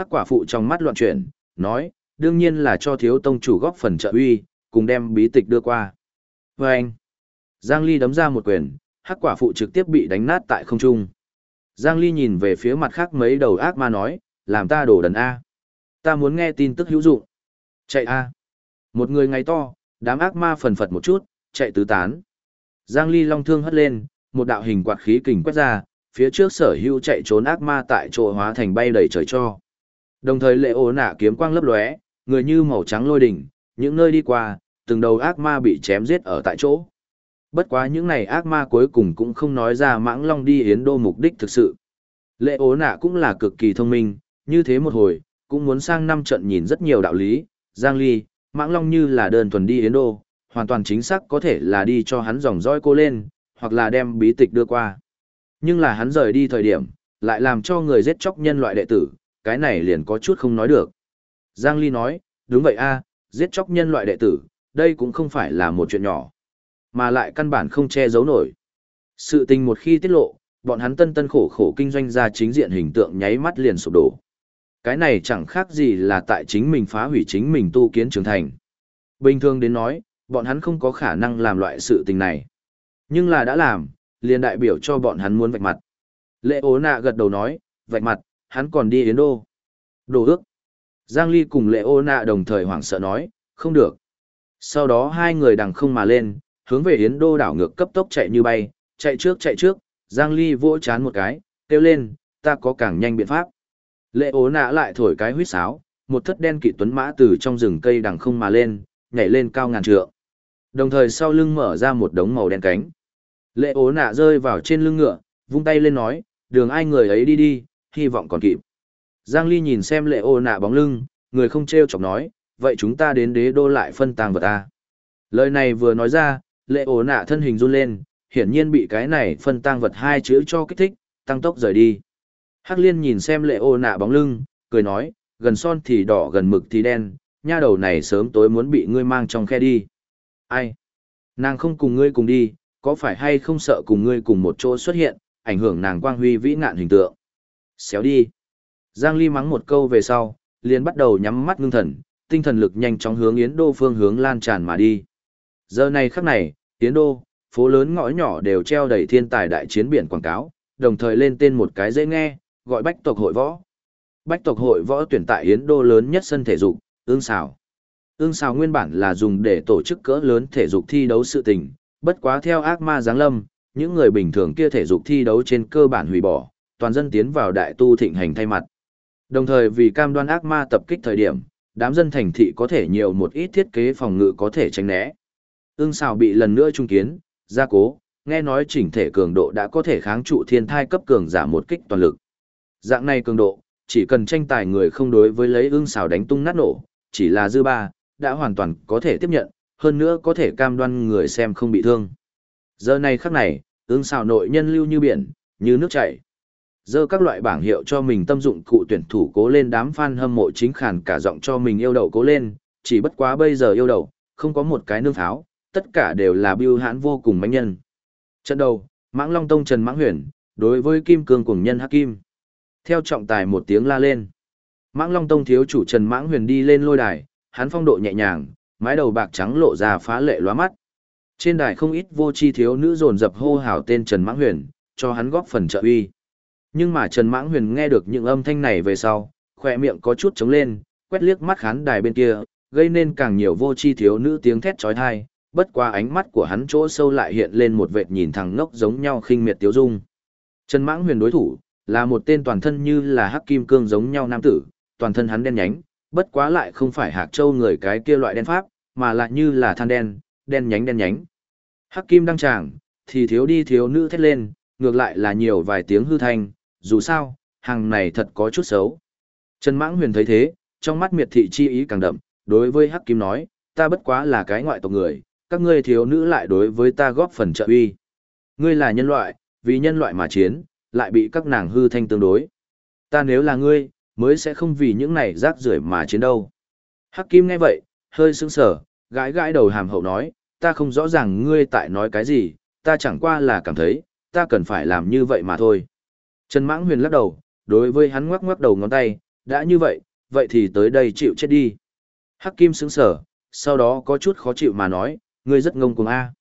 Hắc quả phụ trong mắt loạn chuyển, nói, đương nhiên là cho thiếu tông chủ góp phần trợ uy, cùng đem bí tịch đưa qua. Và anh, Giang Ly đấm ra một quyền, hắc quả phụ trực tiếp bị đánh nát tại không trung. Giang Ly nhìn về phía mặt khác mấy đầu ác ma nói, làm ta đổ đần A. Ta muốn nghe tin tức hữu dụng. Chạy A. Một người ngay to, đám ác ma phần phật một chút, chạy tứ tán. Giang Ly long thương hất lên, một đạo hình quạt khí kình quét ra, phía trước sở hữu chạy trốn ác ma tại chỗ hóa thành bay đầy trời cho. Đồng thời lệ ổ nạ kiếm quang lấp lóe, người như màu trắng lôi đỉnh, những nơi đi qua, từng đầu ác ma bị chém giết ở tại chỗ. Bất quá những này ác ma cuối cùng cũng không nói ra mãng long đi yến đô mục đích thực sự. Lệ ố nạ cũng là cực kỳ thông minh, như thế một hồi, cũng muốn sang năm trận nhìn rất nhiều đạo lý, Giang Ly, mãng long như là đơn thuần đi yến đô, hoàn toàn chính xác có thể là đi cho hắn dòng roi cô lên, hoặc là đem bí tịch đưa qua. Nhưng là hắn rời đi thời điểm, lại làm cho người giết chóc nhân loại đệ tử, cái này liền có chút không nói được. Giang Ly nói, đúng vậy a, giết chóc nhân loại đệ tử, đây cũng không phải là một chuyện nhỏ, mà lại căn bản không che giấu nổi. Sự tình một khi tiết lộ, bọn hắn tân tân khổ khổ kinh doanh ra chính diện hình tượng nháy mắt liền sụp đổ. Cái này chẳng khác gì là tại chính mình phá hủy chính mình tu kiến trưởng thành. Bình thường đến nói, bọn hắn không có khả năng làm loại sự tình này. Nhưng là đã làm, liền đại biểu cho bọn hắn muốn vạch mặt. Lệ ố nạ gật đầu nói, vạch mặt, hắn còn đi Yến Đô. Đồ ước. Giang Ly cùng lệ ô nạ đồng thời hoảng sợ nói, không được. Sau đó hai người đằng không mà lên, hướng về Yến Đô đảo ngược cấp tốc chạy như bay, chạy trước chạy trước, Giang Ly vỗ chán một cái, kêu lên, ta có càng nhanh biện pháp. Lệ Ô nạ lại thổi cái huýt sáo, một thất đen kỵ tuấn mã từ trong rừng cây đằng không mà lên, nhảy lên cao ngàn trượng. Đồng thời sau lưng mở ra một đống màu đen cánh. Lệ Ô nạ rơi vào trên lưng ngựa, vung tay lên nói, đường ai người ấy đi đi, hy vọng còn kịp. Giang Ly nhìn xem lệ ô nạ bóng lưng, người không treo chọc nói, vậy chúng ta đến đế đô lại phân tàng vật ta. Lời này vừa nói ra, lệ ô nạ thân hình run lên, hiển nhiên bị cái này phân tang vật hai chữ cho kích thích, tăng tốc rời đi. Hắc liên nhìn xem lệ ô nạ bóng lưng, cười nói, gần son thì đỏ gần mực thì đen, nha đầu này sớm tối muốn bị ngươi mang trong khe đi. Ai? Nàng không cùng ngươi cùng đi, có phải hay không sợ cùng ngươi cùng một chỗ xuất hiện, ảnh hưởng nàng quang huy vĩ ngạn hình tượng. Xéo đi. Giang Ly mắng một câu về sau, liền bắt đầu nhắm mắt ngưng thần, tinh thần lực nhanh chóng hướng Yến Đô phương hướng lan tràn mà đi. Giờ này khắc này, Yến Đô, phố lớn ngõ nhỏ đều treo đầy thiên tài đại chiến biển quảng cáo, đồng thời lên tên một cái dễ nghe, gọi bách tộc hội võ. Bách tộc hội võ tuyển tại Yến Đô lớn nhất sân thể dục, ương xào. Ương xào nguyên bản là dùng để tổ chức cỡ lớn thể dục thi đấu sự tình, bất quá theo ác ma giáng lâm, những người bình thường kia thể dục thi đấu trên cơ bản hủy bỏ, toàn dân tiến vào đại tu thịnh hành thay mặt. Đồng thời vì cam đoan ác ma tập kích thời điểm, đám dân thành thị có thể nhiều một ít thiết kế phòng ngự có thể tránh né. Ưng xào bị lần nữa trung kiến, gia cố, nghe nói chỉnh thể cường độ đã có thể kháng trụ thiên thai cấp cường giả một kích toàn lực. Dạng này cường độ, chỉ cần tranh tài người không đối với lấy ưng xào đánh tung nát nổ, chỉ là dư ba, đã hoàn toàn có thể tiếp nhận, hơn nữa có thể cam đoan người xem không bị thương. Giờ này khắc này, ưng xào nội nhân lưu như biển, như nước chảy. Dơ các loại bảng hiệu cho mình tâm dụng cụ tuyển thủ cố lên đám fan hâm mộ chính khàn cả giọng cho mình yêu đậu cố lên, chỉ bất quá bây giờ yêu đậu, không có một cái nương pháo, tất cả đều là bưu hãn vô cùng mãnh nhân. Trận đầu, Mãng Long Tông Trần Mãng Huyền, đối với Kim Cương cùng nhân Hắc Kim. Theo trọng tài một tiếng la lên. Mãng Long Tông thiếu chủ Trần Mãng Huyền đi lên lôi đài, hắn phong độ nhẹ nhàng, mái đầu bạc trắng lộ ra phá lệ lóa mắt. Trên đài không ít vô chi thiếu nữ dồn dập hô hào tên Trần Mãng Huyền, cho hắn góp phần trợ uy. Nhưng mà Trần Mãng Huyền nghe được những âm thanh này về sau, khỏe miệng có chút trống lên, quét liếc mắt khán đài bên kia, gây nên càng nhiều vô chi thiếu nữ tiếng thét chói tai, bất qua ánh mắt của hắn chỗ sâu lại hiện lên một vệt nhìn thẳng ngốc giống nhau khinh miệt tiêu dung. Trần Mãng Huyền đối thủ là một tên toàn thân như là hắc kim cương giống nhau nam tử, toàn thân hắn đen nhánh, bất quá lại không phải hạc châu người cái kia loại đen pháp, mà lại như là than đen, đen nhánh đen nhánh. Hắc kim đăng tràng, thì thiếu đi thiếu nữ thét lên, ngược lại là nhiều vài tiếng hư thanh, dù sao, hàng này thật có chút xấu. Trần Mãng Huyền thấy thế, trong mắt miệt thị chi ý càng đậm, đối với Hắc Kim nói, ta bất quá là cái ngoại tộc người, các ngươi thiếu nữ lại đối với ta góp phần trợ uy. Ngươi là nhân loại, vì nhân loại mà chiến, lại bị các nàng hư thanh tương đối. Ta nếu là ngươi, mới sẽ không vì những này rác rưởi mà chiến đâu. Hắc Kim nghe vậy, hơi sững sờ, gãi gãi đầu hàm hậu nói, ta không rõ ràng ngươi tại nói cái gì, ta chẳng qua là cảm thấy, ta cần phải làm như vậy mà thôi. Trần Mãng Huyền lắc đầu, đối với hắn ngoắc ngoắc đầu ngón tay, đã như vậy, vậy thì tới đây chịu chết đi. Hắc Kim sững sờ, sau đó có chút khó chịu mà nói, ngươi rất ngông cuồng a.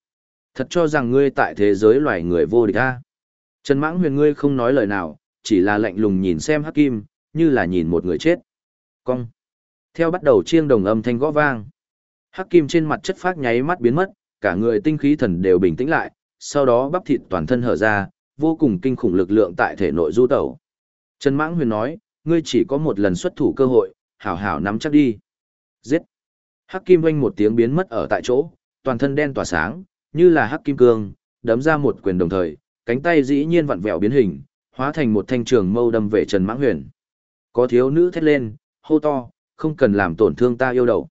Thật cho rằng ngươi tại thế giới loài người vô địch a. Trần Mãng Huyền ngươi không nói lời nào, chỉ là lạnh lùng nhìn xem Hắc Kim, như là nhìn một người chết. Cong. Theo bắt đầu chiêng đồng âm thanh gõ vang. Hắc Kim trên mặt chất phát nháy mắt biến mất, cả người tinh khí thần đều bình tĩnh lại, sau đó bắp thịt toàn thân hở ra, vô cùng kinh khủng lực lượng tại thể nội du tẩu. Trần Mãng Huyền nói, ngươi chỉ có một lần xuất thủ cơ hội, hảo hảo nắm chắc đi. Giết. Hắc Kim vinh một tiếng biến mất ở tại chỗ, toàn thân đen tỏa sáng, như là hắc kim cương, đấm ra một quyền đồng thời, cánh tay dĩ nhiên vặn vẹo biến hình, hóa thành một thanh trường mâu đâm về Trần Mãng Huyền. Có thiếu nữ thét lên, hô to, không cần làm tổn thương ta yêu đầu.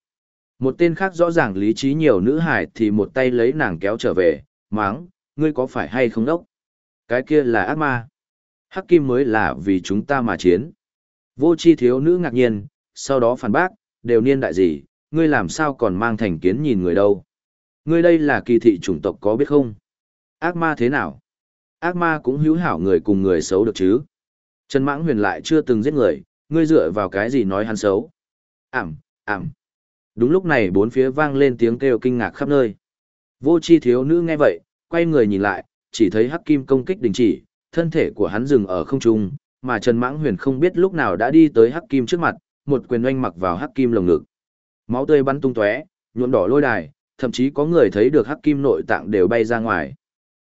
Một tên khác rõ ràng lý trí nhiều nữ hải thì một tay lấy nàng kéo trở về, máng, ngươi có phải hay không đốc? Cái kia là ác ma. Hắc kim mới là vì chúng ta mà chiến. Vô chi thiếu nữ ngạc nhiên, sau đó phản bác, đều niên đại gì, ngươi làm sao còn mang thành kiến nhìn người đâu. Ngươi đây là kỳ thị chủng tộc có biết không? Ác ma thế nào? Ác ma cũng hữu hảo người cùng người xấu được chứ? Trần Mãng Huyền lại chưa từng giết người, ngươi dựa vào cái gì nói hắn xấu? Ảm, ảm. Đúng lúc này bốn phía vang lên tiếng kêu kinh ngạc khắp nơi. Vô chi thiếu nữ nghe vậy, quay người nhìn lại, chỉ thấy hắc kim công kích đình chỉ, thân thể của hắn dừng ở không trung, mà Trần Mãng Huyền không biết lúc nào đã đi tới hắc kim trước mặt, một quyền oanh mặc vào hắc kim lồng ngực. Máu tươi bắn tung tóe, nhuộm đỏ lôi đài, thậm chí có người thấy được hắc kim nội tạng đều bay ra ngoài.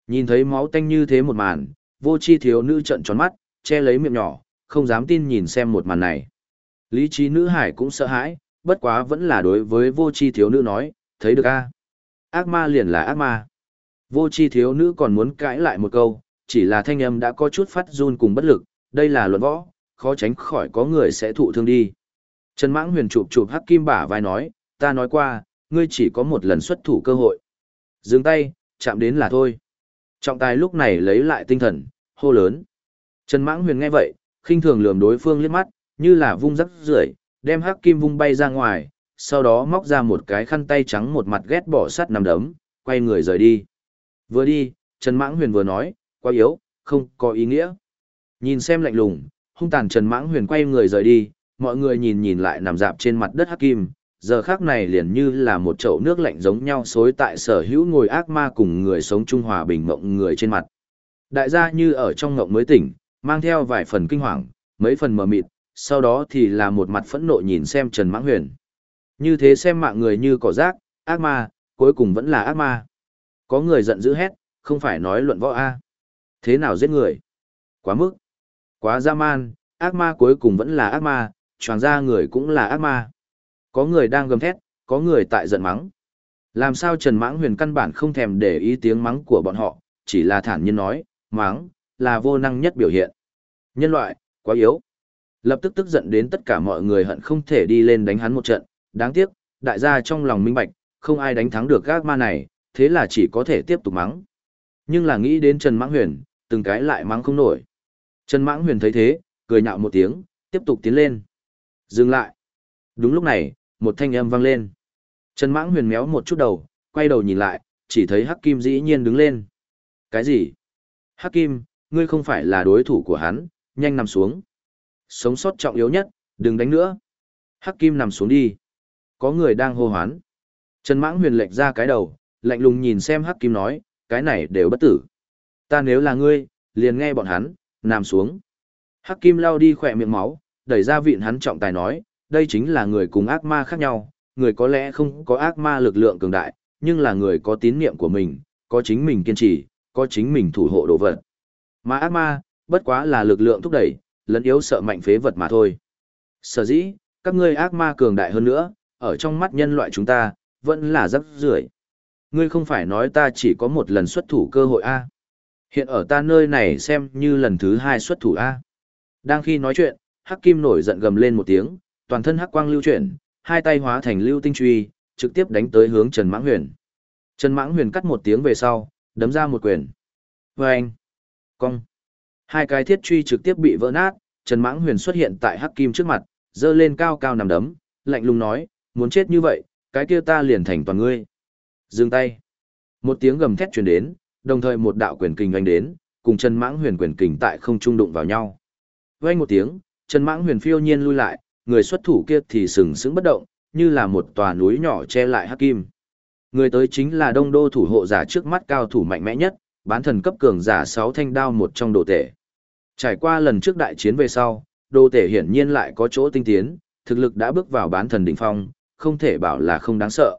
Nhìn thấy máu tanh như thế một màn, vô chi thiếu nữ trợn tròn mắt, che lấy miệng nhỏ, không dám tin nhìn xem một màn này. Lý trí nữ hải cũng sợ hãi, bất quá vẫn là đối với vô chi thiếu nữ nói, thấy được a Ác ma liền là ác ma. Vô chi thiếu nữ còn muốn cãi lại một câu, chỉ là thanh âm đã có chút phát run cùng bất lực, đây là luận võ, khó tránh khỏi có người sẽ thụ thương đi. Trần Mãng Huyền chụp chụp Hắc Kim bả vai nói, ta nói qua, ngươi chỉ có một lần xuất thủ cơ hội. Dừng tay, chạm đến là thôi. Trọng tài lúc này lấy lại tinh thần, hô lớn. Trần Mãng Huyền nghe vậy, khinh thường lườm đối phương liếc mắt, như là vung rắc rưởi, đem Hắc Kim vung bay ra ngoài, sau đó móc ra một cái khăn tay trắng một mặt ghét bỏ sắt nằm đấm, quay người rời đi. Vừa đi, Trần Mãng Huyền vừa nói, quá yếu, không có ý nghĩa. Nhìn xem lạnh lùng, hung tàn Trần Mãng Huyền quay người rời đi, mọi người nhìn nhìn lại nằm dạp trên mặt đất hắc kim, giờ khác này liền như là một chậu nước lạnh giống nhau xối tại sở hữu ngồi ác ma cùng người sống trung hòa bình mộng người trên mặt. Đại gia như ở trong ngộng mới tỉnh, mang theo vài phần kinh hoàng, mấy phần mờ mịt, sau đó thì là một mặt phẫn nộ nhìn xem Trần Mãng Huyền. Như thế xem mạng người như cỏ rác, ác ma, cuối cùng vẫn là ác ma. Có người giận dữ hét, không phải nói luận võ A. Thế nào giết người? Quá mức. Quá dã man, ác ma cuối cùng vẫn là ác ma, choàng ra người cũng là ác ma. Có người đang gầm thét, có người tại giận mắng. Làm sao Trần Mãng Huyền căn bản không thèm để ý tiếng mắng của bọn họ, chỉ là thản nhiên nói, mắng, là vô năng nhất biểu hiện. Nhân loại, quá yếu. Lập tức tức giận đến tất cả mọi người hận không thể đi lên đánh hắn một trận, đáng tiếc, đại gia trong lòng minh bạch, không ai đánh thắng được gác ma này, thế là chỉ có thể tiếp tục mắng. Nhưng là nghĩ đến Trần Mãng Huyền, từng cái lại mắng không nổi. Trần Mãng Huyền thấy thế, cười nhạo một tiếng, tiếp tục tiến lên. Dừng lại. Đúng lúc này, một thanh âm vang lên. Trần Mãng huyền méo một chút đầu, quay đầu nhìn lại, chỉ thấy Hắc Kim dĩ nhiên đứng lên. Cái gì? Hắc Kim, ngươi không phải là đối thủ của hắn, nhanh nằm xuống. Sống sót trọng yếu nhất, đừng đánh nữa. Hắc Kim nằm xuống đi. Có người đang hô hoán. Trần Mãng huyền lệch ra cái đầu, lạnh lùng nhìn xem Hắc Kim nói, cái này đều bất tử. Ta nếu là ngươi, liền nghe bọn hắn, nằm xuống. Hắc Kim lao đi khỏe miệng máu, đẩy ra vịn hắn trọng tài nói, đây chính là người cùng ác ma khác nhau, người có lẽ không có ác ma lực lượng cường đại, nhưng là người có tín niệm của mình, có chính mình kiên trì, có chính mình thủ hộ đồ vật. Mà ác ma, bất quá là lực lượng thúc đẩy, lẫn yếu sợ mạnh phế vật mà thôi. Sở dĩ, các ngươi ác ma cường đại hơn nữa, ở trong mắt nhân loại chúng ta, vẫn là rất rưởi. Ngươi không phải nói ta chỉ có một lần xuất thủ cơ hội A. Hiện ở ta nơi này xem như lần thứ hai xuất thủ A. Đang khi nói chuyện, Hắc Kim nổi giận gầm lên một tiếng, toàn thân hắc quang lưu chuyển, hai tay hóa thành lưu tinh truy, trực tiếp đánh tới hướng Trần Mãng Huyền. Trần Mãng Huyền cắt một tiếng về sau, đấm ra một quyền. Oeng! Cong! Hai cái thiết truy trực tiếp bị vỡ nát, Trần Mãng Huyền xuất hiện tại Hắc Kim trước mặt, giơ lên cao cao nằm đấm, lạnh lùng nói, muốn chết như vậy, cái kia ta liền thành toàn ngươi. Dừng tay. Một tiếng gầm thét truyền đến, đồng thời một đạo quyền kình vang đến, cùng Trần Mãng Huyền quyền kình tại không trung đụng vào nhau. Vang một tiếng, Trần Mãng Huyền phiêu nhiên lui lại, người xuất thủ kia thì sừng sững bất động, như là một tòa núi nhỏ che lại hắc kim. Người tới chính là Đông Đô thủ hộ giả trước mắt cao thủ mạnh mẽ nhất, bán thần cấp cường giả sáu thanh đao một trong đồ tể. Trải qua lần trước đại chiến về sau, đồ tể hiển nhiên lại có chỗ tinh tiến, thực lực đã bước vào bán thần đỉnh phong, không thể bảo là không đáng sợ.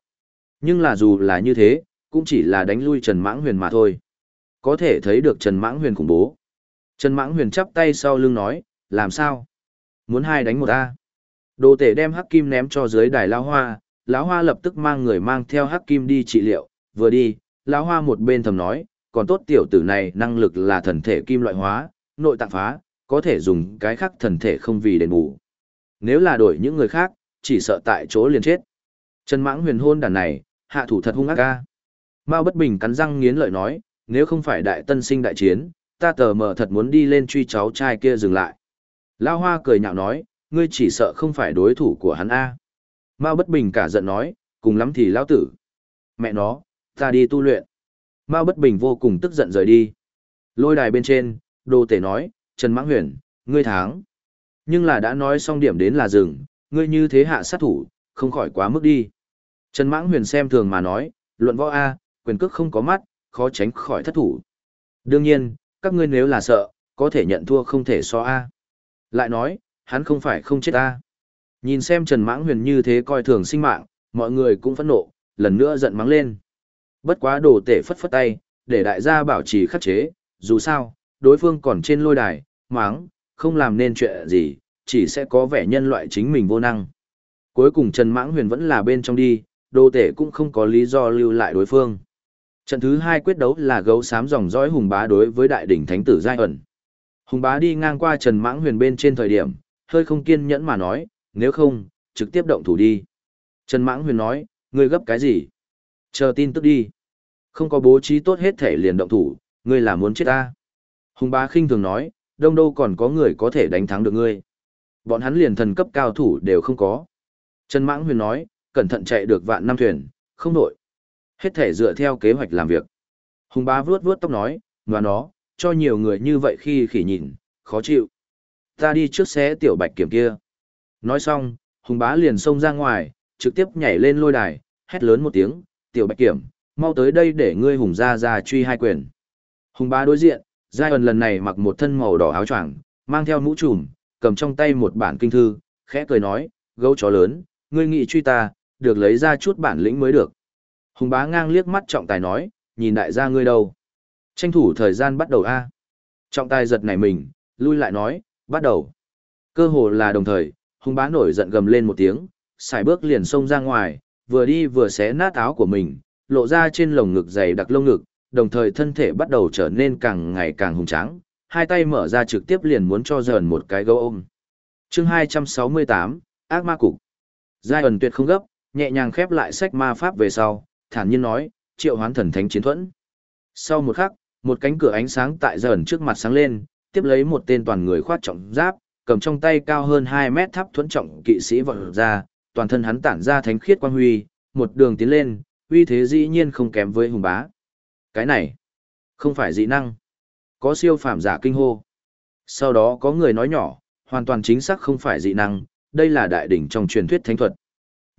Nhưng là dù là như thế, cũng chỉ là đánh lui Trần Mãng Huyền mà thôi. Có thể thấy được Trần Mãng Huyền khủng bố. Trần Mãng Huyền chắp tay sau lưng nói, làm sao? Muốn hai đánh một A. Đồ tể đem hắc kim ném cho dưới đài lão hoa, lão hoa lập tức mang người mang theo hắc kim đi trị liệu, vừa đi, lão hoa một bên thầm nói, còn tốt tiểu tử này năng lực là thần thể kim loại hóa, nội tạng phá, có thể dùng cái khác thần thể không vì đền bù. Nếu là đổi những người khác, chỉ sợ tại chỗ liền chết. Trần Mãng Huyền hôn đàn này, hạ thủ thật hung ác ca. Mao Bất Bình cắn răng nghiến lợi nói, nếu không phải đại tân sinh đại chiến, ta tờ mờ thật muốn đi lên truy cháu trai kia dừng lại. Lao Hoa cười nhạo nói, ngươi chỉ sợ không phải đối thủ của hắn A. Mao bất bình cả giận nói, cùng lắm thì lão tử. Mẹ nó, ta đi tu luyện. Mao bất bình vô cùng tức giận rời đi. Lôi đài bên trên, đồ tể nói, Trần Mãng Huyền, ngươi thắng. Nhưng là đã nói xong điểm đến là dừng, ngươi như thế hạ sát thủ, không khỏi quá mức đi. Trần Mãng Huyền xem thường mà nói, luận võ A, quyền cước không có mắt, khó tránh khỏi thất thủ. Đương nhiên, các ngươi nếu là sợ, có thể nhận thua không thể so A. Lại nói, hắn không phải không chết A. Nhìn xem Trần Mãng Huyền như thế coi thường sinh mạng, mọi người cũng phẫn nộ, lần nữa giận mắng lên. Bất quá đồ tể phất phất tay, để đại gia bảo trì khắc chế, dù sao, đối phương còn trên lôi đài, mắng, không làm nên chuyện gì, chỉ sẽ có vẻ nhân loại chính mình vô năng. Cuối cùng Trần Mãng Huyền vẫn là bên trong đi, đồ tể cũng không có lý do lưu lại đối phương. Trận thứ hai quyết đấu là gấu xám dòng dõi hùng bá đối với đại đỉnh thánh tử giai ẩn. Hùng bá đi ngang qua Trần Mãng Huyền bên trên thời điểm, hơi không kiên nhẫn mà nói, nếu không, trực tiếp động thủ đi. Trần Mãng Huyền nói, ngươi gấp cái gì? Chờ tin tức đi. Không có bố trí tốt hết thể liền động thủ, ngươi là muốn chết ta. Hùng bá khinh thường nói, đông đâu còn có người có thể đánh thắng được ngươi. Bọn hắn liền thần cấp cao thủ đều không có. Trần Mãng Huyền nói, cẩn thận chạy được vạn năm thuyền, không nổi. Hết thể dựa theo kế hoạch làm việc. Hùng bá vuốt vuốt tóc nói, và nó, cho nhiều người như vậy khi khỉ nhìn, khó chịu. Ta đi trước xé tiểu bạch kiểm kia. Nói xong, hùng bá liền xông ra ngoài, trực tiếp nhảy lên lôi đài, hét lớn một tiếng, tiểu bạch kiểm, mau tới đây để ngươi hùng ra ra truy hai quyền. Hùng bá đối diện, giai ẩn lần này mặc một thân màu đỏ áo choàng, mang theo mũ trùm, cầm trong tay một bản kinh thư, khẽ cười nói, gấu chó lớn, ngươi nghị truy ta, được lấy ra chút bản lĩnh mới được. Hùng bá ngang liếc mắt trọng tài nói, nhìn đại gia ngươi đâu. Tranh thủ thời gian bắt đầu a. Trọng tài giật nảy mình, lui lại nói, bắt đầu. Cơ hồ là đồng thời, hùng bá nổi giận gầm lên một tiếng, xài bước liền xông ra ngoài, vừa đi vừa xé nát áo của mình, lộ ra trên lồng ngực dày đặc lông ngực, đồng thời thân thể bắt đầu trở nên càng ngày càng hùng tráng, hai tay mở ra trực tiếp liền muốn cho dần một cái gấu ôm. chương 268, ác ma cục. Giai ẩn tuyệt không gấp, nhẹ nhàng khép lại sách ma pháp về sau, thản nhiên nói, triệu hoán thần thánh chiến thuẫn. Sau một khắc, một cánh cửa ánh sáng tại dần trước mặt sáng lên, tiếp lấy một tên toàn người khoát trọng giáp, cầm trong tay cao hơn 2 mét tháp thuẫn trọng kỵ sĩ vọt ra, toàn thân hắn tản ra thánh khiết quang huy, một đường tiến lên, uy thế dĩ nhiên không kém với hùng bá. Cái này, không phải dị năng, có siêu phàm giả kinh hô. Sau đó có người nói nhỏ, hoàn toàn chính xác không phải dị năng, đây là đại đỉnh trong truyền thuyết thánh thuật.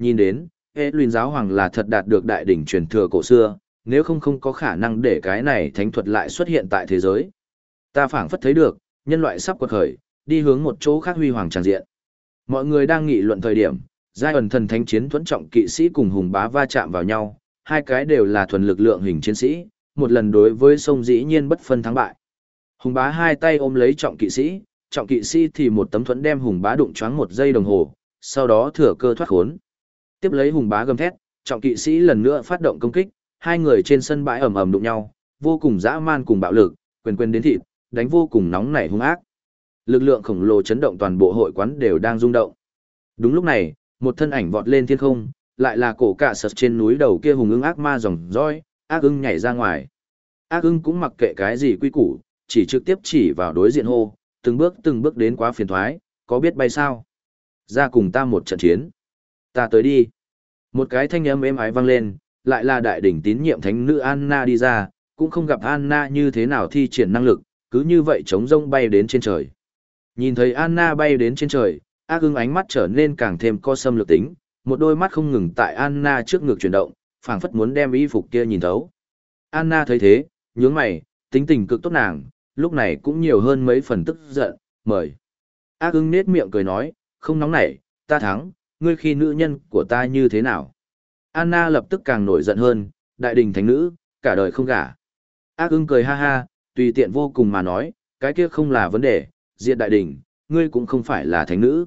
Nhìn đến, hệ luyện giáo hoàng là thật đạt được đại đỉnh truyền thừa cổ xưa, nếu không không có khả năng để cái này thánh thuật lại xuất hiện tại thế giới. Ta phảng phất thấy được, nhân loại sắp quật khởi, đi hướng một chỗ khác huy hoàng tràn diện. Mọi người đang nghị luận thời điểm, giai ẩn thần thánh chiến thuẫn trọng kỵ sĩ cùng hùng bá va chạm vào nhau, hai cái đều là thuần lực lượng hình chiến sĩ, một lần đối với sông dĩ nhiên bất phân thắng bại. Hùng bá hai tay ôm lấy trọng kỵ sĩ, trọng kỵ sĩ thì một tấm thuẫn đem hùng bá đụng choáng một giây đồng hồ, sau đó thừa cơ thoát khốn. Tiếp lấy hùng bá gầm thét, trọng kỵ sĩ lần nữa phát động công kích, hai người trên sân bãi ầm ầm đụng nhau, vô cùng dã man cùng bạo lực, quyền quyền đến thịt, đánh vô cùng nóng nảy hung ác. Lực lượng khổng lồ chấn động toàn bộ hội quán đều đang rung động. Đúng lúc này, một thân ảnh vọt lên thiên không, lại là cổ cạ sật trên núi đầu kia hùng ưng ác ma rồng roi, ác ưng nhảy ra ngoài. Ác ưng cũng mặc kệ cái gì quy củ, chỉ trực tiếp chỉ vào đối diện hô, từng bước từng bước đến quá phiền thoái, có biết bay sao? Ra cùng ta một trận chiến. Ta tới đi. Một cái thanh âm êm ái vang lên, lại là đại đỉnh tín nhiệm thánh nữ Anna đi ra, cũng không gặp Anna như thế nào thi triển năng lực, cứ như vậy chống rông bay đến trên trời. Nhìn thấy Anna bay đến trên trời, ác ưng ánh mắt trở nên càng thêm co xâm lược tính, một đôi mắt không ngừng tại Anna trước ngực chuyển động, phảng phất muốn đem y phục kia nhìn thấu. Anna thấy thế, nhướng mày, tính tình cực tốt nàng, lúc này cũng nhiều hơn mấy phần tức giận, mời. Ác ưng nết miệng cười nói, không nóng nảy, ta thắng, ngươi khi nữ nhân của ta như thế nào? Anna lập tức càng nổi giận hơn, đại đình thánh nữ, cả đời không gả. Ác ưng cười ha ha, tùy tiện vô cùng mà nói, cái kia không là vấn đề, diện đại đình, ngươi cũng không phải là thánh nữ.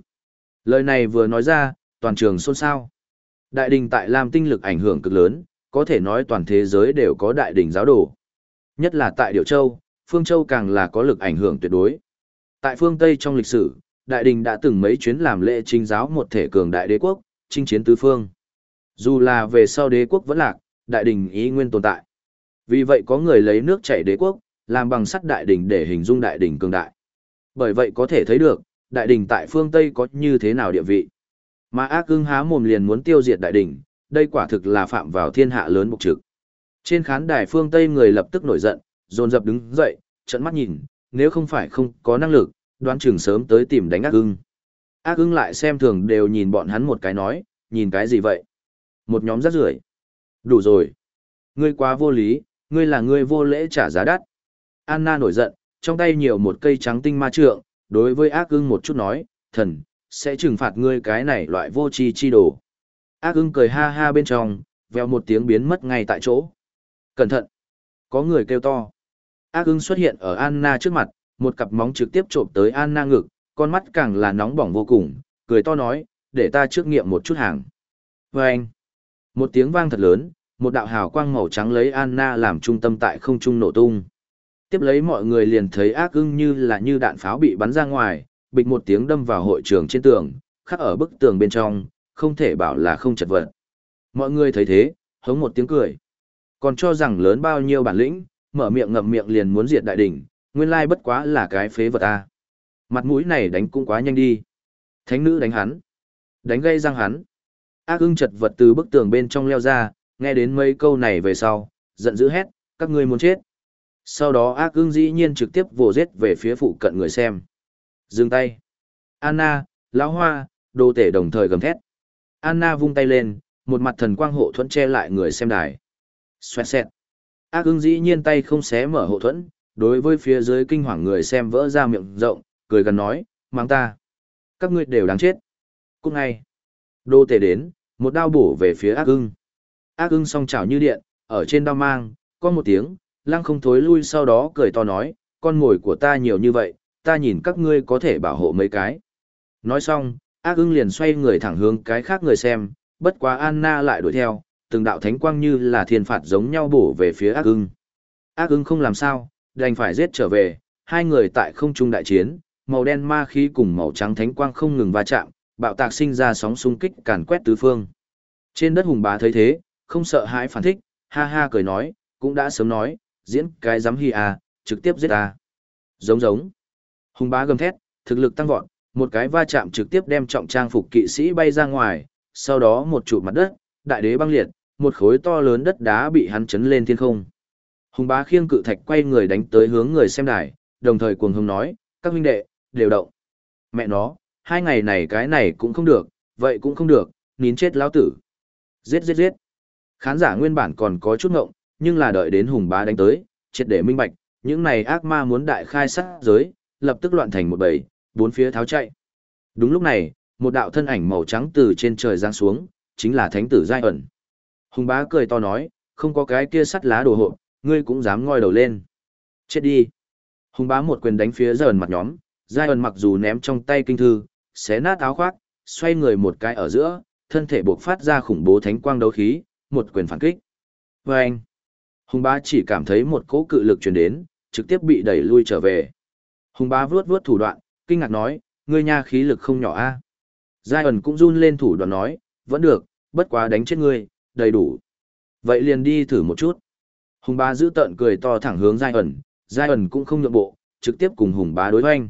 Lời này vừa nói ra, toàn trường xôn xao. Đại đình tại Lam tinh lực ảnh hưởng cực lớn, có thể nói toàn thế giới đều có đại đình giáo đồ. Nhất là tại Điều Châu, Phương Châu càng là có lực ảnh hưởng tuyệt đối. Tại phương Tây trong lịch sử, đại đình đã từng mấy chuyến làm lễ chính giáo một thể cường đại đế quốc, chinh chiến tứ phương. Dù là về sau đế quốc vẫn lạc, đại đình ý nguyên tồn tại. Vì vậy có người lấy nước chảy đế quốc, làm bằng sắt đại đình để hình dung đại đình cường đại. Bởi vậy có thể thấy được, đại đình tại phương Tây có như thế nào địa vị. Mà ác ưng há mồm liền muốn tiêu diệt đại đình, đây quả thực là phạm vào thiên hạ lớn mục trực. Trên khán đài phương Tây người lập tức nổi giận, dồn dập đứng dậy, trận mắt nhìn, nếu không phải không có năng lực, đoán chừng sớm tới tìm đánh ác ưng. Ác ưng lại xem thường đều nhìn bọn hắn một cái nói, nhìn cái gì vậy? Một nhóm rác rưởi. Đủ rồi. Ngươi quá vô lý, ngươi là ngươi vô lễ trả giá đắt. Anna nổi giận, trong tay nhiều một cây trắng tinh ma trượng, đối với ác ưng một chút nói, thần, sẽ trừng phạt ngươi cái này loại vô tri chi đồ. Ác ưng cười ha ha bên trong, vèo một tiếng biến mất ngay tại chỗ. Cẩn thận! Có người kêu to. Ác ưng xuất hiện ở Anna trước mặt, một cặp móng trực tiếp trộm tới Anna ngực, con mắt càng là nóng bỏng vô cùng, cười to nói, để ta trước nghiệm một chút hàng. Và anh, một tiếng vang thật lớn, một đạo hào quang màu trắng lấy Anna làm trung tâm tại không trung nổ tung. Tiếp lấy mọi người liền thấy ác ưng như là như đạn pháo bị bắn ra ngoài, bịch một tiếng đâm vào hội trường trên tường, khắc ở bức tường bên trong, không thể bảo là không chật vật. Mọi người thấy thế, hống một tiếng cười. Còn cho rằng lớn bao nhiêu bản lĩnh, mở miệng ngậm miệng liền muốn diệt đại đỉnh, nguyên lai bất quá là cái phế vật ta. Mặt mũi này đánh cũng quá nhanh đi. Thánh nữ đánh hắn. Đánh gây răng hắn. Ác ưng chật vật từ bức tường bên trong leo ra, nghe đến mấy câu này về sau, giận dữ hét, các ngươi muốn chết. Sau đó ác ưng dĩ nhiên trực tiếp vồ giết về phía phụ cận người xem. Dừng tay. Anna, lão hoa, đồ tể đồng thời gầm thét. Anna vung tay lên, một mặt thần quang hộ thuẫn che lại người xem đài. Xoẹt xẹt. Ác ưng dĩ nhiên tay không xé mở hộ thuẫn, đối với phía dưới kinh hoàng người xem vỡ ra miệng rộng, cười gần nói, mang ta. Các ngươi đều đáng chết. Cút ngay. Đô tể đến, một đao bổ về phía ác ưng. Ác ưng song chảo như điện, ở trên đao mang, có một tiếng, lăng không thối lui sau đó cười to nói, con mồi của ta nhiều như vậy, ta nhìn các ngươi có thể bảo hộ mấy cái. Nói xong, ác ưng liền xoay người thẳng hướng cái khác người xem, bất quá Anna lại đuổi theo, từng đạo thánh quang như là thiên phạt giống nhau bổ về phía ác ưng. Ác ưng không làm sao, đành phải giết trở về, hai người tại không trung đại chiến, màu đen ma khí cùng màu trắng thánh quang không ngừng va chạm, bạo tạc sinh ra sóng xung kích càn quét tứ phương. Trên đất hùng bá thấy thế, không sợ hãi phản thích, ha ha cười nói, cũng đã sớm nói, diễn cái dám hi à, trực tiếp giết ta. Giống giống. Hùng bá gầm thét, thực lực tăng vọt, một cái va chạm trực tiếp đem trọng trang phục kỵ sĩ bay ra ngoài, sau đó một trụ mặt đất, đại đế băng liệt, một khối to lớn đất đá bị hắn chấn lên thiên không. Hùng bá khiêng cự thạch quay người đánh tới hướng người xem đài, đồng thời cuồng hùng nói, các huynh đệ, đều động. Mẹ nó, hai ngày này cái này cũng không được, vậy cũng không được, nín chết lão tử. Giết giết giết. Khán giả nguyên bản còn có chút ngộng, nhưng là đợi đến hùng bá đánh tới, triệt để minh bạch, những này ác ma muốn đại khai sát giới, lập tức loạn thành một bầy, bốn phía tháo chạy. Đúng lúc này, một đạo thân ảnh màu trắng từ trên trời giáng xuống, chính là thánh tử giai ẩn. Hùng bá cười to nói, không có cái kia sắt lá đồ hộ, ngươi cũng dám ngoi đầu lên. Chết đi. Hùng bá một quyền đánh phía giai ẩn mặt nhóm, giai ẩn mặc dù ném trong tay kinh thư, xé nát áo khoác, xoay người một cái ở giữa, thân thể buộc phát ra khủng bố thánh quang đấu khí, một quyền phản kích. Và anh, Hùng bá chỉ cảm thấy một cỗ cự lực truyền đến, trực tiếp bị đẩy lui trở về. Hùng bá vuốt vuốt thủ đoạn, kinh ngạc nói, ngươi nha khí lực không nhỏ a. Giai ẩn cũng run lên thủ đoạn nói, vẫn được, bất quá đánh chết ngươi, đầy đủ. Vậy liền đi thử một chút. Hùng bá giữ tợn cười to thẳng hướng Giai ẩn, Giai ẩn cũng không nhượng bộ, trực tiếp cùng hùng bá đối hoanh.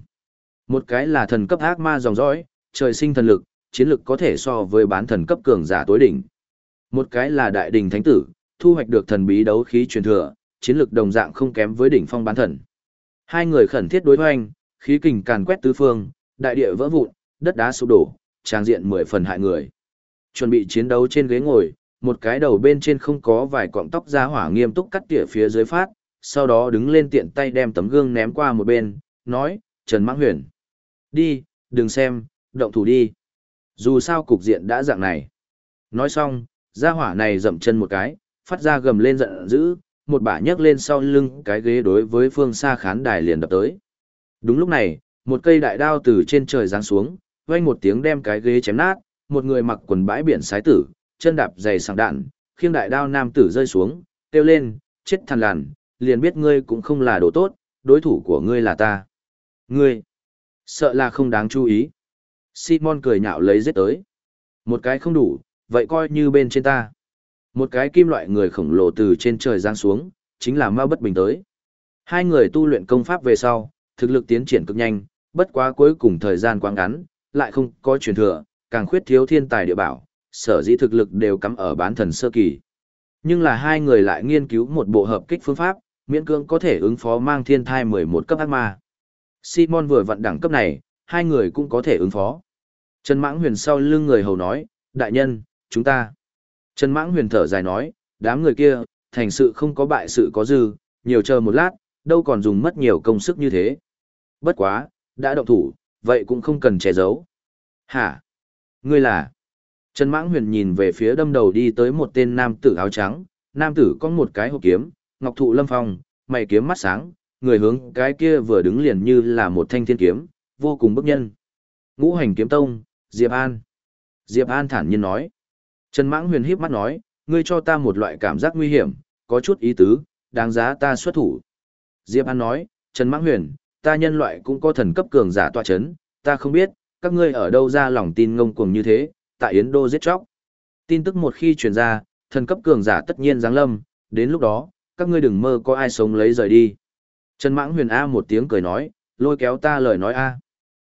Một cái là thần cấp ác ma dòng dõi, trời sinh thần lực, chiến lực có thể so với bán thần cấp cường giả tối đỉnh. Một cái là đại đình thánh tử, thu hoạch được thần bí đấu khí truyền thừa, chiến lực đồng dạng không kém với đỉnh phong bán thần. Hai người khẩn thiết đối hoanh, Khí kình càn quét tứ phương, đại địa vỡ vụn, đất đá sụp đổ, trang diện mười phần hại người. Chuẩn bị chiến đấu trên ghế ngồi, một cái đầu bên trên không có vài cọng tóc ra hỏa nghiêm túc cắt tỉa phía dưới phát, sau đó đứng lên tiện tay đem tấm gương ném qua một bên, nói, Trần Mãng Huyền. Đi, đừng xem, động thủ đi. Dù sao cục diện đã dạng này. Nói xong, gia hỏa này dậm chân một cái, phát ra gầm lên giận dữ, một bả nhấc lên sau lưng cái ghế đối với phương xa khán đài liền đập tới. Đúng lúc này, một cây đại đao từ trên trời giáng xuống, vang một tiếng đem cái ghế chém nát, một người mặc quần bãi biển sái tử, chân đạp dày sàng đạn, khiêng đại đao nam tử rơi xuống, kêu lên, chết thằn lằn, liền biết ngươi cũng không là đồ tốt, đối thủ của ngươi là ta. Ngươi, sợ là không đáng chú ý. Simon cười nhạo lấy giết tới. Một cái không đủ, vậy coi như bên trên ta. Một cái kim loại người khổng lồ từ trên trời giáng xuống, chính là ma Bất Bình tới. Hai người tu luyện công pháp về sau, thực lực tiến triển cực nhanh, bất quá cuối cùng thời gian quá ngắn, lại không có truyền thừa, càng khuyết thiếu thiên tài địa bảo, sở dĩ thực lực đều cắm ở bán thần sơ kỳ. Nhưng là hai người lại nghiên cứu một bộ hợp kích phương pháp, miễn cưỡng có thể ứng phó mang thiên thai 11 cấp ác ma. Simon vừa vận đẳng cấp này, hai người cũng có thể ứng phó. Trần Mãng Huyền sau lưng người hầu nói, đại nhân, chúng ta. Trần Mãng Huyền thở dài nói, đám người kia, thành sự không có bại sự có dư, nhiều chờ một lát, đâu còn dùng mất nhiều công sức như thế. Bất quá, đã động thủ, vậy cũng không cần che giấu. Hả? Ngươi là? Trần Mãng Huyền nhìn về phía đâm đầu đi tới một tên nam tử áo trắng, nam tử có một cái hộp kiếm, ngọc thụ lâm phong, mày kiếm mắt sáng, người hướng cái kia vừa đứng liền như là một thanh thiên kiếm, vô cùng bức nhân. Ngũ hành kiếm tông, Diệp An. Diệp An thản nhiên nói. Trần Mãng Huyền híp mắt nói, ngươi cho ta một loại cảm giác nguy hiểm, có chút ý tứ, đáng giá ta xuất thủ. Diệp An nói, Trần Mãng Huyền, ta nhân loại cũng có thần cấp cường giả tọa chấn, ta không biết, các ngươi ở đâu ra lòng tin ngông cuồng như thế, tại Yến Đô giết chóc. Tin tức một khi truyền ra, thần cấp cường giả tất nhiên giáng lâm, đến lúc đó, các ngươi đừng mơ có ai sống lấy rời đi. Trần Mãng Huyền A một tiếng cười nói, lôi kéo ta lời nói A.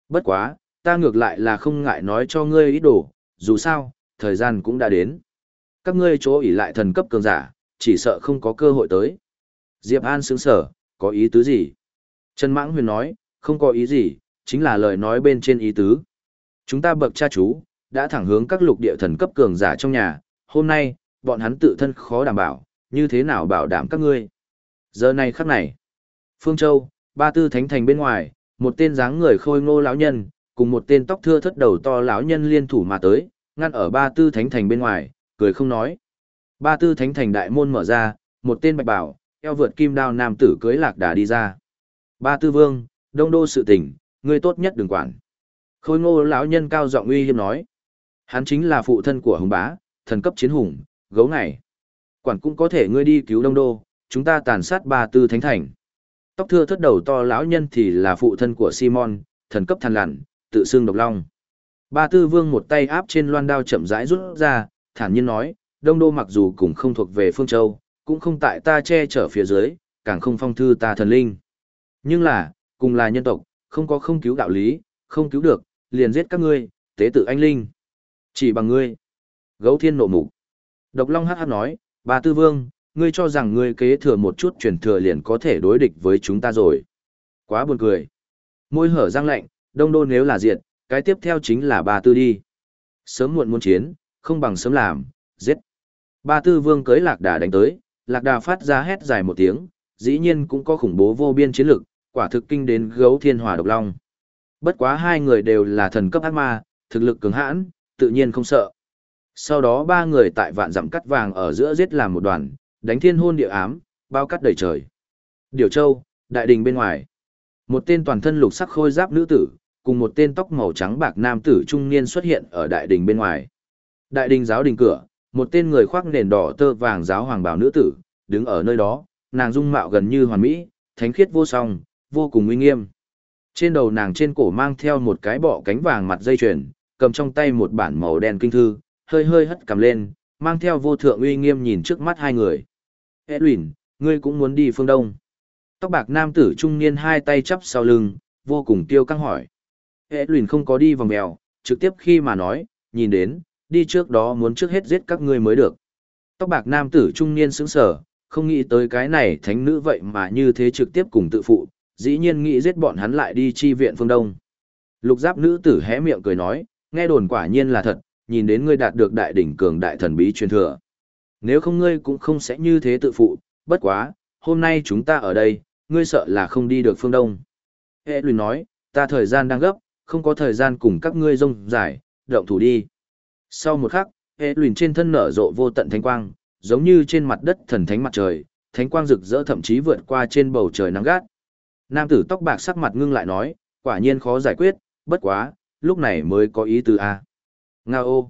Bất quá, ta ngược lại là không ngại nói cho ngươi ý đồ, dù sao, thời gian cũng đã đến. Các ngươi chỗ ỉ lại thần cấp cường giả, chỉ sợ không có cơ hội tới. Diệp An sướng sở, có ý tứ gì? Trần Mãng Huyền nói, không có ý gì, chính là lời nói bên trên ý tứ. Chúng ta bậc cha chú, đã thẳng hướng các lục địa thần cấp cường giả trong nhà, hôm nay, bọn hắn tự thân khó đảm bảo, như thế nào bảo đảm các ngươi. Giờ này khắc này, Phương Châu, ba tư thánh thành bên ngoài, một tên dáng người khôi ngô lão nhân, cùng một tên tóc thưa thất đầu to lão nhân liên thủ mà tới, ngăn ở ba tư thánh thành bên ngoài, cười không nói. Ba tư thánh thành đại môn mở ra, một tên bạch bảo, eo vượt kim đao nam tử cưới lạc đà đi ra. Ba tư vương, đông đô sự tình, ngươi tốt nhất đừng quản. Khôi ngô lão nhân cao giọng uy hiếp nói. Hắn chính là phụ thân của hùng bá, thần cấp chiến hùng, gấu này Quản cũng có thể ngươi đi cứu đông đô, chúng ta tàn sát ba tư thánh thành. Tóc thưa thất đầu to lão nhân thì là phụ thân của Simon, thần cấp thần lằn, tự xưng độc long. Ba tư vương một tay áp trên loan đao chậm rãi rút ra, thản nhiên nói, đông đô mặc dù cũng không thuộc về phương châu, cũng không tại ta che chở phía dưới, càng không phong thư ta thần linh. Nhưng là, cùng là nhân tộc, không có không cứu đạo lý, không cứu được, liền giết các ngươi, tế tự anh linh. Chỉ bằng ngươi. Gấu thiên nộ mục. Độc long hát hát nói, ba tư vương, ngươi cho rằng ngươi kế thừa một chút truyền thừa liền có thể đối địch với chúng ta rồi. Quá buồn cười. Môi hở răng lạnh, đông đô nếu là diệt, cái tiếp theo chính là ba tư đi. Sớm muộn muốn chiến, không bằng sớm làm, giết. Ba tư vương cưới lạc đà đánh tới, lạc đà phát ra hét dài một tiếng, dĩ nhiên cũng có khủng bố vô biên chiến lực, quả thực kinh đến gấu thiên hòa độc long. Bất quá hai người đều là thần cấp ác ma, thực lực cứng hãn, tự nhiên không sợ. Sau đó ba người tại vạn dặm cắt vàng ở giữa giết làm một đoàn, đánh thiên hôn địa ám, bao cắt đầy trời. Điều Châu, đại đình bên ngoài. Một tên toàn thân lục sắc khôi giáp nữ tử, cùng một tên tóc màu trắng bạc nam tử trung niên xuất hiện ở đại đình bên ngoài. Đại đình giáo đình cửa, một tên người khoác nền đỏ tơ vàng giáo hoàng bào nữ tử, đứng ở nơi đó, nàng dung mạo gần như hoàn mỹ, thánh khiết vô song, vô cùng uy nghiêm. Trên đầu nàng trên cổ mang theo một cái bọ cánh vàng mặt dây chuyền, cầm trong tay một bản màu đen kinh thư, hơi hơi hất cầm lên, mang theo vô thượng uy nghiêm nhìn trước mắt hai người. Edwin, ngươi cũng muốn đi phương Đông. Tóc bạc nam tử trung niên hai tay chắp sau lưng, vô cùng tiêu căng hỏi. Edwin không có đi vòng mèo, trực tiếp khi mà nói, nhìn đến, đi trước đó muốn trước hết giết các ngươi mới được. Tóc bạc nam tử trung niên sững sở, không nghĩ tới cái này thánh nữ vậy mà như thế trực tiếp cùng tự phụ, dĩ nhiên nghĩ giết bọn hắn lại đi chi viện phương Đông. Lục giáp nữ tử hé miệng cười nói, nghe đồn quả nhiên là thật, nhìn đến ngươi đạt được đại đỉnh cường đại thần bí truyền thừa. Nếu không ngươi cũng không sẽ như thế tự phụ, bất quá, hôm nay chúng ta ở đây, ngươi sợ là không đi được phương Đông. Hệ lùi nói, ta thời gian đang gấp, không có thời gian cùng các ngươi rông giải, động thủ đi. Sau một khắc, hệ lùi trên thân nở rộ vô tận thánh quang, giống như trên mặt đất thần thánh mặt trời, thánh quang rực rỡ thậm chí vượt qua trên bầu trời nắng gắt. Nam tử tóc bạc sắc mặt ngưng lại nói, quả nhiên khó giải quyết, bất quá, lúc này mới có ý tứ A. Nga ô.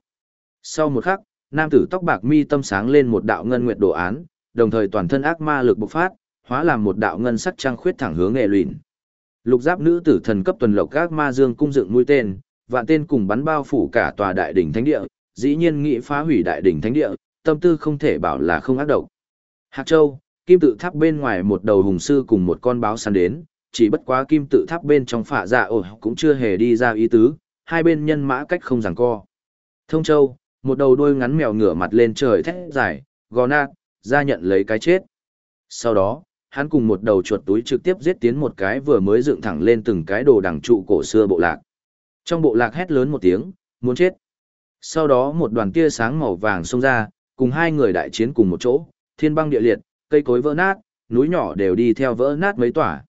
Sau một khắc, nam tử tóc bạc mi tâm sáng lên một đạo ngân nguyệt đồ án, đồng thời toàn thân ác ma lực bộc phát, hóa làm một đạo ngân sắc trăng khuyết thẳng hướng nghệ luyện. Lục giáp nữ tử thần cấp tuần lộc các ma dương cung dựng mũi tên, vạn tên cùng bắn bao phủ cả tòa đại đỉnh thánh địa, dĩ nhiên nghị phá hủy đại đỉnh thánh địa, tâm tư không thể bảo là không ác độc. Hạc Châu, kim tự tháp bên ngoài một đầu hùng sư cùng một con báo săn đến, chỉ bất quá kim tự tháp bên trong phạ dạ ổ cũng chưa hề đi ra ý tứ, hai bên nhân mã cách không giằng co. Thông Châu, một đầu đuôi ngắn mèo ngửa mặt lên trời thét dài, gò nạt, ra nhận lấy cái chết. Sau đó, hắn cùng một đầu chuột túi trực tiếp giết tiến một cái vừa mới dựng thẳng lên từng cái đồ đằng trụ cổ xưa bộ lạc. Trong bộ lạc hét lớn một tiếng, muốn chết. Sau đó một đoàn tia sáng màu vàng xông ra, cùng hai người đại chiến cùng một chỗ, thiên băng địa liệt, cây cối vỡ nát, núi nhỏ đều đi theo vỡ nát mấy tỏa.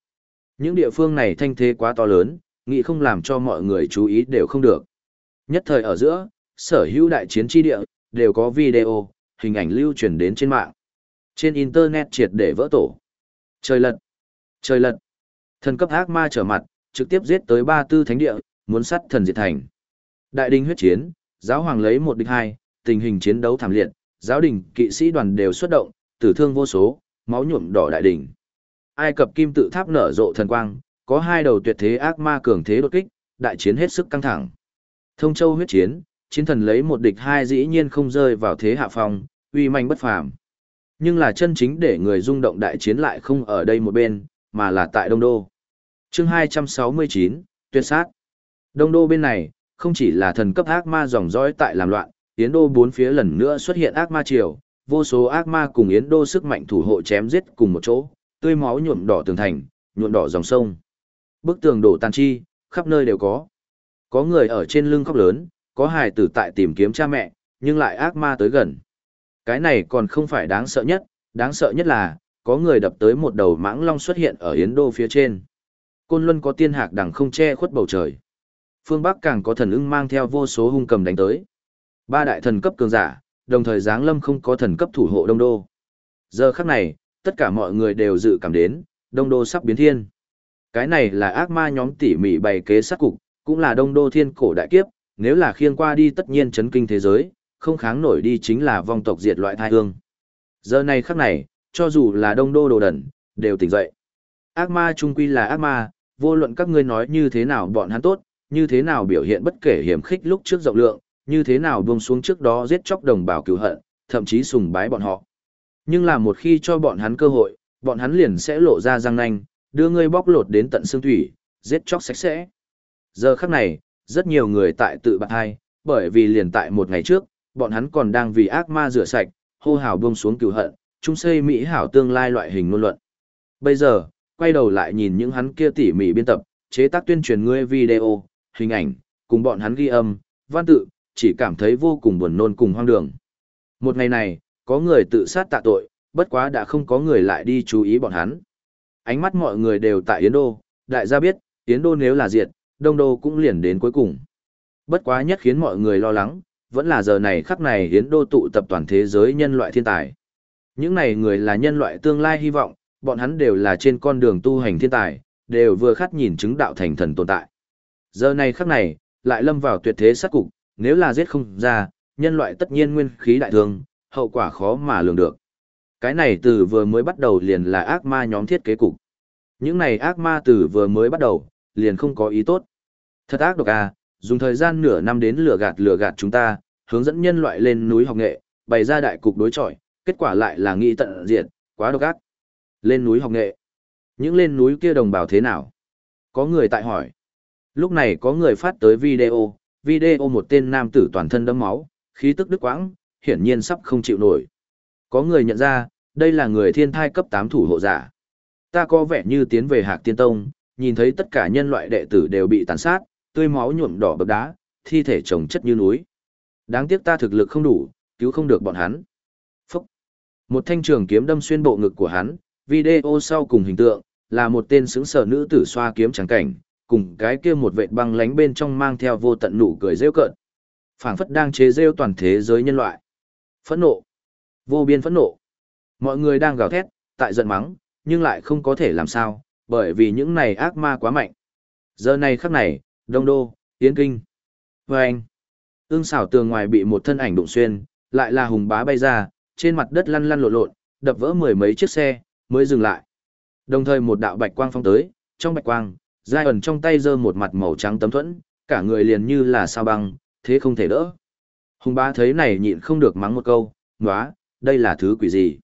Những địa phương này thanh thế quá to lớn, nghĩ không làm cho mọi người chú ý đều không được. Nhất thời ở giữa, sở hữu đại chiến tri địa, đều có video, hình ảnh lưu truyền đến trên mạng. Trên Internet triệt để vỡ tổ. Trời lật! Trời lật! Thần cấp ác ma trở mặt, trực tiếp giết tới ba tư thánh địa, muốn sát thần diệt thành. Đại đình huyết chiến, giáo hoàng lấy một địch hai, tình hình chiến đấu thảm liệt, giáo đình, kỵ sĩ đoàn đều xuất động, tử thương vô số, máu nhuộm đỏ đại đình. Ai cập kim tự tháp nở rộ thần quang, có hai đầu tuyệt thế ác ma cường thế đột kích, đại chiến hết sức căng thẳng. Thông Châu huyết chiến, chiến thần lấy một địch hai dĩ nhiên không rơi vào thế hạ phong, uy manh bất phàm. Nhưng là chân chính để người rung động đại chiến lại không ở đây một bên, mà là tại Đông Đô. Chương 269, tuyệt sát. Đông Đô bên này, không chỉ là thần cấp ác ma dòng dõi tại làm loạn, Yến Đô bốn phía lần nữa xuất hiện ác ma triều, vô số ác ma cùng Yến Đô sức mạnh thủ hộ chém giết cùng một chỗ, tươi máu nhuộm đỏ tường thành, nhuộm đỏ dòng sông. Bức tường đổ tàn chi, khắp nơi đều có. Có người ở trên lưng khóc lớn, có hài tử tại tìm kiếm cha mẹ, nhưng lại ác ma tới gần. Cái này còn không phải đáng sợ nhất, đáng sợ nhất là, có người đập tới một đầu mãng long xuất hiện ở Yến Đô phía trên. Côn Luân có tiên hạc đằng không che khuất bầu trời. Phương Bắc càng có thần ưng mang theo vô số hung cầm đánh tới. Ba đại thần cấp cường giả, đồng thời giáng lâm không có thần cấp thủ hộ Đông Đô. Giờ khắc này, tất cả mọi người đều dự cảm đến, Đông Đô sắp biến thiên. Cái này là ác ma nhóm tỉ mỉ bày kế sát cục, cũng là Đông Đô thiên cổ đại kiếp, nếu là khiêng qua đi tất nhiên chấn kinh thế giới, không kháng nổi đi chính là vong tộc diệt loại thai hương. Giờ này khắc này, cho dù là Đông Đô đồ đần, đều tỉnh dậy. Ác ma trung quy là ác ma, vô luận các ngươi nói như thế nào bọn hắn tốt, như thế nào biểu hiện bất kể hiểm khích lúc trước rộng lượng, như thế nào buông xuống trước đó giết chóc đồng bào cứu hận, thậm chí sùng bái bọn họ. Nhưng là một khi cho bọn hắn cơ hội, bọn hắn liền sẽ lộ ra răng nanh, đưa ngươi bóc lột đến tận xương thủy, giết chóc sạch sẽ. Giờ khắc này, rất nhiều người tại tự bạc hai, bởi vì liền tại một ngày trước, bọn hắn còn đang vì ác ma rửa sạch, hô hào buông xuống cửu hận, chung xây mỹ hảo tương lai loại hình ngôn luận. Bây giờ, quay đầu lại nhìn những hắn kia tỉ mỉ biên tập, chế tác tuyên truyền ngươi video, hình ảnh, cùng bọn hắn ghi âm, văn tự, chỉ cảm thấy vô cùng buồn nôn cùng hoang đường. Một ngày này, có người tự sát tạ tội, bất quá đã không có người lại đi chú ý bọn hắn. Ánh mắt mọi người đều tại Yến Đô, đại gia biết, Yến Đô nếu là diệt, Đông Đô cũng liền đến cuối cùng. Bất quá nhất khiến mọi người lo lắng, vẫn là giờ này khắc này Yến Đô tụ tập toàn thế giới nhân loại thiên tài. Những này người là nhân loại tương lai hy vọng, bọn hắn đều là trên con đường tu hành thiên tài, đều vừa khát nhìn chứng đạo thành thần tồn tại. Giờ này khắc này, lại lâm vào tuyệt thế sát cục, nếu là giết không ra, nhân loại tất nhiên nguyên khí đại thương, hậu quả khó mà lường được. Cái này từ vừa mới bắt đầu liền là ác ma nhóm thiết kế cục. Những này ác ma từ vừa mới bắt đầu, liền không có ý tốt. Thật ác độc à, dùng thời gian nửa năm đến lừa gạt lừa gạt chúng ta, hướng dẫn nhân loại lên núi học nghệ, bày ra đại cục đối chọi, kết quả lại là nghĩ tận diệt, quá độc ác. Lên núi học nghệ. Những lên núi kia đồng bào thế nào? Có người tại hỏi. Lúc này có người phát tới video, video một tên nam tử toàn thân đẫm máu, khí tức đứt quãng, hiển nhiên sắp không chịu nổi. Có người nhận ra, đây là người thiên thai cấp 8 thủ hộ giả. Ta có vẻ như tiến về Hạc Tiên Tông, nhìn thấy tất cả nhân loại đệ tử đều bị tàn sát, tươi máu nhuộm đỏ bậc đá, thi thể chồng chất như núi. Đáng tiếc ta thực lực không đủ, cứu không được bọn hắn. Phúc! Một thanh trường kiếm đâm xuyên bộ ngực của hắn, video sau cùng hình tượng, là một tên xứng sở nữ tử xoa kiếm trắng cảnh, cùng cái kia một vệt băng lánh bên trong mang theo vô tận nụ cười rêu cợt. phảng phất đang chế rêu toàn thế giới nhân loại. Phẫn nộ! Vô biên phẫn nộ! Mọi người đang gào thét, tại giận mắng, nhưng lại không có thể làm sao, bởi vì những này ác ma quá mạnh. Giờ này khắc này, Đông Đô, Tiến Kinh. Và anh, ương xảo tường ngoài bị một thân ảnh đụng xuyên, lại là hùng bá bay ra, trên mặt đất lăn lăn lộn lộn, đập vỡ mười mấy chiếc xe, mới dừng lại. Đồng thời một đạo bạch quang phong tới, trong bạch quang, giai ẩn trong tay giơ một mặt màu trắng tấm thuẫn, cả người liền như là sao băng, thế không thể đỡ. Hùng bá thấy này nhịn không được mắng một câu, ngóa, đây là thứ quỷ gì?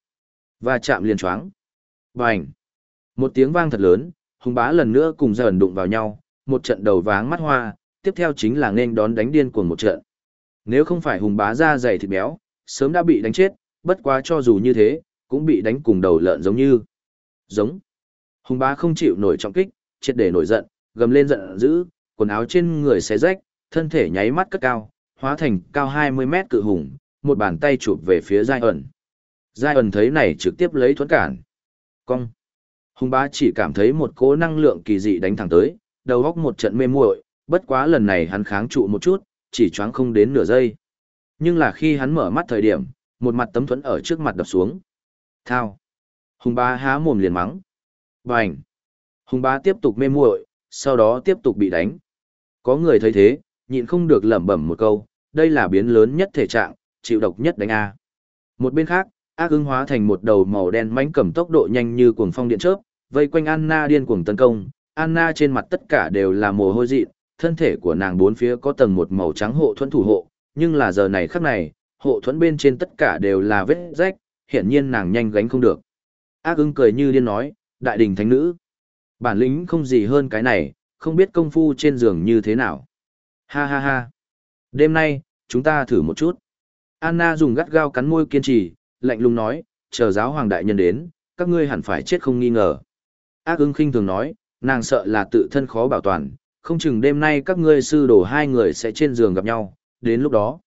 Và chạm liền choáng. Bành! Một tiếng vang thật lớn, hùng bá lần nữa cùng dần đụng vào nhau, một trận đầu váng mắt hoa, tiếp theo chính là nên đón đánh điên cuồng một trận. Nếu không phải hùng bá da dày thịt béo, sớm đã bị đánh chết, bất quá cho dù như thế, cũng bị đánh cùng đầu lợn giống như. Giống. Hùng bá không chịu nổi trọng kích, triệt để nổi giận, gầm lên giận dữ, quần áo trên người xé rách, thân thể nháy mắt cất cao, hóa thành cao 20 mét cự hùng, một bàn tay chụp về phía Giai ẩn. Giai ẩn thấy này trực tiếp lấy thuẫn cản. Cong. Hùng bá chỉ cảm thấy một cỗ năng lượng kỳ dị đánh thẳng tới, đầu góc một trận mê muội, bất quá lần này hắn kháng trụ một chút, chỉ choáng không đến nửa giây. Nhưng là khi hắn mở mắt thời điểm, một mặt tấm thuẫn ở trước mặt đập xuống. Thao. Hùng bá há mồm liền mắng. Bành. Hùng bá tiếp tục mê muội, sau đó tiếp tục bị đánh. Có người thấy thế, nhịn không được lẩm bẩm một câu, đây là biến lớn nhất thể trạng, chịu độc nhất đánh A. Một bên khác, ác ưng hóa thành một đầu màu đen mánh cầm tốc độ nhanh như cuồng phong điện chớp, vây quanh Anna điên cuồng tấn công. Anna trên mặt tất cả đều là mồ hôi dị, thân thể của nàng bốn phía có tầng một màu trắng hộ thuẫn thủ hộ, nhưng là giờ này khắc này, hộ thuẫn bên trên tất cả đều là vết rách, hiển nhiên nàng nhanh gánh không được. Ác ưng cười như điên nói, đại đình thánh nữ. Bản lĩnh không gì hơn cái này, không biết công phu trên giường như thế nào. Ha ha ha. Đêm nay, chúng ta thử một chút. Anna dùng gắt gao cắn môi kiên trì, lạnh lùng nói, chờ giáo hoàng đại nhân đến, các ngươi hẳn phải chết không nghi ngờ. Ác ưng khinh thường nói, nàng sợ là tự thân khó bảo toàn, không chừng đêm nay các ngươi sư đồ hai người sẽ trên giường gặp nhau, đến lúc đó.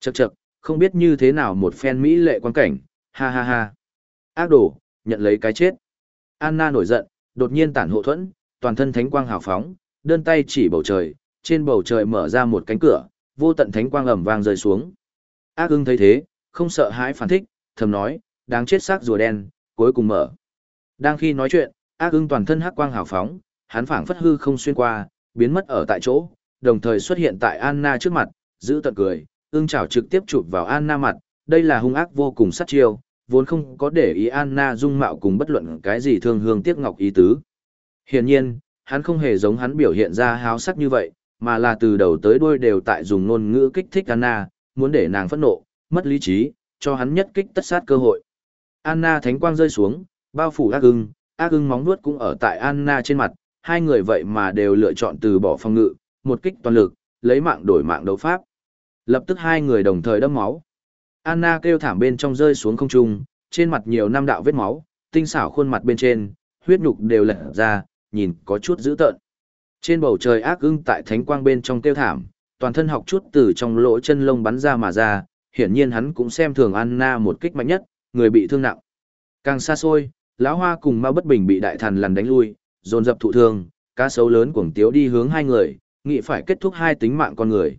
Chậc chậc, không biết như thế nào một phen mỹ lệ quan cảnh, ha ha ha. Ác đồ, nhận lấy cái chết. Anna nổi giận, đột nhiên tản hộ thuẫn, toàn thân thánh quang hào phóng, đơn tay chỉ bầu trời, trên bầu trời mở ra một cánh cửa, vô tận thánh quang ầm vang rơi xuống. Ác ưng thấy thế, không sợ hãi phản thích, thầm nói, đáng chết xác rùa đen, cuối cùng mở. Đang khi nói chuyện, ác ưng toàn thân hắc quang hào phóng, hắn phảng phất hư không xuyên qua, biến mất ở tại chỗ, đồng thời xuất hiện tại Anna trước mặt, giữ tận cười, ưng chảo trực tiếp chụp vào Anna mặt, đây là hung ác vô cùng sát chiêu, vốn không có để ý Anna dung mạo cùng bất luận cái gì thương hương tiếc ngọc ý tứ. Hiển nhiên, hắn không hề giống hắn biểu hiện ra háo sắc như vậy, mà là từ đầu tới đuôi đều tại dùng ngôn ngữ kích thích Anna, muốn để nàng phẫn nộ, mất lý trí, cho hắn nhất kích tất sát cơ hội. Anna thánh quang rơi xuống, bao phủ ác ưng, ác ưng móng nuốt cũng ở tại Anna trên mặt, hai người vậy mà đều lựa chọn từ bỏ phòng ngự, một kích toàn lực, lấy mạng đổi mạng đấu pháp. Lập tức hai người đồng thời đâm máu. Anna kêu thảm bên trong rơi xuống không trung, trên mặt nhiều năm đạo vết máu, tinh xảo khuôn mặt bên trên, huyết nhục đều lật ra, nhìn có chút dữ tợn. Trên bầu trời ác ưng tại thánh quang bên trong kêu thảm, toàn thân học chút từ trong lỗ chân lông bắn ra mà ra, hiển nhiên hắn cũng xem thường Anna một kích mạnh nhất, người bị thương nặng. Càng xa xôi, lão hoa cùng ma bất bình bị đại thần lần đánh lui, dồn dập thụ thương, cá sấu lớn cuồng tiếu đi hướng hai người, nghĩ phải kết thúc hai tính mạng con người.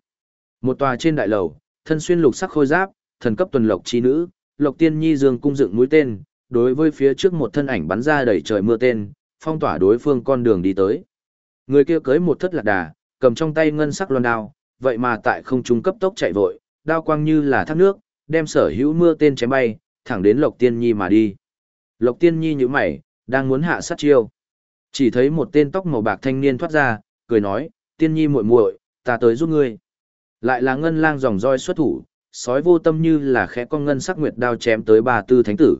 Một tòa trên đại lầu, thân xuyên lục sắc khôi giáp, thần cấp tuần lộc chi nữ, Lộc Tiên Nhi dương cung dựng mũi tên, đối với phía trước một thân ảnh bắn ra đầy trời mưa tên, phong tỏa đối phương con đường đi tới. Người kia cưới một thất lạc đà, cầm trong tay ngân sắc loan đao, vậy mà tại không trung cấp tốc chạy vội, đao quang như là thác nước, đem sở hữu mưa tên chém bay, thẳng đến Lộc Tiên Nhi mà đi. Lộc Tiên Nhi như mày, đang muốn hạ sát chiêu. Chỉ thấy một tên tóc màu bạc thanh niên thoát ra, cười nói, Tiên Nhi muội muội, ta tới giúp ngươi. Lại là ngân lang dòng roi xuất thủ, sói vô tâm như là khẽ con ngân sắc nguyệt đao chém tới ba tư thánh tử.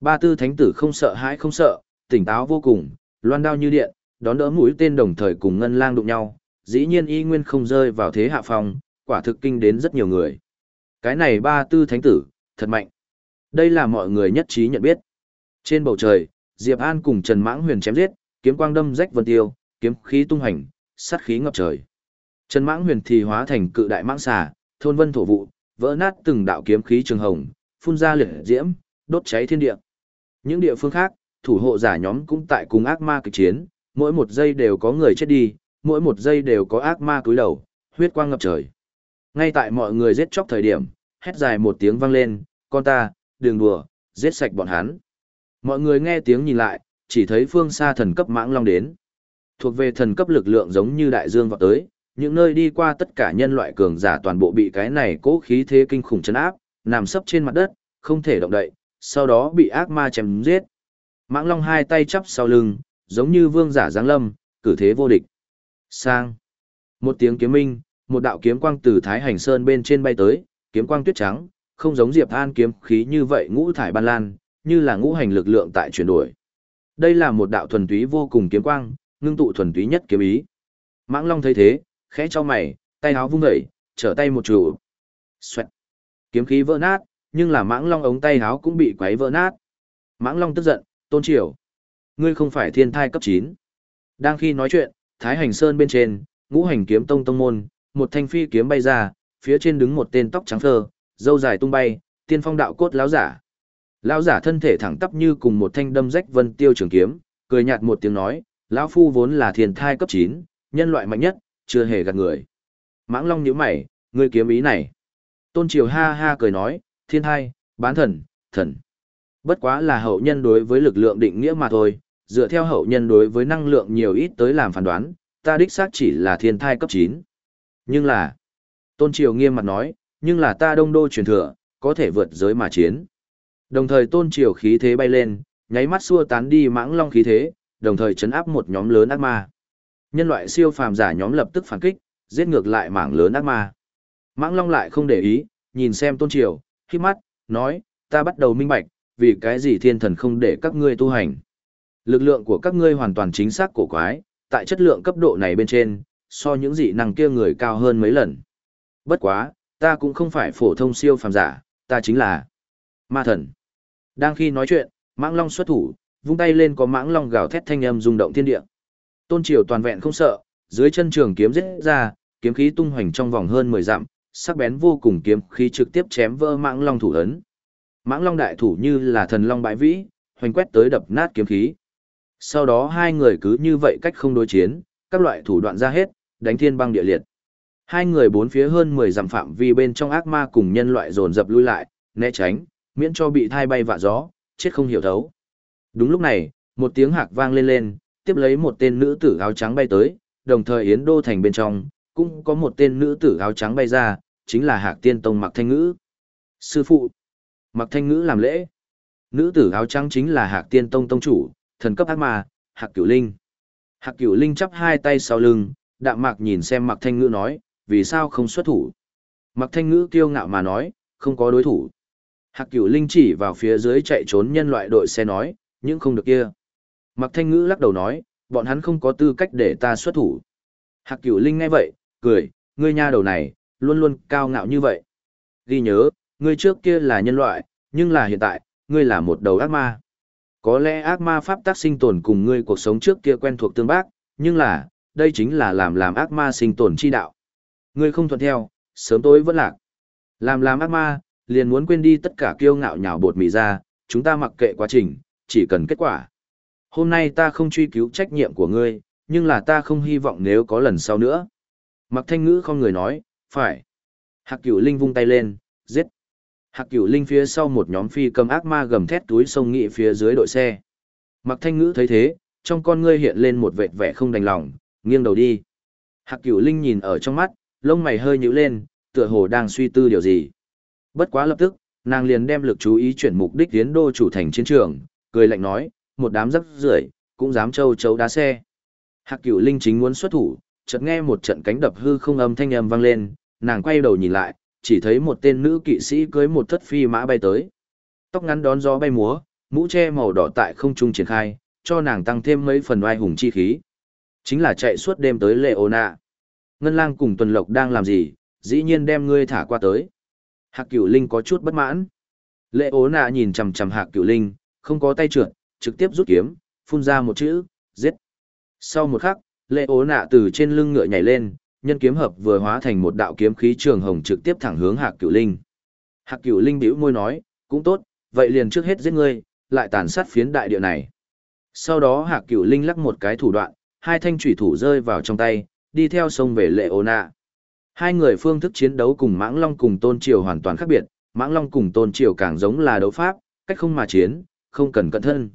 Ba tư thánh tử không sợ hãi không sợ, tỉnh táo vô cùng, loan đao như điện, đón đỡ mũi tên đồng thời cùng ngân lang đụng nhau, dĩ nhiên y nguyên không rơi vào thế hạ phong, quả thực kinh đến rất nhiều người. Cái này ba tư thánh tử, thật mạnh. Đây là mọi người nhất trí nhận biết. Trên bầu trời, Diệp An cùng Trần Mãng Huyền chém giết, kiếm quang đâm rách vân tiêu, kiếm khí tung hành, sát khí ngập trời. Trần Mãng Huyền thì hóa thành cự đại mãng xà, thôn vân thổ vụ, vỡ nát từng đạo kiếm khí trường hồng, phun ra liệt diễm, đốt cháy thiên địa. Những địa phương khác, thủ hộ giả nhóm cũng tại cùng ác ma kịch chiến, mỗi một giây đều có người chết đi, mỗi một giây đều có ác ma cúi đầu, huyết quang ngập trời. Ngay tại mọi người giết chóc thời điểm, hét dài một tiếng vang lên, con ta, đừng đùa, giết sạch bọn hắn. Mọi người nghe tiếng nhìn lại, chỉ thấy phương xa thần cấp mãng long đến. Thuộc về thần cấp lực lượng giống như đại dương vọt tới, những nơi đi qua tất cả nhân loại cường giả toàn bộ bị cái này cố khí thế kinh khủng chấn áp, nằm sấp trên mặt đất, không thể động đậy, sau đó bị ác ma chém giết. Mãng long hai tay chắp sau lưng, giống như vương giả giáng lâm, cử thế vô địch. Sang. Một tiếng kiếm minh, một đạo kiếm quang từ Thái Hành Sơn bên trên bay tới, kiếm quang tuyết trắng, không giống Diệp An kiếm khí như vậy ngũ thải ban lan, như là ngũ hành lực lượng tại chuyển đổi. Đây là một đạo thuần túy vô cùng kiếm quang, ngưng tụ thuần túy nhất kiếm ý. Mãng Long thấy thế, khẽ cho mày, tay áo vung dậy, trở tay một chủ. Xoẹt. Kiếm khí vỡ nát, nhưng là Mãng Long ống tay áo cũng bị quấy vỡ nát. Mãng Long tức giận, "Tôn Triều, ngươi không phải thiên thai cấp 9?" Đang khi nói chuyện, Thái Hành Sơn bên trên, Ngũ Hành Kiếm Tông tông môn, một thanh phi kiếm bay ra, phía trên đứng một tên tóc trắng phơ, râu dài tung bay, tiên phong đạo cốt lão giả. Lão giả thân thể thẳng tắp như cùng một thanh đâm rách vân tiêu trường kiếm, cười nhạt một tiếng nói, lão phu vốn là thiên thai cấp 9, nhân loại mạnh nhất, chưa hề gạt người. Mãng Long nhíu mày, ngươi kiếm ý này. Tôn Triều ha ha cười nói, thiên thai, bán thần, thần. Bất quá là hậu nhân đối với lực lượng định nghĩa mà thôi, dựa theo hậu nhân đối với năng lượng nhiều ít tới làm phán đoán, ta đích xác chỉ là thiên thai cấp 9. Nhưng là, Tôn Triều nghiêm mặt nói, nhưng là ta đông đô truyền thừa, có thể vượt giới mà chiến. Đồng thời Tôn Triều khí thế bay lên, nháy mắt xua tán đi mãng long khí thế, đồng thời chấn áp một nhóm lớn ác ma. Nhân loại siêu phàm giả nhóm lập tức phản kích, giết ngược lại mảng lớn ác ma. Mãng long lại không để ý, nhìn xem Tôn Triều, khi mắt, nói, ta bắt đầu minh bạch, vì cái gì thiên thần không để các ngươi tu hành. Lực lượng của các ngươi hoàn toàn chính xác cổ quái, tại chất lượng cấp độ này bên trên, so những dị năng kia người cao hơn mấy lần. Bất quá, ta cũng không phải phổ thông siêu phàm giả, ta chính là ma thần. Đang khi nói chuyện, mãng long xuất thủ, vung tay lên có mãng long gào thét thanh âm rung động thiên địa. Tôn Triều toàn vẹn không sợ, dưới chân trường kiếm giết ra, kiếm khí tung hoành trong vòng hơn 10 dặm, sắc bén vô cùng kiếm khí trực tiếp chém vỡ mãng long thủ ấn. Mãng long đại thủ như là thần long bãi vĩ, hoành quét tới đập nát kiếm khí. Sau đó hai người cứ như vậy cách không đối chiến, các loại thủ đoạn ra hết, đánh thiên băng địa liệt. Hai người bốn phía hơn 10 dặm phạm vi bên trong ác ma cùng nhân loại dồn dập lui lại, né tránh, miễn cho bị thai bay vạ gió, chết không hiểu thấu. Đúng lúc này, một tiếng hạc vang lên lên, tiếp lấy một tên nữ tử áo trắng bay tới, đồng thời Yến Đô Thành bên trong, cũng có một tên nữ tử áo trắng bay ra, chính là Hạc Tiên Tông Mặc Thanh Ngữ. Sư phụ, Mặc Thanh Ngữ làm lễ. Nữ tử áo trắng chính là Hạc Tiên Tông Tông chủ, thần cấp ác ma, Hạc Cửu Linh. Hạc Cửu Linh chắp hai tay sau lưng, đạm mạc nhìn xem Mặc Thanh Ngữ nói, vì sao không xuất thủ. Mặc Thanh Ngữ kiêu ngạo mà nói, không có đối thủ. Hạc Cửu Linh chỉ vào phía dưới chạy trốn nhân loại đội xe nói, nhưng không được kia. Mặc Thanh Ngữ lắc đầu nói, bọn hắn không có tư cách để ta xuất thủ. Hạc Cửu Linh nghe vậy, cười, ngươi nha đầu này, luôn luôn cao ngạo như vậy. Ghi nhớ, ngươi trước kia là nhân loại, nhưng là hiện tại, ngươi là một đầu ác ma. Có lẽ ác ma pháp tác sinh tồn cùng ngươi cuộc sống trước kia quen thuộc tương bác, nhưng là, đây chính là làm làm ác ma sinh tồn chi đạo. Ngươi không thuận theo, sớm tối vẫn lạc. Làm làm ác ma, liền muốn quên đi tất cả kiêu ngạo nhào bột mì ra, chúng ta mặc kệ quá trình, chỉ cần kết quả. Hôm nay ta không truy cứu trách nhiệm của ngươi, nhưng là ta không hy vọng nếu có lần sau nữa. Mặc thanh ngữ không người nói, phải. Hạc cửu linh vung tay lên, giết. Hạc cửu linh phía sau một nhóm phi cầm ác ma gầm thét túi sông nghị phía dưới đội xe. Mặc thanh ngữ thấy thế, trong con ngươi hiện lên một vệt vẻ không đành lòng, nghiêng đầu đi. Hạc cửu linh nhìn ở trong mắt, lông mày hơi nhíu lên, tựa hồ đang suy tư điều gì. Bất quá lập tức, nàng liền đem lực chú ý chuyển mục đích tiến đô chủ thành chiến trường, cười lạnh nói, một đám rắc rưởi cũng dám châu chấu đá xe. Hạc cửu linh chính muốn xuất thủ, chợt nghe một trận cánh đập hư không âm thanh âm vang lên, nàng quay đầu nhìn lại, chỉ thấy một tên nữ kỵ sĩ cưới một thất phi mã bay tới. Tóc ngắn đón gió bay múa, mũ che màu đỏ tại không trung triển khai, cho nàng tăng thêm mấy phần oai hùng chi khí. Chính là chạy suốt đêm tới Leona. Ngân lang cùng tuần lộc đang làm gì, dĩ nhiên đem ngươi thả qua tới. Hạc cửu linh có chút bất mãn. Lệ ố nạ nhìn chằm chằm hạc cửu linh, không có tay trượt, trực tiếp rút kiếm, phun ra một chữ, giết. Sau một khắc, lệ ố nạ từ trên lưng ngựa nhảy lên, nhân kiếm hợp vừa hóa thành một đạo kiếm khí trường hồng trực tiếp thẳng hướng Hạc Cửu Linh. Hạc Cửu Linh bĩu môi nói, cũng tốt, vậy liền trước hết giết ngươi, lại tàn sát phiến đại địa này. Sau đó Hạc Cửu Linh lắc một cái thủ đoạn, hai thanh thủy thủ rơi vào trong tay, đi theo sông về lệ ô nạ. Hai người phương thức chiến đấu cùng Mãng Long cùng Tôn Triều hoàn toàn khác biệt, Mãng Long cùng Tôn Triều càng giống là đấu pháp, cách không mà chiến, không cần cận thân.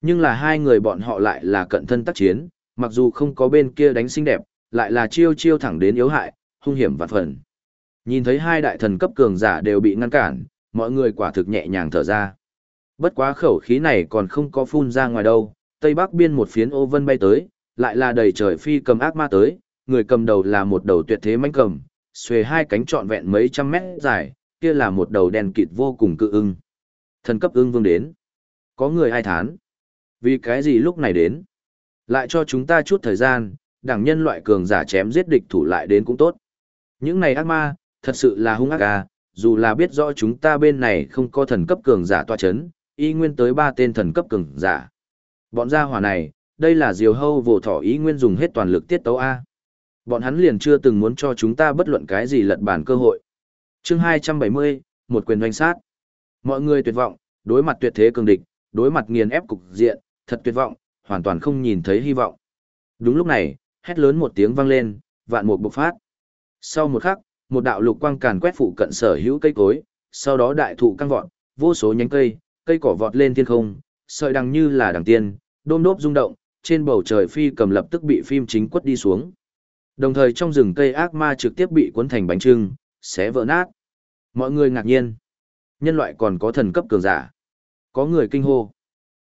Nhưng là hai người bọn họ lại là cận thân tác chiến, mặc dù không có bên kia đánh xinh đẹp, lại là chiêu chiêu thẳng đến yếu hại, hung hiểm vạn phần. Nhìn thấy hai đại thần cấp cường giả đều bị ngăn cản, mọi người quả thực nhẹ nhàng thở ra. Bất quá khẩu khí này còn không có phun ra ngoài đâu, tây bắc biên một phiến ô vân bay tới, lại là đầy trời phi cầm ác ma tới, người cầm đầu là một đầu tuyệt thế mãnh cầm, xuề hai cánh trọn vẹn mấy trăm mét dài, kia là một đầu đen kịt vô cùng cự ưng. Thần cấp ưng vương đến. Có người ai thán. Vì cái gì lúc này đến? Lại cho chúng ta chút thời gian, đảng nhân loại cường giả chém giết địch thủ lại đến cũng tốt. Những này ác ma, thật sự là hung ác à, dù là biết rõ chúng ta bên này không có thần cấp cường giả toa chấn, y nguyên tới ba tên thần cấp cường giả. Bọn gia hỏa này, đây là diều hâu vồ thỏ ý nguyên dùng hết toàn lực tiết tấu A. Bọn hắn liền chưa từng muốn cho chúng ta bất luận cái gì lật bản cơ hội. chương 270, một quyền doanh sát. Mọi người tuyệt vọng, đối mặt tuyệt thế cường địch, đối mặt nghiền ép cục diện, thật tuyệt vọng, hoàn toàn không nhìn thấy hy vọng. Đúng lúc này, hét lớn một tiếng vang lên, vạn mục bộc phát. Sau một khắc, một đạo lục quang càn quét phụ cận sở hữu cây cối, sau đó đại thụ căng vọt, vô số nhánh cây, cây cỏ vọt lên thiên không, sợi đằng như là đằng tiên, đôm đốp rung động, trên bầu trời phi cầm lập tức bị phim chính quất đi xuống. Đồng thời trong rừng cây ác ma trực tiếp bị cuốn thành bánh trưng, xé vỡ nát. Mọi người ngạc nhiên. Nhân loại còn có thần cấp cường giả. Có người kinh hô.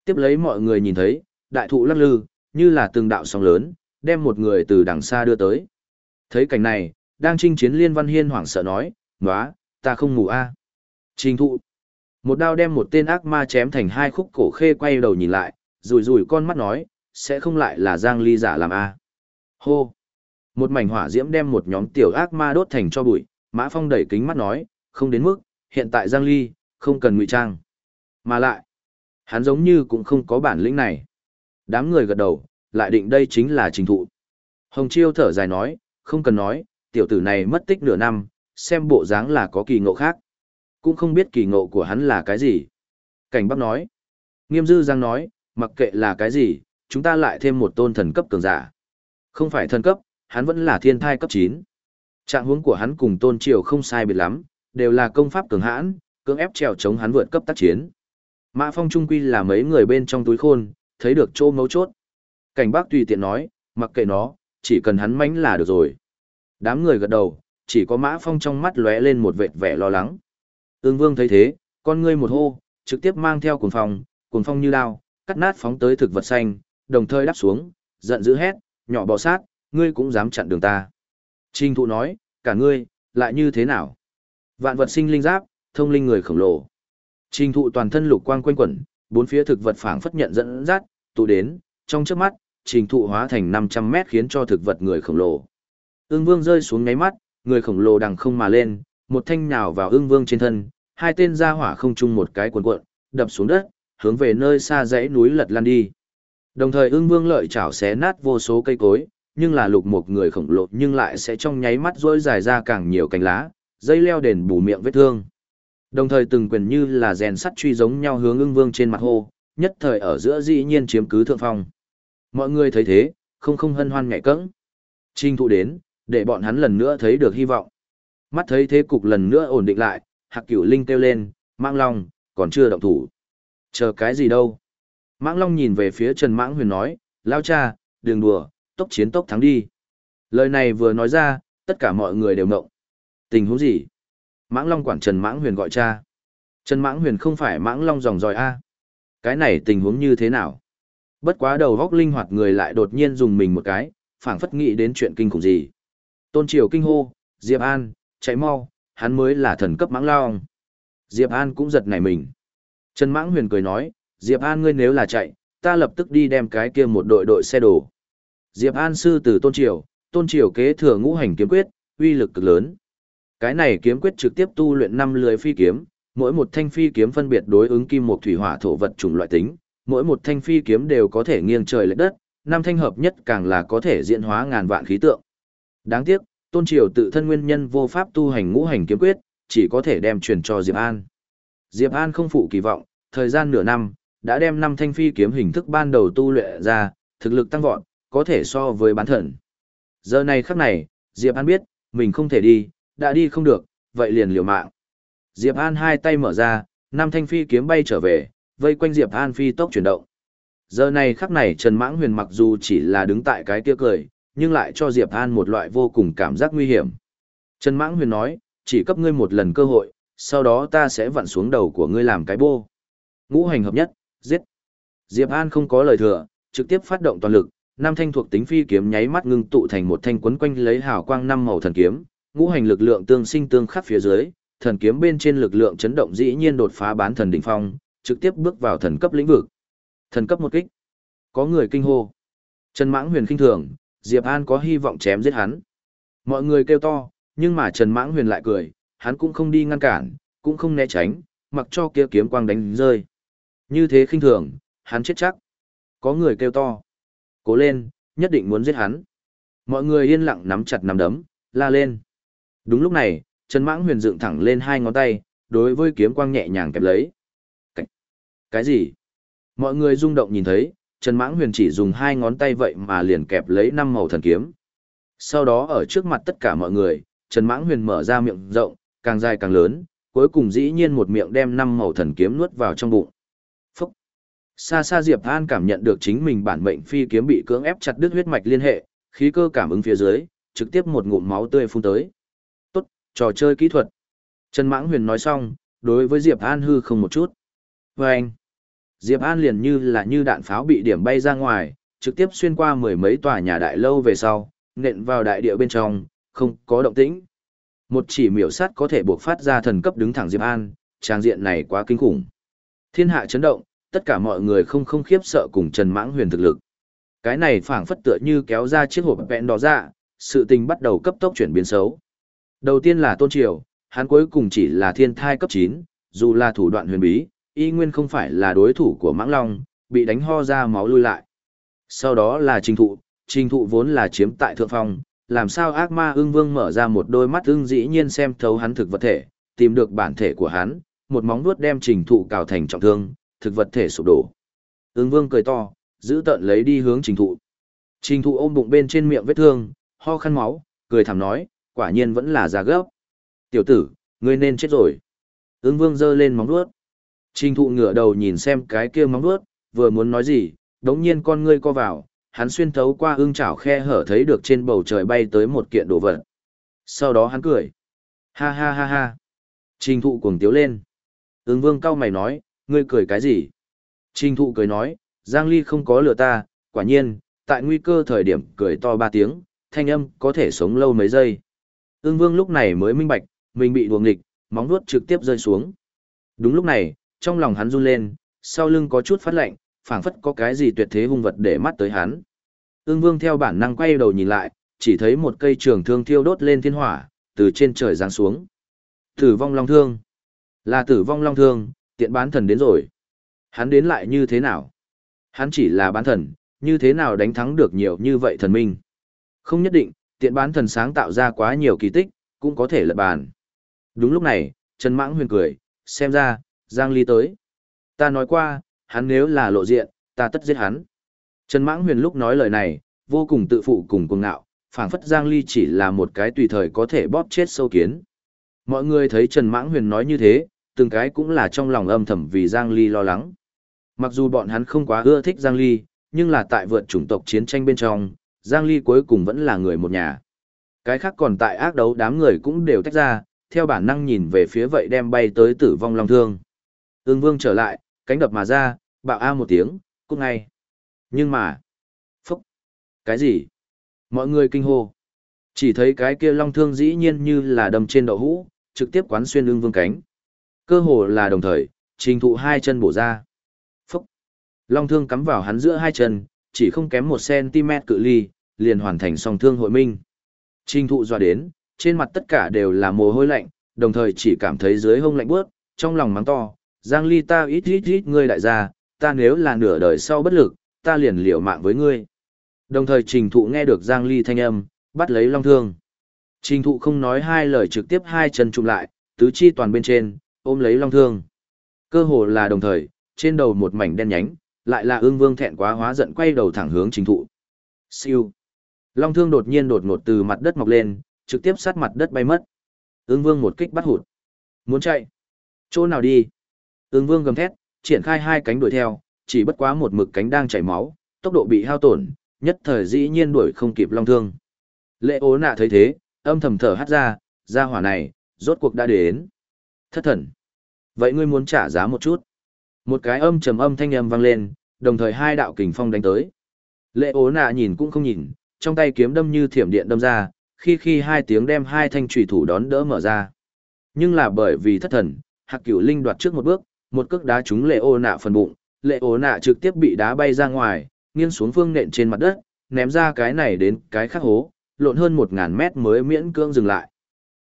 Tiếp lấy mọi người nhìn thấy, đại thụ lắc lư, như là từng đạo sóng lớn, đem một người từ đằng xa đưa tới. Thấy cảnh này, đang chinh chiến liên văn hiên hoảng sợ nói, nóa, ta không ngủ a Trình thụ. Một đao đem một tên ác ma chém thành hai khúc cổ khê quay đầu nhìn lại, rùi rùi con mắt nói, sẽ không lại là Giang Ly giả làm a Hô. Một mảnh hỏa diễm đem một nhóm tiểu ác ma đốt thành cho bụi, Mã Phong đẩy kính mắt nói, không đến mức, hiện tại Giang Ly, không cần ngụy trang. Mà lại, hắn giống như cũng không có bản lĩnh này. Đám người gật đầu, lại định đây chính là trình thụ. Hồng Chiêu thở dài nói, không cần nói, tiểu tử này mất tích nửa năm, xem bộ dáng là có kỳ ngộ khác. Cũng không biết kỳ ngộ của hắn là cái gì. Cảnh Bắc nói. Nghiêm Dư Giang nói, mặc kệ là cái gì, chúng ta lại thêm một tôn thần cấp cường giả. Không phải thần cấp, hắn vẫn là thiên thai cấp 9. Trạng huống của hắn cùng tôn triều không sai biệt lắm, đều là công pháp cường hãn, cưỡng ép trèo chống hắn vượt cấp tác chiến. Mã Phong trung quy là mấy người bên trong túi khôn, thấy được chỗ mấu chốt. Cảnh bác tùy tiện nói, mặc kệ nó, chỉ cần hắn mánh là được rồi. Đám người gật đầu, chỉ có Mã Phong trong mắt lóe lên một vệt vẻ lo lắng. Ưng Vương thấy thế, con ngươi một hô, trực tiếp mang theo cuồng phong, cuồng phong như đao, cắt nát phóng tới thực vật xanh, đồng thời đáp xuống, giận dữ hét, nhỏ bò sát, ngươi cũng dám chặn đường ta. Trình thụ nói, cả ngươi, lại như thế nào? Vạn vật sinh linh giáp, thông linh người khổng lồ. Trình thụ toàn thân lục quang quanh quẩn, bốn phía thực vật phảng phất nhận dẫn dắt, tụ đến, trong trước mắt, trình thụ hóa thành 500 mét khiến cho thực vật người khổng lồ. Ưng vương rơi xuống ngáy mắt, người khổng lồ đằng không mà lên, một thanh nhào vào ưng vương trên thân, hai tên ra hỏa không chung một cái cuộn cuộn, đập xuống đất, hướng về nơi xa dãy núi lật lan đi. Đồng thời ưng vương lợi chảo xé nát vô số cây cối, nhưng là lục một người khổng lồ nhưng lại sẽ trong nháy mắt rỗi dài ra càng nhiều cành lá, dây leo đền bù miệng vết thương. Đồng thời từng quyền như là rèn sắt truy giống nhau hướng ưng vương trên mặt hô, nhất thời ở giữa dĩ nhiên chiếm cứ thượng phong. Mọi người thấy thế, không không hân hoan ngại cẫng. Trình thụ đến, để bọn hắn lần nữa thấy được hy vọng. Mắt thấy thế cục lần nữa ổn định lại, Hạc Cửu Linh kêu lên, mang Long, còn chưa động thủ. Chờ cái gì đâu? Mãng Long nhìn về phía Trần Mãng Huyền nói, lao cha, đừng đùa, tốc chiến tốc thắng đi. Lời này vừa nói ra, tất cả mọi người đều ngộng. Tình huống gì? Mãng Long quản Trần Mãng Huyền gọi cha. Trần Mãng Huyền không phải Mãng Long dòng dòi A. Cái này tình huống như thế nào? Bất quá đầu góc linh hoạt người lại đột nhiên dùng mình một cái, phảng phất nghĩ đến chuyện kinh khủng gì. Tôn Triều kinh hô, Diệp An, chạy mau, hắn mới là thần cấp Mãng Long. Diệp An cũng giật nảy mình. Trần Mãng Huyền cười nói, Diệp An ngươi nếu là chạy, ta lập tức đi đem cái kia một đội đội xe đổ. Diệp An sư từ Tôn Triều, Tôn Triều kế thừa ngũ hành kiếm quyết, uy lực cực lớn. Cái này kiếm quyết trực tiếp tu luyện năm lưới phi kiếm, mỗi một thanh phi kiếm phân biệt đối ứng kim một thủy hỏa thổ vật chủng loại tính, mỗi một thanh phi kiếm đều có thể nghiêng trời lệch đất, năm thanh hợp nhất càng là có thể diễn hóa ngàn vạn khí tượng. Đáng tiếc, Tôn Triều tự thân nguyên nhân vô pháp tu hành ngũ hành kiếm quyết, chỉ có thể đem truyền cho Diệp An. Diệp An không phụ kỳ vọng, thời gian nửa năm, đã đem năm thanh phi kiếm hình thức ban đầu tu luyện ra, thực lực tăng vọt, có thể so với bán thần. Giờ này khắc này, Diệp An biết, mình không thể đi, đã đi không được, vậy liền liều mạng. Diệp An hai tay mở ra, năm thanh phi kiếm bay trở về, vây quanh Diệp An phi tốc chuyển động. Giờ này khắc này Trần Mãng Huyền mặc dù chỉ là đứng tại cái kia cười, nhưng lại cho Diệp An một loại vô cùng cảm giác nguy hiểm. Trần Mãng Huyền nói, chỉ cấp ngươi một lần cơ hội, sau đó ta sẽ vặn xuống đầu của ngươi làm cái bô. Ngũ hành hợp nhất, giết. Diệp An không có lời thừa, trực tiếp phát động toàn lực, năm thanh thuộc tính phi kiếm nháy mắt ngưng tụ thành một thanh quấn quanh lấy hào quang năm màu thần kiếm, ngũ hành lực lượng tương sinh tương khắc phía dưới, thần kiếm bên trên lực lượng chấn động dĩ nhiên đột phá bán thần đỉnh phong, trực tiếp bước vào thần cấp lĩnh vực. Thần cấp một kích. Có người kinh hô. Trần Mãng Huyền khinh thường, Diệp An có hy vọng chém giết hắn. Mọi người kêu to, nhưng mà Trần Mãng Huyền lại cười, hắn cũng không đi ngăn cản, cũng không né tránh, mặc cho kia kiếm quang đánh rơi. Như thế khinh thường, hắn chết chắc. Có người kêu to. Cố lên, nhất định muốn giết hắn. Mọi người yên lặng nắm chặt nắm đấm, la lên. Đúng lúc này, Trần Mãng Huyền dựng thẳng lên hai ngón tay, đối với kiếm quang nhẹ nhàng kẹp lấy. Cái, cái gì? Mọi người rung động nhìn thấy, Trần Mãng Huyền chỉ dùng hai ngón tay vậy mà liền kẹp lấy năm màu thần kiếm. Sau đó ở trước mặt tất cả mọi người, Trần Mãng Huyền mở ra miệng rộng, càng dài càng lớn, cuối cùng dĩ nhiên một miệng đem năm màu thần kiếm nuốt vào trong bụng. Xa xa Diệp An cảm nhận được chính mình bản mệnh phi kiếm bị cưỡng ép chặt đứt huyết mạch liên hệ, khí cơ cảm ứng phía dưới, trực tiếp một ngụm máu tươi phun tới. Tốt, trò chơi kỹ thuật. Trần Mãng Huyền nói xong, đối với Diệp An hư không một chút. Vâng! Diệp An liền như là như đạn pháo bị điểm bay ra ngoài, trực tiếp xuyên qua mười mấy tòa nhà đại lâu về sau, nện vào đại địa bên trong, không có động tĩnh. Một chỉ miểu sắt có thể buộc phát ra thần cấp đứng thẳng Diệp An, trang diện này quá kinh khủng. Thiên hạ chấn động, tất cả mọi người không không khiếp sợ cùng Trần Mãng Huyền thực lực. Cái này phảng phất tựa như kéo ra chiếc hộp vẹn đỏ ra, sự tình bắt đầu cấp tốc chuyển biến xấu. Đầu tiên là Tôn Triều, hắn cuối cùng chỉ là thiên thai cấp 9, dù là thủ đoạn huyền bí, y nguyên không phải là đối thủ của Mãng Long, bị đánh ho ra máu lui lại. Sau đó là Trình Thụ, Trình Thụ vốn là chiếm tại thượng phong, làm sao ác ma ưng vương mở ra một đôi mắt ưng dĩ nhiên xem thấu hắn thực vật thể, tìm được bản thể của hắn, một móng vuốt đem Trình Thụ cào thành trọng thương, thực vật thể sụp đổ. Ưng vương cười to, giữ tận lấy đi hướng Trình Thụ. Trình Thụ ôm bụng bên trên miệng vết thương, ho khăn máu, cười thầm nói, quả nhiên vẫn là già gấp. Tiểu tử, ngươi nên chết rồi. Ưng vương giơ lên móng vuốt. Trình thụ ngửa đầu nhìn xem cái kia móng vuốt, vừa muốn nói gì, đống nhiên con ngươi co vào, hắn xuyên thấu qua ương chảo khe hở thấy được trên bầu trời bay tới một kiện đồ vật. Sau đó hắn cười. Ha ha ha ha. Trình thụ cuồng tiếu lên. Ưng vương cao mày nói, ngươi cười cái gì? Trình thụ cười nói, Giang Ly không có lừa ta, quả nhiên, tại nguy cơ thời điểm cười to ba tiếng, thanh âm có thể sống lâu mấy giây. Ưng vương lúc này mới minh bạch, mình bị đuồng nghịch, móng vuốt trực tiếp rơi xuống. Đúng lúc này, trong lòng hắn run lên, sau lưng có chút phát lạnh, phảng phất có cái gì tuyệt thế hung vật để mắt tới hắn. Ưng Vương theo bản năng quay đầu nhìn lại, chỉ thấy một cây trường thương thiêu đốt lên thiên hỏa, từ trên trời giáng xuống. Tử vong long thương. Là tử vong long thương, tiện bán thần đến rồi. Hắn đến lại như thế nào? Hắn chỉ là bán thần, như thế nào đánh thắng được nhiều như vậy thần minh? Không nhất định, tiện bán thần sáng tạo ra quá nhiều kỳ tích, cũng có thể lật bàn. Đúng lúc này, Trần Mãng huyền cười, xem ra, Giang Ly tới. Ta nói qua, hắn nếu là lộ diện, ta tất giết hắn. Trần Mãng Huyền lúc nói lời này, vô cùng tự phụ cùng cuồng ngạo, phảng phất Giang Ly chỉ là một cái tùy thời có thể bóp chết sâu kiến. Mọi người thấy Trần Mãng Huyền nói như thế, từng cái cũng là trong lòng âm thầm vì Giang Ly lo lắng. Mặc dù bọn hắn không quá ưa thích Giang Ly, nhưng là tại vượt chủng tộc chiến tranh bên trong, Giang Ly cuối cùng vẫn là người một nhà. Cái khác còn tại ác đấu đám người cũng đều tách ra, theo bản năng nhìn về phía vậy đem bay tới tử vong long thương. Ưng vương trở lại, cánh đập mà ra, bạo a một tiếng, cút ngay. Nhưng mà, phúc, cái gì? Mọi người kinh hô. Chỉ thấy cái kia long thương dĩ nhiên như là đầm trên đậu hũ, trực tiếp quán xuyên ưng vương cánh. Cơ hồ là đồng thời, trình thụ hai chân bổ ra. Phúc, long thương cắm vào hắn giữa hai chân, chỉ không kém một cm cự ly, liền hoàn thành song thương hội minh. Trình thụ dọa đến, trên mặt tất cả đều là mồ hôi lạnh, đồng thời chỉ cảm thấy dưới hông lạnh bước, trong lòng mắng to, Giang Ly ta ít ít ít ngươi đại gia, ta nếu là nửa đời sau bất lực, ta liền liều mạng với ngươi. Đồng thời trình thụ nghe được Giang Ly thanh âm, bắt lấy long thương. Trình thụ không nói hai lời trực tiếp hai chân chụm lại, tứ chi toàn bên trên, ôm lấy long thương. Cơ hồ là đồng thời, trên đầu một mảnh đen nhánh, lại là ương vương thẹn quá hóa giận quay đầu thẳng hướng trình thụ. Siêu. Long thương đột nhiên đột ngột từ mặt đất mọc lên, trực tiếp sát mặt đất bay mất. Ương vương một kích bắt hụt. Muốn chạy. Chỗ nào đi? Ương vương gầm thét, triển khai hai cánh đuổi theo, chỉ bất quá một mực cánh đang chảy máu, tốc độ bị hao tổn, nhất thời dĩ nhiên đuổi không kịp long thương. Lệ ố nạ thấy thế, âm thầm thở hắt ra, ra hỏa này, rốt cuộc đã đến. Thất thần. Vậy ngươi muốn trả giá một chút. Một cái âm trầm âm thanh âm vang lên, đồng thời hai đạo kình phong đánh tới. Lệ ố nạ nhìn cũng không nhìn, trong tay kiếm đâm như thiểm điện đâm ra, khi khi hai tiếng đem hai thanh trùy thủ đón đỡ mở ra. Nhưng là bởi vì thất thần, hạc cửu linh đoạt trước một bước, một cước đá trúng lệ ô nạ phần bụng, lệ ô nạ trực tiếp bị đá bay ra ngoài, nghiêng xuống phương nện trên mặt đất, ném ra cái này đến cái khác hố, lộn hơn một ngàn mét mới miễn cưỡng dừng lại.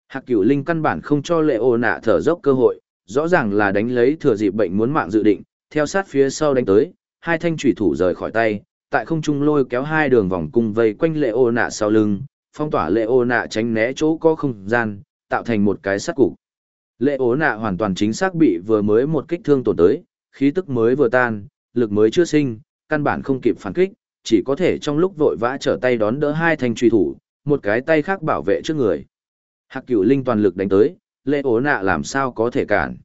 Hạc cửu linh căn bản không cho lệ ô nạ thở dốc cơ hội, rõ ràng là đánh lấy thừa dịp bệnh muốn mạng dự định, theo sát phía sau đánh tới, hai thanh chủy thủ rời khỏi tay, tại không trung lôi kéo hai đường vòng cung vây quanh lệ ô nạ sau lưng, phong tỏa lệ ô nạ tránh né chỗ có không gian, tạo thành một cái sát cục. Lệ ô nạ hoàn toàn chính xác bị vừa mới một kích thương tổn tới, khí tức mới vừa tan, lực mới chưa sinh, căn bản không kịp phản kích, chỉ có thể trong lúc vội vã trở tay đón đỡ hai thanh truy thủ, một cái tay khác bảo vệ trước người. Hạc cửu linh toàn lực đánh tới, lệ ố nạ làm sao có thể cản.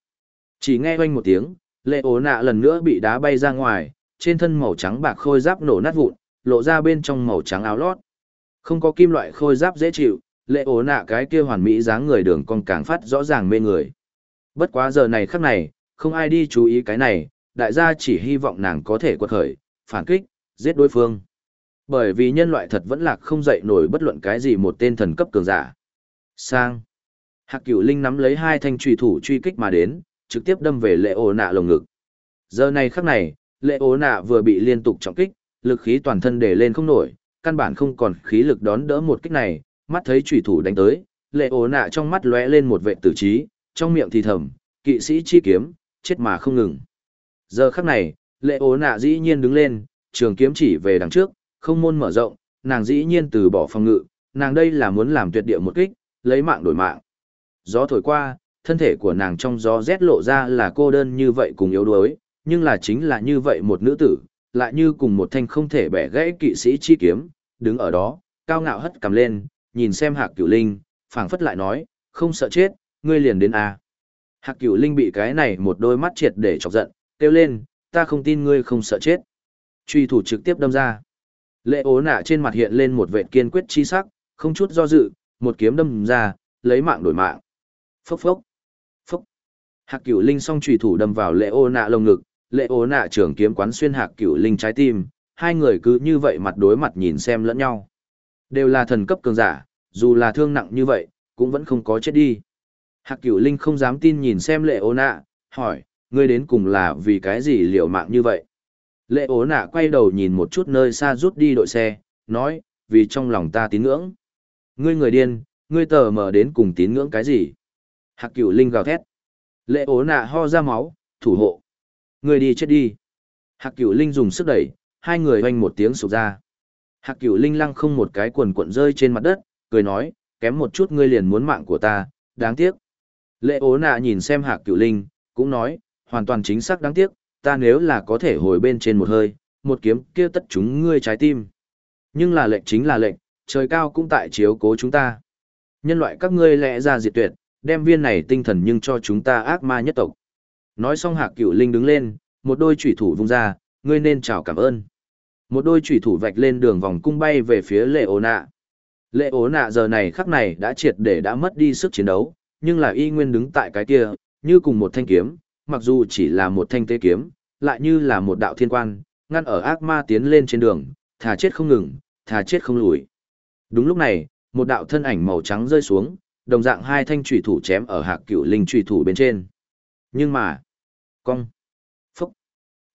Chỉ nghe oanh một tiếng, lệ ố nạ lần nữa bị đá bay ra ngoài, trên thân màu trắng bạc khôi giáp nổ nát vụn, lộ ra bên trong màu trắng áo lót. Không có kim loại khôi giáp dễ chịu, lệ ố nạ cái kia hoàn mỹ dáng người đường còn càng phát rõ ràng mê người. Bất quá giờ này khắc này, không ai đi chú ý cái này, đại gia chỉ hy vọng nàng có thể quật khởi, phản kích, giết đối phương. Bởi vì nhân loại thật vẫn lạc không dậy nổi bất luận cái gì một tên thần cấp cường giả. Sang. Hạc cửu linh nắm lấy hai thanh trùy thủ truy kích mà đến, trực tiếp đâm về lệ ổ nạ lồng ngực. Giờ này khắc này, lệ ổ nạ vừa bị liên tục trọng kích, lực khí toàn thân để lên không nổi, căn bản không còn khí lực đón đỡ một kích này, mắt thấy trùy thủ đánh tới, lệ ổ nạ trong mắt lóe lên một vệ tử trí, trong miệng thì thầm, kỵ sĩ chi kiếm, chết mà không ngừng. Giờ khắc này, lệ ổ nạ dĩ nhiên đứng lên, trường kiếm chỉ về đằng trước, không môn mở rộng, nàng dĩ nhiên từ bỏ phòng ngự, nàng đây là muốn làm tuyệt địa một kích, lấy mạng đổi mạng. Gió thổi qua, thân thể của nàng trong gió rét lộ ra là cô đơn như vậy cùng yếu đuối, nhưng là chính là như vậy một nữ tử, lại như cùng một thanh không thể bẻ gãy kỵ sĩ chi kiếm, đứng ở đó, cao ngạo hất cầm lên, nhìn xem hạc cửu linh, phảng phất lại nói, không sợ chết, ngươi liền đến a. Hạc cửu linh bị cái này một đôi mắt triệt để chọc giận, kêu lên, ta không tin ngươi không sợ chết. Truy thủ trực tiếp đâm ra. Lệ ố nạ trên mặt hiện lên một vệ kiên quyết chi sắc, không chút do dự, một kiếm đâm ra, lấy mạng đổi mạng. Phốc phốc. Phốc. Hạc cửu linh song chủy thủ đâm vào lệ ô nạ lồng ngực, lệ ô nạ trưởng kiếm quán xuyên hạc cửu linh trái tim, hai người cứ như vậy mặt đối mặt nhìn xem lẫn nhau. Đều là thần cấp cường giả, dù là thương nặng như vậy, cũng vẫn không có chết đi. Hạc cửu linh không dám tin nhìn xem lệ ô nạ, hỏi, ngươi đến cùng là vì cái gì liều mạng như vậy? Lệ Ô nạ quay đầu nhìn một chút nơi xa rút đi đội xe, nói, vì trong lòng ta tín ngưỡng. Ngươi người điên, ngươi tờ mở đến cùng tín ngưỡng cái gì? Hạc cửu linh gào thét. Lệ ố nạ ho ra máu, thủ hộ. người đi chết đi. Hạc cửu linh dùng sức đẩy, hai người oanh một tiếng sụp ra. Hạc cửu linh lăng không một cái quần quận rơi trên mặt đất, cười nói, kém một chút ngươi liền muốn mạng của ta, đáng tiếc. Lệ ố nạ nhìn xem hạc cửu linh, cũng nói, hoàn toàn chính xác đáng tiếc, ta nếu là có thể hồi bên trên một hơi, một kiếm kia tất chúng ngươi trái tim. Nhưng là lệnh chính là lệnh, trời cao cũng tại chiếu cố chúng ta. Nhân loại các ngươi lẽ ra diệt tuyệt, đem viên này tinh thần nhưng cho chúng ta ác ma nhất tộc. Nói xong hạc cửu linh đứng lên, một đôi chủy thủ vung ra, ngươi nên chào cảm ơn. Một đôi chủy thủ vạch lên đường vòng cung bay về phía lệ ố nạ. Lệ ố nạ giờ này khắc này đã triệt để đã mất đi sức chiến đấu, nhưng là y nguyên đứng tại cái kia, như cùng một thanh kiếm, mặc dù chỉ là một thanh tế kiếm, lại như là một đạo thiên quan, ngăn ở ác ma tiến lên trên đường, thà chết không ngừng, thà chết không lùi. Đúng lúc này, một đạo thân ảnh màu trắng rơi xuống, đồng dạng hai thanh trùy thủ chém ở hạc cựu linh trùy thủ bên trên. Nhưng mà, cong, phúc,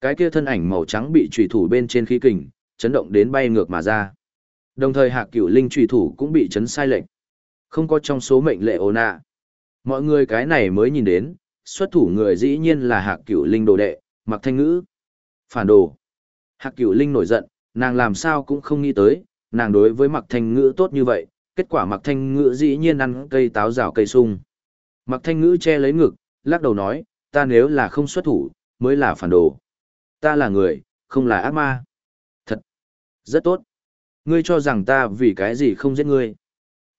cái kia thân ảnh màu trắng bị trùy thủ bên trên khí kình, chấn động đến bay ngược mà ra. Đồng thời hạc cựu linh trùy thủ cũng bị chấn sai lệnh. Không có trong số mệnh lệ ồ nạ. Mọi người cái này mới nhìn đến, xuất thủ người dĩ nhiên là hạc cửu linh đồ đệ, mặc thanh ngữ. Phản đồ. Hạc cửu linh nổi giận, nàng làm sao cũng không nghĩ tới, nàng đối với mặc thanh ngữ tốt như vậy, kết quả mặc thanh ngữ dĩ nhiên ăn cây táo rào cây sung. Mặc thanh ngữ che lấy ngực, lắc đầu nói, ta nếu là không xuất thủ, mới là phản đồ. Ta là người, không là ác ma. Thật. Rất tốt. Ngươi cho rằng ta vì cái gì không giết ngươi.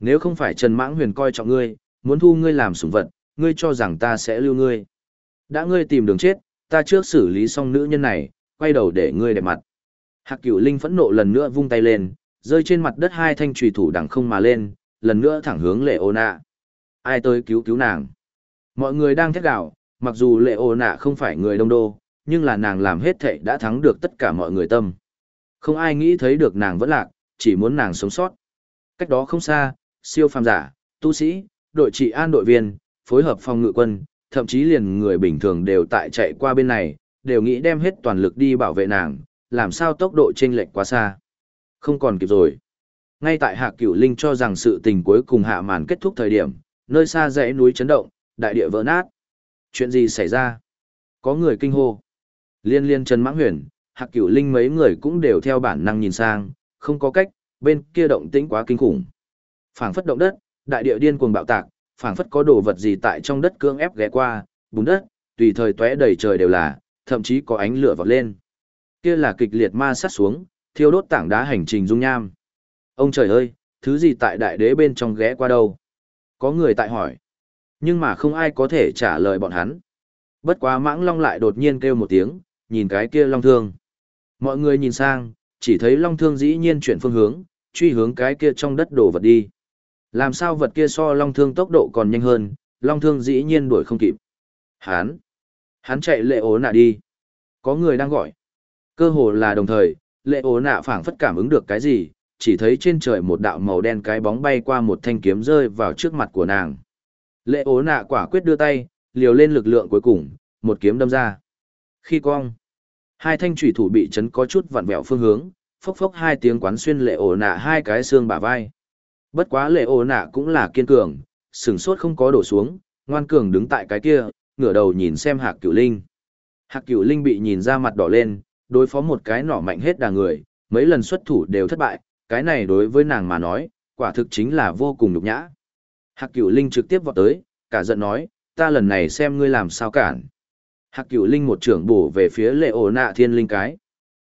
Nếu không phải Trần Mãng Huyền coi trọng ngươi, muốn thu ngươi làm sủng vật, ngươi cho rằng ta sẽ lưu ngươi. Đã ngươi tìm đường chết, ta trước xử lý xong nữ nhân này, quay đầu để ngươi đẹp mặt. Hạc Cửu Linh phẫn nộ lần nữa vung tay lên, rơi trên mặt đất hai thanh trùy thủ đằng không mà lên, lần nữa thẳng hướng Lệ Ô Nạ. Ai tới cứu cứu nàng? Mọi người đang thét đảo mặc dù Lệ Ô Nạ không phải người đông đô, nhưng là nàng làm hết thệ đã thắng được tất cả mọi người tâm. Không ai nghĩ thấy được nàng vẫn lạc, chỉ muốn nàng sống sót. Cách đó không xa, siêu phàm giả, tu sĩ, đội trị an đội viên, phối hợp phòng ngự quân, thậm chí liền người bình thường đều tại chạy qua bên này, đều nghĩ đem hết toàn lực đi bảo vệ nàng, làm sao tốc độ chênh lệch quá xa. Không còn kịp rồi. Ngay tại Hạ Cửu Linh cho rằng sự tình cuối cùng hạ màn kết thúc thời điểm, nơi xa dãy núi chấn động, đại địa vỡ nát. Chuyện gì xảy ra? Có người kinh hô. Liên liên Trần Mãng Huyền, Hạ Cửu Linh mấy người cũng đều theo bản năng nhìn sang, không có cách, bên kia động tĩnh quá kinh khủng. Phảng phất động đất, đại địa điên cuồng bạo tạc, phảng phất có đồ vật gì tại trong đất cương ép ghé qua, bùn đất, tùy thời tóe đầy trời đều là, thậm chí có ánh lửa vọt lên. Kia là kịch liệt ma sát xuống, thiêu đốt tảng đá hành trình dung nham. Ông trời ơi, thứ gì tại đại đế bên trong ghé qua đâu? Có người tại hỏi. Nhưng mà không ai có thể trả lời bọn hắn. Bất quá mãng long lại đột nhiên kêu một tiếng, nhìn cái kia long thương. Mọi người nhìn sang, chỉ thấy long thương dĩ nhiên chuyển phương hướng, truy hướng cái kia trong đất đổ vật đi. Làm sao vật kia so long thương tốc độ còn nhanh hơn, long thương dĩ nhiên đuổi không kịp. Hán! Hắn chạy lệ ố nạ đi. Có người đang gọi. Cơ hồ là đồng thời, lệ ố nạ phảng phất cảm ứng được cái gì, chỉ thấy trên trời một đạo màu đen cái bóng bay qua một thanh kiếm rơi vào trước mặt của nàng. Lệ ố nạ quả quyết đưa tay, liều lên lực lượng cuối cùng, một kiếm đâm ra. Khi cong, hai thanh thủy thủ bị chấn có chút vặn vẹo phương hướng, phốc phốc hai tiếng quán xuyên lệ ổ nạ hai cái xương bả vai. Bất quá lệ ổ nạ cũng là kiên cường, sừng sốt không có đổ xuống, ngoan cường đứng tại cái kia, ngửa đầu nhìn xem hạc cửu linh. Hạc cửu linh bị nhìn ra mặt đỏ lên, đối phó một cái nỏ mạnh hết đà người, mấy lần xuất thủ đều thất bại, cái này đối với nàng mà nói, quả thực chính là vô cùng nhục nhã. Hạc cửu linh trực tiếp vọt tới, cả giận nói, ta lần này xem ngươi làm sao cản. Hạc cửu linh một trưởng bổ về phía lệ ổ nạ thiên linh cái.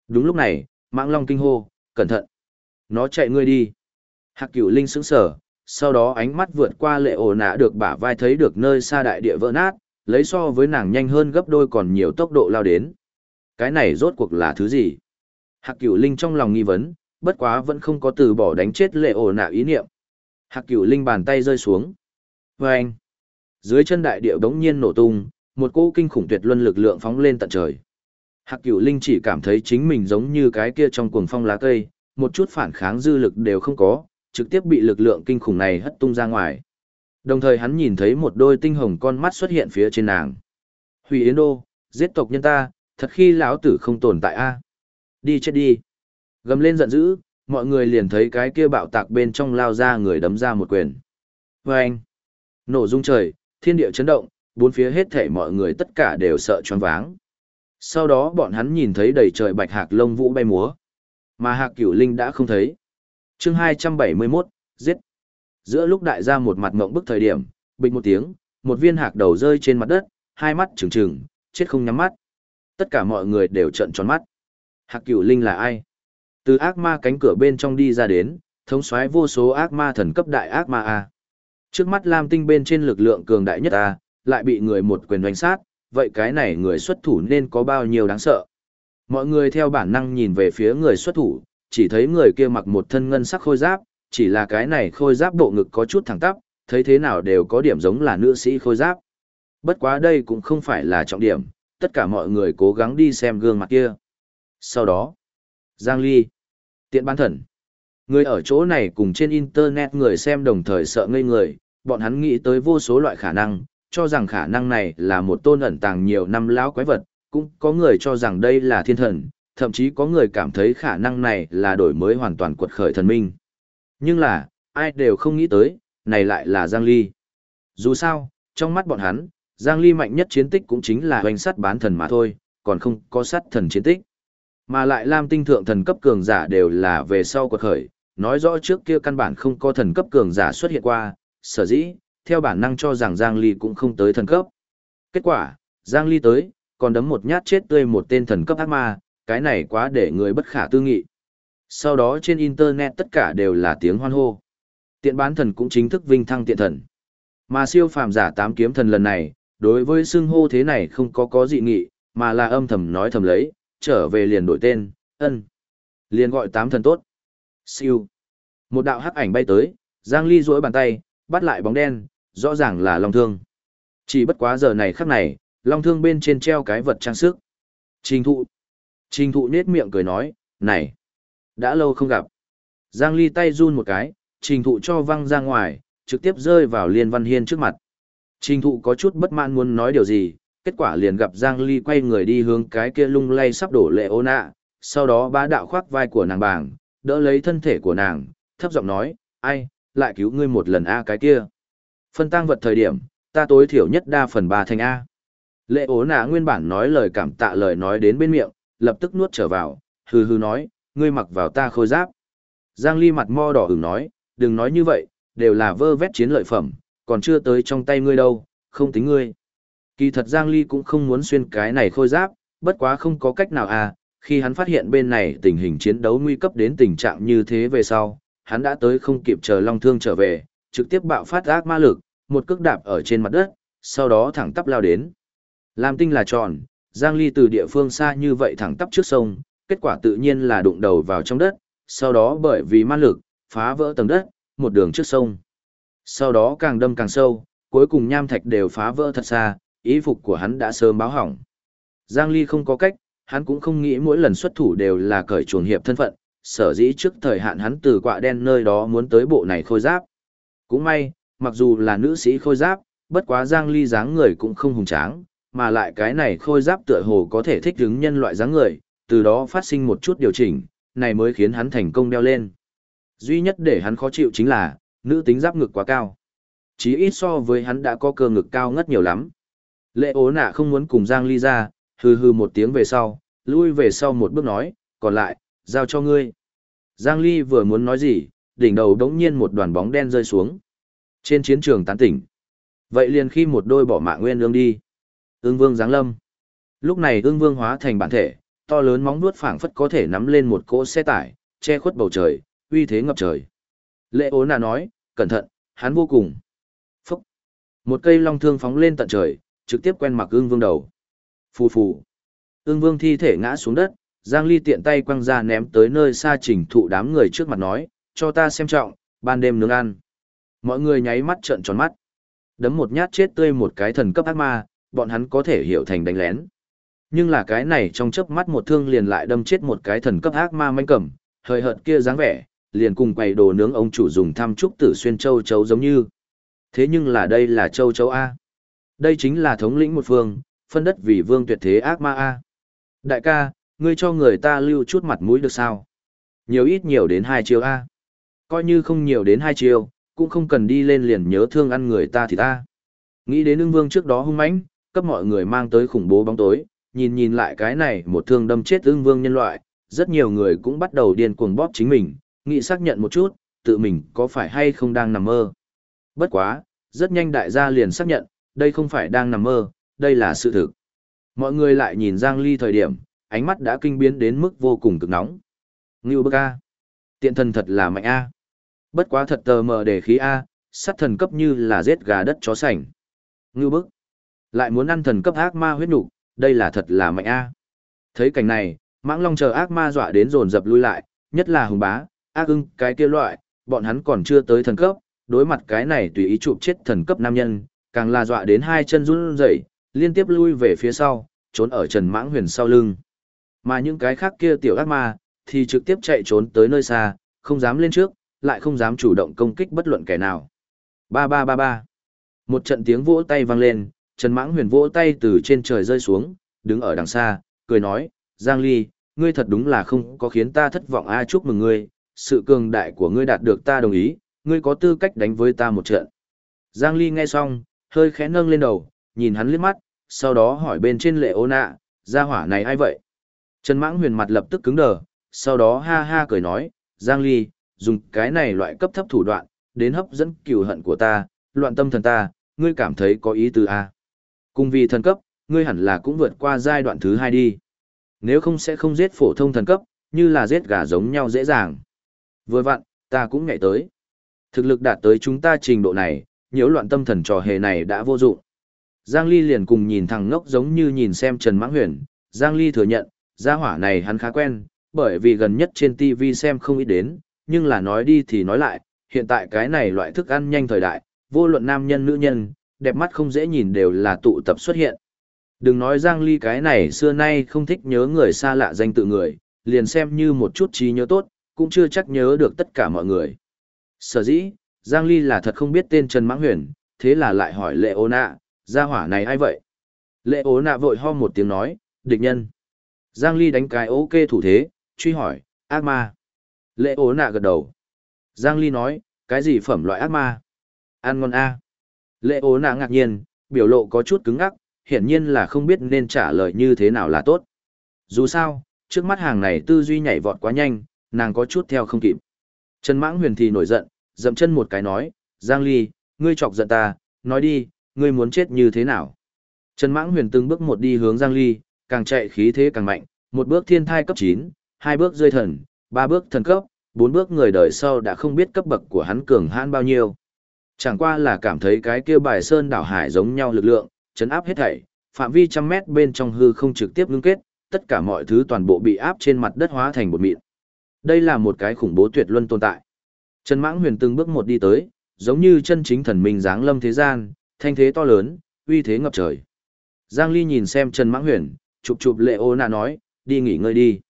Đúng lúc này, Mãng Long kinh hô, cẩn thận. Nó chạy ngươi đi. Hạc cửu linh sững sờ, sau đó ánh mắt vượt qua lệ ổ nạ được bả vai thấy được nơi xa đại địa vỡ nát, lấy so với nàng nhanh hơn gấp đôi còn nhiều tốc độ lao đến. Cái này rốt cuộc là thứ gì? Hạc cửu linh trong lòng nghi vấn, bất quá vẫn không có từ bỏ đánh chết lệ ổ nạ ý niệm. Hạc cửu linh bàn tay rơi xuống. Và anh, dưới chân đại điệu đống nhiên nổ tung, một cỗ kinh khủng tuyệt luân lực lượng phóng lên tận trời. Hạc cửu linh chỉ cảm thấy chính mình giống như cái kia trong cuồng phong lá cây, một chút phản kháng dư lực đều không có, trực tiếp bị lực lượng kinh khủng này hất tung ra ngoài. Đồng thời hắn nhìn thấy một đôi tinh hồng con mắt xuất hiện phía trên nàng. Hủy Yến Đô, giết tộc nhân ta, thật khi lão tử không tồn tại a Đi chết đi. Gầm lên giận dữ, mọi người liền thấy cái kia bạo tạc bên trong lao ra người đấm ra một quyền. vê anh, nổ rung trời, thiên địa chấn động, bốn phía hết thể mọi người tất cả đều sợ choáng váng. Sau đó bọn hắn nhìn thấy đầy trời bạch hạc lông vũ bay múa. Mà hạc cửu linh đã không thấy. chương 271, giết. Giữa lúc đại gia một mặt mộng bức thời điểm, bịch một tiếng, một viên hạc đầu rơi trên mặt đất, hai mắt trừng trừng, chết không nhắm mắt. Tất cả mọi người đều trợn tròn mắt. Hạc cửu linh là ai? Từ ác ma cánh cửa bên trong đi ra đến, thống soái vô số ác ma thần cấp đại ác ma A. Trước mắt Lam Tinh bên trên lực lượng cường đại nhất A, lại bị người một quyền đánh sát, vậy cái này người xuất thủ nên có bao nhiêu đáng sợ. Mọi người theo bản năng nhìn về phía người xuất thủ, chỉ thấy người kia mặc một thân ngân sắc khôi giáp, chỉ là cái này khôi giáp bộ ngực có chút thẳng tắp, thấy thế nào đều có điểm giống là nữ sĩ khôi giáp. Bất quá đây cũng không phải là trọng điểm, tất cả mọi người cố gắng đi xem gương mặt kia. Sau đó, Giang Ly, tiện bán thần. Người ở chỗ này cùng trên internet người xem đồng thời sợ ngây người, bọn hắn nghĩ tới vô số loại khả năng, cho rằng khả năng này là một tôn ẩn tàng nhiều năm lão quái vật, cũng có người cho rằng đây là thiên thần, thậm chí có người cảm thấy khả năng này là đổi mới hoàn toàn quật khởi thần minh. Nhưng là, ai đều không nghĩ tới, này lại là Giang Ly. Dù sao, trong mắt bọn hắn, Giang Ly mạnh nhất chiến tích cũng chính là hoành sắt bán thần mà thôi, còn không có sát thần chiến tích. Mà lại Lam tinh thượng thần cấp cường giả đều là về sau quật khởi, nói rõ trước kia căn bản không có thần cấp cường giả xuất hiện qua, sở dĩ, theo bản năng cho rằng Giang Ly cũng không tới thần cấp. Kết quả, Giang Ly tới, còn đấm một nhát chết tươi một tên thần cấp ác ma, cái này quá để người bất khả tư nghị. Sau đó trên Internet tất cả đều là tiếng hoan hô. Tiện bán thần cũng chính thức vinh thăng tiện thần. Mà siêu phàm giả tám kiếm thần lần này, đối với xưng hô thế này không có có dị nghị, mà là âm thầm nói thầm lấy, trở về liền đổi tên, ân. Liền gọi tám thần tốt. Siêu. Một đạo hắc ảnh bay tới, Giang Ly duỗi bàn tay, bắt lại bóng đen, rõ ràng là Long Thương. Chỉ bất quá giờ này khắc này, Long Thương bên trên treo cái vật trang sức. Trình thụ. Trình thụ nết miệng cười nói, này, đã lâu không gặp. Giang Ly tay run một cái, trình thụ cho văng ra ngoài, trực tiếp rơi vào Liên Văn Hiên trước mặt. Trình thụ có chút bất mãn muốn nói điều gì, kết quả liền gặp Giang Ly quay người đi hướng cái kia lung lay sắp đổ lệ ô nạ, sau đó bá đạo khoác vai của nàng bảng, đỡ lấy thân thể của nàng, thấp giọng nói, ai, lại cứu ngươi một lần A cái kia. Phân tăng vật thời điểm, ta tối thiểu nhất đa phần ba thành A. Lệ ố nạ nguyên bản nói lời cảm tạ lời nói đến bên miệng, lập tức nuốt trở vào, hừ hừ nói, ngươi mặc vào ta khôi giáp. Giang Ly mặt mo đỏ ửng nói, đừng nói như vậy, đều là vơ vét chiến lợi phẩm, còn chưa tới trong tay ngươi đâu, không tính ngươi. Kỳ thật Giang Ly cũng không muốn xuyên cái này khôi giáp, bất quá không có cách nào à, khi hắn phát hiện bên này tình hình chiến đấu nguy cấp đến tình trạng như thế về sau, hắn đã tới không kịp chờ Long Thương trở về, trực tiếp bạo phát ác ma lực, một cước đạp ở trên mặt đất, sau đó thẳng tắp lao đến. Làm tinh là tròn, Giang Ly từ địa phương xa như vậy thẳng tắp trước sông, kết quả tự nhiên là đụng đầu vào trong đất, sau đó bởi vì ma lực, phá vỡ tầng đất, một đường trước sông. Sau đó càng đâm càng sâu, cuối cùng nham thạch đều phá vỡ thật xa, ý phục của hắn đã sớm báo hỏng. Giang Ly không có cách, hắn cũng không nghĩ mỗi lần xuất thủ đều là cởi chuồng hiệp thân phận, sở dĩ trước thời hạn hắn từ quạ đen nơi đó muốn tới bộ này khôi giáp. Cũng may, mặc dù là nữ sĩ khôi giáp, bất quá Giang Ly dáng người cũng không hùng tráng, mà lại cái này khôi giáp tựa hồ có thể thích ứng nhân loại dáng người, từ đó phát sinh một chút điều chỉnh, này mới khiến hắn thành công đeo lên. Duy nhất để hắn khó chịu chính là, nữ tính giáp ngực quá cao. Chí ít so với hắn đã có cơ ngực cao ngất nhiều lắm. Lệ ố nạ không muốn cùng Giang Ly ra, hừ hừ một tiếng về sau, lui về sau một bước nói, còn lại, giao cho ngươi. Giang Ly vừa muốn nói gì, đỉnh đầu đống nhiên một đoàn bóng đen rơi xuống. Trên chiến trường tán tỉnh. Vậy liền khi một đôi bỏ mạng nguyên ương đi. Ương vương giáng lâm. Lúc này ương vương hóa thành bản thể, to lớn móng nuốt phảng phất có thể nắm lên một cỗ xe tải, che khuất bầu trời, uy thế ngập trời. Lệ ố nà nói, cẩn thận, hắn vô cùng. Phúc. Một cây long thương phóng lên tận trời, trực tiếp quen mặc ương vương đầu. Phù phù. Ương vương thi thể ngã xuống đất, Giang Ly tiện tay quăng ra ném tới nơi xa trình thụ đám người trước mặt nói, cho ta xem trọng, ban đêm nướng ăn. Mọi người nháy mắt trợn tròn mắt. Đấm một nhát chết tươi một cái thần cấp ác ma, bọn hắn có thể hiểu thành đánh lén. Nhưng là cái này trong chớp mắt một thương liền lại đâm chết một cái thần cấp ác ma manh cầm, hơi hợt kia dáng vẻ, liền cùng quầy đồ nướng ông chủ dùng thăm trúc tử xuyên châu chấu giống như. Thế nhưng là đây là châu chấu A. Đây chính là thống lĩnh một phương, phân đất vì vương tuyệt thế ác ma A. Đại ca, ngươi cho người ta lưu chút mặt mũi được sao? Nhiều ít nhiều đến hai chiêu A. Coi như không nhiều đến hai chiêu, cũng không cần đi lên liền nhớ thương ăn người ta thì ta. Nghĩ đến ưng vương trước đó hung mãnh, cấp mọi người mang tới khủng bố bóng tối, nhìn nhìn lại cái này một thương đâm chết ưng vương nhân loại, rất nhiều người cũng bắt đầu điên cuồng bóp chính mình, nghĩ xác nhận một chút, tự mình có phải hay không đang nằm mơ. Bất quá, rất nhanh đại gia liền xác nhận, đây không phải đang nằm mơ, đây là sự thực. Mọi người lại nhìn Giang Ly thời điểm, ánh mắt đã kinh biến đến mức vô cùng cực nóng. Ngưu bức A. Tiện thần thật là mạnh A. Bất quá thật tờ mờ để khí A, sát thần cấp như là giết gà đất chó sảnh. Ngưu bức. Lại muốn ăn thần cấp ác ma huyết nục, đây là thật là mạnh A. Thấy cảnh này, mãng long chờ ác ma dọa đến dồn dập lui lại, nhất là hùng bá, ác ưng, cái kia loại, bọn hắn còn chưa tới thần cấp, đối mặt cái này tùy ý chụp chết thần cấp nam nhân, càng là dọa đến hai chân run rẩy, liên tiếp lui về phía sau, trốn ở Trần Mãng Huyền sau lưng. Mà những cái khác kia tiểu ác ma, thì trực tiếp chạy trốn tới nơi xa, không dám lên trước, lại không dám chủ động công kích bất luận kẻ nào. Ba ba ba ba. Một trận tiếng vỗ tay vang lên, Trần Mãng Huyền vỗ tay từ trên trời rơi xuống, đứng ở đằng xa, cười nói, Giang Ly, ngươi thật đúng là không có khiến ta thất vọng a chúc mừng ngươi, sự cường đại của ngươi đạt được ta đồng ý, ngươi có tư cách đánh với ta một trận. Giang Ly nghe xong, hơi khẽ nâng lên đầu, nhìn hắn liếc mắt, sau đó hỏi bên trên lệ ô nạ, gia hỏa này ai vậy? Trần Mãng Huyền mặt lập tức cứng đờ, sau đó ha ha cười nói, Giang Ly, dùng cái này loại cấp thấp thủ đoạn, đến hấp dẫn cừu hận của ta, loạn tâm thần ta, ngươi cảm thấy có ý tứ à? Cùng vì thần cấp, ngươi hẳn là cũng vượt qua giai đoạn thứ hai đi. Nếu không sẽ không giết phổ thông thần cấp, như là giết gà giống nhau dễ dàng. Vừa vặn, ta cũng nhảy tới. Thực lực đạt tới chúng ta trình độ này, nhiễu loạn tâm thần trò hề này đã vô dụng. Giang Ly liền cùng nhìn thằng ngốc giống như nhìn xem Trần Mãng Huyền, Giang Ly thừa nhận, gia hỏa này hắn khá quen, bởi vì gần nhất trên TV xem không ít đến, nhưng là nói đi thì nói lại, hiện tại cái này loại thức ăn nhanh thời đại, vô luận nam nhân nữ nhân, đẹp mắt không dễ nhìn đều là tụ tập xuất hiện. Đừng nói Giang Ly cái này xưa nay không thích nhớ người xa lạ danh tự người, liền xem như một chút trí nhớ tốt, cũng chưa chắc nhớ được tất cả mọi người. Sở dĩ, Giang Ly là thật không biết tên Trần Mãng Huyền, thế là lại hỏi Lệ Ô Nạ, gia hỏa này ai vậy? Lệ Ô Nạ vội ho một tiếng nói, địch nhân. Giang Ly đánh cái ok thủ thế, truy hỏi, ác ma. Lệ Ô Nạ gật đầu. Giang Ly nói, cái gì phẩm loại ác ma? Ăn ngon a. Lệ Ô Nạ ngạc nhiên, biểu lộ có chút cứng ngắc, hiển nhiên là không biết nên trả lời như thế nào là tốt. Dù sao, trước mắt hàng này tư duy nhảy vọt quá nhanh, nàng có chút theo không kịp. Trần Mãng Huyền thì nổi giận, dậm chân một cái nói, Giang Ly, ngươi chọc giận ta, nói đi, ngươi muốn chết như thế nào? Trần Mãng Huyền từng bước một đi hướng Giang Ly, càng chạy khí thế càng mạnh, một bước thiên thai cấp 9, hai bước rơi thần, ba bước thần cấp, bốn bước người đời sau đã không biết cấp bậc của hắn cường hãn bao nhiêu. Chẳng qua là cảm thấy cái kia bài sơn đảo hải giống nhau lực lượng, chấn áp hết thảy, phạm vi trăm mét bên trong hư không trực tiếp ngưng kết, tất cả mọi thứ toàn bộ bị áp trên mặt đất hóa thành bột mịn. Đây là một cái khủng bố tuyệt luân tồn tại. Trần Mãng Huyền từng bước một đi tới, giống như chân chính thần minh giáng lâm thế gian, thanh thế to lớn, uy thế ngập trời. Giang Ly nhìn xem Trần Mãng Huyền, chụp chụp lệ ô nạ nói, đi nghỉ ngơi đi.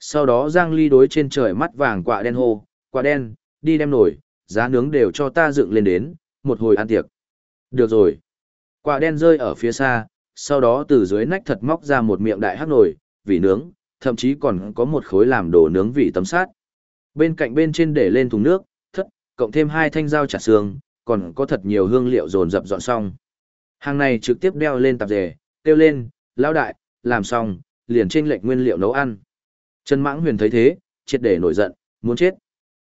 Sau đó Giang Ly đối trên trời mắt vàng quạ đen hô, quạ đen, đi đem nổi, giá nướng đều cho ta dựng lên đến, một hồi ăn tiệc. Được rồi. Quạ đen rơi ở phía xa, sau đó từ dưới nách thật móc ra một miệng đại hắc nồi, vì nướng, thậm chí còn có một khối làm đồ nướng vị tấm sát. Bên cạnh bên trên để lên thùng nước, thất, cộng thêm hai thanh dao chặt xương, còn có thật nhiều hương liệu dồn dập dọn xong. Hàng này trực tiếp đeo lên tạp dề, kêu lên, lão đại, làm xong, liền trên lệnh nguyên liệu nấu ăn. Trần Mãng Huyền thấy thế, triệt để nổi giận, muốn chết.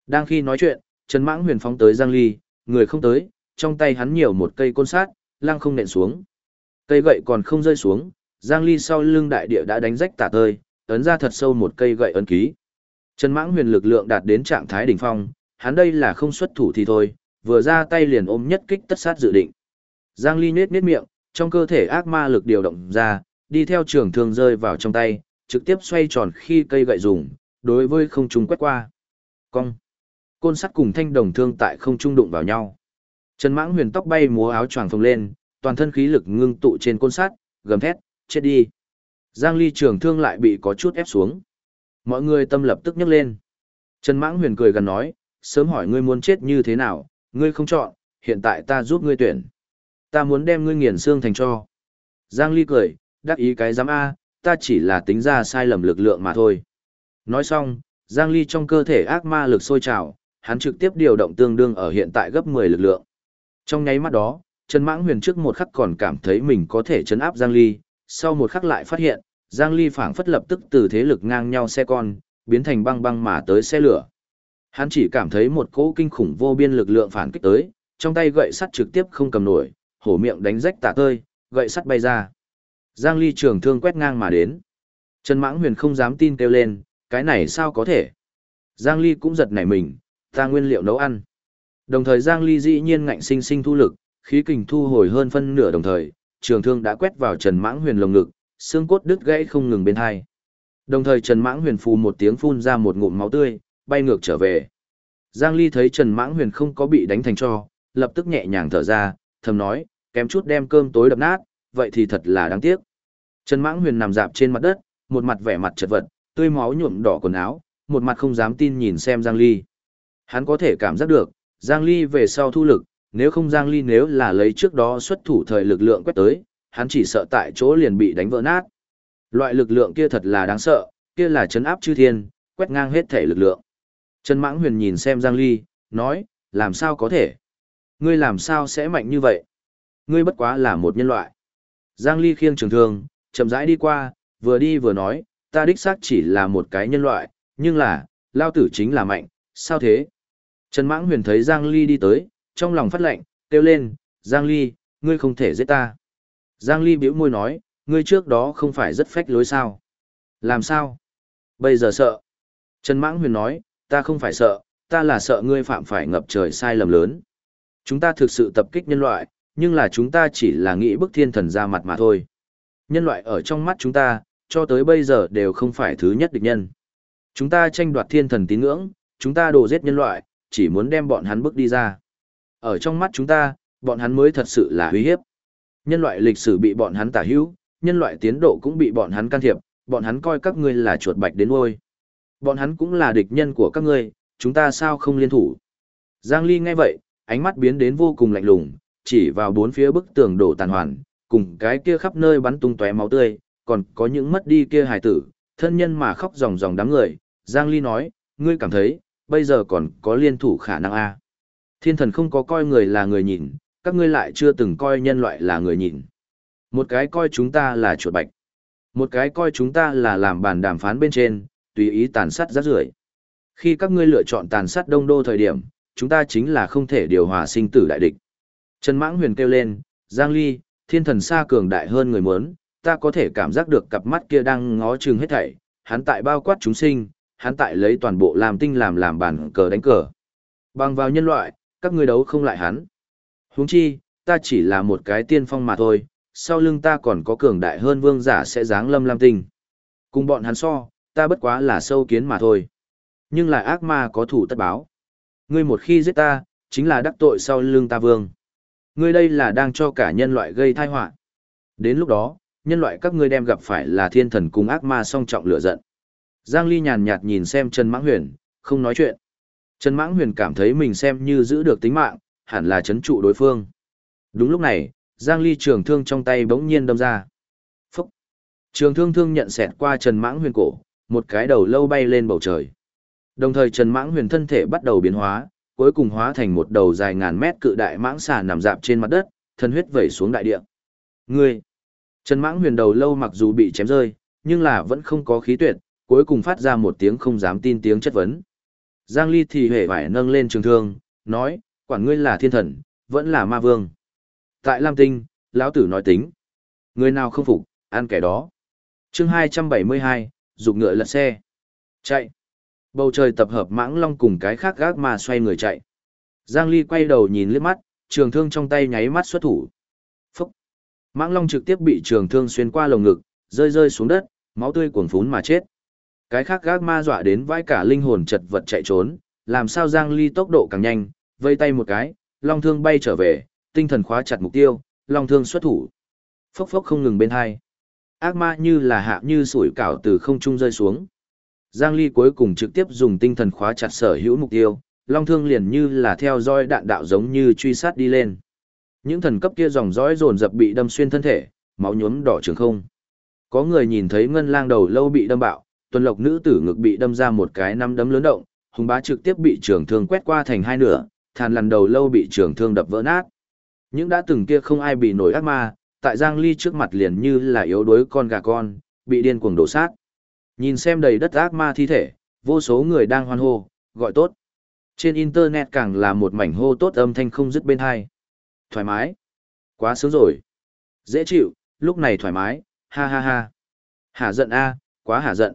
Đang khi nói chuyện, Trần Mãng Huyền phóng tới Giang Ly, người không tới, trong tay hắn nhiều một cây côn sát, lăng không nện xuống. Cây gậy còn không rơi xuống, Giang Ly sau lưng đại địa đã đánh rách tả tơi, ấn ra thật sâu một cây gậy ấn ký. Trần Mãng Huyền lực lượng đạt đến trạng thái đỉnh phong, hắn đây là không xuất thủ thì thôi, vừa ra tay liền ôm nhất kích tất sát dự định. Giang Ly nhếch nhếch miệng, trong cơ thể ác ma lực điều động ra, đi theo trường thương rơi vào trong tay, trực tiếp xoay tròn khi cây gậy dùng, đối với không trung quét qua. Cong. Côn sắt cùng thanh đồng thương tại không trung đụng vào nhau. Trần Mãng Huyền tóc bay múa áo choàng phồng lên, toàn thân khí lực ngưng tụ trên côn sắt, gầm thét, chết đi. Giang Ly trường thương lại bị có chút ép xuống. Mọi người tâm lập tức nhấc lên. Trần Mãng Huyền cười gần nói, sớm hỏi ngươi muốn chết như thế nào, ngươi không chọn, hiện tại ta giúp ngươi tuyển. Ta muốn đem ngươi nghiền xương thành cho. Giang Ly cười, đắc ý cái giám A, ta chỉ là tính ra sai lầm lực lượng mà thôi. Nói xong, Giang Ly trong cơ thể ác ma lực sôi trào, hắn trực tiếp điều động tương đương ở hiện tại gấp 10 lực lượng. Trong nháy mắt đó, Trần Mãng Huyền trước một khắc còn cảm thấy mình có thể chấn áp Giang Ly, sau một khắc lại phát hiện, Giang Ly phảng phất lập tức từ thế lực ngang nhau xe con, biến thành băng băng mà tới xe lửa. Hắn chỉ cảm thấy một cỗ kinh khủng vô biên lực lượng phản kích tới, trong tay gậy sắt trực tiếp không cầm nổi, hổ miệng đánh rách tả tơi, gậy sắt bay ra. Giang Ly trường thương quét ngang mà đến. Trần Mãng Huyền không dám tin kêu lên, cái này sao có thể? Giang Ly cũng giật nảy mình, ta nguyên liệu nấu ăn. Đồng thời Giang Ly dĩ nhiên ngạnh sinh sinh thu lực, khí kình thu hồi hơn phân nửa đồng thời, trường thương đã quét vào Trần Mãng Huyền lồng ngực, xương cốt đứt gãy không ngừng bên hai. Đồng thời Trần Mãng Huyền phù một tiếng phun ra một ngụm máu tươi, bay ngược trở về. Giang Ly thấy Trần Mãng Huyền không có bị đánh thành cho, lập tức nhẹ nhàng thở ra, thầm nói, kém chút đem cơm tối đập nát, vậy thì thật là đáng tiếc. Trần Mãng Huyền nằm dạp trên mặt đất, một mặt vẻ mặt chật vật, tươi máu nhuộm đỏ quần áo, một mặt không dám tin nhìn xem Giang Ly. Hắn có thể cảm giác được, Giang Ly về sau thu lực, nếu không Giang Ly nếu là lấy trước đó xuất thủ thời lực lượng quét tới, hắn chỉ sợ tại chỗ liền bị đánh vỡ nát. Loại lực lượng kia thật là đáng sợ, kia là chấn áp chư thiên, quét ngang hết thể lực lượng. Trần Mãng Huyền nhìn xem Giang Ly, nói, làm sao có thể? Ngươi làm sao sẽ mạnh như vậy? Ngươi bất quá là một nhân loại. Giang Ly khiêng trường thương, chậm rãi đi qua, vừa đi vừa nói, ta đích xác chỉ là một cái nhân loại, nhưng là, lao tử chính là mạnh, sao thế? Trần Mãng Huyền thấy Giang Ly đi tới, trong lòng phát lệnh, kêu lên, Giang Ly, ngươi không thể giết ta. Giang Ly bĩu môi nói, ngươi trước đó không phải rất phách lối sao? Làm sao? Bây giờ sợ. Trần Mãng Huyền nói, ta không phải sợ, ta là sợ ngươi phạm phải ngập trời sai lầm lớn. Chúng ta thực sự tập kích nhân loại, nhưng là chúng ta chỉ là nghĩ bức thiên thần ra mặt mà thôi. Nhân loại ở trong mắt chúng ta, cho tới bây giờ đều không phải thứ nhất địch nhân. Chúng ta tranh đoạt thiên thần tín ngưỡng, chúng ta đồ giết nhân loại, chỉ muốn đem bọn hắn bước đi ra. Ở trong mắt chúng ta, bọn hắn mới thật sự là uy hiếp. Nhân loại lịch sử bị bọn hắn tả hữu, nhân loại tiến độ cũng bị bọn hắn can thiệp, bọn hắn coi các ngươi là chuột bạch đến nuôi. Bọn hắn cũng là địch nhân của các ngươi, chúng ta sao không liên thủ? Giang Ly nghe vậy, ánh mắt biến đến vô cùng lạnh lùng, chỉ vào bốn phía bức tường đổ tàn hoàn, cùng cái kia khắp nơi bắn tung tóe máu tươi, còn có những mất đi kia hài tử, thân nhân mà khóc ròng ròng đám người. Giang Ly nói, ngươi cảm thấy, bây giờ còn có liên thủ khả năng a Thiên thần không có coi người là người nhìn, các ngươi lại chưa từng coi nhân loại là người nhìn. Một cái coi chúng ta là chuột bạch. Một cái coi chúng ta là làm bàn đàm phán bên trên, tùy ý tàn sát rác rưởi. Khi các ngươi lựa chọn tàn sát đông đô thời điểm, chúng ta chính là không thể điều hòa sinh tử đại địch. Trần Mãng Huyền kêu lên, Giang Ly, thiên thần xa cường đại hơn người muốn, ta có thể cảm giác được cặp mắt kia đang ngó chừng hết thảy, hắn tại bao quát chúng sinh, hắn tại lấy toàn bộ làm tinh làm làm bàn cờ đánh cờ. Bằng vào nhân loại, các ngươi đấu không lại hắn. Huống chi, ta chỉ là một cái tiên phong mà thôi, sau lưng ta còn có cường đại hơn vương giả sẽ giáng lâm lam tinh. Cùng bọn hắn so, ta bất quá là sâu kiến mà thôi. Nhưng lại ác ma có thủ tất báo. Ngươi một khi giết ta, chính là đắc tội sau lưng ta vương. Ngươi đây là đang cho cả nhân loại gây tai họa. Đến lúc đó, nhân loại các ngươi đem gặp phải là thiên thần cùng ác ma song trọng lửa giận. Giang Ly nhàn nhạt nhìn xem Trần Mãng Huyền, không nói chuyện. Trần Mãng Huyền cảm thấy mình xem như giữ được tính mạng, hẳn là chấn trụ đối phương. Đúng lúc này, Giang Ly trường thương trong tay bỗng nhiên đâm ra. Phúc! Trường thương thương nhận xẹt qua Trần Mãng Huyền cổ, một cái đầu lâu bay lên bầu trời. Đồng thời Trần Mãng Huyền thân thể bắt đầu biến hóa, cuối cùng hóa thành một đầu dài ngàn mét cự đại mãng xà nằm dạp trên mặt đất, thân huyết vẩy xuống đại địa. Ngươi! Trần Mãng Huyền đầu lâu mặc dù bị chém rơi, nhưng là vẫn không có khí tuyệt, cuối cùng phát ra một tiếng không dám tin tiếng chất vấn. Giang Ly thì hề phải nâng lên trường thương, nói, quản ngươi là thiên thần, vẫn là ma vương. Tại Lam Tinh, lão tử nói tính. Người nào không phục, ăn kẻ đó. chương 272, dục ngựa lật xe. Chạy. Bầu trời tập hợp mãng long cùng cái khác gác mà xoay người chạy. Giang Ly quay đầu nhìn liếc mắt, trường thương trong tay nháy mắt xuất thủ. Phúc. Mãng long trực tiếp bị trường thương xuyên qua lồng ngực, rơi rơi xuống đất, máu tươi cuồng phún mà chết. Cái khác gác ma dọa đến vai cả linh hồn chật vật chạy trốn, làm sao Giang Ly tốc độ càng nhanh, vây tay một cái, long thương bay trở về, tinh thần khóa chặt mục tiêu, long thương xuất thủ. Phốc phốc không ngừng bên hai. Ác ma như là hạ như sủi cảo từ không trung rơi xuống. Giang Ly cuối cùng trực tiếp dùng tinh thần khóa chặt sở hữu mục tiêu, long thương liền như là theo dõi đạn đạo giống như truy sát đi lên. Những thần cấp kia dòng dõi dồn dập bị đâm xuyên thân thể, máu nhuốm đỏ trường không. Có người nhìn thấy ngân lang đầu lâu bị đâm bạo, tuần lộc nữ tử ngực bị đâm ra một cái năm đấm lớn động, hùng bá trực tiếp bị trường thương quét qua thành hai nửa, thàn lằn đầu lâu bị trường thương đập vỡ nát. Những đã từng kia không ai bị nổi ác ma, tại Giang Ly trước mặt liền như là yếu đuối con gà con, bị điên cuồng đổ sát. Nhìn xem đầy đất ác ma thi thể, vô số người đang hoan hô, gọi tốt. Trên internet càng là một mảnh hô tốt âm thanh không dứt bên hai. Thoải mái. Quá sướng rồi. Dễ chịu, lúc này thoải mái, ha ha ha. Hả giận a, quá hả giận.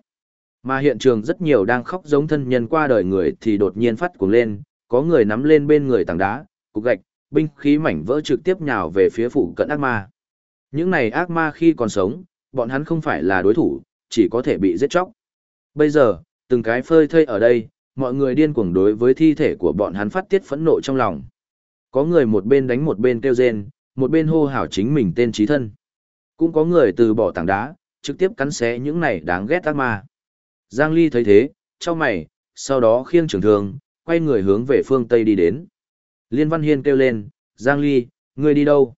Mà hiện trường rất nhiều đang khóc giống thân nhân qua đời người thì đột nhiên phát cuồng lên, có người nắm lên bên người tảng đá, cục gạch, binh khí mảnh vỡ trực tiếp nhào về phía phụ cận ác ma. Những này ác ma khi còn sống, bọn hắn không phải là đối thủ, chỉ có thể bị giết chóc. Bây giờ, từng cái phơi thây ở đây, mọi người điên cuồng đối với thi thể của bọn hắn phát tiết phẫn nộ trong lòng. Có người một bên đánh một bên kêu rên, một bên hô hào chính mình tên trí thân. Cũng có người từ bỏ tảng đá, trực tiếp cắn xé những này đáng ghét ác ma. Giang Ly thấy thế, cho mày, sau đó khiêng trường thương, quay người hướng về phương Tây đi đến. Liên Văn Hiên kêu lên, Giang Ly, ngươi đi đâu?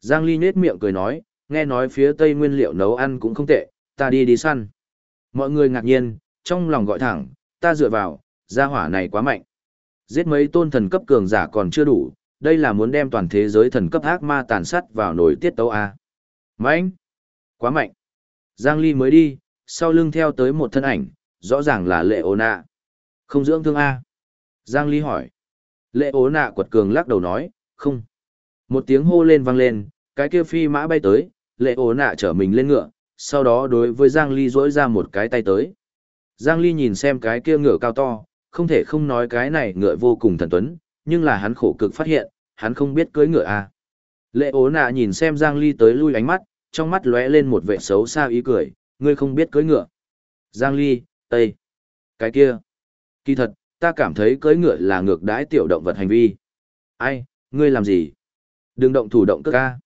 Giang Ly nết miệng cười nói, nghe nói phía Tây nguyên liệu nấu ăn cũng không tệ, ta đi đi săn. Mọi người ngạc nhiên, trong lòng gọi thẳng, ta dựa vào, gia hỏa này quá mạnh. Giết mấy tôn thần cấp cường giả còn chưa đủ, đây là muốn đem toàn thế giới thần cấp ác ma tàn sát vào nổi tiết tấu A. Mạnh! Quá mạnh! Giang Ly mới đi, sau lưng theo tới một thân ảnh, rõ ràng là lệ ố nạ. Không dưỡng thương A. Giang Ly hỏi. Lệ ố nạ quật cường lắc đầu nói, không. Một tiếng hô lên vang lên, cái kia phi mã bay tới, lệ ố nạ trở mình lên ngựa, sau đó đối với Giang Ly rỗi ra một cái tay tới. Giang Ly nhìn xem cái kia ngựa cao to, không thể không nói cái này ngựa vô cùng thần tuấn, nhưng là hắn khổ cực phát hiện, hắn không biết cưỡi ngựa à. Lệ ố nạ nhìn xem Giang Ly tới lui ánh mắt, trong mắt lóe lên một vẻ xấu xa ý cười, ngươi không biết cưỡi ngựa. Giang Ly, Tây. Cái kia. Kỳ thật, ta cảm thấy cưỡi ngựa là ngược đãi tiểu động vật hành vi. Ai, ngươi làm gì? Đừng động thủ động cước ca.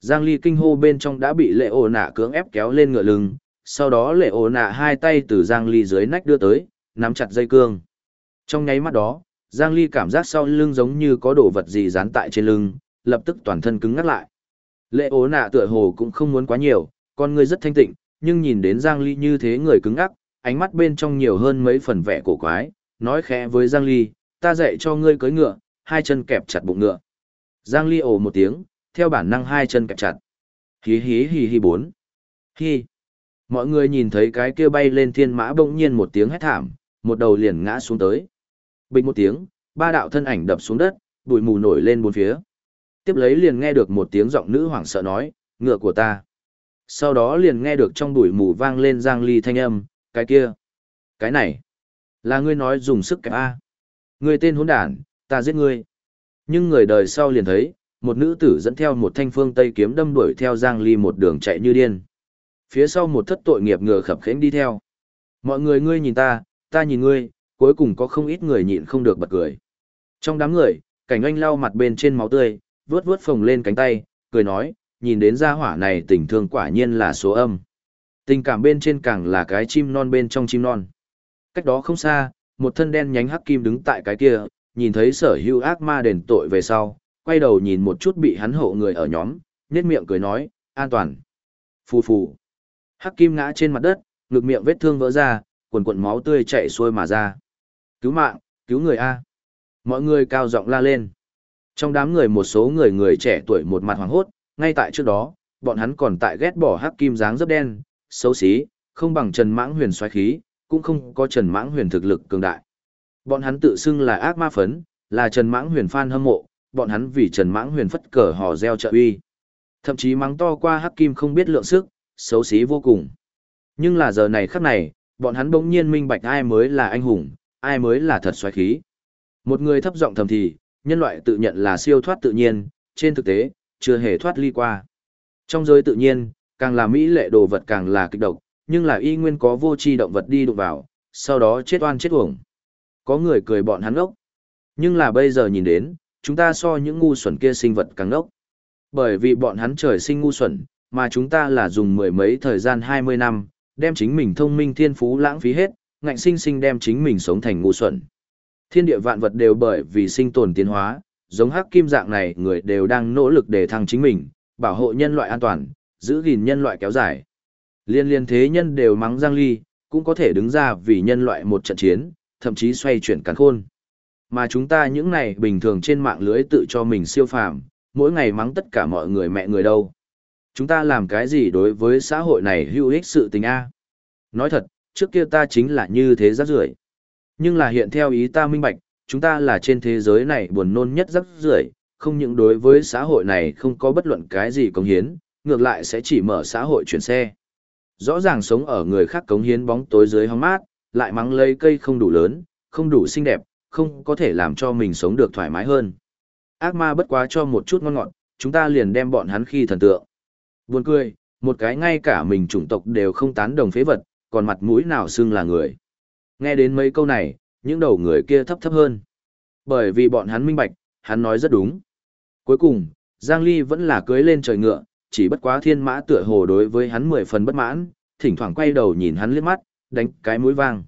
Giang Ly kinh hô bên trong đã bị lệ ổ nạ cưỡng ép kéo lên ngựa lưng, sau đó lệ ổ nạ hai tay từ Giang Ly dưới nách đưa tới, nắm chặt dây cương. Trong nháy mắt đó, Giang Ly cảm giác sau lưng giống như có đồ vật gì dán tại trên lưng, lập tức toàn thân cứng ngắt lại. Lệ ố nạ tựa hồ cũng không muốn quá nhiều, con người rất thanh tịnh, nhưng nhìn đến Giang Ly như thế người cứng ắc, ánh mắt bên trong nhiều hơn mấy phần vẻ cổ quái, nói khẽ với Giang Ly, ta dạy cho ngươi cưỡi ngựa, hai chân kẹp chặt bụng ngựa. Giang Ly ồ một tiếng, theo bản năng hai chân kẹp chặt. Hí hí hí hí bốn. Hí. Mọi người nhìn thấy cái kia bay lên thiên mã bỗng nhiên một tiếng hét thảm, một đầu liền ngã xuống tới. Bình một tiếng, ba đạo thân ảnh đập xuống đất, bụi mù nổi lên bốn phía. Tiếp lấy liền nghe được một tiếng giọng nữ hoảng sợ nói, ngựa của ta. Sau đó liền nghe được trong bụi mù vang lên giang ly thanh âm, cái kia. Cái này. Là ngươi nói dùng sức kẹp A. Ngươi tên hỗn đản, ta giết ngươi. Nhưng người đời sau liền thấy, một nữ tử dẫn theo một thanh phương tây kiếm đâm đuổi theo giang ly một đường chạy như điên. Phía sau một thất tội nghiệp ngựa khập khẽnh đi theo. Mọi người ngươi nhìn ta, ta nhìn ngươi, cuối cùng có không ít người nhịn không được bật cười. Trong đám người, cảnh anh lau mặt bên trên máu tươi, vướt vướt phồng lên cánh tay, cười nói, nhìn đến gia hỏa này tình thương quả nhiên là số âm. Tình cảm bên trên càng là cái chim non bên trong chim non. Cách đó không xa, một thân đen nhánh hắc kim đứng tại cái kia, nhìn thấy sở hữu ác ma đền tội về sau, quay đầu nhìn một chút bị hắn hộ người ở nhóm, nét miệng cười nói, an toàn. Phù phù. Hắc kim ngã trên mặt đất, ngực miệng vết thương vỡ ra, quần quần máu tươi chảy xuôi mà ra. Cứu mạng, cứu người A. Mọi người cao giọng la lên. Trong đám người một số người người trẻ tuổi một mặt hoàng hốt, ngay tại trước đó, bọn hắn còn tại ghét bỏ hắc kim dáng rất đen, xấu xí, không bằng Trần Mãng Huyền xoáy khí, cũng không có Trần Mãng Huyền thực lực cường đại. Bọn hắn tự xưng là ác ma phấn, là Trần Mãng Huyền fan hâm mộ, bọn hắn vì Trần Mãng Huyền phất cờ hò reo trợ uy. Thậm chí mắng to qua hắc kim không biết lượng sức, xấu xí vô cùng. Nhưng là giờ này khắc này, bọn hắn bỗng nhiên minh bạch ai mới là anh hùng, ai mới là thật xoáy khí. Một người thấp giọng thầm thì, nhân loại tự nhận là siêu thoát tự nhiên, trên thực tế, chưa hề thoát ly qua. Trong giới tự nhiên, càng là mỹ lệ đồ vật càng là kịch độc, nhưng là y nguyên có vô tri động vật đi đụng vào, sau đó chết oan chết uổng. Có người cười bọn hắn ốc. Nhưng là bây giờ nhìn đến, chúng ta so những ngu xuẩn kia sinh vật càng ốc. Bởi vì bọn hắn trời sinh ngu xuẩn, mà chúng ta là dùng mười mấy thời gian 20 năm, đem chính mình thông minh thiên phú lãng phí hết, ngạnh sinh sinh đem chính mình sống thành ngu xuẩn. Thiên địa vạn vật đều bởi vì sinh tồn tiến hóa, giống hắc kim dạng này người đều đang nỗ lực để thăng chính mình, bảo hộ nhân loại an toàn, giữ gìn nhân loại kéo dài. Liên liên thế nhân đều mắng Giang Ly, cũng có thể đứng ra vì nhân loại một trận chiến, thậm chí xoay chuyển càn khôn. Mà chúng ta những này bình thường trên mạng lưới tự cho mình siêu phàm, mỗi ngày mắng tất cả mọi người mẹ người đâu. Chúng ta làm cái gì đối với xã hội này hữu ích sự tình A? Nói thật, trước kia ta chính là như thế rác rưởi Nhưng là hiện theo ý ta minh bạch, chúng ta là trên thế giới này buồn nôn nhất rắc rưởi không những đối với xã hội này không có bất luận cái gì cống hiến, ngược lại sẽ chỉ mở xã hội chuyển xe. Rõ ràng sống ở người khác cống hiến bóng tối dưới hóng mát, lại mắng lấy cây không đủ lớn, không đủ xinh đẹp, không có thể làm cho mình sống được thoải mái hơn. Ác ma bất quá cho một chút ngon ngọt, chúng ta liền đem bọn hắn khi thần tượng. Buồn cười, một cái ngay cả mình chủng tộc đều không tán đồng phế vật, còn mặt mũi nào xưng là người. Nghe đến mấy câu này, những đầu người kia thấp thấp hơn. Bởi vì bọn hắn minh bạch, hắn nói rất đúng. Cuối cùng, Giang Ly vẫn là cưới lên trời ngựa, chỉ bất quá thiên mã tựa hồ đối với hắn mười phần bất mãn, thỉnh thoảng quay đầu nhìn hắn liếc mắt, đánh cái mũi vang.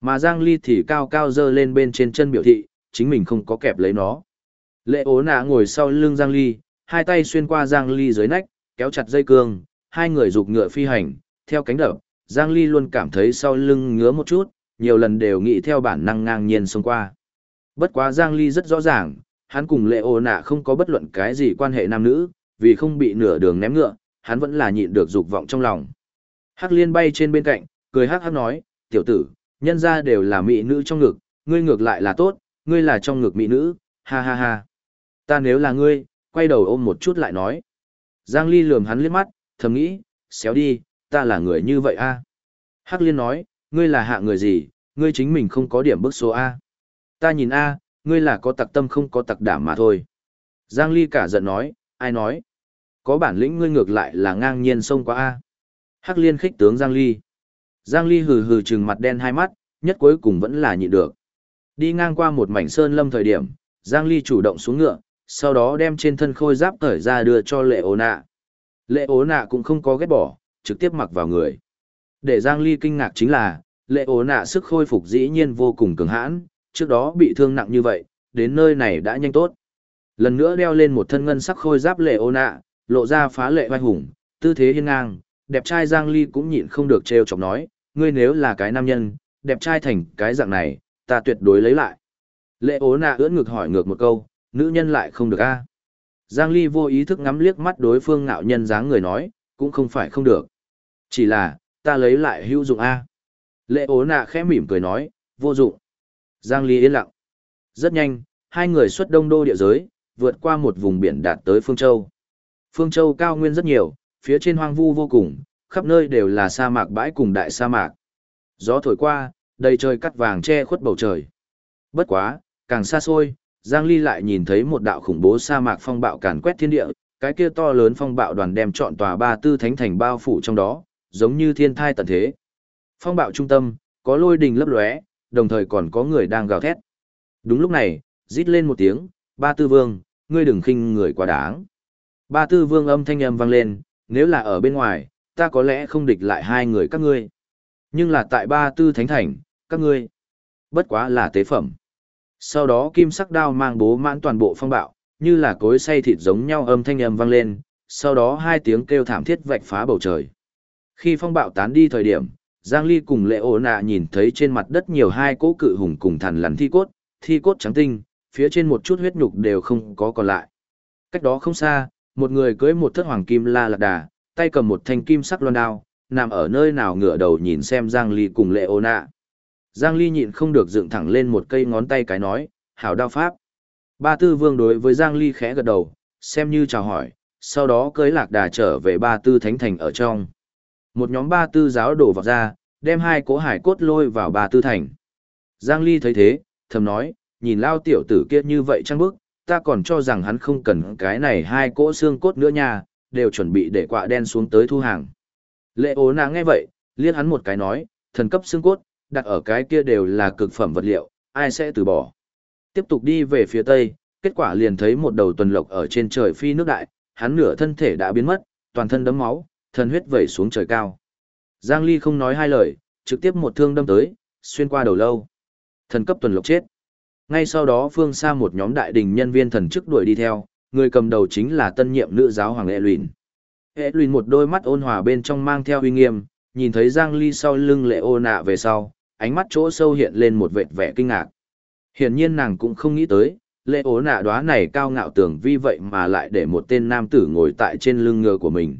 Mà Giang Ly thì cao cao dơ lên bên trên chân biểu thị, chính mình không có kẹp lấy nó. Lệ ố nạ ngồi sau lưng Giang Ly, hai tay xuyên qua Giang Ly dưới nách, kéo chặt dây cương, hai người dục ngựa phi hành, theo cánh đập, Giang Ly luôn cảm thấy sau lưng ngứa một chút, nhiều lần đều nghĩ theo bản năng ngang nhiên xông qua. Bất quá Giang Ly rất rõ ràng, hắn cùng lệ ô nạ không có bất luận cái gì quan hệ nam nữ, vì không bị nửa đường ném ngựa, hắn vẫn là nhịn được dục vọng trong lòng. Hắc liên bay trên bên cạnh, cười hắc hắc nói, tiểu tử, nhân ra đều là mỹ nữ trong ngực, ngươi ngược lại là tốt, ngươi là trong ngực mỹ nữ, ha ha ha. Ta nếu là ngươi, quay đầu ôm một chút lại nói. Giang Ly lườm hắn liếc mắt, thầm nghĩ, xéo đi, ta là người như vậy a. Hắc liên nói, ngươi là hạ người gì, ngươi chính mình không có điểm bức số A. Ta nhìn A, ngươi là có tặc tâm không có tặc đảm mà thôi. Giang Ly cả giận nói, ai nói? Có bản lĩnh ngươi ngược lại là ngang nhiên xông qua A. Hắc liên khích tướng Giang Ly. Giang Ly hừ hừ trừng mặt đen hai mắt, nhất cuối cùng vẫn là nhịn được. Đi ngang qua một mảnh sơn lâm thời điểm, Giang Ly chủ động xuống ngựa, sau đó đem trên thân khôi giáp cởi ra đưa cho lệ ố nạ. Lệ ố nạ cũng không có ghét bỏ, trực tiếp mặc vào người. Để Giang Ly kinh ngạc chính là, lệ ố nạ sức khôi phục dĩ nhiên vô cùng cường hãn, trước đó bị thương nặng như vậy, đến nơi này đã nhanh tốt. Lần nữa đeo lên một thân ngân sắc khôi giáp lệ ố nạ, lộ ra phá lệ vai hùng, tư thế hiên ngang, đẹp trai Giang Ly cũng nhịn không được trêu chọc nói, ngươi nếu là cái nam nhân, đẹp trai thành cái dạng này, ta tuyệt đối lấy lại. Lệ ố nạ ưỡn ngực hỏi ngược một câu, nữ nhân lại không được a Giang Ly vô ý thức ngắm liếc mắt đối phương ngạo nhân dáng người nói, cũng không phải không được. Chỉ là, ta lấy lại hữu dụng a Lệ ố nạ khẽ mỉm cười nói, vô dụng. Giang Ly yên lặng. Rất nhanh, hai người xuất đông đô địa giới, vượt qua một vùng biển đạt tới Phương Châu. Phương Châu cao nguyên rất nhiều, phía trên hoang vu vô cùng, khắp nơi đều là sa mạc bãi cùng đại sa mạc. Gió thổi qua, đầy trời cắt vàng che khuất bầu trời. Bất quá, càng xa xôi, Giang Ly lại nhìn thấy một đạo khủng bố sa mạc phong bạo càn quét thiên địa, cái kia to lớn phong bạo đoàn đem trọn tòa ba tư thánh thành bao phủ trong đó, giống như thiên thai tận thế. Phong bạo trung tâm, có lôi đình lấp lóe, đồng thời còn có người đang gào thét. Đúng lúc này, rít lên một tiếng, ba tư vương, ngươi đừng khinh người quá đáng. Ba tư vương âm thanh âm vang lên, nếu là ở bên ngoài, ta có lẽ không địch lại hai người các ngươi. Nhưng là tại ba tư thánh thành, các ngươi, bất quá là tế phẩm. Sau đó kim sắc đao mang bố mãn toàn bộ phong bạo, như là cối xay thịt giống nhau âm thanh âm vang lên, sau đó hai tiếng kêu thảm thiết vạch phá bầu trời. Khi phong bạo tán đi thời điểm, Giang Ly cùng Lệ Ô Nạ nhìn thấy trên mặt đất nhiều hai cỗ cự hùng cùng thằn lằn thi cốt, thi cốt trắng tinh, phía trên một chút huyết nhục đều không có còn lại. Cách đó không xa, một người cưỡi một thất hoàng kim la lạc đà, tay cầm một thanh kim sắc loan đao, nằm ở nơi nào ngửa đầu nhìn xem Giang Ly cùng Lệ Ô Nạ. Giang Ly nhịn không được dựng thẳng lên một cây ngón tay cái nói, hảo đao pháp. Ba tư vương đối với Giang Ly khẽ gật đầu, xem như chào hỏi, sau đó cưới lạc đà trở về ba tư thánh thành ở trong. Một nhóm ba tư giáo đổ vào ra, đem hai cỗ hải cốt lôi vào ba tư thành. Giang Ly thấy thế, thầm nói, nhìn lao tiểu tử kia như vậy trăng bức, ta còn cho rằng hắn không cần cái này hai cỗ xương cốt nữa nha, đều chuẩn bị để quạ đen xuống tới thu hàng. Lệ ố nàng nghe vậy, liếc hắn một cái nói, thần cấp xương cốt, đặt ở cái kia đều là cực phẩm vật liệu, ai sẽ từ bỏ. Tiếp tục đi về phía tây, kết quả liền thấy một đầu tuần lộc ở trên trời phi nước đại, hắn nửa thân thể đã biến mất, toàn thân đấm máu, thần huyết vẩy xuống trời cao. Giang Ly không nói hai lời, trực tiếp một thương đâm tới, xuyên qua đầu lâu. Thần cấp tuần lộc chết. Ngay sau đó phương xa một nhóm đại đình nhân viên thần chức đuổi đi theo, người cầm đầu chính là tân nhiệm nữ giáo hoàng Lệ Luyện. Lệ Luyện một đôi mắt ôn hòa bên trong mang theo uy nghiêm, nhìn thấy Giang Ly sau lưng Lệ Ô Nạ về sau, ánh mắt chỗ sâu hiện lên một vệt vẻ kinh ngạc. Hiển nhiên nàng cũng không nghĩ tới, Lệ Ô Nạ đóa này cao ngạo tưởng vi vậy mà lại để một tên nam tử ngồi tại trên lưng ngựa của mình.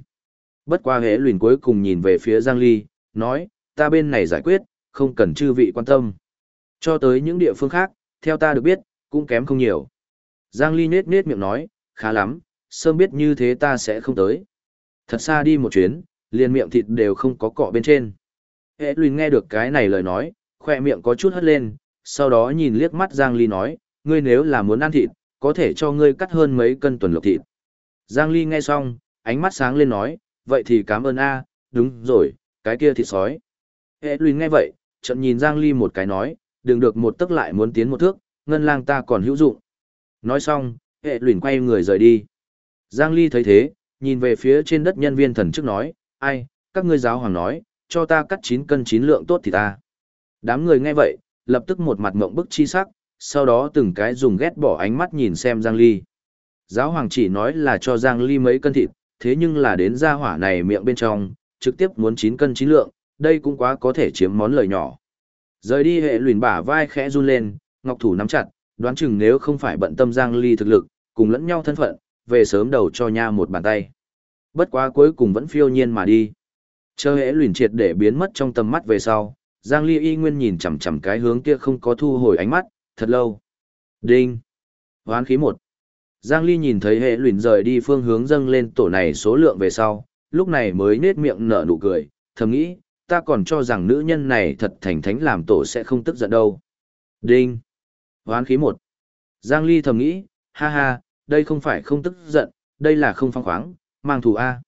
Bất qua hế luyện cuối cùng nhìn về phía Giang Ly, nói, ta bên này giải quyết, không cần chư vị quan tâm. Cho tới những địa phương khác, theo ta được biết, cũng kém không nhiều. Giang Ly nết nết miệng nói, khá lắm, sớm biết như thế ta sẽ không tới. Thật xa đi một chuyến, liền miệng thịt đều không có cọ bên trên. Hệ luyện nghe được cái này lời nói, khoe miệng có chút hất lên, sau đó nhìn liếc mắt Giang Ly nói, ngươi nếu là muốn ăn thịt, có thể cho ngươi cắt hơn mấy cân tuần lộc thịt. Giang Ly nghe xong, ánh mắt sáng lên nói, vậy thì cảm ơn a, đúng rồi, cái kia thịt sói. Hệ luyện nghe vậy, trận nhìn Giang Ly một cái nói, đừng được một tức lại muốn tiến một thước, ngân lang ta còn hữu dụng. Nói xong, hệ luyện quay người rời đi. Giang Ly thấy thế, nhìn về phía trên đất nhân viên thần chức nói, ai, các ngươi giáo hoàng nói, cho ta cắt 9 cân 9 lượng tốt thì ta. Đám người nghe vậy, lập tức một mặt mộng bức chi sắc, sau đó từng cái dùng ghét bỏ ánh mắt nhìn xem Giang Ly. Giáo hoàng chỉ nói là cho Giang Ly mấy cân thịt, thế nhưng là đến gia hỏa này miệng bên trong, trực tiếp muốn 9 cân 9 lượng, đây cũng quá có thể chiếm món lời nhỏ. Rời đi hệ luyện bả vai khẽ run lên, ngọc thủ nắm chặt, đoán chừng nếu không phải bận tâm Giang Ly thực lực, cùng lẫn nhau thân phận, về sớm đầu cho nha một bàn tay. Bất quá cuối cùng vẫn phiêu nhiên mà đi. Chờ hệ luyện triệt để biến mất trong tầm mắt về sau, Giang Ly y nguyên nhìn chằm chằm cái hướng kia không có thu hồi ánh mắt, thật lâu. Đinh. Hoán khí một. Giang Ly nhìn thấy hệ luyện rời đi phương hướng dâng lên tổ này số lượng về sau, lúc này mới nết miệng nở nụ cười, thầm nghĩ, ta còn cho rằng nữ nhân này thật thành thánh làm tổ sẽ không tức giận đâu. Đinh. Hoán khí một. Giang Ly thầm nghĩ, ha ha, đây không phải không tức giận, đây là không phong khoáng, mang thù A.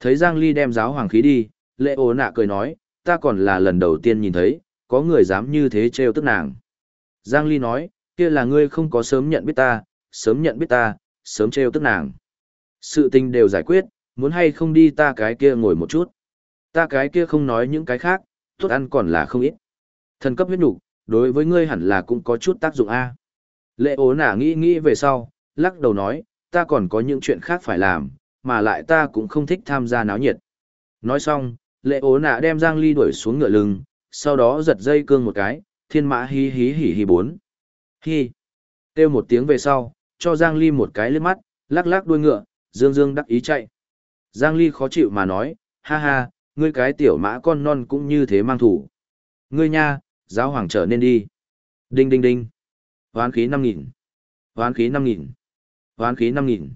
Thấy Giang Ly đem giáo hoàng khí đi, lệ ố nạ cười nói, ta còn là lần đầu tiên nhìn thấy, có người dám như thế trêu tức nàng. Giang Ly nói, kia là ngươi không có sớm nhận biết ta, sớm nhận biết ta, sớm trêu tức nàng. Sự tình đều giải quyết, muốn hay không đi ta cái kia ngồi một chút. Ta cái kia không nói những cái khác, tốt ăn còn là không ít. Thần cấp huyết nhục, đối với ngươi hẳn là cũng có chút tác dụng A. Lệ ố nả nghĩ nghĩ về sau, lắc đầu nói, ta còn có những chuyện khác phải làm, mà lại ta cũng không thích tham gia náo nhiệt. Nói xong, lệ ố nạ đem Giang Ly đuổi xuống ngựa lưng, sau đó giật dây cương một cái, thiên mã hí hí hỉ hí bốn. Hi. Têu một tiếng về sau, cho Giang Ly một cái liếc mắt, lắc lắc đuôi ngựa, dương dương đắc ý chạy. Giang Ly khó chịu mà nói, ha ha, ngươi cái tiểu mã con non cũng như thế mang thủ. Ngươi nha, giáo hoàng trở nên đi. Đinh đinh đinh. Hoán khí 5.000. Hoán khí 5.000. Hoán khí 5.000.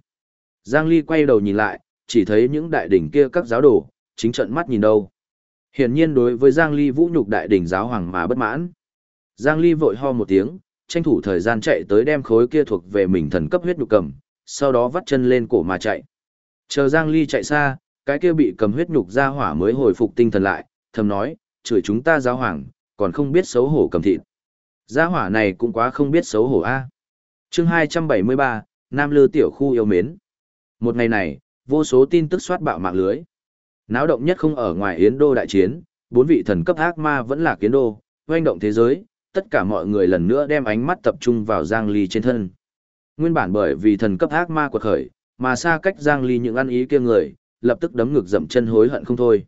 Giang Ly quay đầu nhìn lại, chỉ thấy những đại đỉnh kia các giáo đồ, chính trận mắt nhìn đâu. Hiển nhiên đối với Giang Ly vũ nhục đại đỉnh giáo hoàng mà bất mãn. Giang Ly vội ho một tiếng, tranh thủ thời gian chạy tới đem khối kia thuộc về mình thần cấp huyết nhục cầm, sau đó vắt chân lên cổ mà chạy. Chờ Giang Ly chạy xa, cái kia bị cầm huyết nhục ra hỏa mới hồi phục tinh thần lại, thầm nói, chửi chúng ta giáo hoàng, còn không biết xấu hổ cầm thịt. Gia hỏa này cũng quá không biết xấu hổ a. À. Chương 273, Nam Lư tiểu khu yêu mến. Một ngày này, vô số tin tức soát bạo mạng lưới. Náo động nhất không ở ngoài Yến Đô đại chiến, bốn vị thần cấp ác ma vẫn là kiến đô, hoành động thế giới, tất cả mọi người lần nữa đem ánh mắt tập trung vào Giang Ly trên thân. Nguyên bản bởi vì thần cấp ác ma quật khởi, mà xa cách Giang Ly những ăn ý kia người, lập tức đấm ngực dậm chân hối hận không thôi.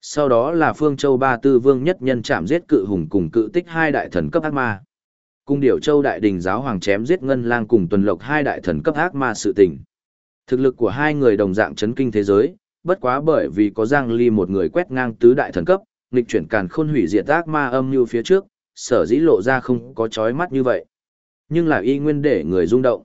Sau đó là Phương Châu Ba Tư Vương nhất nhân chạm giết cự hùng cùng cự tích hai đại thần cấp ác ma. Cung điểu Châu Đại Đình giáo hoàng chém giết Ngân Lang cùng tuần lộc hai đại thần cấp ác ma sự tình. Thực lực của hai người đồng dạng chấn kinh thế giới, bất quá bởi vì có Giang Ly một người quét ngang tứ đại thần cấp, nghịch chuyển càn khôn hủy diệt ác ma âm như phía trước, sở dĩ lộ ra không có chói mắt như vậy. Nhưng là y nguyên để người rung động.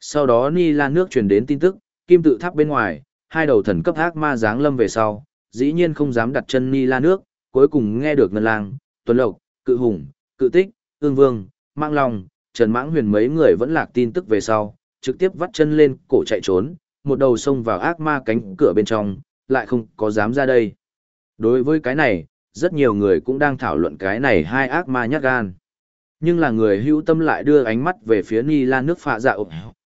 Sau đó Ni Lan nước truyền đến tin tức, kim tự tháp bên ngoài, hai đầu thần cấp ác ma giáng lâm về sau, dĩ nhiên không dám đặt chân Ni Lan nước, cuối cùng nghe được ngân lang, tuần lộc, cự hùng, cự tích, ương vương, mang Long, trần mãng huyền mấy người vẫn lạc tin tức về sau, trực tiếp vắt chân lên cổ chạy trốn, một đầu xông vào ác ma cánh cửa bên trong, lại không có dám ra đây. Đối với cái này, rất nhiều người cũng đang thảo luận cái này hai ác ma nhát gan. Nhưng là người hữu tâm lại đưa ánh mắt về phía Ni Lan nước phạ dạ ộp,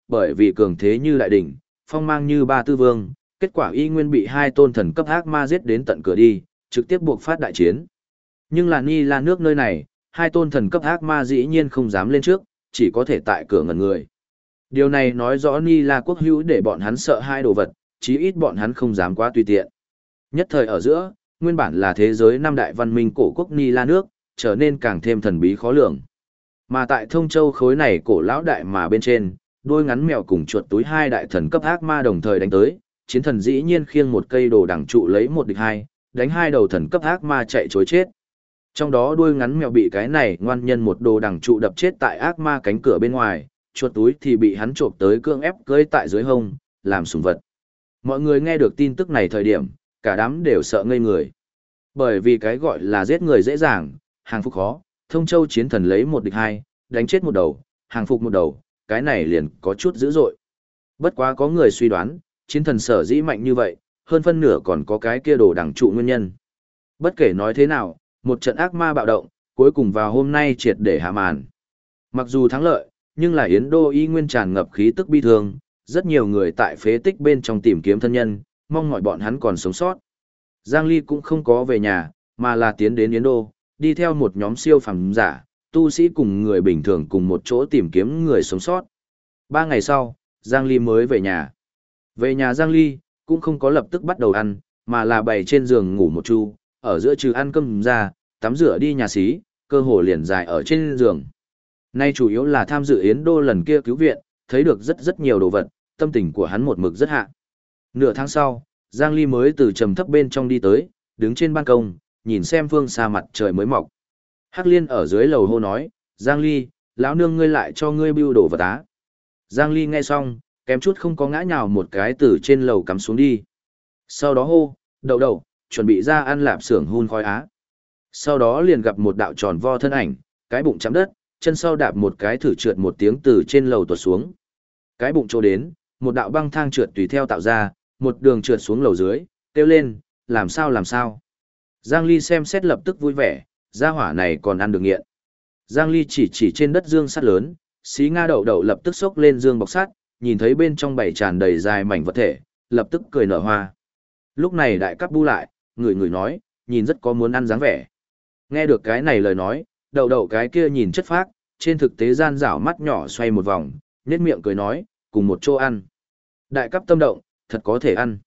bởi vì cường thế như đại đỉnh, phong mang như ba tư vương, kết quả y nguyên bị hai tôn thần cấp ác ma giết đến tận cửa đi, trực tiếp buộc phát đại chiến. Nhưng là Ni Lan nước nơi này, hai tôn thần cấp ác ma dĩ nhiên không dám lên trước, chỉ có thể tại cửa ngẩn người. Điều này nói rõ Ni La quốc hữu để bọn hắn sợ hai đồ vật, chí ít bọn hắn không dám quá tùy tiện. Nhất thời ở giữa, nguyên bản là thế giới năm đại văn minh cổ quốc Ni La nước, trở nên càng thêm thần bí khó lường. Mà tại thông châu khối này cổ lão đại mà bên trên, đôi ngắn mèo cùng chuột túi hai đại thần cấp ác ma đồng thời đánh tới, chiến thần dĩ nhiên khiêng một cây đồ đẳng trụ lấy một địch hai, đánh hai đầu thần cấp ác ma chạy chối chết. Trong đó đuôi ngắn mèo bị cái này ngoan nhân một đồ đẳng trụ đập chết tại ác ma cánh cửa bên ngoài, chuột túi thì bị hắn trộm tới cương ép cưới tại dưới hông, làm sùng vật. Mọi người nghe được tin tức này thời điểm, cả đám đều sợ ngây người. Bởi vì cái gọi là giết người dễ dàng, hàng phục khó, thông châu chiến thần lấy một địch hai, đánh chết một đầu, hàng phục một đầu, cái này liền có chút dữ dội. Bất quá có người suy đoán, chiến thần sở dĩ mạnh như vậy, hơn phân nửa còn có cái kia đồ đẳng trụ nguyên nhân. Bất kể nói thế nào, một trận ác ma bạo động, cuối cùng vào hôm nay triệt để hạ màn. Mặc dù thắng lợi, nhưng là Yến Đô y nguyên tràn ngập khí tức bi thương, rất nhiều người tại phế tích bên trong tìm kiếm thân nhân, mong mọi bọn hắn còn sống sót. Giang Ly cũng không có về nhà, mà là tiến đến Yến Đô, đi theo một nhóm siêu phẩm giả, tu sĩ cùng người bình thường cùng một chỗ tìm kiếm người sống sót. Ba ngày sau, Giang Ly mới về nhà. Về nhà Giang Ly, cũng không có lập tức bắt đầu ăn, mà là bày trên giường ngủ một chu, ở giữa trừ ăn cơm ra, tắm rửa đi nhà xí, cơ hồ liền dài ở trên giường. Nay chủ yếu là tham dự Yến Đô lần kia cứu viện, thấy được rất rất nhiều đồ vật, tâm tình của hắn một mực rất hạ. Nửa tháng sau, Giang Ly mới từ trầm thấp bên trong đi tới, đứng trên ban công, nhìn xem phương xa mặt trời mới mọc. Hắc Liên ở dưới lầu hô nói, Giang Ly, lão nương ngươi lại cho ngươi bưu đổ vật á. Giang Ly nghe xong, kém chút không có ngã nhào một cái từ trên lầu cắm xuống đi. Sau đó hô, đậu đậu, chuẩn bị ra ăn lạp xưởng hun khói á. Sau đó liền gặp một đạo tròn vo thân ảnh, cái bụng chạm đất, chân sau đạp một cái thử trượt một tiếng từ trên lầu tuột xuống. Cái bụng trô đến, một đạo băng thang trượt tùy theo tạo ra, một đường trượt xuống lầu dưới, kêu lên, làm sao làm sao. Giang Ly xem xét lập tức vui vẻ, gia hỏa này còn ăn được nghiện. Giang Ly chỉ chỉ trên đất dương sắt lớn, xí Nga đậu đậu lập tức xốc lên dương bọc sắt, nhìn thấy bên trong bảy tràn đầy dài mảnh vật thể, lập tức cười nở hoa. Lúc này đại cấp bu lại, người người nói, nhìn rất có muốn ăn dáng vẻ. Nghe được cái này lời nói, đậu đậu cái kia nhìn chất phác, trên thực tế gian rảo mắt nhỏ xoay một vòng, nhếch miệng cười nói, cùng một chỗ ăn. Đại cấp tâm động, thật có thể ăn.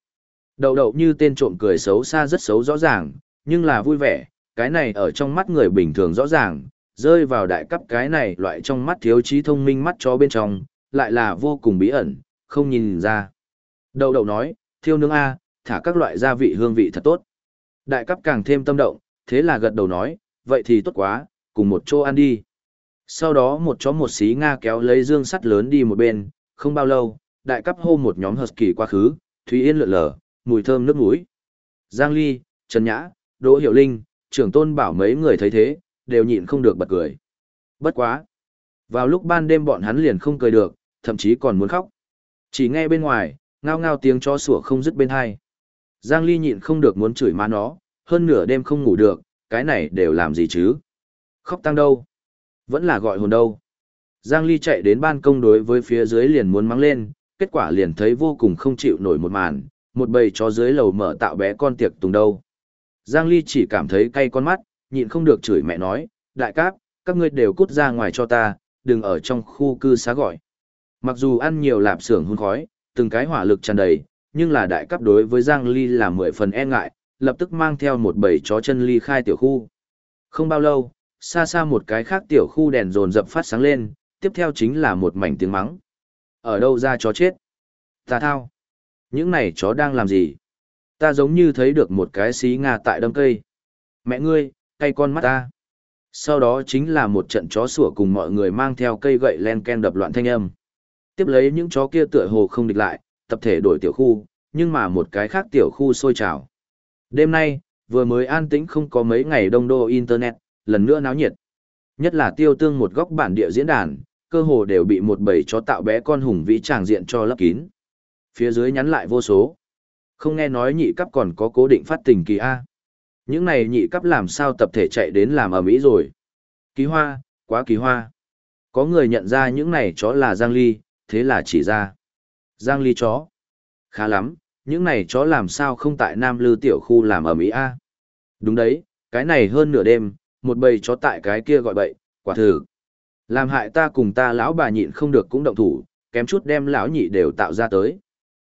Đậu đậu như tên trộm cười xấu xa rất xấu rõ ràng, nhưng là vui vẻ, cái này ở trong mắt người bình thường rõ ràng, rơi vào đại cấp cái này loại trong mắt thiếu trí thông minh mắt cho bên trong, lại là vô cùng bí ẩn, không nhìn ra. Đậu đậu nói, thiêu nướng A, thả các loại gia vị hương vị thật tốt. Đại cấp càng thêm tâm động, thế là gật đầu nói, vậy thì tốt quá, cùng một chỗ ăn đi. Sau đó một chó một xí Nga kéo lấy dương sắt lớn đi một bên, không bao lâu, đại cấp hô một nhóm husky quá khứ, Thúy Yên lượn lờ, mùi thơm nước mũi. Giang Ly, Trần Nhã, Đỗ Hiểu Linh, trưởng tôn bảo mấy người thấy thế, đều nhịn không được bật cười. Bất quá. Vào lúc ban đêm bọn hắn liền không cười được, thậm chí còn muốn khóc. Chỉ nghe bên ngoài, ngao ngao tiếng chó sủa không dứt bên hai. Giang Ly nhịn không được muốn chửi má nó, hơn nửa đêm không ngủ được, cái này đều làm gì chứ? Khóc tăng đâu? Vẫn là gọi hồn đâu? Giang Ly chạy đến ban công đối với phía dưới liền muốn mắng lên, kết quả liền thấy vô cùng không chịu nổi một màn, một bầy chó dưới lầu mở tạo bé con tiệc tùng đâu. Giang Ly chỉ cảm thấy cay con mắt, nhịn không được chửi mẹ nói, đại cáp, các ngươi đều cút ra ngoài cho ta, đừng ở trong khu cư xá gọi. Mặc dù ăn nhiều lạp xưởng hun khói, từng cái hỏa lực tràn đầy, nhưng là đại cấp đối với Giang Ly là mười phần e ngại, lập tức mang theo một bầy chó chân ly khai tiểu khu. Không bao lâu, xa xa một cái khác tiểu khu đèn rồn dập phát sáng lên, tiếp theo chính là một mảnh tiếng mắng. Ở đâu ra chó chết? Ta thao. Những này chó đang làm gì? Ta giống như thấy được một cái xí ngà tại đâm cây. Mẹ ngươi, cây con mắt ta. Sau đó chính là một trận chó sủa cùng mọi người mang theo cây gậy len ken đập loạn thanh âm. Tiếp lấy những chó kia tựa hồ không địch lại, tập thể đổi tiểu khu, nhưng mà một cái khác tiểu khu sôi trào. Đêm nay, vừa mới an tĩnh không có mấy ngày đông đô Internet, lần nữa náo nhiệt. Nhất là tiêu tương một góc bản địa diễn đàn, cơ hồ đều bị một bầy chó tạo bé con hùng vĩ tràng diện cho lấp kín. Phía dưới nhắn lại vô số. Không nghe nói nhị cấp còn có cố định phát tình kỳ A. Những này nhị cấp làm sao tập thể chạy đến làm ở Mỹ rồi. Kỳ hoa, quá kỳ hoa. Có người nhận ra những này chó là Giang Ly, thế là chỉ ra. Giang Ly chó. Khá lắm, những này chó làm sao không tại Nam Lư tiểu khu làm ở Mỹ A. Đúng đấy, cái này hơn nửa đêm, một bầy chó tại cái kia gọi bậy, quả thử. Làm hại ta cùng ta lão bà nhịn không được cũng động thủ, kém chút đem lão nhị đều tạo ra tới.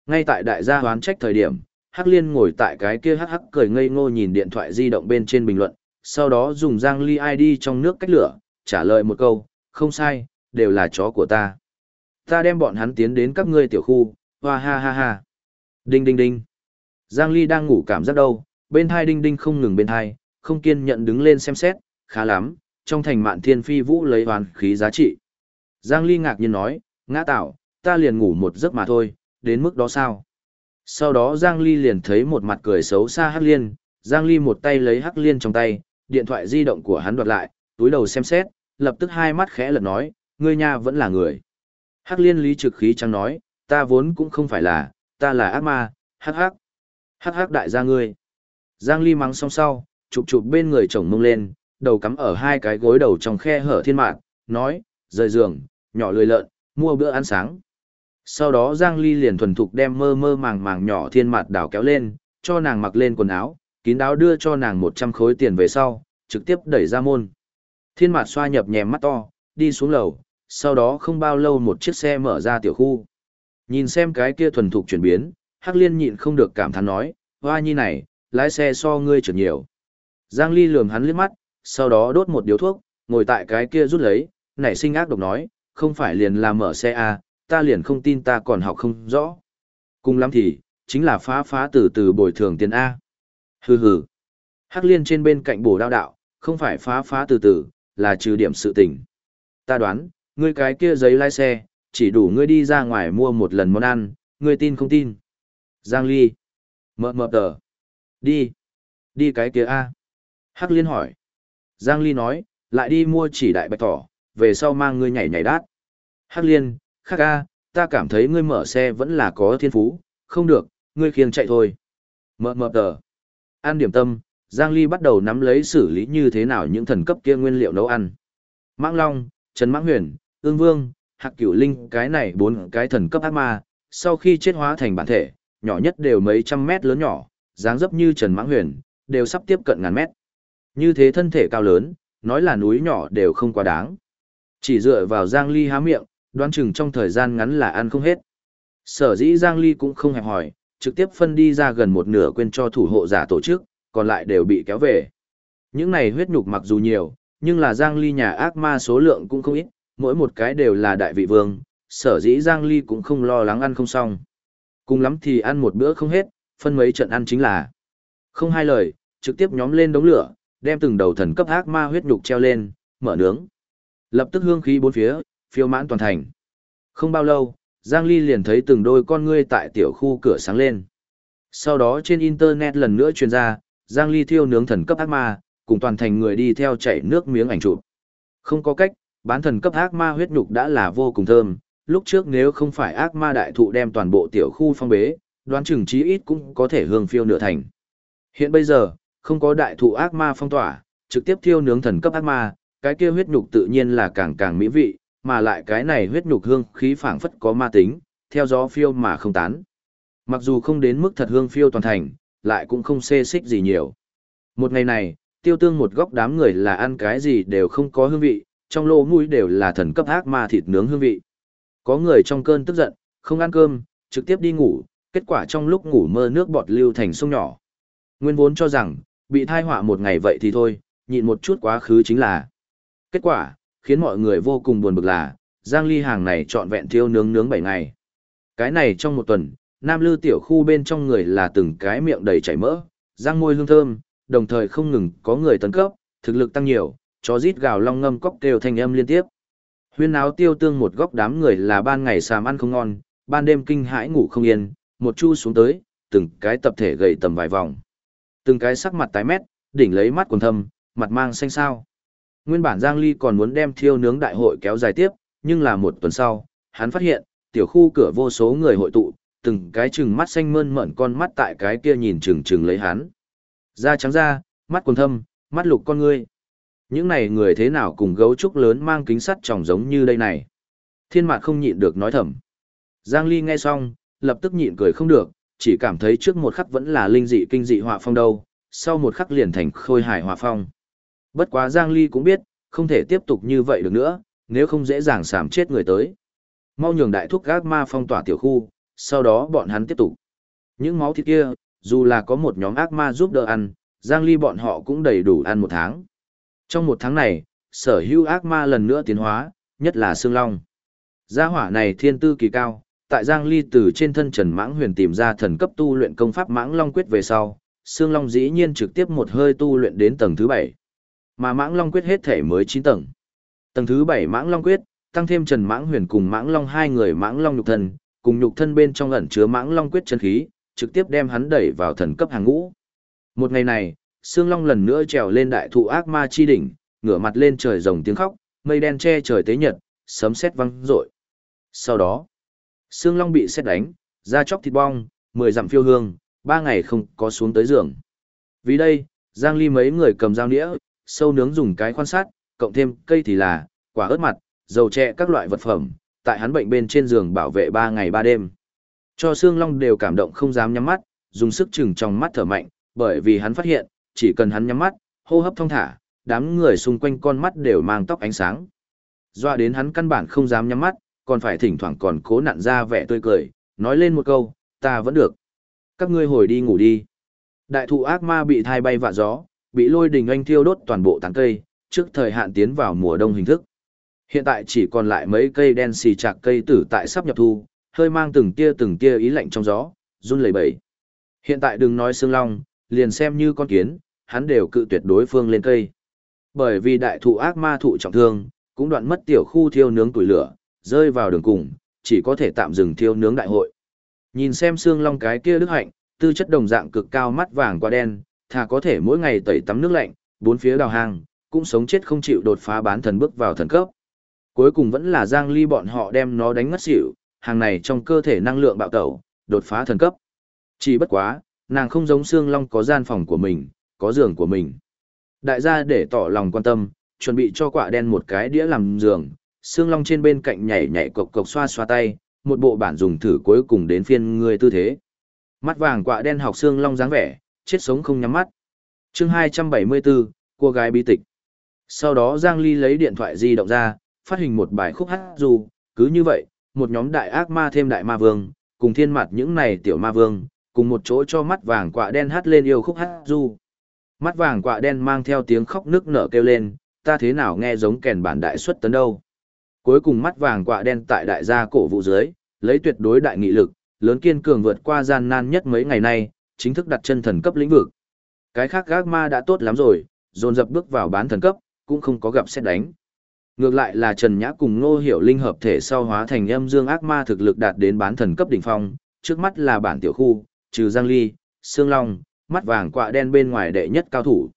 Ngay tại đại gia hoán trách thời điểm, Hắc Liên ngồi tại cái kia hắc hắc cười ngây ngô nhìn điện thoại di động bên trên bình luận, sau đó dùng Giang Ly ID trong nước cách lửa, trả lời một câu, không sai, đều là chó của ta. Ta đem bọn hắn tiến đến các ngươi tiểu khu, hoa ha ha ha. Đinh đinh đinh. Giang Ly đang ngủ cảm giác đâu, bên hai đinh đinh không ngừng bên hai, không kiên nhận đứng lên xem xét, khá lắm, trong thành mạn thiên phi vũ lấy hoàn khí giá trị. Giang Ly ngạc nhiên nói, ngã tạo, ta liền ngủ một giấc mà thôi, đến mức đó sao? Sau đó Giang Ly liền thấy một mặt cười xấu xa Hắc Liên, Giang Ly một tay lấy Hắc Liên trong tay, điện thoại di động của hắn đoạt lại, túi đầu xem xét, lập tức hai mắt khẽ lật nói, ngươi nha vẫn là người. Hắc Liên lý trực khí trắng nói, ta vốn cũng không phải là, ta là ác ma, hắc hắc. Hắc hắc đại gia ngươi. Giang Ly mắng xong sau, chụp chụp bên người chồng mông lên, đầu cắm ở hai cái gối đầu trong khe hở thiên mạng, nói, rời giường, nhỏ lười lợn, mua bữa ăn sáng. Sau đó Giang Ly liền thuần thục đem mơ mơ màng màng nhỏ thiên mạt đảo kéo lên, cho nàng mặc lên quần áo, kín đáo đưa cho nàng 100 khối tiền về sau, trực tiếp đẩy ra môn. Thiên mạt xoa nhập nhèm mắt to, đi xuống lầu, sau đó không bao lâu một chiếc xe mở ra tiểu khu. Nhìn xem cái kia thuần thục chuyển biến, Hắc Liên nhịn không được cảm thán nói, hoa nhi này, lái xe so ngươi trưởng nhiều. Giang Ly lườm hắn liếc mắt, sau đó đốt một điếu thuốc, ngồi tại cái kia rút lấy, nảy sinh ác độc nói, không phải liền là mở xe à, ta liền không tin ta còn học không rõ. Cùng lắm thì, chính là phá phá từ từ bồi thường tiền A. Hừ hừ, Hắc liên trên bên cạnh bổ đao đạo, không phải phá phá từ từ, là trừ điểm sự tình. Ta đoán, ngươi cái kia giấy lái xe, chỉ đủ ngươi đi ra ngoài mua một lần món ăn, ngươi tin không tin. Giang Ly. Mợ mợ tờ. Đi. Đi cái kia a Hắc liên hỏi. Giang Ly nói, lại đi mua chỉ đại bạch thỏ, về sau mang ngươi nhảy nhảy đát. Hắc liên, khắc a, ta cảm thấy ngươi mở xe vẫn là có thiên phú, không được, ngươi khiêng chạy thôi. Mờ mờ tờ. An điểm tâm, Giang Ly bắt đầu nắm lấy xử lý như thế nào những thần cấp kia nguyên liệu nấu ăn. Mãng Long, Trần Mãng Huyền, Ương Vương, Hạc Cửu Linh, cái này bốn cái thần cấp ác ma, sau khi chết hóa thành bản thể, nhỏ nhất đều mấy trăm mét lớn nhỏ, dáng dấp như Trần Mãng Huyền, đều sắp tiếp cận ngàn mét. Như thế thân thể cao lớn, nói là núi nhỏ đều không quá đáng. Chỉ dựa vào Giang Ly há miệng, đoán chừng trong thời gian ngắn là ăn không hết. Sở dĩ Giang Ly cũng không hẹp hỏi, trực tiếp phân đi ra gần một nửa quên cho thủ hộ giả tổ chức, còn lại đều bị kéo về. Những này huyết nhục mặc dù nhiều, nhưng là Giang Ly nhà ác ma số lượng cũng không ít, mỗi một cái đều là đại vị vương, sở dĩ Giang Ly cũng không lo lắng ăn không xong. Cùng lắm thì ăn một bữa không hết, phân mấy trận ăn chính là. Không hai lời, trực tiếp nhóm lên đống lửa, đem từng đầu thần cấp ác ma huyết nhục treo lên, mở nướng. Lập tức hương khí bốn phía, phiêu mãn toàn thành. Không bao lâu, Giang Ly liền thấy từng đôi con ngươi tại tiểu khu cửa sáng lên. Sau đó trên internet lần nữa truyền ra, Giang Ly thiêu nướng thần cấp ác ma, cùng toàn thành người đi theo chảy nước miếng ảnh chụp. Không có cách, bán thần cấp ác ma huyết nhục đã là vô cùng thơm, lúc trước nếu không phải ác ma đại thụ đem toàn bộ tiểu khu phong bế, đoán chừng chí ít cũng có thể hương phiêu nửa thành. Hiện bây giờ, không có đại thụ ác ma phong tỏa, trực tiếp thiêu nướng thần cấp ác ma, cái kia huyết nhục tự nhiên là càng càng mỹ vị, mà lại cái này huyết nhục hương khí phảng phất có ma tính, theo gió phiêu mà không tán. Mặc dù không đến mức thật hương phiêu toàn thành, lại cũng không xê xích gì nhiều. Một ngày này, tiêu tương một góc đám người là ăn cái gì đều không có hương vị, trong lô mũi đều là thần cấp ác ma thịt nướng hương vị. Có người trong cơn tức giận, không ăn cơm, trực tiếp đi ngủ, kết quả trong lúc ngủ mơ nước bọt lưu thành sông nhỏ. Nguyên vốn cho rằng, bị thai họa một ngày vậy thì thôi, nhịn một chút quá khứ chính là. Kết quả, khiến mọi người vô cùng buồn bực là, Giang Ly hàng này trọn vẹn thiêu nướng nướng 7 ngày. Cái này trong một tuần, Nam Lư tiểu khu bên trong người là từng cái miệng đầy chảy mỡ, răng môi hương thơm, đồng thời không ngừng có người tấn cấp, thực lực tăng nhiều, chó rít gào long ngâm cóc kêu thanh âm liên tiếp. Huyên áo tiêu tương một góc đám người là ban ngày xàm ăn không ngon, ban đêm kinh hãi ngủ không yên, một chu xuống tới, từng cái tập thể gầy tầm vài vòng. Từng cái sắc mặt tái mét, đỉnh lấy mắt quần thâm, mặt mang xanh sao. Nguyên bản Giang Ly còn muốn đem thiêu nướng đại hội kéo dài tiếp, nhưng là một tuần sau, hắn phát hiện, tiểu khu cửa vô số người hội tụ, từng cái chừng mắt xanh mơn mởn con mắt tại cái kia nhìn chừng chừng lấy hắn. Da trắng da, mắt quần thâm, mắt lục con ngươi. Những này người thế nào cùng gấu trúc lớn mang kính sắt tròng giống như đây này. Thiên mạc không nhịn được nói thầm. Giang Ly nghe xong, lập tức nhịn cười không được, chỉ cảm thấy trước một khắc vẫn là linh dị kinh dị họa phong đâu, sau một khắc liền thành khôi hài họa phong. Bất quá Giang Ly cũng biết, không thể tiếp tục như vậy được nữa, nếu không dễ dàng sảm chết người tới. Mau nhường đại thúc gác ma phong tỏa tiểu khu, sau đó bọn hắn tiếp tục. Những máu thịt kia, dù là có một nhóm ác ma giúp đỡ ăn, Giang Ly bọn họ cũng đầy đủ ăn một tháng. Trong một tháng này, sở hữu ác ma lần nữa tiến hóa, nhất là Sương Long. Gia hỏa này thiên tư kỳ cao, tại Giang Ly từ trên thân Trần Mãng Huyền tìm ra thần cấp tu luyện công pháp Mãng Long Quyết về sau, Sương Long dĩ nhiên trực tiếp một hơi tu luyện đến tầng thứ 7. Mà Mãng Long Quyết hết thể mới 9 tầng. Tầng thứ 7 Mãng Long Quyết, tăng thêm Trần Mãng Huyền cùng Mãng Long hai người Mãng Long nhục thân, cùng nhục thân bên trong ẩn chứa Mãng Long Quyết chân khí, trực tiếp đem hắn đẩy vào thần cấp hàng ngũ. Một ngày này, Sương Long lần nữa trèo lên đại thụ ác ma chi đỉnh, ngửa mặt lên trời rồng tiếng khóc, mây đen che trời tế nhật, sấm sét vang rội. Sau đó, Sương Long bị xét đánh, da chóc thịt bong, mười dặm phiêu hương, ba ngày không có xuống tới giường. Vì đây, Giang Ly mấy người cầm dao nĩa, sâu nướng dùng cái quan sát, cộng thêm cây thì là, quả ớt mặt, dầu trẻ các loại vật phẩm, tại hắn bệnh bên trên giường bảo vệ ba ngày ba đêm. Cho Sương Long đều cảm động không dám nhắm mắt, dùng sức chừng trong mắt thở mạnh, bởi vì hắn phát hiện, chỉ cần hắn nhắm mắt, hô hấp thông thả, đám người xung quanh con mắt đều mang tóc ánh sáng. Doa đến hắn căn bản không dám nhắm mắt, còn phải thỉnh thoảng còn cố nặn ra vẻ tươi cười, nói lên một câu, ta vẫn được. Các ngươi hồi đi ngủ đi. Đại thụ ác ma bị thai bay vạ gió, bị lôi đình anh thiêu đốt toàn bộ tán cây, trước thời hạn tiến vào mùa đông hình thức. Hiện tại chỉ còn lại mấy cây đen xì chạc cây tử tại sắp nhập thu, hơi mang từng tia từng tia ý lạnh trong gió, run lẩy bẩy. Hiện tại đừng nói xương long, liền xem như con kiến, hắn đều cự tuyệt đối phương lên cây. Bởi vì đại thụ ác ma thụ trọng thương, cũng đoạn mất tiểu khu thiêu nướng tuổi lửa, rơi vào đường cùng, chỉ có thể tạm dừng thiêu nướng đại hội. Nhìn xem xương long cái kia đức hạnh, tư chất đồng dạng cực cao mắt vàng qua đen, thà có thể mỗi ngày tẩy tắm nước lạnh, bốn phía đào hàng, cũng sống chết không chịu đột phá bán thần bước vào thần cấp. Cuối cùng vẫn là Giang Ly bọn họ đem nó đánh ngất xỉu, hàng này trong cơ thể năng lượng bạo tẩu, đột phá thần cấp. Chỉ bất quá, nàng không giống xương long có gian phòng của mình, có giường của mình. Đại gia để tỏ lòng quan tâm, chuẩn bị cho quả đen một cái đĩa làm giường, xương long trên bên cạnh nhảy nhảy cộc cộc xoa xoa tay, một bộ bản dùng thử cuối cùng đến phiên ngươi tư thế. Mắt vàng quạ đen học xương long dáng vẻ, chết sống không nhắm mắt. chương 274, cô gái bi tịch. Sau đó Giang Ly lấy điện thoại di động ra, phát hình một bài khúc hát dù, cứ như vậy, một nhóm đại ác ma thêm đại ma vương, cùng thiên mặt những này tiểu ma vương, cùng một chỗ cho mắt vàng quạ đen hát lên yêu khúc hát du. Mắt vàng quạ đen mang theo tiếng khóc nức nở kêu lên, ta thế nào nghe giống kèn bản đại xuất tấn đâu. Cuối cùng mắt vàng quạ đen tại đại gia cổ vũ dưới, lấy tuyệt đối đại nghị lực, lớn kiên cường vượt qua gian nan nhất mấy ngày nay, chính thức đặt chân thần cấp lĩnh vực. Cái khác gác ma đã tốt lắm rồi, dồn dập bước vào bán thần cấp, cũng không có gặp xét đánh. Ngược lại là Trần Nhã cùng Ngô Hiểu Linh hợp thể sau hóa thành âm dương ác ma thực lực đạt đến bán thần cấp đỉnh phong, trước mắt là bản tiểu khu, trừ Giang Ly, Sương Long, mắt vàng quạ đen bên ngoài đệ nhất cao thủ.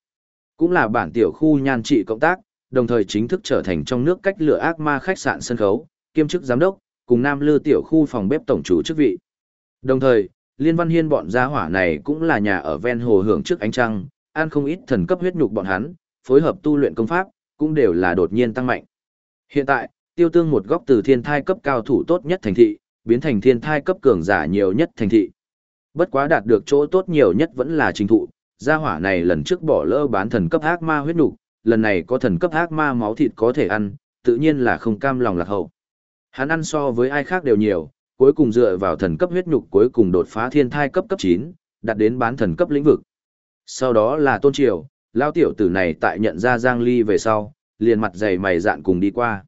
Cũng là bản tiểu khu nhan trị cộng tác, đồng thời chính thức trở thành trong nước cách lựa ác ma khách sạn sân khấu, kiêm chức giám đốc, cùng Nam Lư tiểu khu phòng bếp tổng chủ chức vị. Đồng thời, Liên Văn Hiên bọn gia hỏa này cũng là nhà ở ven hồ hưởng trước ánh trăng, ăn không ít thần cấp huyết nhục bọn hắn, phối hợp tu luyện công pháp, cũng đều là đột nhiên tăng mạnh. Hiện tại, tiêu tương một góc từ thiên thai cấp cao thủ tốt nhất thành thị, biến thành thiên thai cấp cường giả nhiều nhất thành thị. Bất quá đạt được chỗ tốt nhiều nhất vẫn là trình thụ, gia hỏa này lần trước bỏ lỡ bán thần cấp ác ma huyết nục, lần này có thần cấp ác ma máu thịt có thể ăn, tự nhiên là không cam lòng lạc hậu. Hắn ăn so với ai khác đều nhiều, cuối cùng dựa vào thần cấp huyết nhục cuối cùng đột phá thiên thai cấp cấp 9, đạt đến bán thần cấp lĩnh vực. Sau đó là Tôn Triều, lao tiểu tử này tại nhận ra Giang Ly về sau, liền mặt dày mày dạn cùng đi qua.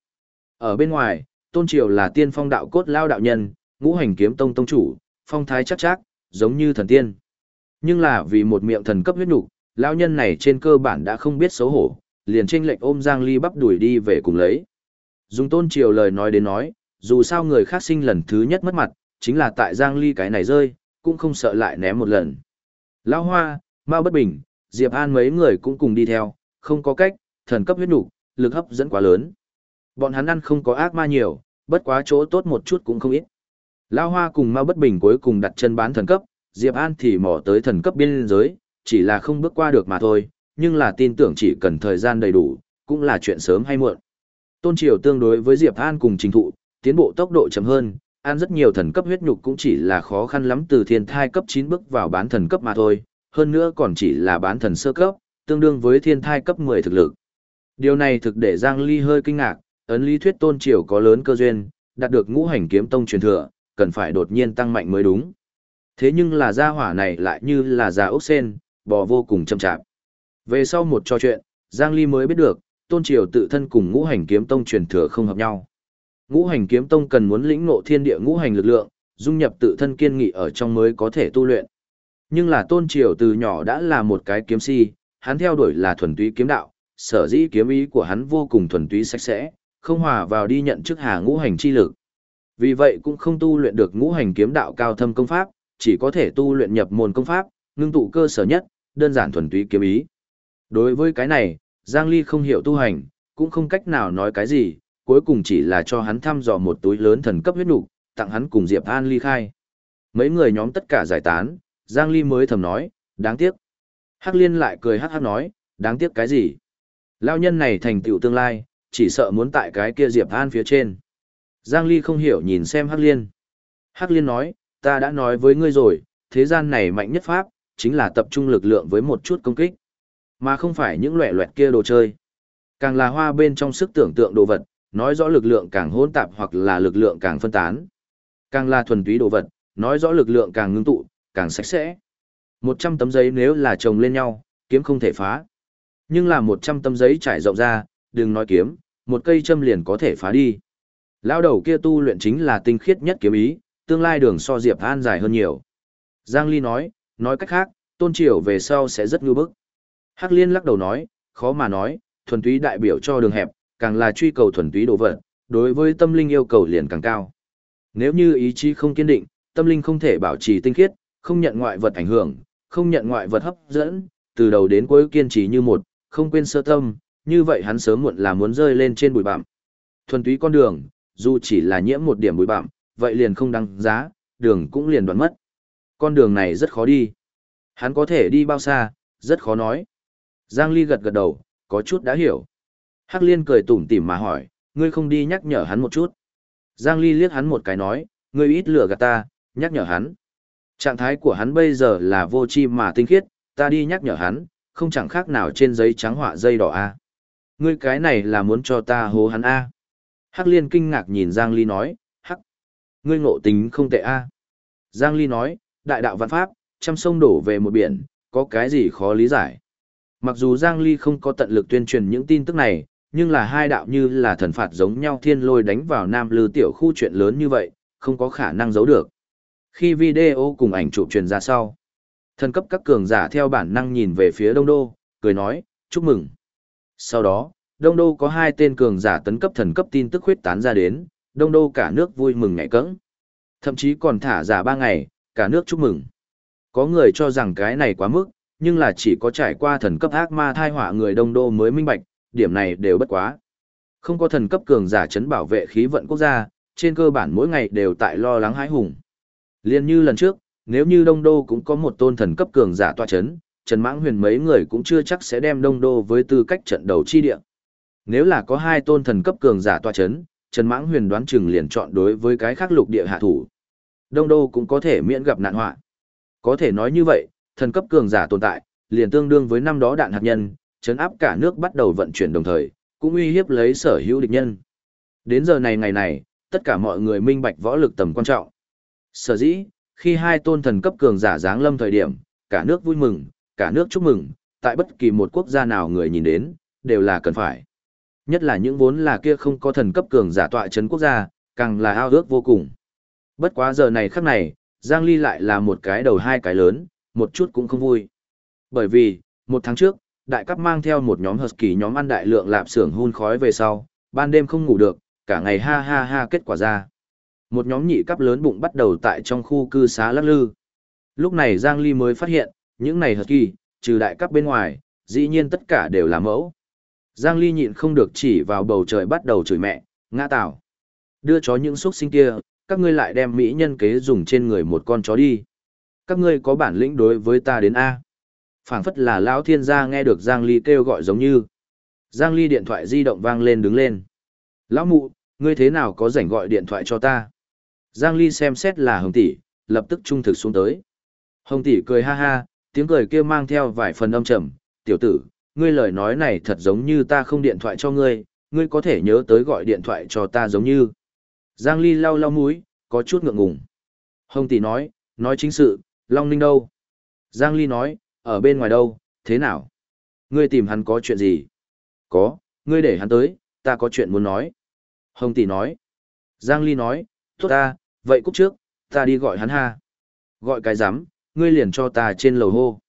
Ở bên ngoài, Tôn Triều là tiên phong đạo cốt lao đạo nhân, ngũ hành kiếm tông tông chủ, phong thái chắc chắc, giống như thần tiên. Nhưng là vì một miệng thần cấp huyết nhục, lão nhân này trên cơ bản đã không biết xấu hổ, liền tranh lệnh ôm Giang Ly bắp đuổi đi về cùng lấy. Dùng tôn triều lời nói đến nói, dù sao người khác sinh lần thứ nhất mất mặt, chính là tại Giang Ly cái này rơi, cũng không sợ lại ném một lần. Lão Hoa, Mao Bất Bình, Diệp An mấy người cũng cùng đi theo, không có cách, thần cấp huyết đủ lực hấp dẫn quá lớn. Bọn hắn ăn không có ác ma nhiều, bất quá chỗ tốt một chút cũng không ít. Lão Hoa cùng Mao Bất Bình cuối cùng đặt chân bán thần cấp, Diệp An thì mò tới thần cấp biên giới, chỉ là không bước qua được mà thôi, nhưng là tin tưởng chỉ cần thời gian đầy đủ, cũng là chuyện sớm hay muộn. Tôn Triều tương đối với Diệp An cùng trình thụ, tiến bộ tốc độ chậm hơn, an rất nhiều thần cấp huyết nhục cũng chỉ là khó khăn lắm từ thiên thai cấp 9 bước vào bán thần cấp mà thôi, hơn nữa còn chỉ là bán thần sơ cấp, tương đương với thiên thai cấp 10 thực lực. Điều này thực để Giang Ly hơi kinh ngạc, ấn lý thuyết Tôn Triều có lớn cơ duyên, đạt được ngũ hành kiếm tông truyền thừa, cần phải đột nhiên tăng mạnh mới đúng. Thế nhưng là gia hỏa này lại như là già ốc sen, bò vô cùng chậm chạp. Về sau một trò chuyện, Giang Ly mới biết được, Tôn Triều tự thân cùng ngũ hành kiếm tông truyền thừa không hợp nhau. Ngũ hành kiếm tông cần muốn lĩnh ngộ thiên địa ngũ hành lực lượng, dung nhập tự thân kiên nghị ở trong mới có thể tu luyện. Nhưng là Tôn Triều từ nhỏ đã là một cái kiếm si, hắn theo đuổi là thuần túy kiếm đạo, sở dĩ kiếm ý của hắn vô cùng thuần túy sạch sẽ, không hòa vào đi nhận chức hà ngũ hành chi lực. Vì vậy cũng không tu luyện được ngũ hành kiếm đạo cao thâm công pháp, chỉ có thể tu luyện nhập môn công pháp, ngưng tụ cơ sở nhất, đơn giản thuần túy kiếm ý. Đối với cái này, Giang Ly không hiểu tu hành, cũng không cách nào nói cái gì, cuối cùng chỉ là cho hắn thăm dò một túi lớn thần cấp huyết nục, tặng hắn cùng Diệp An ly khai. Mấy người nhóm tất cả giải tán, Giang Ly mới thầm nói, đáng tiếc. Hắc Liên lại cười hắc hắc nói, đáng tiếc cái gì? Lao nhân này thành tựu tương lai, chỉ sợ muốn tại cái kia Diệp An phía trên. Giang Ly không hiểu nhìn xem Hắc Liên. Hắc Liên nói, ta đã nói với ngươi rồi, thế gian này mạnh nhất pháp, chính là tập trung lực lượng với một chút công kích. Mà không phải những loẻ loẹt kia đồ chơi. Càng là hoa bên trong sức tưởng tượng đồ vật, nói rõ lực lượng càng hỗn tạp hoặc là lực lượng càng phân tán. Càng là thuần túy đồ vật, nói rõ lực lượng càng ngưng tụ, càng sạch sẽ. Một trăm tấm giấy nếu là chồng lên nhau, kiếm không thể phá. Nhưng là một trăm tấm giấy trải rộng ra, đừng nói kiếm, một cây châm liền có thể phá đi. Lao đầu kia tu luyện chính là tinh khiết nhất kiếm ý, tương lai đường so Diệp An dài hơn nhiều. Giang Ly nói, nói cách khác, tôn triều về sau sẽ rất ngư bức. Hắc Liên lắc đầu nói, khó mà nói, thuần túy đại biểu cho đường hẹp, càng là truy cầu thuần túy đồ vật, đối với tâm linh yêu cầu liền càng cao. Nếu như ý chí không kiên định, tâm linh không thể bảo trì tinh khiết, không nhận ngoại vật ảnh hưởng, không nhận ngoại vật hấp dẫn, từ đầu đến cuối kiên trì như một, không quên sơ tâm, như vậy hắn sớm muộn là muốn rơi lên trên bụi bặm. Thuần túy con đường, dù chỉ là nhiễm một điểm bụi bặm, vậy liền không đăng giá, đường cũng liền đoạn mất. Con đường này rất khó đi. Hắn có thể đi bao xa, rất khó nói. Giang Ly gật gật đầu, có chút đã hiểu. Hắc Liên cười tủm tỉm mà hỏi, ngươi không đi nhắc nhở hắn một chút. Giang Ly liếc hắn một cái nói, ngươi ít lừa gạt ta, nhắc nhở hắn. Trạng thái của hắn bây giờ là vô chi mà tinh khiết, ta đi nhắc nhở hắn, không chẳng khác nào trên giấy trắng họa dây đỏ a. Ngươi cái này là muốn cho ta hố hắn a? Hắc Liên kinh ngạc nhìn Giang Ly nói, hắc, ngươi ngộ tính không tệ a. Giang Ly nói, đại đạo văn pháp, trăm sông đổ về một biển, có cái gì khó lý giải. Mặc dù Giang Ly không có tận lực tuyên truyền những tin tức này, nhưng là hai đạo như là thần phạt giống nhau thiên lôi đánh vào Nam Lư tiểu khu chuyện lớn như vậy, không có khả năng giấu được. Khi video cùng ảnh chụp truyền ra sau, thần cấp các cường giả theo bản năng nhìn về phía Đông Đô, cười nói, chúc mừng. Sau đó, Đông Đô có hai tên cường giả tấn cấp thần cấp tin tức huyết tán ra đến, Đông Đô cả nước vui mừng ngại cẫng. Thậm chí còn thả giả ba ngày, cả nước chúc mừng. Có người cho rằng cái này quá mức, nhưng là chỉ có trải qua thần cấp ác ma thai họa người Đông Đô mới minh bạch, điểm này đều bất quá. Không có thần cấp cường giả chấn bảo vệ khí vận quốc gia, trên cơ bản mỗi ngày đều tại lo lắng hãi hùng. Liên như lần trước, nếu như Đông Đô cũng có một tôn thần cấp cường giả tọa chấn, Trần Mãng Huyền mấy người cũng chưa chắc sẽ đem Đông Đô với tư cách trận đầu chi địa. Nếu là có hai tôn thần cấp cường giả tọa chấn, Trần Mãng Huyền đoán chừng liền chọn đối với cái khác lục địa hạ thủ. Đông Đô cũng có thể miễn gặp nạn họa. Có thể nói như vậy, thần cấp cường giả tồn tại, liền tương đương với năm đó đạn hạt nhân, chấn áp cả nước bắt đầu vận chuyển đồng thời, cũng uy hiếp lấy sở hữu địch nhân. Đến giờ này ngày này, tất cả mọi người minh bạch võ lực tầm quan trọng. Sở dĩ, khi hai tôn thần cấp cường giả giáng lâm thời điểm, cả nước vui mừng, cả nước chúc mừng, tại bất kỳ một quốc gia nào người nhìn đến, đều là cần phải. Nhất là những vốn là kia không có thần cấp cường giả tọa chấn quốc gia, càng là ao ước vô cùng. Bất quá giờ này khắc này, Giang Ly lại là một cái đầu hai cái lớn, một chút cũng không vui. Bởi vì, một tháng trước, đại cấp mang theo một nhóm husky nhóm ăn đại lượng lạp xưởng hun khói về sau, ban đêm không ngủ được, cả ngày ha ha ha kết quả ra. Một nhóm nhị cấp lớn bụng bắt đầu tại trong khu cư xá lắc lư. Lúc này Giang Ly mới phát hiện, những này husky, trừ đại cấp bên ngoài, dĩ nhiên tất cả đều là mẫu. Giang Ly nhịn không được chỉ vào bầu trời bắt đầu chửi mẹ, ngã tảo. Đưa chó những xuất sinh kia, các ngươi lại đem mỹ nhân kế dùng trên người một con chó đi. Các ngươi có bản lĩnh đối với ta đến A phảng phất là lão thiên gia nghe được Giang Ly kêu gọi giống như. Giang Ly điện thoại di động vang lên đứng lên. Lão mụ, ngươi thế nào có rảnh gọi điện thoại cho ta? Giang Ly xem xét là Hồng Tỷ, lập tức trung thực xuống tới. Hồng Tỷ cười ha ha, tiếng cười kia mang theo vài phần âm trầm. Tiểu tử, ngươi lời nói này thật giống như ta không điện thoại cho ngươi, ngươi có thể nhớ tới gọi điện thoại cho ta giống như. Giang Ly lau lau mũi, có chút ngượng ngùng. Hồng Tỷ nói, nói chính sự, Long Ninh đâu? Giang Ly nói, ở bên ngoài đâu, thế nào? Ngươi tìm hắn có chuyện gì? Có, ngươi để hắn tới, ta có chuyện muốn nói. Hồng tỷ nói. Giang Ly nói, tốt ta, vậy cúc trước, ta đi gọi hắn ha. Gọi cái giám, ngươi liền cho ta trên lầu hô.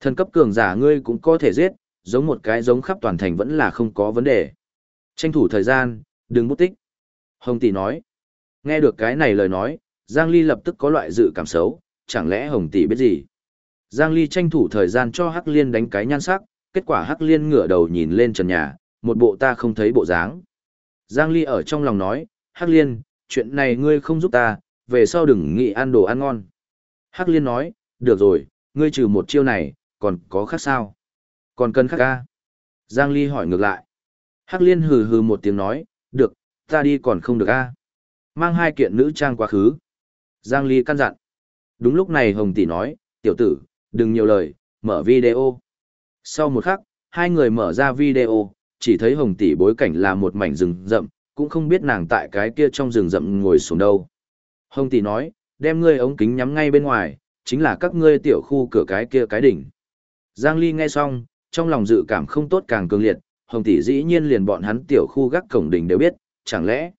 Thần cấp cường giả ngươi cũng có thể giết, giống một cái giống khắp toàn thành vẫn là không có vấn đề. Tranh thủ thời gian, đừng bút tích. Hồng tỷ nói. Nghe được cái này lời nói, Giang Ly lập tức có loại dự cảm xấu, chẳng lẽ Hồng tỷ biết gì? Giang Ly tranh thủ thời gian cho Hắc Liên đánh cái nhan sắc, kết quả Hắc Liên ngửa đầu nhìn lên trần nhà, một bộ ta không thấy bộ dáng. Giang Ly ở trong lòng nói, Hắc Liên, chuyện này ngươi không giúp ta, về sau đừng nghĩ ăn đồ ăn ngon. Hắc Liên nói, được rồi, ngươi trừ một chiêu này, còn có khác sao? Còn cần khác ca? Giang Ly hỏi ngược lại. Hắc Liên hừ hừ một tiếng nói, được, ta đi còn không được a. Mang hai kiện nữ trang quá khứ. Giang Ly căn dặn. Đúng lúc này Hồng Tỷ nói, tiểu tử, đừng nhiều lời, mở video. Sau một khắc, hai người mở ra video, chỉ thấy hồng tỷ bối cảnh là một mảnh rừng rậm, cũng không biết nàng tại cái kia trong rừng rậm ngồi xuống đâu. Hồng tỷ nói, đem ngươi ống kính nhắm ngay bên ngoài, chính là các ngươi tiểu khu cửa cái kia cái đỉnh. Giang Ly nghe xong, trong lòng dự cảm không tốt càng cường liệt, hồng tỷ dĩ nhiên liền bọn hắn tiểu khu gác cổng đỉnh đều biết, chẳng lẽ.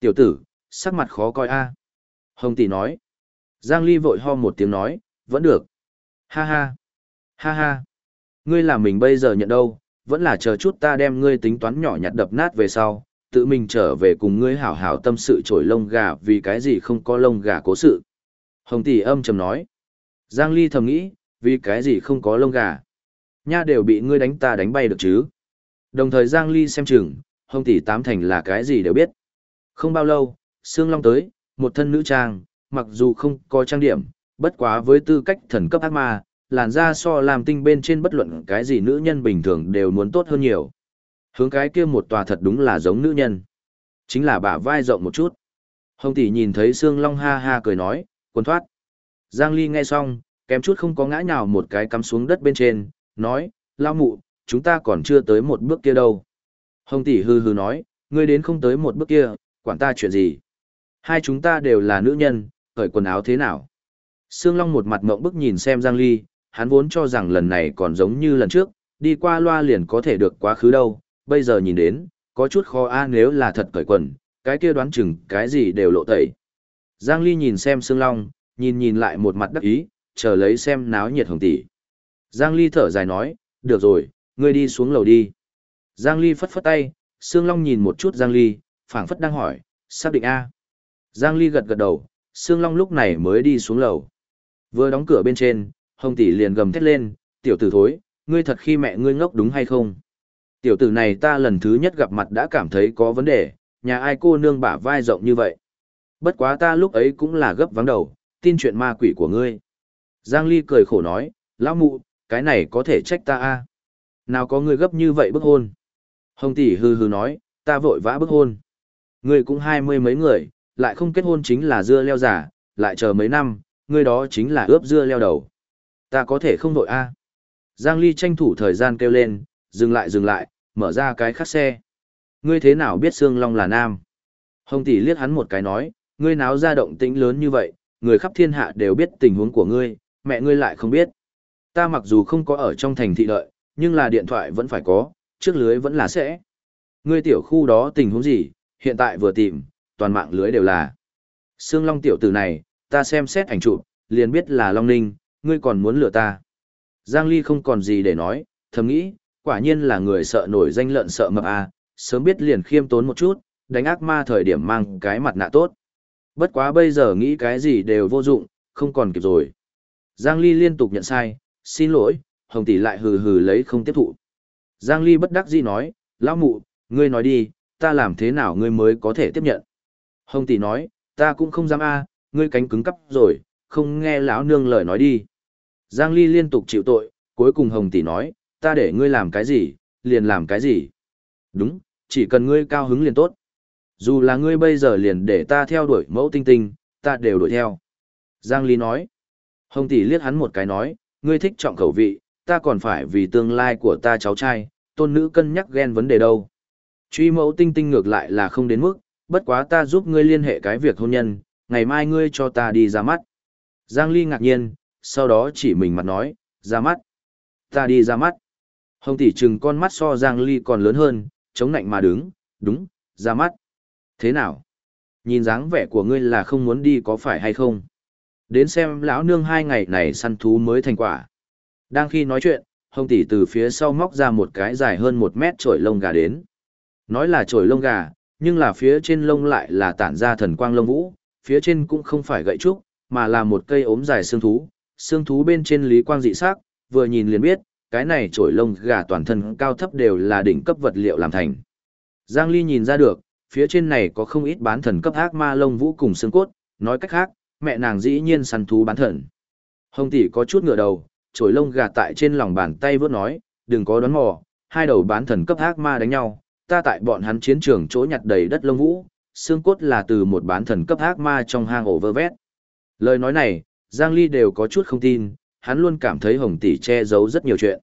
Tiểu tử, sắc mặt khó coi a. Hồng tỷ nói. Giang Ly vội ho một tiếng nói, vẫn được. Ha ha. Ha ha. Ngươi làm mình bây giờ nhận đâu, vẫn là chờ chút ta đem ngươi tính toán nhỏ nhặt đập nát về sau, tự mình trở về cùng ngươi hảo hảo tâm sự trổi lông gà vì cái gì không có lông gà cố sự. Hồng tỷ âm trầm nói. Giang Ly thầm nghĩ, vì cái gì không có lông gà. Nha đều bị ngươi đánh ta đánh bay được chứ. Đồng thời Giang Ly xem chừng, Hồng tỷ tám thành là cái gì đều biết. Không bao lâu, Sương Long tới, một thân nữ trang, mặc dù không có trang điểm, bất quá với tư cách thần cấp ác ma, làn da so làm tinh bên trên bất luận cái gì nữ nhân bình thường đều muốn tốt hơn nhiều. Hướng cái kia một tòa thật đúng là giống nữ nhân. Chính là bả vai rộng một chút. Hồng tỷ nhìn thấy Sương Long ha ha cười nói, quần thoát. Giang Ly nghe xong, kém chút không có ngã nhào một cái cắm xuống đất bên trên, nói, lao mụ, chúng ta còn chưa tới một bước kia đâu. Hồng tỷ hư hư nói, ngươi đến không tới một bước kia, quản ta chuyện gì. Hai chúng ta đều là nữ nhân, cởi quần áo thế nào. Sương Long một mặt mộng bức nhìn xem Giang Ly, hắn vốn cho rằng lần này còn giống như lần trước, đi qua loa liền có thể được quá khứ đâu, bây giờ nhìn đến, có chút khó a nếu là thật cởi quần, cái kia đoán chừng cái gì đều lộ tẩy. Giang Ly nhìn xem Sương Long, nhìn nhìn lại một mặt đắc ý, chờ lấy xem náo nhiệt hồng tỷ. Giang Ly thở dài nói, được rồi, ngươi đi xuống lầu đi. Giang Ly phất phất tay, Sương Long nhìn một chút Giang Ly, phảng phất đang hỏi, xác định A. Giang Ly gật gật đầu, Sương Long lúc này mới đi xuống lầu. Vừa đóng cửa bên trên, Hồng tỷ liền gầm thét lên, tiểu tử thối, ngươi thật khi mẹ ngươi ngốc đúng hay không? Tiểu tử này ta lần thứ nhất gặp mặt đã cảm thấy có vấn đề, nhà ai cô nương bả vai rộng như vậy. Bất quá ta lúc ấy cũng là gấp vắng đầu, tin chuyện ma quỷ của ngươi. Giang Ly cười khổ nói, lão mụ, cái này có thể trách ta a Nào có ngươi gấp như vậy bức hôn. Hồng tỷ hừ hừ nói, ta vội vã bức hôn. Ngươi cũng hai mươi mấy người, lại không kết hôn chính là dưa leo giả, lại chờ mấy năm, ngươi đó chính là ướp dưa leo đầu. Ta có thể không vội a Giang Ly tranh thủ thời gian kêu lên, dừng lại dừng lại, mở ra cái khắc xe. Ngươi thế nào biết Sương Long là nam? Hồng tỷ liếc hắn một cái nói, ngươi náo ra động tĩnh lớn như vậy, người khắp thiên hạ đều biết tình huống của ngươi, mẹ ngươi lại không biết. Ta mặc dù không có ở trong thành thị đợi, nhưng là điện thoại vẫn phải có, trước lưới vẫn là sẽ. Ngươi tiểu khu đó tình huống gì, hiện tại vừa tìm, toàn mạng lưới đều là. Sương Long tiểu tử này, ta xem xét ảnh chụp, liền biết là Long Ninh, ngươi còn muốn lừa ta. Giang Ly không còn gì để nói, thầm nghĩ, quả nhiên là người sợ nổi danh lợn sợ mập à, sớm biết liền khiêm tốn một chút, đánh ác ma thời điểm mang cái mặt nạ tốt. Bất quá bây giờ nghĩ cái gì đều vô dụng, không còn kịp rồi. Giang Ly liên tục nhận sai, xin lỗi, Hồng Tỷ lại hừ hừ lấy không tiếp thụ. Giang Ly bất đắc dĩ nói, lão mụ, ngươi nói đi, ta làm thế nào ngươi mới có thể tiếp nhận. Hồng Tỷ nói, ta cũng không dám a, ngươi cánh cứng cắp rồi, không nghe lão nương lời nói đi. Giang Ly liên tục chịu tội, cuối cùng Hồng Tỷ nói, ta để ngươi làm cái gì, liền làm cái gì. Đúng, chỉ cần ngươi cao hứng liền tốt. Dù là ngươi bây giờ liền để ta theo đuổi mẫu tinh tinh, ta đều đuổi theo. Giang Ly nói. Hồng tỷ liếc hắn một cái nói, ngươi thích trọng khẩu vị, ta còn phải vì tương lai của ta cháu trai, tôn nữ cân nhắc ghen vấn đề đâu. Truy mẫu tinh tinh ngược lại là không đến mức, bất quá ta giúp ngươi liên hệ cái việc hôn nhân, ngày mai ngươi cho ta đi ra mắt. Giang Ly ngạc nhiên, sau đó chỉ mình mặt nói, ra mắt. Ta đi ra mắt. Hồng tỷ trừng con mắt so Giang Ly còn lớn hơn, chống nạnh mà đứng, đúng, ra mắt. Thế nào? Nhìn dáng vẻ của ngươi là không muốn đi có phải hay không? Đến xem lão nương hai ngày này săn thú mới thành quả. Đang khi nói chuyện, hồng tỷ từ phía sau móc ra một cái dài hơn một mét trổi lông gà đến. Nói là trổi lông gà, nhưng là phía trên lông lại là tản ra thần quang lông vũ, phía trên cũng không phải gậy trúc, mà là một cây ốm dài xương thú. Xương thú bên trên lý quang dị sắc, vừa nhìn liền biết, cái này trổi lông gà toàn thân cao thấp đều là đỉnh cấp vật liệu làm thành. Giang Ly nhìn ra được, phía trên này có không ít bán thần cấp ác ma lông vũ cùng xương cốt, nói cách khác, mẹ nàng dĩ nhiên săn thú bán thần. Hồng tỷ có chút ngửa đầu, trổi lông gà tại trên lòng bàn tay vớt nói, đừng có đoán mò, hai đầu bán thần cấp ác ma đánh nhau, ta tại bọn hắn chiến trường chỗ nhặt đầy đất lông vũ, xương cốt là từ một bán thần cấp ác ma trong hang ổ vơ vét. Lời nói này, Giang Ly đều có chút không tin, hắn luôn cảm thấy Hồng tỷ che giấu rất nhiều chuyện.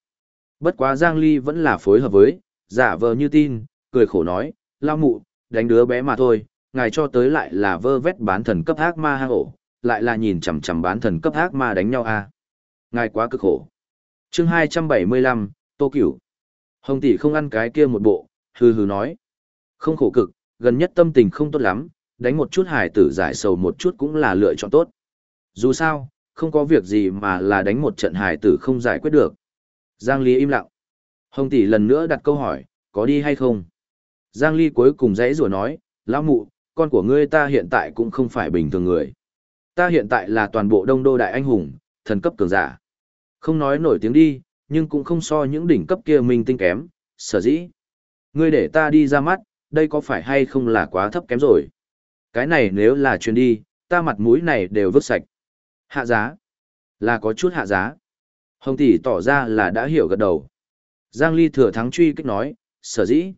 Bất quá Giang Ly vẫn là phối hợp với, giả vờ như tin, cười khổ nói, lao mụ, đánh đứa bé mà thôi, ngài cho tới lại là vơ vét bán thần cấp ác ma hang ổ, lại là nhìn chằm chằm bán thần cấp ác ma đánh nhau à. Ngài quá cực khổ. chương 275, Tô Cửu. Hồng tỷ không ăn cái kia một bộ, hừ hừ nói. Không khổ cực, gần nhất tâm tình không tốt lắm, đánh một chút hải tử giải sầu một chút cũng là lựa chọn tốt. Dù sao, không có việc gì mà là đánh một trận hải tử không giải quyết được. Giang Ly im lặng. Hồng tỷ lần nữa đặt câu hỏi, có đi hay không? Giang Ly cuối cùng dãy rủa nói, lão mụ, con của ngươi ta hiện tại cũng không phải bình thường người. Ta hiện tại là toàn bộ đông đô đại anh hùng, thần cấp cường giả. Không nói nổi tiếng đi, nhưng cũng không so những đỉnh cấp kia minh tinh kém, sở dĩ. Ngươi để ta đi ra mắt, đây có phải hay không là quá thấp kém rồi. Cái này nếu là chuyến đi, ta mặt mũi này đều vứt sạch. Hạ giá. Là có chút hạ giá. Hồng tỷ tỏ ra là đã hiểu gật đầu. Giang Ly thừa thắng truy kích nói, sở dĩ.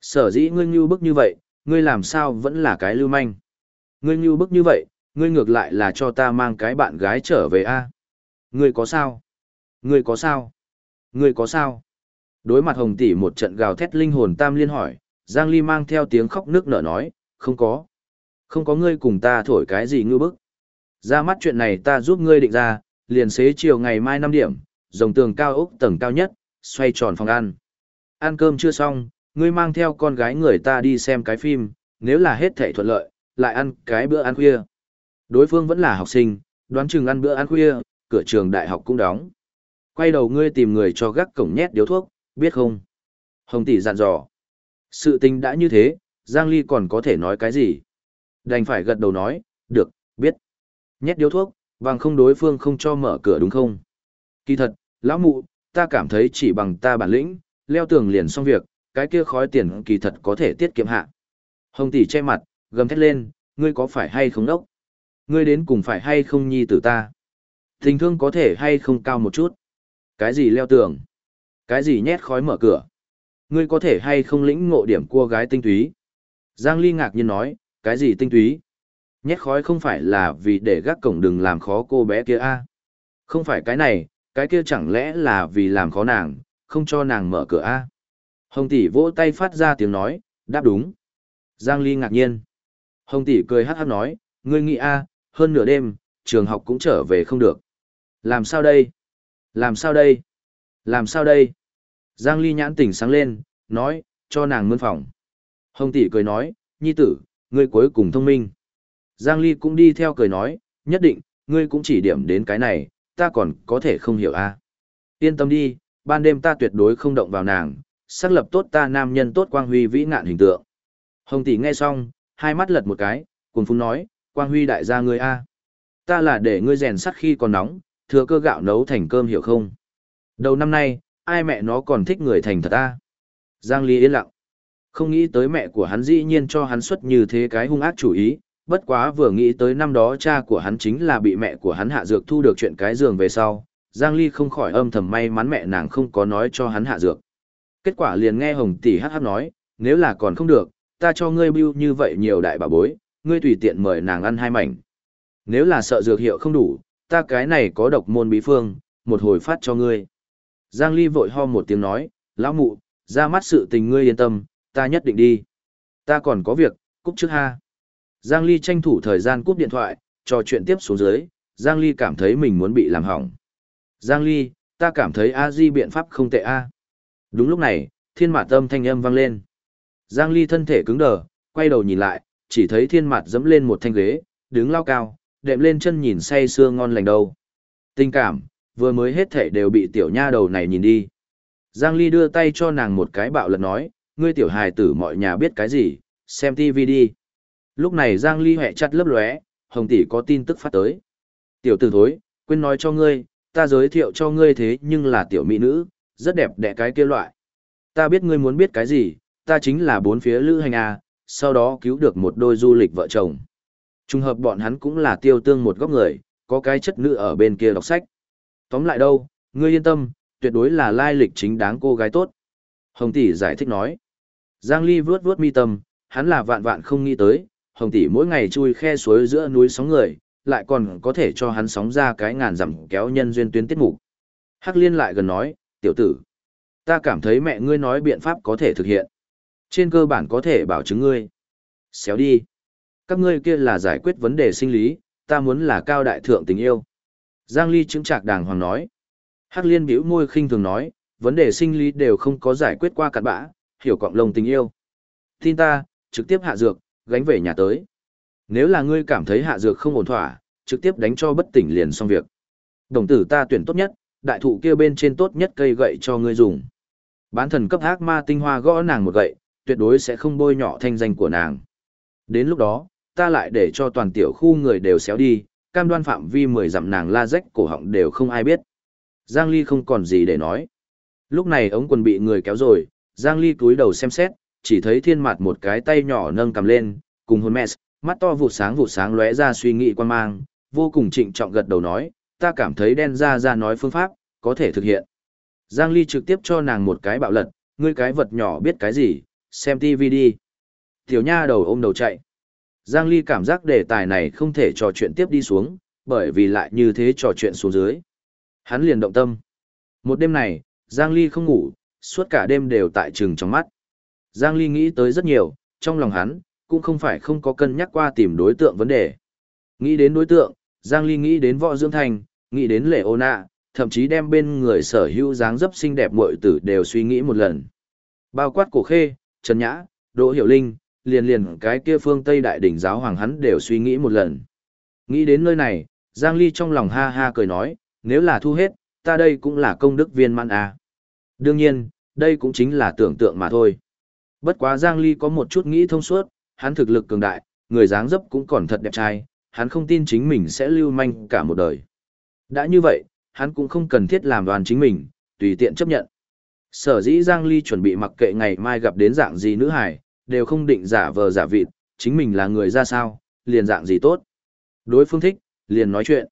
Sở dĩ ngươi như bức như vậy, ngươi làm sao vẫn là cái lưu manh. Ngươi như bức như vậy, ngươi ngược lại là cho ta mang cái bạn gái trở về a. Ngươi có sao? Ngươi có sao? Ngươi có sao? Đối mặt Hồng tỷ một trận gào thét linh hồn tam liên hỏi, Giang Ly mang theo tiếng khóc nước nở nói, không có. Không có ngươi cùng ta thổi cái gì ngư bức. Ra mắt chuyện này ta giúp ngươi định ra, liền xế chiều ngày mai 5 điểm, dòng tường cao ốc tầng cao nhất, xoay tròn phòng ăn. Ăn cơm chưa xong, ngươi mang theo con gái người ta đi xem cái phim, nếu là hết thảy thuận lợi, lại ăn cái bữa ăn khuya. Đối phương vẫn là học sinh, đoán chừng ăn bữa ăn khuya, cửa trường đại học cũng đóng. Quay đầu ngươi tìm người cho gác cổng nhét điếu thuốc, biết không? Hồng tỷ dặn dò. Sự tình đã như thế, Giang Ly còn có thể nói cái gì? Đành phải gật đầu nói, được, biết. Nhét điếu thuốc, bằng không đối phương không cho mở cửa đúng không? Kỳ thật, lão mụ, ta cảm thấy chỉ bằng ta bản lĩnh, leo tường liền xong việc, cái kia khói tiền kỳ thật có thể tiết kiệm hạ. Hồng tỷ che mặt, gầm thét lên, ngươi có phải hay không đốc? Ngươi đến cùng phải hay không nhi tử ta? Tình thương có thể hay không cao một chút? Cái gì leo tường? Cái gì nhét khói mở cửa? Ngươi có thể hay không lĩnh ngộ điểm cua gái tinh túy? Giang Ly ngạc nhiên nói, cái gì tinh túy? Nhét khói không phải là vì để gác cổng đừng làm khó cô bé kia a Không phải cái này, cái kia chẳng lẽ là vì làm khó nàng, không cho nàng mở cửa a Hồng tỷ vỗ tay phát ra tiếng nói, đáp đúng. Giang Ly ngạc nhiên. Hồng tỷ cười hát hát nói, ngươi nghĩ a hơn nửa đêm, trường học cũng trở về không được. Làm sao đây? Làm sao đây? Làm sao đây? Giang Ly nhãn tỉnh sáng lên, nói, cho nàng mướn phòng. Hồng tỷ cười nói, nhi tử, ngươi cuối cùng thông minh. Giang Ly cũng đi theo cười nói, nhất định, ngươi cũng chỉ điểm đến cái này, ta còn có thể không hiểu a. Yên tâm đi, ban đêm ta tuyệt đối không động vào nàng, xác lập tốt ta nam nhân tốt quang huy vĩ ngạn hình tượng. Hồng tỷ nghe xong, hai mắt lật một cái, cùng phúng nói, quang huy đại gia ngươi a. Ta là để ngươi rèn sắt khi còn nóng, thừa cơ gạo nấu thành cơm hiểu không? Đầu năm nay, ai mẹ nó còn thích người thành thật ta? Giang Ly yên lặng. Không nghĩ tới mẹ của hắn dĩ nhiên cho hắn xuất như thế cái hung ác chủ ý, bất quá vừa nghĩ tới năm đó cha của hắn chính là bị mẹ của hắn hạ dược thu được chuyện cái giường về sau, Giang Ly không khỏi âm thầm may mắn mẹ nàng không có nói cho hắn hạ dược. Kết quả liền nghe Hồng tỷ hát hát nói, nếu là còn không được, ta cho ngươi bưu như vậy nhiều đại bà bối, ngươi tùy tiện mời nàng ăn hai mảnh. Nếu là sợ dược hiệu không đủ, ta cái này có độc môn bí phương, một hồi phát cho ngươi. Giang Ly vội ho một tiếng nói, lão mụ, ra mắt sự tình ngươi yên tâm, ta nhất định đi. Ta còn có việc, cúp trước ha. Giang Ly tranh thủ thời gian cúp điện thoại, trò chuyện tiếp xuống dưới, Giang Ly cảm thấy mình muốn bị làm hỏng. Giang Ly, ta cảm thấy a di biện pháp không tệ a. Đúng lúc này, thiên mạt âm thanh âm vang lên. Giang Ly thân thể cứng đờ, quay đầu nhìn lại, chỉ thấy thiên mạt dẫm lên một thanh ghế, đứng lao cao, đệm lên chân nhìn say sưa ngon lành đâu. Tình cảm, vừa mới hết thể đều bị tiểu nha đầu này nhìn đi. Giang Ly đưa tay cho nàng một cái bạo lật nói, ngươi tiểu hài tử mọi nhà biết cái gì, xem TV đi. Lúc này Giang Ly hẹ chặt lấp lóe, Hồng tỷ có tin tức phát tới. Tiểu tử thối, quên nói cho ngươi, ta giới thiệu cho ngươi thế nhưng là tiểu mỹ nữ, rất đẹp đẽ cái kia loại. Ta biết ngươi muốn biết cái gì, ta chính là bốn phía lữ hành à, sau đó cứu được một đôi du lịch vợ chồng. Trùng hợp bọn hắn cũng là tiêu tương một góc người, có cái chất nữ ở bên kia đọc sách. Tóm lại đâu, ngươi yên tâm, tuyệt đối là lai lịch chính đáng cô gái tốt. Hồng tỷ giải thích nói. Giang Ly vướt vướt mi tâm, hắn là vạn vạn không nghĩ tới, Hồng tỷ mỗi ngày chui khe suối giữa núi sóng người, lại còn có thể cho hắn sóng ra cái ngàn dặm kéo nhân duyên tuyến tiết mục. Hắc Liên lại gần nói, tiểu tử, ta cảm thấy mẹ ngươi nói biện pháp có thể thực hiện. Trên cơ bản có thể bảo chứng ngươi. Xéo đi. Các ngươi kia là giải quyết vấn đề sinh lý, ta muốn là cao đại thượng tình yêu. Giang Ly chứng trạc đàng hoàng nói. Hắc liên bĩu môi khinh thường nói, vấn đề sinh lý đều không có giải quyết qua cặn bã, hiểu cọng lông tình yêu. Tin ta, trực tiếp hạ dược, gánh về nhà tới. Nếu là ngươi cảm thấy hạ dược không ổn thỏa, trực tiếp đánh cho bất tỉnh liền xong việc. Đồng tử ta tuyển tốt nhất, đại thụ kia bên trên tốt nhất cây gậy cho ngươi dùng. Bán thần cấp ác ma tinh hoa gõ nàng một gậy, tuyệt đối sẽ không bôi nhọ thanh danh của nàng. Đến lúc đó, ta lại để cho toàn tiểu khu người đều xéo đi, cam đoan phạm vi mười dặm nàng la rách cổ họng đều không ai biết. Giang Ly không còn gì để nói. Lúc này ống quần bị người kéo rồi, Giang Ly cúi đầu xem xét, chỉ thấy thiên mặt một cái tay nhỏ nâng cầm lên, cùng hôn mẹ, mắt to vụ sáng vụ sáng lóe ra suy nghĩ quan mang, vô cùng trịnh trọng gật đầu nói, ta cảm thấy đen ra ra nói phương pháp, có thể thực hiện. Giang Ly trực tiếp cho nàng một cái bạo lật, ngươi cái vật nhỏ biết cái gì, xem TV đi. Tiểu nha đầu ôm đầu chạy. Giang Ly cảm giác đề tài này không thể trò chuyện tiếp đi xuống, bởi vì lại như thế trò chuyện xuống dưới. Hắn liền động tâm. Một đêm này, Giang Ly không ngủ, suốt cả đêm đều tại trừng trong mắt. Giang Ly nghĩ tới rất nhiều, trong lòng hắn, cũng không phải không có cân nhắc qua tìm đối tượng vấn đề. Nghĩ đến đối tượng, Giang Ly nghĩ đến võ dưỡng thành, nghĩ đến lệ ô nạ, thậm chí đem bên người sở hữu dáng dấp xinh đẹp muội tử đều suy nghĩ một lần. Bao quát cổ khê, Trần Nhã, Đỗ Hiểu Linh, liền liền cái kia phương Tây Đại đỉnh giáo hoàng hắn đều suy nghĩ một lần. Nghĩ đến nơi này, Giang Ly trong lòng ha ha cười nói, nếu là thu hết, ta đây cũng là công đức viên mãn à. Đương nhiên, đây cũng chính là tưởng tượng mà thôi. Bất quá Giang Ly có một chút nghĩ thông suốt, hắn thực lực cường đại, người dáng dấp cũng còn thật đẹp trai, hắn không tin chính mình sẽ lưu manh cả một đời. Đã như vậy, hắn cũng không cần thiết làm đoàn chính mình, tùy tiện chấp nhận. Sở dĩ Giang Ly chuẩn bị mặc kệ ngày mai gặp đến dạng gì nữ hải, đều không định giả vờ giả vịt, chính mình là người ra sao, liền dạng gì tốt. Đối phương thích, liền nói chuyện.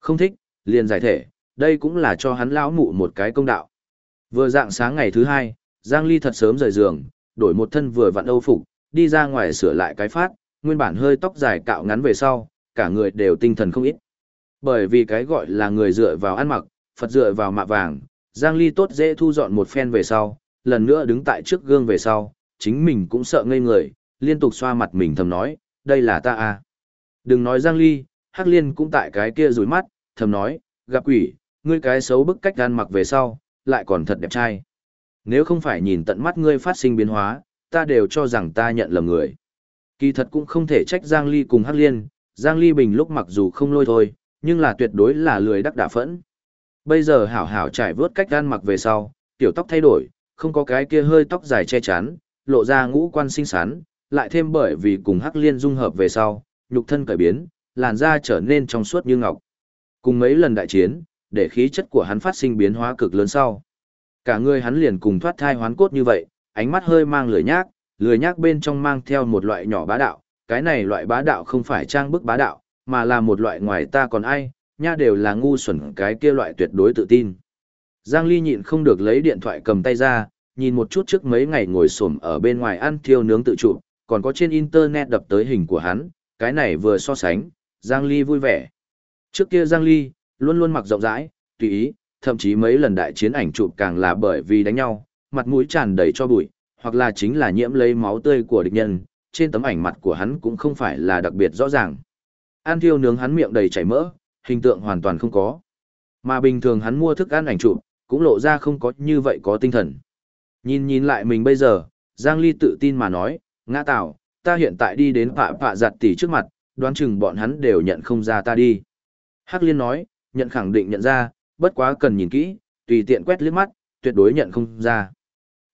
Không thích, liền giải thể, đây cũng là cho hắn lão mụ một cái công đạo. Vừa dạng sáng ngày thứ hai, Giang Ly thật sớm rời giường, đổi một thân vừa vặn âu phục, đi ra ngoài sửa lại cái phát, nguyên bản hơi tóc dài cạo ngắn về sau, cả người đều tinh thần không ít. Bởi vì cái gọi là người dựa vào ăn mặc, Phật dựa vào mạ vàng, Giang Ly tốt dễ thu dọn một phen về sau, lần nữa đứng tại trước gương về sau, chính mình cũng sợ ngây người, liên tục xoa mặt mình thầm nói, đây là ta à. Đừng nói Giang Ly, Hắc Liên cũng tại cái kia rủi mắt, thầm nói, gặp quỷ, ngươi cái xấu bức cách gan mặc về sau, lại còn thật đẹp trai. Nếu không phải nhìn tận mắt ngươi phát sinh biến hóa, ta đều cho rằng ta nhận lầm người. Kỳ thật cũng không thể trách Giang Ly cùng Hắc Liên, Giang Ly Bình lúc mặc dù không lôi thôi, nhưng là tuyệt đối là lười đắc đả phẫn. Bây giờ hảo hảo trải vớt cách gan mặc về sau, tiểu tóc thay đổi, không có cái kia hơi tóc dài che chắn, lộ ra ngũ quan xinh xắn, lại thêm bởi vì cùng Hắc Liên dung hợp về sau, nhục thân cải biến, làn da trở nên trong suốt như ngọc. Cùng mấy lần đại chiến, để khí chất của hắn phát sinh biến hóa cực lớn sau. Cả người hắn liền cùng thoát thai hoán cốt như vậy, ánh mắt hơi mang lười nhác, lười nhác bên trong mang theo một loại nhỏ bá đạo, cái này loại bá đạo không phải trang bức bá đạo, mà là một loại ngoài ta còn ai, nha đều là ngu xuẩn cái kia loại tuyệt đối tự tin. Giang Ly nhịn không được lấy điện thoại cầm tay ra, nhìn một chút trước mấy ngày ngồi xổm ở bên ngoài ăn thiêu nướng tự chụp, còn có trên internet đập tới hình của hắn, cái này vừa so sánh, Giang Ly vui vẻ. Trước kia Giang Ly, luôn luôn mặc rộng rãi, tùy ý, thậm chí mấy lần đại chiến ảnh chụp càng là bởi vì đánh nhau, mặt mũi tràn đầy cho bụi, hoặc là chính là nhiễm lấy máu tươi của địch nhân, trên tấm ảnh mặt của hắn cũng không phải là đặc biệt rõ ràng. An thiêu nướng hắn miệng đầy chảy mỡ, hình tượng hoàn toàn không có. Mà bình thường hắn mua thức ăn ảnh chụp, cũng lộ ra không có như vậy có tinh thần. Nhìn nhìn lại mình bây giờ, Giang Ly tự tin mà nói, ngã tạo, ta hiện tại đi đến phạ phạ giặt tỷ trước mặt, đoán chừng bọn hắn đều nhận không ra ta đi. Hắc Liên nói, nhận khẳng định nhận ra, bất quá cần nhìn kỹ, tùy tiện quét liếc mắt, tuyệt đối nhận không ra.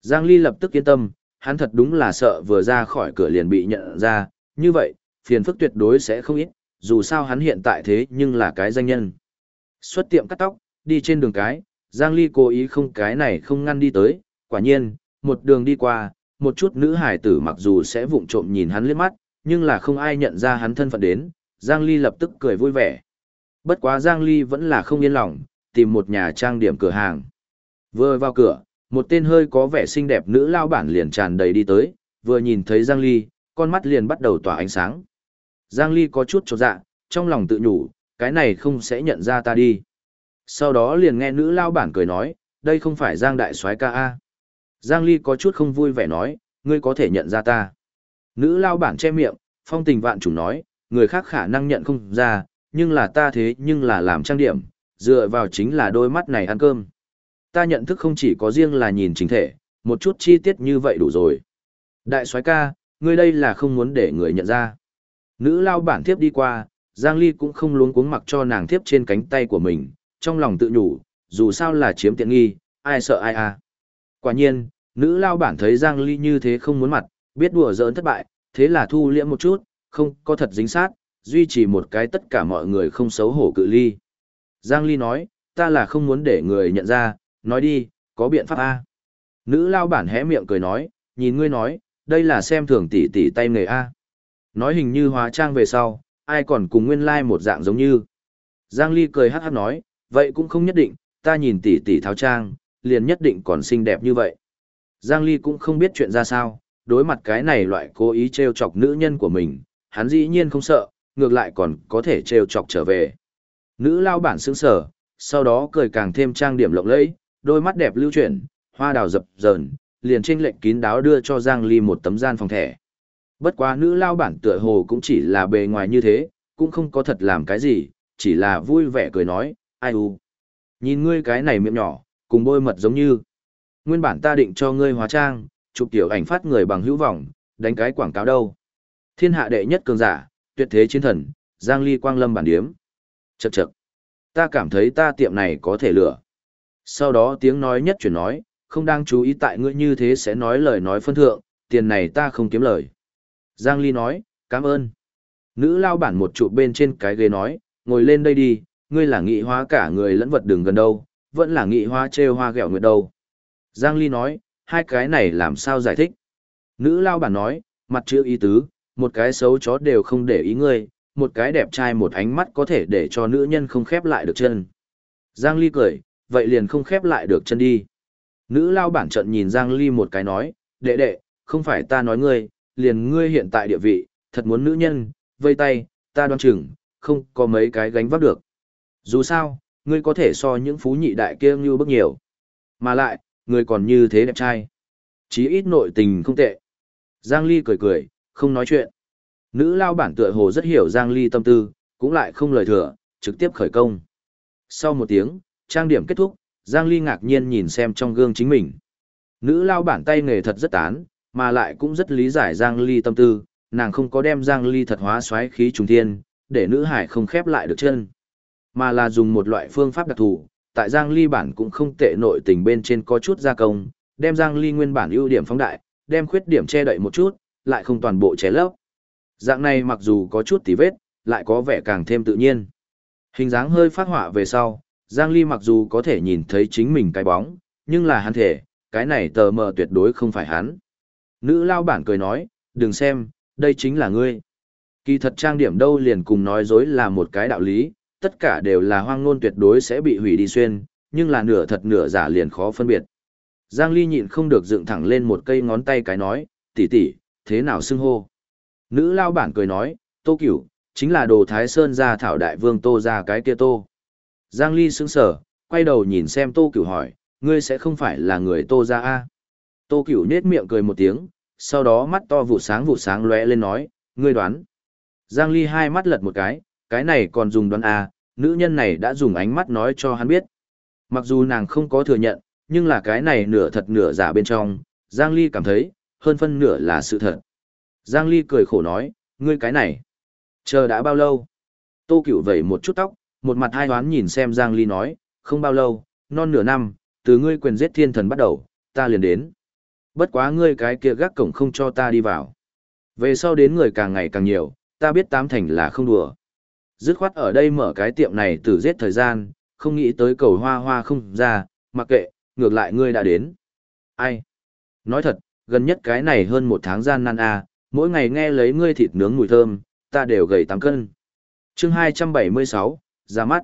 Giang Ly lập tức yên tâm, hắn thật đúng là sợ vừa ra khỏi cửa liền bị nhận ra, như vậy, phiền phức tuyệt đối sẽ không ít, dù sao hắn hiện tại thế nhưng là cái danh nhân. Xuất tiệm cắt tóc, đi trên đường cái, Giang Ly cố ý không cái này không ngăn đi tới, quả nhiên, một đường đi qua, một chút nữ hải tử mặc dù sẽ vụng trộm nhìn hắn liếc mắt, nhưng là không ai nhận ra hắn thân phận đến, Giang Ly lập tức cười vui vẻ. Bất quá Giang Ly vẫn là không yên lòng, tìm một nhà trang điểm cửa hàng. Vừa vào cửa, một tên hơi có vẻ xinh đẹp nữ lao bản liền tràn đầy đi tới, vừa nhìn thấy Giang Ly, con mắt liền bắt đầu tỏa ánh sáng. Giang Ly có chút chột dạ, trong lòng tự nhủ, cái này không sẽ nhận ra ta đi. Sau đó liền nghe nữ lao bản cười nói, đây không phải Giang Đại soái ca A. Giang Ly có chút không vui vẻ nói, ngươi có thể nhận ra ta. Nữ lao bản che miệng, phong tình vạn chủ nói, người khác khả năng nhận không ra, nhưng là ta thế nhưng là làm trang điểm, dựa vào chính là đôi mắt này ăn cơm. Ta nhận thức không chỉ có riêng là nhìn chính thể, một chút chi tiết như vậy đủ rồi. Đại soái ca, ngươi đây là không muốn để người nhận ra. Nữ lao bản tiếp đi qua, Giang Ly cũng không luống cuống mặc cho nàng tiếp trên cánh tay của mình, trong lòng tự nhủ, dù sao là chiếm tiện nghi, ai sợ ai à. Quả nhiên, nữ lao bản thấy Giang Ly như thế không muốn mặt, biết đùa giỡn thất bại, thế là thu liễm một chút, không có thật dính sát, duy trì một cái tất cả mọi người không xấu hổ cự ly. Giang Ly nói, ta là không muốn để người nhận ra, nói đi, có biện pháp A. Nữ lao bản hé miệng cười nói, nhìn ngươi nói, đây là xem thường tỷ tỷ tay nghề A. Nói hình như hóa trang về sau, ai còn cùng nguyên lai like một dạng giống như. Giang Ly cười hát hát nói, vậy cũng không nhất định, ta nhìn tỷ tỷ tháo trang, liền nhất định còn xinh đẹp như vậy. Giang Ly cũng không biết chuyện ra sao, đối mặt cái này loại cố ý treo chọc nữ nhân của mình, hắn dĩ nhiên không sợ, ngược lại còn có thể treo chọc trở về. Nữ lao bản sững sở, sau đó cười càng thêm trang điểm lộng lẫy, đôi mắt đẹp lưu chuyển, hoa đào dập dờn, liền trên lệnh kín đáo đưa cho Giang Ly một tấm gian phòng thẻ. Bất quá nữ lao bản tựa hồ cũng chỉ là bề ngoài như thế, cũng không có thật làm cái gì, chỉ là vui vẻ cười nói, ai u. Nhìn ngươi cái này miệng nhỏ, cùng bôi mật giống như. Nguyên bản ta định cho ngươi hóa trang, chụp tiểu ảnh phát người bằng hữu vọng, đánh cái quảng cáo đâu. Thiên hạ đệ nhất cường giả, tuyệt thế chiến thần, Giang Ly Quang Lâm bản điếm. Chậc chậc. Ta cảm thấy ta tiệm này có thể lửa. Sau đó tiếng nói nhất chuyển nói, không đang chú ý tại ngươi như thế sẽ nói lời nói phân thượng, tiền này ta không kiếm lời. Giang Ly nói, cảm ơn. Nữ lao bản một trụ bên trên cái ghế nói, ngồi lên đây đi, ngươi là nghị hóa cả người lẫn vật đường gần đâu, vẫn là nghị hóa trêu hoa ghẹo nguyệt đâu. Giang Ly nói, hai cái này làm sao giải thích? Nữ lao bản nói, mặt chữ ý tứ, một cái xấu chó đều không để ý ngươi, một cái đẹp trai một ánh mắt có thể để cho nữ nhân không khép lại được chân. Giang Ly cười, vậy liền không khép lại được chân đi. Nữ lao bản trận nhìn Giang Ly một cái nói, đệ đệ, không phải ta nói ngươi, liền ngươi hiện tại địa vị, thật muốn nữ nhân, vây tay, ta đoan chừng, không có mấy cái gánh vác được. Dù sao, ngươi có thể so những phú nhị đại kia như bức nhiều. Mà lại, Người còn như thế đẹp trai. Chí ít nội tình không tệ. Giang Ly cười cười, không nói chuyện. Nữ lao bản tựa hồ rất hiểu Giang Ly tâm tư, cũng lại không lời thừa, trực tiếp khởi công. Sau một tiếng, trang điểm kết thúc, Giang Ly ngạc nhiên nhìn xem trong gương chính mình. Nữ lao bản tay nghề thật rất tán, mà lại cũng rất lý giải Giang Ly tâm tư, nàng không có đem Giang Ly thật hóa xoáy khí trùng thiên, để nữ hải không khép lại được chân, mà là dùng một loại phương pháp đặc thù, tại Giang Ly bản cũng không tệ nội tình bên trên có chút gia công, đem Giang Ly nguyên bản ưu điểm phóng đại, đem khuyết điểm che đậy một chút, lại không toàn bộ che lấp. Dạng này mặc dù có chút tí vết, lại có vẻ càng thêm tự nhiên. Hình dáng hơi phát họa về sau, Giang Ly mặc dù có thể nhìn thấy chính mình cái bóng, nhưng là hắn thể, cái này tờ mờ tuyệt đối không phải hắn. Nữ lao bản cười nói, đừng xem, đây chính là ngươi. Kỳ thật trang điểm đâu liền cùng nói dối là một cái đạo lý, tất cả đều là hoang ngôn tuyệt đối sẽ bị hủy đi xuyên, nhưng là nửa thật nửa giả liền khó phân biệt. Giang Ly nhịn không được dựng thẳng lên một cây ngón tay cái nói, tỷ tỷ, thế nào xưng hô? Nữ lao bản cười nói, tô cửu, chính là đồ thái sơn ra thảo đại vương tô ra cái kia tô. Giang Ly sững sở, quay đầu nhìn xem tô cửu hỏi, ngươi sẽ không phải là người tô ra a? Tô cửu nết miệng cười một tiếng, sau đó mắt to vụ sáng vụ sáng lóe lên nói, ngươi đoán. Giang Ly hai mắt lật một cái, cái này còn dùng đoán à nữ nhân này đã dùng ánh mắt nói cho hắn biết. Mặc dù nàng không có thừa nhận, nhưng là cái này nửa thật nửa giả bên trong, Giang Ly cảm thấy, hơn phân nửa là sự thật. Giang Ly cười khổ nói, ngươi cái này, chờ đã bao lâu? Tô Cửu vẩy một chút tóc, một mặt hai hoán nhìn xem Giang Ly nói, không bao lâu, non nửa năm, từ ngươi quyền giết thiên thần bắt đầu, ta liền đến. Bất quá ngươi cái kia gác cổng không cho ta đi vào. Về sau đến người càng ngày càng nhiều, ta biết tám thành là không đùa. Dứt khoát ở đây mở cái tiệm này từ giết thời gian, không nghĩ tới cầu hoa hoa không ra, mặc kệ, ngược lại ngươi đã đến. Ai? Nói thật, gần nhất cái này hơn một tháng gian nan a, mỗi ngày nghe lấy ngươi thịt nướng mùi thơm, ta đều gầy tám cân. chương 276, ra mắt.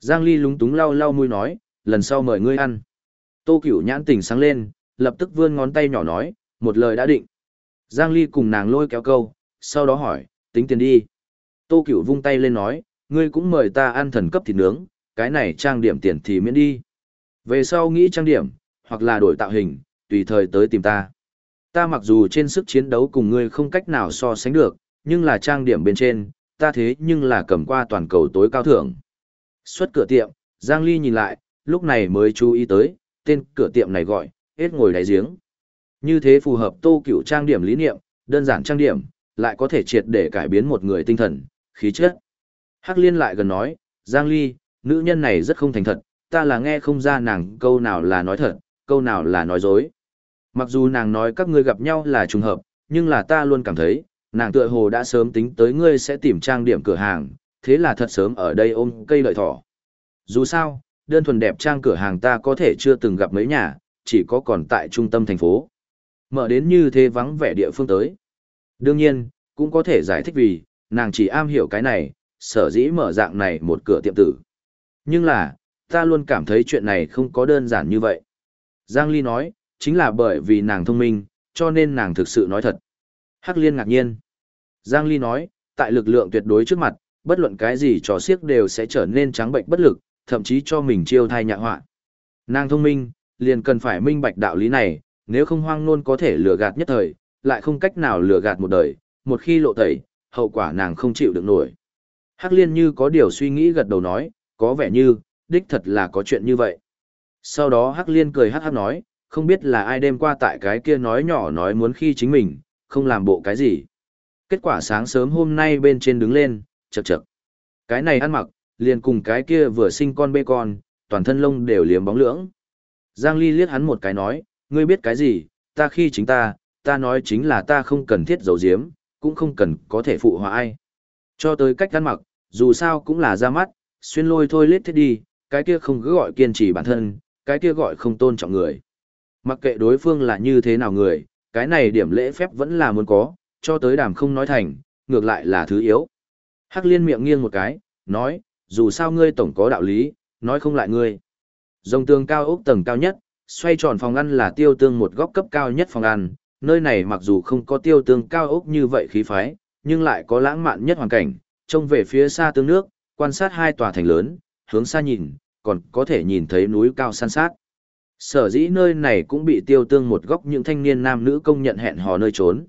Giang Ly lúng túng lau lau mùi nói, lần sau mời ngươi ăn. Tô Cửu nhãn tỉnh sáng lên, lập tức vươn ngón tay nhỏ nói, một lời đã định. Giang Ly cùng nàng lôi kéo câu, sau đó hỏi, tính tiền đi. Tô Cửu vung tay lên nói, ngươi cũng mời ta ăn thần cấp thịt nướng, cái này trang điểm tiền thì miễn đi. Về sau nghĩ trang điểm, hoặc là đổi tạo hình, tùy thời tới tìm ta. Ta mặc dù trên sức chiến đấu cùng ngươi không cách nào so sánh được, nhưng là trang điểm bên trên, ta thế nhưng là cầm qua toàn cầu tối cao thưởng. Xuất cửa tiệm, Giang Ly nhìn lại, lúc này mới chú ý tới, tên cửa tiệm này gọi, hết ngồi đáy giếng. Như thế phù hợp tô cửu trang điểm lý niệm, đơn giản trang điểm, lại có thể triệt để cải biến một người tinh thần, khí chất. Hắc liên lại gần nói, Giang Ly, nữ nhân này rất không thành thật, ta là nghe không ra nàng câu nào là nói thật, câu nào là nói dối. Mặc dù nàng nói các ngươi gặp nhau là trùng hợp, nhưng là ta luôn cảm thấy, nàng tựa hồ đã sớm tính tới ngươi sẽ tìm trang điểm cửa hàng, thế là thật sớm ở đây ôm cây lợi thỏ. Dù sao, đơn thuần đẹp trang cửa hàng ta có thể chưa từng gặp mấy nhà, chỉ có còn tại trung tâm thành phố. Mở đến như thế vắng vẻ địa phương tới. Đương nhiên, cũng có thể giải thích vì, nàng chỉ am hiểu cái này, sở dĩ mở dạng này một cửa tiệm tử. Nhưng là, ta luôn cảm thấy chuyện này không có đơn giản như vậy. Giang Ly nói, chính là bởi vì nàng thông minh, cho nên nàng thực sự nói thật. Hắc Liên ngạc nhiên. Giang Ly nói, tại lực lượng tuyệt đối trước mặt, bất luận cái gì trò xiếc đều sẽ trở nên trắng bệnh bất lực, thậm chí cho mình chiêu thai nhạ họa. Nàng thông minh, liền cần phải minh bạch đạo lý này, nếu không hoang nôn có thể lừa gạt nhất thời, lại không cách nào lừa gạt một đời, một khi lộ tẩy, hậu quả nàng không chịu được nổi. Hắc liên như có điều suy nghĩ gật đầu nói, có vẻ như, đích thật là có chuyện như vậy. Sau đó Hắc liên cười hắc hắc nói, không biết là ai đêm qua tại cái kia nói nhỏ nói muốn khi chính mình, không làm bộ cái gì. Kết quả sáng sớm hôm nay bên trên đứng lên, chật chật. Cái này ăn mặc, liền cùng cái kia vừa sinh con bê con, toàn thân lông đều liếm bóng lưỡng. Giang Ly liếc hắn một cái nói, ngươi biết cái gì, ta khi chính ta, ta nói chính là ta không cần thiết giấu diếm, cũng không cần có thể phụ hòa ai. Cho tới cách ăn mặc, dù sao cũng là ra mắt, xuyên lôi thôi lết thế đi, cái kia không cứ gọi kiên trì bản thân, cái kia gọi không tôn trọng người. Mặc kệ đối phương là như thế nào người, cái này điểm lễ phép vẫn là muốn có, cho tới đàm không nói thành, ngược lại là thứ yếu. Hắc liên miệng nghiêng một cái, nói, dù sao ngươi tổng có đạo lý, nói không lại ngươi. Dòng tường cao ốc tầng cao nhất, xoay tròn phòng ăn là tiêu tương một góc cấp cao nhất phòng ăn, nơi này mặc dù không có tiêu tương cao ốc như vậy khí phái, nhưng lại có lãng mạn nhất hoàn cảnh, trông về phía xa tương nước, quan sát hai tòa thành lớn, hướng xa nhìn, còn có thể nhìn thấy núi cao san sát. Sở dĩ nơi này cũng bị tiêu tương một góc những thanh niên nam nữ công nhận hẹn hò nơi trốn.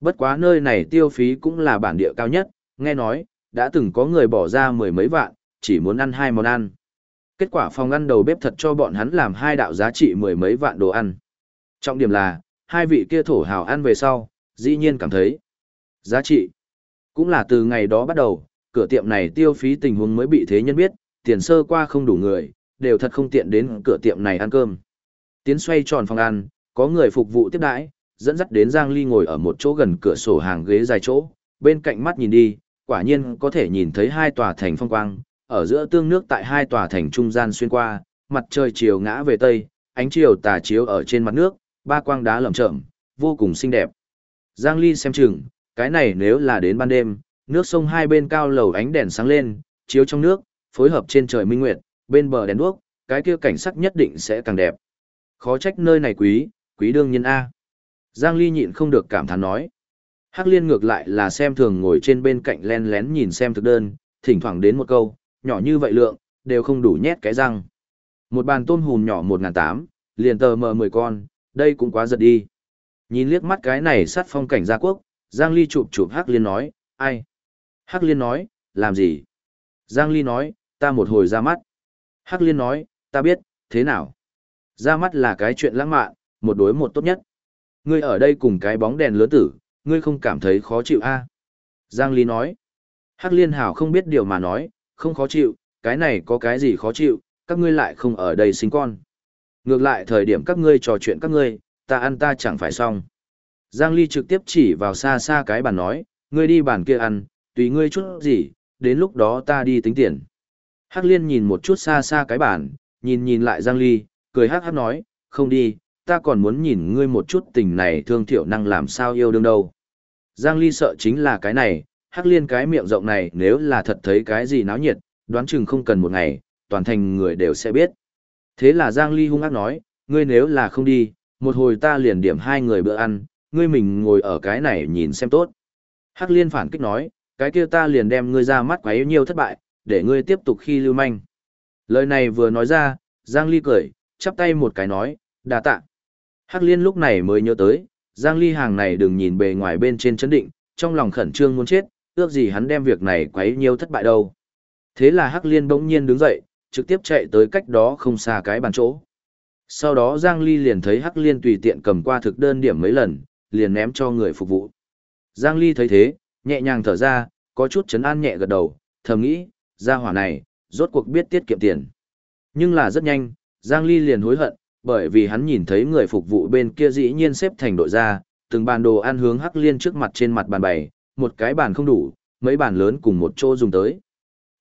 Bất quá nơi này tiêu phí cũng là bản địa cao nhất, nghe nói, đã từng có người bỏ ra mười mấy vạn, chỉ muốn ăn hai món ăn. Kết quả phòng ăn đầu bếp thật cho bọn hắn làm hai đạo giá trị mười mấy vạn đồ ăn. Trọng điểm là, hai vị kia thổ hào ăn về sau, dĩ nhiên cảm thấy giá trị. Cũng là từ ngày đó bắt đầu, cửa tiệm này tiêu phí tình huống mới bị thế nhân biết, tiền sơ qua không đủ người, đều thật không tiện đến cửa tiệm này ăn cơm. Tiến xoay tròn phòng ăn, có người phục vụ tiếp đãi, dẫn dắt đến Giang Ly ngồi ở một chỗ gần cửa sổ hàng ghế dài chỗ, bên cạnh mắt nhìn đi, quả nhiên có thể nhìn thấy hai tòa thành phong quang, ở giữa tương nước tại hai tòa thành trung gian xuyên qua, mặt trời chiều ngã về tây, ánh chiều tà chiếu ở trên mặt nước, ba quang đá lởm chởm, vô cùng xinh đẹp. Giang Ly xem chừng, cái này nếu là đến ban đêm, nước sông hai bên cao lầu ánh đèn sáng lên, chiếu trong nước, phối hợp trên trời minh nguyệt, bên bờ đèn đuốc, cái kia cảnh sắc nhất định sẽ càng đẹp. Khó trách nơi này quý, quý đương nhiên A. Giang Ly nhịn không được cảm thán nói. Hắc liên ngược lại là xem thường ngồi trên bên cạnh len lén nhìn xem thực đơn, thỉnh thoảng đến một câu, nhỏ như vậy lượng, đều không đủ nhét cái răng. Một bàn tôm hùm nhỏ 1.800, liền tờ mờ 10 con, đây cũng quá giật đi. Nhìn liếc mắt cái này sát phong cảnh gia quốc, Giang Ly chụp chụp Hắc liên nói, ai? Hắc liên nói, làm gì? Giang Ly nói, ta một hồi ra mắt. Hắc liên nói, ta biết, thế nào? Ra mắt là cái chuyện lãng mạn, một đối một tốt nhất. Ngươi ở đây cùng cái bóng đèn lớn tử, ngươi không cảm thấy khó chịu a? À? Giang Ly nói. Hắc Liên Hảo không biết điều mà nói, không khó chịu, cái này có cái gì khó chịu, các ngươi lại không ở đây sinh con. Ngược lại thời điểm các ngươi trò chuyện các ngươi, ta ăn ta chẳng phải xong. Giang Ly trực tiếp chỉ vào xa xa cái bàn nói, ngươi đi bàn kia ăn, tùy ngươi chút gì, đến lúc đó ta đi tính tiền. Hắc Liên nhìn một chút xa xa cái bàn, nhìn nhìn lại Giang Ly, cười hắc hắc nói, không đi, ta còn muốn nhìn ngươi một chút tình này thương thiểu năng làm sao yêu đương đâu. Giang Ly sợ chính là cái này, hắc liên cái miệng rộng này nếu là thật thấy cái gì náo nhiệt, đoán chừng không cần một ngày, toàn thành người đều sẽ biết. Thế là Giang Ly hung ác nói, ngươi nếu là không đi, một hồi ta liền điểm hai người bữa ăn, ngươi mình ngồi ở cái này nhìn xem tốt. Hắc liên phản kích nói, cái kia ta liền đem ngươi ra mắt quá yêu nhiều thất bại, để ngươi tiếp tục khi lưu manh. Lời này vừa nói ra, Giang Ly cười, chắp tay một cái nói, đà tạ. Hắc liên lúc này mới nhớ tới, Giang Ly hàng này đừng nhìn bề ngoài bên trên chấn định, trong lòng khẩn trương muốn chết, ước gì hắn đem việc này quấy nhiều thất bại đâu. Thế là Hắc liên bỗng nhiên đứng dậy, trực tiếp chạy tới cách đó không xa cái bàn chỗ. Sau đó Giang Ly liền thấy Hắc liên tùy tiện cầm qua thực đơn điểm mấy lần, liền ném cho người phục vụ. Giang Ly thấy thế, nhẹ nhàng thở ra, có chút chấn an nhẹ gật đầu, thầm nghĩ, gia hỏa này, rốt cuộc biết tiết kiệm tiền. Nhưng là rất nhanh, Giang Ly liền hối hận, bởi vì hắn nhìn thấy người phục vụ bên kia dĩ nhiên xếp thành đội ra, từng bàn đồ ăn hướng Hắc Liên trước mặt trên mặt bàn bày, một cái bàn không đủ, mấy bàn lớn cùng một chỗ dùng tới.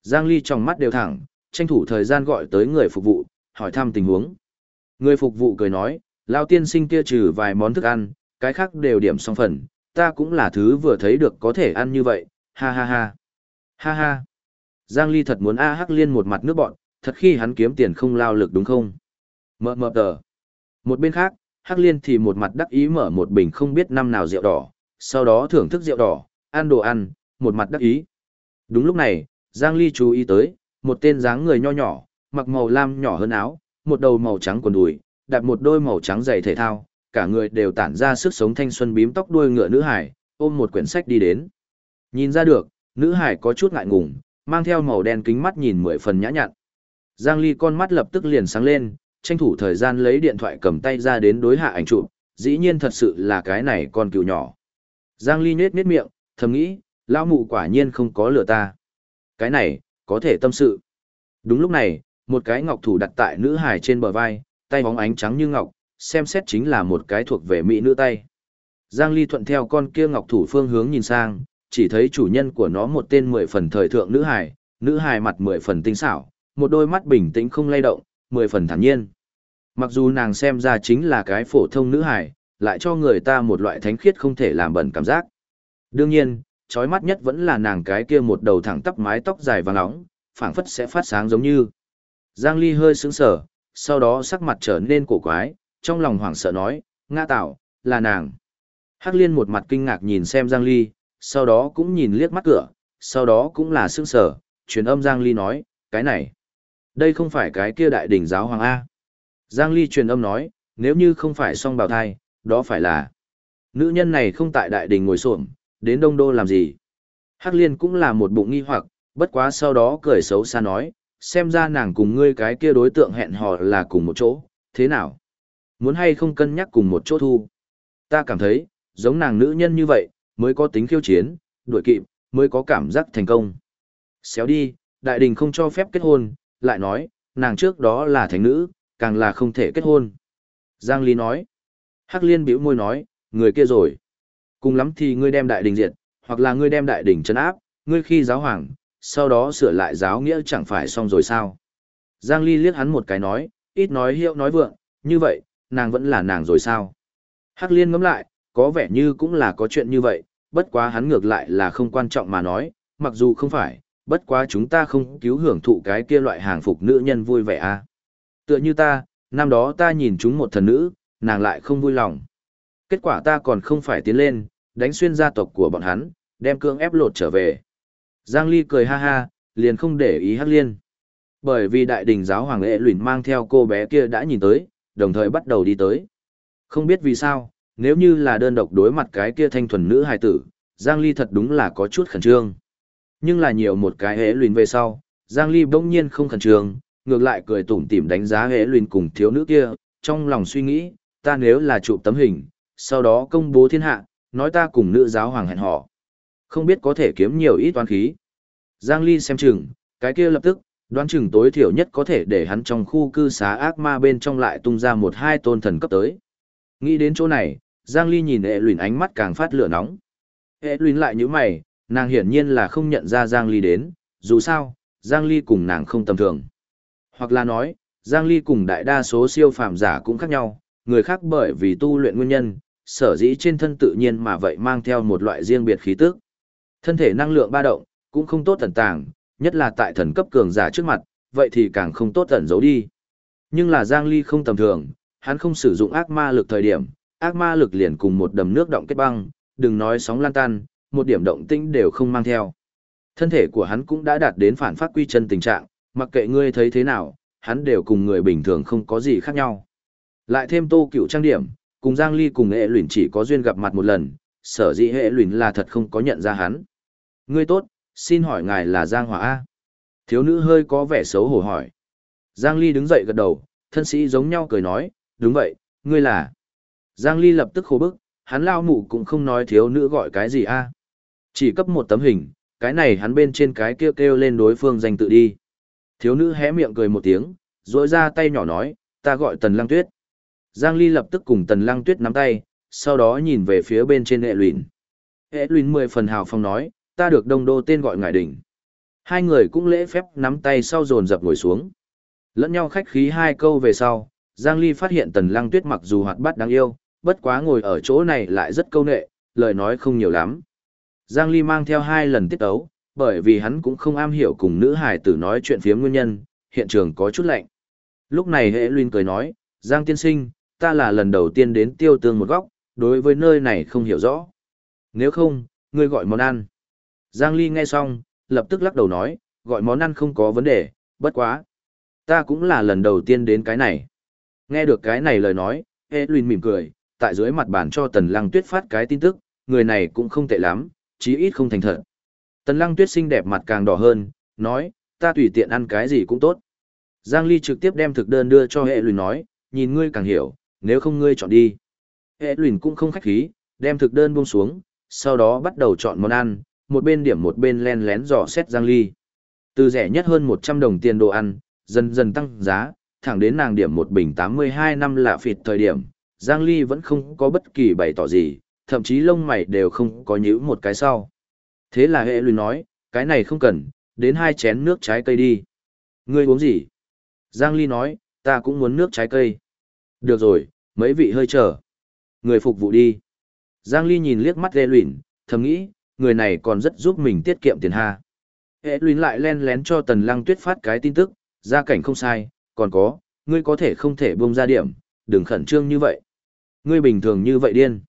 Giang Ly trong mắt đều thẳng, tranh thủ thời gian gọi tới người phục vụ, hỏi thăm tình huống. Người phục vụ cười nói, Lao tiên sinh kia trừ vài món thức ăn, cái khác đều điểm xong phần, ta cũng là thứ vừa thấy được có thể ăn như vậy, ha ha ha. Ha ha. Giang Ly thật muốn A Hắc Liên một mặt nước bọn, thật khi hắn kiếm tiền không lao lực đúng không? Mờ mờ tờ. Một bên khác, Hắc Liên thì một mặt đắc ý mở một bình không biết năm nào rượu đỏ, sau đó thưởng thức rượu đỏ, ăn đồ ăn, một mặt đắc ý. Đúng lúc này, Giang Ly chú ý tới, một tên dáng người nho nhỏ, mặc màu lam nhỏ hơn áo, một đầu màu trắng quần đùi, đặt một đôi màu trắng giày thể thao, cả người đều tản ra sức sống thanh xuân bím tóc đuôi ngựa nữ hải, ôm một quyển sách đi đến. Nhìn ra được, nữ hải có chút ngại ngùng, mang theo màu đen kính mắt nhìn mười phần nhã nhặn. Giang Ly con mắt lập tức liền sáng lên, tranh thủ thời gian lấy điện thoại cầm tay ra đến đối hạ ảnh chụp, dĩ nhiên thật sự là cái này con cừu nhỏ. Giang Ly nết nết miệng, thầm nghĩ, lão mụ quả nhiên không có lừa ta. Cái này, có thể tâm sự. Đúng lúc này, một cái ngọc thủ đặt tại nữ hài trên bờ vai, tay bóng ánh trắng như ngọc, xem xét chính là một cái thuộc về mỹ nữ tay. Giang Ly thuận theo con kia ngọc thủ phương hướng nhìn sang, chỉ thấy chủ nhân của nó một tên mười phần thời thượng nữ hài, nữ hài mặt mười phần tinh xảo, một đôi mắt bình tĩnh không lay động, mười phần thản nhiên. Mặc dù nàng xem ra chính là cái phổ thông nữ hài, lại cho người ta một loại thánh khiết không thể làm bẩn cảm giác. Đương nhiên, trói mắt nhất vẫn là nàng cái kia một đầu thẳng tắp mái tóc dài và nóng phảng phất sẽ phát sáng giống như. Giang Ly hơi sững sờ, sau đó sắc mặt trở nên cổ quái, trong lòng hoảng sợ nói, ngã tạo, là nàng. Hắc liên một mặt kinh ngạc nhìn xem Giang Ly, sau đó cũng nhìn liếc mắt cửa, sau đó cũng là sững sờ, truyền âm Giang Ly nói, cái này, đây không phải cái kia đại đỉnh giáo hoàng A. Giang Ly truyền âm nói, nếu như không phải song bào thai, đó phải là nữ nhân này không tại đại đình ngồi xổm đến đông đô làm gì? Hắc liên cũng là một bụng nghi hoặc bất quá sau đó cười xấu xa nói xem ra nàng cùng ngươi cái kia đối tượng hẹn hò là cùng một chỗ thế nào? Muốn hay không cân nhắc cùng một chỗ thu? Ta cảm thấy giống nàng nữ nhân như vậy mới có tính khiêu chiến đuổi kịp mới có cảm giác thành công. Xéo đi đại đình không cho phép kết hôn lại nói nàng trước đó là thánh nữ càng là không thể kết hôn. Giang ly nói. Hắc liên bĩu môi nói, người kia rồi. Cùng lắm thì ngươi đem đại đình diệt, hoặc là ngươi đem đại đình trấn áp, ngươi khi giáo hoàng, sau đó sửa lại giáo nghĩa chẳng phải xong rồi sao. Giang Ly liếc hắn một cái nói, ít nói hiệu nói vượng, như vậy, nàng vẫn là nàng rồi sao. Hắc liên ngẫm lại, có vẻ như cũng là có chuyện như vậy, bất quá hắn ngược lại là không quan trọng mà nói, mặc dù không phải, bất quá chúng ta không cứu hưởng thụ cái kia loại hàng phục nữ nhân vui vẻ à. Tựa như ta, năm đó ta nhìn chúng một thần nữ, nàng lại không vui lòng. Kết quả ta còn không phải tiến lên, đánh xuyên gia tộc của bọn hắn, đem cương ép lột trở về. Giang Ly cười ha ha, liền không để ý Hắc Liên. Bởi vì đại đình giáo hoàng lệ luyện mang theo cô bé kia đã nhìn tới, đồng thời bắt đầu đi tới. Không biết vì sao, nếu như là đơn độc đối mặt cái kia thanh thuần nữ hài tử, Giang Ly thật đúng là có chút khẩn trương. Nhưng là nhiều một cái hễ luyện về sau, Giang Ly bỗng nhiên không khẩn trương, ngược lại cười tủm tỉm đánh giá hễ luyện cùng thiếu nữ kia, trong lòng suy nghĩ, ta nếu là chụp tấm hình, sau đó công bố thiên hạ, nói ta cùng nữ giáo hoàng hẹn hò. Không biết có thể kiếm nhiều ít toán khí. Giang Ly xem chừng, cái kia lập tức, đoán chừng tối thiểu nhất có thể để hắn trong khu cư xá ác ma bên trong lại tung ra một hai tôn thần cấp tới. Nghĩ đến chỗ này, Giang Ly nhìn ệ luyện ánh mắt càng phát lửa nóng. Ệ luyện lại như mày, nàng hiển nhiên là không nhận ra Giang Ly đến, dù sao, Giang Ly cùng nàng không tầm thường. Hoặc là nói, Giang Ly cùng đại đa số siêu phàm giả cũng khác nhau, người khác bởi vì tu luyện nguyên nhân, sở dĩ trên thân tự nhiên mà vậy mang theo một loại riêng biệt khí tức. Thân thể năng lượng ba động, cũng không tốt tẩn tàng, nhất là tại thần cấp cường giả trước mặt, vậy thì càng không tốt tẩn giấu đi. Nhưng là Giang Ly không tầm thường, hắn không sử dụng ác ma lực thời điểm, ác ma lực liền cùng một đầm nước động kết băng, đừng nói sóng lan tan, một điểm động tĩnh đều không mang theo. Thân thể của hắn cũng đã đạt đến phản phát quy chân tình trạng, mặc kệ ngươi thấy thế nào, hắn đều cùng người bình thường không có gì khác nhau. Lại thêm tô cựu trang điểm, cùng Giang Ly cùng hệ luyện chỉ có duyên gặp mặt một lần, sở dĩ hệ luyện là thật không có nhận ra hắn. Ngươi tốt, xin hỏi ngài là Giang Hỏa A. Thiếu nữ hơi có vẻ xấu hổ hỏi. Giang Ly đứng dậy gật đầu, thân sĩ giống nhau cười nói, đúng vậy, ngươi là. Giang Ly lập tức khổ bức, hắn lao mụ cũng không nói thiếu nữ gọi cái gì a Chỉ cấp một tấm hình, cái này hắn bên trên cái kêu kêu lên đối phương danh tự đi. Thiếu nữ hé miệng cười một tiếng, rỗi ra tay nhỏ nói, ta gọi Tần Lăng Tuyết. Giang Ly lập tức cùng Tần Lăng Tuyết nắm tay, sau đó nhìn về phía bên trên hệ luyện. Hệ luyện mười phần hào phong nói, ta được đông đô tên gọi ngài đỉnh. Hai người cũng lễ phép nắm tay sau dồn dập ngồi xuống. Lẫn nhau khách khí hai câu về sau, Giang Ly phát hiện Tần Lăng Tuyết mặc dù hoạt bát đáng yêu, bất quá ngồi ở chỗ này lại rất câu nệ, lời nói không nhiều lắm. Giang Ly mang theo hai lần tiết ấu, bởi vì hắn cũng không am hiểu cùng nữ hài tử nói chuyện phía nguyên nhân, hiện trường có chút lạnh. Lúc này hệ Luyên cười nói, Giang tiên sinh, ta là lần đầu tiên đến tiêu tương một góc, đối với nơi này không hiểu rõ. Nếu không, ngươi gọi món ăn. Giang Ly nghe xong, lập tức lắc đầu nói, gọi món ăn không có vấn đề, bất quá. Ta cũng là lần đầu tiên đến cái này. Nghe được cái này lời nói, Edwin mỉm cười, tại dưới mặt bàn cho Tần Lăng Tuyết phát cái tin tức, người này cũng không tệ lắm, chí ít không thành thật. Tần Lăng Tuyết xinh đẹp mặt càng đỏ hơn, nói, ta tùy tiện ăn cái gì cũng tốt. Giang Ly trực tiếp đem thực đơn đưa cho hệ lùn nói, nhìn ngươi càng hiểu, nếu không ngươi chọn đi. Hệ luyện cũng không khách khí, đem thực đơn buông xuống, sau đó bắt đầu chọn món ăn, một bên điểm một bên len lén dò xét Giang Ly. Từ rẻ nhất hơn 100 đồng tiền đồ ăn, dần dần tăng giá, thẳng đến nàng điểm một bình 82 năm lạ phịt thời điểm, Giang Ly vẫn không có bất kỳ bày tỏ gì, thậm chí lông mày đều không có nhíu một cái sau. Thế là hệ lùi nói, cái này không cần, đến hai chén nước trái cây đi. Ngươi uống gì? Giang Ly nói, ta cũng muốn nước trái cây. Được rồi, mấy vị hơi chờ. Người phục vụ đi. Giang Ly nhìn liếc mắt Lê Luyện, thầm nghĩ, người này còn rất giúp mình tiết kiệm tiền ha. Hệ Luyện lại len lén cho Tần Lăng Tuyết phát cái tin tức, gia cảnh không sai, còn có, ngươi có thể không thể buông ra điểm, đừng khẩn trương như vậy. Ngươi bình thường như vậy điên.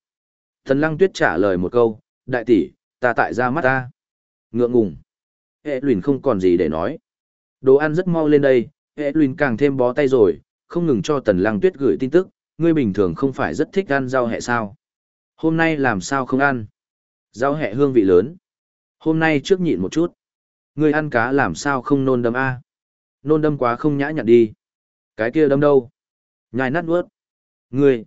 Tần Lăng Tuyết trả lời một câu, đại tỷ, ta tại ra mắt ta. Ngượng ngùng. Hệ luyện không còn gì để nói. Đồ ăn rất mau lên đây, hệ luyện càng thêm bó tay rồi, không ngừng cho Tần Lăng Tuyết gửi tin tức, ngươi bình thường không phải rất thích ăn rau hẹ sao. Hôm nay làm sao không ăn? Rau hẹ hương vị lớn. Hôm nay trước nhịn một chút. Ngươi ăn cá làm sao không nôn đâm a? Nôn đâm quá không nhã nhặn đi. Cái kia đâm đâu? Nhai nát nuốt. Ngươi.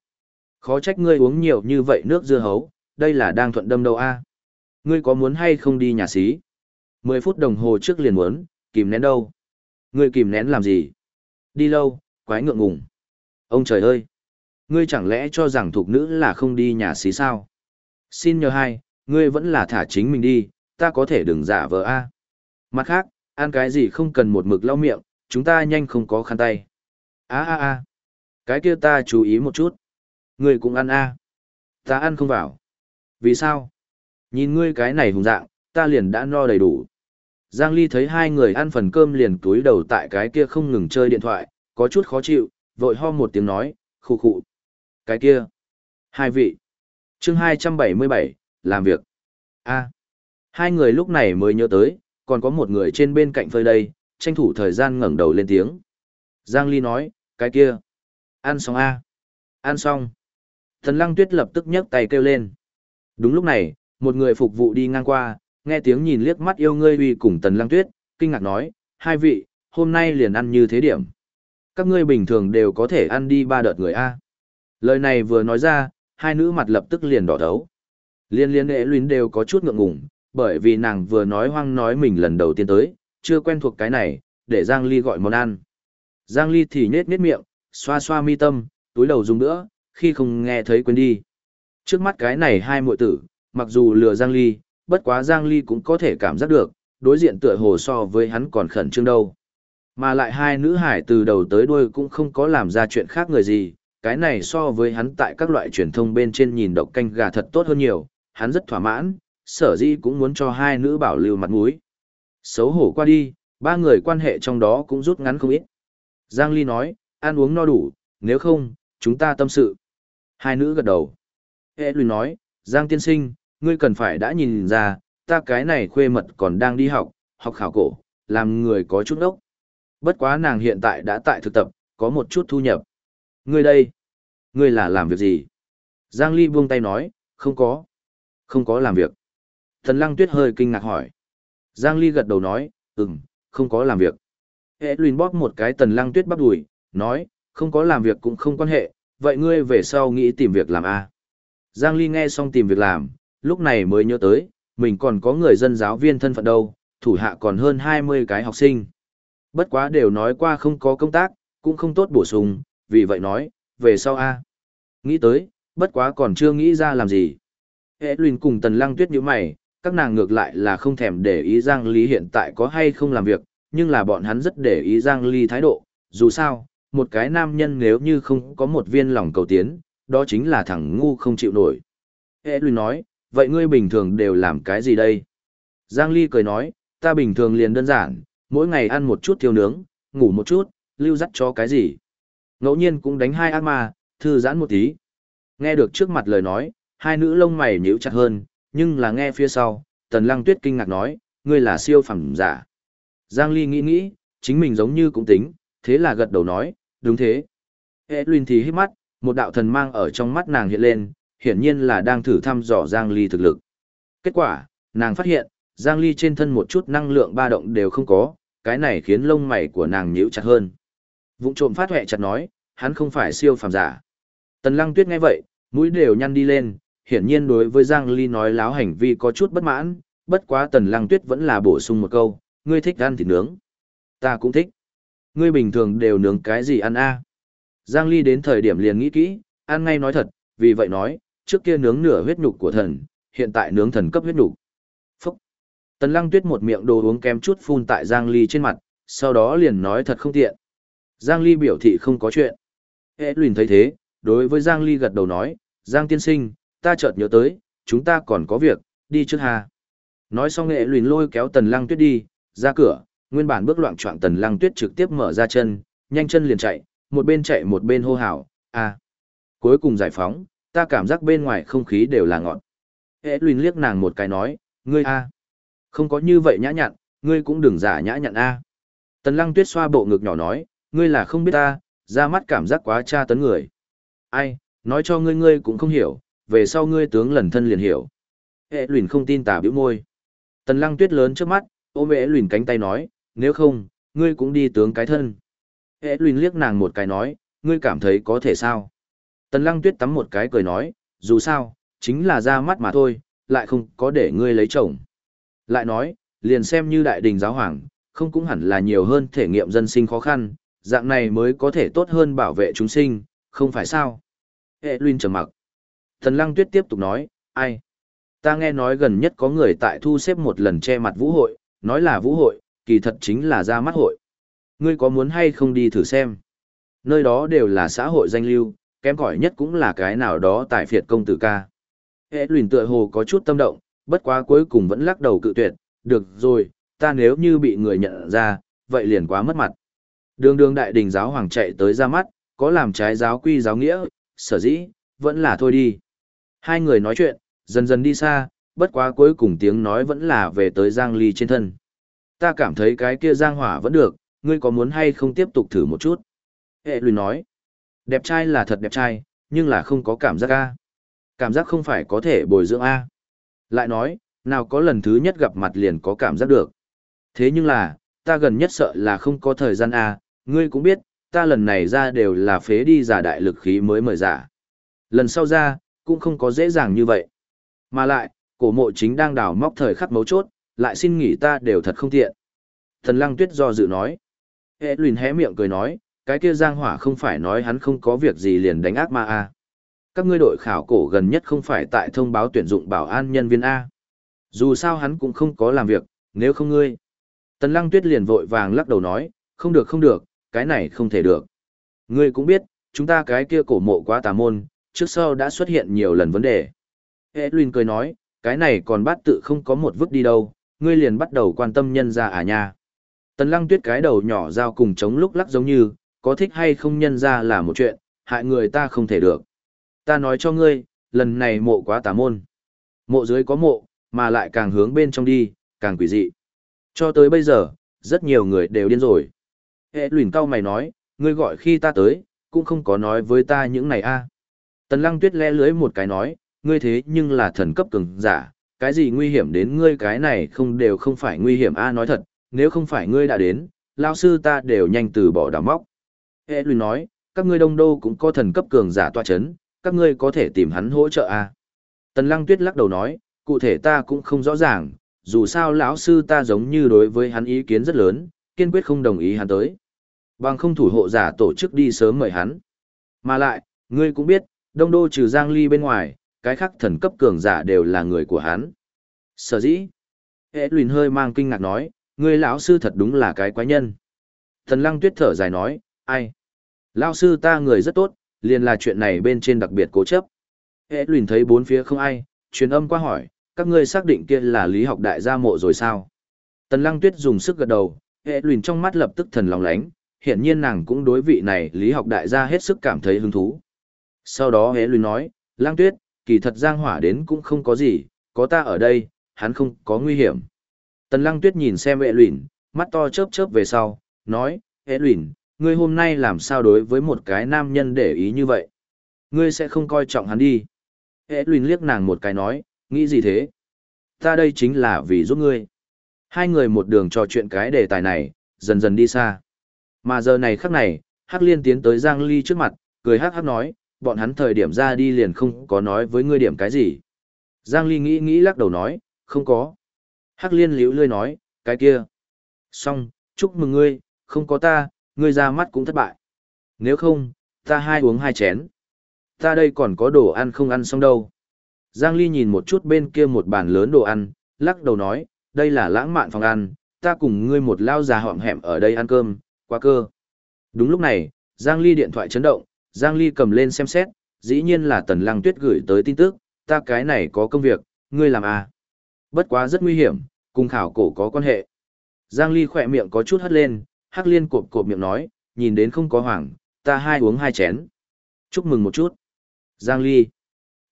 Khó trách ngươi uống nhiều như vậy nước dưa hấu, đây là đang thuận đâm đâu a? Ngươi có muốn hay không đi nhà xí? Mười phút đồng hồ trước liền muốn, kìm nén đâu? Ngươi kìm nén làm gì? Đi lâu, quái ngượng ngùng. Ông trời ơi! Ngươi chẳng lẽ cho rằng thuộc nữ là không đi nhà xí sao? Xin nhờ hai, ngươi vẫn là thả chính mình đi, ta có thể đừng giả vờ a. Mặt khác, ăn cái gì không cần một mực lau miệng, chúng ta nhanh không có khăn tay. a a a cái kia ta chú ý một chút. Ngươi cũng ăn a Ta ăn không vào. Vì sao? Nhìn ngươi cái này hùng dạng, ta liền đã no đầy đủ. Giang Ly thấy hai người ăn phần cơm liền túi đầu tại cái kia không ngừng chơi điện thoại, có chút khó chịu, vội ho một tiếng nói, khụ khụ. Cái kia. Hai vị. chương 277, làm việc. a Hai người lúc này mới nhớ tới, còn có một người trên bên cạnh phơi đây, tranh thủ thời gian ngẩng đầu lên tiếng. Giang Ly nói, cái kia. Ăn xong a Ăn xong. Thần Lăng Tuyết lập tức nhấc tay kêu lên. Đúng lúc này, một người phục vụ đi ngang qua, nghe tiếng nhìn liếc mắt yêu ngươi uy cùng Tần Lăng Tuyết, kinh ngạc nói, hai vị, hôm nay liền ăn như thế điểm. Các ngươi bình thường đều có thể ăn đi ba đợt người A. Lời này vừa nói ra, hai nữ mặt lập tức liền đỏ thấu. Liên liên hệ luyến đều có chút ngượng ngùng, bởi vì nàng vừa nói hoang nói mình lần đầu tiên tới, chưa quen thuộc cái này, để Giang Ly gọi món ăn. Giang Ly thì nhếch nết miệng, xoa xoa mi tâm, túi đầu dùng nữa, khi không nghe thấy quên đi. Trước mắt cái này hai muội tử, mặc dù lừa Giang Ly, bất quá Giang Ly cũng có thể cảm giác được, đối diện tựa hồ so với hắn còn khẩn trương đâu. Mà lại hai nữ hải từ đầu tới đuôi cũng không có làm ra chuyện khác người gì, cái này so với hắn tại các loại truyền thông bên trên nhìn độc canh gà thật tốt hơn nhiều, hắn rất thỏa mãn, sở di cũng muốn cho hai nữ bảo lưu mặt mũi. Xấu hổ qua đi, ba người quan hệ trong đó cũng rút ngắn không ít. Giang Ly nói, ăn uống no đủ, nếu không, chúng ta tâm sự. Hai nữ gật đầu. Hệ lùi nói, Giang tiên sinh, ngươi cần phải đã nhìn ra, ta cái này khuê mật còn đang đi học, học khảo cổ, làm người có chút ốc. Bất quá nàng hiện tại đã tại thực tập, có một chút thu nhập. Ngươi đây, ngươi là làm việc gì? Giang Ly buông tay nói, không có. Không có làm việc. Thần Lăng Tuyết hơi kinh ngạc hỏi. Giang Ly gật đầu nói, ừm, không có làm việc. Hệ luyện bóp một cái Tần Lăng Tuyết bắp đùi, nói, không có làm việc cũng không quan hệ, vậy ngươi về sau nghĩ tìm việc làm a à? Giang Ly nghe xong tìm việc làm, lúc này mới nhớ tới, mình còn có người dân giáo viên thân phận đâu, thủ hạ còn hơn 20 cái học sinh. Bất quá đều nói qua không có công tác, cũng không tốt bổ sung, vì vậy nói, về sau a Nghĩ tới, bất quá còn chưa nghĩ ra làm gì. Hệ luyện cùng tần lăng tuyết như mày, các nàng ngược lại là không thèm để ý Giang Ly hiện tại có hay không làm việc, nhưng là bọn hắn rất để ý Giang Ly thái độ, dù sao, một cái nam nhân nếu như không có một viên lòng cầu tiến, đó chính là thằng ngu không chịu nổi. Hệ luyện nói, vậy ngươi bình thường đều làm cái gì đây? Giang Ly cười nói, ta bình thường liền đơn giản, mỗi ngày ăn một chút thiêu nướng, ngủ một chút, lưu dắt cho cái gì. Ngẫu nhiên cũng đánh hai ác ma, thư giãn một tí. Nghe được trước mặt lời nói, hai nữ lông mày nhíu chặt hơn, nhưng là nghe phía sau, Tần Lăng Tuyết kinh ngạc nói, ngươi là siêu phẩm giả. Giang Ly nghĩ nghĩ, chính mình giống như cũng tính, thế là gật đầu nói, đúng thế. Hệ Luyên thì hít mắt, một đạo thần mang ở trong mắt nàng hiện lên, hiển nhiên là đang thử thăm dò Giang Ly thực lực. Kết quả, nàng phát hiện, Giang Ly trên thân một chút năng lượng ba động đều không có, cái này khiến lông mày của nàng nhíu chặt hơn. Vụng trộm phát huệ chặt nói, hắn không phải siêu phàm giả. Tần Lăng Tuyết nghe vậy, mũi đều nhăn đi lên, hiển nhiên đối với Giang Ly nói láo hành vi có chút bất mãn, bất quá Tần Lăng Tuyết vẫn là bổ sung một câu, ngươi thích ăn thịt nướng. Ta cũng thích. Ngươi bình thường đều nướng cái gì ăn a? Giang Ly đến thời điểm liền nghĩ kỹ, ăn ngay nói thật, vì vậy nói, trước kia nướng nửa huyết nhục của thần, hiện tại nướng thần cấp huyết nhục. Tần Lăng Tuyết một miệng đồ uống kem chút phun tại Giang Ly trên mặt, sau đó liền nói thật không tiện. Giang Ly biểu thị không có chuyện. Hệ luyện thấy thế, đối với Giang Ly gật đầu nói, Giang tiên sinh, ta chợt nhớ tới, chúng ta còn có việc, đi trước hà. Nói xong hệ luyện lôi kéo Tần Lăng Tuyết đi, ra cửa, nguyên bản bước loạn trọng Tần Lăng Tuyết trực tiếp mở ra chân, nhanh chân liền chạy, một bên chạy một bên hô hào, à. Cuối cùng giải phóng, ta cảm giác bên ngoài không khí đều là ngọt. Hệ luyện liếc nàng một cái nói, ngươi a, không có như vậy nhã nhặn, ngươi cũng đừng giả nhã nhặn a. Tần Lăng Tuyết xoa bộ ngực nhỏ nói, ngươi là không biết ta, ra mắt cảm giác quá tra tấn người. Ai, nói cho ngươi ngươi cũng không hiểu, về sau ngươi tướng lần thân liền hiểu. Hệ luyện không tin tà biểu môi. Tần lăng tuyết lớn trước mắt, ôm hệ luyện cánh tay nói, nếu không, ngươi cũng đi tướng cái thân. Hệ luyện liếc nàng một cái nói, ngươi cảm thấy có thể sao? Tần lăng tuyết tắm một cái cười nói, dù sao, chính là ra mắt mà thôi, lại không có để ngươi lấy chồng. Lại nói, liền xem như đại đình giáo hoàng, không cũng hẳn là nhiều hơn thể nghiệm dân sinh khó khăn, dạng này mới có thể tốt hơn bảo vệ chúng sinh, không phải sao? Hệ Luyên trầm mặc. Thần Lăng Tuyết tiếp tục nói, ai? Ta nghe nói gần nhất có người tại thu xếp một lần che mặt vũ hội, nói là vũ hội, kỳ thật chính là ra mắt hội. Ngươi có muốn hay không đi thử xem? Nơi đó đều là xã hội danh lưu, kém cỏi nhất cũng là cái nào đó tại phiệt công tử ca. Hệ Luyện tựa hồ có chút tâm động, bất quá cuối cùng vẫn lắc đầu cự tuyệt, được rồi, ta nếu như bị người nhận ra, vậy liền quá mất mặt. Đường đường đại đình giáo hoàng chạy tới ra mắt, có làm trái giáo quy giáo nghĩa, sở dĩ, vẫn là thôi đi. Hai người nói chuyện, dần dần đi xa, bất quá cuối cùng tiếng nói vẫn là về tới Giang Ly trên thân. Ta cảm thấy cái kia Giang Hỏa vẫn được, ngươi có muốn hay không tiếp tục thử một chút? Hệ lùi nói, đẹp trai là thật đẹp trai, nhưng là không có cảm giác A. Cảm giác không phải có thể bồi dưỡng A. Lại nói, nào có lần thứ nhất gặp mặt liền có cảm giác được. Thế nhưng là, ta gần nhất sợ là không có thời gian A, ngươi cũng biết, ta lần này ra đều là phế đi giả đại lực khí mới mời giả. Lần sau ra, cũng không có dễ dàng như vậy. Mà lại, cổ mộ chính đang đào móc thời khắc mấu chốt, lại xin nghỉ ta đều thật không tiện. Thần lăng tuyết do dự nói. Hệ lùn hé miệng cười nói, cái kia giang hỏa không phải nói hắn không có việc gì liền đánh ác ma a. Các ngươi đội khảo cổ gần nhất không phải tại thông báo tuyển dụng bảo an nhân viên A. Dù sao hắn cũng không có làm việc, nếu không ngươi. Tần lăng tuyết liền vội vàng lắc đầu nói, không được không được, cái này không thể được. Ngươi cũng biết, chúng ta cái kia cổ mộ quá tà môn, trước sau đã xuất hiện nhiều lần vấn đề. Edwin cười nói, cái này còn bắt tự không có một vứt đi đâu, ngươi liền bắt đầu quan tâm nhân ra à nha. Tần lăng tuyết cái đầu nhỏ giao cùng chống lúc lắc giống như, có thích hay không nhân ra là một chuyện, hại người ta không thể được. Ta nói cho ngươi, lần này mộ quá tà môn. Mộ dưới có mộ, mà lại càng hướng bên trong đi, càng quỷ dị. Cho tới bây giờ, rất nhiều người đều điên rồi. Hệ luyện cao mày nói, ngươi gọi khi ta tới, cũng không có nói với ta những này a. Tần lăng tuyết lẽ lưới một cái nói, ngươi thế nhưng là thần cấp cường giả, cái gì nguy hiểm đến ngươi cái này không đều không phải nguy hiểm a nói thật, nếu không phải ngươi đã đến, lao sư ta đều nhanh từ bỏ đám móc. Hệ luyện nói, các ngươi đông đô cũng có thần cấp cường giả toa chấn, các ngươi có thể tìm hắn hỗ trợ à? Tần lăng tuyết lắc đầu nói, cụ thể ta cũng không rõ ràng, dù sao lão sư ta giống như đối với hắn ý kiến rất lớn, kiên quyết không đồng ý hắn tới. Bằng không thủ hộ giả tổ chức đi sớm mời hắn. Mà lại, ngươi cũng biết, đông đô trừ Giang Ly bên ngoài, cái khác thần cấp cường giả đều là người của hắn. Sở dĩ, hệ luyện hơi mang kinh ngạc nói, ngươi lão sư thật đúng là cái quái nhân. Thần lăng tuyết thở dài nói, ai? Lão sư ta người rất tốt, liền là chuyện này bên trên đặc biệt cố chấp. Hệ luyện thấy bốn phía không ai, truyền âm qua hỏi, các ngươi xác định kia là lý học đại gia mộ rồi sao? Tần lăng tuyết dùng sức gật đầu, hệ luyện trong mắt lập tức thần lòng lánh, hiện nhiên nàng cũng đối vị này lý học đại gia hết sức cảm thấy hứng thú. Sau đó hệ luyện nói, lăng tuyết, kỳ thật giang hỏa đến cũng không có gì, có ta ở đây, hắn không có nguy hiểm. Tần lăng tuyết nhìn xem hệ luyện, mắt to chớp chớp về sau, nói, hệ luyện, ngươi hôm nay làm sao đối với một cái nam nhân để ý như vậy? Ngươi sẽ không coi trọng hắn đi. Hệ luyện liếc nàng một cái nói, nghĩ gì thế? Ta đây chính là vì giúp ngươi. Hai người một đường trò chuyện cái đề tài này, dần dần đi xa. Mà giờ này khắc này, Hắc Liên tiến tới Giang Ly trước mặt, cười hắc hắc nói, bọn hắn thời điểm ra đi liền không có nói với ngươi điểm cái gì. Giang Ly nghĩ nghĩ lắc đầu nói, không có. Hắc Liên liễu lươi nói, cái kia. Xong, chúc mừng ngươi, không có ta, ngươi ra mắt cũng thất bại. Nếu không, ta hai uống hai chén. Ta đây còn có đồ ăn không ăn xong đâu. Giang Ly nhìn một chút bên kia một bàn lớn đồ ăn, lắc đầu nói, đây là lãng mạn phòng ăn, ta cùng ngươi một lao già họm hẹm ở đây ăn cơm, qua cơ. Đúng lúc này, Giang Ly điện thoại chấn động, Giang Ly cầm lên xem xét, dĩ nhiên là Tần Lăng Tuyết gửi tới tin tức, ta cái này có công việc, ngươi làm à. Bất quá rất nguy hiểm, cùng khảo cổ có quan hệ. Giang Ly khỏe miệng có chút hất lên, Hắc Liên cộp cộp miệng nói, nhìn đến không có hoảng, ta hai uống hai chén. Chúc mừng một chút. Giang Ly.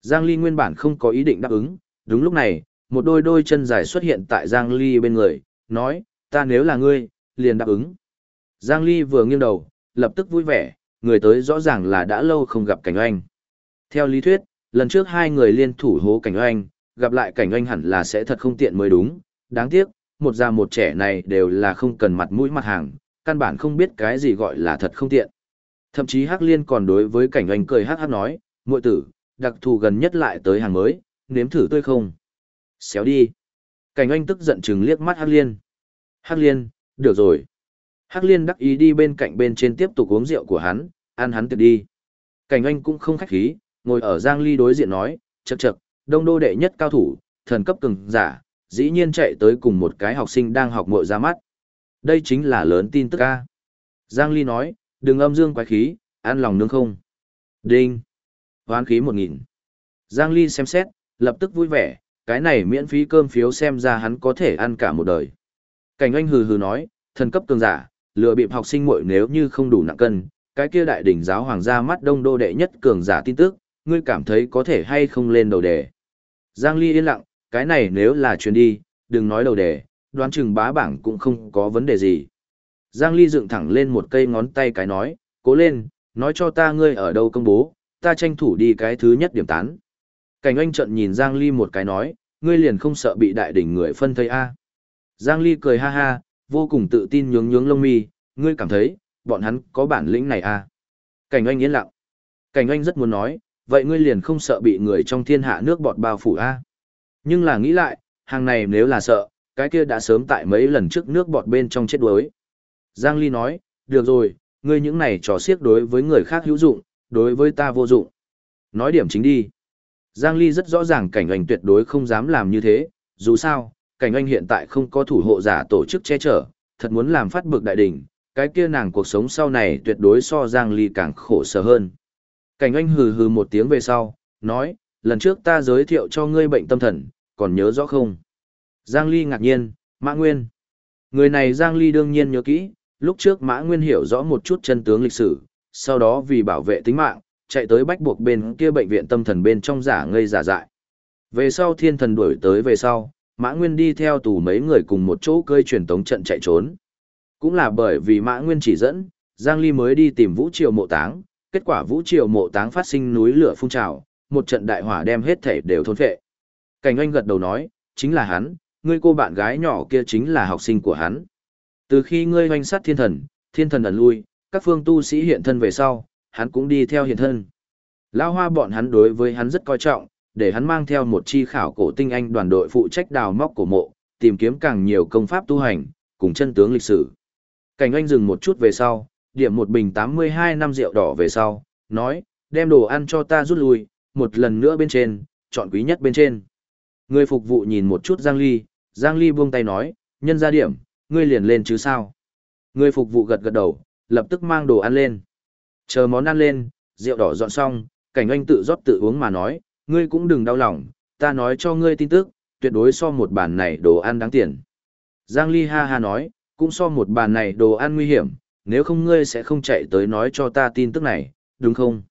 Giang Ly nguyên bản không có ý định đáp ứng, đúng lúc này, một đôi đôi chân dài xuất hiện tại Giang Ly bên người, nói, ta nếu là ngươi, liền đáp ứng. Giang Ly vừa nghiêng đầu, lập tức vui vẻ, người tới rõ ràng là đã lâu không gặp cảnh oanh. Theo lý thuyết, lần trước hai người liên thủ hố cảnh oanh, gặp lại cảnh oanh hẳn là sẽ thật không tiện mới đúng, đáng tiếc, một già một trẻ này đều là không cần mặt mũi mặt hàng, căn bản không biết cái gì gọi là thật không tiện. Thậm chí Hắc Liên còn đối với cảnh oanh cười hắc hắc nói, muội tử, đặc thù gần nhất lại tới hàng mới, nếm thử tôi không. Xéo đi. Cảnh oanh tức giận chừng liếc mắt Hắc Liên. Hắc Liên, được rồi. Hắc Liên đắc ý đi bên cạnh bên trên tiếp tục uống rượu của hắn, ăn hắn tiệc đi. Cảnh anh cũng không khách khí, ngồi ở Giang Ly đối diện nói, chậc chậc, đông đô đệ nhất cao thủ, thần cấp cường giả, dĩ nhiên chạy tới cùng một cái học sinh đang học mội ra mắt. Đây chính là lớn tin tức ca. Giang Ly nói, đừng âm dương quái khí, ăn lòng nướng không. Đinh. Hoán khí một nghìn. Giang Ly xem xét, lập tức vui vẻ, cái này miễn phí cơm phiếu xem ra hắn có thể ăn cả một đời. Cảnh anh hừ hừ nói, thần cấp cường giả, lừa bịp học sinh muội nếu như không đủ nặng cân, cái kia đại đỉnh giáo hoàng gia mắt đông đô đệ nhất cường giả tin tức, ngươi cảm thấy có thể hay không lên đầu đề. Giang Ly yên lặng, cái này nếu là chuyến đi, đừng nói đầu đề, đoán chừng bá bảng cũng không có vấn đề gì. Giang Ly dựng thẳng lên một cây ngón tay cái nói, cố lên, nói cho ta ngươi ở đâu công bố, ta tranh thủ đi cái thứ nhất điểm tán. Cảnh anh trận nhìn Giang Ly một cái nói, ngươi liền không sợ bị đại đỉnh người phân thây a Giang Ly cười ha ha, vô cùng tự tin nhướng nhướng lông mi, ngươi cảm thấy, bọn hắn có bản lĩnh này à? Cảnh Anh yên lặng. Cảnh Anh rất muốn nói, vậy ngươi liền không sợ bị người trong thiên hạ nước bọt bao phủ à? Nhưng là nghĩ lại, hàng này nếu là sợ, cái kia đã sớm tại mấy lần trước nước bọt bên trong chết đuối. Giang Ly nói, được rồi, ngươi những này trò xiếc đối với người khác hữu dụng, đối với ta vô dụng. Nói điểm chính đi. Giang Ly rất rõ ràng cảnh anh tuyệt đối không dám làm như thế, dù sao, cảnh anh hiện tại không có thủ hộ giả tổ chức che chở, thật muốn làm phát bực đại đỉnh, cái kia nàng cuộc sống sau này tuyệt đối so Giang Ly càng khổ sở hơn. Cảnh anh hừ hừ một tiếng về sau, nói, lần trước ta giới thiệu cho ngươi bệnh tâm thần, còn nhớ rõ không? Giang Ly ngạc nhiên, Mã Nguyên. Người này Giang Ly đương nhiên nhớ kỹ, lúc trước Mã Nguyên hiểu rõ một chút chân tướng lịch sử, sau đó vì bảo vệ tính mạng, chạy tới bách buộc bên kia bệnh viện tâm thần bên trong giả ngây giả dại. Về sau thiên thần đuổi tới về sau, Mã Nguyên đi theo tù mấy người cùng một chỗ cơi truyền tống trận chạy trốn. Cũng là bởi vì Mã Nguyên chỉ dẫn, Giang Ly mới đi tìm Vũ Triều mộ táng, kết quả Vũ Triều mộ táng phát sinh núi lửa phun trào, một trận đại hỏa đem hết thể đều thôn phệ. Cảnh Anh gật đầu nói, chính là hắn, ngươi cô bạn gái nhỏ kia chính là học sinh của hắn. Từ khi ngươi hoanh sát thiên thần, thiên thần ẩn lui, các phương tu sĩ hiện thân về sau, hắn cũng đi theo hiện thân. Lao hoa bọn hắn đối với hắn rất coi trọng, để hắn mang theo một chi khảo cổ tinh anh đoàn đội phụ trách đào móc cổ mộ, tìm kiếm càng nhiều công pháp tu hành, cùng chân tướng lịch sử. Cảnh anh dừng một chút về sau, điểm một bình 82 năm rượu đỏ về sau, nói, đem đồ ăn cho ta rút lui, một lần nữa bên trên, chọn quý nhất bên trên. Người phục vụ nhìn một chút Giang Ly, Giang Ly buông tay nói, nhân ra điểm, ngươi liền lên chứ sao. Người phục vụ gật gật đầu, lập tức mang đồ ăn lên. Chờ món ăn lên, rượu đỏ dọn xong, cảnh anh tự rót tự uống mà nói, ngươi cũng đừng đau lòng, ta nói cho ngươi tin tức, tuyệt đối so một bàn này đồ ăn đáng tiền. Giang Ly ha ha nói, cũng so một bàn này đồ ăn nguy hiểm, nếu không ngươi sẽ không chạy tới nói cho ta tin tức này, đúng không?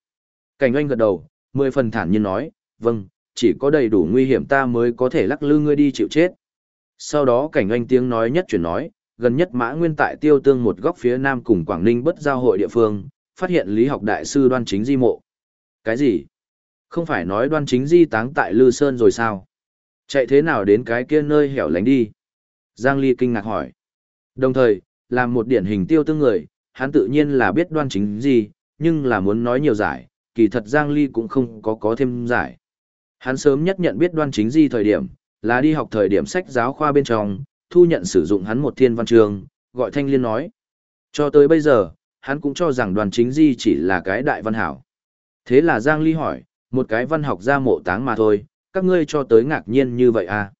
Cảnh anh gật đầu, mười phần thản nhiên nói, vâng, chỉ có đầy đủ nguy hiểm ta mới có thể lắc lư ngươi đi chịu chết. Sau đó cảnh anh tiếng nói nhất chuyển nói, gần nhất mã nguyên tại tiêu tương một góc phía nam cùng Quảng Ninh bất giao hội địa phương, phát hiện lý học đại sư đoan chính di mộ. Cái gì? Không phải nói đoan chính di táng tại Lư Sơn rồi sao? Chạy thế nào đến cái kia nơi hẻo lánh đi? Giang Ly kinh ngạc hỏi. Đồng thời, làm một điển hình tiêu tương người, hắn tự nhiên là biết đoan chính di nhưng là muốn nói nhiều giải, kỳ thật Giang Ly cũng không có có thêm giải. Hắn sớm nhất nhận biết đoan chính di thời điểm, là đi học thời điểm sách giáo khoa bên trong, thu nhận sử dụng hắn một thiên văn trường, gọi thanh liên nói. Cho tới bây giờ, hắn cũng cho rằng đoàn chính di chỉ là cái đại văn hảo. Thế là Giang Ly hỏi, một cái văn học ra mộ táng mà thôi, các ngươi cho tới ngạc nhiên như vậy à?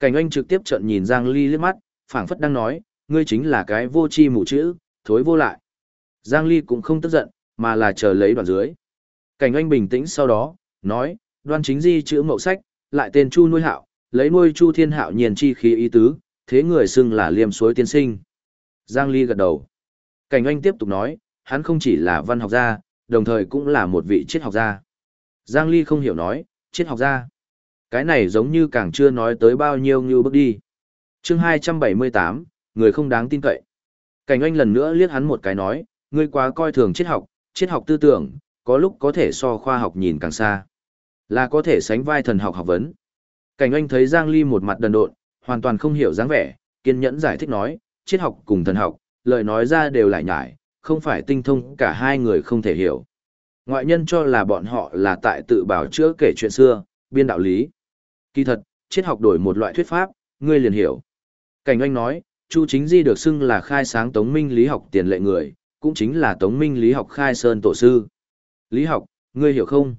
Cảnh anh trực tiếp trận nhìn Giang Ly liếc mắt, phảng phất đang nói, ngươi chính là cái vô chi mù chữ, thối vô lại. Giang Ly cũng không tức giận, mà là chờ lấy đoạn dưới. Cảnh anh bình tĩnh sau đó, nói, đoan chính di chữ mậu sách, lại tên Chu nuôi hạo, lấy nuôi Chu thiên hạo nhiên chi khí ý tứ, thế người xưng là liêm suối tiên sinh. Giang Ly gật đầu. Cảnh anh tiếp tục nói, hắn không chỉ là văn học gia, đồng thời cũng là một vị triết học gia. Giang Ly không hiểu nói, triết học gia. Cái này giống như càng chưa nói tới bao nhiêu như bước đi. chương 278, người không đáng tin cậy. Cảnh anh lần nữa liếc hắn một cái nói, ngươi quá coi thường triết học, triết học tư tưởng, có lúc có thể so khoa học nhìn càng xa. Là có thể sánh vai thần học học vấn. Cảnh anh thấy Giang Ly một mặt đần độn, hoàn toàn không hiểu dáng vẻ, kiên nhẫn giải thích nói, triết học cùng thần học, lời nói ra đều lại nhải, không phải tinh thông cả hai người không thể hiểu. Ngoại nhân cho là bọn họ là tại tự bảo chữa kể chuyện xưa, biên đạo lý. Kỳ thật, triết học đổi một loại thuyết pháp, ngươi liền hiểu. Cảnh anh nói, Chu Chính Di được xưng là khai sáng tống minh lý học tiền lệ người, cũng chính là tống minh lý học khai sơn tổ sư. Lý học, ngươi hiểu không?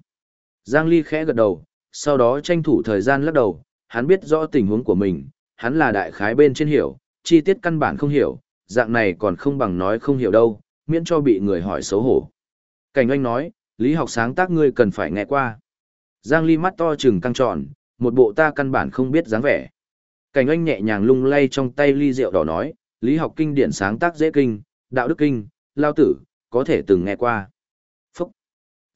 Giang Ly khẽ gật đầu, sau đó tranh thủ thời gian lắc đầu, hắn biết rõ tình huống của mình, hắn là đại khái bên trên hiểu, chi tiết căn bản không hiểu, dạng này còn không bằng nói không hiểu đâu, miễn cho bị người hỏi xấu hổ. Cảnh anh nói, lý học sáng tác ngươi cần phải nghe qua. Giang Ly mắt to trừng căng tròn, một bộ ta căn bản không biết dáng vẻ. Cảnh anh nhẹ nhàng lung lay trong tay ly rượu đỏ nói, lý học kinh điển sáng tác dễ kinh, đạo đức kinh, lao tử, có thể từng nghe qua.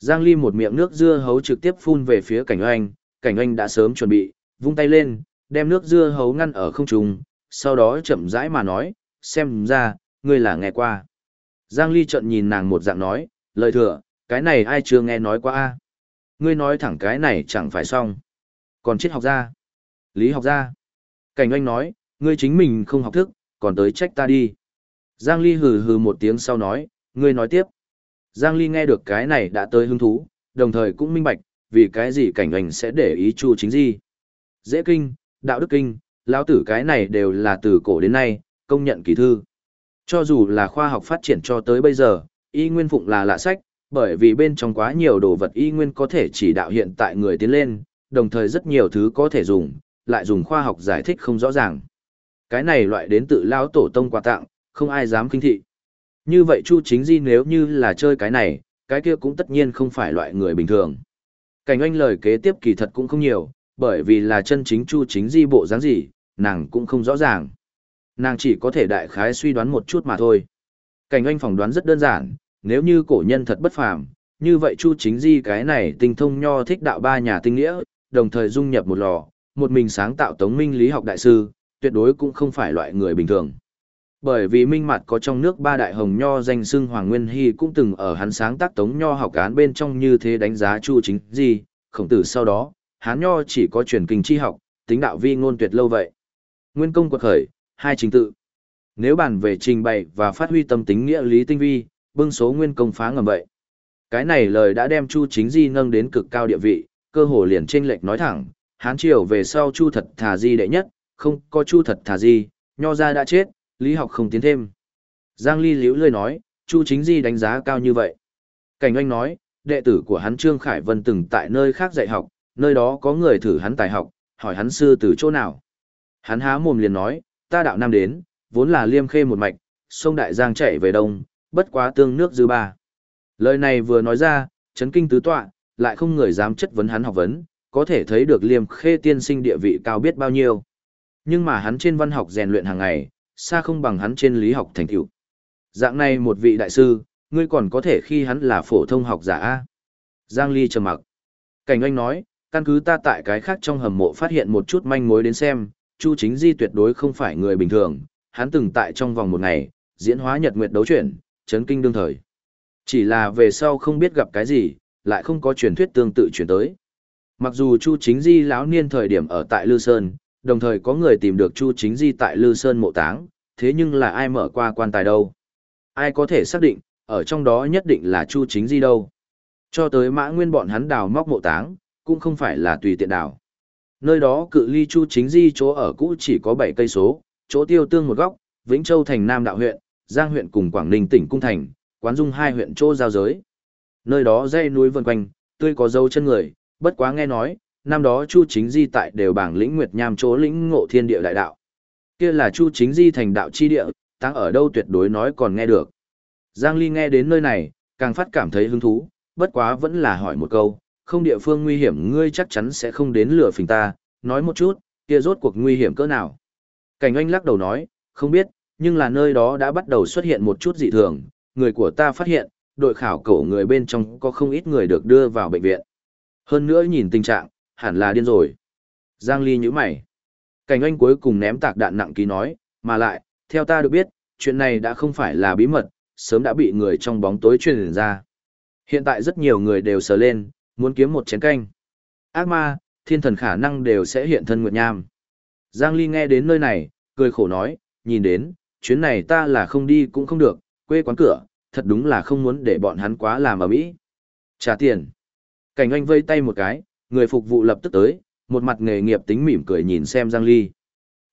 Giang Ly một miệng nước dưa hấu trực tiếp phun về phía cảnh anh, cảnh anh đã sớm chuẩn bị, vung tay lên, đem nước dưa hấu ngăn ở không trung, sau đó chậm rãi mà nói, xem ra, ngươi là nghe qua. Giang Ly trợn nhìn nàng một dạng nói, lời thừa, cái này ai chưa nghe nói qua a? Ngươi nói thẳng cái này chẳng phải xong. Còn triết học gia, lý học gia. Cảnh anh nói, ngươi chính mình không học thức, còn tới trách ta đi. Giang Ly hừ hừ một tiếng sau nói, ngươi nói tiếp. Giang Ly nghe được cái này đã tới hứng thú, đồng thời cũng minh bạch, vì cái gì cảnh anh sẽ để ý chu chính gì. Dễ kinh, đạo đức kinh, lão tử cái này đều là từ cổ đến nay, công nhận kỳ thư. Cho dù là khoa học phát triển cho tới bây giờ, y nguyên phụng là lạ sách, bởi vì bên trong quá nhiều đồ vật y nguyên có thể chỉ đạo hiện tại người tiến lên, đồng thời rất nhiều thứ có thể dùng, lại dùng khoa học giải thích không rõ ràng. Cái này loại đến tự lão tổ tông quà tặng, không ai dám kinh thị. Như vậy Chu Chính Di nếu như là chơi cái này, cái kia cũng tất nhiên không phải loại người bình thường. Cảnh anh lời kế tiếp kỳ thật cũng không nhiều, bởi vì là chân chính Chu Chính Di bộ dáng gì, nàng cũng không rõ ràng. Nàng chỉ có thể đại khái suy đoán một chút mà thôi. Cảnh anh phỏng đoán rất đơn giản, nếu như cổ nhân thật bất phàm, như vậy Chu Chính Di cái này tinh thông nho thích đạo ba nhà tinh nghĩa, đồng thời dung nhập một lò, một mình sáng tạo tống minh lý học đại sư, tuyệt đối cũng không phải loại người bình thường. Bởi vì minh mặt có trong nước ba đại hồng nho danh xưng Hoàng Nguyên Hy cũng từng ở hắn sáng tác tống nho học án bên trong như thế đánh giá Chu Chính Di, khổng tử sau đó, hán nho chỉ có truyền kinh chi học, tính đạo vi ngôn tuyệt lâu vậy. Nguyên công quật khởi, hai trình tự. Nếu bàn về trình bày và phát huy tâm tính nghĩa lý tinh vi, bưng số nguyên công phá ngầm vậy. Cái này lời đã đem Chu Chính Di nâng đến cực cao địa vị, cơ hồ liền trên lệch nói thẳng, hán triều về sau Chu thật thà di đệ nhất, không có Chu thật thà di, nho ra đã chết, lý học không tiến thêm. Giang Ly liễu lơi nói, Chu Chính Di đánh giá cao như vậy. Cảnh Anh nói, đệ tử của hắn Trương Khải Vân từng tại nơi khác dạy học, nơi đó có người thử hắn tài học, hỏi hắn sư từ chỗ nào. Hắn há mồm liền nói, ta đạo nam đến, vốn là liêm khê một mạch, sông Đại Giang chạy về đông, bất quá tương nước dư ba. Lời này vừa nói ra, chấn kinh tứ tọa, lại không người dám chất vấn hắn học vấn, có thể thấy được liêm khê tiên sinh địa vị cao biết bao nhiêu. Nhưng mà hắn trên văn học rèn luyện hàng ngày, xa không bằng hắn trên lý học thành tựu. Dạng này một vị đại sư, ngươi còn có thể khi hắn là phổ thông học giả A. Giang Ly trầm mặc. Cảnh anh nói, căn cứ ta tại cái khác trong hầm mộ phát hiện một chút manh mối đến xem, Chu Chính Di tuyệt đối không phải người bình thường, hắn từng tại trong vòng một ngày, diễn hóa nhật nguyệt đấu chuyển, chấn kinh đương thời. Chỉ là về sau không biết gặp cái gì, lại không có truyền thuyết tương tự truyền tới. Mặc dù Chu Chính Di lão niên thời điểm ở tại Lư Sơn, đồng thời có người tìm được Chu Chính Di tại Lư Sơn mộ táng, thế nhưng là ai mở qua quan tài đâu? Ai có thể xác định, ở trong đó nhất định là Chu Chính Di đâu? Cho tới mã nguyên bọn hắn đào móc mộ táng, cũng không phải là tùy tiện đào. Nơi đó cự ly Chu Chính Di chỗ ở cũ chỉ có 7 cây số, chỗ tiêu tương một góc, Vĩnh Châu thành Nam đạo huyện, Giang huyện cùng Quảng Ninh tỉnh Cung thành, Quán Dung hai huyện chỗ giao giới. Nơi đó dãy núi vần quanh, tươi có dấu chân người, bất quá nghe nói, năm đó Chu Chính Di tại đều bảng lĩnh Nguyệt Nham chỗ lĩnh ngộ thiên địa đại đạo. Kia là Chu Chính Di thành đạo chi địa, tăng ở đâu tuyệt đối nói còn nghe được. Giang Ly nghe đến nơi này, càng phát cảm thấy hứng thú, bất quá vẫn là hỏi một câu, không địa phương nguy hiểm ngươi chắc chắn sẽ không đến lửa phình ta, nói một chút, kia rốt cuộc nguy hiểm cỡ nào. Cảnh anh lắc đầu nói, không biết, nhưng là nơi đó đã bắt đầu xuất hiện một chút dị thường, người của ta phát hiện, đội khảo cổ người bên trong có không ít người được đưa vào bệnh viện. Hơn nữa nhìn tình trạng, hẳn là điên rồi. Giang Ly nhíu mày. Cảnh anh cuối cùng ném tạc đạn nặng ký nói, mà lại, theo ta được biết, chuyện này đã không phải là bí mật, sớm đã bị người trong bóng tối truyền ra. Hiện tại rất nhiều người đều sờ lên, muốn kiếm một chén canh. Ác ma, thiên thần khả năng đều sẽ hiện thân Nguyệt Nham. Giang Ly nghe đến nơi này, cười khổ nói, nhìn đến, chuyến này ta là không đi cũng không được, quê quán cửa, thật đúng là không muốn để bọn hắn quá làm ở mỹ. Trả tiền. Cảnh anh vây tay một cái, người phục vụ lập tức tới, một mặt nghề nghiệp tính mỉm cười nhìn xem Giang Ly.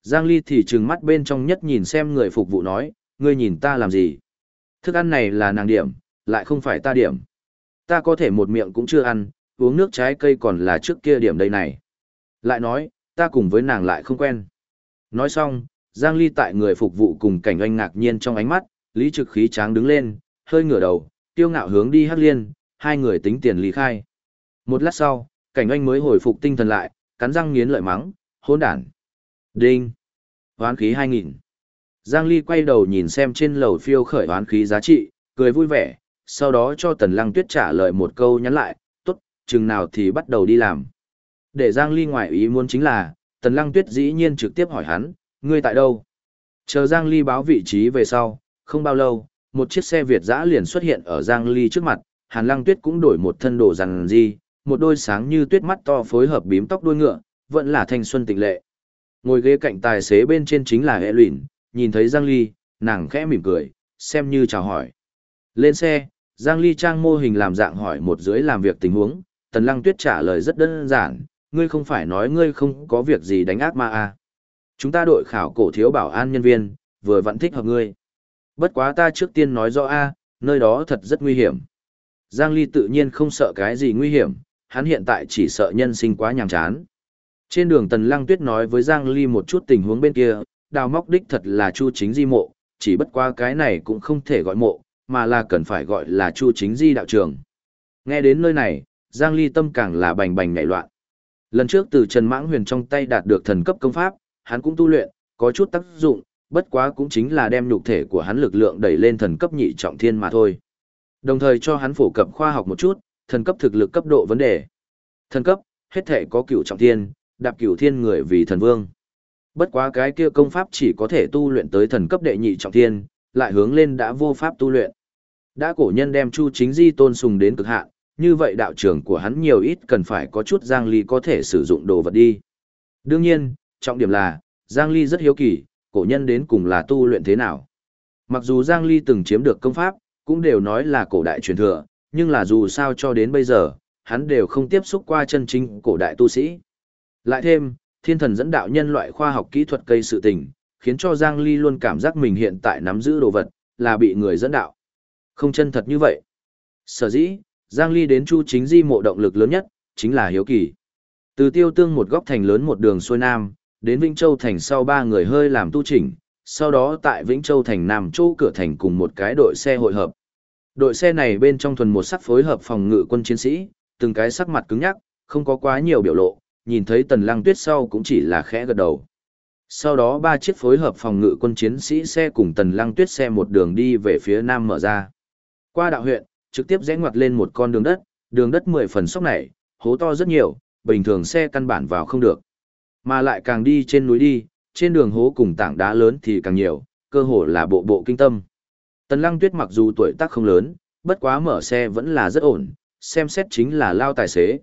Giang Ly thì trừng mắt bên trong nhất nhìn xem người phục vụ nói, ngươi nhìn ta làm gì? Thức ăn này là nàng điểm, lại không phải ta điểm. Ta có thể một miệng cũng chưa ăn, uống nước trái cây còn là trước kia điểm đây này. Lại nói, ta cùng với nàng lại không quen. Nói xong, Giang Ly tại người phục vụ cùng cảnh anh ngạc nhiên trong ánh mắt, Lý Trực khí tráng đứng lên, hơi ngửa đầu, tiêu ngạo hướng đi Hắc Liên, hai người tính tiền lý khai. Một lát sau, cảnh anh mới hồi phục tinh thần lại, cắn răng nghiến lợi mắng, hỗn đản. Đinh. Hoán khí 2000. Giang Ly quay đầu nhìn xem trên lầu phiêu khởi hoán khí giá trị, cười vui vẻ, sau đó cho Tần Lăng Tuyết trả lời một câu nhắn lại, tốt, chừng nào thì bắt đầu đi làm. Để Giang Ly ngoại ý muốn chính là, Tần Lăng Tuyết dĩ nhiên trực tiếp hỏi hắn, ngươi tại đâu? Chờ Giang Ly báo vị trí về sau, không bao lâu, một chiếc xe Việt dã liền xuất hiện ở Giang Ly trước mặt, Hàn Lăng Tuyết cũng đổi một thân đồ rằng gì, một đôi sáng như tuyết mắt to phối hợp bím tóc đuôi ngựa, vẫn là thanh xuân tịnh lệ. Ngồi ghế cạnh tài xế bên trên chính là hệ luyện, nhìn thấy Giang Ly, nàng khẽ mỉm cười, xem như chào hỏi. Lên xe, Giang Ly trang mô hình làm dạng hỏi một dưới làm việc tình huống, Tần Lăng Tuyết trả lời rất đơn giản, ngươi không phải nói ngươi không có việc gì đánh ác ma à. Chúng ta đội khảo cổ thiếu bảo an nhân viên, vừa vẫn thích hợp ngươi. Bất quá ta trước tiên nói rõ a, nơi đó thật rất nguy hiểm. Giang Ly tự nhiên không sợ cái gì nguy hiểm, hắn hiện tại chỉ sợ nhân sinh quá nhàm chán. Trên đường Tần Lăng Tuyết nói với Giang Ly một chút tình huống bên kia, đào móc đích thật là Chu Chính Di mộ, chỉ bất qua cái này cũng không thể gọi mộ, mà là cần phải gọi là Chu Chính Di đạo trường. Nghe đến nơi này, Giang Ly tâm càng là bành bành nhảy loạn. Lần trước từ Trần Mãng Huyền trong tay đạt được thần cấp công pháp, hắn cũng tu luyện, có chút tác dụng, bất quá cũng chính là đem nhục thể của hắn lực lượng đẩy lên thần cấp nhị trọng thiên mà thôi. Đồng thời cho hắn phổ cập khoa học một chút, thần cấp thực lực cấp độ vấn đề. Thần cấp, hết thể có cửu trọng thiên, đạp cửu thiên người vì thần vương. Bất quá cái kia công pháp chỉ có thể tu luyện tới thần cấp đệ nhị trọng thiên, lại hướng lên đã vô pháp tu luyện. Đã cổ nhân đem Chu Chính Di tôn sùng đến cực hạn, như vậy đạo trưởng của hắn nhiều ít cần phải có chút Giang Ly có thể sử dụng đồ vật đi. Đương nhiên, trọng điểm là, Giang Ly rất hiếu kỳ, cổ nhân đến cùng là tu luyện thế nào. Mặc dù Giang Ly từng chiếm được công pháp, cũng đều nói là cổ đại truyền thừa, nhưng là dù sao cho đến bây giờ, hắn đều không tiếp xúc qua chân chính cổ đại tu sĩ. Lại thêm, thiên thần dẫn đạo nhân loại khoa học kỹ thuật cây sự tình, khiến cho Giang Ly luôn cảm giác mình hiện tại nắm giữ đồ vật, là bị người dẫn đạo. Không chân thật như vậy. Sở dĩ, Giang Ly đến Chu Chính Di mộ động lực lớn nhất, chính là hiếu kỳ. Từ tiêu tương một góc thành lớn một đường xuôi nam, đến Vĩnh Châu thành sau ba người hơi làm tu chỉnh, sau đó tại Vĩnh Châu thành Nam Châu cửa thành cùng một cái đội xe hội hợp. Đội xe này bên trong thuần một sắc phối hợp phòng ngự quân chiến sĩ, từng cái sắc mặt cứng nhắc, không có quá nhiều biểu lộ, nhìn thấy Tần Lăng Tuyết sau cũng chỉ là khẽ gật đầu. Sau đó ba chiếc phối hợp phòng ngự quân chiến sĩ xe cùng Tần Lăng Tuyết xe một đường đi về phía nam mở ra. Qua đạo huyện, trực tiếp rẽ ngoặt lên một con đường đất, đường đất mười phần sóc này, hố to rất nhiều, bình thường xe căn bản vào không được. Mà lại càng đi trên núi đi, trên đường hố cùng tảng đá lớn thì càng nhiều, cơ hồ là bộ bộ kinh tâm. Tần Lăng Tuyết mặc dù tuổi tác không lớn, bất quá mở xe vẫn là rất ổn, xem xét chính là lao tài xế.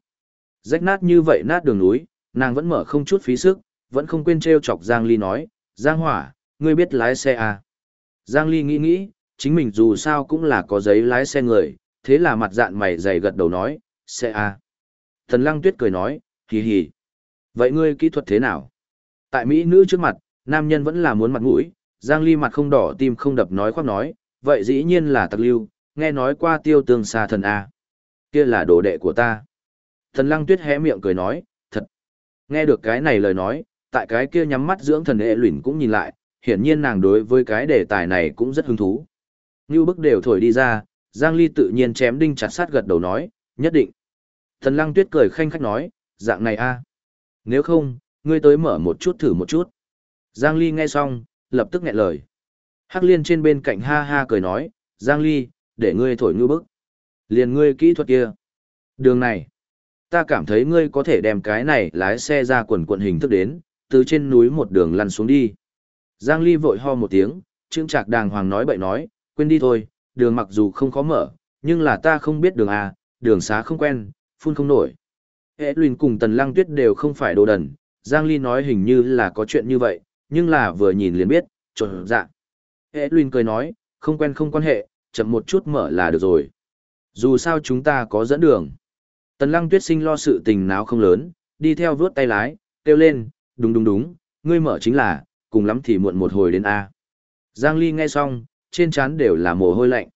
Rách nát như vậy nát đường núi, nàng vẫn mở không chút phí sức, vẫn không quên treo chọc Giang Ly nói, Giang Hỏa, ngươi biết lái xe à? Giang Ly nghĩ nghĩ, chính mình dù sao cũng là có giấy lái xe người, thế là mặt dạn mày dày gật đầu nói, xe à? Tần Lăng Tuyết cười nói, hì hì. Vậy ngươi kỹ thuật thế nào? Tại Mỹ nữ trước mặt, nam nhân vẫn là muốn mặt mũi, Giang Ly mặt không đỏ tim không đập nói khoác nói, vậy dĩ nhiên là tặc lưu, nghe nói qua tiêu tương xa thần A. Kia là đồ đệ của ta. Thần Lăng Tuyết hé miệng cười nói, thật. Nghe được cái này lời nói, tại cái kia nhắm mắt dưỡng thần hệ luyện cũng nhìn lại, hiển nhiên nàng đối với cái đề tài này cũng rất hứng thú. Như bức đều thổi đi ra, Giang Ly tự nhiên chém đinh chặt sát gật đầu nói, nhất định. Thần Lăng Tuyết cười khanh khách nói, dạng này a, Nếu không, ngươi tới mở một chút thử một chút. Giang Ly nghe xong, lập tức nghẹn lời. Hắc Liên trên bên cạnh ha ha cười nói, Giang Ly, để ngươi thổi ngư bức. Liền ngươi kỹ thuật kia. Đường này, ta cảm thấy ngươi có thể đem cái này lái xe ra quần quận hình thức đến, từ trên núi một đường lăn xuống đi. Giang Ly vội ho một tiếng, trương trạc đàng hoàng nói bậy nói, quên đi thôi, đường mặc dù không khó mở, nhưng là ta không biết đường à, đường xá không quen, phun không nổi. Hệ luyện cùng tần lăng tuyết đều không phải đồ đần, Giang Ly nói hình như là có chuyện như vậy, nhưng là vừa nhìn liền biết, trộn dạ. Hệ luyên cười nói, không quen không quan hệ, chậm một chút mở là được rồi. Dù sao chúng ta có dẫn đường. Tần lăng tuyết sinh lo sự tình náo không lớn, đi theo vướt tay lái, kêu lên, đúng đúng đúng, ngươi mở chính là, cùng lắm thì muộn một hồi đến A. Giang Ly nghe xong, trên trán đều là mồ hôi lạnh.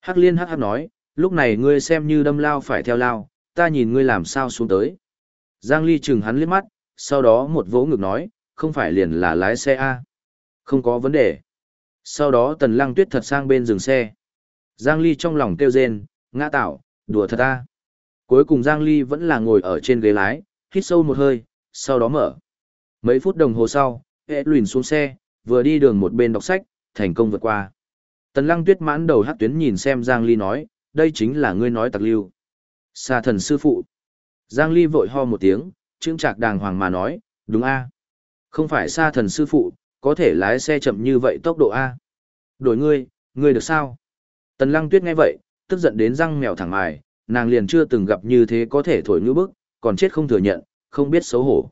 Hắc liên hắc hắc nói, lúc này ngươi xem như đâm lao phải theo lao, ta nhìn ngươi làm sao xuống tới. Giang Ly chừng hắn liếc mắt, sau đó một vỗ ngực nói, không phải liền là lái xe A. Không có vấn đề. Sau đó tần lăng tuyết thật sang bên dừng xe. Giang Ly trong lòng kêu rên, ngã tạo, đùa thật ta. Cuối cùng Giang Ly vẫn là ngồi ở trên ghế lái, hít sâu một hơi, sau đó mở. Mấy phút đồng hồ sau, hệ lùn xuống xe, vừa đi đường một bên đọc sách, thành công vượt qua. Tần lăng tuyết mãn đầu hát tuyến nhìn xem Giang Ly nói, đây chính là ngươi nói tặc lưu. xa thần sư phụ. Giang Ly vội ho một tiếng, trương trạc đàng hoàng mà nói, đúng a. Không phải xa thần sư phụ, có thể lái xe chậm như vậy tốc độ a. Đổi ngươi, ngươi được sao? Tần lăng tuyết nghe vậy, tức giận đến răng mèo thẳng mài, nàng liền chưa từng gặp như thế có thể thổi ngữ bức, còn chết không thừa nhận, không biết xấu hổ.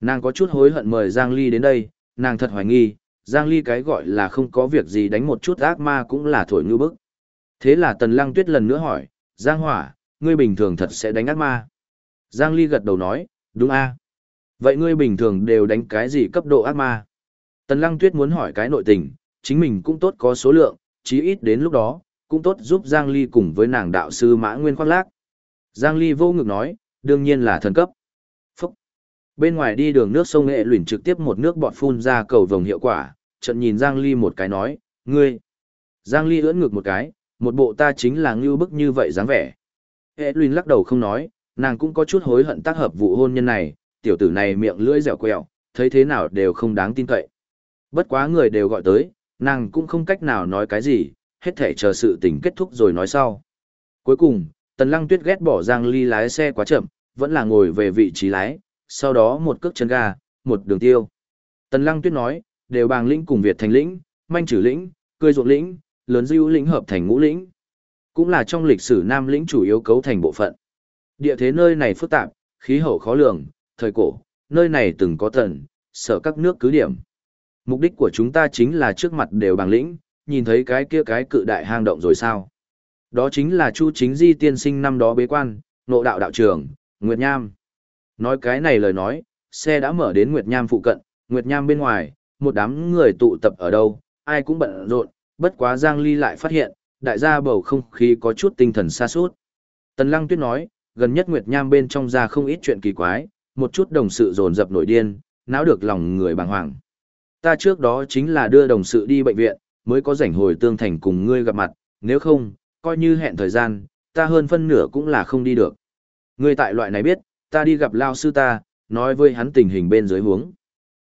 Nàng có chút hối hận mời Giang Ly đến đây, nàng thật hoài nghi, Giang Ly cái gọi là không có việc gì đánh một chút ác ma cũng là thổi ngư bức. Thế là Tần Lăng Tuyết lần nữa hỏi, Giang Hỏa, ngươi bình thường thật sẽ đánh ác ma. Giang Ly gật đầu nói, đúng a. Vậy ngươi bình thường đều đánh cái gì cấp độ ác ma? Tần Lăng Tuyết muốn hỏi cái nội tình, chính mình cũng tốt có số lượng, chí ít đến lúc đó, cũng tốt giúp Giang Ly cùng với nàng đạo sư Mã Nguyên khoác lác. Giang Ly vô ngực nói, đương nhiên là thần cấp. Phúc. Bên ngoài đi đường nước sông nghệ luyện trực tiếp một nước bọt phun ra cầu vồng hiệu quả, trận nhìn Giang Ly một cái nói, ngươi. Giang Ly ưỡn ngực một cái, một bộ ta chính là ngưu bức như vậy dáng vẻ. Hệ luyện lắc đầu không nói, nàng cũng có chút hối hận tác hợp vụ hôn nhân này, tiểu tử này miệng lưỡi dẻo quẹo, thấy thế nào đều không đáng tin cậy. Bất quá người đều gọi tới, nàng cũng không cách nào nói cái gì, hết thể chờ sự tình kết thúc rồi nói sau. Cuối cùng, Tần Lăng Tuyết ghét bỏ Giang Ly lái xe quá chậm, vẫn là ngồi về vị trí lái, sau đó một cước chân ga, một đường tiêu. Tần Lăng Tuyết nói, đều bàng lĩnh cùng Việt thành lĩnh, manh trừ lĩnh, cười ruộng lĩnh, lớn dưu lĩnh hợp thành ngũ lĩnh. Cũng là trong lịch sử Nam lĩnh chủ yếu cấu thành bộ phận. Địa thế nơi này phức tạp, khí hậu khó lường, thời cổ, nơi này từng có tần, sở các nước cứ điểm. Mục đích của chúng ta chính là trước mặt đều bằng lĩnh, nhìn thấy cái kia cái cự đại hang động rồi sao? Đó chính là Chu Chính Di tiên sinh năm đó bế quan, nộ đạo đạo trưởng, Nguyệt Nham. Nói cái này lời nói, xe đã mở đến Nguyệt Nham phụ cận, Nguyệt Nham bên ngoài, một đám người tụ tập ở đâu, ai cũng bận rộn, bất quá Giang Ly lại phát hiện, đại gia bầu không khí có chút tinh thần xa suốt. Tần Lăng Tuyết nói, gần nhất Nguyệt Nham bên trong ra không ít chuyện kỳ quái, một chút đồng sự dồn dập nổi điên, náo được lòng người bàng hoàng. Ta trước đó chính là đưa đồng sự đi bệnh viện, mới có rảnh hồi tương thành cùng ngươi gặp mặt, nếu không, coi như hẹn thời gian, ta hơn phân nửa cũng là không đi được. Ngươi tại loại này biết, ta đi gặp lao sư ta, nói với hắn tình hình bên dưới huống.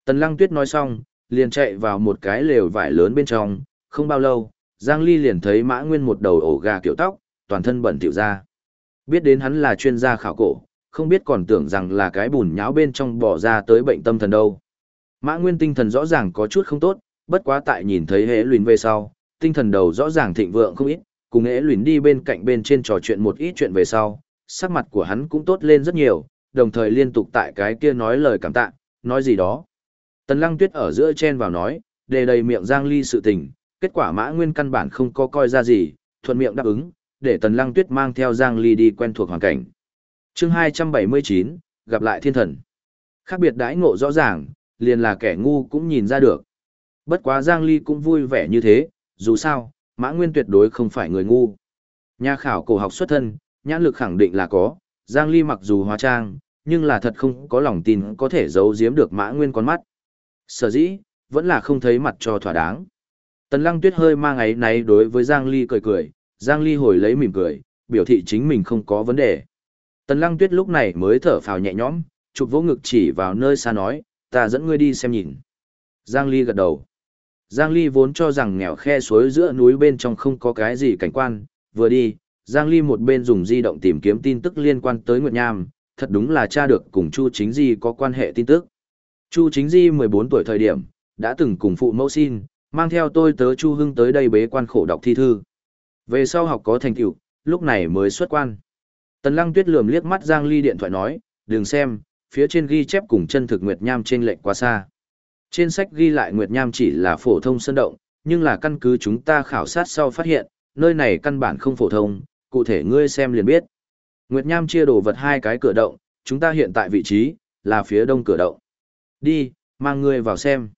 Tần Lăng Tuyết nói xong, liền chạy vào một cái lều vải lớn bên trong, không bao lâu, Giang Ly liền thấy Mã Nguyên một đầu ổ gà kiểu tóc, toàn thân bẩn tiểu ra. Biết đến hắn là chuyên gia khảo cổ, không biết còn tưởng rằng là cái bùn nháo bên trong bỏ ra tới bệnh tâm thần đâu. Mã Nguyên tinh thần rõ ràng có chút không tốt, bất quá tại nhìn thấy hễ luyện về sau, tinh thần đầu rõ ràng thịnh vượng không ít, cùng hễ luyện đi bên cạnh bên trên trò chuyện một ít chuyện về sau, sắc mặt của hắn cũng tốt lên rất nhiều, đồng thời liên tục tại cái kia nói lời cảm tạ, nói gì đó. Tần Lăng Tuyết ở giữa chen vào nói, đề đầy miệng Giang Ly sự tình, kết quả Mã Nguyên căn bản không có coi ra gì, thuận miệng đáp ứng, để Tần Lăng Tuyết mang theo Giang Ly đi quen thuộc hoàn cảnh. Chương 279, gặp lại thiên thần. Khác biệt đãi ngộ rõ ràng, liền là kẻ ngu cũng nhìn ra được. Bất quá Giang Ly cũng vui vẻ như thế, dù sao, Mã Nguyên tuyệt đối không phải người ngu. Nhà khảo cổ học xuất thân, nhãn lực khẳng định là có, Giang Ly mặc dù hóa trang, nhưng là thật không có lòng tin có thể giấu giếm được Mã Nguyên con mắt. Sở dĩ, vẫn là không thấy mặt cho thỏa đáng. Tần Lăng Tuyết hơi mang ấy náy đối với Giang Ly cười cười, Giang Ly hồi lấy mỉm cười, biểu thị chính mình không có vấn đề. Tần Lăng Tuyết lúc này mới thở phào nhẹ nhõm, chụp vỗ ngực chỉ vào nơi xa nói, ta dẫn ngươi đi xem nhìn. Giang Ly gật đầu. Giang Ly vốn cho rằng nghèo khe suối giữa núi bên trong không có cái gì cảnh quan, vừa đi, Giang Ly một bên dùng di động tìm kiếm tin tức liên quan tới Nguyệt Nham, thật đúng là tra được cùng Chu Chính Di có quan hệ tin tức. Chu Chính Di 14 tuổi thời điểm, đã từng cùng phụ mẫu xin, mang theo tôi tớ Chu Hưng tới đây bế quan khổ đọc thi thư. Về sau học có thành tựu, lúc này mới xuất quan. Tần Lăng Tuyết lườm liếc mắt Giang Ly điện thoại nói, đừng xem, phía trên ghi chép cùng chân thực Nguyệt Nham trên lệnh quá xa. Trên sách ghi lại Nguyệt Nham chỉ là phổ thông sơn động, nhưng là căn cứ chúng ta khảo sát sau phát hiện, nơi này căn bản không phổ thông, cụ thể ngươi xem liền biết. Nguyệt Nham chia đồ vật hai cái cửa động, chúng ta hiện tại vị trí, là phía đông cửa động. Đi, mang ngươi vào xem.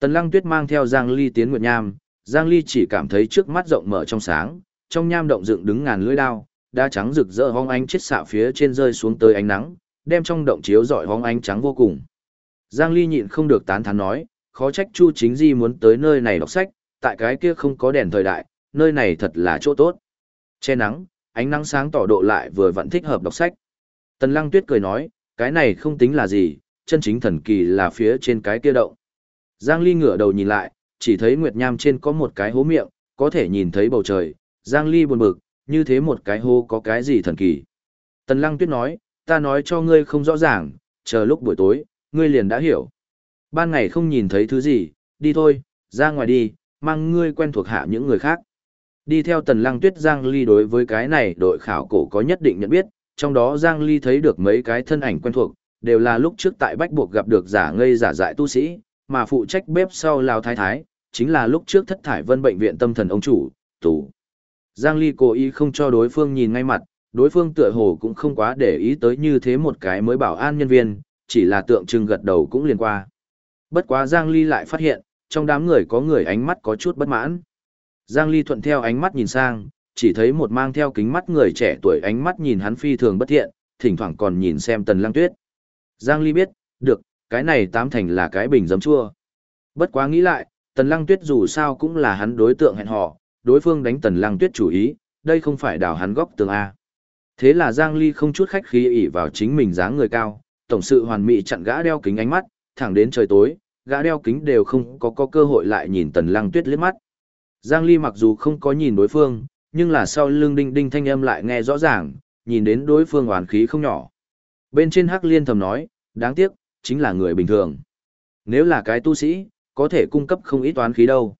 Tần Lăng Tuyết mang theo Giang Ly tiến Nguyệt Nham, Giang Ly chỉ cảm thấy trước mắt rộng mở trong sáng, trong nham động dựng đứng ngàn lưỡi đao, đa trắng rực rỡ hong ánh chết xạ phía trên rơi xuống tới ánh nắng, đem trong động chiếu rọi hóng ánh trắng vô cùng. Giang Ly nhịn không được tán thán nói, khó trách Chu Chính Di muốn tới nơi này đọc sách, tại cái kia không có đèn thời đại, nơi này thật là chỗ tốt. Che nắng, ánh nắng sáng tỏ độ lại vừa vẫn thích hợp đọc sách. Tần Lăng Tuyết cười nói, cái này không tính là gì, chân chính thần kỳ là phía trên cái kia động. Giang Ly ngửa đầu nhìn lại, chỉ thấy Nguyệt Nham trên có một cái hố miệng, có thể nhìn thấy bầu trời. Giang Ly buồn bực, như thế một cái hố có cái gì thần kỳ. Tần Lăng Tuyết nói, ta nói cho ngươi không rõ ràng, chờ lúc buổi tối, ngươi liền đã hiểu. Ban ngày không nhìn thấy thứ gì, đi thôi, ra ngoài đi, mang ngươi quen thuộc hạ những người khác. Đi theo Tần Lăng Tuyết Giang Ly đối với cái này đội khảo cổ có nhất định nhận biết, trong đó Giang Ly thấy được mấy cái thân ảnh quen thuộc, đều là lúc trước tại Bách Buộc gặp được giả ngây giả dại tu sĩ, mà phụ trách bếp sau Lào Thái Thái, chính là lúc trước thất thải vân bệnh viện tâm thần ông chủ, tù. Giang Ly cố ý không cho đối phương nhìn ngay mặt, đối phương tựa hồ cũng không quá để ý tới như thế một cái mới bảo an nhân viên, chỉ là tượng trưng gật đầu cũng liền qua. Bất quá Giang Ly lại phát hiện, trong đám người có người ánh mắt có chút bất mãn. Giang Ly thuận theo ánh mắt nhìn sang, chỉ thấy một mang theo kính mắt người trẻ tuổi ánh mắt nhìn hắn phi thường bất thiện, thỉnh thoảng còn nhìn xem Tần Lăng Tuyết. Giang Ly biết, được, cái này tám thành là cái bình giấm chua. Bất quá nghĩ lại, Tần Lăng Tuyết dù sao cũng là hắn đối tượng hẹn hò, đối phương đánh Tần Lăng Tuyết chủ ý, đây không phải đào hắn góc tường A. Thế là Giang Ly không chút khách khí ỉ vào chính mình dáng người cao, tổng sự hoàn mỹ chặn gã đeo kính ánh mắt, thẳng đến trời tối, gã đeo kính đều không có có cơ hội lại nhìn Tần Lăng Tuyết liếc mắt. Giang Ly mặc dù không có nhìn đối phương, nhưng là sau lưng đinh đinh thanh âm lại nghe rõ ràng, nhìn đến đối phương hoàn khí không nhỏ. Bên trên Hắc Liên thầm nói, đáng tiếc, chính là người bình thường. Nếu là cái tu sĩ, có thể cung cấp không ít toán khí đâu.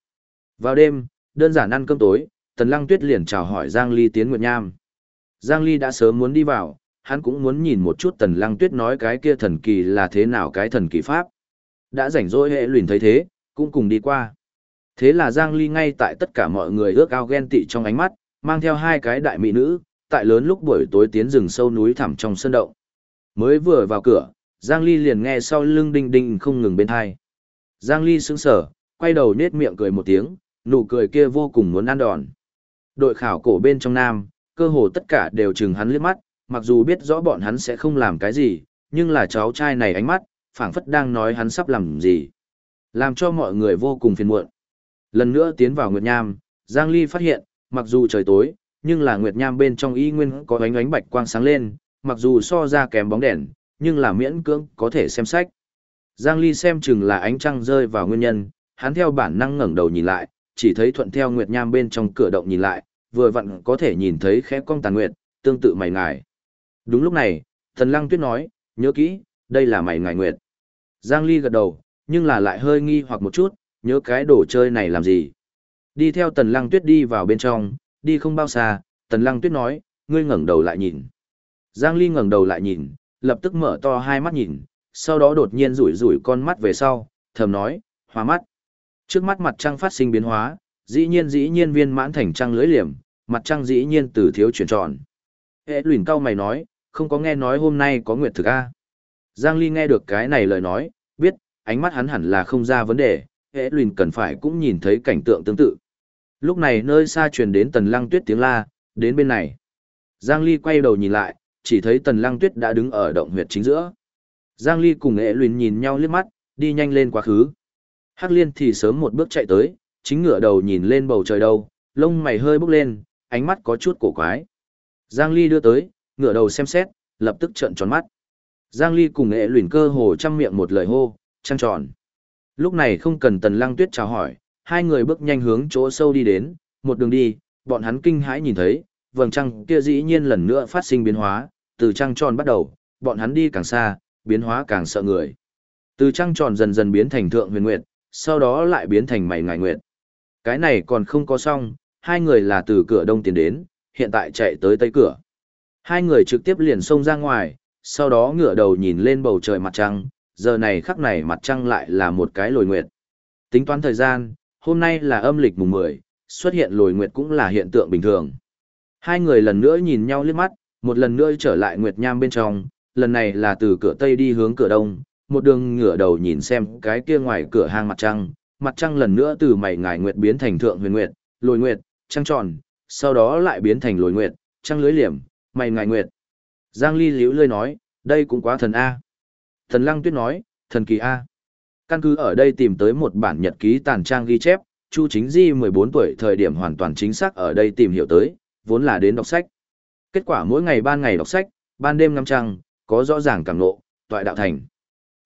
Vào đêm, đơn giản ăn cơm tối, Tần Lăng Tuyết liền chào hỏi Giang Ly tiến Nguyệt Nham. Giang Ly đã sớm muốn đi vào, hắn cũng muốn nhìn một chút Tần Lăng Tuyết nói cái kia thần kỳ là thế nào cái thần kỳ pháp. Đã rảnh rỗi hệ luyện thấy thế, cũng cùng đi qua. Thế là Giang Ly ngay tại tất cả mọi người ước ao ghen tị trong ánh mắt, mang theo hai cái đại mỹ nữ, tại lớn lúc buổi tối tiến rừng sâu núi thẳm trong sân động. Mới vừa vào cửa, Giang Ly liền nghe sau lưng đinh đinh không ngừng bên hai. Giang Ly sững sờ, quay đầu nết miệng cười một tiếng, nụ cười kia vô cùng muốn ăn đòn. Đội khảo cổ bên trong nam, cơ hồ tất cả đều chừng hắn liếc mắt, mặc dù biết rõ bọn hắn sẽ không làm cái gì, nhưng là cháu trai này ánh mắt, phảng phất đang nói hắn sắp làm gì. Làm cho mọi người vô cùng phiền muộn. Lần nữa tiến vào Nguyệt Nham, Giang Ly phát hiện, mặc dù trời tối, nhưng là Nguyệt Nham bên trong y nguyên có ánh ánh bạch quang sáng lên, mặc dù so ra kém bóng đèn, nhưng là miễn cưỡng có thể xem sách. Giang Ly xem chừng là ánh trăng rơi vào nguyên nhân, hắn theo bản năng ngẩng đầu nhìn lại, chỉ thấy thuận theo Nguyệt Nham bên trong cửa động nhìn lại, vừa vặn có thể nhìn thấy khẽ cong tàn nguyệt, tương tự mày ngài. Đúng lúc này, Thần Lăng Tuyết nói, nhớ kỹ, đây là mày ngài nguyệt. Giang Ly gật đầu, nhưng là lại hơi nghi hoặc một chút, nhớ cái đồ chơi này làm gì. Đi theo Tần Lăng Tuyết đi vào bên trong, đi không bao xa, Tần Lăng Tuyết nói, ngươi ngẩng đầu lại nhìn. Giang Ly ngẩng đầu lại nhìn, lập tức mở to hai mắt nhìn, sau đó đột nhiên rủi rủi con mắt về sau, thầm nói, hóa mắt. Trước mắt mặt trăng phát sinh biến hóa, dĩ nhiên dĩ nhiên viên mãn thành trăng lưới liềm, mặt trăng dĩ nhiên từ thiếu chuyển tròn. Hệ luyện cao mày nói, không có nghe nói hôm nay có nguyệt thực a. Giang Ly nghe được cái này lời nói, biết, ánh mắt hắn hẳn là không ra vấn đề, hệ luyện cần phải cũng nhìn thấy cảnh tượng tương tự. Lúc này nơi xa truyền đến tần lăng tuyết tiếng la, đến bên này. Giang Ly quay đầu nhìn lại, chỉ thấy tần lăng tuyết đã đứng ở động huyệt chính giữa. Giang Ly cùng hệ luyện nhìn nhau liếc mắt, đi nhanh lên quá khứ. Hắc liên thì sớm một bước chạy tới, chính ngửa đầu nhìn lên bầu trời đâu, lông mày hơi bốc lên, ánh mắt có chút cổ quái. Giang Ly đưa tới, ngửa đầu xem xét, lập tức trợn tròn mắt. Giang Ly cùng nghệ luyện cơ hồ chăm miệng một lời hô, trăng tròn. Lúc này không cần tần lăng tuyết chào hỏi, hai người bước nhanh hướng chỗ sâu đi đến, một đường đi, bọn hắn kinh hãi nhìn thấy, vầng trăng kia dĩ nhiên lần nữa phát sinh biến hóa, từ trăng tròn bắt đầu, bọn hắn đi càng xa, biến hóa càng sợ người. Từ trăng tròn dần dần biến thành thượng huyền nguyệt, sau đó lại biến thành mày ngài nguyệt. Cái này còn không có xong, hai người là từ cửa đông tiến đến, hiện tại chạy tới tây cửa. Hai người trực tiếp liền xông ra ngoài, sau đó ngửa đầu nhìn lên bầu trời mặt trăng, giờ này khắc này mặt trăng lại là một cái lồi nguyệt. Tính toán thời gian, hôm nay là âm lịch mùng 10, xuất hiện lồi nguyệt cũng là hiện tượng bình thường. Hai người lần nữa nhìn nhau liếc mắt, một lần nữa trở lại nguyệt nham bên trong, lần này là từ cửa tây đi hướng cửa đông, một đường ngửa đầu nhìn xem cái kia ngoài cửa hang mặt trăng, mặt trăng lần nữa từ mày ngài nguyệt biến thành thượng huyền nguyệt, lồi nguyệt, trăng tròn, sau đó lại biến thành lồi nguyệt, trăng lưới liềm, mày ngài nguyệt. Giang Ly liễu lơi nói, đây cũng quá thần A. Thần Lăng Tuyết nói, thần kỳ A. Căn cứ ở đây tìm tới một bản nhật ký tàn trang ghi chép, Chu Chính Di 14 tuổi thời điểm hoàn toàn chính xác ở đây tìm hiểu tới, vốn là đến đọc sách. Kết quả mỗi ngày ban ngày đọc sách, ban đêm ngắm trăng, có rõ ràng cảm ngộ, toại đạo thành.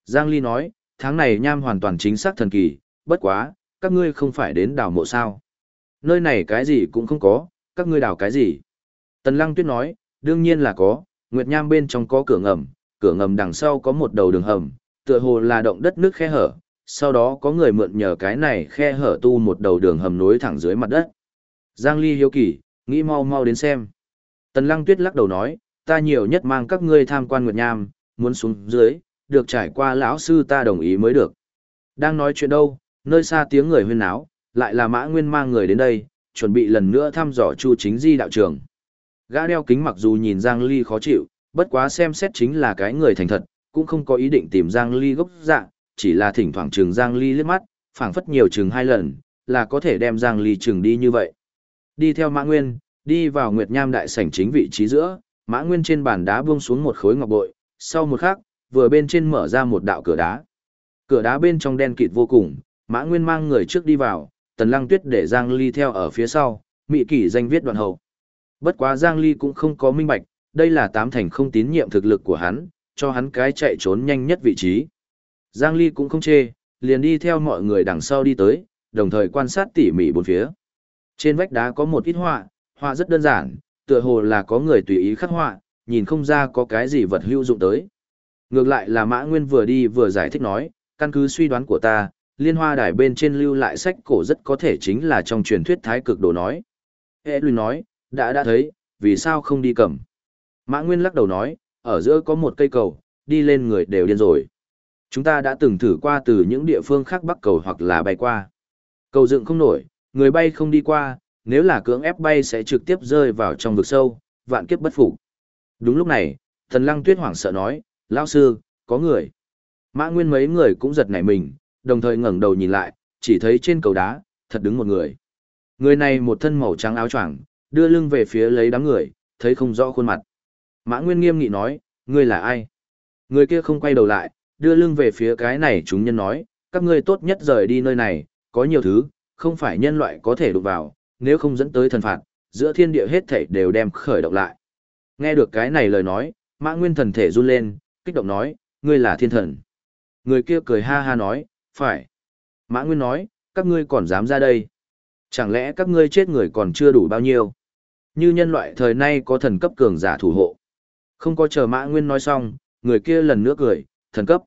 Giang Ly nói, tháng này nham hoàn toàn chính xác thần kỳ, bất quá, các ngươi không phải đến đào mộ sao. Nơi này cái gì cũng không có, các ngươi đào cái gì. Tần Lăng Tuyết nói, đương nhiên là có, Nguyệt Nham bên trong có cửa ngầm, cửa ngầm đằng sau có một đầu đường hầm, tựa hồ là động đất nước khe hở, sau đó có người mượn nhờ cái này khe hở tu một đầu đường hầm nối thẳng dưới mặt đất. Giang Ly hiếu kỳ, nghĩ mau mau đến xem. Tần Lăng Tuyết lắc đầu nói, ta nhiều nhất mang các ngươi tham quan Nguyệt Nham, muốn xuống dưới, được trải qua lão sư ta đồng ý mới được. Đang nói chuyện đâu, nơi xa tiếng người huyên náo, lại là Mã Nguyên mang người đến đây, chuẩn bị lần nữa thăm dò Chu Chính Di đạo trường. Gã đeo kính mặc dù nhìn Giang Ly khó chịu, bất quá xem xét chính là cái người thành thật, cũng không có ý định tìm Giang Ly gốc dạng, chỉ là thỉnh thoảng trường Giang Ly liếc mắt, phảng phất nhiều trường hai lần, là có thể đem Giang Ly trường đi như vậy. Đi theo Mã Nguyên, đi vào Nguyệt Nham đại sảnh chính vị trí giữa, Mã Nguyên trên bàn đá buông xuống một khối ngọc bội, sau một khắc, vừa bên trên mở ra một đạo cửa đá. Cửa đá bên trong đen kịt vô cùng, Mã Nguyên mang người trước đi vào, Tần Lăng Tuyết để Giang Ly theo ở phía sau, mị kỷ danh viết đoạn hậu. Bất quá Giang Ly cũng không có minh bạch, đây là tám thành không tín nhiệm thực lực của hắn, cho hắn cái chạy trốn nhanh nhất vị trí. Giang Ly cũng không chê, liền đi theo mọi người đằng sau đi tới, đồng thời quan sát tỉ mỉ bốn phía. Trên vách đá có một ít họa, họa rất đơn giản, tựa hồ là có người tùy ý khắc họa, nhìn không ra có cái gì vật hữu dụng tới. Ngược lại là Mã Nguyên vừa đi vừa giải thích nói, căn cứ suy đoán của ta, liên hoa đài bên trên lưu lại sách cổ rất có thể chính là trong truyền thuyết thái cực đồ nói. Hệ lùi nói, đã đã thấy, vì sao không đi cầm. Mã Nguyên lắc đầu nói, ở giữa có một cây cầu, đi lên người đều điên rồi. Chúng ta đã từng thử qua từ những địa phương khác bắc cầu hoặc là bay qua. Cầu dựng không nổi, người bay không đi qua, nếu là cưỡng ép bay sẽ trực tiếp rơi vào trong vực sâu, vạn kiếp bất phục. Đúng lúc này, thần lăng tuyết hoảng sợ nói, lão sư, có người. Mã Nguyên mấy người cũng giật nảy mình, đồng thời ngẩng đầu nhìn lại, chỉ thấy trên cầu đá, thật đứng một người. Người này một thân màu trắng áo choàng, đưa lưng về phía lấy đám người, thấy không rõ khuôn mặt. Mã Nguyên nghiêm nghị nói, ngươi là ai? Người kia không quay đầu lại, đưa lưng về phía cái này chúng nhân nói, các ngươi tốt nhất rời đi nơi này, có nhiều thứ, không phải nhân loại có thể đụng vào, nếu không dẫn tới thần phạt, giữa thiên địa hết thảy đều đem khởi động lại. Nghe được cái này lời nói, Mã Nguyên thần thể run lên, kích động nói, ngươi là thiên thần. Người kia cười ha ha nói, phải. Mã Nguyên nói, các ngươi còn dám ra đây. Chẳng lẽ các ngươi chết người còn chưa đủ bao nhiêu? Như nhân loại thời nay có thần cấp cường giả thủ hộ. Không có chờ Mã Nguyên nói xong, người kia lần nữa cười, thần cấp.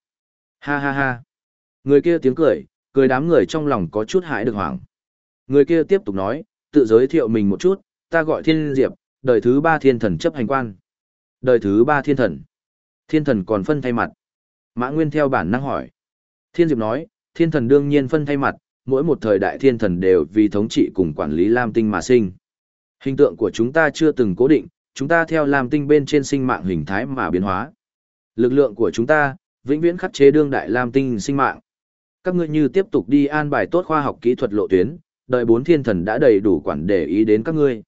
Ha ha ha. Người kia tiếng cười, cười đám người trong lòng có chút hãi được hoảng. Người kia tiếp tục nói, tự giới thiệu mình một chút, ta gọi Thiên Diệp, đời thứ ba thiên thần chấp hành quan. Đời thứ ba thiên thần. Thiên thần còn phân thay mặt. Mã Nguyên theo bản năng hỏi. Thiên Diệp nói, thiên thần đương nhiên phân thay mặt, mỗi một thời đại thiên thần đều vì thống trị cùng quản lý Lam Tinh mà sinh. Hình tượng của chúng ta chưa từng cố định, chúng ta theo Lam Tinh bên trên sinh mạng hình thái mà biến hóa. Lực lượng của chúng ta, vĩnh viễn khắc chế đương đại Lam Tinh sinh mạng. Các ngươi như tiếp tục đi an bài tốt khoa học kỹ thuật lộ tuyến, đợi bốn thiên thần đã đầy đủ quản để ý đến các ngươi.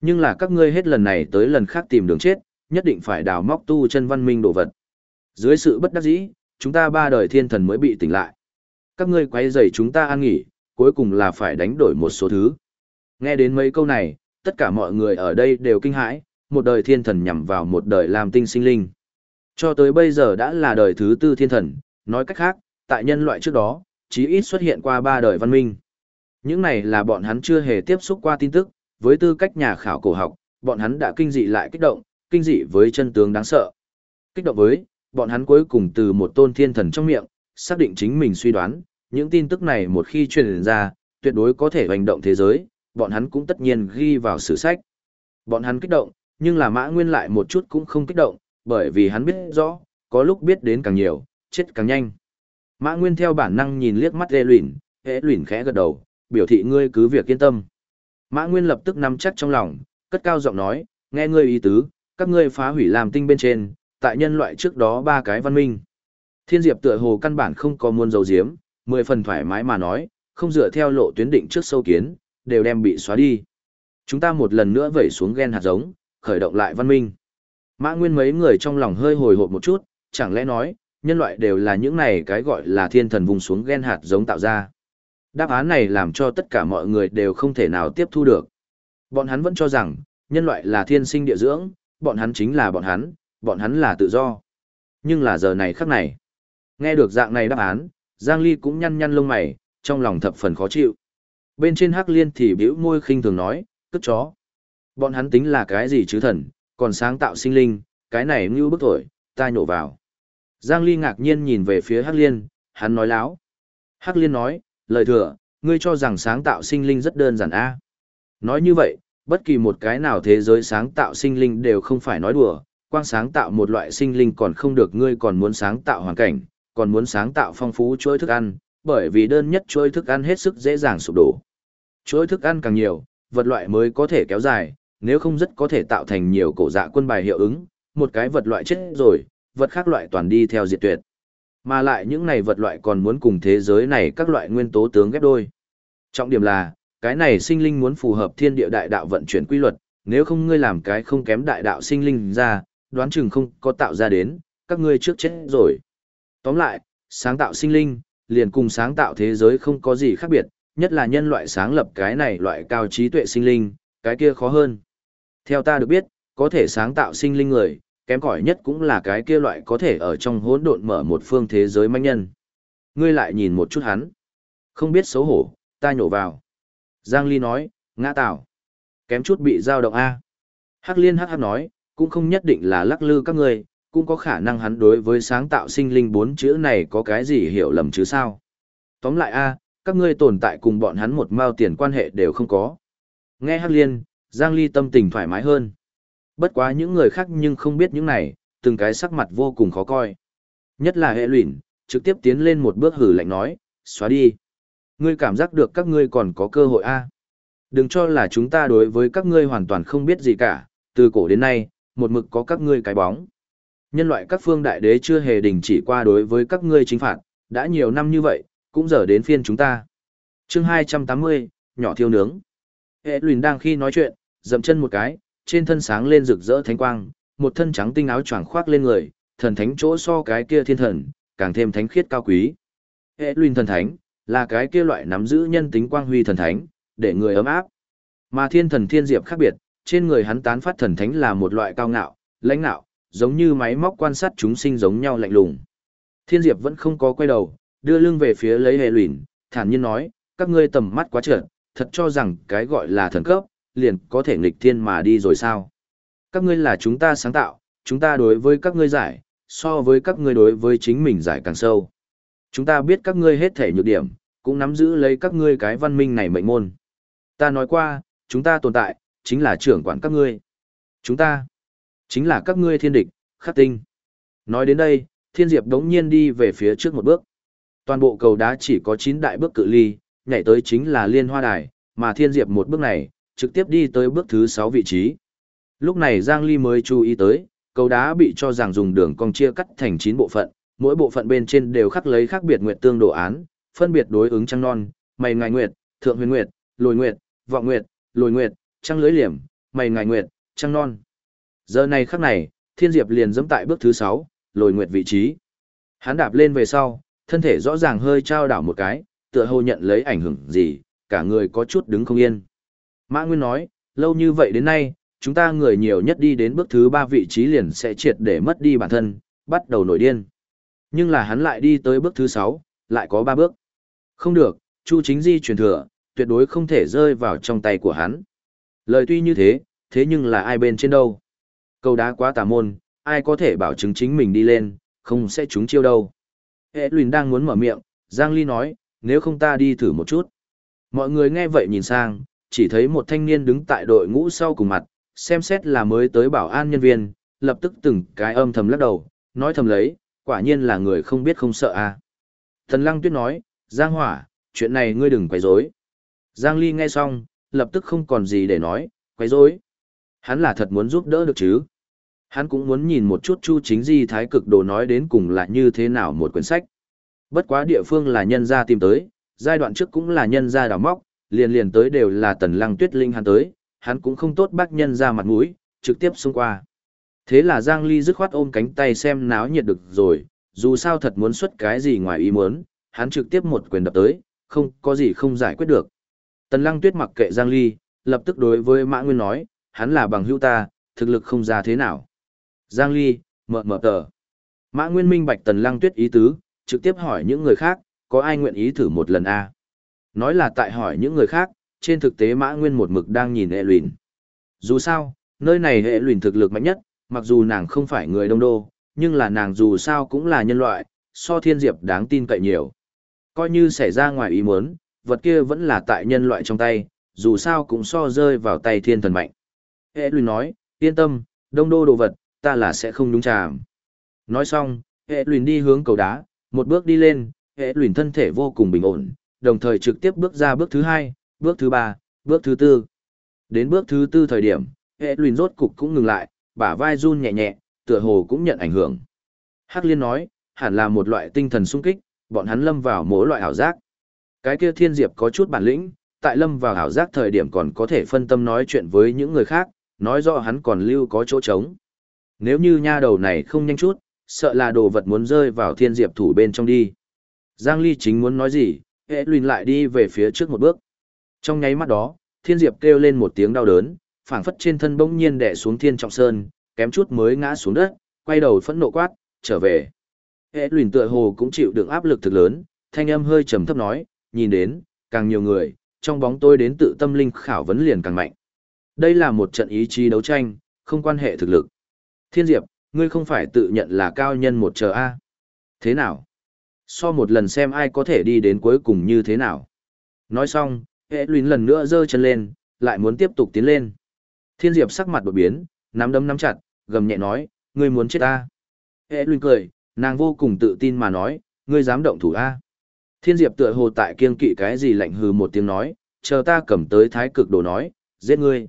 Nhưng là các ngươi hết lần này tới lần khác tìm đường chết, nhất định phải đào móc tu chân văn minh đồ vật. Dưới sự bất đắc dĩ, chúng ta ba đời thiên thần mới bị tỉnh lại. Các ngươi quấy rầy chúng ta an nghỉ, cuối cùng là phải đánh đổi một số thứ. Nghe đến mấy câu này, tất cả mọi người ở đây đều kinh hãi, một đời thiên thần nhằm vào một đời làm tinh sinh linh. Cho tới bây giờ đã là đời thứ tư thiên thần, nói cách khác, tại nhân loại trước đó, chí ít xuất hiện qua ba đời văn minh. Những này là bọn hắn chưa hề tiếp xúc qua tin tức, với tư cách nhà khảo cổ học, bọn hắn đã kinh dị lại kích động, kinh dị với chân tướng đáng sợ. Kích động với, bọn hắn cuối cùng từ một tôn thiên thần trong miệng, xác định chính mình suy đoán, những tin tức này một khi truyền ra, tuyệt đối có thể hành động thế giới, bọn hắn cũng tất nhiên ghi vào sử sách. Bọn hắn kích động, nhưng là mã nguyên lại một chút cũng không kích động, bởi vì hắn biết rõ, có lúc biết đến càng nhiều, chết càng nhanh. Mã nguyên theo bản năng nhìn liếc mắt Ê Luyện, Ê Luyện khẽ gật đầu, biểu thị ngươi cứ việc yên tâm. Mã Nguyên lập tức nắm chắc trong lòng, cất cao giọng nói, nghe ngươi ý tứ, các ngươi phá hủy làm tinh bên trên, tại nhân loại trước đó ba cái văn minh. Thiên Diệp tựa hồ căn bản không có muôn dấu diếm, mười phần thoải mái mà nói, không dựa theo lộ tuyến định trước sâu kiến, đều đem bị xóa đi. Chúng ta một lần nữa vẩy xuống gen hạt giống, khởi động lại văn minh. Mã Nguyên mấy người trong lòng hơi hồi hộp một chút, chẳng lẽ nói, nhân loại đều là những này cái gọi là thiên thần vùng xuống gen hạt giống tạo ra. Đáp án này làm cho tất cả mọi người đều không thể nào tiếp thu được. Bọn hắn vẫn cho rằng, nhân loại là thiên sinh địa dưỡng, bọn hắn chính là bọn hắn, bọn hắn là tự do. Nhưng là giờ này khắc này. Nghe được dạng này đáp án, Giang Ly cũng nhăn nhăn lông mày, trong lòng thập phần khó chịu. Bên trên Hắc Liên thì bĩu môi khinh thường nói, cất chó. Bọn hắn tính là cái gì chứ thần, còn sáng tạo sinh linh, cái này như bức thổi, ta nhổ vào. Giang Ly ngạc nhiên nhìn về phía Hắc Liên, hắn nói láo. Hắc Liên nói, lời thừa, ngươi cho rằng sáng tạo sinh linh rất đơn giản a Nói như vậy, bất kỳ một cái nào thế giới sáng tạo sinh linh đều không phải nói đùa, quang sáng tạo một loại sinh linh còn không được ngươi còn muốn sáng tạo hoàn cảnh, còn muốn sáng tạo phong phú chuỗi thức ăn, bởi vì đơn nhất chuỗi thức ăn hết sức dễ dàng sụp đổ. Chuỗi thức ăn càng nhiều, vật loại mới có thể kéo dài, nếu không rất có thể tạo thành nhiều cổ dạ quân bài hiệu ứng, một cái vật loại chết rồi, vật khác loại toàn đi theo diệt tuyệt. Mà lại những này vật loại còn muốn cùng thế giới này các loại nguyên tố tướng ghép đôi. Trọng điểm là, cái này sinh linh muốn phù hợp thiên địa đại đạo vận chuyển quy luật, nếu không ngươi làm cái không kém đại đạo sinh linh ra, đoán chừng không có tạo ra đến, các ngươi trước chết rồi. Tóm lại, sáng tạo sinh linh, liền cùng sáng tạo thế giới không có gì khác biệt, nhất là nhân loại sáng lập cái này loại cao trí tuệ sinh linh, cái kia khó hơn. Theo ta được biết, có thể sáng tạo sinh linh người, kém cỏi nhất cũng là cái kia loại có thể ở trong hỗn độn mở một phương thế giới manh nhân. Ngươi lại nhìn một chút hắn. Không biết xấu hổ, ta nhổ vào. Giang Ly nói, ngã tạo. Kém chút bị dao động A. Hắc liên hắc hắc nói, cũng không nhất định là lắc lư các ngươi, cũng có khả năng hắn đối với sáng tạo sinh linh bốn chữ này có cái gì hiểu lầm chứ sao. Tóm lại A, các ngươi tồn tại cùng bọn hắn một mao tiền quan hệ đều không có. Nghe Hắc liên, Giang Ly tâm tình thoải mái hơn. Bất quá những người khác nhưng không biết những này, từng cái sắc mặt vô cùng khó coi. Nhất là hệ luyện, trực tiếp tiến lên một bước hử lạnh nói, xóa đi. Ngươi cảm giác được các ngươi còn có cơ hội a Đừng cho là chúng ta đối với các ngươi hoàn toàn không biết gì cả, từ cổ đến nay, một mực có các ngươi cái bóng. Nhân loại các phương đại đế chưa hề đình chỉ qua đối với các ngươi chính phạt, đã nhiều năm như vậy, cũng giờ đến phiên chúng ta. chương 280, nhỏ thiêu nướng. Hệ luyện đang khi nói chuyện, dậm chân một cái, trên thân sáng lên rực rỡ thánh quang, một thân trắng tinh áo choàng khoác lên người, thần thánh chỗ so cái kia thiên thần, càng thêm thánh khiết cao quý. Hệ luyện thần thánh, là cái kia loại nắm giữ nhân tính quang huy thần thánh, để người ấm áp. Mà thiên thần thiên diệp khác biệt, trên người hắn tán phát thần thánh là một loại cao ngạo, lãnh ngạo, giống như máy móc quan sát chúng sinh giống nhau lạnh lùng. Thiên diệp vẫn không có quay đầu, đưa lưng về phía lấy hệ luyện, thản nhiên nói, các ngươi tầm mắt quá trợn, thật cho rằng cái gọi là thần cấp, liền có thể nghịch thiên mà đi rồi sao? Các ngươi là chúng ta sáng tạo, chúng ta đối với các ngươi giải, so với các ngươi đối với chính mình giải càng sâu. Chúng ta biết các ngươi hết thể nhược điểm, cũng nắm giữ lấy các ngươi cái văn minh này mệnh môn. Ta nói qua, chúng ta tồn tại, chính là trưởng quản các ngươi. Chúng ta, chính là các ngươi thiên địch, khắc tinh. Nói đến đây, thiên diệp đống nhiên đi về phía trước một bước. Toàn bộ cầu đá chỉ có 9 đại bước cự ly, nhảy tới chính là liên hoa đài, mà thiên diệp một bước này, trực tiếp đi tới bước thứ 6 vị trí. Lúc này Giang Ly mới chú ý tới, cầu đá bị cho rằng dùng đường cong chia cắt thành 9 bộ phận, mỗi bộ phận bên trên đều khắc lấy khác biệt nguyệt tương đồ án, phân biệt đối ứng trăng non, mày ngài nguyệt, thượng huyền nguyệt, lồi nguyệt, vọng nguyệt, lồi nguyệt, trăng lưới liềm, mày ngài nguyệt, trăng non. Giờ này khắc này, Thiên Diệp liền dẫm tại bước thứ 6, lồi nguyệt vị trí. Hắn đạp lên về sau, thân thể rõ ràng hơi trao đảo một cái, tựa hồ nhận lấy ảnh hưởng gì, cả người có chút đứng không yên. Mã Nguyên nói, lâu như vậy đến nay, chúng ta người nhiều nhất đi đến bước thứ ba vị trí liền sẽ triệt để mất đi bản thân, bắt đầu nổi điên. Nhưng là hắn lại đi tới bước thứ sáu, lại có ba bước. Không được, Chu Chính Di truyền thừa, tuyệt đối không thể rơi vào trong tay của hắn. Lời tuy như thế, thế nhưng là ai bên trên đâu. Câu đá quá tà môn, ai có thể bảo chứng chính mình đi lên, không sẽ trúng chiêu đâu. Hệ luyện đang muốn mở miệng, Giang Ly nói, nếu không ta đi thử một chút. Mọi người nghe vậy nhìn sang, chỉ thấy một thanh niên đứng tại đội ngũ sau cùng mặt, xem xét là mới tới bảo an nhân viên, lập tức từng cái âm thầm lắc đầu, nói thầm lấy, quả nhiên là người không biết không sợ à. Thần Lăng Tuyết nói, Giang Hỏa, chuyện này ngươi đừng quấy rối. Giang Ly nghe xong, lập tức không còn gì để nói, quấy rối. Hắn là thật muốn giúp đỡ được chứ. Hắn cũng muốn nhìn một chút Chu Chính Di thái cực đồ nói đến cùng là như thế nào một quyển sách. Bất quá địa phương là nhân gia tìm tới, giai đoạn trước cũng là nhân gia đào móc, liền liền tới đều là tần lăng tuyết linh hắn tới, hắn cũng không tốt bác nhân ra mặt mũi, trực tiếp xông qua. Thế là Giang Ly dứt khoát ôm cánh tay xem náo nhiệt được rồi, dù sao thật muốn xuất cái gì ngoài ý muốn, hắn trực tiếp một quyền đập tới, không có gì không giải quyết được. Tần lăng tuyết mặc kệ Giang Ly, lập tức đối với Mã Nguyên nói, hắn là bằng hữu ta, thực lực không ra thế nào. Giang Ly, mở mở tờ. Mã Nguyên minh bạch tần lăng tuyết ý tứ, trực tiếp hỏi những người khác, có ai nguyện ý thử một lần a? À? Nói là tại hỏi những người khác, trên thực tế Mã Nguyên một mực đang nhìn hệ luyện. Dù sao, nơi này hệ luyện thực lực mạnh nhất, mặc dù nàng không phải người đông đô, nhưng là nàng dù sao cũng là nhân loại, so thiên diệp đáng tin cậy nhiều. Coi như xảy ra ngoài ý muốn, vật kia vẫn là tại nhân loại trong tay, dù sao cũng so rơi vào tay thiên thần mạnh. Hệ luyện nói, yên tâm, đông đô đồ vật, ta là sẽ không đúng chàm. Nói xong, hệ luyện đi hướng cầu đá, một bước đi lên, hệ luyện thân thể vô cùng bình ổn, đồng thời trực tiếp bước ra bước thứ hai, bước thứ ba, bước thứ tư. Đến bước thứ tư thời điểm, hệ luyện rốt cục cũng ngừng lại, bả vai run nhẹ nhẹ, tựa hồ cũng nhận ảnh hưởng. Hắc liên nói, hẳn là một loại tinh thần sung kích, bọn hắn lâm vào mỗi loại ảo giác. Cái kia thiên diệp có chút bản lĩnh, tại lâm vào ảo giác thời điểm còn có thể phân tâm nói chuyện với những người khác, nói rõ hắn còn lưu có chỗ trống. Nếu như nha đầu này không nhanh chút, sợ là đồ vật muốn rơi vào thiên diệp thủ bên trong đi. Giang Ly chính muốn nói gì, hệ lùn lại đi về phía trước một bước. Trong nháy mắt đó, thiên diệp kêu lên một tiếng đau đớn, phảng phất trên thân bỗng nhiên đè xuống thiên trọng sơn, kém chút mới ngã xuống đất, quay đầu phẫn nộ quát, trở về. Hệ lùn tựa hồ cũng chịu đựng áp lực thực lớn, thanh âm hơi trầm thấp nói, nhìn đến, càng nhiều người, trong bóng tôi đến tự tâm linh khảo vấn liền càng mạnh. Đây là một trận ý chí đấu tranh, không quan hệ thực lực. Thiên Diệp, ngươi không phải tự nhận là cao nhân một chờ A. Thế nào? So một lần xem ai có thể đi đến cuối cùng như thế nào. Nói xong, hệ luyến lần nữa giơ chân lên, lại muốn tiếp tục tiến lên. Thiên Diệp sắc mặt đột biến, nắm đấm nắm chặt, gầm nhẹ nói, ngươi muốn chết ta. Hệ luyến cười, nàng vô cùng tự tin mà nói, ngươi dám động thủ A. Thiên Diệp tựa hồ tại kiên kỵ cái gì lạnh hừ một tiếng nói, chờ ta cầm tới thái cực đồ nói, giết ngươi.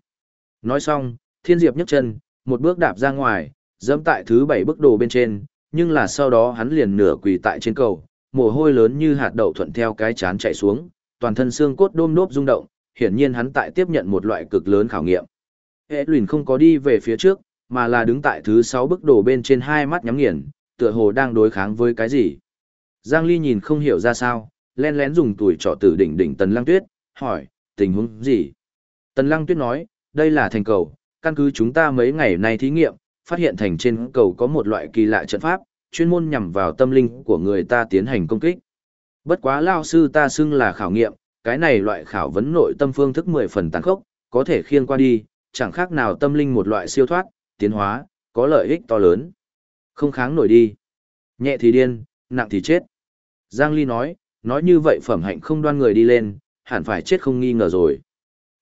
Nói xong, Thiên Diệp nhấc chân, một bước đạp ra ngoài, dẫm tại thứ bảy bức đồ bên trên, nhưng là sau đó hắn liền nửa quỳ tại trên cầu, mồ hôi lớn như hạt đậu thuận theo cái chán chạy xuống, toàn thân xương cốt đôm đốp rung động, hiển nhiên hắn tại tiếp nhận một loại cực lớn khảo nghiệm. Hệ luyện không có đi về phía trước, mà là đứng tại thứ sáu bức đồ bên trên hai mắt nhắm nghiền, tựa hồ đang đối kháng với cái gì. Giang Ly nhìn không hiểu ra sao, len lén dùng tuổi trọ tử đỉnh đỉnh Tần Lăng Tuyết, hỏi, tình huống gì? Tần Lăng Tuyết nói, đây là thành cầu, căn cứ chúng ta mấy ngày nay thí nghiệm, phát hiện thành trên cầu có một loại kỳ lạ trận pháp, chuyên môn nhằm vào tâm linh của người ta tiến hành công kích. Bất quá lao sư ta xưng là khảo nghiệm, cái này loại khảo vấn nội tâm phương thức 10 phần tàn khốc, có thể khiên qua đi, chẳng khác nào tâm linh một loại siêu thoát, tiến hóa, có lợi ích to lớn. Không kháng nổi đi. Nhẹ thì điên, nặng thì chết. Giang Ly nói, nói như vậy phẩm hạnh không đoan người đi lên, hẳn phải chết không nghi ngờ rồi.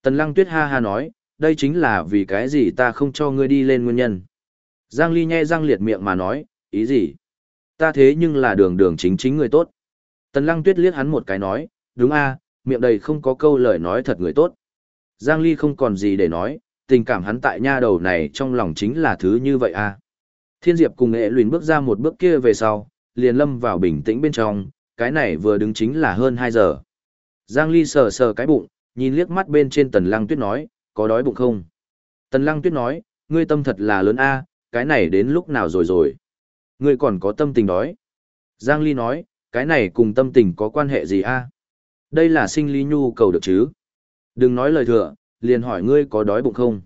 Tần Lăng Tuyết ha ha nói, đây chính là vì cái gì ta không cho ngươi đi lên nguyên nhân. Giang Ly nhe răng liệt miệng mà nói, ý gì? Ta thế nhưng là đường đường chính chính người tốt. Tần Lăng Tuyết liếc hắn một cái nói, đúng a, miệng đầy không có câu lời nói thật người tốt. Giang Ly không còn gì để nói, tình cảm hắn tại nha đầu này trong lòng chính là thứ như vậy a. Thiên Diệp cùng nghệ luyện bước ra một bước kia về sau, liền lâm vào bình tĩnh bên trong, cái này vừa đứng chính là hơn 2 giờ. Giang Ly sờ sờ cái bụng, nhìn liếc mắt bên trên Tần Lăng Tuyết nói, có đói bụng không? Tần Lăng Tuyết nói, ngươi tâm thật là lớn a, cái này đến lúc nào rồi rồi? Ngươi còn có tâm tình đói? Giang Ly nói, cái này cùng tâm tình có quan hệ gì a? Đây là sinh lý nhu cầu được chứ? Đừng nói lời thừa, liền hỏi ngươi có đói bụng không?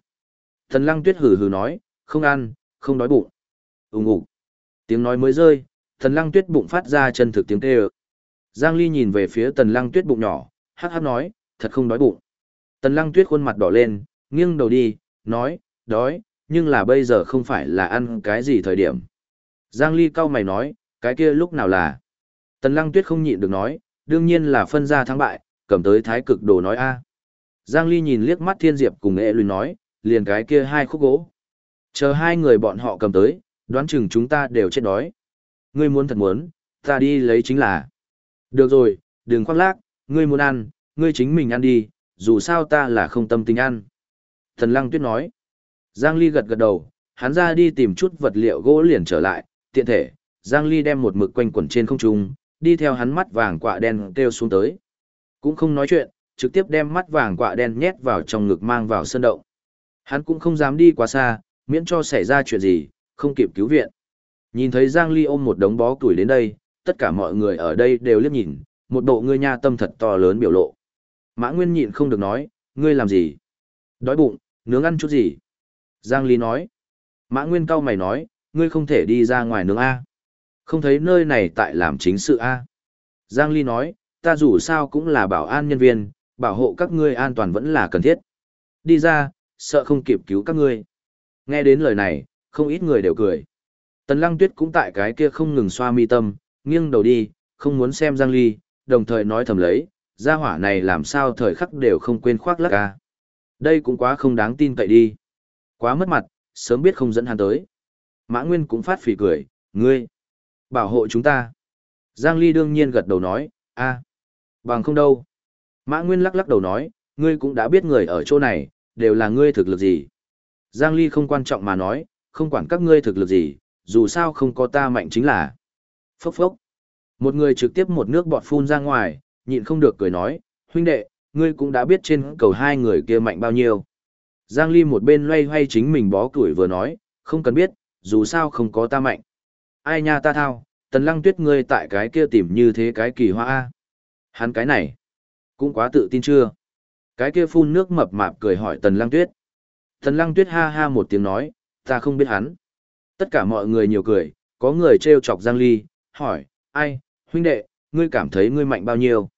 Tần Lăng Tuyết hừ hừ nói, không ăn, không đói bụng. Úng ngủ. Tiếng nói mới rơi, Tần Lăng Tuyết bụng phát ra chân thực tiếng kêu. Giang Ly nhìn về phía Tần Lăng Tuyết bụng nhỏ, hắc hắc nói, thật không đói bụng. Tần Lăng Tuyết khuôn mặt đỏ lên, nghiêng đầu đi, nói, đói, nhưng là bây giờ không phải là ăn cái gì thời điểm. Giang Ly cau mày nói, cái kia lúc nào là. Tần Lăng Tuyết không nhịn được nói, đương nhiên là phân ra thắng bại, cầm tới thái cực đồ nói a. Giang Ly nhìn liếc mắt Thiên Diệp cùng nghệ Luyện nói, liền cái kia hai khúc gỗ. Chờ hai người bọn họ cầm tới, đoán chừng chúng ta đều chết đói. Ngươi muốn thật muốn, ta đi lấy chính là. Được rồi, đừng khoác lác, ngươi muốn ăn, ngươi chính mình ăn đi, dù sao ta là không tâm tình ăn. Thần Lăng Tuyết nói. Giang Ly gật gật đầu, hắn ra đi tìm chút vật liệu gỗ liền trở lại, tiện thể, Giang Ly đem một mực quanh quẩn trên không trung, đi theo hắn mắt vàng quạ đen kêu xuống tới. Cũng không nói chuyện, trực tiếp đem mắt vàng quạ đen nhét vào trong ngực mang vào sân động. Hắn cũng không dám đi quá xa, miễn cho xảy ra chuyện gì, không kịp cứu viện. Nhìn thấy Giang Ly ôm một đống bó tuổi đến đây, tất cả mọi người ở đây đều liếc nhìn, một bộ ngươi nha tâm thật to lớn biểu lộ. Mã Nguyên nhịn không được nói, ngươi làm gì? Đói bụng, nướng ăn chút gì? Giang Lý nói. Mã Nguyên cau mày nói, ngươi không thể đi ra ngoài nướng A. Không thấy nơi này tại làm chính sự A. Giang Ly nói, ta dù sao cũng là bảo an nhân viên, bảo hộ các ngươi an toàn vẫn là cần thiết. Đi ra, sợ không kịp cứu các ngươi. Nghe đến lời này, không ít người đều cười. Tần Lăng Tuyết cũng tại cái kia không ngừng xoa mi tâm, nghiêng đầu đi, không muốn xem Giang Ly, đồng thời nói thầm lấy, gia hỏa này làm sao thời khắc đều không quên khoác lắc ca. Đây cũng quá không đáng tin cậy đi. Quá mất mặt, sớm biết không dẫn hắn tới. Mã Nguyên cũng phát phỉ cười, ngươi, bảo hộ chúng ta. Giang Ly đương nhiên gật đầu nói, a, bằng không đâu. Mã Nguyên lắc lắc đầu nói, ngươi cũng đã biết người ở chỗ này, đều là ngươi thực lực gì. Giang Ly không quan trọng mà nói, không quản các ngươi thực lực gì, dù sao không có ta mạnh chính là. Phốc phốc. Một người trực tiếp một nước bọt phun ra ngoài, nhịn không được cười nói, huynh đệ, ngươi cũng đã biết trên cầu hai người kia mạnh bao nhiêu. Giang Ly một bên loay hoay chính mình bó tuổi vừa nói, không cần biết, dù sao không có ta mạnh. Ai nha ta thao, tần lăng tuyết ngươi tại cái kia tìm như thế cái kỳ hoa A. Hắn cái này, cũng quá tự tin chưa? Cái kia phun nước mập mạp cười hỏi tần lăng tuyết. Tần lăng tuyết ha ha một tiếng nói, ta không biết hắn. Tất cả mọi người nhiều cười, có người trêu chọc Giang Ly, hỏi, ai, huynh đệ, ngươi cảm thấy ngươi mạnh bao nhiêu?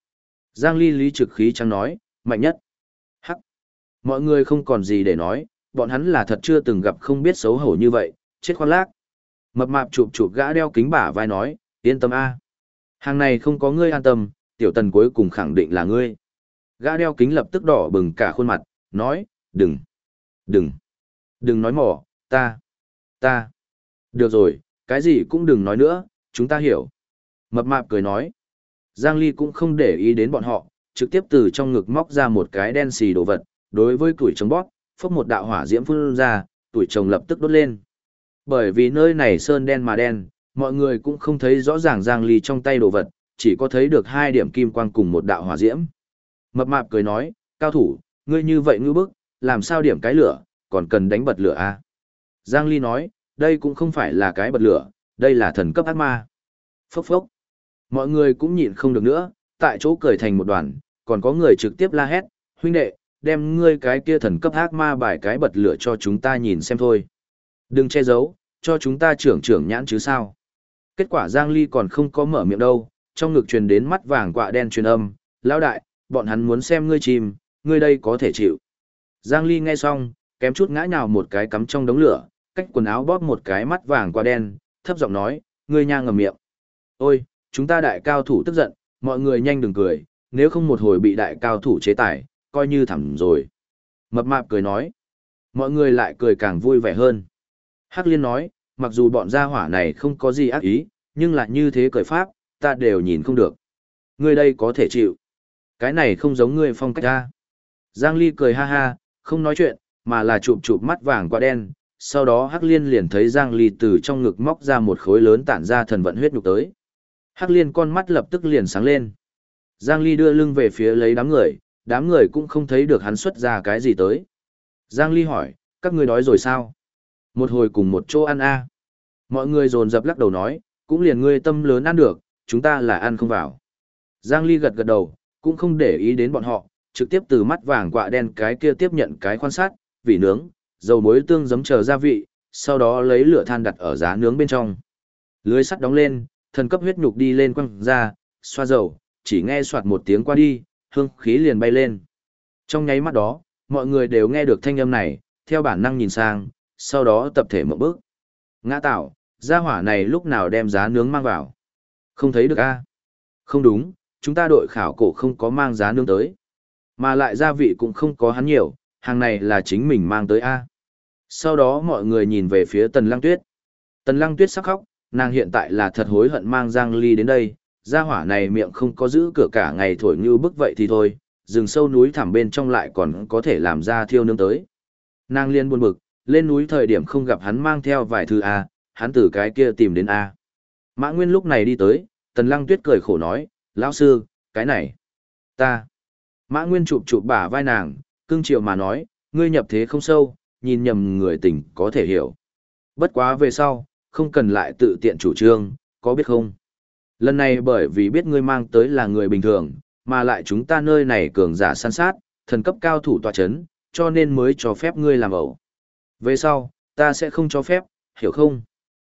Giang Ly lý trực khí trắng nói, mạnh nhất. Hắc. Mọi người không còn gì để nói, bọn hắn là thật chưa từng gặp không biết xấu hổ như vậy, chết khoan lác. Mập mạp chụp chụp gã đeo kính bả vai nói, yên tâm a. Hàng này không có ngươi an tâm, tiểu tần cuối cùng khẳng định là ngươi. Gã đeo kính lập tức đỏ bừng cả khuôn mặt, nói, đừng, đừng, đừng nói mỏ, ta, ta. Được rồi, cái gì cũng đừng nói nữa, chúng ta hiểu. Mập mạp cười nói. Giang Ly cũng không để ý đến bọn họ, trực tiếp từ trong ngực móc ra một cái đen xì đồ vật, đối với tuổi trồng bóp, phốc một đạo hỏa diễm phun ra, tuổi trồng lập tức đốt lên. Bởi vì nơi này sơn đen mà đen, mọi người cũng không thấy rõ ràng Giang Ly trong tay đồ vật, chỉ có thấy được hai điểm kim quang cùng một đạo hỏa diễm. Mập mạp cười nói, cao thủ, ngươi như vậy ngư bức, làm sao điểm cái lửa, còn cần đánh bật lửa à? Giang Ly nói, đây cũng không phải là cái bật lửa, đây là thần cấp ác ma. Phốc phốc. Mọi người cũng nhịn không được nữa, tại chỗ cười thành một đoàn, còn có người trực tiếp la hét, huynh đệ, đem ngươi cái kia thần cấp ác ma bài cái bật lửa cho chúng ta nhìn xem thôi. Đừng che giấu, cho chúng ta trưởng trưởng nhãn chứ sao. Kết quả Giang Ly còn không có mở miệng đâu, trong ngực truyền đến mắt vàng quạ đen truyền âm, lão đại, bọn hắn muốn xem ngươi chìm, ngươi đây có thể chịu. Giang Ly nghe xong, kém chút ngã nhào một cái cắm trong đống lửa, cách quần áo bóp một cái mắt vàng quạ đen, thấp giọng nói, ngươi nha ngầm miệng. Ôi, chúng ta đại cao thủ tức giận, mọi người nhanh đừng cười, nếu không một hồi bị đại cao thủ chế tài, coi như thẳng rồi. Mập mạp cười nói. Mọi người lại cười càng vui vẻ hơn. Hắc liên nói, mặc dù bọn gia hỏa này không có gì ác ý, nhưng lại như thế cười pháp, ta đều nhìn không được. Ngươi đây có thể chịu. Cái này không giống ngươi phong cách ta. Giang Ly cười ha ha, không nói chuyện, mà là chụp chụp mắt vàng qua đen. Sau đó Hắc Liên liền thấy Giang Ly từ trong ngực móc ra một khối lớn tản ra thần vận huyết nhục tới. Hắc Liên con mắt lập tức liền sáng lên. Giang Ly đưa lưng về phía lấy đám người, đám người cũng không thấy được hắn xuất ra cái gì tới. Giang Ly hỏi, các ngươi đói rồi sao? Một hồi cùng một chỗ ăn a. Mọi người dồn dập lắc đầu nói, cũng liền ngươi tâm lớn ăn được, chúng ta là ăn không vào. Giang Ly gật gật đầu, cũng không để ý đến bọn họ, trực tiếp từ mắt vàng quạ đen cái kia tiếp nhận cái quan sát, vị nướng, dầu muối tương giấm chờ gia vị, sau đó lấy lửa than đặt ở giá nướng bên trong. Lưới sắt đóng lên, thần cấp huyết nhục đi lên quăng ra, xoa dầu, chỉ nghe soạt một tiếng qua đi, hương khí liền bay lên. Trong nháy mắt đó, mọi người đều nghe được thanh âm này, theo bản năng nhìn sang, sau đó tập thể một bước. Ngã tạo, gia hỏa này lúc nào đem giá nướng mang vào. Không thấy được a Không đúng, chúng ta đội khảo cổ không có mang giá nướng tới. Mà lại gia vị cũng không có hắn nhiều, hàng này là chính mình mang tới a Sau đó mọi người nhìn về phía Tần Lăng Tuyết. Tần Lăng Tuyết sắc khóc, nàng hiện tại là thật hối hận mang Giang Ly đến đây, gia hỏa này miệng không có giữ cửa cả ngày thổi như bức vậy thì thôi, rừng sâu núi thẳm bên trong lại còn có thể làm ra thiêu nướng tới. Nàng liên buồn bực, lên núi thời điểm không gặp hắn mang theo vài thứ A, hắn từ cái kia tìm đến A. Mã Nguyên lúc này đi tới, Tần Lăng Tuyết cười khổ nói, lão sư, cái này, ta. Mã Nguyên chụp chụp bả vai nàng, cưng chiều mà nói, ngươi nhập thế không sâu, nhìn nhầm người tình có thể hiểu. Bất quá về sau, không cần lại tự tiện chủ trương, có biết không? Lần này bởi vì biết ngươi mang tới là người bình thường, mà lại chúng ta nơi này cường giả săn sát, thần cấp cao thủ tòa chấn, cho nên mới cho phép ngươi làm ẩu. Về sau, ta sẽ không cho phép, hiểu không?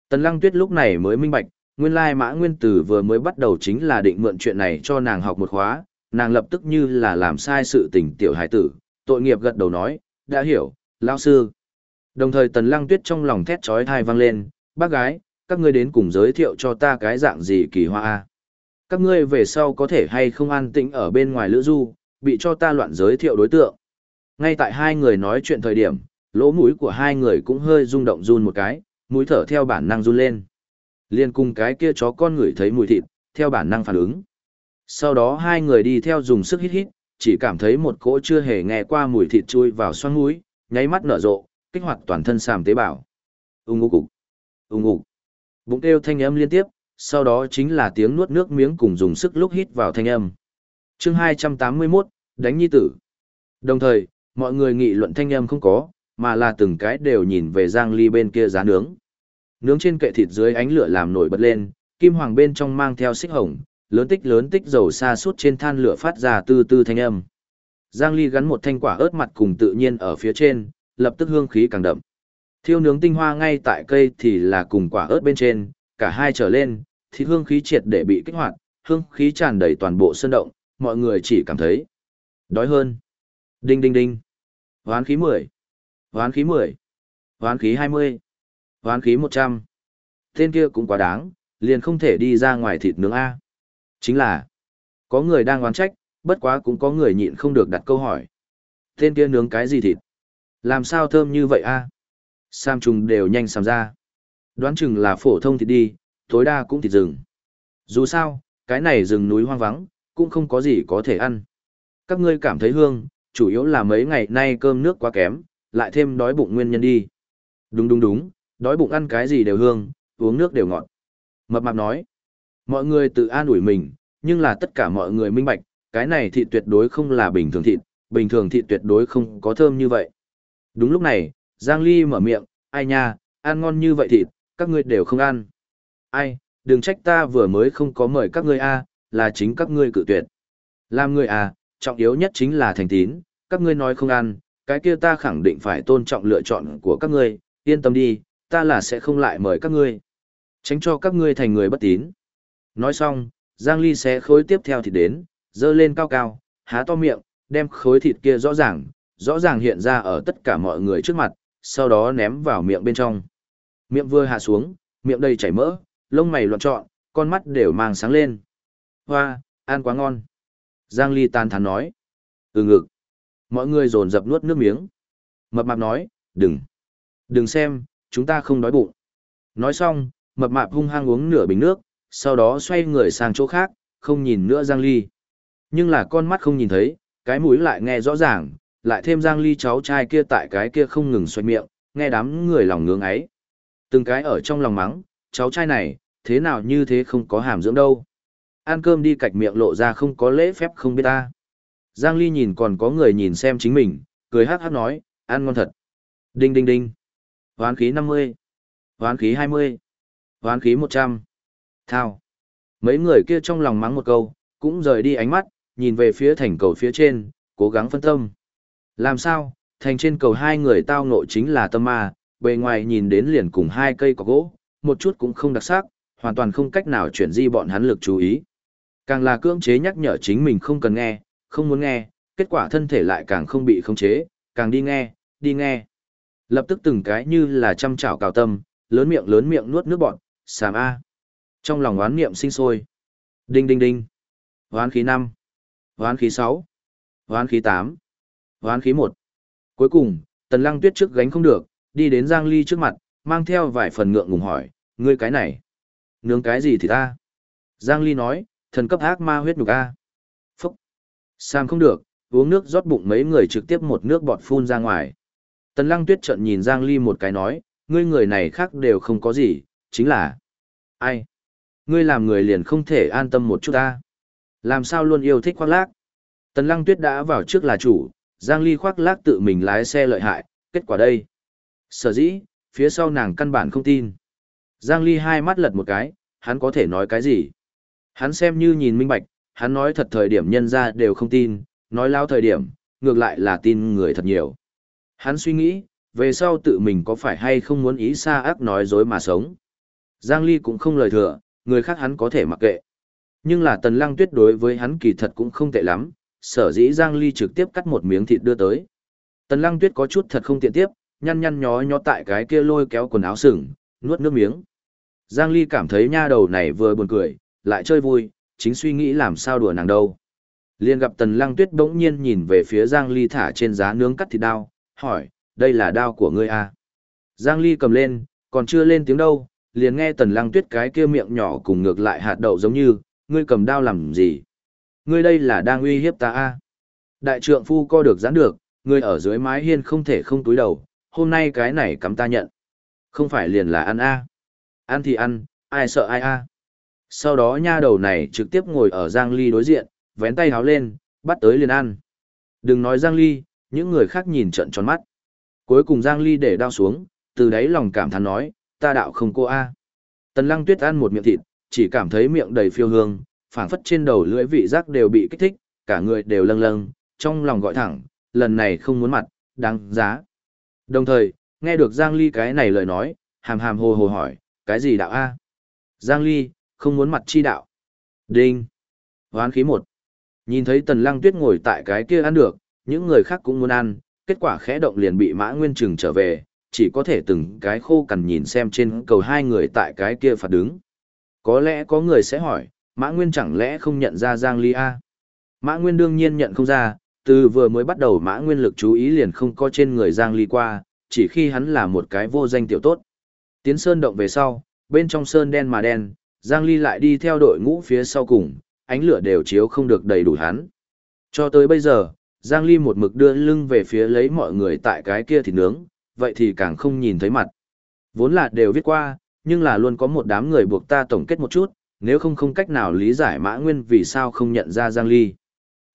Tần lăng tuyết lúc này mới minh bạch, nguyên lai mã nguyên tử vừa mới bắt đầu chính là định mượn chuyện này cho nàng học một khóa, nàng lập tức như là làm sai sự tình tiểu hải tử, tội nghiệp gật đầu nói, đã hiểu, lão sư. Đồng thời tần lăng tuyết trong lòng thét trói thai vang lên, bác gái, các ngươi đến cùng giới thiệu cho ta cái dạng gì kỳ hoa a? Các ngươi về sau có thể hay không an tĩnh ở bên ngoài lữ du bị cho ta loạn giới thiệu đối tượng. Ngay tại hai người nói chuyện thời điểm lỗ mũi của hai người cũng hơi rung động run một cái mũi thở theo bản năng run lên. Liên cùng cái kia chó con ngửi thấy mùi thịt theo bản năng phản ứng. Sau đó hai người đi theo dùng sức hít hít chỉ cảm thấy một cỗ chưa hề nghe qua mùi thịt chui vào xoăn mũi nháy mắt nở rộ kích hoạt toàn thân sàm tế bào. Ung ngô cục ung ngục Bụng kêu thanh âm liên tiếp, sau đó chính là tiếng nuốt nước miếng cùng dùng sức lúc hít vào thanh âm. chương 281, đánh nhi tử. Đồng thời, mọi người nghị luận thanh âm không có, mà là từng cái đều nhìn về Giang Ly bên kia giá nướng. Nướng trên kệ thịt dưới ánh lửa làm nổi bật lên, kim hoàng bên trong mang theo xích hồng, lớn tích lớn tích dầu xa suốt trên than lửa phát ra từ từ thanh âm. Giang Ly gắn một thanh quả ớt mặt cùng tự nhiên ở phía trên, lập tức hương khí càng đậm. Thiêu nướng tinh hoa ngay tại cây thì là cùng quả ớt bên trên, cả hai trở lên, thì hương khí triệt để bị kích hoạt, hương khí tràn đầy toàn bộ sân động, mọi người chỉ cảm thấy đói hơn. Đinh đinh đinh. Hoán khí 10. Hoán khí 10. Hoán khí 20. Hoán khí 100. Tên kia cũng quá đáng, liền không thể đi ra ngoài thịt nướng A. Chính là, có người đang oán trách, bất quá cũng có người nhịn không được đặt câu hỏi. Tên kia nướng cái gì thịt? Làm sao thơm như vậy A? Sam trùng đều nhanh sàm ra. Đoán chừng là phổ thông thịt đi, tối đa cũng thịt rừng. Dù sao, cái này rừng núi hoang vắng, cũng không có gì có thể ăn. Các ngươi cảm thấy hương, chủ yếu là mấy ngày nay cơm nước quá kém, lại thêm đói bụng nguyên nhân đi. Đúng đúng đúng, đói bụng ăn cái gì đều hương, uống nước đều ngọt. Mập mạp nói, mọi người tự an ủi mình, nhưng là tất cả mọi người minh bạch, cái này thịt tuyệt đối không là bình thường thịt, bình thường thịt tuyệt đối không có thơm như vậy. Đúng lúc này, Giang Ly mở miệng, ai nha, ăn ngon như vậy thịt, các ngươi đều không ăn. Ai, đừng trách ta vừa mới không có mời các ngươi a, là chính các ngươi cự tuyệt. Làm người à, trọng yếu nhất chính là thành tín, các ngươi nói không ăn, cái kia ta khẳng định phải tôn trọng lựa chọn của các ngươi, yên tâm đi, ta là sẽ không lại mời các ngươi. Tránh cho các ngươi thành người bất tín. Nói xong, Giang Ly sẽ khối tiếp theo thịt đến, dơ lên cao cao, há to miệng, đem khối thịt kia rõ ràng, rõ ràng hiện ra ở tất cả mọi người trước mặt, sau đó ném vào miệng bên trong. Miệng vừa hạ xuống, miệng đầy chảy mỡ, lông mày loạn trọn, con mắt đều mang sáng lên. Hoa, ăn quá ngon. Giang Ly tan thán nói. Ừ ngực. Mọi người dồn dập nuốt nước miếng. Mập mạp nói, đừng. Đừng xem, chúng ta không đói bụng. Nói xong, mập mạp hung hăng uống nửa bình nước, sau đó xoay người sang chỗ khác, không nhìn nữa Giang Ly. Nhưng là con mắt không nhìn thấy, cái mũi lại nghe rõ ràng, lại thêm Giang Ly cháu trai kia tại cái kia không ngừng xoay miệng, nghe đám người lòng ngưỡng ấy. Từng cái ở trong lòng mắng, cháu trai này, thế nào như thế không có hàm dưỡng đâu. Ăn cơm đi cạch miệng lộ ra không có lễ phép không biết ta. Giang Ly nhìn còn có người nhìn xem chính mình, cười hát hát nói, ăn ngon thật. Đinh đinh đinh. Hoán khí 50. Hoán khí 20. Hoán khí 100. Thao. Mấy người kia trong lòng mắng một câu, cũng rời đi ánh mắt, nhìn về phía thành cầu phía trên, cố gắng phân tâm. Làm sao, thành trên cầu hai người tao ngộ chính là tâm ma, bề ngoài nhìn đến liền cùng hai cây có gỗ, một chút cũng không đặc sắc, hoàn toàn không cách nào chuyển di bọn hắn lực chú ý. Càng là cưỡng chế nhắc nhở chính mình không cần nghe, không muốn nghe, kết quả thân thể lại càng không bị khống chế, càng đi nghe, đi nghe. Lập tức từng cái như là chăm chảo cào tâm, lớn miệng lớn miệng nuốt nước bọn, sàm A. Trong lòng oán niệm sinh sôi. Đinh đinh đinh. Oán khí 5. Oán khí 6. Oán khí 8. Hoán khí một Cuối cùng, Tần Lăng Tuyết trước gánh không được, đi đến Giang Ly trước mặt, mang theo vài phần ngượng ngùng hỏi, ngươi cái này, nướng cái gì thì ta? Giang Ly nói, thần cấp ác ma huyết nhục a. Phúc. Sam không được, uống nước rót bụng mấy người trực tiếp một nước bọt phun ra ngoài. Tần Lăng Tuyết trợn nhìn Giang Ly một cái nói, ngươi người này khác đều không có gì, chính là ai? Ngươi làm người liền không thể an tâm một chút ta. Làm sao luôn yêu thích khoác lác? Tần Lăng Tuyết đã vào trước là chủ, Giang Ly khoác lác tự mình lái xe lợi hại, kết quả đây. Sở dĩ, phía sau nàng căn bản không tin. Giang Ly hai mắt lật một cái, hắn có thể nói cái gì? Hắn xem như nhìn minh bạch, hắn nói thật thời điểm nhân ra đều không tin, nói lao thời điểm, ngược lại là tin người thật nhiều. Hắn suy nghĩ, về sau tự mình có phải hay không muốn ý xa ác nói dối mà sống. Giang Ly cũng không lời thừa, người khác hắn có thể mặc kệ. Nhưng là tần lăng tuyết đối với hắn kỳ thật cũng không tệ lắm, sở dĩ Giang Ly trực tiếp cắt một miếng thịt đưa tới. Tần lăng tuyết có chút thật không tiện tiếp, nhăn nhăn nhó nhó tại cái kia lôi kéo quần áo sừng, nuốt nước miếng. Giang Ly cảm thấy nha đầu này vừa buồn cười, lại chơi vui, chính suy nghĩ làm sao đùa nàng đâu. Liên gặp Tần Lăng Tuyết bỗng nhiên nhìn về phía Giang Ly thả trên giá nướng cắt thịt đao, hỏi, đây là đao của ngươi à? Giang Ly cầm lên, còn chưa lên tiếng đâu, liền nghe Tần Lăng Tuyết cái kia miệng nhỏ cùng ngược lại hạt đậu giống như, ngươi cầm đao làm gì? Ngươi đây là đang uy hiếp ta a! Đại trượng phu co được giãn được, ngươi ở dưới mái hiên không thể không túi đầu, hôm nay cái này cắm ta nhận. Không phải liền là ăn a à? Ăn thì ăn, ai sợ ai a à? Sau đó nha đầu này trực tiếp ngồi ở Giang Ly đối diện, vén tay háo lên, bắt tới liền ăn. Đừng nói Giang Ly, những người khác nhìn trận tròn mắt. Cuối cùng Giang Ly để đao xuống, từ đấy lòng cảm thán nói, ta đạo không cô a. Tần Lăng Tuyết ăn một miệng thịt, chỉ cảm thấy miệng đầy phiêu hương, phảng phất trên đầu lưỡi vị giác đều bị kích thích, cả người đều lâng lâng, trong lòng gọi thẳng, lần này không muốn mặt, đáng giá. Đồng thời, nghe được Giang Ly cái này lời nói, hàm hàm hồ hồ hỏi, cái gì đạo a? Giang Ly, không muốn mặt chi đạo. Đinh. Hoán khí một. Nhìn thấy Tần Lăng Tuyết ngồi tại cái kia ăn được, những người khác cũng muốn ăn, kết quả khẽ động liền bị Mã Nguyên Trừng trở về, chỉ có thể từng cái khô cằn nhìn xem trên cầu hai người tại cái kia phạt đứng. Có lẽ có người sẽ hỏi, Mã Nguyên chẳng lẽ không nhận ra Giang Ly A? Mã Nguyên đương nhiên nhận không ra, từ vừa mới bắt đầu Mã Nguyên lực chú ý liền không có trên người Giang Ly qua, chỉ khi hắn là một cái vô danh tiểu tốt. Tiến sơn động về sau, bên trong sơn đen mà đen, Giang Ly lại đi theo đội ngũ phía sau cùng, ánh lửa đều chiếu không được đầy đủ hắn. Cho tới bây giờ, Giang Ly một mực đưa lưng về phía lấy mọi người tại cái kia thì nướng, vậy thì càng không nhìn thấy mặt. Vốn là đều viết qua, nhưng là luôn có một đám người buộc ta tổng kết một chút, nếu không không cách nào lý giải mã nguyên vì sao không nhận ra Giang Ly.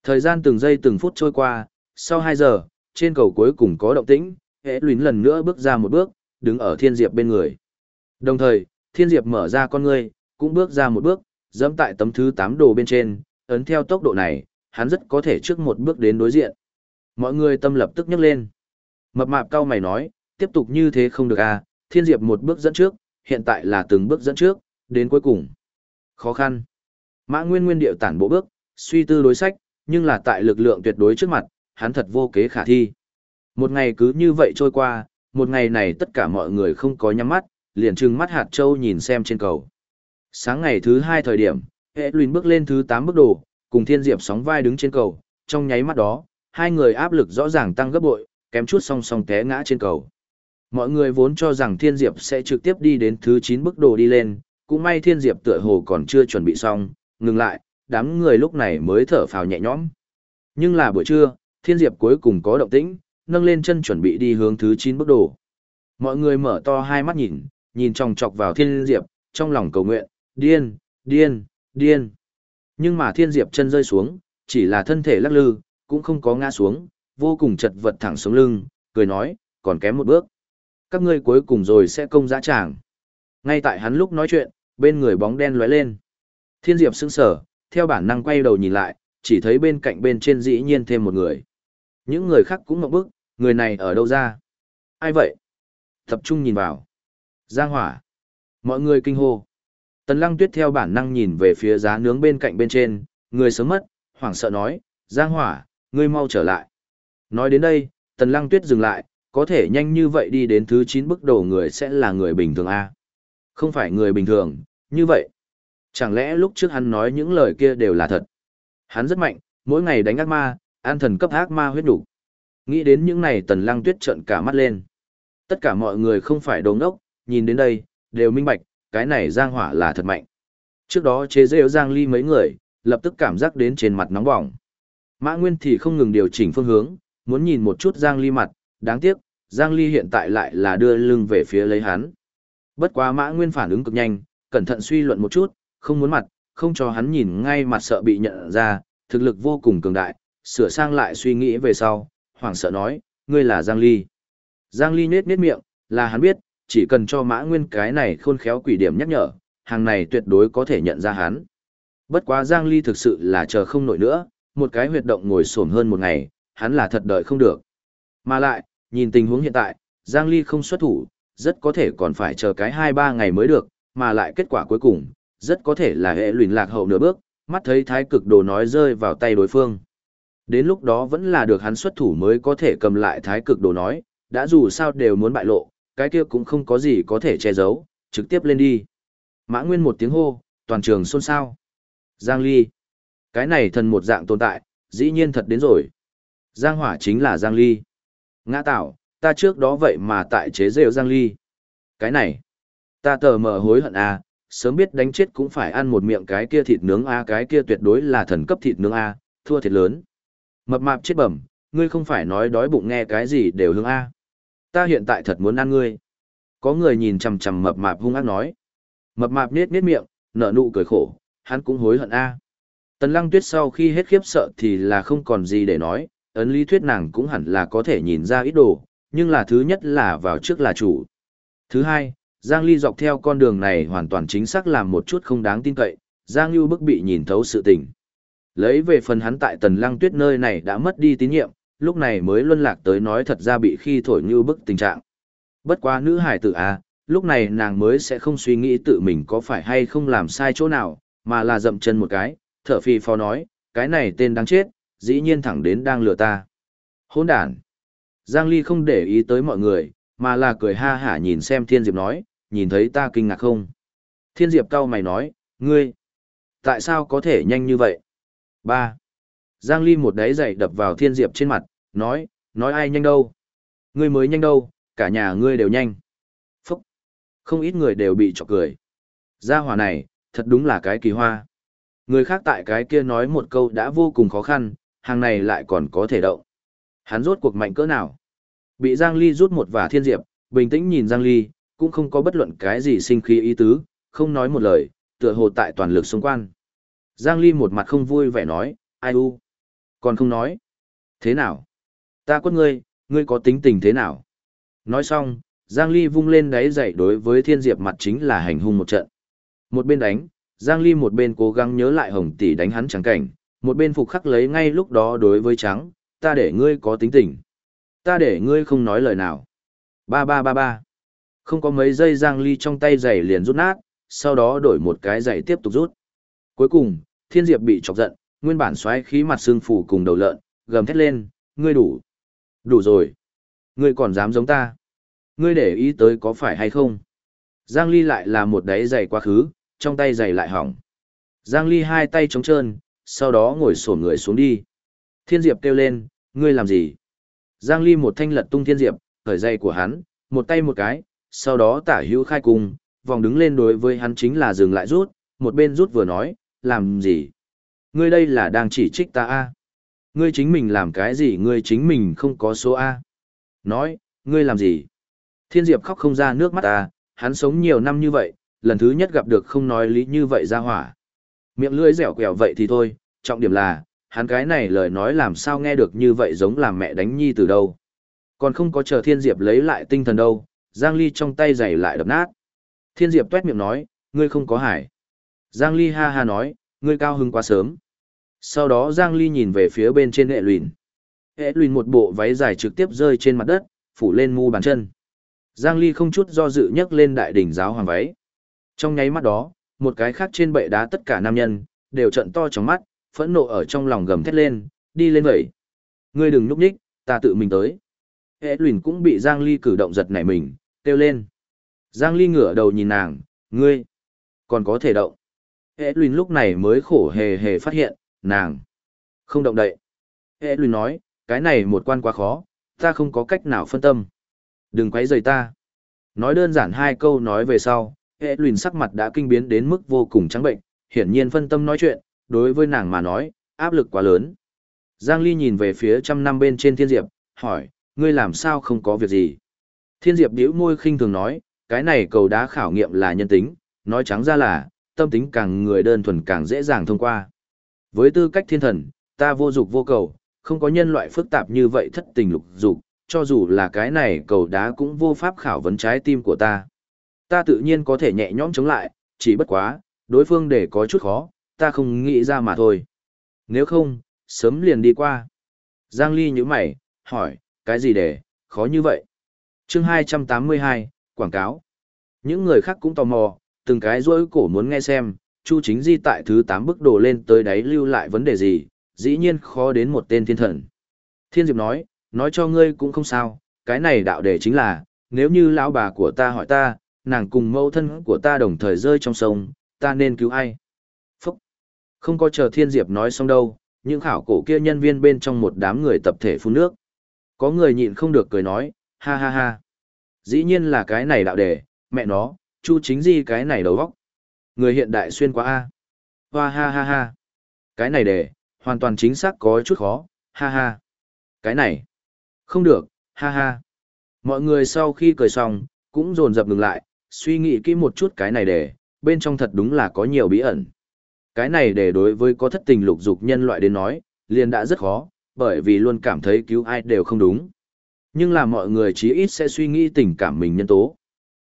Thời gian từng giây từng phút trôi qua, sau 2 giờ, trên cầu cuối cùng có động tĩnh, hệ luyến lần nữa bước ra một bước, đứng ở thiên diệp bên người. Đồng thời, thiên diệp mở ra con ngươi, cũng bước ra một bước, dẫm tại tấm thứ 8 đồ bên trên, ấn theo tốc độ này, hắn rất có thể trước một bước đến đối diện. Mọi người tâm lập tức nhấc lên. Mập mạp cao mày nói, tiếp tục như thế không được à, thiên diệp một bước dẫn trước, hiện tại là từng bước dẫn trước, đến cuối cùng. Khó khăn. Mã Nguyên Nguyên điệu tản bộ bước, suy tư đối sách, nhưng là tại lực lượng tuyệt đối trước mặt, hắn thật vô kế khả thi. Một ngày cứ như vậy trôi qua, một ngày này tất cả mọi người không có nhắm mắt, liền trừng mắt hạt châu nhìn xem trên cầu. Sáng ngày thứ hai thời điểm, hệ luyện bước lên thứ 8 bước đồ, cùng thiên diệp sóng vai đứng trên cầu, trong nháy mắt đó, hai người áp lực rõ ràng tăng gấp bội, kém chút song song té ngã trên cầu. Mọi người vốn cho rằng thiên diệp sẽ trực tiếp đi đến thứ 9 bước đồ đi lên, cũng may thiên diệp tựa hồ còn chưa chuẩn bị xong, ngừng lại, đám người lúc này mới thở phào nhẹ nhõm. Nhưng là buổi trưa, thiên diệp cuối cùng có động tĩnh, nâng lên chân chuẩn bị đi hướng thứ chín bước đồ. Mọi người mở to hai mắt nhìn, nhìn chòng chọc vào thiên diệp, trong lòng cầu nguyện, điên, điên, điên. Nhưng mà thiên diệp chân rơi xuống, chỉ là thân thể lắc lư, cũng không có ngã xuống, vô cùng chật vật thẳng xuống lưng, cười nói, còn kém một bước. Các ngươi cuối cùng rồi sẽ công dã tràng. Ngay tại hắn lúc nói chuyện, bên người bóng đen lóe lên. Thiên diệp sững sờ, theo bản năng quay đầu nhìn lại, chỉ thấy bên cạnh bên trên dĩ nhiên thêm một người. Những người khác cũng ngậm bức, người này ở đâu ra? Ai vậy? Tập trung nhìn vào. Giang hỏa. Mọi người kinh hô. Tần lăng tuyết theo bản năng nhìn về phía giá nướng bên cạnh bên trên, người sớm mất, hoảng sợ nói, Giang hỏa, ngươi mau trở lại. Nói đến đây, tần lăng tuyết dừng lại, có thể nhanh như vậy đi đến thứ 9 bức đầu người sẽ là người bình thường A. Không phải người bình thường, như vậy. Chẳng lẽ lúc trước hắn nói những lời kia đều là thật? Hắn rất mạnh, mỗi ngày đánh ác ma, an thần cấp ác ma huyết đủ. Nghĩ đến những này tần lăng tuyết trợn cả mắt lên. Tất cả mọi người không phải đồ ngốc, nhìn đến đây, đều minh bạch, cái này giang hỏa là thật mạnh. Trước đó chế rêu giang ly mấy người, lập tức cảm giác đến trên mặt nóng bỏng. Mã Nguyên thì không ngừng điều chỉnh phương hướng, muốn nhìn một chút giang ly mặt, đáng tiếc, giang ly hiện tại lại là đưa lưng về phía lấy hắn. Bất quá Mã Nguyên phản ứng cực nhanh, cẩn thận suy luận một chút, không muốn mặt, không cho hắn nhìn ngay mặt sợ bị nhận ra, thực lực vô cùng cường đại, sửa sang lại suy nghĩ về sau, hoảng sợ nói, ngươi là Giang Ly. Giang Ly nết nết miệng, là hắn biết, chỉ cần cho mã nguyên cái này khôn khéo quỷ điểm nhắc nhở, hàng này tuyệt đối có thể nhận ra hắn. Bất quá Giang Ly thực sự là chờ không nổi nữa, một cái huyệt động ngồi xổm hơn một ngày, hắn là thật đợi không được. Mà lại, nhìn tình huống hiện tại, Giang Ly không xuất thủ, rất có thể còn phải chờ cái 2-3 ngày mới được, mà lại kết quả cuối cùng, rất có thể là hệ luyện lạc hậu nửa bước, mắt thấy thái cực đồ nói rơi vào tay đối phương. Đến lúc đó vẫn là được hắn xuất thủ mới có thể cầm lại thái cực đồ nói, đã dù sao đều muốn bại lộ, cái kia cũng không có gì có thể che giấu, trực tiếp lên đi. Mã Nguyên một tiếng hô, toàn trường xôn xao. Giang Ly. Cái này thần một dạng tồn tại, dĩ nhiên thật đến rồi. Giang Hỏa chính là Giang Ly. Ngã tạo, ta trước đó vậy mà tại chế rêu Giang Ly. Cái này, ta tờ mờ hối hận à, sớm biết đánh chết cũng phải ăn một miệng cái kia thịt nướng A cái kia tuyệt đối là thần cấp thịt nướng A, thua thiệt lớn. Mập mạp chết bẩm, ngươi không phải nói đói bụng nghe cái gì đều hướng A. À. Ta hiện tại thật muốn ăn ngươi. Có người nhìn chằm chằm mập mạp hung ác nói. Mập mạp nết nết miệng, nở nụ cười khổ, hắn cũng hối hận A. Tần lăng tuyết sau khi hết khiếp sợ thì là không còn gì để nói, ấn lý thuyết nàng cũng hẳn là có thể nhìn ra ít đồ, nhưng là thứ nhất là vào trước là chủ. Thứ hai, Giang Ly dọc theo con đường này hoàn toàn chính xác làm một chút không đáng tin cậy, Giang Lưu bức bị nhìn thấu sự tình. Lấy về phần hắn tại tần lăng tuyết nơi này đã mất đi tín nhiệm, lúc này mới luân lạc tới nói thật ra bị khi thổi như bức tình trạng. Bất quá nữ hải tử à, lúc này nàng mới sẽ không suy nghĩ tự mình có phải hay không làm sai chỗ nào, mà là dậm chân một cái, thở phì phò nói, cái này tên đáng chết, dĩ nhiên thẳng đến đang lừa ta. Hôn đàn. Giang Ly không để ý tới mọi người, mà là cười ha hả nhìn xem Thiên Diệp nói, nhìn thấy ta kinh ngạc không? Thiên Diệp cao mày nói, ngươi, tại sao có thể nhanh như vậy? Ba. Giang Ly một đáy dậy đập vào Thiên Diệp trên mặt, nói, nói ai nhanh đâu? Ngươi mới nhanh đâu, cả nhà ngươi đều nhanh. Phúc. Không ít người đều bị chọc cười. Gia hỏa này, thật đúng là cái kỳ hoa. Người khác tại cái kia nói một câu đã vô cùng khó khăn, hàng này lại còn có thể động. Hắn rốt cuộc mạnh cỡ nào? Bị Giang Ly rút một và Thiên Diệp, bình tĩnh nhìn Giang Ly, cũng không có bất luận cái gì sinh khí ý tứ, không nói một lời, tựa hồ tại toàn lực xung quan. Giang Ly một mặt không vui vẻ nói, ai u, còn không nói. Thế nào? Ta quất ngươi, ngươi có tính tình thế nào? Nói xong, Giang Ly vung lên đáy dậy đối với thiên diệp mặt chính là hành hung một trận. Một bên đánh, Giang Ly một bên cố gắng nhớ lại hồng tỷ đánh hắn trắng cảnh, một bên phục khắc lấy ngay lúc đó đối với trắng, ta để ngươi có tính tình. Ta để ngươi không nói lời nào. Ba ba ba ba. Không có mấy giây Giang Ly trong tay giày liền rút nát, sau đó đổi một cái giày tiếp tục rút. Cuối cùng, Thiên Diệp bị chọc giận, nguyên bản xoáy khí mặt xương phủ cùng đầu lợn, gầm thét lên, ngươi đủ. Đủ rồi. Ngươi còn dám giống ta. Ngươi để ý tới có phải hay không? Giang Ly lại là một đáy giày quá khứ, trong tay giày lại hỏng. Giang Ly hai tay trống trơn, sau đó ngồi sổn người xuống đi. Thiên Diệp kêu lên, ngươi làm gì? Giang Ly một thanh lật tung Thiên Diệp, khởi dây của hắn, một tay một cái, sau đó tả hữu khai cung, vòng đứng lên đối với hắn chính là dừng lại rút, một bên rút vừa nói, làm gì? Ngươi đây là đang chỉ trích ta a? Ngươi chính mình làm cái gì ngươi chính mình không có số A? Nói, ngươi làm gì? Thiên Diệp khóc không ra nước mắt ta, hắn sống nhiều năm như vậy, lần thứ nhất gặp được không nói lý như vậy ra hỏa. Miệng lưỡi dẻo quẹo vậy thì thôi, trọng điểm là, hắn cái này lời nói làm sao nghe được như vậy giống làm mẹ đánh nhi từ đâu. Còn không có chờ Thiên Diệp lấy lại tinh thần đâu, Giang Ly trong tay giày lại đập nát. Thiên Diệp tuét miệng nói, ngươi không có hải. Giang Ly ha ha nói, ngươi cao hứng quá sớm. Sau đó Giang Ly nhìn về phía bên trên hệ luyện. Hệ luyện một bộ váy dài trực tiếp rơi trên mặt đất, phủ lên mu bàn chân. Giang Ly không chút do dự nhấc lên đại đỉnh giáo hoàng váy. Trong nháy mắt đó, một cái khác trên bệ đá tất cả nam nhân, đều trận to trong mắt, phẫn nộ ở trong lòng gầm thét lên, đi lên vậy. Ngươi đừng núp nhích, ta tự mình tới. Hệ luyện cũng bị Giang Ly cử động giật nảy mình, kêu lên. Giang Ly ngửa đầu nhìn nàng, ngươi, còn có thể động. Hệ luyện lúc này mới khổ hề hề phát hiện, nàng, không động đậy. Hệ luyện nói, cái này một quan quá khó, ta không có cách nào phân tâm. Đừng quấy rầy ta. Nói đơn giản hai câu nói về sau, hệ luyện sắc mặt đã kinh biến đến mức vô cùng trắng bệnh, hiển nhiên phân tâm nói chuyện, đối với nàng mà nói, áp lực quá lớn. Giang Ly nhìn về phía trăm năm bên trên thiên diệp, hỏi, ngươi làm sao không có việc gì? Thiên diệp điếu môi khinh thường nói, cái này cầu đá khảo nghiệm là nhân tính, nói trắng ra là, tâm tính càng người đơn thuần càng dễ dàng thông qua. Với tư cách thiên thần, ta vô dục vô cầu, không có nhân loại phức tạp như vậy thất tình lục dục, cho dù là cái này cầu đá cũng vô pháp khảo vấn trái tim của ta. Ta tự nhiên có thể nhẹ nhõm chống lại, chỉ bất quá, đối phương để có chút khó, ta không nghĩ ra mà thôi. Nếu không, sớm liền đi qua. Giang Ly như mày, hỏi, cái gì để, khó như vậy? Chương 282, quảng cáo. Những người khác cũng tò mò, từng cái rối cổ muốn nghe xem, Chu Chính Di tại thứ 8 bức đồ lên tới đáy lưu lại vấn đề gì, dĩ nhiên khó đến một tên thiên thần. Thiên Diệp nói, nói cho ngươi cũng không sao, cái này đạo đề chính là, nếu như lão bà của ta hỏi ta, nàng cùng mẫu thân của ta đồng thời rơi trong sông, ta nên cứu ai? Phúc! Không có chờ Thiên Diệp nói xong đâu, những khảo cổ kia nhân viên bên trong một đám người tập thể phun nước. Có người nhịn không được cười nói, ha ha ha. Dĩ nhiên là cái này đạo đề, mẹ nó, Chu Chính Di cái này đầu óc. Người hiện đại xuyên qua A. Hoa ha ha ha. Cái này đề hoàn toàn chính xác có chút khó, ha ha. Cái này. Không được, ha ha. Mọi người sau khi cười xong, cũng dồn dập ngừng lại, suy nghĩ kỹ một chút cái này để, bên trong thật đúng là có nhiều bí ẩn. Cái này để đối với có thất tình lục dục nhân loại đến nói, liền đã rất khó, bởi vì luôn cảm thấy cứu ai đều không đúng. Nhưng là mọi người chí ít sẽ suy nghĩ tình cảm mình nhân tố.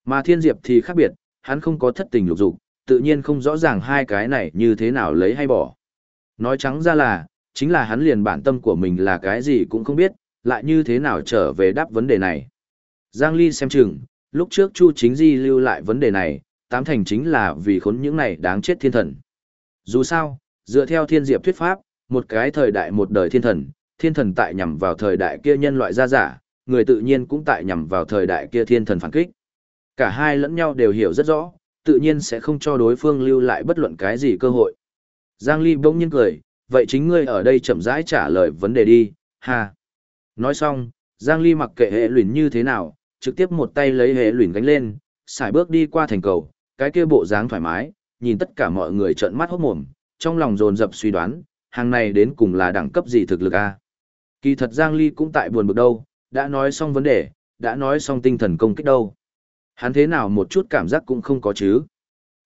Mà thiên diệp thì khác biệt, hắn không có thất tình lục dục, tự nhiên không rõ ràng hai cái này như thế nào lấy hay bỏ. Nói trắng ra là, chính là hắn liền bản tâm của mình là cái gì cũng không biết, lại như thế nào trở về đáp vấn đề này. Giang Ly xem chừng, lúc trước Chu Chính Di lưu lại vấn đề này, tám thành chính là vì khốn những này đáng chết thiên thần. Dù sao, dựa theo thiên diệp thuyết pháp, một cái thời đại một đời thiên thần, thiên thần tại nhằm vào thời đại kia nhân loại ra giả, người tự nhiên cũng tại nhằm vào thời đại kia thiên thần phản kích. Cả hai lẫn nhau đều hiểu rất rõ, tự nhiên sẽ không cho đối phương lưu lại bất luận cái gì cơ hội. Giang Ly bỗng nhiên cười, vậy chính ngươi ở đây chậm rãi trả lời vấn đề đi, ha. Nói xong, Giang Ly mặc kệ hệ luyện như thế nào, trực tiếp một tay lấy hệ luyện gánh lên, xài bước đi qua thành cầu, cái kia bộ dáng thoải mái, nhìn tất cả mọi người trợn mắt hốt mồm, trong lòng dồn dập suy đoán, hàng này đến cùng là đẳng cấp gì thực lực a? Kỳ thật Giang Ly cũng tại buồn bực đâu, đã nói xong vấn đề, đã nói xong tinh thần công kích đâu. Hắn thế nào một chút cảm giác cũng không có chứ.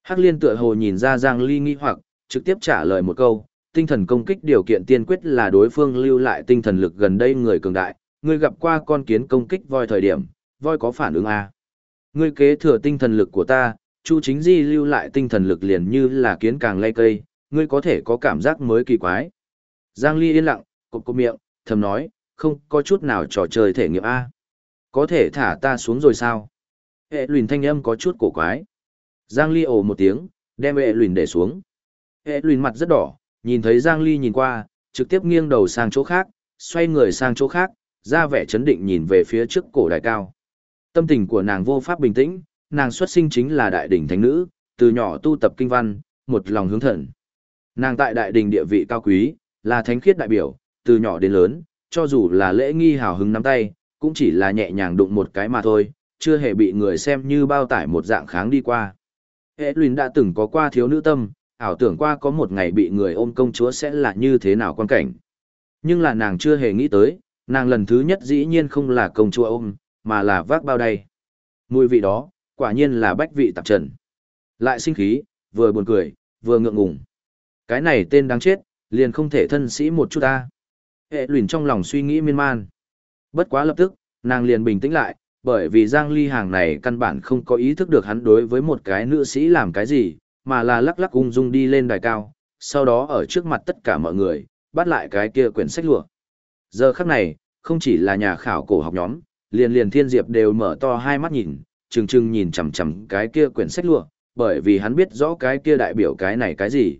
Hắc liên tựa hồ nhìn ra Giang Ly nghi hoặc, trực tiếp trả lời một câu, tinh thần công kích điều kiện tiên quyết là đối phương lưu lại tinh thần lực gần đây người cường đại, người gặp qua con kiến công kích voi thời điểm, voi có phản ứng à. Ngươi kế thừa tinh thần lực của ta, Chu Chính Di lưu lại tinh thần lực liền như là kiến càng lay cây, ngươi có thể có cảm giác mới kỳ quái. Giang Ly yên lặng, cụp cục miệng, thầm nói, không có chút nào trò chơi thể nghiệm A. Có thể thả ta xuống rồi sao? Hệ lùn thanh âm có chút cổ quái. Giang Ly ồ một tiếng, đem hệ lùn để xuống. Hệ lùn mặt rất đỏ, nhìn thấy Giang Ly nhìn qua, trực tiếp nghiêng đầu sang chỗ khác, xoay người sang chỗ khác, ra vẻ chấn định nhìn về phía trước cổ đại cao. Tâm tình của nàng vô pháp bình tĩnh, nàng xuất sinh chính là đại đỉnh thánh nữ, từ nhỏ tu tập kinh văn, một lòng hướng thần. Nàng tại đại đình địa vị cao quý, là thánh khiết đại biểu, từ nhỏ đến lớn, cho dù là lễ nghi hào hứng nắm tay, cũng chỉ là nhẹ nhàng đụng một cái mà thôi, chưa hề bị người xem như bao tải một dạng kháng đi qua. Hệ luyện đã từng có qua thiếu nữ tâm, ảo tưởng qua có một ngày bị người ôm công chúa sẽ là như thế nào quan cảnh. Nhưng là nàng chưa hề nghĩ tới, nàng lần thứ nhất dĩ nhiên không là công chúa ôm, mà là vác bao đầy. Mùi vị đó, quả nhiên là bách vị tạp trần. Lại sinh khí, vừa buồn cười, vừa ngượng ngùng. Cái này tên đáng chết, liền không thể thân sĩ một chút ta. Hệ luyện trong lòng suy nghĩ miên man. Bất quá lập tức, nàng liền bình tĩnh lại, bởi vì Giang Ly hàng này căn bản không có ý thức được hắn đối với một cái nữ sĩ làm cái gì, mà là lắc lắc ung dung đi lên đài cao, sau đó ở trước mặt tất cả mọi người, bắt lại cái kia quyển sách lụa. Giờ khắc này, không chỉ là nhà khảo cổ học nhóm, liền liền thiên diệp đều mở to hai mắt nhìn, chừng chừng nhìn chằm chằm cái kia quyển sách lụa, bởi vì hắn biết rõ cái kia đại biểu cái này cái gì.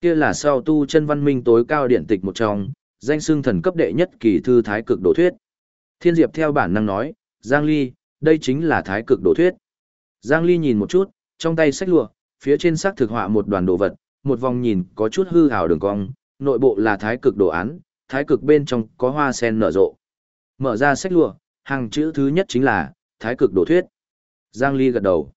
Kia là sau tu chân văn minh tối cao điện tịch một trong, danh xưng thần cấp đệ nhất kỳ thư thái cực đồ thuyết. Thiên Diệp theo bản năng nói, Giang Ly, đây chính là thái cực đồ thuyết. Giang Ly nhìn một chút, trong tay sách lụa, phía trên sắc thực họa một đoàn đồ vật, một vòng nhìn có chút hư hào đường cong, nội bộ là thái cực đồ án, thái cực bên trong có hoa sen nở rộ. Mở ra sách lụa, hàng chữ thứ nhất chính là thái cực đồ thuyết. Giang Ly gật đầu.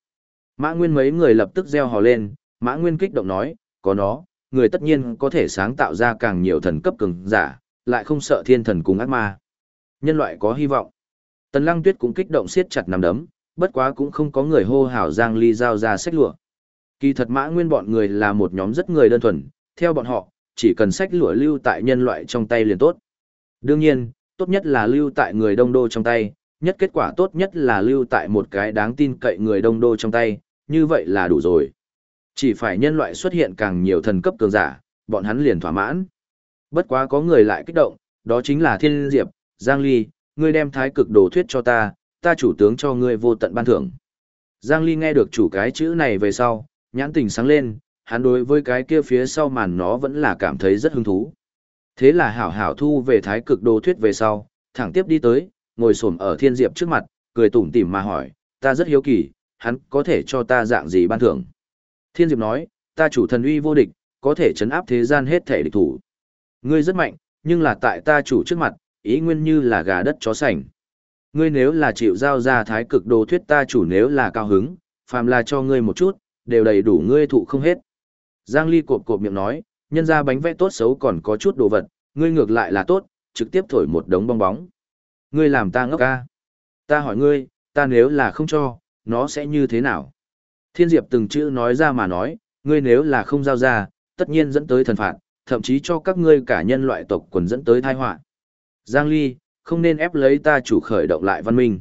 Mã Nguyên mấy người lập tức reo hò lên, Mã Nguyên kích động nói, có nó, người tất nhiên có thể sáng tạo ra càng nhiều thần cấp cường giả, lại không sợ thiên thần cùng ác ma. Nhân loại có hy vọng. Tần Lăng Tuyết cũng kích động siết chặt nắm đấm, bất quá cũng không có người hô hào Giang Ly giao ra sách lụa. Kỳ thật Mã Nguyên bọn người là một nhóm rất người đơn thuần, theo bọn họ, chỉ cần sách lụa lưu tại nhân loại trong tay liền tốt. Đương nhiên, tốt nhất là lưu tại người đông đô trong tay, nhất kết quả tốt nhất là lưu tại một cái đáng tin cậy người đông đô trong tay, như vậy là đủ rồi. Chỉ phải nhân loại xuất hiện càng nhiều thần cấp cường giả, bọn hắn liền thỏa mãn. Bất quá có người lại kích động, đó chính là Thiên Diệp, Giang Ly, ngươi đem thái cực đồ thuyết cho ta, ta chủ tướng cho ngươi vô tận ban thưởng. Giang Ly nghe được chủ cái chữ này về sau, nhãn tình sáng lên, hắn đối với cái kia phía sau màn nó vẫn là cảm thấy rất hứng thú. Thế là hảo hảo thu về thái cực đồ thuyết về sau, thẳng tiếp đi tới, ngồi xổm ở Thiên Diệp trước mặt, cười tủm tỉm mà hỏi, ta rất hiếu kỳ, hắn có thể cho ta dạng gì ban thưởng. Thiên Diệp nói, ta chủ thần uy vô địch, có thể chấn áp thế gian hết thể địch thủ. Ngươi rất mạnh, nhưng là tại ta chủ trước mặt, ý nguyên như là gà đất chó sành. Ngươi nếu là chịu giao ra thái cực đồ thuyết ta chủ nếu là cao hứng, phàm là cho ngươi một chút, đều đầy đủ ngươi thụ không hết. Giang Ly cộp cộp miệng nói, nhân ra bánh vẽ tốt xấu còn có chút đồ vật, ngươi ngược lại là tốt, trực tiếp thổi một đống bong bóng. Ngươi làm ta ngốc ca. Ta hỏi ngươi, ta nếu là không cho, nó sẽ như thế nào? Thiên Diệp từng chữ nói ra mà nói, ngươi nếu là không giao ra, tất nhiên dẫn tới thần phạt, thậm chí cho các ngươi cả nhân loại tộc quần dẫn tới tai họa. Giang Ly, không nên ép lấy ta chủ khởi động lại văn minh.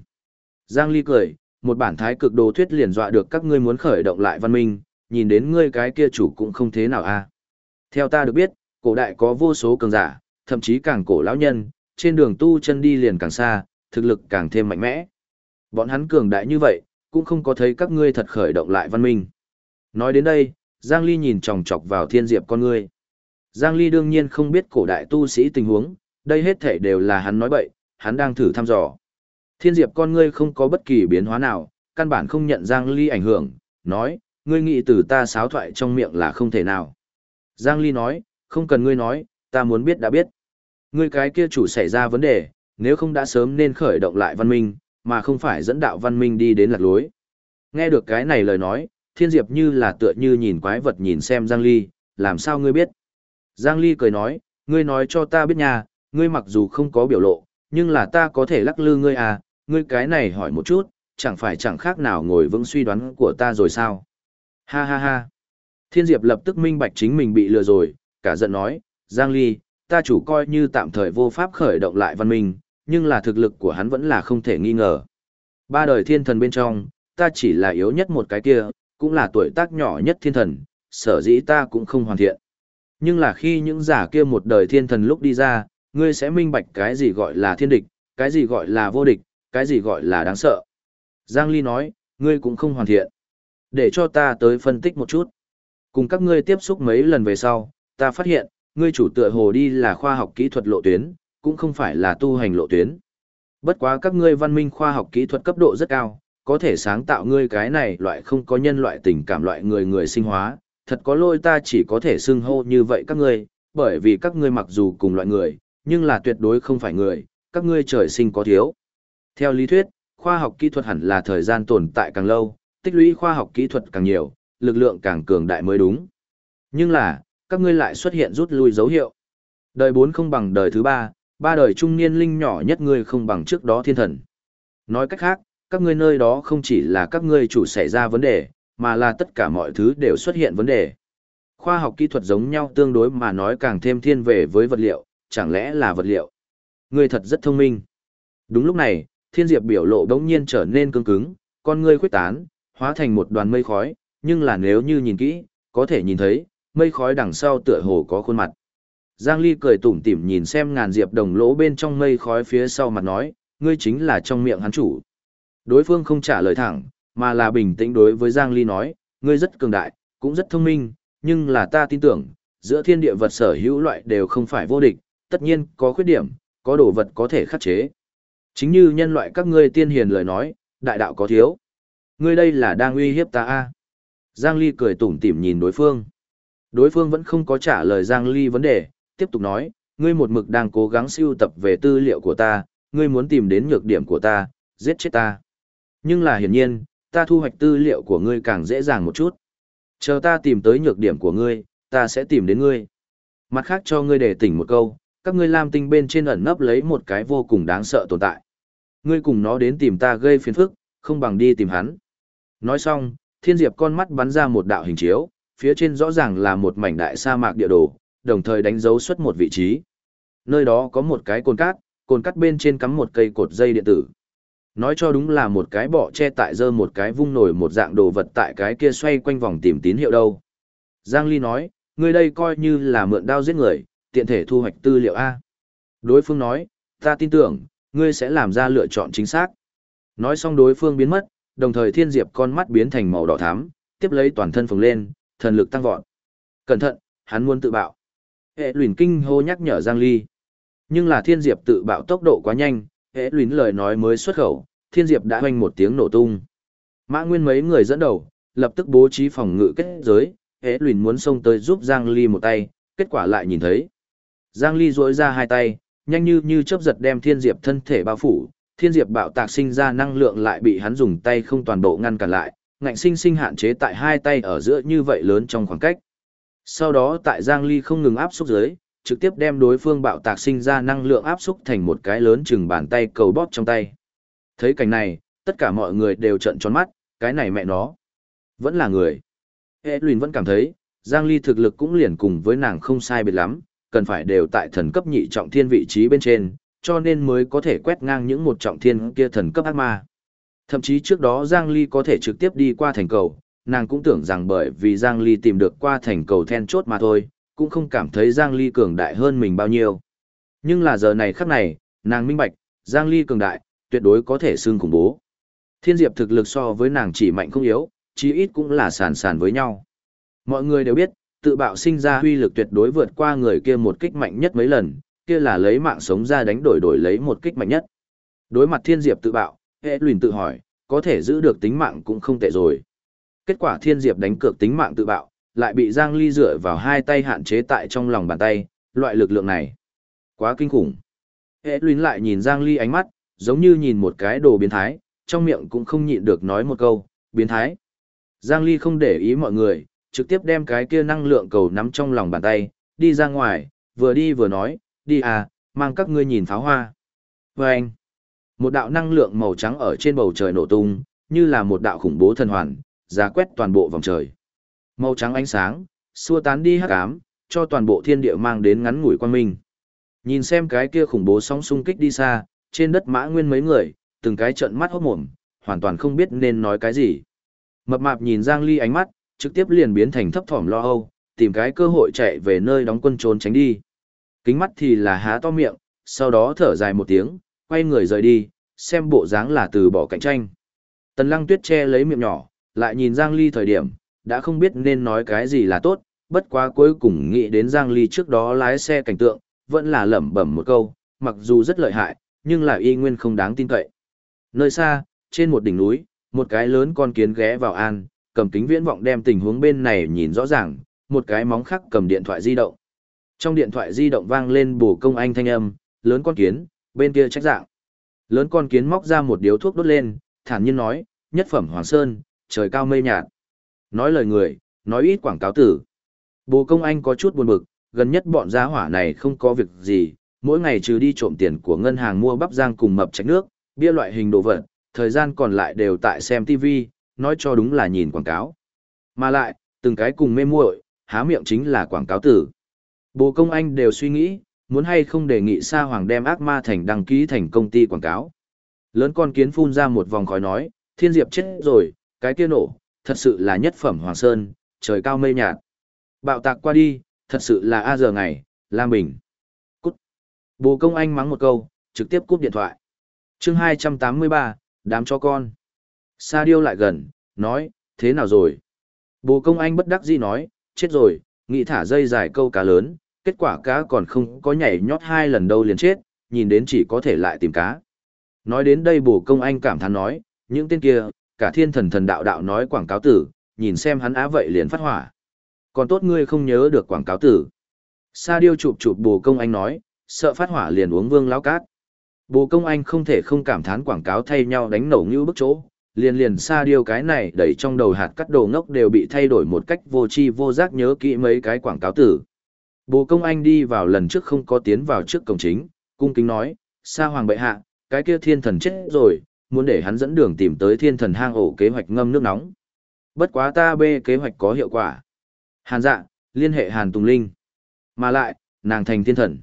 Giang Ly cười, một bản thái cực đồ thuyết liền dọa được các ngươi muốn khởi động lại văn minh, nhìn đến ngươi cái kia chủ cũng không thế nào a. Theo ta được biết, cổ đại có vô số cường giả, thậm chí càng cổ lão nhân, trên đường tu chân đi liền càng xa, thực lực càng thêm mạnh mẽ. Bọn hắn cường đại như vậy, cũng không có thấy các ngươi thật khởi động lại văn minh. Nói đến đây, Giang Ly nhìn chòng chọc vào thiên diệp con ngươi. Giang Ly đương nhiên không biết cổ đại tu sĩ tình huống, đây hết thể đều là hắn nói bậy, hắn đang thử thăm dò. Thiên diệp con ngươi không có bất kỳ biến hóa nào, căn bản không nhận Giang Ly ảnh hưởng, nói, ngươi nghĩ từ ta sáo thoại trong miệng là không thể nào. Giang Ly nói, không cần ngươi nói, ta muốn biết đã biết. Ngươi cái kia chủ xảy ra vấn đề, nếu không đã sớm nên khởi động lại văn minh, mà không phải dẫn đạo văn minh đi đến lạc lối. Nghe được cái này lời nói, thiên diệp như là tựa như nhìn quái vật nhìn xem Giang Ly, làm sao ngươi biết? Giang Ly cười nói, ngươi nói cho ta biết nha, ngươi mặc dù không có biểu lộ, nhưng là ta có thể lắc lư ngươi à, ngươi cái này hỏi một chút, chẳng phải chẳng khác nào ngồi vững suy đoán của ta rồi sao? Ha ha ha. Thiên Diệp lập tức minh bạch chính mình bị lừa rồi, cả giận nói, Giang Ly, ta chủ coi như tạm thời vô pháp khởi động lại văn minh, nhưng là thực lực của hắn vẫn là không thể nghi ngờ. Ba đời thiên thần bên trong, ta chỉ là yếu nhất một cái kia, cũng là tuổi tác nhỏ nhất thiên thần, sở dĩ ta cũng không hoàn thiện. Nhưng là khi những giả kia một đời thiên thần lúc đi ra, ngươi sẽ minh bạch cái gì gọi là thiên địch, cái gì gọi là vô địch, cái gì gọi là đáng sợ. Giang Ly nói, ngươi cũng không hoàn thiện. Để cho ta tới phân tích một chút. Cùng các ngươi tiếp xúc mấy lần về sau, ta phát hiện, ngươi chủ tựa hồ đi là khoa học kỹ thuật lộ tuyến, cũng không phải là tu hành lộ tuyến. Bất quá các ngươi văn minh khoa học kỹ thuật cấp độ rất cao, có thể sáng tạo ngươi cái này loại không có nhân loại tình cảm loại người người sinh hóa, thật có lỗi ta chỉ có thể xưng hô như vậy các ngươi, bởi vì các ngươi mặc dù cùng loại người, nhưng là tuyệt đối không phải người, các ngươi trời sinh có thiếu. Theo lý thuyết, khoa học kỹ thuật hẳn là thời gian tồn tại càng lâu, tích lũy khoa học kỹ thuật càng nhiều, lực lượng càng cường đại mới đúng. Nhưng là, các ngươi lại xuất hiện rút lui dấu hiệu. Đời 4 không bằng đời thứ 3, ba đời trung niên linh nhỏ nhất ngươi không bằng trước đó thiên thần. Nói cách khác, các ngươi nơi đó không chỉ là các ngươi chủ xảy ra vấn đề, mà là tất cả mọi thứ đều xuất hiện vấn đề. Khoa học kỹ thuật giống nhau tương đối mà nói càng thêm thiên về với vật liệu, chẳng lẽ là vật liệu. Ngươi thật rất thông minh. Đúng lúc này, thiên diệp biểu lộ đống nhiên trở nên cứng cứng, con ngươi khuyết tán, hóa thành một đoàn mây khói, nhưng là nếu như nhìn kỹ, có thể nhìn thấy, mây khói đằng sau tựa hồ có khuôn mặt. Giang Ly cười tủm tỉm nhìn xem ngàn diệp đồng lỗ bên trong mây khói phía sau mặt nói, ngươi chính là trong miệng hắn chủ. Đối phương không trả lời thẳng, mà là bình tĩnh đối với Giang Ly nói, ngươi rất cường đại, cũng rất thông minh, nhưng là ta tin tưởng, giữa thiên địa vật sở hữu loại đều không phải vô địch, tất nhiên có khuyết điểm, có đồ vật có thể khắc chế. Chính như nhân loại các ngươi tiên hiền lời nói, đại đạo có thiếu. Ngươi đây là đang uy hiếp ta a Giang Ly cười tủm tỉm nhìn đối phương. Đối phương vẫn không có trả lời Giang Ly vấn đề, tiếp tục nói, ngươi một mực đang cố gắng siêu tập về tư liệu của ta, ngươi muốn tìm đến nhược điểm của ta, giết chết ta. Nhưng là hiển nhiên, ta thu hoạch tư liệu của ngươi càng dễ dàng một chút. Chờ ta tìm tới nhược điểm của ngươi, ta sẽ tìm đến ngươi. Mặt khác cho ngươi để tỉnh một câu, các ngươi lam tinh bên trên ẩn nấp lấy một cái vô cùng đáng sợ tồn tại. Ngươi cùng nó đến tìm ta gây phiền phức, không bằng đi tìm hắn. Nói xong, thiên diệp con mắt bắn ra một đạo hình chiếu, phía trên rõ ràng là một mảnh đại sa mạc địa đồ, đồng thời đánh dấu xuất một vị trí. Nơi đó có một cái cồn cát, cồn cát bên trên cắm một cây cột dây điện tử. Nói cho đúng là một cái bọ che tại dơ một cái vung nổi một dạng đồ vật tại cái kia xoay quanh vòng tìm tín hiệu đâu. Giang Ly nói, người đây coi như là mượn đao giết người, tiện thể thu hoạch tư liệu A. Đối phương nói, ta tin tưởng, ngươi sẽ làm ra lựa chọn chính xác. Nói xong đối phương biến mất, đồng thời thiên diệp con mắt biến thành màu đỏ thắm, tiếp lấy toàn thân phồng lên, thần lực tăng vọt. Cẩn thận, hắn muốn tự bạo. Hệ luyện kinh hô nhắc nhở Giang Ly. Nhưng là thiên diệp tự bạo tốc độ quá nhanh, hệ luyện lời nói mới xuất khẩu, thiên diệp đã hoanh một tiếng nổ tung. Mã Nguyên mấy người dẫn đầu, lập tức bố trí phòng ngự kết giới, hệ luyện muốn xông tới giúp Giang Ly một tay, kết quả lại nhìn thấy. Giang Ly duỗi ra hai tay, nhanh như như chớp giật đem thiên diệp thân thể bao phủ, thiên diệp bạo tạc sinh ra năng lượng lại bị hắn dùng tay không toàn bộ ngăn cản lại, ngạnh sinh sinh hạn chế tại hai tay ở giữa như vậy lớn trong khoảng cách. Sau đó tại Giang Ly không ngừng áp xúc dưới, trực tiếp đem đối phương bạo tạc sinh ra năng lượng áp xúc thành một cái lớn chừng bàn tay cầu bóp trong tay. Thấy cảnh này, tất cả mọi người đều trợn tròn mắt, cái này mẹ nó. Vẫn là người. Hệ luyện vẫn cảm thấy, Giang Ly thực lực cũng liền cùng với nàng không sai biệt lắm, cần phải đều tại thần cấp nhị trọng thiên vị trí bên trên, cho nên mới có thể quét ngang những một trọng thiên kia thần cấp ác ma. Thậm chí trước đó Giang Ly có thể trực tiếp đi qua thành cầu, nàng cũng tưởng rằng bởi vì Giang Ly tìm được qua thành cầu then chốt mà thôi, cũng không cảm thấy Giang Ly cường đại hơn mình bao nhiêu. Nhưng là giờ này khắc này, nàng minh bạch, Giang Ly cường đại, tuyệt đối có thể xưng khủng bố. Thiên Diệp thực lực so với nàng chỉ mạnh không yếu, chí ít cũng là sàn sàn với nhau. Mọi người đều biết, tự bạo sinh ra huy lực tuyệt đối vượt qua người kia một kích mạnh nhất mấy lần, kia là lấy mạng sống ra đánh đổi đổi lấy một kích mạnh nhất. Đối mặt Thiên Diệp tự bạo, hệ luyện tự hỏi, có thể giữ được tính mạng cũng không tệ rồi. Kết quả Thiên Diệp đánh cược tính mạng tự bạo, lại bị Giang Ly dựa vào hai tay hạn chế tại trong lòng bàn tay, loại lực lượng này. Quá kinh khủng. Hệ luyến lại nhìn Giang Ly ánh mắt, giống như nhìn một cái đồ biến thái, trong miệng cũng không nhịn được nói một câu, biến thái. Giang Ly không để ý mọi người, trực tiếp đem cái kia năng lượng cầu nắm trong lòng bàn tay, đi ra ngoài, vừa đi vừa nói, đi à, mang các ngươi nhìn pháo hoa. Và anh, một đạo năng lượng màu trắng ở trên bầu trời nổ tung, như là một đạo khủng bố thần hoàn, giá quét toàn bộ vòng trời. Màu trắng ánh sáng, xua tán đi hắc ám, cho toàn bộ thiên địa mang đến ngắn ngủi quan minh. Nhìn xem cái kia khủng bố sóng xung kích đi xa, trên đất mã nguyên mấy người, từng cái trợn mắt hốt mồm, hoàn toàn không biết nên nói cái gì. Mập mạp nhìn Giang Ly ánh mắt, trực tiếp liền biến thành thấp thỏm lo âu, tìm cái cơ hội chạy về nơi đóng quân trốn tránh đi. Kính mắt thì là há to miệng, sau đó thở dài một tiếng, quay người rời đi, xem bộ dáng là từ bỏ cạnh tranh. Tần lăng tuyết che lấy miệng nhỏ, lại nhìn Giang Ly thời điểm, đã không biết nên nói cái gì là tốt, bất quá cuối cùng nghĩ đến Giang Ly trước đó lái xe cảnh tượng, vẫn là lẩm bẩm một câu, mặc dù rất lợi hại, nhưng là y nguyên không đáng tin cậy. Nơi xa, trên một đỉnh núi, một cái lớn con kiến ghé vào an, cầm kính viễn vọng đem tình huống bên này nhìn rõ ràng, một cái móng khắc cầm điện thoại di động. Trong điện thoại di động vang lên bổ công anh thanh âm, lớn con kiến, bên kia trách dạng. Lớn con kiến móc ra một điếu thuốc đốt lên, thản nhiên nói, nhất phẩm Hoàng Sơn, trời cao mây nhạt. Nói lời người, nói ít quảng cáo tử. Bồ công anh có chút buồn bực, gần nhất bọn giá hỏa này không có việc gì, mỗi ngày trừ đi trộm tiền của ngân hàng mua bắp rang cùng mập trạch nước, bia loại hình đồ vật, thời gian còn lại đều tại xem TV, nói cho đúng là nhìn quảng cáo. Mà lại, từng cái cùng mê muội, há miệng chính là quảng cáo tử. Bồ công anh đều suy nghĩ, muốn hay không đề nghị Sa Hoàng đem ác ma thành đăng ký thành công ty quảng cáo. Lớn con kiến phun ra một vòng khói nói, thiên diệp chết rồi, cái kia nổ, thật sự là nhất phẩm Hoàng Sơn, trời cao mây nhạt. Bạo tạc qua đi, thật sự là A giờ ngày, Lam Bình. Cút. Bồ công anh mắng một câu, trực tiếp cúp điện thoại. chương 283, đám cho con. Sa điêu lại gần, nói, thế nào rồi? Bồ công anh bất đắc dĩ nói, chết rồi, nghĩ thả dây dài câu cá lớn, kết quả cá còn không có nhảy nhót hai lần đâu liền chết, nhìn đến chỉ có thể lại tìm cá. Nói đến đây bồ công anh cảm thán nói, những tên kia, cả thiên thần thần đạo đạo nói quảng cáo tử, nhìn xem hắn á vậy liền phát hỏa. Còn tốt ngươi không nhớ được quảng cáo tử. Sa điêu chụp chụp bồ công anh nói, sợ phát hỏa liền uống vương lão cát. Bồ công anh không thể không cảm thán quảng cáo thay nhau đánh nổ như bức chỗ, liền liền sa điêu cái này đẩy trong đầu hạt cắt đồ ngốc đều bị thay đổi một cách vô tri vô giác nhớ kỹ mấy cái quảng cáo tử. Bồ công anh đi vào lần trước không có tiến vào trước cổng chính, cung kính nói, sa hoàng bệ hạ, cái kia thiên thần chết rồi, muốn để hắn dẫn đường tìm tới thiên thần hang ổ kế hoạch ngâm nước nóng. Bất quá ta bê kế hoạch có hiệu quả. Hàn dạ, liên hệ Hàn Tùng Linh. Mà lại, nàng thành thiên thần.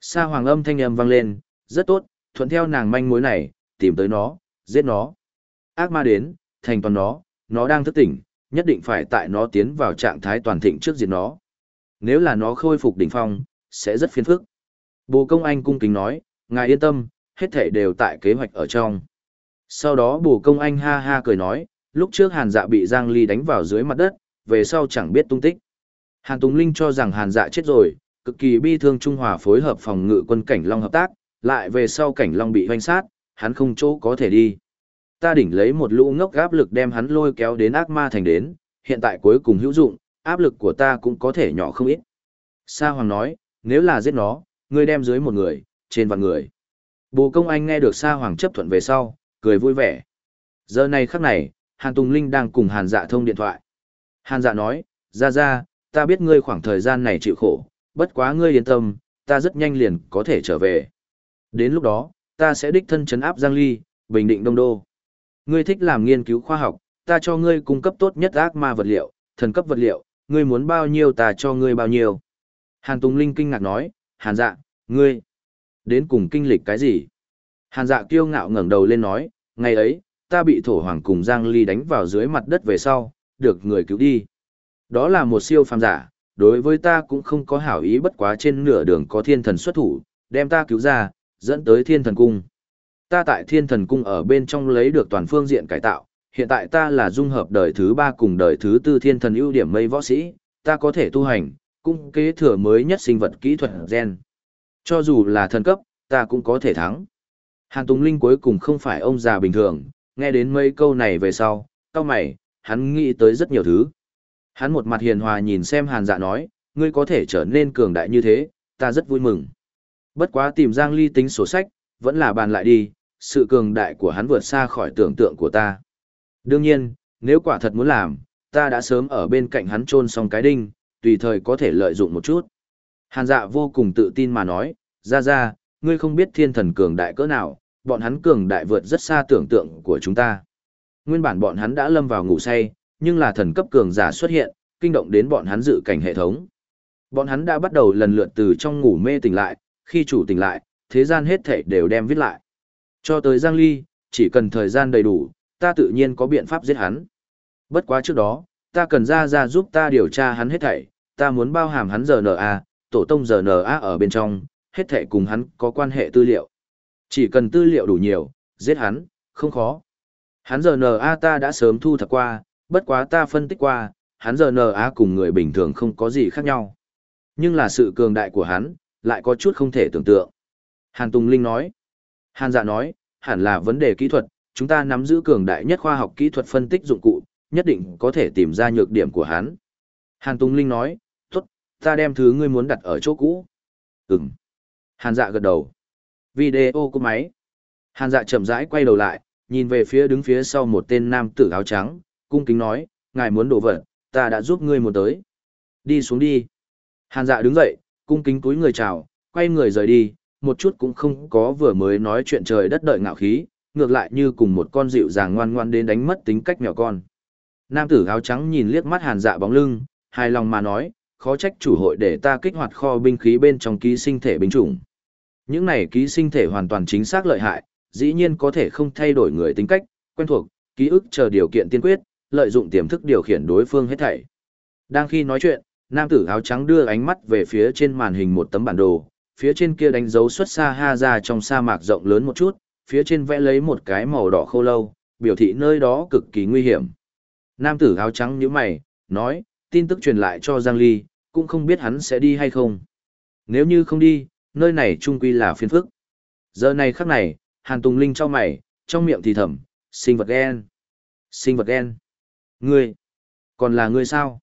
Sa hoàng âm thanh âm vang lên, rất tốt, thuận theo nàng manh mối này, tìm tới nó, giết nó. Ác ma đến, thành toàn nó, nó đang thức tỉnh, nhất định phải tại nó tiến vào trạng thái toàn thịnh trước diệt nó. Nếu là nó khôi phục đỉnh phong, sẽ rất phiền phức. Bồ công anh cung kính nói, ngài yên tâm, hết thể đều tại kế hoạch ở trong. Sau đó bù công anh ha ha cười nói, lúc trước hàn dạ bị Giang Ly đánh vào dưới mặt đất, về sau chẳng biết tung tích. Hàn Tùng Linh cho rằng hàn dạ chết rồi, cực kỳ bi thương Trung Hòa phối hợp phòng ngự quân cảnh Long hợp tác, lại về sau cảnh Long bị hoanh sát, hắn không chỗ có thể đi. Ta đỉnh lấy một lũ ngốc áp lực đem hắn lôi kéo đến ác ma thành đến, hiện tại cuối cùng hữu dụng, áp lực của ta cũng có thể nhỏ không ít. Sa Hoàng nói, nếu là giết nó, ngươi đem dưới một người, trên vạn người. Bồ công anh nghe được Sa Hoàng chấp thuận về sau, cười vui vẻ. Giờ này khắc này, Hàn Tùng Linh đang cùng Hàn Dạ thông điện thoại. Hàn Dạ nói, ra ra, ta biết ngươi khoảng thời gian này chịu khổ, bất quá ngươi yên tâm, ta rất nhanh liền có thể trở về. Đến lúc đó, ta sẽ đích thân chấn áp Giang Ly, bình định Đông Đô. Ngươi thích làm nghiên cứu khoa học, ta cho ngươi cung cấp tốt nhất ác ma vật liệu, thần cấp vật liệu, ngươi muốn bao nhiêu ta cho ngươi bao nhiêu. Hàn Tùng Linh kinh ngạc nói, Hàn dạ, ngươi, đến cùng kinh lịch cái gì? Hàn dạ kiêu ngạo ngẩng đầu lên nói, ngày ấy, ta bị thổ hoàng cùng Giang Ly đánh vào dưới mặt đất về sau, được người cứu đi. Đó là một siêu phàm giả, đối với ta cũng không có hảo ý bất quá trên nửa đường có thiên thần xuất thủ, đem ta cứu ra, dẫn tới thiên thần cung. Ta tại thiên thần cung ở bên trong lấy được toàn phương diện cải tạo, hiện tại ta là dung hợp đời thứ ba cùng đời thứ tư thiên thần ưu điểm mây võ sĩ, ta có thể tu hành, cung kế thừa mới nhất sinh vật kỹ thuật gen. Cho dù là thần cấp, ta cũng có thể thắng. Hàn Tùng Linh cuối cùng không phải ông già bình thường, nghe đến mấy câu này về sau, cao mày, hắn nghĩ tới rất nhiều thứ. Hắn một mặt hiền hòa nhìn xem hàn dạ nói, ngươi có thể trở nên cường đại như thế, ta rất vui mừng. Bất quá tìm Giang Ly tính sổ sách, vẫn là bàn lại đi, sự cường đại của hắn vượt xa khỏi tưởng tượng của ta. Đương nhiên, nếu quả thật muốn làm, ta đã sớm ở bên cạnh hắn chôn xong cái đinh, tùy thời có thể lợi dụng một chút. Hàn dạ vô cùng tự tin mà nói, ra ra, ngươi không biết thiên thần cường đại cỡ nào, bọn hắn cường đại vượt rất xa tưởng tượng của chúng ta. Nguyên bản bọn hắn đã lâm vào ngủ say, nhưng là thần cấp cường giả xuất hiện, kinh động đến bọn hắn dự cảnh hệ thống. Bọn hắn đã bắt đầu lần lượt từ trong ngủ mê tỉnh lại, khi chủ tỉnh lại, thế gian hết thảy đều đem viết lại. Cho tới Giang Ly, chỉ cần thời gian đầy đủ, ta tự nhiên có biện pháp giết hắn. Bất quá trước đó, ta cần ra ra giúp ta điều tra hắn hết thảy, ta muốn bao hàm hắn RNA, tổ tông RNA ở bên trong, hết thảy cùng hắn có quan hệ tư liệu. Chỉ cần tư liệu đủ nhiều, giết hắn, không khó. Hắn giờ RNA ta đã sớm thu thập qua, bất quá ta phân tích qua, hắn giờ RNA cùng người bình thường không có gì khác nhau. Nhưng là sự cường đại của hắn, lại có chút không thể tưởng tượng. Hàn Tùng Linh nói. Hàn Dạ nói, hẳn là vấn đề kỹ thuật, chúng ta nắm giữ cường đại nhất khoa học kỹ thuật phân tích dụng cụ, nhất định có thể tìm ra nhược điểm của hắn. Hàn Tùng Linh nói, tốt, ta đem thứ ngươi muốn đặt ở chỗ cũ. Ừm. Hàn Dạ gật đầu. Video của máy. Hàn Dạ chậm rãi quay đầu lại, nhìn về phía đứng phía sau một tên nam tử áo trắng, cung kính nói, ngài muốn đổ vật, ta đã giúp ngươi một tới. Đi xuống đi. Hàn Dạ đứng dậy, cung kính cúi người chào, quay người rời đi, một chút cũng không có vừa mới nói chuyện trời đất đợi ngạo khí, ngược lại như cùng một con dịu dàng ngoan ngoan đến đánh mất tính cách nhỏ con. Nam tử áo trắng nhìn liếc mắt hàn dạ bóng lưng, hài lòng mà nói, khó trách chủ hội để ta kích hoạt kho binh khí bên trong ký sinh thể binh chủng. Những này ký sinh thể hoàn toàn chính xác lợi hại, dĩ nhiên có thể không thay đổi người tính cách, quen thuộc, ký ức chờ điều kiện tiên quyết, lợi dụng tiềm thức điều khiển đối phương hết thảy. Đang khi nói chuyện, nam tử áo trắng đưa ánh mắt về phía trên màn hình một tấm bản đồ, phía trên kia đánh dấu xuất xa ha ra trong sa mạc rộng lớn một chút, phía trên vẽ lấy một cái màu đỏ khô lâu, biểu thị nơi đó cực kỳ nguy hiểm. Nam tử áo trắng nhíu mày, nói, tin tức truyền lại cho Giang Ly, cũng không biết hắn sẽ đi hay không. Nếu như không đi, nơi này trung quy là phiên phức. Giờ này khắc này, Hàn Tùng Linh cho mày, trong miệng thì thầm, sinh vật ghen. Sinh vật ghen. Ngươi. Còn là ngươi sao?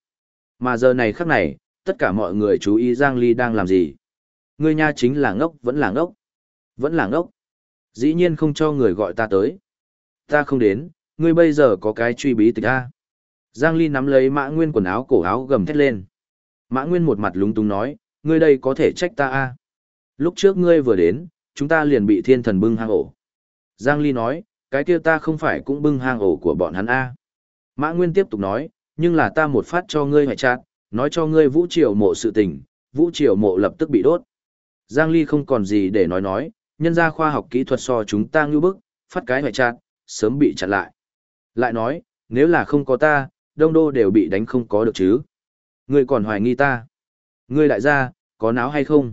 Mà giờ này khắc này, tất cả mọi người chú ý Giang Ly đang làm gì. Ngươi nha chính là ngốc vẫn là ngốc. Vẫn là ngốc. Dĩ nhiên không cho người gọi ta tới. Ta không đến, ngươi bây giờ có cái truy bí tịch A. Giang Ly nắm lấy Mã Nguyên quần áo cổ áo gầm thét lên. Mã Nguyên một mặt lúng túng nói, ngươi đây có thể trách ta A. Lúc trước ngươi vừa đến, chúng ta liền bị thiên thần bưng hang ổ. Giang Ly nói, cái kia ta không phải cũng bưng hang ổ của bọn hắn A. Mã Nguyên tiếp tục nói, nhưng là ta một phát cho ngươi hoại chát, nói cho ngươi vũ triều mộ sự tình, vũ triều mộ lập tức bị đốt. Giang Ly không còn gì để nói nói, nhân gia khoa học kỹ thuật so chúng ta ngưu bức, phát cái hoại chát, sớm bị chặn lại. Lại nói, nếu là không có ta, đông đô đều bị đánh không có được chứ. Ngươi còn hoài nghi ta. Ngươi đại gia, có náo hay không?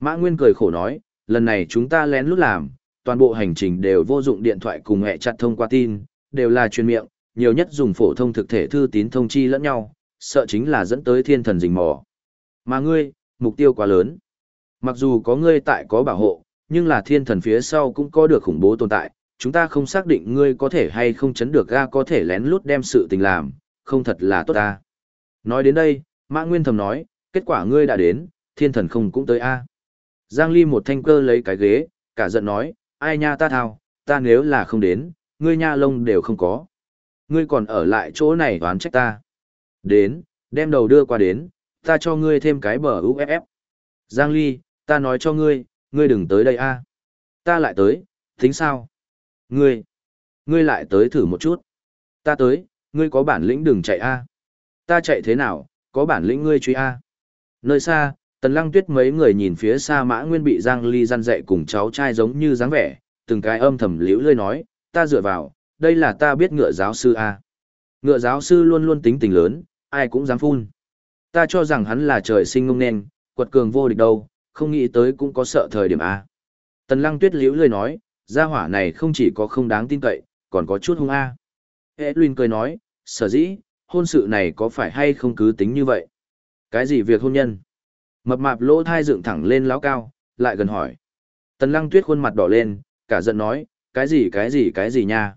Mã Nguyên cười khổ nói, lần này chúng ta lén lút làm, toàn bộ hành trình đều vô dụng điện thoại cùng hẹ chặt thông qua tin, đều là truyền miệng, nhiều nhất dùng phổ thông thực thể thư tín thông chi lẫn nhau, sợ chính là dẫn tới thiên thần rình mò. Mà ngươi, mục tiêu quá lớn. Mặc dù có ngươi tại có bảo hộ, nhưng là thiên thần phía sau cũng có được khủng bố tồn tại, chúng ta không xác định ngươi có thể hay không chấn được ga có thể lén lút đem sự tình làm, không thật là tốt ta. Nói đến đây, Mã Nguyên thầm nói, kết quả ngươi đã đến, thiên thần không cũng tới a. Giang Ly một thanh cơ lấy cái ghế, cả giận nói, ai nha ta thao, ta nếu là không đến, ngươi nha lông đều không có. Ngươi còn ở lại chỗ này đoán trách ta. Đến, đem đầu đưa qua đến, ta cho ngươi thêm cái bờ UFF. Giang Ly, ta nói cho ngươi, ngươi đừng tới đây a. Ta lại tới, tính sao? Ngươi, ngươi lại tới thử một chút. Ta tới, ngươi có bản lĩnh đừng chạy a. Ta chạy thế nào, có bản lĩnh ngươi truy a. Nơi xa, Tần Lăng Tuyết mấy người nhìn phía xa Mã Nguyên bị Giang Ly gian dạy cùng cháu trai giống như dáng vẻ, từng cái âm thầm liễu lơi nói, ta dựa vào, đây là ta biết ngựa giáo sư a. Ngựa giáo sư luôn luôn tính tình lớn, ai cũng dám phun. Ta cho rằng hắn là trời sinh ngông nên, quật cường vô địch đâu, không nghĩ tới cũng có sợ thời điểm a. Tần Lăng Tuyết liễu lơi nói, gia hỏa này không chỉ có không đáng tin cậy, còn có chút hung a. Edwin cười nói, sở dĩ, hôn sự này có phải hay không cứ tính như vậy? Cái gì việc hôn nhân? Mập mạp lỗ thai dựng thẳng lên lão cao, lại gần hỏi. Tần lăng tuyết khuôn mặt đỏ lên, cả giận nói, cái gì cái gì cái gì nha?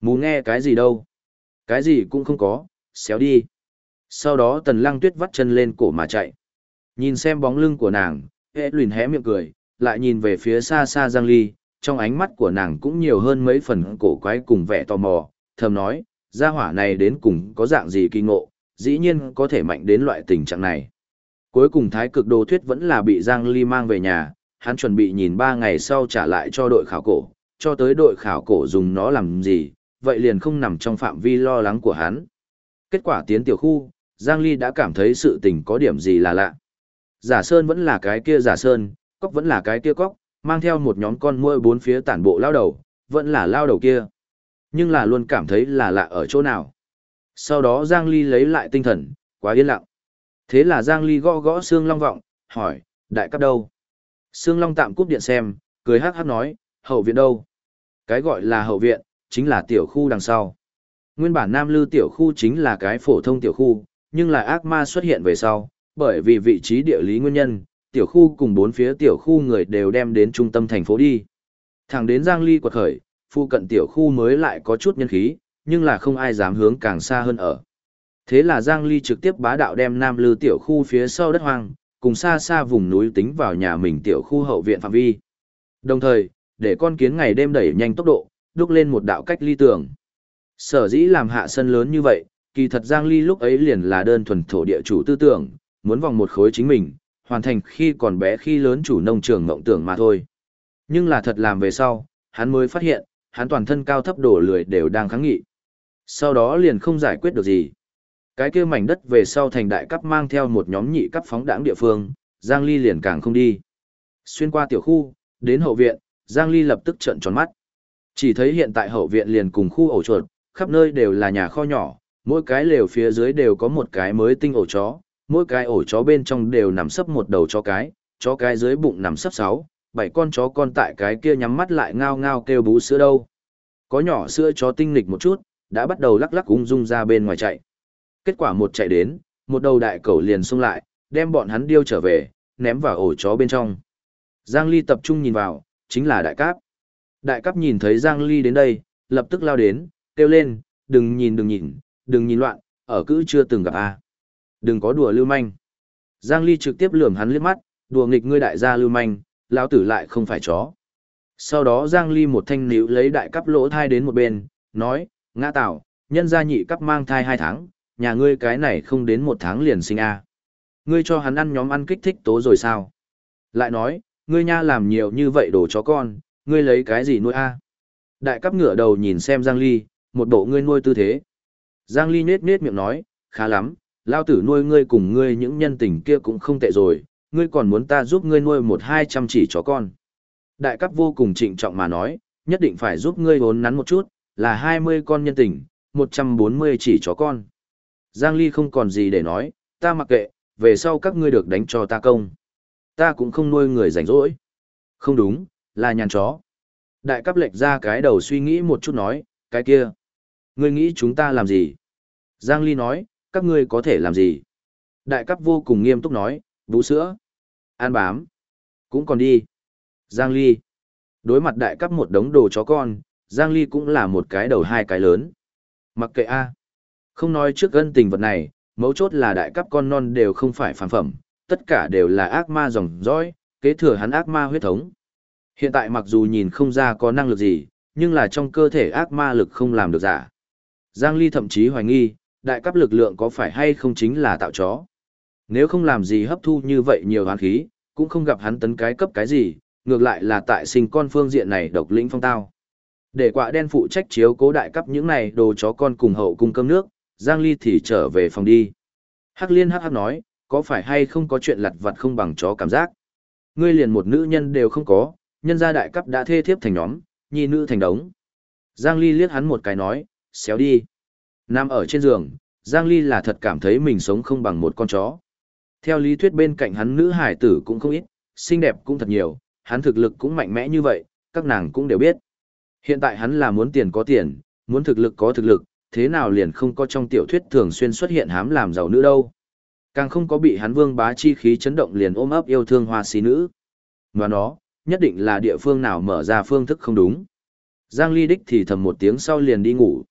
Mù nghe cái gì đâu? Cái gì cũng không có, xéo đi. Sau đó tần lăng tuyết vắt chân lên cổ mà chạy. Nhìn xem bóng lưng của nàng, hệ lùn hé miệng cười, lại nhìn về phía xa xa Giang Ly, trong ánh mắt của nàng cũng nhiều hơn mấy phần cổ quái cùng vẻ tò mò, thầm nói, gia hỏa này đến cùng có dạng gì kỳ ngộ, dĩ nhiên có thể mạnh đến loại tình trạng này. Cuối cùng thái cực đồ thuyết vẫn là bị Giang Ly mang về nhà, hắn chuẩn bị nhìn ba ngày sau trả lại cho đội khảo cổ, cho tới đội khảo cổ dùng nó làm gì, vậy liền không nằm trong phạm vi lo lắng của hắn. Kết quả tiến tiểu khu, Giang Ly đã cảm thấy sự tình có điểm gì là lạ. Giả Sơn vẫn là cái kia Giả Sơn, Cóc vẫn là cái kia Cóc, mang theo một nhóm con muôi bốn phía tản bộ lao đầu, vẫn là lao đầu kia. Nhưng là luôn cảm thấy là lạ ở chỗ nào. Sau đó Giang Ly lấy lại tinh thần, quá yên lặng. Thế là Giang Ly gõ gõ xương long vọng, hỏi, đại cấp đâu? Sương Long tạm cúp điện xem, cười hát hát nói, hậu viện đâu? Cái gọi là hậu viện, chính là tiểu khu đằng sau. Nguyên bản Nam Lư tiểu khu chính là cái phổ thông tiểu khu, nhưng là ác ma xuất hiện về sau, bởi vì vị trí địa lý nguyên nhân, tiểu khu cùng bốn phía tiểu khu người đều đem đến trung tâm thành phố đi. Thẳng đến Giang Ly quật khởi, phụ cận tiểu khu mới lại có chút nhân khí, nhưng là không ai dám hướng càng xa hơn ở. Thế là Giang Ly trực tiếp bá đạo đem Nam Lư tiểu khu phía sau đất hoang, cùng xa xa vùng núi tính vào nhà mình tiểu khu hậu viện phạm vi. Đồng thời, để con kiến ngày đêm đẩy nhanh tốc độ, đúc lên một đạo cách ly tường. Sở dĩ làm hạ sân lớn như vậy, kỳ thật Giang Ly lúc ấy liền là đơn thuần thổ địa chủ tư tưởng, muốn vòng một khối chính mình, hoàn thành khi còn bé khi lớn chủ nông trường ngộng tưởng mà thôi. Nhưng là thật làm về sau, hắn mới phát hiện, hắn toàn thân cao thấp đổ lười đều đang kháng nghị. Sau đó liền không giải quyết được gì. Cái kia mảnh đất về sau thành đại cấp mang theo một nhóm nhị cấp phóng đảng địa phương, Giang Ly liền càng không đi. Xuyên qua tiểu khu, đến hậu viện, Giang Ly lập tức trợn tròn mắt. Chỉ thấy hiện tại hậu viện liền cùng khu ổ chuột, khắp nơi đều là nhà kho nhỏ, mỗi cái lều phía dưới đều có một cái mới tinh ổ chó, mỗi cái ổ chó bên trong đều nằm sấp một đầu chó cái, chó cái dưới bụng nằm sấp sáu, bảy con chó con tại cái kia nhắm mắt lại ngao ngao kêu bú sữa đâu. Có nhỏ sữa chó tinh nghịch một chút, đã bắt đầu lắc lắc ung dung ra bên ngoài chạy. Kết quả một chạy đến, một đầu đại cẩu liền xông lại, đem bọn hắn điêu trở về, ném vào ổ chó bên trong. Giang Ly tập trung nhìn vào, chính là đại cáp. Đại cáp nhìn thấy Giang Ly đến đây, lập tức lao đến, kêu lên, đừng nhìn đừng nhìn, đừng nhìn loạn, ở cữ chưa từng gặp a. Đừng có đùa lưu manh. Giang Ly trực tiếp lườm hắn liếc mắt, đùa nghịch ngươi đại gia lưu manh, lão tử lại không phải chó. Sau đó Giang Ly một thanh níu lấy đại cấp lỗ thai đến một bên, nói, ngã tạo, nhân gia nhị cấp mang thai hai tháng, nhà ngươi cái này không đến một tháng liền sinh a. Ngươi cho hắn ăn nhóm ăn kích thích tố rồi sao? Lại nói, ngươi nha làm nhiều như vậy đồ chó con, ngươi lấy cái gì nuôi a? Đại cấp ngửa đầu nhìn xem Giang Ly, một bộ ngươi nuôi tư thế. Giang Ly nết nết miệng nói, khá lắm, lao tử nuôi ngươi cùng ngươi những nhân tình kia cũng không tệ rồi, ngươi còn muốn ta giúp ngươi nuôi một hai trăm chỉ chó con. Đại cấp vô cùng trịnh trọng mà nói, nhất định phải giúp ngươi vốn nắn một chút, là hai mươi con nhân tình, một trăm bốn mươi chỉ chó con. Giang Ly không còn gì để nói, ta mặc kệ, về sau các ngươi được đánh cho ta công. Ta cũng không nuôi người rảnh rỗi. Không đúng, là nhàn chó. Đại cấp lệch ra cái đầu suy nghĩ một chút nói, cái kia. Ngươi nghĩ chúng ta làm gì? Giang Ly nói, các ngươi có thể làm gì? Đại cấp vô cùng nghiêm túc nói, bú sữa. An bám. Cũng còn đi. Giang Ly. Đối mặt đại cấp một đống đồ chó con, Giang Ly cũng là một cái đầu hai cái lớn. Mặc kệ A. Không nói trước gân tình vật này, mấu chốt là đại cấp con non đều không phải phản phẩm, tất cả đều là ác ma dòng dõi, kế thừa hắn ác ma huyết thống. Hiện tại mặc dù nhìn không ra có năng lực gì, nhưng là trong cơ thể ác ma lực không làm được giả. Giang Ly thậm chí hoài nghi, đại cấp lực lượng có phải hay không chính là tạo chó. Nếu không làm gì hấp thu như vậy nhiều hoán khí, cũng không gặp hắn tấn cái cấp cái gì, ngược lại là tại sinh con phương diện này độc lĩnh phong tao. Để quạ đen phụ trách chiếu cố đại cấp những này đồ chó con cùng hậu cung cơm nước, Giang Ly thì trở về phòng đi. Hắc liên hắc hắc nói, có phải hay không có chuyện lặt vặt không bằng chó cảm giác. Ngươi liền một nữ nhân đều không có, nhân gia đại cấp đã thê thiếp thành nhóm, nhi nữ thành đống. Giang Ly liếc hắn một cái nói, xéo đi. Nam ở trên giường, Giang Ly là thật cảm thấy mình sống không bằng một con chó. Theo lý thuyết bên cạnh hắn nữ hải tử cũng không ít, xinh đẹp cũng thật nhiều, hắn thực lực cũng mạnh mẽ như vậy, các nàng cũng đều biết. Hiện tại hắn là muốn tiền có tiền, muốn thực lực có thực lực, thế nào liền không có trong tiểu thuyết thường xuyên xuất hiện hám làm giàu nữ đâu. Càng không có bị hắn vương bá chi khí chấn động liền ôm ấp yêu thương hoa xí nữ. Và nó, nhất định là địa phương nào mở ra phương thức không đúng. Giang Ly đích thì thầm một tiếng sau liền đi ngủ.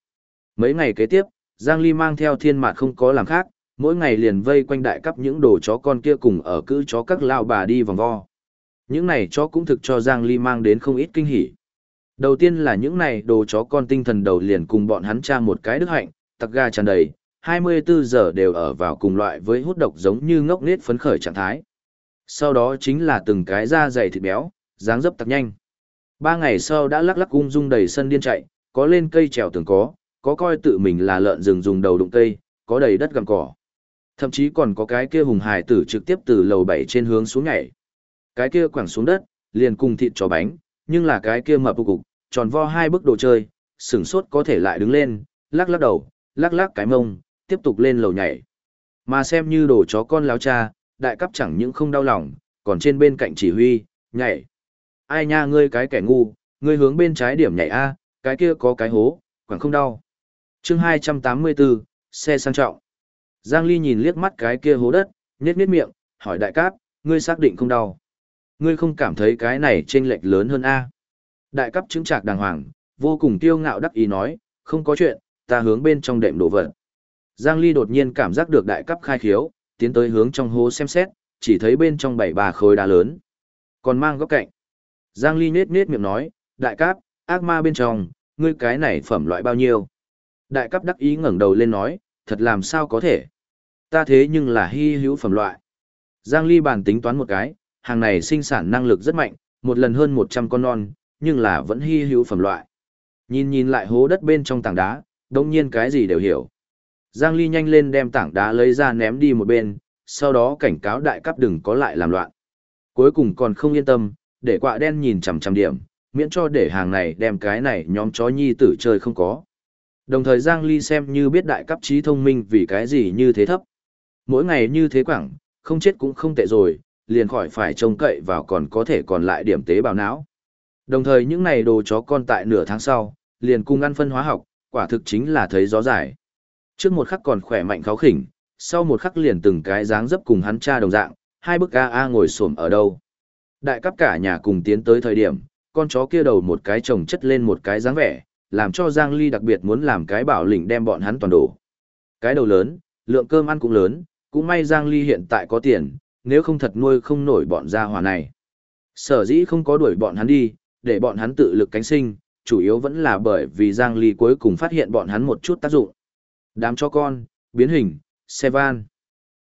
Mấy ngày kế tiếp, Giang Ly mang theo thiên mạt không có làm khác, mỗi ngày liền vây quanh đại cấp những đồ chó con kia cùng ở cữ chó các lao bà đi vòng vo. Những này chó cũng thực cho Giang Ly mang đến không ít kinh hỉ. Đầu tiên là những này đồ chó con tinh thần đầu liền cùng bọn hắn tra một cái đức hạnh, tặc ga tràn đầy, 24 giờ đều ở vào cùng loại với hút độc giống như ngốc nết phấn khởi trạng thái. Sau đó chính là từng cái da dày thịt béo, dáng dấp tặc nhanh. Ba ngày sau đã lắc lắc ung dung đầy sân điên chạy, có lên cây trèo tường có, có coi tự mình là lợn rừng dùng đầu đụng cây, có đầy đất gặm cỏ. Thậm chí còn có cái kia hùng hài tử trực tiếp từ lầu bảy trên hướng xuống nhảy. Cái kia quẳng xuống đất, liền cùng thịt chó bánh, nhưng là cái kia mập cục, tròn vo hai bức đồ chơi, sửng sốt có thể lại đứng lên, lắc lắc đầu, lắc lắc cái mông, tiếp tục lên lầu nhảy. Mà xem như đồ chó con láo cha, đại cấp chẳng những không đau lòng, còn trên bên cạnh chỉ huy, nhảy. Ai nha ngươi cái kẻ ngu, ngươi hướng bên trái điểm nhảy A, cái kia có cái hố, quảng không đau. chương 284, xe sang trọng. Giang Ly nhìn liếc mắt cái kia hố đất, nhét nhét miệng, hỏi đại cáp, ngươi xác định không đau. Ngươi không cảm thấy cái này chênh lệch lớn hơn A. Đại cấp chứng trạc đàng hoàng, vô cùng tiêu ngạo đắc ý nói, không có chuyện, ta hướng bên trong đệm đổ vật. Giang Ly đột nhiên cảm giác được đại cấp khai khiếu, tiến tới hướng trong hố xem xét, chỉ thấy bên trong bảy bà khối đá lớn. Còn mang góc cạnh. Giang Ly nết nết miệng nói, đại cấp, ác ma bên trong, ngươi cái này phẩm loại bao nhiêu? Đại cấp đắc ý ngẩng đầu lên nói, thật làm sao có thể? Ta thế nhưng là hy hữu phẩm loại. Giang Ly bàn tính toán một cái, hàng này sinh sản năng lực rất mạnh, một lần hơn 100 con non, nhưng là vẫn hy hữu phẩm loại. Nhìn nhìn lại hố đất bên trong tảng đá, đồng nhiên cái gì đều hiểu. Giang Ly nhanh lên đem tảng đá lấy ra ném đi một bên, sau đó cảnh cáo đại cấp đừng có lại làm loạn. Cuối cùng còn không yên tâm, để quạ đen nhìn chằm chằm điểm, miễn cho để hàng này đem cái này nhóm chó nhi tử chơi không có. Đồng thời Giang Ly xem như biết đại cấp trí thông minh vì cái gì như thế thấp. Mỗi ngày như thế quảng, không chết cũng không tệ rồi, liền khỏi phải trông cậy vào còn có thể còn lại điểm tế bào não. Đồng thời những này đồ chó con tại nửa tháng sau, liền cùng ăn phân hóa học, quả thực chính là thấy gió giải. Trước một khắc còn khỏe mạnh kháo khỉnh, sau một khắc liền từng cái dáng dấp cùng hắn cha đồng dạng, hai bức a a ngồi xổm ở đâu. Đại cấp cả nhà cùng tiến tới thời điểm, con chó kia đầu một cái chồng chất lên một cái dáng vẻ, làm cho Giang Ly đặc biệt muốn làm cái bảo lĩnh đem bọn hắn toàn đổ. Cái đầu lớn, lượng cơm ăn cũng lớn, cũng may Giang Ly hiện tại có tiền, nếu không thật nuôi không nổi bọn gia hỏa này. Sở dĩ không có đuổi bọn hắn đi, để bọn hắn tự lực cánh sinh, chủ yếu vẫn là bởi vì Giang Ly cuối cùng phát hiện bọn hắn một chút tác dụng. Đám cho con, biến hình, xe van.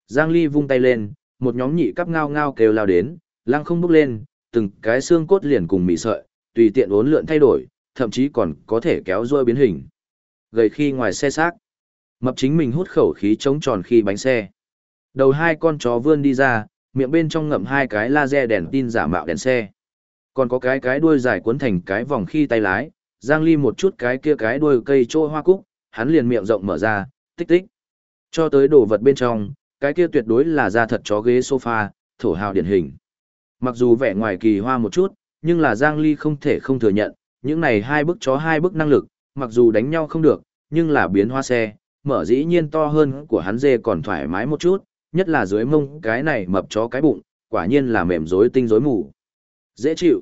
Giang Ly vung tay lên, một nhóm nhị cắp ngao ngao kêu lao đến, lăng không bước lên, từng cái xương cốt liền cùng mị sợi, tùy tiện uốn lượn thay đổi, thậm chí còn có thể kéo rôi biến hình. Gầy khi ngoài xe xác, mập chính mình hút khẩu khí trống tròn khi bánh xe. Đầu hai con chó vươn đi ra, miệng bên trong ngậm hai cái laser đèn tin giả mạo đèn xe. Còn có cái cái đuôi dài cuốn thành cái vòng khi tay lái, Giang Ly một chút cái kia cái đuôi cây trô hoa cúc, hắn liền miệng rộng mở ra, tích tích. Cho tới đồ vật bên trong, cái kia tuyệt đối là da thật chó ghế sofa, thổ hào điển hình. Mặc dù vẻ ngoài kỳ hoa một chút, nhưng là Giang Ly không thể không thừa nhận, những này hai bức chó hai bức năng lực, mặc dù đánh nhau không được, nhưng là biến hoa xe, mở dĩ nhiên to hơn của hắn dê còn thoải mái một chút, nhất là dưới mông cái này mập chó cái bụng, quả nhiên là mềm rối tinh rối mù. Dễ chịu.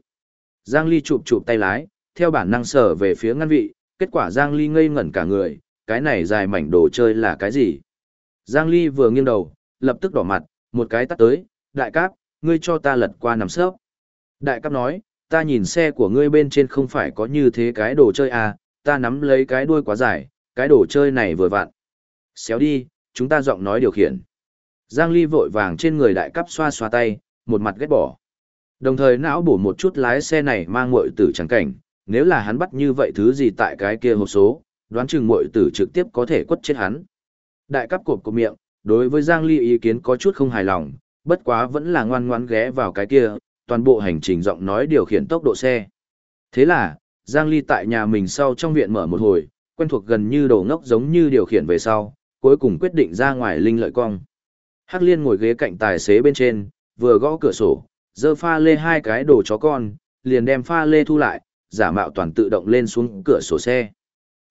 Giang Ly chụp chụp tay lái, theo bản năng sở về phía ngăn vị, kết quả Giang Ly ngây ngẩn cả người, cái này dài mảnh đồ chơi là cái gì? Giang Ly vừa nghiêng đầu, lập tức đỏ mặt, một cái tắt tới, đại cáp, ngươi cho ta lật qua nằm sớp. Đại cáp nói, ta nhìn xe của ngươi bên trên không phải có như thế cái đồ chơi à, ta nắm lấy cái đuôi quá dài, cái đồ chơi này vừa vặn. Xéo đi, chúng ta giọng nói điều khiển. Giang Ly vội vàng trên người đại cấp xoa xoa tay, một mặt ghét bỏ. Đồng thời não bổ một chút lái xe này mang muội tử chẳng cảnh, nếu là hắn bắt như vậy thứ gì tại cái kia hộp số, đoán chừng muội tử trực tiếp có thể quất chết hắn. Đại cấp cột của miệng, đối với Giang Ly ý kiến có chút không hài lòng, bất quá vẫn là ngoan ngoãn ghé vào cái kia, toàn bộ hành trình giọng nói điều khiển tốc độ xe. Thế là, Giang Ly tại nhà mình sau trong viện mở một hồi, quen thuộc gần như đồ ngốc giống như điều khiển về sau, cuối cùng quyết định ra ngoài linh lợi cong. Hắc liên ngồi ghế cạnh tài xế bên trên, vừa gõ cửa sổ, dơ pha lê hai cái đồ chó con, liền đem pha lê thu lại, giả mạo toàn tự động lên xuống cửa sổ xe.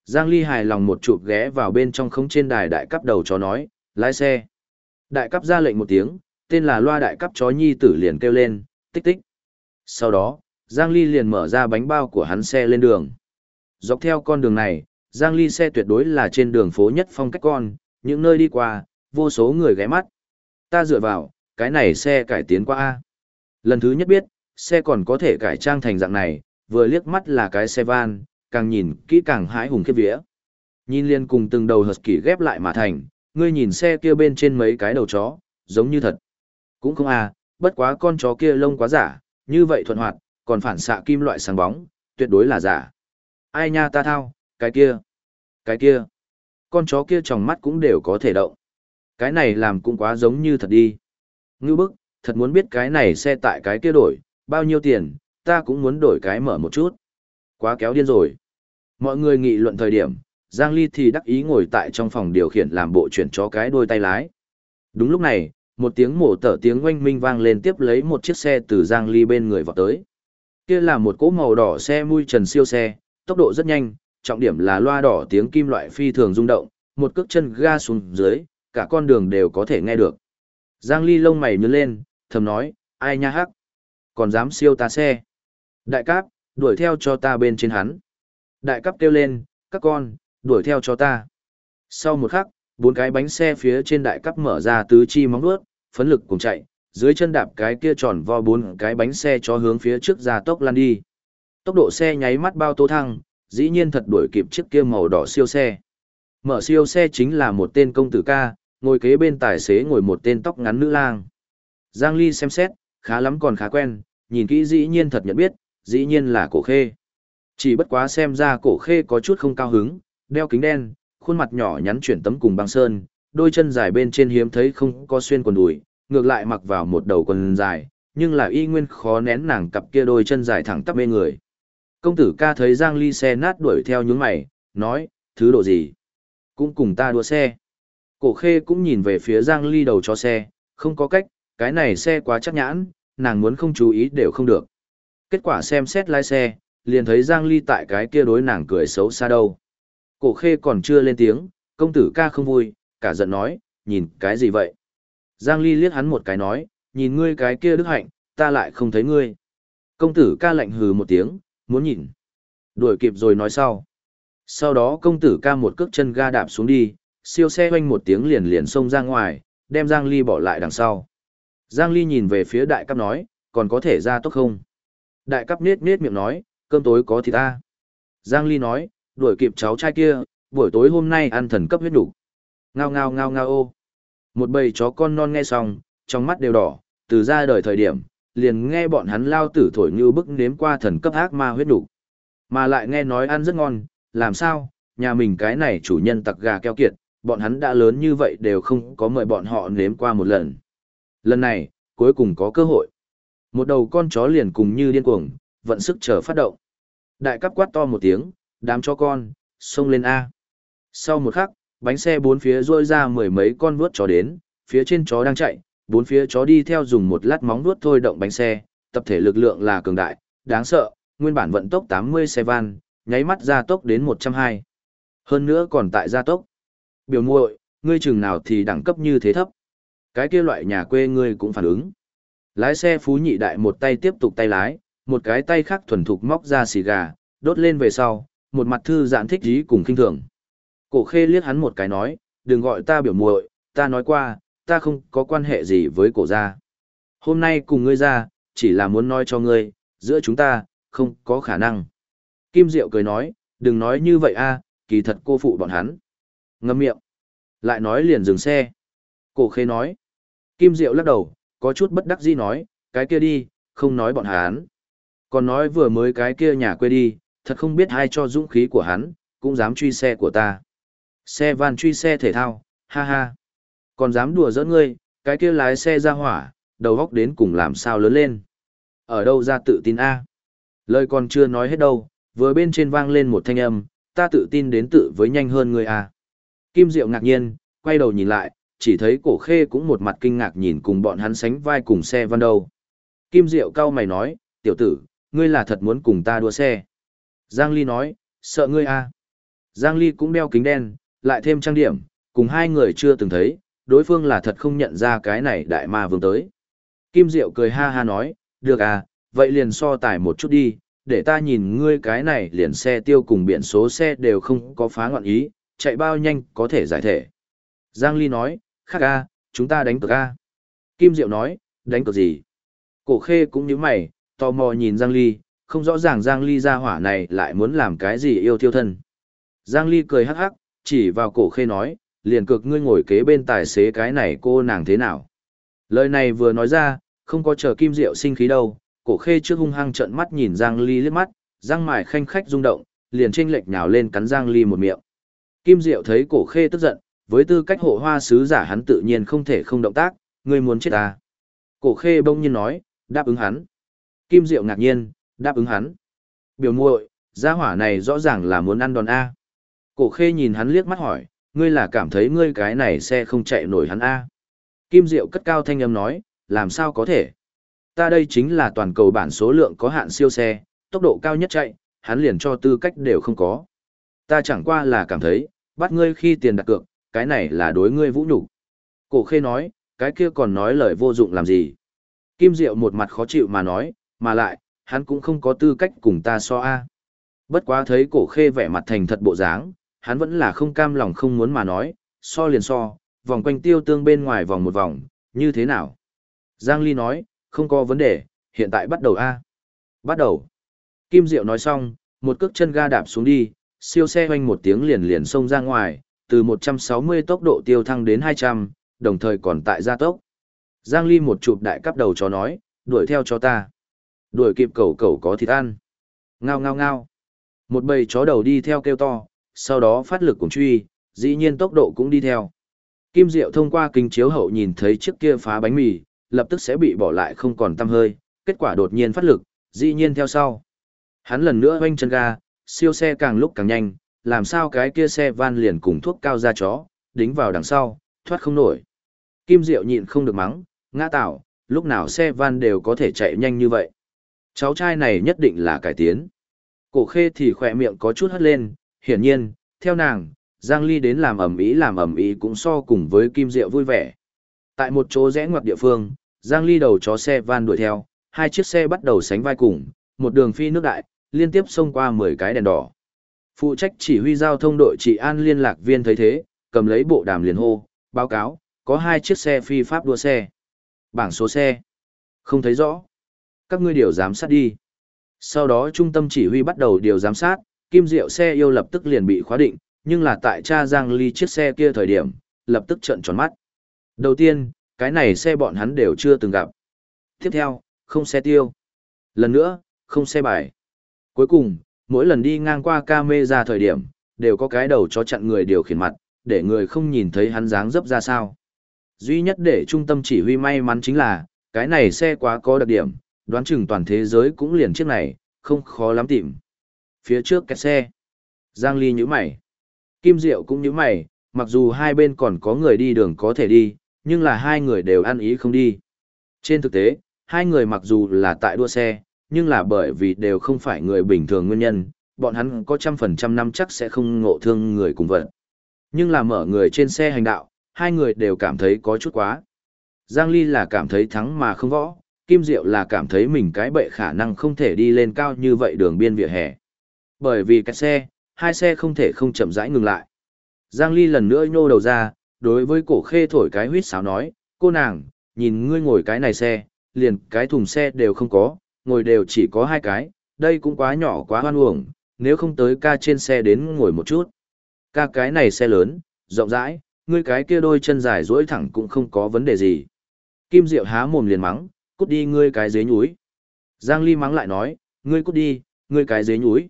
Giang Ly hài lòng một chụp ghé vào bên trong không trên đài đại cấp đầu chó nói, lái xe. Đại cấp ra lệnh một tiếng, tên là loa đại cấp chó nhi tử liền kêu lên, tích tích. Sau đó, Giang Ly liền mở ra bánh bao của hắn xe lên đường. Dọc theo con đường này, Giang Ly xe tuyệt đối là trên đường phố nhất phong cách con, những nơi đi qua, vô số người ghé mắt. Ta dựa vào, cái này xe cải tiến qua A. Lần thứ nhất biết, xe còn có thể cải trang thành dạng này, vừa liếc mắt là cái xe van, càng nhìn kỹ càng hãi hùng khiếp vía. Nhìn liên cùng từng đầu husky ghép lại mà thành, ngươi nhìn xe kia bên trên mấy cái đầu chó, giống như thật. Cũng không à, bất quá con chó kia lông quá giả, như vậy thuận hoạt, còn phản xạ kim loại sáng bóng, tuyệt đối là giả. Ai nha ta thao, cái kia, cái kia, con chó kia trong mắt cũng đều có thể động. Cái này làm cũng quá giống như thật đi. Ngưu bức, thật muốn biết cái này xe tại cái kia đổi, bao nhiêu tiền, ta cũng muốn đổi cái mở một chút. Quá kéo điên rồi. Mọi người nghị luận thời điểm, Giang Ly thì đắc ý ngồi tại trong phòng điều khiển làm bộ chuyển cho cái đôi tay lái. Đúng lúc này, một tiếng mổ tở tiếng oanh minh vang lên tiếp lấy một chiếc xe từ Giang Ly bên người vào tới. Kia là một cỗ màu đỏ xe mui trần siêu xe, tốc độ rất nhanh, trọng điểm là loa đỏ tiếng kim loại phi thường rung động, một cước chân ga xuống dưới, cả con đường đều có thể nghe được. Giang Ly lông mày nhướng lên, thầm nói, ai nha hắc, còn dám siêu ta xe. Đại cáp, đuổi theo cho ta bên trên hắn. Đại cáp kêu lên, các con, đuổi theo cho ta. Sau một khắc, bốn cái bánh xe phía trên đại cáp mở ra tứ chi móng vuốt, phấn lực cùng chạy, dưới chân đạp cái kia tròn vo bốn cái bánh xe cho hướng phía trước ra tốc lăn đi. Tốc độ xe nháy mắt bao tô thăng, dĩ nhiên thật đuổi kịp chiếc kia màu đỏ siêu xe. Mở siêu xe chính là một tên công tử ca, ngồi kế bên tài xế ngồi một tên tóc ngắn nữ lang. Giang Ly xem xét, khá lắm còn khá quen, nhìn kỹ dĩ nhiên thật nhận biết, dĩ nhiên là cổ khê. Chỉ bất quá xem ra cổ khê có chút không cao hứng, đeo kính đen, khuôn mặt nhỏ nhắn chuyển tấm cùng băng sơn, đôi chân dài bên trên hiếm thấy không có xuyên quần đùi, ngược lại mặc vào một đầu quần dài, nhưng là y nguyên khó nén nàng cặp kia đôi chân dài thẳng tắp bên người. Công tử ca thấy Giang Ly xe nát đuổi theo những mày, nói, thứ độ gì? Cũng cùng ta đua xe. Cổ khê cũng nhìn về phía Giang Ly đầu cho xe, không có cách, cái này xe quá chắc nhãn, nàng muốn không chú ý đều không được. Kết quả xem xét lái xe, liền thấy Giang Ly tại cái kia đối nàng cười xấu xa đâu. Cổ khê còn chưa lên tiếng, công tử ca không vui, cả giận nói, nhìn cái gì vậy? Giang Ly liếc hắn một cái nói, nhìn ngươi cái kia đức hạnh, ta lại không thấy ngươi. Công tử ca lạnh hừ một tiếng, muốn nhìn. Đuổi kịp rồi nói sau. Sau đó công tử ca một cước chân ga đạp xuống đi, siêu xe hoanh một tiếng liền liền xông ra ngoài, đem Giang Ly bỏ lại đằng sau. Giang Ly nhìn về phía đại cấp nói, còn có thể ra tốt không? Đại cấp nết nết miệng nói, cơm tối có thì ta. Giang Ly nói, đuổi kịp cháu trai kia, buổi tối hôm nay ăn thần cấp huyết đủ. Ngao ngao ngao ngao ô. Một bầy chó con non nghe xong, trong mắt đều đỏ, từ ra đời thời điểm, liền nghe bọn hắn lao tử thổi như bức nếm qua thần cấp ác ma huyết đủ. Mà lại nghe nói ăn rất ngon, làm sao, nhà mình cái này chủ nhân tặc gà keo kiệt, bọn hắn đã lớn như vậy đều không có mời bọn họ nếm qua một lần. Lần này, cuối cùng có cơ hội. Một đầu con chó liền cùng như điên cuồng, vận sức chờ phát động. Đại cấp quát to một tiếng, đám chó con, xông lên A. Sau một khắc, bánh xe bốn phía rôi ra mười mấy con vuốt chó đến, phía trên chó đang chạy, bốn phía chó đi theo dùng một lát móng vuốt thôi động bánh xe, tập thể lực lượng là cường đại, đáng sợ, nguyên bản vận tốc 80 xe van, nháy mắt gia tốc đến 120. Hơn nữa còn tại gia tốc. Biểu muội, ngươi chừng nào thì đẳng cấp như thế thấp. Cái kia loại nhà quê ngươi cũng phản ứng. Lái xe phú nhị đại một tay tiếp tục tay lái, một cái tay khác thuần thục móc ra xì gà, đốt lên về sau, một mặt thư giãn thích ý cùng kinh thường. Cổ khê liếc hắn một cái nói, đừng gọi ta biểu muội, ta nói qua, ta không có quan hệ gì với cổ gia. Hôm nay cùng ngươi ra, chỉ là muốn nói cho ngươi, giữa chúng ta, không có khả năng. Kim Diệu cười nói, đừng nói như vậy a, kỳ thật cô phụ bọn hắn. Ngâm miệng. Lại nói liền dừng xe. Cổ khê nói. Kim Diệu lắc đầu, có chút bất đắc dĩ nói, cái kia đi, không nói bọn hắn. Còn nói vừa mới cái kia nhà quê đi, thật không biết ai cho dũng khí của hắn, cũng dám truy xe của ta. Xe van truy xe thể thao, ha ha. Còn dám đùa giỡn ngươi, cái kia lái xe ra hỏa, đầu góc đến cùng làm sao lớn lên. Ở đâu ra tự tin A? Lời còn chưa nói hết đâu, vừa bên trên vang lên một thanh âm, ta tự tin đến tự với nhanh hơn ngươi A. Kim Diệu ngạc nhiên, quay đầu nhìn lại, chỉ thấy cổ khê cũng một mặt kinh ngạc nhìn cùng bọn hắn sánh vai cùng xe văn đâu. Kim Diệu cao mày nói, tiểu tử, ngươi là thật muốn cùng ta đua xe. Giang Ly nói, sợ ngươi à Giang Ly cũng đeo kính đen, lại thêm trang điểm, cùng hai người chưa từng thấy, đối phương là thật không nhận ra cái này đại ma vương tới. Kim Diệu cười ha ha nói, được à, vậy liền so tải một chút đi, để ta nhìn ngươi cái này liền xe tiêu cùng biển số xe đều không có phá ngọn ý, chạy bao nhanh có thể giải thể. Giang Ly nói, khác a, chúng ta đánh cược a. Kim Diệu nói, đánh cược gì? Cổ khê cũng như mày, tò mò nhìn Giang Ly, không rõ ràng Giang Ly ra hỏa này lại muốn làm cái gì yêu thiêu thân. Giang Ly cười hắc hắc, chỉ vào cổ khê nói, liền cực ngươi ngồi kế bên tài xế cái này cô nàng thế nào. Lời này vừa nói ra, không có chờ Kim Diệu sinh khí đâu, cổ khê trước hung hăng trợn mắt nhìn Giang Ly liếc mắt, Giang mài khanh khách rung động, liền chênh lệch nhào lên cắn Giang Ly một miệng. Kim Diệu thấy cổ khê tức giận, với tư cách hộ hoa sứ giả hắn tự nhiên không thể không động tác, ngươi muốn chết ta. Cổ khê bông nhiên nói, đáp ứng hắn. Kim Diệu ngạc nhiên, đáp ứng hắn. Biểu muội, gia hỏa này rõ ràng là muốn ăn đòn A. Cổ khê nhìn hắn liếc mắt hỏi, ngươi là cảm thấy ngươi cái này xe không chạy nổi hắn A. Kim Diệu cất cao thanh âm nói, làm sao có thể? Ta đây chính là toàn cầu bản số lượng có hạn siêu xe, tốc độ cao nhất chạy, hắn liền cho tư cách đều không có. Ta chẳng qua là cảm thấy, bắt ngươi khi tiền đặt cược, cái này là đối ngươi vũ nhục. Cổ khê nói, cái kia còn nói lời vô dụng làm gì. Kim Diệu một mặt khó chịu mà nói, mà lại, hắn cũng không có tư cách cùng ta so a. Bất quá thấy cổ khê vẻ mặt thành thật bộ dáng, hắn vẫn là không cam lòng không muốn mà nói, so liền so, vòng quanh tiêu tương bên ngoài vòng một vòng, như thế nào? Giang Ly nói, không có vấn đề, hiện tại bắt đầu a. Bắt đầu. Kim Diệu nói xong, một cước chân ga đạp xuống đi, siêu xe hoanh một tiếng liền liền xông ra ngoài, từ 160 tốc độ tiêu thăng đến 200, đồng thời còn tại gia tốc. Giang Ly một chụp đại cấp đầu chó nói, đuổi theo cho ta. Đuổi kịp cẩu cẩu có thịt ăn. Ngao ngao ngao. Một bầy chó đầu đi theo kêu to, sau đó phát lực cùng truy, dĩ nhiên tốc độ cũng đi theo. Kim Diệu thông qua kính chiếu hậu nhìn thấy chiếc kia phá bánh mì, lập tức sẽ bị bỏ lại không còn tăm hơi, kết quả đột nhiên phát lực, dĩ nhiên theo sau. Hắn lần nữa hoanh chân ga, siêu xe càng lúc càng nhanh, làm sao cái kia xe van liền cùng thuốc cao ra chó, đính vào đằng sau, thoát không nổi. Kim Diệu nhịn không được mắng, ngã tạo, lúc nào xe van đều có thể chạy nhanh như vậy. Cháu trai này nhất định là cải tiến. Cổ khê thì khỏe miệng có chút hất lên, hiển nhiên, theo nàng, Giang Ly đến làm ẩm ý làm ẩm ý cũng so cùng với Kim Diệu vui vẻ. Tại một chỗ rẽ ngoặt địa phương, Giang Ly đầu chó xe van đuổi theo, hai chiếc xe bắt đầu sánh vai cùng, một đường phi nước đại, liên tiếp xông qua 10 cái đèn đỏ. Phụ trách chỉ huy giao thông đội trị an liên lạc viên thấy thế, cầm lấy bộ đàm liền hô, báo cáo, có hai chiếc xe phi pháp đua xe. Bảng số xe. Không thấy rõ. Các ngươi điều giám sát đi. Sau đó trung tâm chỉ huy bắt đầu điều giám sát, kim diệu xe yêu lập tức liền bị khóa định, nhưng là tại cha Giang Ly chiếc xe kia thời điểm, lập tức trợn tròn mắt. Đầu tiên, cái này xe bọn hắn đều chưa từng gặp. Tiếp theo, không xe tiêu. Lần nữa, không xe bài. Cuối cùng, mỗi lần đi ngang qua camera thời điểm, đều có cái đầu cho chặn người điều khiển mặt, để người không nhìn thấy hắn dáng dấp ra sao. Duy nhất để trung tâm chỉ huy may mắn chính là, cái này xe quá có đặc điểm, đoán chừng toàn thế giới cũng liền chiếc này, không khó lắm tìm. Phía trước kẹt xe. Giang Ly nhíu mày. Kim Diệu cũng nhíu mày, mặc dù hai bên còn có người đi đường có thể đi, nhưng là hai người đều ăn ý không đi. Trên thực tế, hai người mặc dù là tại đua xe, nhưng là bởi vì đều không phải người bình thường nguyên nhân, bọn hắn có trăm phần trăm năm chắc sẽ không ngộ thương người cùng vận. Nhưng là mở người trên xe hành đạo, hai người đều cảm thấy có chút quá. Giang Ly là cảm thấy thắng mà không võ, Kim Diệu là cảm thấy mình cái bệ khả năng không thể đi lên cao như vậy đường biên vỉa hè. Bởi vì cái xe, hai xe không thể không chậm rãi ngừng lại. Giang Ly lần nữa nhô đầu ra, đối với cổ khê thổi cái huyết sáo nói, cô nàng, nhìn ngươi ngồi cái này xe, liền cái thùng xe đều không có, ngồi đều chỉ có hai cái, đây cũng quá nhỏ quá hoan uổng, nếu không tới ca trên xe đến ngồi một chút. Ca cái này xe lớn, rộng rãi, ngươi cái kia đôi chân dài duỗi thẳng cũng không có vấn đề gì. Kim Diệu há mồm liền mắng, cút đi ngươi cái dế nhúi. Giang Ly mắng lại nói, ngươi cút đi, ngươi cái dế nhúi.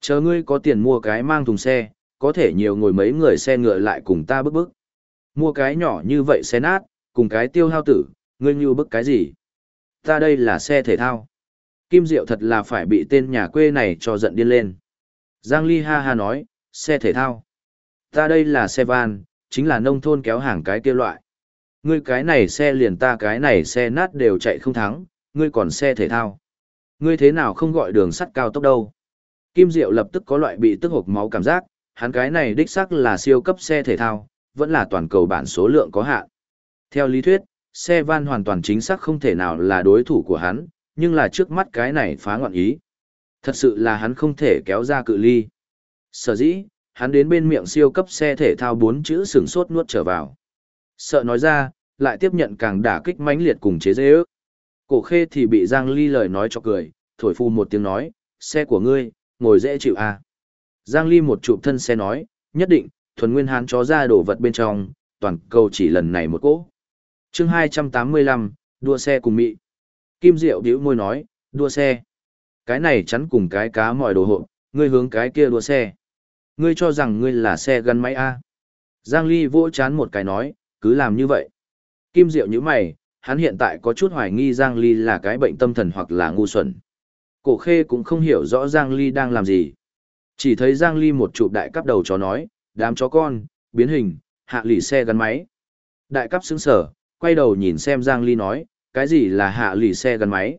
Chờ ngươi có tiền mua cái mang thùng xe, có thể nhiều ngồi mấy người xe ngựa lại cùng ta bức bức. Mua cái nhỏ như vậy xe nát, cùng cái tiêu hao tử, ngươi như bức cái gì? Ta đây là xe thể thao. Kim Diệu thật là phải bị tên nhà quê này cho giận điên lên. Giang Ly ha ha nói, xe thể thao. Ta đây là xe van, chính là nông thôn kéo hàng cái kia loại. Ngươi cái này xe liền ta cái này xe nát đều chạy không thắng, ngươi còn xe thể thao. Ngươi thế nào không gọi đường sắt cao tốc đâu. Kim Diệu lập tức có loại bị tức hộp máu cảm giác, hắn cái này đích xác là siêu cấp xe thể thao, vẫn là toàn cầu bản số lượng có hạn. Theo lý thuyết, xe van hoàn toàn chính xác không thể nào là đối thủ của hắn, nhưng là trước mắt cái này phá ngọn ý. Thật sự là hắn không thể kéo ra cự ly. Sở dĩ, hắn đến bên miệng siêu cấp xe thể thao bốn chữ sừng sốt nuốt trở vào. Sợ nói ra, lại tiếp nhận càng đả kích mãnh liệt cùng chế dễ ước. Cổ khê thì bị Giang Ly lời nói cho cười, thổi phu một tiếng nói, xe của ngươi, ngồi dễ chịu à. Giang Ly một chụp thân xe nói, nhất định, thuần nguyên hán chó ra đổ vật bên trong, toàn cầu chỉ lần này một cỗ. chương 285, đua xe cùng mị. Kim Diệu điếu môi nói, đua xe. Cái này chắn cùng cái cá mọi đồ hộp, ngươi hướng cái kia đua xe. Ngươi cho rằng ngươi là xe gắn máy A. Giang Ly vỗ chán một cái nói, cứ làm như vậy. Kim Diệu như mày, hắn hiện tại có chút hoài nghi Giang Ly là cái bệnh tâm thần hoặc là ngu xuẩn. Cổ khê cũng không hiểu rõ Giang Ly đang làm gì. Chỉ thấy Giang Ly một chụp đại cấp đầu chó nói, đám chó con, biến hình, hạ lì xe gắn máy. Đại cấp sững sở, quay đầu nhìn xem Giang Ly nói, cái gì là hạ lì xe gắn máy.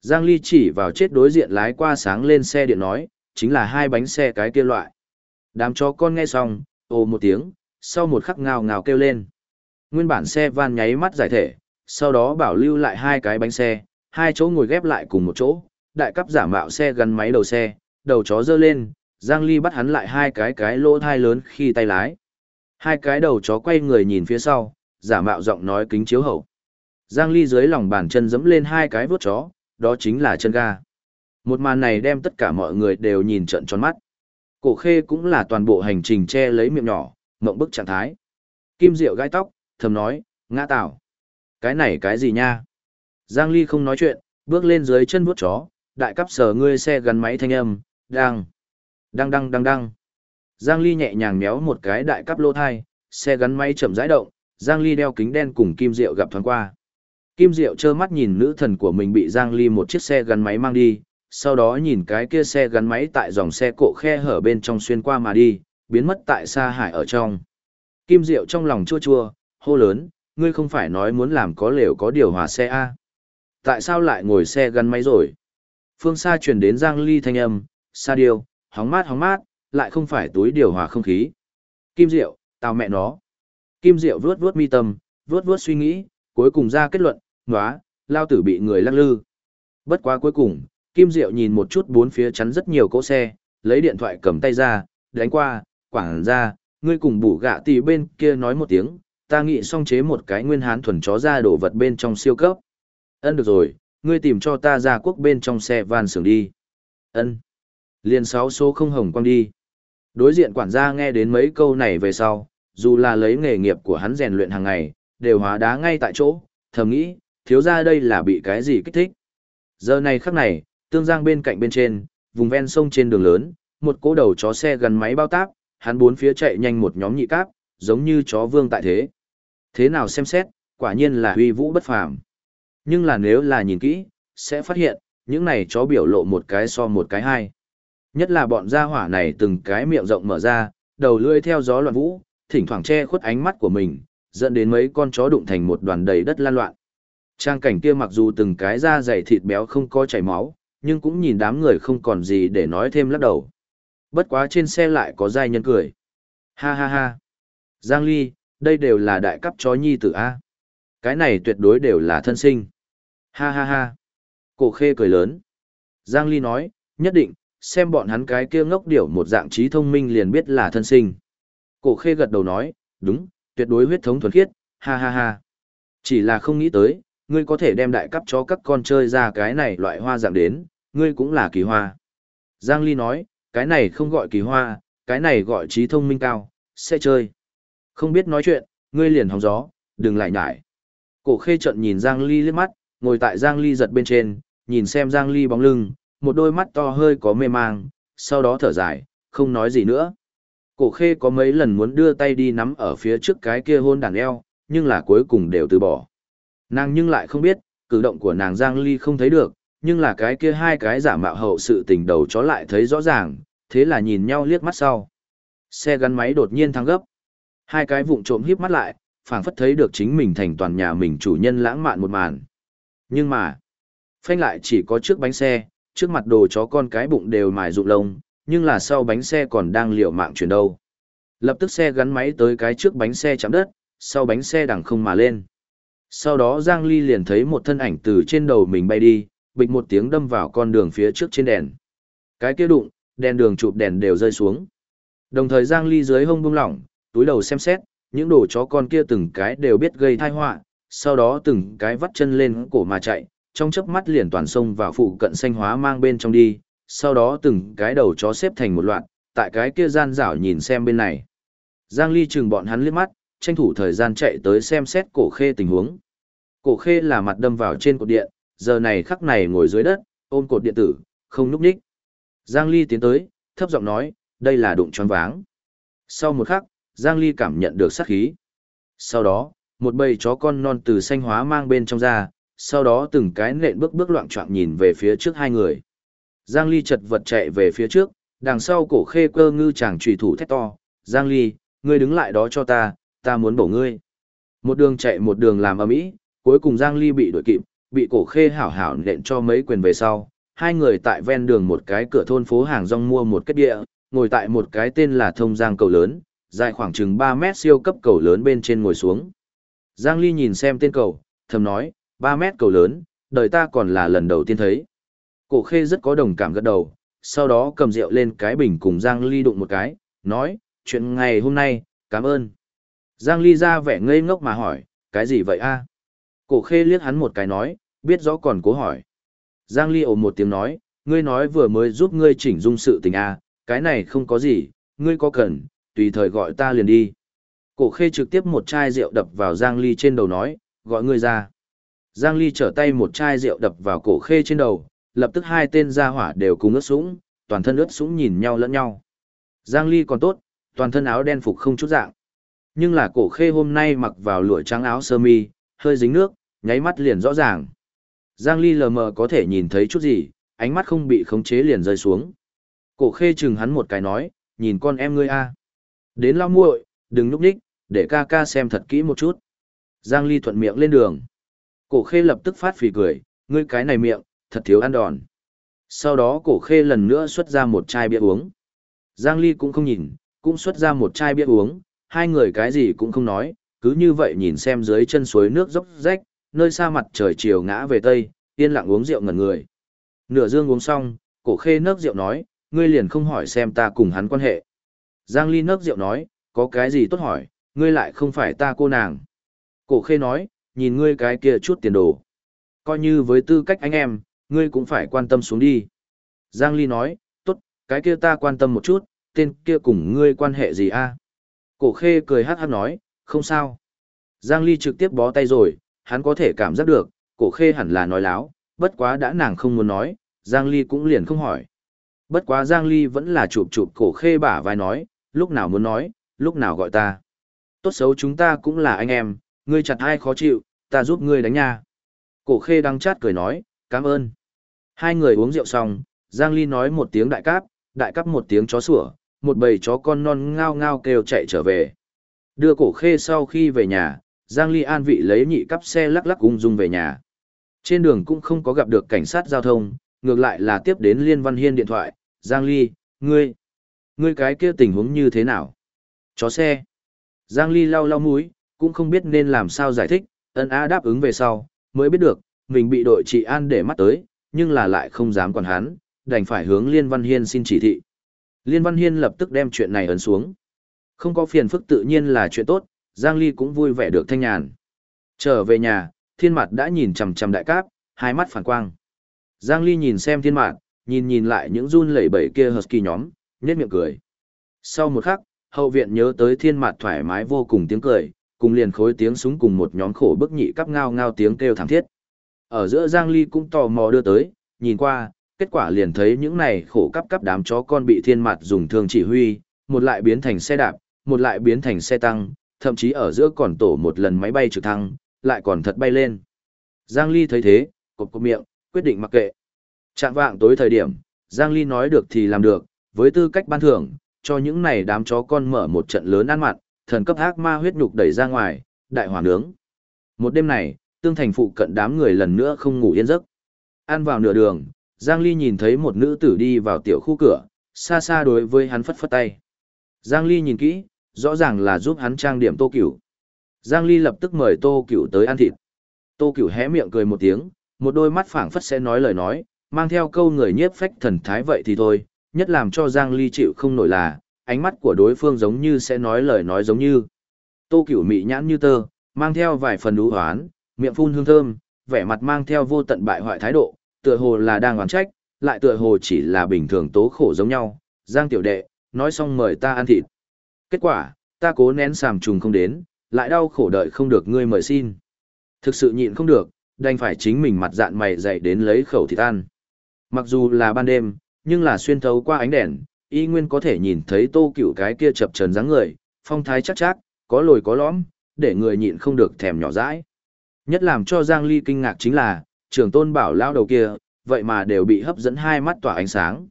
Giang Ly chỉ vào chết đối diện lái qua sáng lên xe điện nói, chính là hai bánh xe cái kia loại. Đám chó con nghe xong, ồ một tiếng, sau một khắc ngào ngào kêu lên. Nguyên bản xe van nháy mắt giải thể, sau đó bảo lưu lại hai cái bánh xe, hai chỗ ngồi ghép lại cùng một chỗ, đại cấp giả mạo xe gắn máy đầu xe, đầu chó dơ lên, Giang Ly bắt hắn lại hai cái cái lỗ thai lớn khi tay lái. Hai cái đầu chó quay người nhìn phía sau, giả mạo giọng nói kính chiếu hậu. Giang Ly dưới lòng bàn chân dẫm lên hai cái vuốt chó, đó chính là chân ga. Một màn này đem tất cả mọi người đều nhìn trận tròn mắt. Cổ khê cũng là toàn bộ hành trình che lấy miệng nhỏ, mộng bức trạng thái. Kim Diệu gai tóc, thầm nói, ngã tạo. Cái này cái gì nha? Giang Ly không nói chuyện, bước lên dưới chân vuốt chó, đại cấp sờ ngươi xe gắn máy thanh âm, đang, đang đang đang đang. Giang Ly nhẹ nhàng méo một cái đại cấp lô thai, xe gắn máy chậm rãi động, Giang Ly đeo kính đen cùng Kim Diệu gặp thoáng qua. Kim Diệu trơ mắt nhìn nữ thần của mình bị Giang Ly một chiếc xe gắn máy mang đi, sau đó nhìn cái kia xe gắn máy tại dòng xe cộ khe hở bên trong xuyên qua mà đi, biến mất tại xa hải ở trong. Kim Diệu trong lòng chua chua, hô lớn, ngươi không phải nói muốn làm có lều có điều hòa xe A. Tại sao lại ngồi xe gắn máy rồi? Phương xa truyền đến Giang Ly thanh âm, xa điều, hóng mát hóng mát, lại không phải túi điều hòa không khí. Kim Diệu, tao mẹ nó. Kim Diệu vuốt vuốt mi tâm, vuốt vuốt suy nghĩ, cuối cùng ra kết luận, ngóa, lao tử bị người lắc lư. Bất quá cuối cùng, Kim Diệu nhìn một chút bốn phía chắn rất nhiều cỗ xe, lấy điện thoại cầm tay ra, đánh qua, quảng ra, ngươi cùng bủ gạ tỷ bên kia nói một tiếng, ta nghĩ xong chế một cái nguyên hán thuần chó ra đổ vật bên trong siêu cấp. Ân được rồi, ngươi tìm cho ta ra quốc bên trong xe van sưởng đi. Ân. Liền sáu số không hồng quang đi. Đối diện quản gia nghe đến mấy câu này về sau, dù là lấy nghề nghiệp của hắn rèn luyện hàng ngày, đều hóa đá ngay tại chỗ, thầm nghĩ, thiếu ra đây là bị cái gì kích thích. Giờ này khắc này, tương giang bên cạnh bên trên, vùng ven sông trên đường lớn, một cỗ đầu chó xe gần máy bao tác, hắn bốn phía chạy nhanh một nhóm nhị cáp, giống như chó vương tại thế. Thế nào xem xét, quả nhiên là huy vũ bất phàm. Nhưng là nếu là nhìn kỹ, sẽ phát hiện, những này chó biểu lộ một cái so một cái hai. Nhất là bọn gia hỏa này từng cái miệng rộng mở ra, đầu lưỡi theo gió loạn vũ, thỉnh thoảng che khuất ánh mắt của mình, dẫn đến mấy con chó đụng thành một đoàn đầy đất lan loạn. Trang cảnh kia mặc dù từng cái da dày thịt béo không có chảy máu, nhưng cũng nhìn đám người không còn gì để nói thêm lắc đầu. Bất quá trên xe lại có giai nhân cười. Ha ha ha. Giang Ly, đây đều là đại cấp chó nhi tử A. Cái này tuyệt đối đều là thân sinh. Ha ha ha. Cổ khê cười lớn. Giang Ly nói, nhất định, xem bọn hắn cái kia ngốc điểu một dạng trí thông minh liền biết là thân sinh. Cổ khê gật đầu nói, đúng, tuyệt đối huyết thống thuần khiết, ha ha ha. Chỉ là không nghĩ tới, ngươi có thể đem đại cấp cho các con chơi ra cái này loại hoa dạng đến, ngươi cũng là kỳ hoa. Giang Ly nói, cái này không gọi kỳ hoa, cái này gọi trí thông minh cao, sẽ chơi. Không biết nói chuyện, ngươi liền hóng gió, đừng lại nhải. Cổ khê trận nhìn Giang Ly liếc mắt, ngồi tại Giang Ly giật bên trên, nhìn xem Giang Ly bóng lưng, một đôi mắt to hơi có mê mang, sau đó thở dài, không nói gì nữa. Cổ khê có mấy lần muốn đưa tay đi nắm ở phía trước cái kia hôn đàn eo, nhưng là cuối cùng đều từ bỏ. Nàng nhưng lại không biết, cử động của nàng Giang Ly không thấy được, nhưng là cái kia hai cái giả mạo hậu sự tình đầu chó lại thấy rõ ràng, thế là nhìn nhau liếc mắt sau. Xe gắn máy đột nhiên thăng gấp. Hai cái vụng trộm híp mắt lại, phảng phất thấy được chính mình thành toàn nhà mình chủ nhân lãng mạn một màn. Nhưng mà, phanh lại chỉ có trước bánh xe, trước mặt đồ chó con cái bụng đều mài rụng lông, nhưng là sau bánh xe còn đang liều mạng chuyển đâu. Lập tức xe gắn máy tới cái trước bánh xe chạm đất, sau bánh xe đằng không mà lên. Sau đó Giang Ly liền thấy một thân ảnh từ trên đầu mình bay đi, bịch một tiếng đâm vào con đường phía trước trên đèn. Cái kia đụng, đèn đường chụp đèn đều rơi xuống. Đồng thời Giang Ly dưới hông buông lỏng, túi đầu xem xét, những đồ chó con kia từng cái đều biết gây tai họa, sau đó từng cái vắt chân lên cổ mà chạy, trong chớp mắt liền toàn sông vào phụ cận xanh hóa mang bên trong đi, sau đó từng cái đầu chó xếp thành một loạt, tại cái kia gian rảo nhìn xem bên này. Giang Ly chừng bọn hắn liếc mắt, tranh thủ thời gian chạy tới xem xét cổ khê tình huống. Cổ khê là mặt đâm vào trên cột điện, giờ này khắc này ngồi dưới đất, ôm cột điện tử, không núp ních. Giang Ly tiến tới, thấp giọng nói, đây là đụng tròn váng. Sau một khắc, Giang Ly cảm nhận được sát khí. Sau đó, một bầy chó con non từ xanh hóa mang bên trong ra, sau đó từng cái nện bước bước loạn trọng nhìn về phía trước hai người. Giang Ly chật vật chạy về phía trước, đằng sau cổ khê cơ ngư chàng trùy thủ thét to, Giang Ly, ngươi đứng lại đó cho ta, ta muốn bổ ngươi. Một đường chạy một đường làm ầm ĩ, cuối cùng Giang Ly bị đuổi kịp, bị cổ khê hảo hảo nện cho mấy quyền về sau. Hai người tại ven đường một cái cửa thôn phố hàng rong mua một kết địa, ngồi tại một cái tên là thông giang cầu lớn, dài khoảng chừng 3 mét siêu cấp cầu lớn bên trên ngồi xuống. Giang Ly nhìn xem tên cầu, thầm nói, 3 mét cầu lớn, đời ta còn là lần đầu tiên thấy. Cổ khê rất có đồng cảm gật đầu, sau đó cầm rượu lên cái bình cùng Giang Ly đụng một cái, nói, chuyện ngày hôm nay, cảm ơn. Giang Ly ra vẻ ngây ngốc mà hỏi, cái gì vậy a? Cổ khê liếc hắn một cái nói, biết rõ còn cố hỏi. Giang Ly ồ một tiếng nói, ngươi nói vừa mới giúp ngươi chỉnh dung sự tình a, cái này không có gì, ngươi có cần, tùy thời gọi ta liền đi. Cổ khê trực tiếp một chai rượu đập vào Giang Ly trên đầu nói, gọi ngươi ra. Giang Ly trở tay một chai rượu đập vào cổ khê trên đầu, lập tức hai tên gia hỏa đều cùng ướt sũng, toàn thân ướt sũng nhìn nhau lẫn nhau. Giang Ly còn tốt, toàn thân áo đen phục không chút dạng. Nhưng là cổ khê hôm nay mặc vào lụa trắng áo sơ mi, hơi dính nước, nháy mắt liền rõ ràng. Giang Ly lờ mờ có thể nhìn thấy chút gì, ánh mắt không bị khống chế liền rơi xuống. Cổ khê chừng hắn một cái nói, nhìn con em ngươi a. Đến lao muội, đừng núp đích, để ca ca xem thật kỹ một chút. Giang Ly thuận miệng lên đường. Cổ khê lập tức phát phì cười, ngươi cái này miệng, thật thiếu ăn đòn. Sau đó cổ khê lần nữa xuất ra một chai bia uống. Giang Ly cũng không nhìn, cũng xuất ra một chai bia uống, hai người cái gì cũng không nói, cứ như vậy nhìn xem dưới chân suối nước dốc rách, nơi xa mặt trời chiều ngã về tây, yên lặng uống rượu ngẩn người. Nửa dương uống xong, cổ khê nấc rượu nói, ngươi liền không hỏi xem ta cùng hắn quan hệ. Giang Ly nấc rượu nói, có cái gì tốt hỏi, ngươi lại không phải ta cô nàng. Cổ khê nói, nhìn ngươi cái kia chút tiền đồ. Coi như với tư cách anh em, ngươi cũng phải quan tâm xuống đi. Giang Ly nói, tốt, cái kia ta quan tâm một chút, tên kia cùng ngươi quan hệ gì a? Cổ khê cười hát hát nói, không sao. Giang Ly trực tiếp bó tay rồi, hắn có thể cảm giác được, cổ khê hẳn là nói láo, bất quá đã nàng không muốn nói, Giang Ly cũng liền không hỏi. Bất quá Giang Ly vẫn là chụp chụp cổ khê bả vai nói, lúc nào muốn nói, lúc nào gọi ta. Tốt xấu chúng ta cũng là anh em, ngươi chặt ai khó chịu, ta giúp ngươi đánh nha. Cổ khê đang chát cười nói, cảm ơn. Hai người uống rượu xong, Giang Ly nói một tiếng đại cáp, đại cáp một tiếng chó sủa, một bầy chó con non ngao ngao kêu chạy trở về. Đưa cổ khê sau khi về nhà, Giang Ly an vị lấy nhị cắp xe lắc lắc ung dung về nhà. Trên đường cũng không có gặp được cảnh sát giao thông, ngược lại là tiếp đến Liên Văn Hiên điện thoại, Giang Ly, ngươi, ngươi cái kia tình huống như thế nào? Chó xe. Giang Ly lau lau mũi, cũng không biết nên làm sao giải thích, ân á đáp ứng về sau, mới biết được, mình bị đội trị an để mắt tới, nhưng là lại không dám quản hắn, đành phải hướng Liên Văn Hiên xin chỉ thị. Liên Văn Hiên lập tức đem chuyện này ấn xuống. Không có phiền phức tự nhiên là chuyện tốt, Giang Ly cũng vui vẻ được thanh nhàn. Trở về nhà, thiên mặt đã nhìn chằm chằm đại cáp, hai mắt phản quang. Giang Ly nhìn xem thiên mặt, nhìn nhìn lại những run lẩy bẩy kia husky nhóm, nhếch miệng cười. Sau một khắc, hậu viện nhớ tới thiên mặt thoải mái vô cùng tiếng cười, cùng liền khối tiếng súng cùng một nhóm khổ bức nhị cắp ngao ngao tiếng kêu thảm thiết. Ở giữa Giang Ly cũng tò mò đưa tới, nhìn qua, kết quả liền thấy những này khổ cắp cắp đám chó con bị thiên mặt dùng thương chỉ huy, một lại biến thành xe đạp, một lại biến thành xe tăng, thậm chí ở giữa còn tổ một lần máy bay trực thăng, lại còn thật bay lên. Giang Ly thấy thế, cột cột miệng, quyết định mặc kệ. Trạng vạng tối thời điểm, Giang Ly nói được thì làm được, với tư cách ban thưởng, cho những này đám chó con mở một trận lớn ăn mặn, thần cấp ác ma huyết nhục đẩy ra ngoài, đại hỏa nướng. Một đêm này, tương thành phụ cận đám người lần nữa không ngủ yên giấc. Ăn vào nửa đường, Giang Ly nhìn thấy một nữ tử đi vào tiểu khu cửa, xa xa đối với hắn phất phất tay. Giang Ly nhìn kỹ, rõ ràng là giúp hắn trang điểm tô cửu. Giang Ly lập tức mời tô cửu tới ăn thịt. Tô cửu hé miệng cười một tiếng, một đôi mắt phảng phất sẽ nói lời nói, mang theo câu người nhiếp phách thần thái vậy thì thôi, nhất làm cho Giang Ly chịu không nổi là, ánh mắt của đối phương giống như sẽ nói lời nói giống như. Tô cửu mị nhãn như tơ, mang theo vài phần đú hoán, miệng phun hương thơm, vẻ mặt mang theo vô tận bại hoại thái độ, tựa hồ là đang oán trách, lại tựa hồ chỉ là bình thường tố khổ giống nhau. Giang tiểu đệ, nói xong mời ta ăn thịt. Kết quả, ta cố nén sàm trùng không đến, lại đau khổ đợi không được ngươi mời xin. Thực sự nhịn không được, đành phải chính mình mặt dạn mày dậy đến lấy khẩu thịt ăn. Mặc dù là ban đêm, nhưng là xuyên thấu qua ánh đèn, y nguyên có thể nhìn thấy tô cửu cái kia chập trần dáng người, phong thái chắc chắc, có lồi có lõm, để người nhịn không được thèm nhỏ dãi. Nhất làm cho Giang Ly kinh ngạc chính là, trưởng tôn bảo lao đầu kia, vậy mà đều bị hấp dẫn hai mắt tỏa ánh sáng.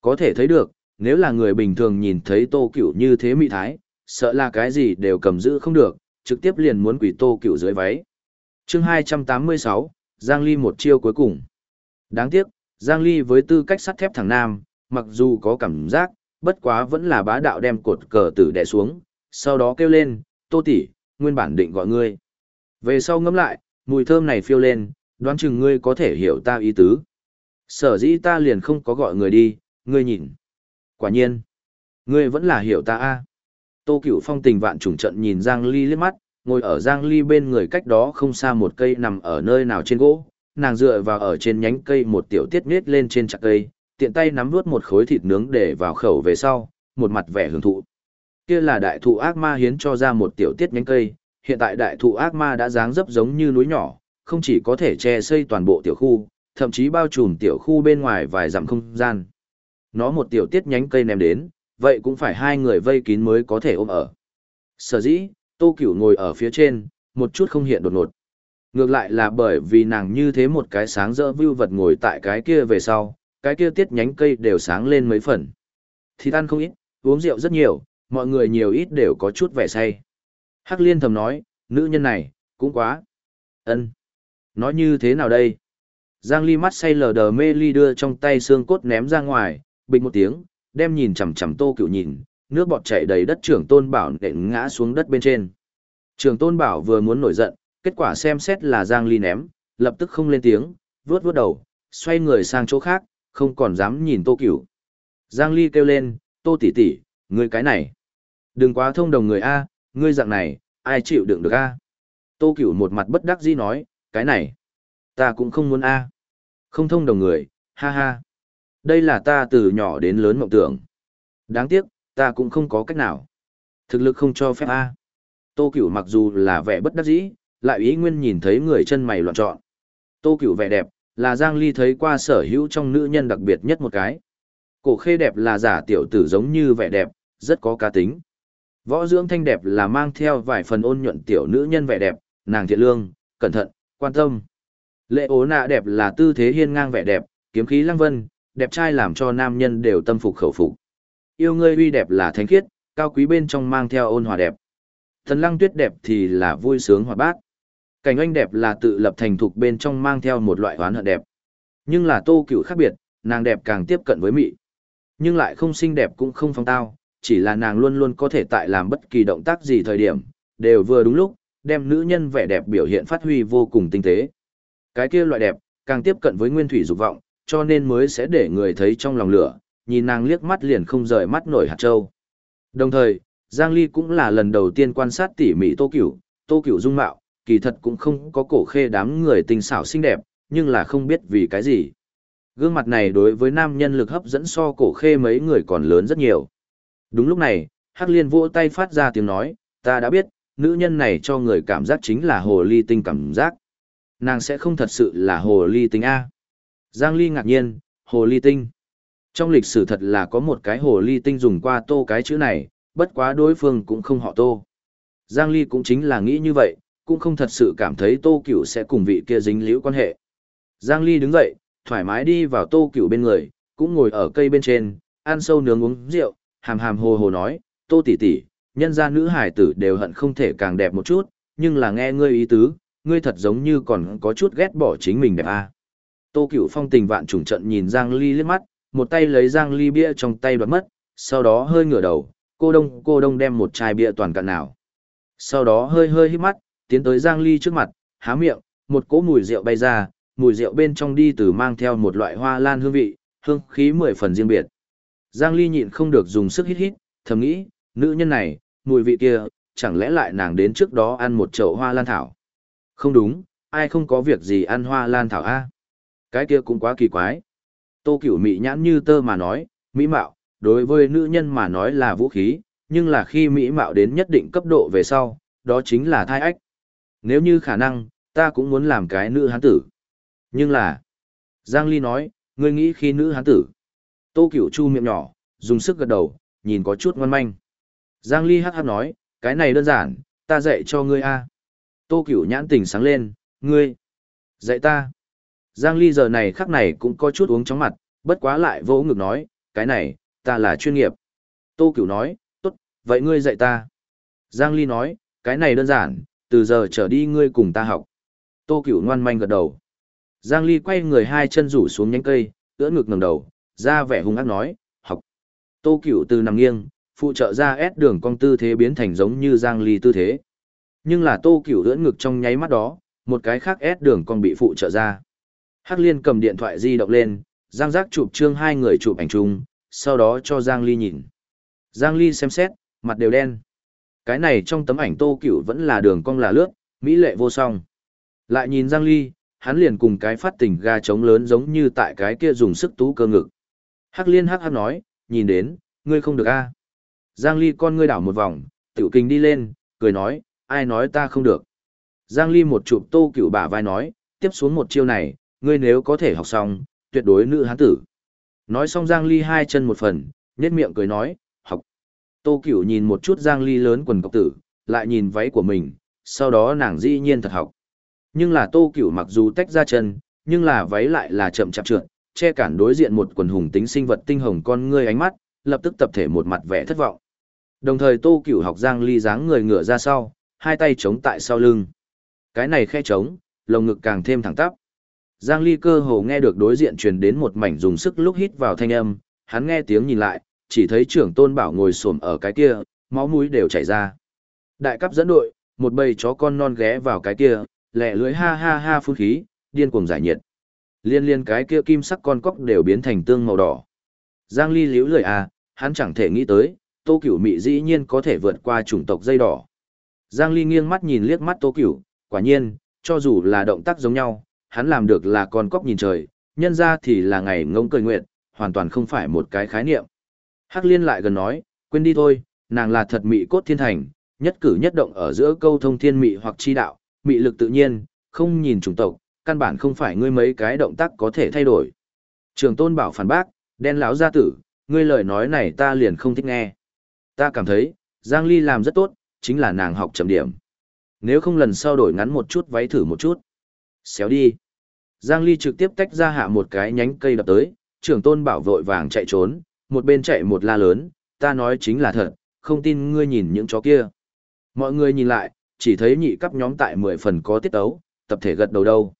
Có thể thấy được, nếu là người bình thường nhìn thấy tô cửu như thế mỹ thái, sợ là cái gì đều cầm giữ không được, trực tiếp liền muốn quỷ tô cửu dưới váy. chương 286, Giang Ly một chiêu cuối cùng. Đáng tiếc, Giang Ly với tư cách sắt thép thẳng nam, mặc dù có cảm giác, bất quá vẫn là bá đạo đem cột cờ tử đè xuống, sau đó kêu lên, tô tỷ, nguyên bản định gọi ngươi. Về sau ngẫm lại, mùi thơm này phiêu lên, đoán chừng ngươi có thể hiểu ta ý tứ. Sở dĩ ta liền không có gọi người đi, ngươi nhìn. Quả nhiên, ngươi vẫn là hiểu ta a. Tô Cửu Phong tình vạn trùng trận nhìn Giang Ly liếc mắt, ngồi ở Giang Ly bên người cách đó không xa một cây nằm ở nơi nào trên gỗ, nàng dựa vào ở trên nhánh cây một tiểu tiết nết lên trên chặt cây, tiện tay nắm nuốt một khối thịt nướng để vào khẩu về sau, một mặt vẻ hưởng thụ. Kia là đại thụ ác ma hiến cho ra một tiểu tiết nhánh cây, hiện tại đại thụ ác ma đã dáng dấp giống như núi nhỏ, không chỉ có thể che xây toàn bộ tiểu khu, thậm chí bao trùm tiểu khu bên ngoài vài dặm không gian. Nó một tiểu tiết nhánh cây ném đến, vậy cũng phải hai người vây kín mới có thể ôm ở. Sở dĩ, Tô Cửu ngồi ở phía trên, một chút không hiện đột ngột. Ngược lại là bởi vì nàng như thế một cái sáng rỡ vưu vật ngồi tại cái kia về sau, cái kia tiết nhánh cây đều sáng lên mấy phần. Thì ăn không ít, uống rượu rất nhiều, mọi người nhiều ít đều có chút vẻ say. Hắc liên thầm nói, nữ nhân này, cũng quá. ân Nói như thế nào đây? Giang Ly mắt say lờ đờ mê ly đưa trong tay xương cốt ném ra ngoài, bình một tiếng, đem nhìn chằm chằm tô cựu nhìn, nước bọt chảy đầy đất trưởng tôn bảo nện ngã xuống đất bên trên. Trưởng tôn bảo vừa muốn nổi giận, kết quả xem xét là Giang Ly ném, lập tức không lên tiếng, vuốt vuốt đầu, xoay người sang chỗ khác, không còn dám nhìn tô cửu. Giang Ly kêu lên, tô tỷ tỷ, ngươi cái này. Đừng quá thông đồng người A, ngươi dạng này, ai chịu đựng được A. Tô cửu một mặt bất đắc dĩ nói, cái này, ta cũng không muốn A. Không thông đồng người, ha ha. Đây là ta từ nhỏ đến lớn mộng tưởng. Đáng tiếc, ta cũng không có cách nào. Thực lực không cho phép A. Tô cửu mặc dù là vẻ bất đắc dĩ, lại ý nguyên nhìn thấy người chân mày loạn trọn. Tô cửu vẻ đẹp, là Giang Ly thấy qua sở hữu trong nữ nhân đặc biệt nhất một cái. Cổ khê đẹp là giả tiểu tử giống như vẻ đẹp, rất có cá tính. Võ dưỡng thanh đẹp là mang theo vài phần ôn nhuận tiểu nữ nhân vẻ đẹp, nàng thiện lương, cẩn thận, quan tâm. Lệ ố nạ đẹp là tư thế hiên ngang vẻ đẹp, kiếm khí lăng vân, đẹp trai làm cho nam nhân đều tâm phục khẩu phục. Yêu ngươi uy đẹp là thánh khiết, cao quý bên trong mang theo ôn hòa đẹp. Thần lăng tuyết đẹp thì là vui sướng hòa bát. Cảnh anh đẹp là tự lập thành thục bên trong mang theo một loại hoán hận đẹp. Nhưng là tô cửu khác biệt, nàng đẹp càng tiếp cận với mị. Nhưng lại không xinh đẹp cũng không phong tao, chỉ là nàng luôn luôn có thể tại làm bất kỳ động tác gì thời điểm, đều vừa đúng lúc, đem nữ nhân vẻ đẹp biểu hiện phát huy vô cùng tinh tế. Cái kia loại đẹp, càng tiếp cận với nguyên thủy dục vọng, cho nên mới sẽ để người thấy trong lòng lửa, nhìn nàng liếc mắt liền không rời mắt nổi hạt châu. Đồng thời, Giang Ly cũng là lần đầu tiên quan sát tỉ mỉ Tô Cửu, Tô Cửu dung mạo, kỳ thật cũng không có cổ khê đám người tình xảo xinh đẹp, nhưng là không biết vì cái gì. Gương mặt này đối với nam nhân lực hấp dẫn so cổ khê mấy người còn lớn rất nhiều. Đúng lúc này, Hắc Liên vỗ tay phát ra tiếng nói, ta đã biết, nữ nhân này cho người cảm giác chính là hồ ly tinh cảm giác. Nàng sẽ không thật sự là hồ ly tinh A. Giang Ly ngạc nhiên, hồ ly tinh. Trong lịch sử thật là có một cái hồ ly tinh dùng qua tô cái chữ này, bất quá đối phương cũng không họ tô. Giang Ly cũng chính là nghĩ như vậy, cũng không thật sự cảm thấy tô cửu sẽ cùng vị kia dính liễu quan hệ. Giang Ly đứng dậy, thoải mái đi vào tô cửu bên người, cũng ngồi ở cây bên trên, ăn sâu nướng uống rượu, hàm hàm hồ hồ nói, tô tỷ tỷ, nhân gia nữ hải tử đều hận không thể càng đẹp một chút, nhưng là nghe ngươi ý tứ, ngươi thật giống như còn có chút ghét bỏ chính mình đẹp à. Tô Cửu Phong tình vạn trùng trận nhìn Giang Ly liếc mắt, một tay lấy Giang Ly bia trong tay đoạt mất, sau đó hơi ngửa đầu, cô đông cô đông đem một chai bia toàn cạn nào. Sau đó hơi hơi hít mắt, tiến tới Giang Ly trước mặt, há miệng, một cỗ mùi rượu bay ra, mùi rượu bên trong đi từ mang theo một loại hoa lan hương vị, hương khí mười phần riêng biệt. Giang Ly nhịn không được dùng sức hít hít, thầm nghĩ, nữ nhân này, mùi vị kia, chẳng lẽ lại nàng đến trước đó ăn một chậu hoa lan thảo. Không đúng, ai không có việc gì ăn hoa lan thảo a? Cái kia cũng quá kỳ quái. Tô Cửu Mị nhãn như tơ mà nói, mỹ mạo, đối với nữ nhân mà nói là vũ khí, nhưng là khi mỹ mạo đến nhất định cấp độ về sau, đó chính là thai ách. Nếu như khả năng, ta cũng muốn làm cái nữ hán tử. Nhưng là, Giang Ly nói, ngươi nghĩ khi nữ hán tử. Tô Cửu Chu miệng nhỏ, dùng sức gật đầu, nhìn có chút ngoan manh. Giang Ly hắc hắc nói, cái này đơn giản, ta dạy cho ngươi a. Tô Cửu nhãn tỉnh sáng lên, ngươi, dạy ta. Giang Ly giờ này khắc này cũng có chút uống chóng mặt, bất quá lại vỗ ngực nói, cái này, ta là chuyên nghiệp. Tô Cửu nói, tốt, vậy ngươi dạy ta. Giang Ly nói, cái này đơn giản, từ giờ trở đi ngươi cùng ta học. Tô Cửu ngoan manh gật đầu. Giang Ly quay người hai chân rủ xuống nhánh cây, ưỡn ngực ngẩng đầu, ra vẻ hung ác nói, học. Tô Cửu từ nằm nghiêng, phụ trợ ra ép đường cong tư thế biến thành giống như Giang Ly tư thế. Nhưng là Tô Cửu ưỡn ngực trong nháy mắt đó, một cái khác ép đường cong bị phụ trợ ra. Hắc Liên cầm điện thoại di động lên, Giang Giác chụp trương hai người chụp ảnh chung, sau đó cho Giang Ly nhìn. Giang Ly xem xét, mặt đều đen. Cái này trong tấm ảnh Tô Cửu vẫn là đường cong là lướt, mỹ lệ vô song. Lại nhìn Giang Ly, hắn liền cùng cái phát tình ga trống lớn giống như tại cái kia dùng sức tú cơ ngực. Hắc Liên hắc hắc nói, nhìn đến, ngươi không được a. Giang Ly con ngươi đảo một vòng, tiểu kinh đi lên, cười nói, ai nói ta không được. Giang Ly một chụp Tô Cửu bả vai nói, tiếp xuống một chiêu này, ngươi nếu có thể học xong, tuyệt đối nữ hán tử. Nói xong Giang Ly hai chân một phần, nhếch miệng cười nói, học. Tô Cửu nhìn một chút Giang Ly lớn quần cọc tử, lại nhìn váy của mình, sau đó nàng dĩ nhiên thật học. Nhưng là Tô Cửu mặc dù tách ra chân, nhưng là váy lại là chậm chạp trượt, che cản đối diện một quần hùng tính sinh vật tinh hồng con ngươi ánh mắt, lập tức tập thể một mặt vẻ thất vọng. Đồng thời Tô Cửu học Giang Ly dáng người ngửa ra sau, hai tay chống tại sau lưng. Cái này khe chống, lồng ngực càng thêm thẳng tắp. Giang Ly cơ hồ nghe được đối diện truyền đến một mảnh dùng sức lúc hít vào thanh âm, hắn nghe tiếng nhìn lại, chỉ thấy trưởng tôn bảo ngồi xổm ở cái kia, máu mũi đều chảy ra. Đại cấp dẫn đội, một bầy chó con non ghé vào cái kia, lẹ lưỡi ha ha ha phun khí, điên cuồng giải nhiệt. Liên liên cái kia kim sắc con cóc đều biến thành tương màu đỏ. Giang Ly liễu lời à, hắn chẳng thể nghĩ tới, Tô Cửu Mị dĩ nhiên có thể vượt qua chủng tộc dây đỏ. Giang Ly nghiêng mắt nhìn liếc mắt Tô Cửu, quả nhiên, cho dù là động tác giống nhau, hắn làm được là con cóc nhìn trời, nhân ra thì là ngày ngông cười nguyện, hoàn toàn không phải một cái khái niệm. Hắc liên lại gần nói, quên đi thôi, nàng là thật mị cốt thiên thành, nhất cử nhất động ở giữa câu thông thiên mị hoặc chi đạo, mị lực tự nhiên, không nhìn chủng tộc, căn bản không phải ngươi mấy cái động tác có thể thay đổi. Trường tôn bảo phản bác, đen lão gia tử, ngươi lời nói này ta liền không thích nghe. Ta cảm thấy, Giang Ly làm rất tốt, chính là nàng học chậm điểm. Nếu không lần sau đổi ngắn một chút váy thử một chút. Xéo đi. Giang Ly trực tiếp tách ra hạ một cái nhánh cây đập tới, trưởng tôn bảo vội vàng chạy trốn, một bên chạy một la lớn, ta nói chính là thật, không tin ngươi nhìn những chó kia. Mọi người nhìn lại, chỉ thấy nhị cấp nhóm tại 10 phần có tiết tấu, tập thể gật đầu đâu.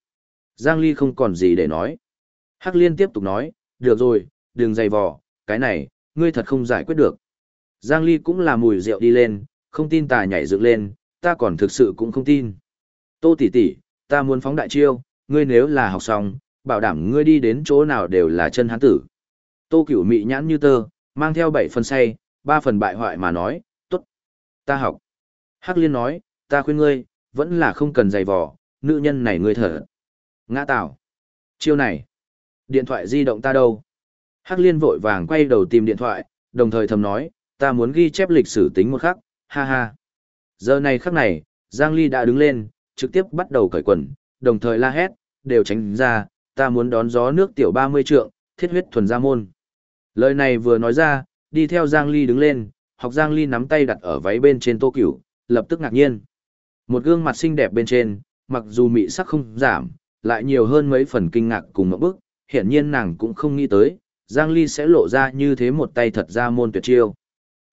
Giang Ly không còn gì để nói. Hắc Liên tiếp tục nói, được rồi, đừng dày vò, cái này, ngươi thật không giải quyết được. Giang Ly cũng là mùi rượu đi lên, không tin tà nhảy dựng lên, ta còn thực sự cũng không tin. Tô tỷ tỷ, ta muốn phóng đại chiêu, ngươi nếu là học xong, bảo đảm ngươi đi đến chỗ nào đều là chân hán tử. Tô cửu mị nhãn như tơ, mang theo bảy phần say, ba phần bại hoại mà nói, tốt, ta học. Hắc liên nói, ta khuyên ngươi, vẫn là không cần giày vò, nữ nhân này ngươi thở. Ngã tạo. Chiêu này. Điện thoại di động ta đâu? Hắc liên vội vàng quay đầu tìm điện thoại, đồng thời thầm nói, ta muốn ghi chép lịch sử tính một khắc, ha ha. Giờ này khắc này, Giang Ly đã đứng lên, trực tiếp bắt đầu cởi quần, đồng thời la hét, đều tránh ra, ta muốn đón gió nước tiểu 30 trượng, thiết huyết thuần gia môn. Lời này vừa nói ra, đi theo Giang Ly đứng lên, học Giang Ly nắm tay đặt ở váy bên trên tô cửu, lập tức ngạc nhiên. Một gương mặt xinh đẹp bên trên, mặc dù mị sắc không giảm, lại nhiều hơn mấy phần kinh ngạc cùng một bước, hiển nhiên nàng cũng không nghĩ tới, Giang Ly sẽ lộ ra như thế một tay thật ra môn tuyệt chiêu.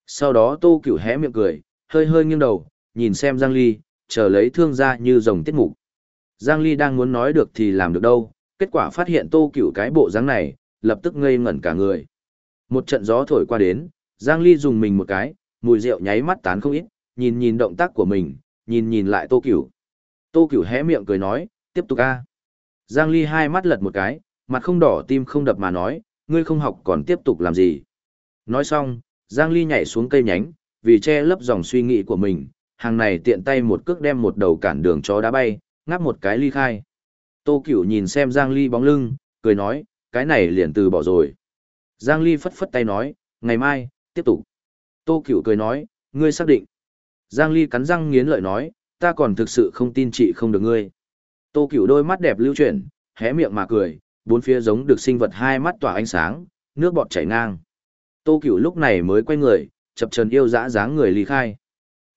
Sau đó tô cửu hé miệng cười, hơi hơi nghiêng đầu, nhìn xem Giang Ly, chờ lấy thương ra như rồng tiết mục. Giang Ly đang muốn nói được thì làm được đâu, kết quả phát hiện tô cửu cái bộ dáng này, lập tức ngây ngẩn cả người. Một trận gió thổi qua đến, Giang Ly dùng mình một cái, mùi rượu nháy mắt tán không ít, nhìn nhìn động tác của mình, nhìn nhìn lại tô cửu. Tô cửu hé miệng cười nói, tiếp tục a. Giang Ly hai mắt lật một cái, mặt không đỏ tim không đập mà nói, ngươi không học còn tiếp tục làm gì. Nói xong, Giang Ly nhảy xuống cây nhánh, vì che lấp dòng suy nghĩ của mình, hàng này tiện tay một cước đem một đầu cản đường chó đá bay, ngáp một cái ly khai. Tô Cửu nhìn xem Giang Ly bóng lưng, cười nói, cái này liền từ bỏ rồi. Giang Ly phất phất tay nói, ngày mai, tiếp tục. Tô Cửu cười nói, ngươi xác định. Giang Ly cắn răng nghiến lợi nói, ta còn thực sự không tin chị không được ngươi. Tô Cửu đôi mắt đẹp lưu chuyển, hé miệng mà cười, bốn phía giống được sinh vật hai mắt tỏa ánh sáng, nước bọt chảy ngang. Tô Cửu lúc này mới quay người, chập chờn yêu dã dáng người ly khai.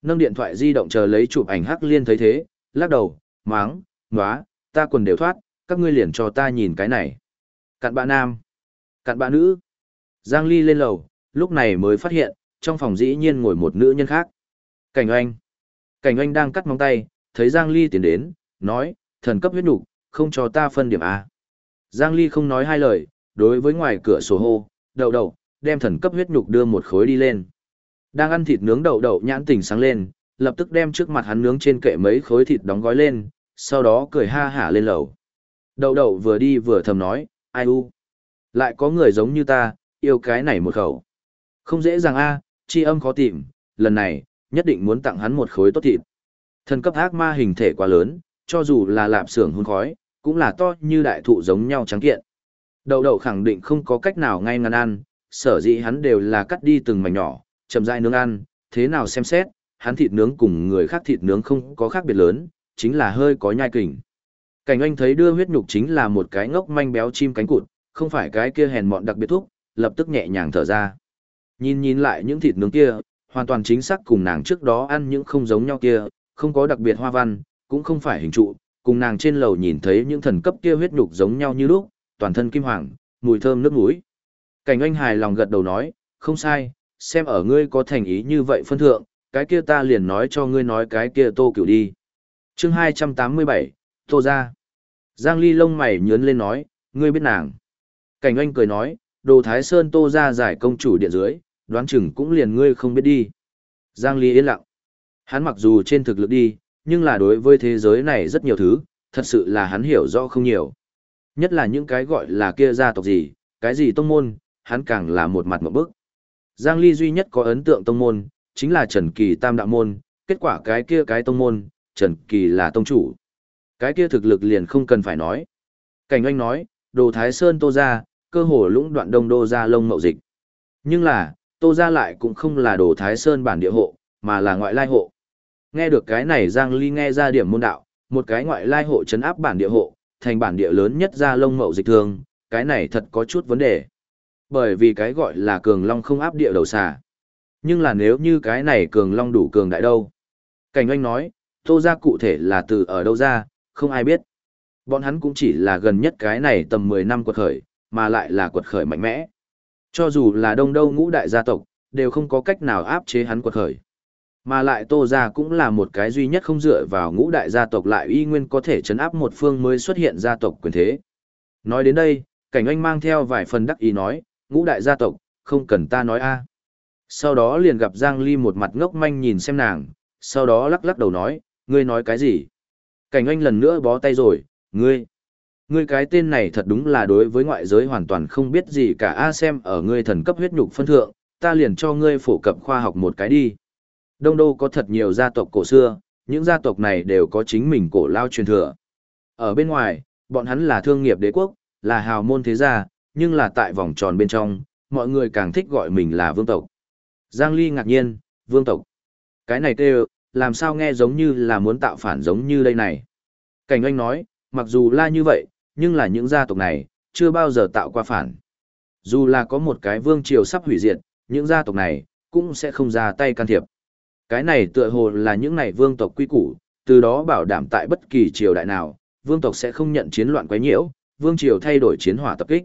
Nâng điện thoại di động chờ lấy chụp ảnh Hắc Liên thấy thế, lắc đầu, máng, ngóa, ta quần đều thoát, các ngươi liền cho ta nhìn cái này. Cặn bạ nam, cặn bạ nữ. Giang Ly lên lầu, lúc này mới phát hiện, trong phòng dĩ nhiên ngồi một nữ nhân khác. Cảnh oanh. Cảnh oanh đang cắt móng tay, thấy Giang Ly tiến đến, nói, thần cấp huyết nục, không cho ta phân điểm A. Giang Ly không nói hai lời, đối với ngoài cửa sổ hô, đậu đậu, đem thần cấp huyết nhục đưa một khối đi lên. Đang ăn thịt nướng đậu đậu nhãn tỉnh sáng lên, lập tức đem trước mặt hắn nướng trên kệ mấy khối thịt đóng gói lên, sau đó cười ha hả lên lầu. Đậu đậu vừa đi vừa thầm nói, ai u. Lại có người giống như ta, yêu cái này một khẩu. Không dễ dàng a, chi âm khó tìm, lần này, nhất định muốn tặng hắn một khối tốt thịt. Thần cấp ác ma hình thể quá lớn, cho dù là lạp xưởng hun khói, cũng là to như đại thụ giống nhau trắng kiện. Đậu đậu khẳng định không có cách nào ngay ngắn ăn, sở dĩ hắn đều là cắt đi từng mảnh nhỏ, chậm rãi nướng ăn, thế nào xem xét, hắn thịt nướng cùng người khác thịt nướng không có khác biệt lớn, chính là hơi có nhai kình. Cảnh anh thấy đưa huyết nhục chính là một cái ngốc manh béo chim cánh cụt, không phải cái kia hèn mọn đặc biệt thuốc, lập tức nhẹ nhàng thở ra. Nhìn nhìn lại những thịt nướng kia, hoàn toàn chính xác cùng nàng trước đó ăn những không giống nhau kia, không có đặc biệt hoa văn, cũng không phải hình trụ, cùng nàng trên lầu nhìn thấy những thần cấp kia huyết nhục giống nhau như lúc, toàn thân kim hoàng, mùi thơm nước mũi. Cảnh anh hài lòng gật đầu nói, không sai, xem ở ngươi có thành ý như vậy phân thượng, cái kia ta liền nói cho ngươi nói cái kia tô cửu đi. chương 287, tô ra. Giang ly lông mày nhướn lên nói, ngươi biết nàng. Cảnh anh cười nói, đồ thái sơn tô ra giải công chủ điện dưới, đoán chừng cũng liền ngươi không biết đi. Giang ly yên lặng. Hắn mặc dù trên thực lực đi, nhưng là đối với thế giới này rất nhiều thứ, thật sự là hắn hiểu rõ không nhiều. Nhất là những cái gọi là kia gia tộc gì, cái gì tông môn, hắn càng là một mặt một bức. Giang Ly duy nhất có ấn tượng tông môn, chính là Trần Kỳ Tam Đạo Môn, kết quả cái kia cái tông môn, Trần Kỳ là tông chủ. Cái kia thực lực liền không cần phải nói. Cảnh Anh nói, đồ Thái Sơn tô ra, cơ hồ lũng đoạn đông đô ra lông mậu dịch. Nhưng là, tô ra lại cũng không là đồ Thái Sơn bản địa hộ, mà là ngoại lai hộ. Nghe được cái này Giang Ly nghe ra điểm môn đạo, một cái ngoại lai hộ chấn áp bản địa hộ, thành bản địa lớn nhất ra lông mậu dịch thường, cái này thật có chút vấn đề. Bởi vì cái gọi là cường long không áp địa đầu xà. Nhưng là nếu như cái này cường long đủ cường đại đâu. Cảnh anh nói, tô ra cụ thể là từ ở đâu ra, không ai biết. Bọn hắn cũng chỉ là gần nhất cái này tầm 10 năm quật khởi, mà lại là quật khởi mạnh mẽ. Cho dù là đông đâu ngũ đại gia tộc, đều không có cách nào áp chế hắn quật khởi. Mà lại Tô Gia cũng là một cái duy nhất không dựa vào ngũ đại gia tộc lại y nguyên có thể chấn áp một phương mới xuất hiện gia tộc quyền thế. Nói đến đây, cảnh anh mang theo vài phần đắc ý nói, ngũ đại gia tộc, không cần ta nói a. Sau đó liền gặp Giang Ly một mặt ngốc manh nhìn xem nàng, sau đó lắc lắc đầu nói, ngươi nói cái gì? Cảnh anh lần nữa bó tay rồi, ngươi. Ngươi cái tên này thật đúng là đối với ngoại giới hoàn toàn không biết gì cả a xem ở ngươi thần cấp huyết nhục phân thượng, ta liền cho ngươi phổ cập khoa học một cái đi. Đông Đô có thật nhiều gia tộc cổ xưa, những gia tộc này đều có chính mình cổ lao truyền thừa. Ở bên ngoài, bọn hắn là thương nghiệp đế quốc, là hào môn thế gia, nhưng là tại vòng tròn bên trong, mọi người càng thích gọi mình là vương tộc. Giang Ly ngạc nhiên, vương tộc. Cái này kêu, làm sao nghe giống như là muốn tạo phản giống như đây này. Cảnh anh nói, mặc dù là như vậy, nhưng là những gia tộc này, chưa bao giờ tạo qua phản. Dù là có một cái vương triều sắp hủy diệt, những gia tộc này, cũng sẽ không ra tay can thiệp. Cái này tựa hồ là những này vương tộc quy củ, từ đó bảo đảm tại bất kỳ triều đại nào, vương tộc sẽ không nhận chiến loạn quấy nhiễu, vương triều thay đổi chiến hỏa tập kích.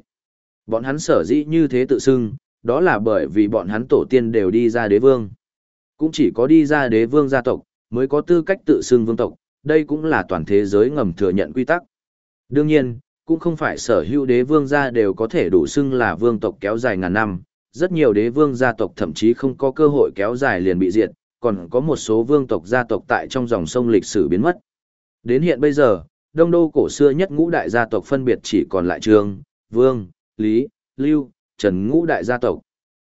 Bọn hắn sở dĩ như thế tự xưng, đó là bởi vì bọn hắn tổ tiên đều đi ra đế vương. Cũng chỉ có đi ra đế vương gia tộc, mới có tư cách tự xưng vương tộc, đây cũng là toàn thế giới ngầm thừa nhận quy tắc. Đương nhiên, cũng không phải sở hữu đế vương gia đều có thể đủ xưng là vương tộc kéo dài ngàn năm, rất nhiều đế vương gia tộc thậm chí không có cơ hội kéo dài liền bị diệt, còn có một số vương tộc gia tộc tại trong dòng sông lịch sử biến mất. Đến hiện bây giờ, đông đô cổ xưa nhất ngũ đại gia tộc phân biệt chỉ còn lại trương, vương, lý, lưu, trần ngũ đại gia tộc.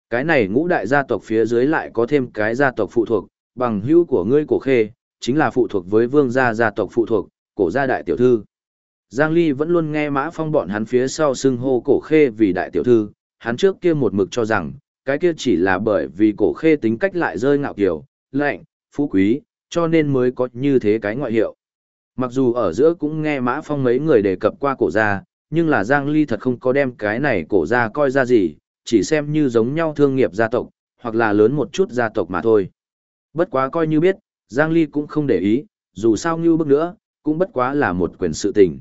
Cái này ngũ đại gia tộc phía dưới lại có thêm cái gia tộc phụ thuộc, bằng hữu của ngươi cổ khê, chính là phụ thuộc với vương gia gia tộc phụ thuộc, cổ gia đại tiểu thư. Giang Ly vẫn luôn nghe Mã Phong bọn hắn phía sau xưng hô cổ khê vì đại tiểu thư, hắn trước kia một mực cho rằng, cái kia chỉ là bởi vì cổ khê tính cách lại rơi ngạo kiểu, lạnh, phú quý, cho nên mới có như thế cái ngoại hiệu. Mặc dù ở giữa cũng nghe Mã Phong mấy người đề cập qua cổ gia, nhưng là Giang Ly thật không có đem cái này cổ gia coi ra gì, chỉ xem như giống nhau thương nghiệp gia tộc, hoặc là lớn một chút gia tộc mà thôi. Bất quá coi như biết, Giang Ly cũng không để ý, dù sao như bước nữa, cũng bất quá là một quyền sự tình.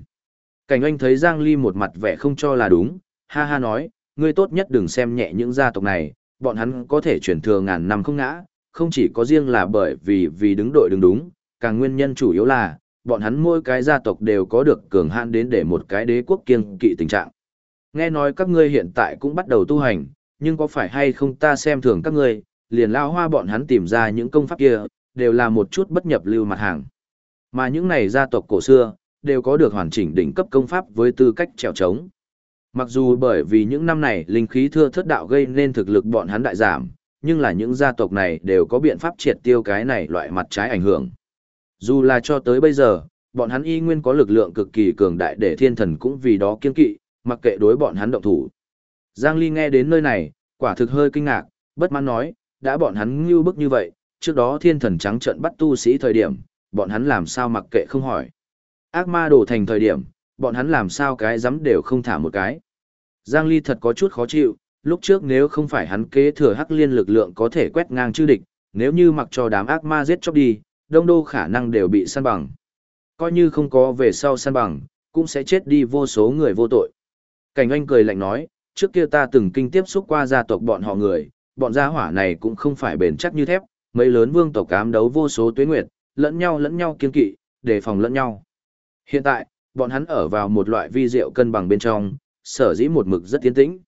Cảnh Anh thấy Giang Ly một mặt vẻ không cho là đúng, ha ha nói, ngươi tốt nhất đừng xem nhẹ những gia tộc này, bọn hắn có thể chuyển thừa ngàn năm không ngã, không chỉ có riêng là bởi vì vì đứng đội đứng đúng, càng nguyên nhân chủ yếu là, bọn hắn mỗi cái gia tộc đều có được cường hạn đến để một cái đế quốc kiêng kỵ tình trạng. Nghe nói các ngươi hiện tại cũng bắt đầu tu hành, nhưng có phải hay không ta xem thường các ngươi, liền lao hoa bọn hắn tìm ra những công pháp kia, đều là một chút bất nhập lưu mặt hàng. Mà những này gia tộc cổ xưa, đều có được hoàn chỉnh đỉnh cấp công pháp với tư cách trèo trống. Mặc dù bởi vì những năm này linh khí thưa thất đạo gây nên thực lực bọn hắn đại giảm, nhưng là những gia tộc này đều có biện pháp triệt tiêu cái này loại mặt trái ảnh hưởng. Dù là cho tới bây giờ, bọn hắn y nguyên có lực lượng cực kỳ cường đại để thiên thần cũng vì đó kiên kỵ, mặc kệ đối bọn hắn động thủ. Giang Ly nghe đến nơi này, quả thực hơi kinh ngạc, bất mãn nói, đã bọn hắn như bức như vậy, trước đó thiên thần trắng trận bắt tu sĩ thời điểm, bọn hắn làm sao mặc kệ không hỏi. Ác ma đổ thành thời điểm, bọn hắn làm sao cái dám đều không thả một cái. Giang Ly thật có chút khó chịu, lúc trước nếu không phải hắn kế thừa hắc liên lực lượng có thể quét ngang chư địch, nếu như mặc cho đám ác ma giết chóc đi, đông đô khả năng đều bị săn bằng. Coi như không có về sau săn bằng, cũng sẽ chết đi vô số người vô tội. Cảnh anh cười lạnh nói, trước kia ta từng kinh tiếp xúc qua gia tộc bọn họ người, bọn gia hỏa này cũng không phải bền chắc như thép, mấy lớn vương tộc cám đấu vô số tuyến nguyệt, lẫn nhau lẫn nhau kiên kỵ, đề phòng lẫn nhau. Hiện tại, bọn hắn ở vào một loại vi diệu cân bằng bên trong, sở dĩ một mực rất tiến tĩnh.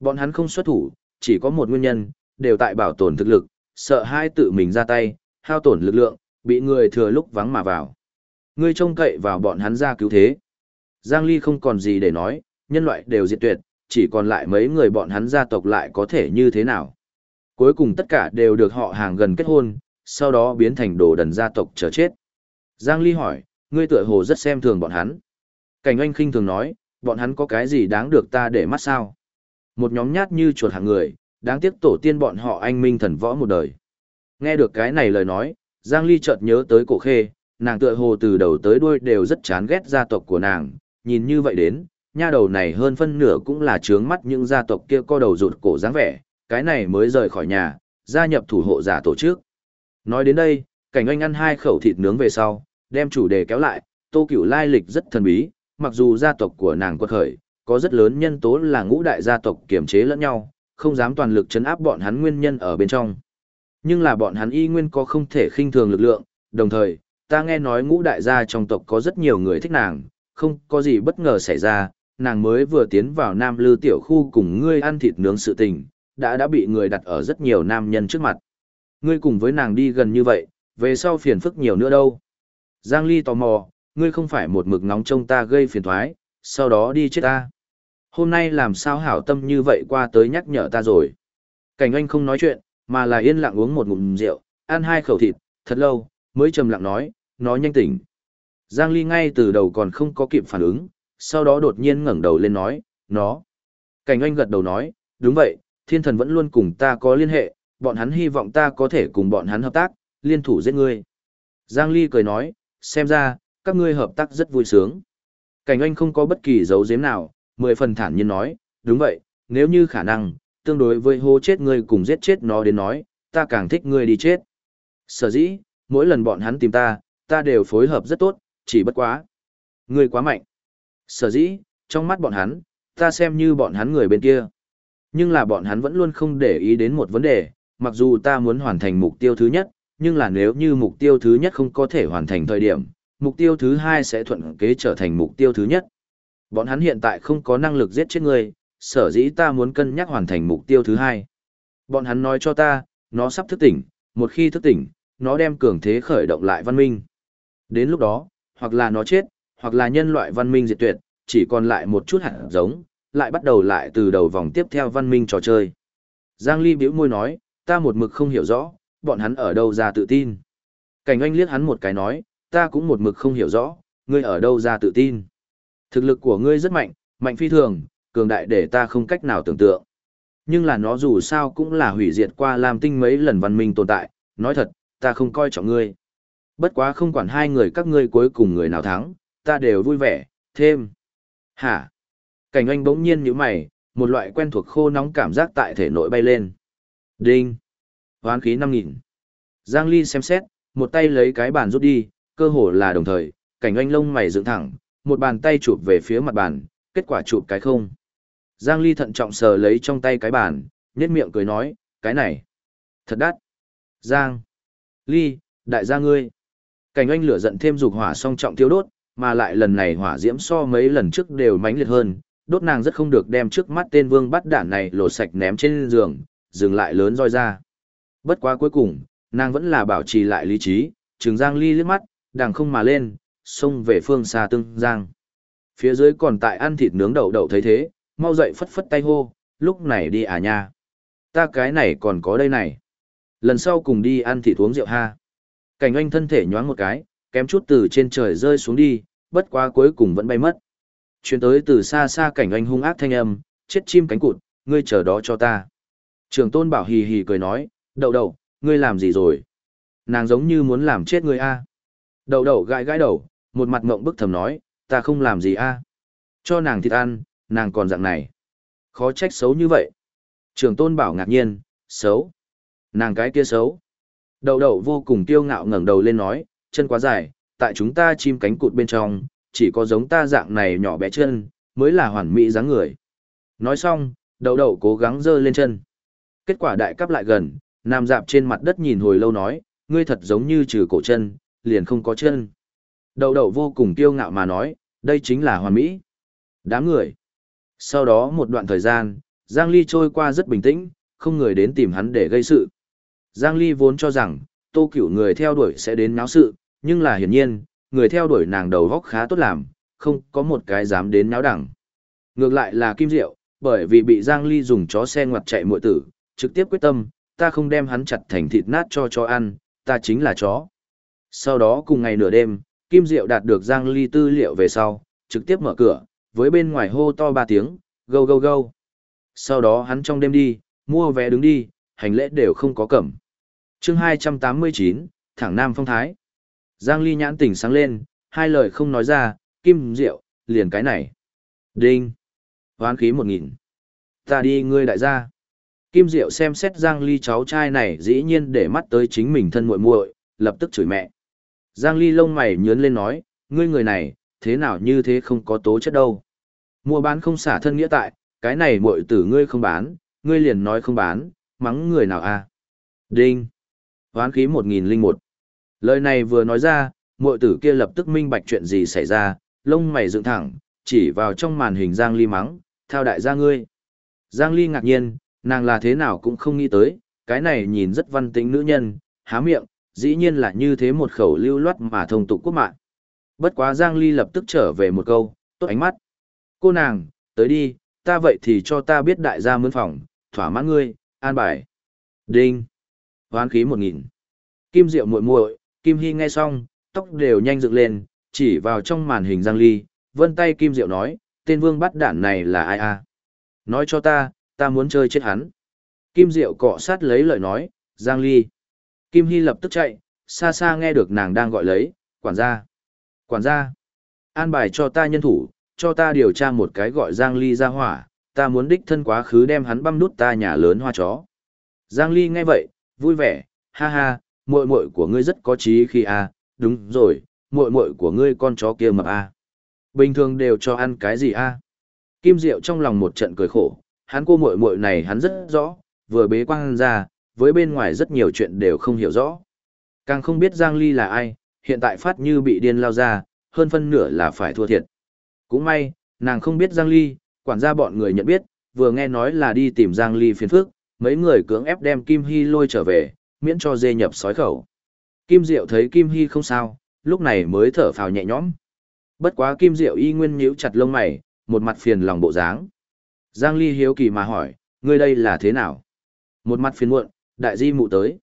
Bọn hắn không xuất thủ, chỉ có một nguyên nhân, đều tại bảo tồn thực lực, sợ hai tự mình ra tay, hao tổn lực lượng, bị người thừa lúc vắng mà vào. Ngươi trông cậy vào bọn hắn ra cứu thế. Giang Ly không còn gì để nói, nhân loại đều diệt tuyệt, chỉ còn lại mấy người bọn hắn gia tộc lại có thể như thế nào. Cuối cùng tất cả đều được họ hàng gần kết hôn, sau đó biến thành đồ đần gia tộc chờ chết. Giang Ly hỏi, ngươi tựa hồ rất xem thường bọn hắn. Cảnh Anh khinh thường nói, bọn hắn có cái gì đáng được ta để mắt sao? Một nhóm nhát như chuột hàng người, đáng tiếc tổ tiên bọn họ anh minh thần võ một đời. Nghe được cái này lời nói, Giang Ly chợt nhớ tới cổ khê, nàng tựa hồ từ đầu tới đuôi đều rất chán ghét gia tộc của nàng, nhìn như vậy đến, nha đầu này hơn phân nửa cũng là trướng mắt những gia tộc kia co đầu rụt cổ dáng vẻ, cái này mới rời khỏi nhà, gia nhập thủ hộ giả tổ chức. Nói đến đây, cảnh anh ăn hai khẩu thịt nướng về sau, đem chủ đề kéo lại, tô cửu lai lịch rất thần bí, mặc dù gia tộc của nàng quật khởi, có rất lớn nhân tố là ngũ đại gia tộc kiểm chế lẫn nhau, không dám toàn lực chấn áp bọn hắn nguyên nhân ở bên trong. Nhưng là bọn hắn y nguyên có không thể khinh thường lực lượng, đồng thời, ta nghe nói ngũ đại gia trong tộc có rất nhiều người thích nàng, không có gì bất ngờ xảy ra, nàng mới vừa tiến vào Nam Lư tiểu khu cùng ngươi ăn thịt nướng sự tình, đã đã bị người đặt ở rất nhiều nam nhân trước mặt. Ngươi cùng với nàng đi gần như vậy, về sau phiền phức nhiều nữa đâu. Giang Ly tò mò, ngươi không phải một mực nóng trông ta gây phiền thoái, sau đó đi chết ta. Hôm nay làm sao hảo tâm như vậy qua tới nhắc nhở ta rồi. Cảnh anh không nói chuyện, mà là yên lặng uống một ngụm rượu, ăn hai khẩu thịt, thật lâu, mới trầm lặng nói, nó nhanh tỉnh. Giang Ly ngay từ đầu còn không có kịp phản ứng, sau đó đột nhiên ngẩng đầu lên nói, nó. Cảnh anh gật đầu nói, đúng vậy, thiên thần vẫn luôn cùng ta có liên hệ, bọn hắn hy vọng ta có thể cùng bọn hắn hợp tác, liên thủ giết ngươi. Giang Ly cười nói, xem ra, các ngươi hợp tác rất vui sướng. Cảnh anh không có bất kỳ dấu giếm nào, mười phần thản nhiên nói, đúng vậy, nếu như khả năng, tương đối với hô chết ngươi cùng giết chết nó đến nói, ta càng thích ngươi đi chết. Sở dĩ, mỗi lần bọn hắn tìm ta, ta đều phối hợp rất tốt, chỉ bất quá. Ngươi quá mạnh. Sở dĩ, trong mắt bọn hắn, ta xem như bọn hắn người bên kia. Nhưng là bọn hắn vẫn luôn không để ý đến một vấn đề, mặc dù ta muốn hoàn thành mục tiêu thứ nhất, nhưng là nếu như mục tiêu thứ nhất không có thể hoàn thành thời điểm, mục tiêu thứ hai sẽ thuận kế trở thành mục tiêu thứ nhất. Bọn hắn hiện tại không có năng lực giết chết ngươi, sở dĩ ta muốn cân nhắc hoàn thành mục tiêu thứ hai. Bọn hắn nói cho ta, nó sắp thức tỉnh, một khi thức tỉnh, nó đem cường thế khởi động lại văn minh. Đến lúc đó, hoặc là nó chết, hoặc là nhân loại văn minh diệt tuyệt, chỉ còn lại một chút hạt giống, lại bắt đầu lại từ đầu vòng tiếp theo văn minh trò chơi. Giang Ly bĩu môi nói, ta một mực không hiểu rõ, bọn hắn ở đâu ra tự tin. Cảnh anh liếc hắn một cái nói, ta cũng một mực không hiểu rõ, ngươi ở đâu ra tự tin. Thực lực của ngươi rất mạnh, mạnh phi thường, cường đại để ta không cách nào tưởng tượng. Nhưng là nó dù sao cũng là hủy diệt qua làm tinh mấy lần văn minh tồn tại, nói thật, ta không coi trọng ngươi. Bất quá không quản hai người các ngươi cuối cùng người nào thắng, ta đều vui vẻ, thêm. Hả? Cảnh anh bỗng nhiên như mày, một loại quen thuộc khô nóng cảm giác tại thể nội bay lên. Đinh! Hoán khí 5.000. Giang Ly xem xét, một tay lấy cái bàn rút đi, cơ hồ là đồng thời, cảnh anh lông mày dựng thẳng, một bàn tay chụp về phía mặt bàn, kết quả chụp cái không. Giang Ly thận trọng sờ lấy trong tay cái bàn, nhếch miệng cười nói, cái này, thật đắt. Giang, Ly, đại gia ngươi. Cảnh anh lửa giận thêm dục hỏa song trọng tiêu đốt, mà lại lần này hỏa diễm so mấy lần trước đều mãnh liệt hơn, đốt nàng rất không được đem trước mắt tên vương bắt đản này lột sạch ném trên giường, dừng lại lớn roi ra. Bất quá cuối cùng, nàng vẫn là bảo trì lại lý trí, trường Giang Ly liếc mắt, đằng không mà lên, xông về phương xa tương Giang. Phía dưới còn tại ăn thịt nướng đậu đậu thấy thế, mau dậy phất phất tay hô, lúc này đi à nha. Ta cái này còn có đây này. Lần sau cùng đi ăn thịt uống rượu ha. Cảnh anh thân thể nhoáng một cái, kém chút từ trên trời rơi xuống đi, bất quá cuối cùng vẫn bay mất. Chuyến tới từ xa xa cảnh anh hung ác thanh âm, chết chim cánh cụt, ngươi chờ đó cho ta. Trường tôn bảo hì hì cười nói, đậu đậu, ngươi làm gì rồi? Nàng giống như muốn làm chết ngươi a. Đậu đậu gãi gãi đầu, một mặt mộng bức thầm nói, ta không làm gì a. Cho nàng thịt ăn, nàng còn dạng này. Khó trách xấu như vậy. Trường tôn bảo ngạc nhiên, xấu. Nàng cái kia xấu. Đậu đậu vô cùng kiêu ngạo ngẩng đầu lên nói, chân quá dài, tại chúng ta chim cánh cụt bên trong, chỉ có giống ta dạng này nhỏ bé chân, mới là hoàn mỹ dáng người. Nói xong, đậu đậu cố gắng giơ lên chân. Kết quả đại cấp lại gần, nằm dạp trên mặt đất nhìn hồi lâu nói, ngươi thật giống như trừ cổ chân, liền không có chân. đầu đầu vô cùng kiêu ngạo mà nói, đây chính là hoàn mỹ. Đám người. Sau đó một đoạn thời gian, Giang Ly trôi qua rất bình tĩnh, không người đến tìm hắn để gây sự. Giang Ly vốn cho rằng, tô cửu người theo đuổi sẽ đến náo sự, nhưng là hiển nhiên, người theo đuổi nàng đầu góc khá tốt làm, không có một cái dám đến náo đẳng. Ngược lại là Kim Diệu, bởi vì bị Giang Ly dùng chó xe ngoặt chạy muội tử, trực tiếp quyết tâm, ta không đem hắn chặt thành thịt nát cho chó ăn, ta chính là chó. Sau đó cùng ngày nửa đêm, Kim Diệu đạt được Giang Ly tư liệu về sau, trực tiếp mở cửa, với bên ngoài hô to ba tiếng, gâu gâu gâu. Sau đó hắn trong đêm đi, mua vé đứng đi, hành lễ đều không có cẩm. chương 289, thẳng Nam Phong Thái. Giang Ly nhãn tỉnh sáng lên, hai lời không nói ra, Kim Diệu, liền cái này. Đinh. Hoán khí một nghìn. Ta đi ngươi đại gia. Kim Diệu xem xét Giang Ly cháu trai này dĩ nhiên để mắt tới chính mình thân muội muội, lập tức chửi mẹ. Giang Ly lông mày nhướng lên nói, ngươi người này, thế nào như thế không có tố chất đâu. Mua bán không xả thân nghĩa tại, cái này muội tử ngươi không bán, ngươi liền nói không bán, mắng người nào a? À? Đinh. Hoán khí 1001. Lời này vừa nói ra, muội tử kia lập tức minh bạch chuyện gì xảy ra, lông mày dựng thẳng, chỉ vào trong màn hình Giang Ly mắng, thao đại gia ngươi. Giang Ly ngạc nhiên, nàng là thế nào cũng không nghĩ tới, cái này nhìn rất văn tính nữ nhân, há miệng, dĩ nhiên là như thế một khẩu lưu loát mà thông tục quốc mạng. Bất quá Giang Ly lập tức trở về một câu, tốt ánh mắt. Cô nàng, tới đi, ta vậy thì cho ta biết đại gia mướn phòng, thỏa mãn ngươi, an bài. Đinh. Hoán khí một nghìn. Kim Diệu muội muội, Kim Hy nghe xong, tóc đều nhanh dựng lên, chỉ vào trong màn hình Giang Ly, vân tay Kim Diệu nói, tên vương bắt đản này là ai a? Nói cho ta, ta muốn chơi chết hắn. Kim Diệu cọ sát lấy lời nói, Giang Ly. Kim Hy lập tức chạy, xa xa nghe được nàng đang gọi lấy, quản gia. Quản gia, an bài cho ta nhân thủ, cho ta điều tra một cái gọi Giang Ly ra hỏa, ta muốn đích thân quá khứ đem hắn băm nút ta nhà lớn hoa chó. Giang Ly nghe vậy, vui vẻ, ha ha, muội muội của ngươi rất có trí khi a, à, đúng rồi, muội muội của ngươi con chó kia mập a. À. Bình thường đều cho ăn cái gì a? À? Kim Diệu trong lòng một trận cười khổ, hắn cô muội muội này hắn rất rõ, vừa bế quang ra, với bên ngoài rất nhiều chuyện đều không hiểu rõ. Càng không biết Giang Ly là ai, hiện tại phát như bị điên lao ra, hơn phân nửa là phải thua thiệt. Cũng may, nàng không biết Giang Ly, quản gia bọn người nhận biết, vừa nghe nói là đi tìm Giang Ly phiền phức, mấy người cưỡng ép đem Kim Hy lôi trở về, miễn cho dê nhập sói khẩu. Kim Diệu thấy Kim Hy không sao, lúc này mới thở phào nhẹ nhõm. Bất quá Kim Diệu y nguyên nhíu chặt lông mày, một mặt phiền lòng bộ dáng. Giang Ly hiếu kỳ mà hỏi, ngươi đây là thế nào? Một mặt phiền muộn, đại di mụ tới.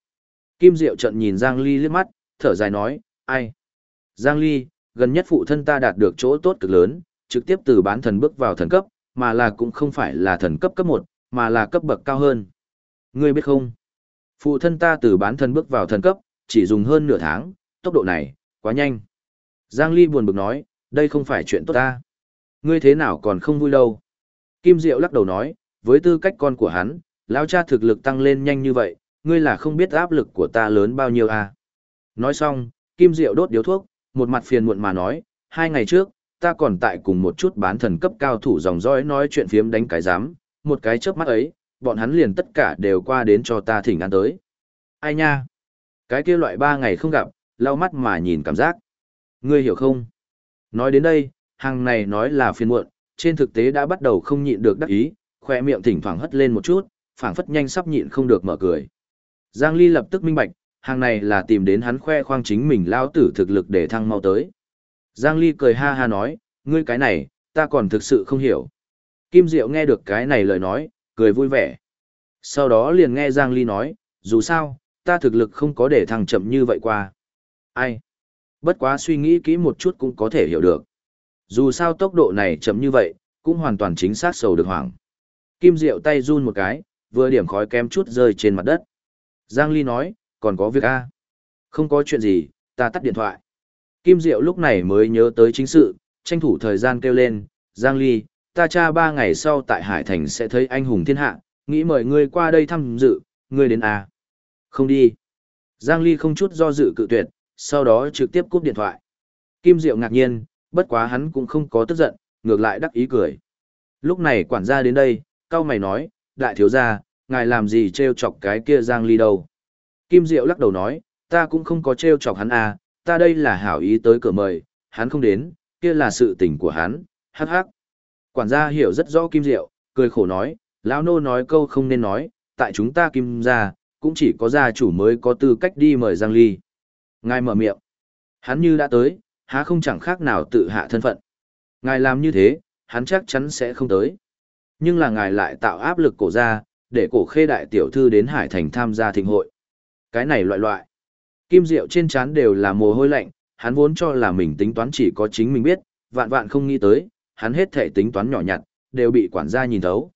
Kim Diệu trận nhìn Giang Ly liếc mắt, thở dài nói, ai? Giang Ly, gần nhất phụ thân ta đạt được chỗ tốt cực lớn, trực tiếp từ bán thần bước vào thần cấp, mà là cũng không phải là thần cấp cấp 1, mà là cấp bậc cao hơn. Ngươi biết không? Phụ thân ta từ bán thần bước vào thần cấp, chỉ dùng hơn nửa tháng, tốc độ này, quá nhanh. Giang Ly buồn bực nói, đây không phải chuyện tốt ta. Ngươi thế nào còn không vui đâu. Kim Diệu lắc đầu nói, với tư cách con của hắn, lão cha thực lực tăng lên nhanh như vậy, ngươi là không biết áp lực của ta lớn bao nhiêu à. Nói xong, Kim Diệu đốt điếu thuốc, một mặt phiền muộn mà nói, hai ngày trước, ta còn tại cùng một chút bán thần cấp cao thủ dòng dõi nói chuyện phiếm đánh cái giám, một cái chớp mắt ấy, bọn hắn liền tất cả đều qua đến cho ta thỉnh an tới. Ai nha? Cái kia loại ba ngày không gặp, lau mắt mà nhìn cảm giác. Ngươi hiểu không? Nói đến đây, hàng này nói là phiền muộn, trên thực tế đã bắt đầu không nhịn được đắc ý, khoe miệng thỉnh thoảng hất lên một chút, phảng phất nhanh sắp nhịn không được mở cười. Giang Ly lập tức minh bạch, hàng này là tìm đến hắn khoe khoang chính mình lao tử thực lực để thăng mau tới. Giang Ly cười ha ha nói, ngươi cái này, ta còn thực sự không hiểu. Kim Diệu nghe được cái này lời nói, cười vui vẻ. Sau đó liền nghe Giang Ly nói, dù sao, ta thực lực không có để thăng chậm như vậy qua. Ai? Bất quá suy nghĩ kỹ một chút cũng có thể hiểu được. Dù sao tốc độ này chậm như vậy, cũng hoàn toàn chính xác sầu được hoảng. Kim Diệu tay run một cái, vừa điểm khói kém chút rơi trên mặt đất. Giang Ly nói, còn có việc a Không có chuyện gì, ta tắt điện thoại. Kim Diệu lúc này mới nhớ tới chính sự, tranh thủ thời gian kêu lên, Giang Ly, ta cha ba ngày sau tại Hải Thành sẽ thấy anh hùng thiên hạ, nghĩ mời ngươi qua đây thăm dự, ngươi đến à? Không đi. Giang Ly không chút do dự cự tuyệt, sau đó trực tiếp cúp điện thoại. Kim Diệu ngạc nhiên, bất quá hắn cũng không có tức giận, ngược lại đắc ý cười. Lúc này quản gia đến đây, cao mày nói, đại thiếu gia, ngài làm gì trêu chọc cái kia Giang Ly đâu. Kim Diệu lắc đầu nói, ta cũng không có trêu chọc hắn à, ta đây là hảo ý tới cửa mời, hắn không đến, kia là sự tình của hắn, hắc hắc. Quản gia hiểu rất rõ Kim Diệu, cười khổ nói, lão nô nói câu không nên nói, tại chúng ta Kim gia, cũng chỉ có gia chủ mới có tư cách đi mời Giang Ly. Ngài mở miệng. Hắn như đã tới, há không chẳng khác nào tự hạ thân phận. Ngài làm như thế, hắn chắc chắn sẽ không tới. Nhưng là ngài lại tạo áp lực cổ ra, để cổ khê đại tiểu thư đến Hải Thành tham gia thịnh hội. Cái này loại loại. Kim Diệu trên trán đều là mồ hôi lạnh, hắn vốn cho là mình tính toán chỉ có chính mình biết, vạn vạn không nghĩ tới, hắn hết thể tính toán nhỏ nhặt, đều bị quản gia nhìn thấu.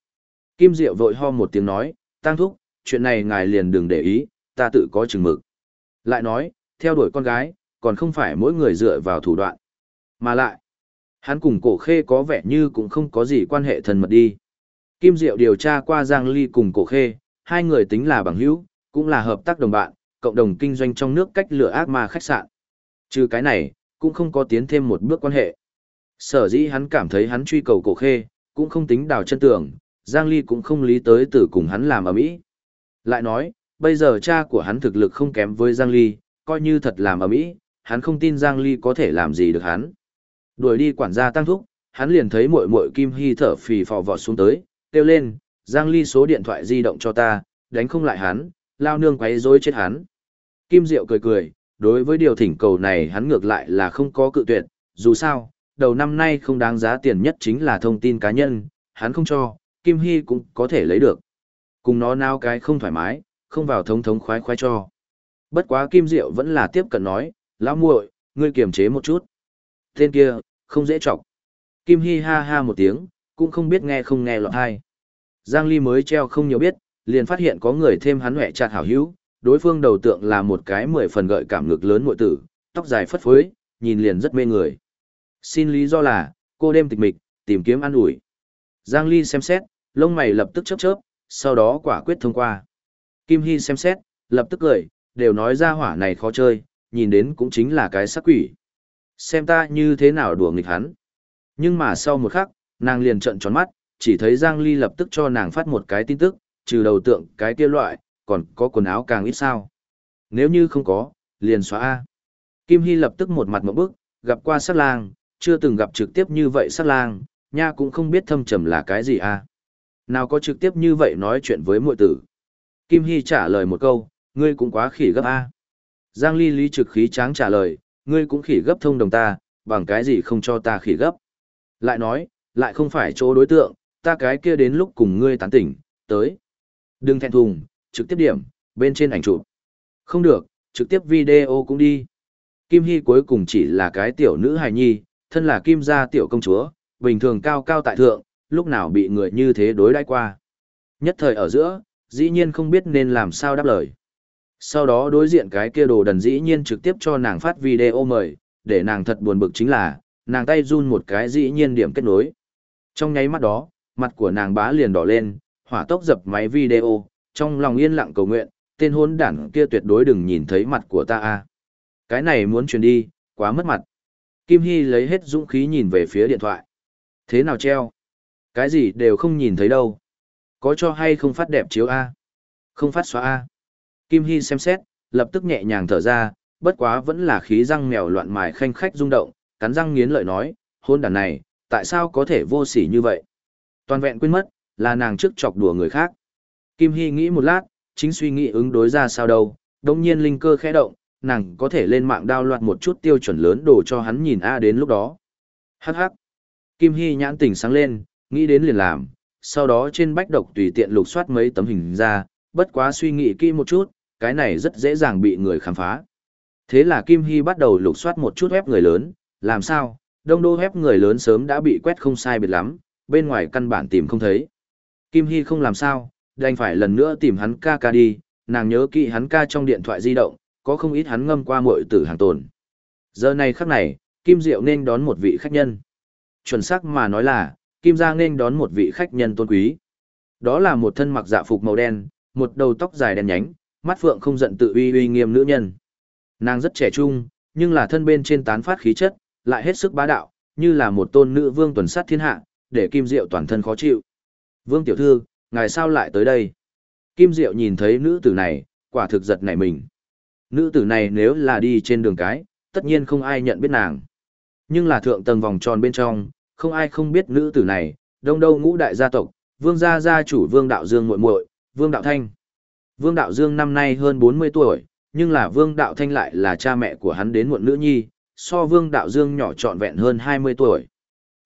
Kim Diệu vội ho một tiếng nói, tăng thúc, chuyện này ngài liền đừng để ý, ta tự có chừng mực. Lại nói, theo đuổi con gái, còn không phải mỗi người dựa vào thủ đoạn. Mà lại, hắn cùng cổ khê có vẻ như cũng không có gì quan hệ thân mật đi. Kim Diệu điều tra qua Giang Ly cùng cổ khê, hai người tính là bằng hữu, cũng là hợp tác đồng bạn, cộng đồng kinh doanh trong nước cách lửa ác ma khách sạn. Trừ cái này, cũng không có tiến thêm một bước quan hệ. Sở dĩ hắn cảm thấy hắn truy cầu cổ khê, cũng không tính đào chân tường, Giang Ly cũng không lý tới từ cùng hắn làm ở mỹ. Lại nói, bây giờ cha của hắn thực lực không kém với Giang Ly, coi như thật làm ở mỹ, hắn không tin Giang Ly có thể làm gì được hắn. Đuổi đi quản gia tăng thúc, hắn liền thấy muội muội Kim Hy thở phì phò vọt xuống tới, kêu lên, Giang Ly số điện thoại di động cho ta, đánh không lại hắn, lao nương quấy rối chết hắn. Kim Diệu cười cười, đối với điều thỉnh cầu này hắn ngược lại là không có cự tuyệt, dù sao, đầu năm nay không đáng giá tiền nhất chính là thông tin cá nhân, hắn không cho, Kim Hy cũng có thể lấy được. Cùng nó nao cái không thoải mái, không vào thống thống khoái khoái cho. Bất quá Kim Diệu vẫn là tiếp cận nói, lão muội, ngươi kiềm chế một chút. Tên kia, không dễ chọc. Kim Hy ha ha một tiếng, cũng không biết nghe không nghe lọt hay. Giang Ly mới treo không nhiều biết, liền phát hiện có người thêm hắn hẹ chặt hảo hữu, đối phương đầu tượng là một cái mười phần gợi cảm ngực lớn muội tử, tóc dài phất phới, nhìn liền rất mê người. Xin lý do là, cô đêm tịch mịch, tìm kiếm ăn ủi. Giang Ly xem xét, lông mày lập tức chớp chớp, sau đó quả quyết thông qua. Kim Hy xem xét, lập tức cười, đều nói ra hỏa này khó chơi, nhìn đến cũng chính là cái sắc quỷ. Xem ta như thế nào đùa nghịch hắn. Nhưng mà sau một khắc, nàng liền trợn tròn mắt, chỉ thấy Giang Ly lập tức cho nàng phát một cái tin tức, trừ đầu tượng cái kia loại, còn có quần áo càng ít sao. Nếu như không có, liền xóa A. Kim Hy lập tức một mặt một bước gặp qua sát lang, chưa từng gặp trực tiếp như vậy sát lang, nha cũng không biết thâm trầm là cái gì A. Nào có trực tiếp như vậy nói chuyện với muội tử. Kim Hy trả lời một câu, ngươi cũng quá khỉ gấp A. Giang Ly lý trực khí tráng trả lời, ngươi cũng khỉ gấp thông đồng ta, bằng cái gì không cho ta khỉ gấp. Lại nói, lại không phải chỗ đối tượng, ta cái kia đến lúc cùng ngươi tán tỉnh, tới. Đừng thẹn thùng, trực tiếp điểm, bên trên ảnh chụp. Không được, trực tiếp video cũng đi. Kim Hy cuối cùng chỉ là cái tiểu nữ hài nhi, thân là Kim gia tiểu công chúa, bình thường cao cao tại thượng, lúc nào bị người như thế đối đãi qua. Nhất thời ở giữa, dĩ nhiên không biết nên làm sao đáp lời. Sau đó đối diện cái kia đồ đần dĩ nhiên trực tiếp cho nàng phát video mời, để nàng thật buồn bực chính là, nàng tay run một cái dĩ nhiên điểm kết nối. Trong nháy mắt đó, mặt của nàng bá liền đỏ lên, hỏa tốc dập máy video, trong lòng yên lặng cầu nguyện, tên hôn đảng kia tuyệt đối đừng nhìn thấy mặt của ta a. Cái này muốn truyền đi, quá mất mặt. Kim Hy lấy hết dũng khí nhìn về phía điện thoại. Thế nào treo? Cái gì đều không nhìn thấy đâu. Có cho hay không phát đẹp chiếu A? Không phát xóa A. Kim Hy xem xét, lập tức nhẹ nhàng thở ra, bất quá vẫn là khí răng mèo loạn mài khanh khách rung động, cắn răng nghiến lợi nói, hôn đàn này, tại sao có thể vô sỉ như vậy? Toàn vẹn quên mất, là nàng trước chọc đùa người khác. Kim Hy nghĩ một lát, chính suy nghĩ ứng đối ra sao đâu, đồng nhiên linh cơ khẽ động, nàng có thể lên mạng đao loạt một chút tiêu chuẩn lớn đồ cho hắn nhìn A đến lúc đó. Hắc hắc. Kim Hy nhãn tỉnh sáng lên, nghĩ đến liền làm, sau đó trên bách độc tùy tiện lục soát mấy tấm hình ra, bất quá suy nghĩ kỹ một chút, cái này rất dễ dàng bị người khám phá. Thế là Kim Hy bắt đầu lục soát một chút web người lớn, làm sao, đông đô web người lớn sớm đã bị quét không sai biệt lắm, bên ngoài căn bản tìm không thấy. Kim Hy không làm sao, đành phải lần nữa tìm hắn ca ca đi, nàng nhớ kỹ hắn ca trong điện thoại di động, có không ít hắn ngâm qua muội tử hàng tồn. Giờ này khắc này, Kim Diệu nên đón một vị khách nhân. Chuẩn xác mà nói là, Kim Gia nên đón một vị khách nhân tôn quý. Đó là một thân mặc dạ phục màu đen, một đầu tóc dài đen nhánh, mắt phượng không giận tự uy uy nghiêm nữ nhân. Nàng rất trẻ trung, nhưng là thân bên trên tán phát khí chất, lại hết sức bá đạo, như là một tôn nữ vương tuần sát thiên hạ, để Kim Diệu toàn thân khó chịu. Vương tiểu thư, ngài sao lại tới đây? Kim Diệu nhìn thấy nữ tử này, quả thực giật nảy mình. Nữ tử này nếu là đi trên đường cái, tất nhiên không ai nhận biết nàng. Nhưng là thượng tầng vòng tròn bên trong, không ai không biết nữ tử này, đông đâu ngũ đại gia tộc, vương gia gia chủ vương đạo dương muội muội, vương đạo thanh. Vương đạo dương năm nay hơn 40 tuổi, nhưng là vương đạo thanh lại là cha mẹ của hắn đến muộn nữ nhi, so vương đạo dương nhỏ trọn vẹn hơn 20 tuổi.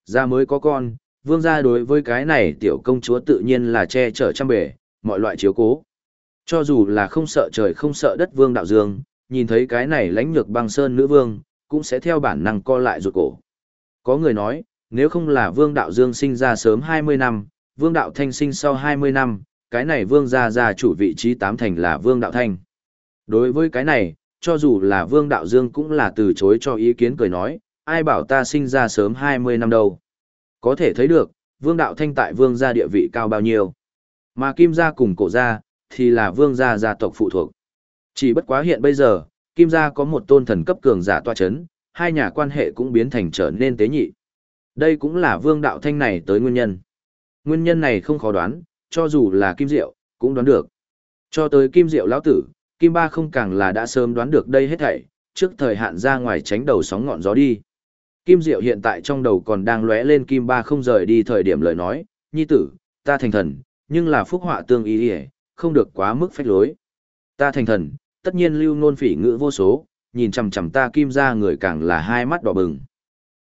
Gia mới có con, vương gia đối với cái này tiểu công chúa tự nhiên là che chở trăm bể, mọi loại chiếu cố. Cho dù là không sợ trời không sợ đất vương đạo dương, nhìn thấy cái này lãnh nhược băng sơn nữ vương, cũng sẽ theo bản năng co lại ruột cổ. Có người nói, nếu không là vương đạo dương sinh ra sớm 20 năm, vương đạo thanh sinh sau 20 năm, cái này vương gia gia chủ vị trí tám thành là vương đạo thanh. Đối với cái này, cho dù là vương đạo dương cũng là từ chối cho ý kiến cười nói, ai bảo ta sinh ra sớm 20 năm đâu. Có thể thấy được, vương đạo thanh tại vương gia địa vị cao bao nhiêu. Mà kim gia cùng cổ gia, thì là vương gia gia tộc phụ thuộc. Chỉ bất quá hiện bây giờ, kim gia có một tôn thần cấp cường giả toa chấn, hai nhà quan hệ cũng biến thành trở nên tế nhị. Đây cũng là vương đạo thanh này tới nguyên nhân. Nguyên nhân này không khó đoán, cho dù là kim diệu, cũng đoán được. Cho tới kim diệu lão tử, kim ba không càng là đã sớm đoán được đây hết thảy, trước thời hạn ra ngoài tránh đầu sóng ngọn gió đi. Kim diệu hiện tại trong đầu còn đang lóe lên kim ba không rời đi thời điểm lời nói, nhi tử, ta thành thần, nhưng là phúc họa tương ý hề, không được quá mức phách lối. Ta thành thần, tất nhiên lưu nôn phỉ ngữ vô số, nhìn chằm chằm ta kim ra người càng là hai mắt đỏ bừng.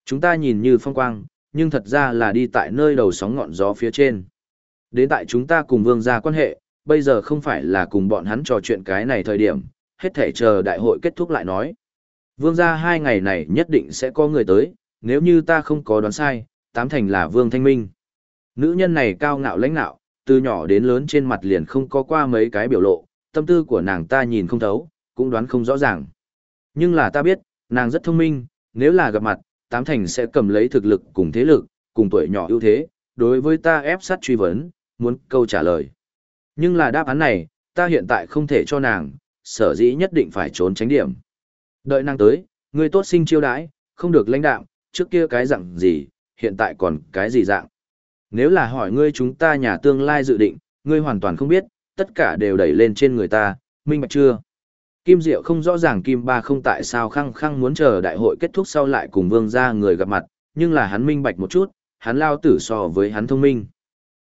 Chúng ta nhìn như phong quang, nhưng thật ra là đi tại nơi đầu sóng ngọn gió phía trên. Đến tại chúng ta cùng vương gia quan hệ, bây giờ không phải là cùng bọn hắn trò chuyện cái này thời điểm, hết thể chờ đại hội kết thúc lại nói. Vương gia hai ngày này nhất định sẽ có người tới, nếu như ta không có đoán sai, tám thành là vương thanh minh. Nữ nhân này cao ngạo lãnh nạo, từ nhỏ đến lớn trên mặt liền không có qua mấy cái biểu lộ, tâm tư của nàng ta nhìn không thấu, cũng đoán không rõ ràng. Nhưng là ta biết, nàng rất thông minh, nếu là gặp mặt, tám thành sẽ cầm lấy thực lực cùng thế lực, cùng tuổi nhỏ ưu thế, đối với ta ép sát truy vấn, muốn câu trả lời. Nhưng là đáp án này, ta hiện tại không thể cho nàng, sở dĩ nhất định phải trốn tránh điểm. Đợi nàng tới, ngươi tốt sinh chiêu đãi, không được lãnh đạm. trước kia cái dạng gì, hiện tại còn cái gì dạng. Nếu là hỏi ngươi chúng ta nhà tương lai dự định, ngươi hoàn toàn không biết, tất cả đều đẩy lên trên người ta, minh bạch chưa? Kim Diệu không rõ ràng Kim Ba không tại sao khăng khăng muốn chờ đại hội kết thúc sau lại cùng vương gia người gặp mặt, nhưng là hắn minh bạch một chút, hắn lao tử so với hắn thông minh.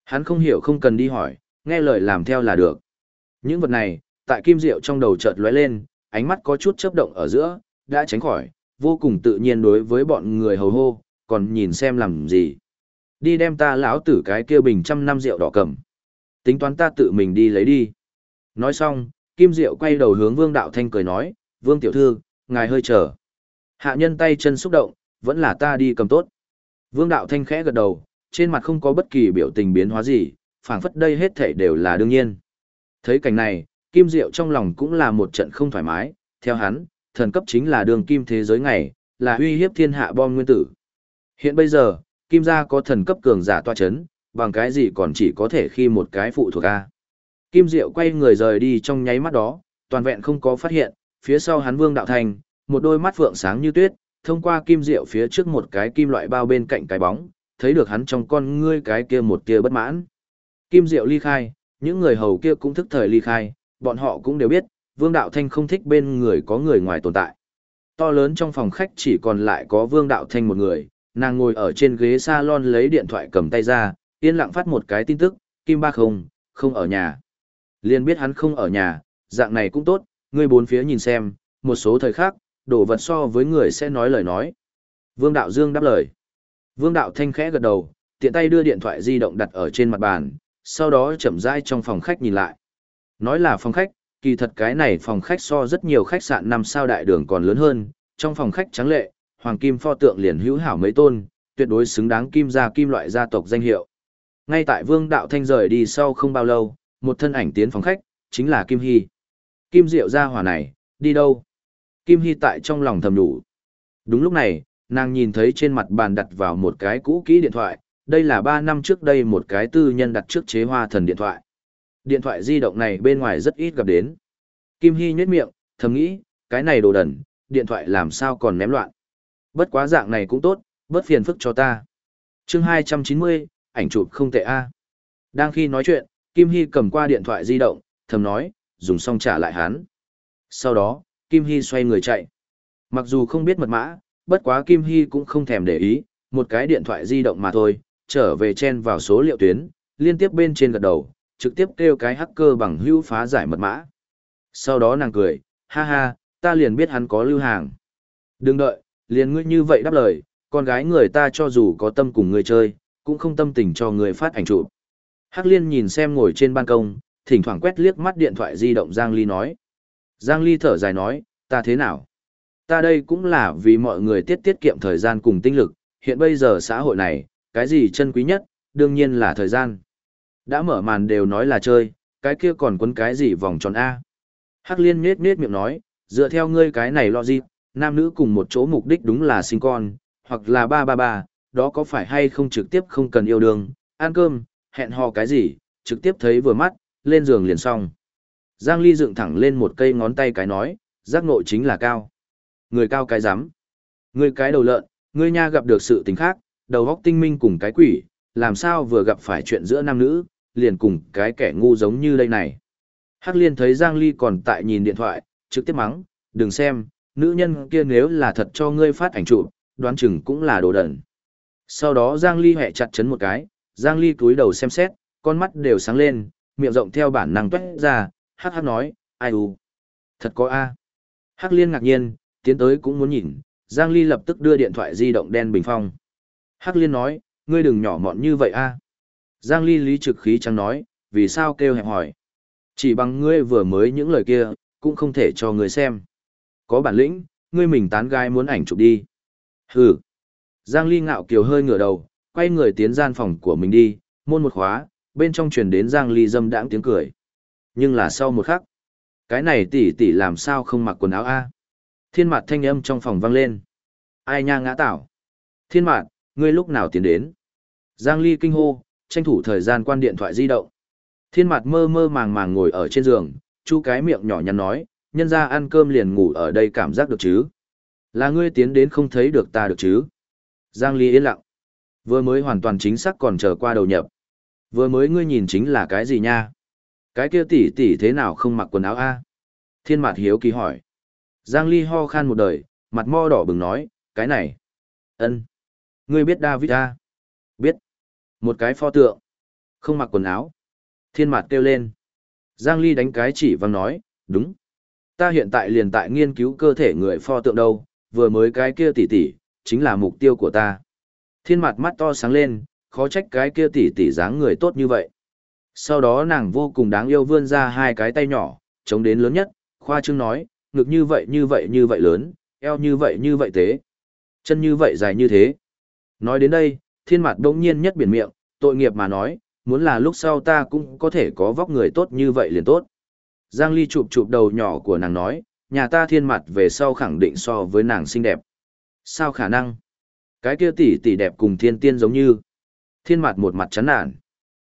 Hắn không hiểu không cần đi hỏi, nghe lời làm theo là được. Những vật này, tại Kim Diệu trong đầu chợt lóe lên, ánh mắt có chút chớp động ở giữa, đã tránh khỏi, vô cùng tự nhiên đối với bọn người hầu hô, còn nhìn xem làm gì. Đi đem ta lão tử cái kia bình trăm năm rượu đỏ cầm. Tính toán ta tự mình đi lấy đi. Nói xong, Kim Diệu quay đầu hướng Vương Đạo Thanh cười nói, Vương Tiểu Thư, ngài hơi chờ. Hạ nhân tay chân xúc động, vẫn là ta đi cầm tốt. Vương Đạo Thanh khẽ gật đầu, trên mặt không có bất kỳ biểu tình biến hóa gì, phảng phất đây hết thảy đều là đương nhiên. Thấy cảnh này, Kim Diệu trong lòng cũng là một trận không thoải mái, theo hắn, thần cấp chính là đường kim thế giới ngày, là uy hiếp thiên hạ bom nguyên tử. Hiện bây giờ, Kim gia có thần cấp cường giả toa chấn, bằng cái gì còn chỉ có thể khi một cái phụ thuộc A. Kim Diệu quay người rời đi trong nháy mắt đó, toàn vẹn không có phát hiện, phía sau hắn Vương Đạo Thành, một đôi mắt vượng sáng như tuyết, thông qua kim diệu phía trước một cái kim loại bao bên cạnh cái bóng, thấy được hắn trong con ngươi cái kia một tia bất mãn. Kim diệu ly khai, những người hầu kia cũng thức thời ly khai, bọn họ cũng đều biết, Vương Đạo Thanh không thích bên người có người ngoài tồn tại. To lớn trong phòng khách chỉ còn lại có Vương Đạo Thanh một người, nàng ngồi ở trên ghế salon lấy điện thoại cầm tay ra, yên lặng phát một cái tin tức, Kim Ba không, không ở nhà. Liên biết hắn không ở nhà, dạng này cũng tốt, ngươi bốn phía nhìn xem, một số thời khắc, đổ vật so với người sẽ nói lời nói. Vương Đạo Dương đáp lời. Vương Đạo Thanh khẽ gật đầu, tiện tay đưa điện thoại di động đặt ở trên mặt bàn, sau đó chậm rãi trong phòng khách nhìn lại. Nói là phòng khách, kỳ thật cái này phòng khách so rất nhiều khách sạn năm sao đại đường còn lớn hơn, trong phòng khách trắng lệ, hoàng kim pho tượng liền hữu hảo mấy tôn, tuyệt đối xứng đáng kim gia kim loại gia tộc danh hiệu. Ngay tại Vương Đạo Thanh rời đi sau không bao lâu, một thân ảnh tiến phòng khách, chính là Kim Hy. Kim Diệu gia hỏa này, đi đâu? Kim Hy tại trong lòng thầm đủ. Đúng lúc này, nàng nhìn thấy trên mặt bàn đặt vào một cái cũ kỹ điện thoại, đây là 3 năm trước đây một cái tư nhân đặt trước chế hoa thần điện thoại. Điện thoại di động này bên ngoài rất ít gặp đến. Kim Hy nhếch miệng, thầm nghĩ, cái này đồ đần, điện thoại làm sao còn ném loạn. Bất quá dạng này cũng tốt, bớt phiền phức cho ta. chương 290, ảnh chụp không tệ a. Đang khi nói chuyện, Kim Hy cầm qua điện thoại di động, thầm nói, dùng xong trả lại hắn. Sau đó, Kim Hy xoay người chạy. Mặc dù không biết mật mã, bất quá Kim Hy cũng không thèm để ý, một cái điện thoại di động mà thôi, trở về chen vào số liệu tuyến, liên tiếp bên trên gật đầu, trực tiếp kêu cái hacker bằng hữu phá giải mật mã. Sau đó nàng cười, ha ha, ta liền biết hắn có lưu hàng. Đừng đợi, liền ngươi như vậy đáp lời, con gái người ta cho dù có tâm cùng người chơi, cũng không tâm tình cho người phát ảnh chụp. Hắc liên nhìn xem ngồi trên ban công, thỉnh thoảng quét liếc mắt điện thoại di động Giang Ly nói. Giang Ly thở dài nói, ta thế nào? Ta đây cũng là vì mọi người tiết tiết kiệm thời gian cùng tinh lực, hiện bây giờ xã hội này, cái gì chân quý nhất, đương nhiên là thời gian. Đã mở màn đều nói là chơi, cái kia còn quấn cái gì vòng tròn A. Hắc liên nết nết miệng nói, dựa theo ngươi cái này lo gì, nam nữ cùng một chỗ mục đích đúng là sinh con, hoặc là ba ba ba, đó có phải hay không trực tiếp không cần yêu đương, ăn cơm, hẹn hò cái gì, trực tiếp thấy vừa mắt, lên giường liền xong. Giang Ly dựng thẳng lên một cây ngón tay cái nói, giác ngộ chính là cao. Người cao cái rắm Người cái đầu lợn, người nha gặp được sự tình khác, đầu góc tinh minh cùng cái quỷ, làm sao vừa gặp phải chuyện giữa nam nữ, liền cùng cái kẻ ngu giống như đây này. Hắc liên thấy Giang Ly còn tại nhìn điện thoại, trực tiếp mắng, đừng xem, nữ nhân kia nếu là thật cho ngươi phát ảnh chụp, đoán chừng cũng là đồ đần. Sau đó Giang Ly hẹ chặt chấn một cái, Giang Ly cúi đầu xem xét, con mắt đều sáng lên, miệng rộng theo bản năng tuét ra, hắc hắc nói, ai u, thật có a. Hắc liên ngạc nhiên, tiến tới cũng muốn nhìn, Giang Ly lập tức đưa điện thoại di động đen bình phong. Hắc liên nói, ngươi đừng nhỏ mọn như vậy a. Giang Ly lý trực khí chẳng nói, vì sao kêu hẹp hỏi. Chỉ bằng ngươi vừa mới những lời kia, cũng không thể cho ngươi xem. Có bản lĩnh, ngươi mình tán gái muốn ảnh chụp đi. Hừ. Giang Ly ngạo kiều hơi ngửa đầu, quay người tiến gian phòng của mình đi, môn một khóa, bên trong truyền đến Giang Ly dâm đãng tiếng cười. Nhưng là sau một khắc, cái này tỷ tỷ làm sao không mặc quần áo a? Thiên Mạt thanh âm trong phòng vang lên. Ai nha ngã tảo? Thiên Mạt, ngươi lúc nào tiến đến? Giang Ly kinh hô, tranh thủ thời gian quan điện thoại di động. Thiên mặt mơ mơ màng màng ngồi ở trên giường, chu cái miệng nhỏ nhắn nói, nhân ra ăn cơm liền ngủ ở đây cảm giác được chứ. Là ngươi tiến đến không thấy được ta được chứ. Giang Ly yên lặng. Vừa mới hoàn toàn chính xác còn chờ qua đầu nhập. Vừa mới ngươi nhìn chính là cái gì nha? Cái kia tỷ tỷ thế nào không mặc quần áo a? Thiên Mạt hiếu kỳ hỏi. Giang Ly ho khan một đời, mặt mo đỏ bừng nói, cái này. ân, Ngươi biết David a? Biết. Một cái pho tượng. Không mặc quần áo. Thiên Mạt kêu lên. Giang Ly đánh cái chỉ văng nói, đúng. Ta hiện tại liền tại nghiên cứu cơ thể người pho tượng đâu, vừa mới cái kia tỷ tỷ, chính là mục tiêu của ta. Thiên mặt mắt to sáng lên, khó trách cái kia tỷ tỷ dáng người tốt như vậy. Sau đó nàng vô cùng đáng yêu vươn ra hai cái tay nhỏ, chống đến lớn nhất, khoa trương nói, ngực như vậy như vậy như vậy lớn, eo như vậy như vậy thế, chân như vậy dài như thế. Nói đến đây, thiên mặt đống nhiên nhất biển miệng, tội nghiệp mà nói, muốn là lúc sau ta cũng có thể có vóc người tốt như vậy liền tốt. Giang Ly chụp chụp đầu nhỏ của nàng nói, nhà ta thiên mặt về sau khẳng định so với nàng xinh đẹp. Sao khả năng? Cái kia tỷ tỷ đẹp cùng thiên tiên giống như. Thiên mặt một mặt chán nản.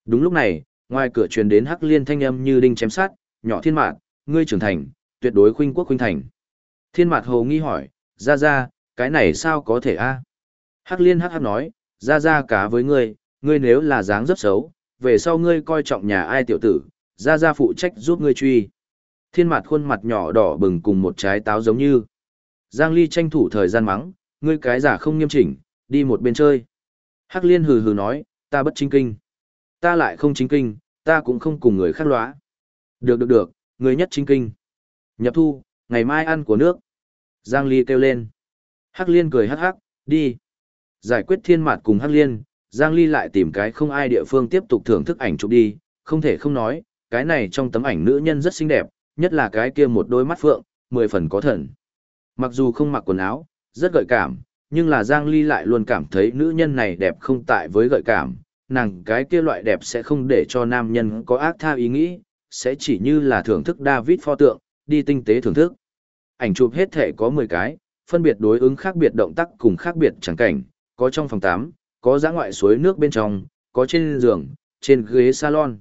Đúng lúc này, ngoài cửa truyền đến hắc liên thanh âm như đinh chém sát, nhỏ thiên mạt, ngươi trưởng thành, tuyệt đối khuynh quốc khuynh thành. Thiên mạt hồ nghi hỏi, ra ra, cái này sao có thể a? Hắc liên hắc hắc nói, ra ra cá với ngươi, ngươi nếu là dáng rất xấu, về sau ngươi coi trọng nhà ai tiểu tử, ra ra phụ trách giúp ngươi truy. Thiên mặt khuôn mặt nhỏ đỏ bừng cùng một trái táo giống như. Giang Ly tranh thủ thời gian mắng, ngươi cái giả không nghiêm chỉnh, đi một bên chơi. Hắc liên hừ hừ nói, ta bất chính kinh. Ta lại không chính kinh, ta cũng không cùng người khác lóa. Được được được, ngươi nhất chính kinh. Nhập thu, ngày mai ăn của nước. Giang Ly kêu lên. Hắc liên cười hắc hắc, đi. Giải quyết thiên mạt cùng Hắc liên, Giang Ly lại tìm cái không ai địa phương tiếp tục thưởng thức ảnh chụp đi, không thể không nói, cái này trong tấm ảnh nữ nhân rất xinh đẹp, nhất là cái kia một đôi mắt phượng, mười phần có thần. Mặc dù không mặc quần áo, rất gợi cảm, nhưng là Giang Ly lại luôn cảm thấy nữ nhân này đẹp không tại với gợi cảm, nàng cái kia loại đẹp sẽ không để cho nam nhân có ác tha ý nghĩ, sẽ chỉ như là thưởng thức David pho tượng, đi tinh tế thưởng thức. Ảnh chụp hết thể có 10 cái, phân biệt đối ứng khác biệt động tác cùng khác biệt chẳng cảnh, có trong phòng tắm, có giã ngoại suối nước bên trong, có trên giường, trên ghế salon.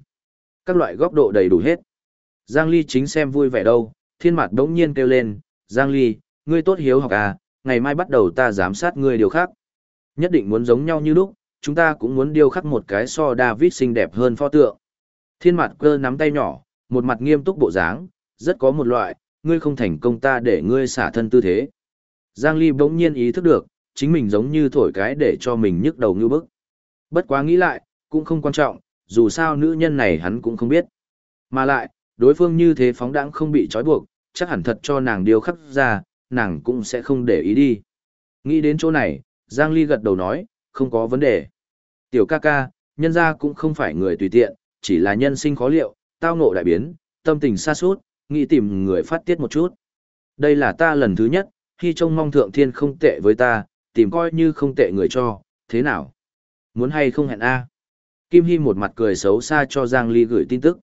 Các loại góc độ đầy đủ hết. Giang Ly chính xem vui vẻ đâu, thiên mặt đống nhiên kêu lên, Giang Ly, ngươi tốt hiếu học à, ngày mai bắt đầu ta giám sát ngươi điều khác. Nhất định muốn giống nhau như lúc, chúng ta cũng muốn điêu khắc một cái so David xinh đẹp hơn pho tượng. Thiên mặt cơ nắm tay nhỏ, một mặt nghiêm túc bộ dáng, rất có một loại, ngươi không thành công ta để ngươi xả thân tư thế. Giang Ly bỗng nhiên ý thức được, chính mình giống như thổi cái để cho mình nhức đầu như bức. Bất quá nghĩ lại, cũng không quan trọng, dù sao nữ nhân này hắn cũng không biết. Mà lại, đối phương như thế phóng đãng không bị trói buộc, chắc hẳn thật cho nàng điều khắc ra, nàng cũng sẽ không để ý đi. Nghĩ đến chỗ này, Giang Ly gật đầu nói, không có vấn đề. Tiểu ca ca, nhân gia cũng không phải người tùy tiện, chỉ là nhân sinh khó liệu, tao ngộ đại biến, tâm tình xa suốt, nghĩ tìm người phát tiết một chút. Đây là ta lần thứ nhất, khi trông mong thượng thiên không tệ với ta, tìm coi như không tệ người cho, thế nào? Muốn hay không hẹn A? Kim Hy một mặt cười xấu xa cho Giang Ly gửi tin tức.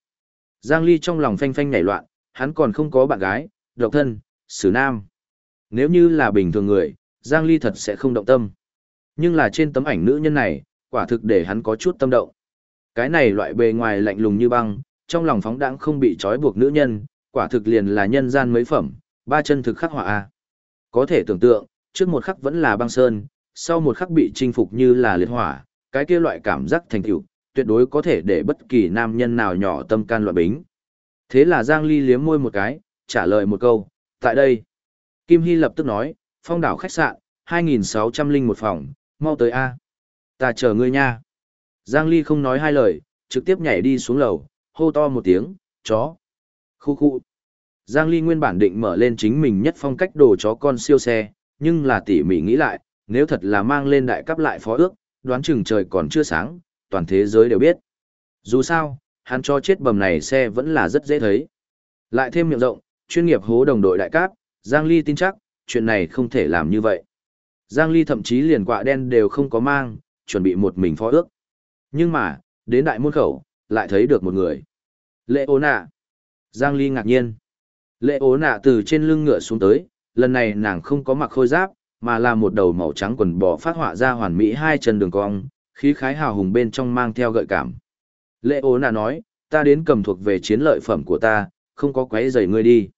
Giang Ly trong lòng phanh phanh nảy loạn, hắn còn không có bạn gái, độc thân, xử nam. Nếu như là bình thường người, Giang Ly thật sẽ không động tâm. Nhưng là trên tấm ảnh nữ nhân này, quả thực để hắn có chút tâm động. Cái này loại bề ngoài lạnh lùng như băng, trong lòng phóng đãng không bị trói buộc nữ nhân, quả thực liền là nhân gian mấy phẩm, ba chân thực khắc họa a. Có thể tưởng tượng, trước một khắc vẫn là băng sơn, sau một khắc bị chinh phục như là liệt hỏa, cái kia loại cảm giác thành tựu, tuyệt đối có thể để bất kỳ nam nhân nào nhỏ tâm can loại bính. Thế là Giang Ly liếm môi một cái, trả lời một câu, tại đây. Kim Hy lập tức nói, phong đảo khách sạn, 2.600 linh một phòng, mau tới A. Ta chờ ngươi nha. Giang Ly không nói hai lời, trực tiếp nhảy đi xuống lầu, hô to một tiếng, chó. Khu khu. Giang Ly nguyên bản định mở lên chính mình nhất phong cách đồ chó con siêu xe, nhưng là tỉ mỉ nghĩ lại, nếu thật là mang lên đại cấp lại phó ước, đoán chừng trời còn chưa sáng, toàn thế giới đều biết. Dù sao, hắn cho chết bầm này xe vẫn là rất dễ thấy. Lại thêm miệng rộng, chuyên nghiệp hố đồng đội đại cáp, Giang Ly tin chắc, chuyện này không thể làm như vậy. Giang Ly thậm chí liền quạ đen đều không có mang, chuẩn bị một mình phó ước. Nhưng mà, đến đại môn khẩu, lại thấy được một người. Lệ ố nạ. Giang Ly ngạc nhiên. Lệ ố nạ từ trên lưng ngựa xuống tới, lần này nàng không có mặc khôi giáp, mà là một đầu màu trắng quần bò phát họa ra hoàn mỹ hai chân đường cong, khí khái hào hùng bên trong mang theo gợi cảm. Lệ ố nà nói, ta đến cầm thuộc về chiến lợi phẩm của ta, không có quấy rầy ngươi đi.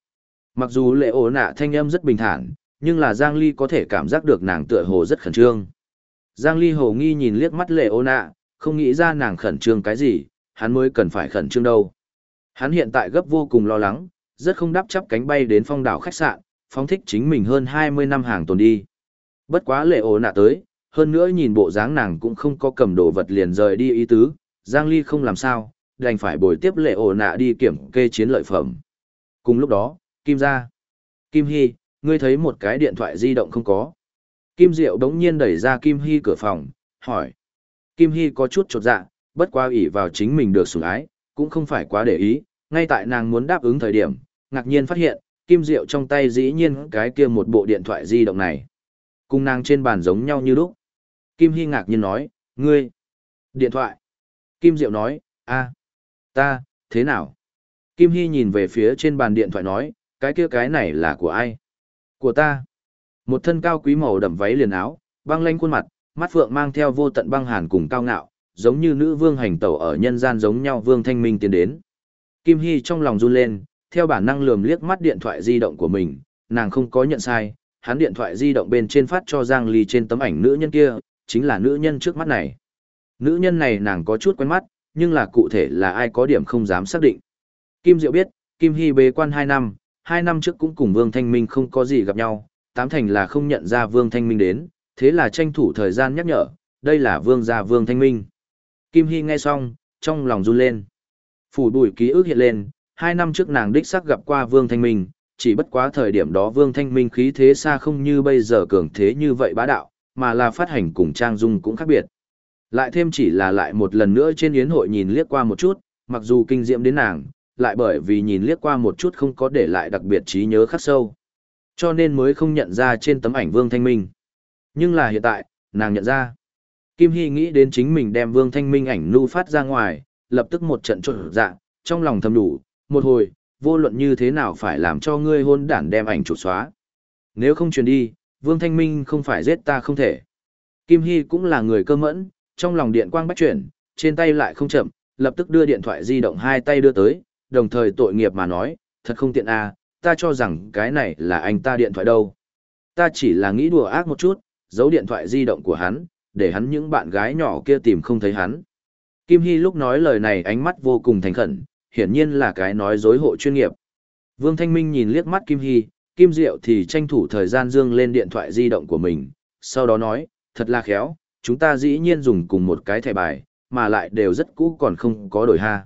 Mặc dù lệ ố nà thanh âm rất bình thản, nhưng là Giang Ly có thể cảm giác được nàng tựa hồ rất khẩn trương. Giang Ly hồ nghi nhìn liếc mắt lệ ố nà không nghĩ ra nàng khẩn trương cái gì, hắn mới cần phải khẩn trương đâu. Hắn hiện tại gấp vô cùng lo lắng, rất không đắp chắp cánh bay đến phong đảo khách sạn, phóng thích chính mình hơn 20 năm hàng tồn đi. Bất quá lệ ố nạ tới, hơn nữa nhìn bộ dáng nàng cũng không có cầm đồ vật liền rời đi ý tứ, Giang Ly không làm sao, đành phải bồi tiếp lệ ổ nạ đi kiểm kê chiến lợi phẩm. Cùng lúc đó, Kim ra. Kim Hy, ngươi thấy một cái điện thoại di động không có. Kim Diệu đống nhiên đẩy ra Kim Hy cửa phòng, hỏi. Kim Hy có chút chột dạ, bất qua ủy vào chính mình được sủng ái, cũng không phải quá để ý, ngay tại nàng muốn đáp ứng thời điểm, ngạc nhiên phát hiện, Kim Diệu trong tay dĩ nhiên cái kia một bộ điện thoại di động này. cung nàng trên bàn giống nhau như lúc. Kim Hy ngạc nhiên nói, ngươi, điện thoại. Kim Diệu nói, a, ta, thế nào? Kim Hy nhìn về phía trên bàn điện thoại nói, cái kia cái này là của ai? Của ta. Một thân cao quý màu đậm váy liền áo, băng lanh khuôn mặt, mắt phượng mang theo vô tận băng hàn cùng cao ngạo, giống như nữ vương hành tẩu ở nhân gian giống nhau vương thanh minh tiến đến. Kim Hy trong lòng run lên, theo bản năng lườm liếc mắt điện thoại di động của mình, nàng không có nhận sai, hắn điện thoại di động bên trên phát cho Giang Ly trên tấm ảnh nữ nhân kia, chính là nữ nhân trước mắt này. Nữ nhân này nàng có chút quen mắt, nhưng là cụ thể là ai có điểm không dám xác định. Kim Diệu biết, Kim Hy bế quan 2 năm, 2 năm trước cũng cùng Vương Thanh Minh không có gì gặp nhau, tám thành là không nhận ra Vương Thanh Minh đến, thế là tranh thủ thời gian nhắc nhở, đây là Vương gia Vương Thanh Minh. Kim Hy nghe xong, trong lòng run lên. Phủ đuổi ký ức hiện lên, hai năm trước nàng đích xác gặp qua Vương Thanh Minh, chỉ bất quá thời điểm đó Vương Thanh Minh khí thế xa không như bây giờ cường thế như vậy bá đạo, mà là phát hành cùng Trang Dung cũng khác biệt. Lại thêm chỉ là lại một lần nữa trên yến hội nhìn liếc qua một chút, mặc dù kinh diệm đến nàng, lại bởi vì nhìn liếc qua một chút không có để lại đặc biệt trí nhớ khắc sâu. Cho nên mới không nhận ra trên tấm ảnh Vương Thanh Minh. Nhưng là hiện tại, nàng nhận ra. Kim Hy nghĩ đến chính mình đem Vương Thanh Minh ảnh nu phát ra ngoài, lập tức một trận trộn dạ, trong lòng thầm đủ, một hồi, vô luận như thế nào phải làm cho ngươi hôn đản đem ảnh chụp xóa. Nếu không truyền đi, Vương Thanh Minh không phải giết ta không thể. Kim Hy cũng là người cơ mẫn, trong lòng điện quang bách chuyển, trên tay lại không chậm, lập tức đưa điện thoại di động hai tay đưa tới, đồng thời tội nghiệp mà nói, thật không tiện à, ta cho rằng cái này là anh ta điện thoại đâu. Ta chỉ là nghĩ đùa ác một chút, giấu điện thoại di động của hắn, để hắn những bạn gái nhỏ kia tìm không thấy hắn. Kim Hy lúc nói lời này ánh mắt vô cùng thành khẩn, hiển nhiên là cái nói dối hộ chuyên nghiệp. Vương Thanh Minh nhìn liếc mắt Kim Hy, Kim Diệu thì tranh thủ thời gian dương lên điện thoại di động của mình, sau đó nói, thật là khéo, chúng ta dĩ nhiên dùng cùng một cái thẻ bài, mà lại đều rất cũ còn không có đổi ha.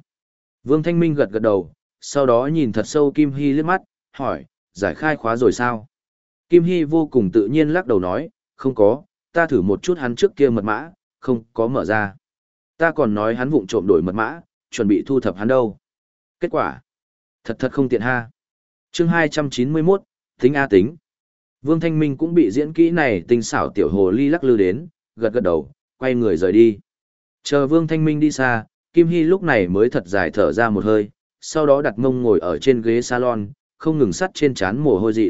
Vương Thanh Minh gật gật đầu, sau đó nhìn thật sâu Kim Hy liếc mắt, hỏi, giải khai khóa rồi sao? Kim Hy vô cùng tự nhiên lắc đầu nói, không có, ta thử một chút hắn trước kia mật mã, không có mở ra. Ta còn nói hắn vụng trộm đổi mật mã, chuẩn bị thu thập hắn đâu. Kết quả, thật thật không tiện ha. chương 291, tính A tính. Vương Thanh Minh cũng bị diễn kỹ này tinh xảo tiểu hồ ly lắc lư đến, gật gật đầu, quay người rời đi. Chờ Vương Thanh Minh đi xa, Kim Hy lúc này mới thật dài thở ra một hơi, sau đó đặt mông ngồi ở trên ghế salon, không ngừng sắt trên chán mồ hôi dị.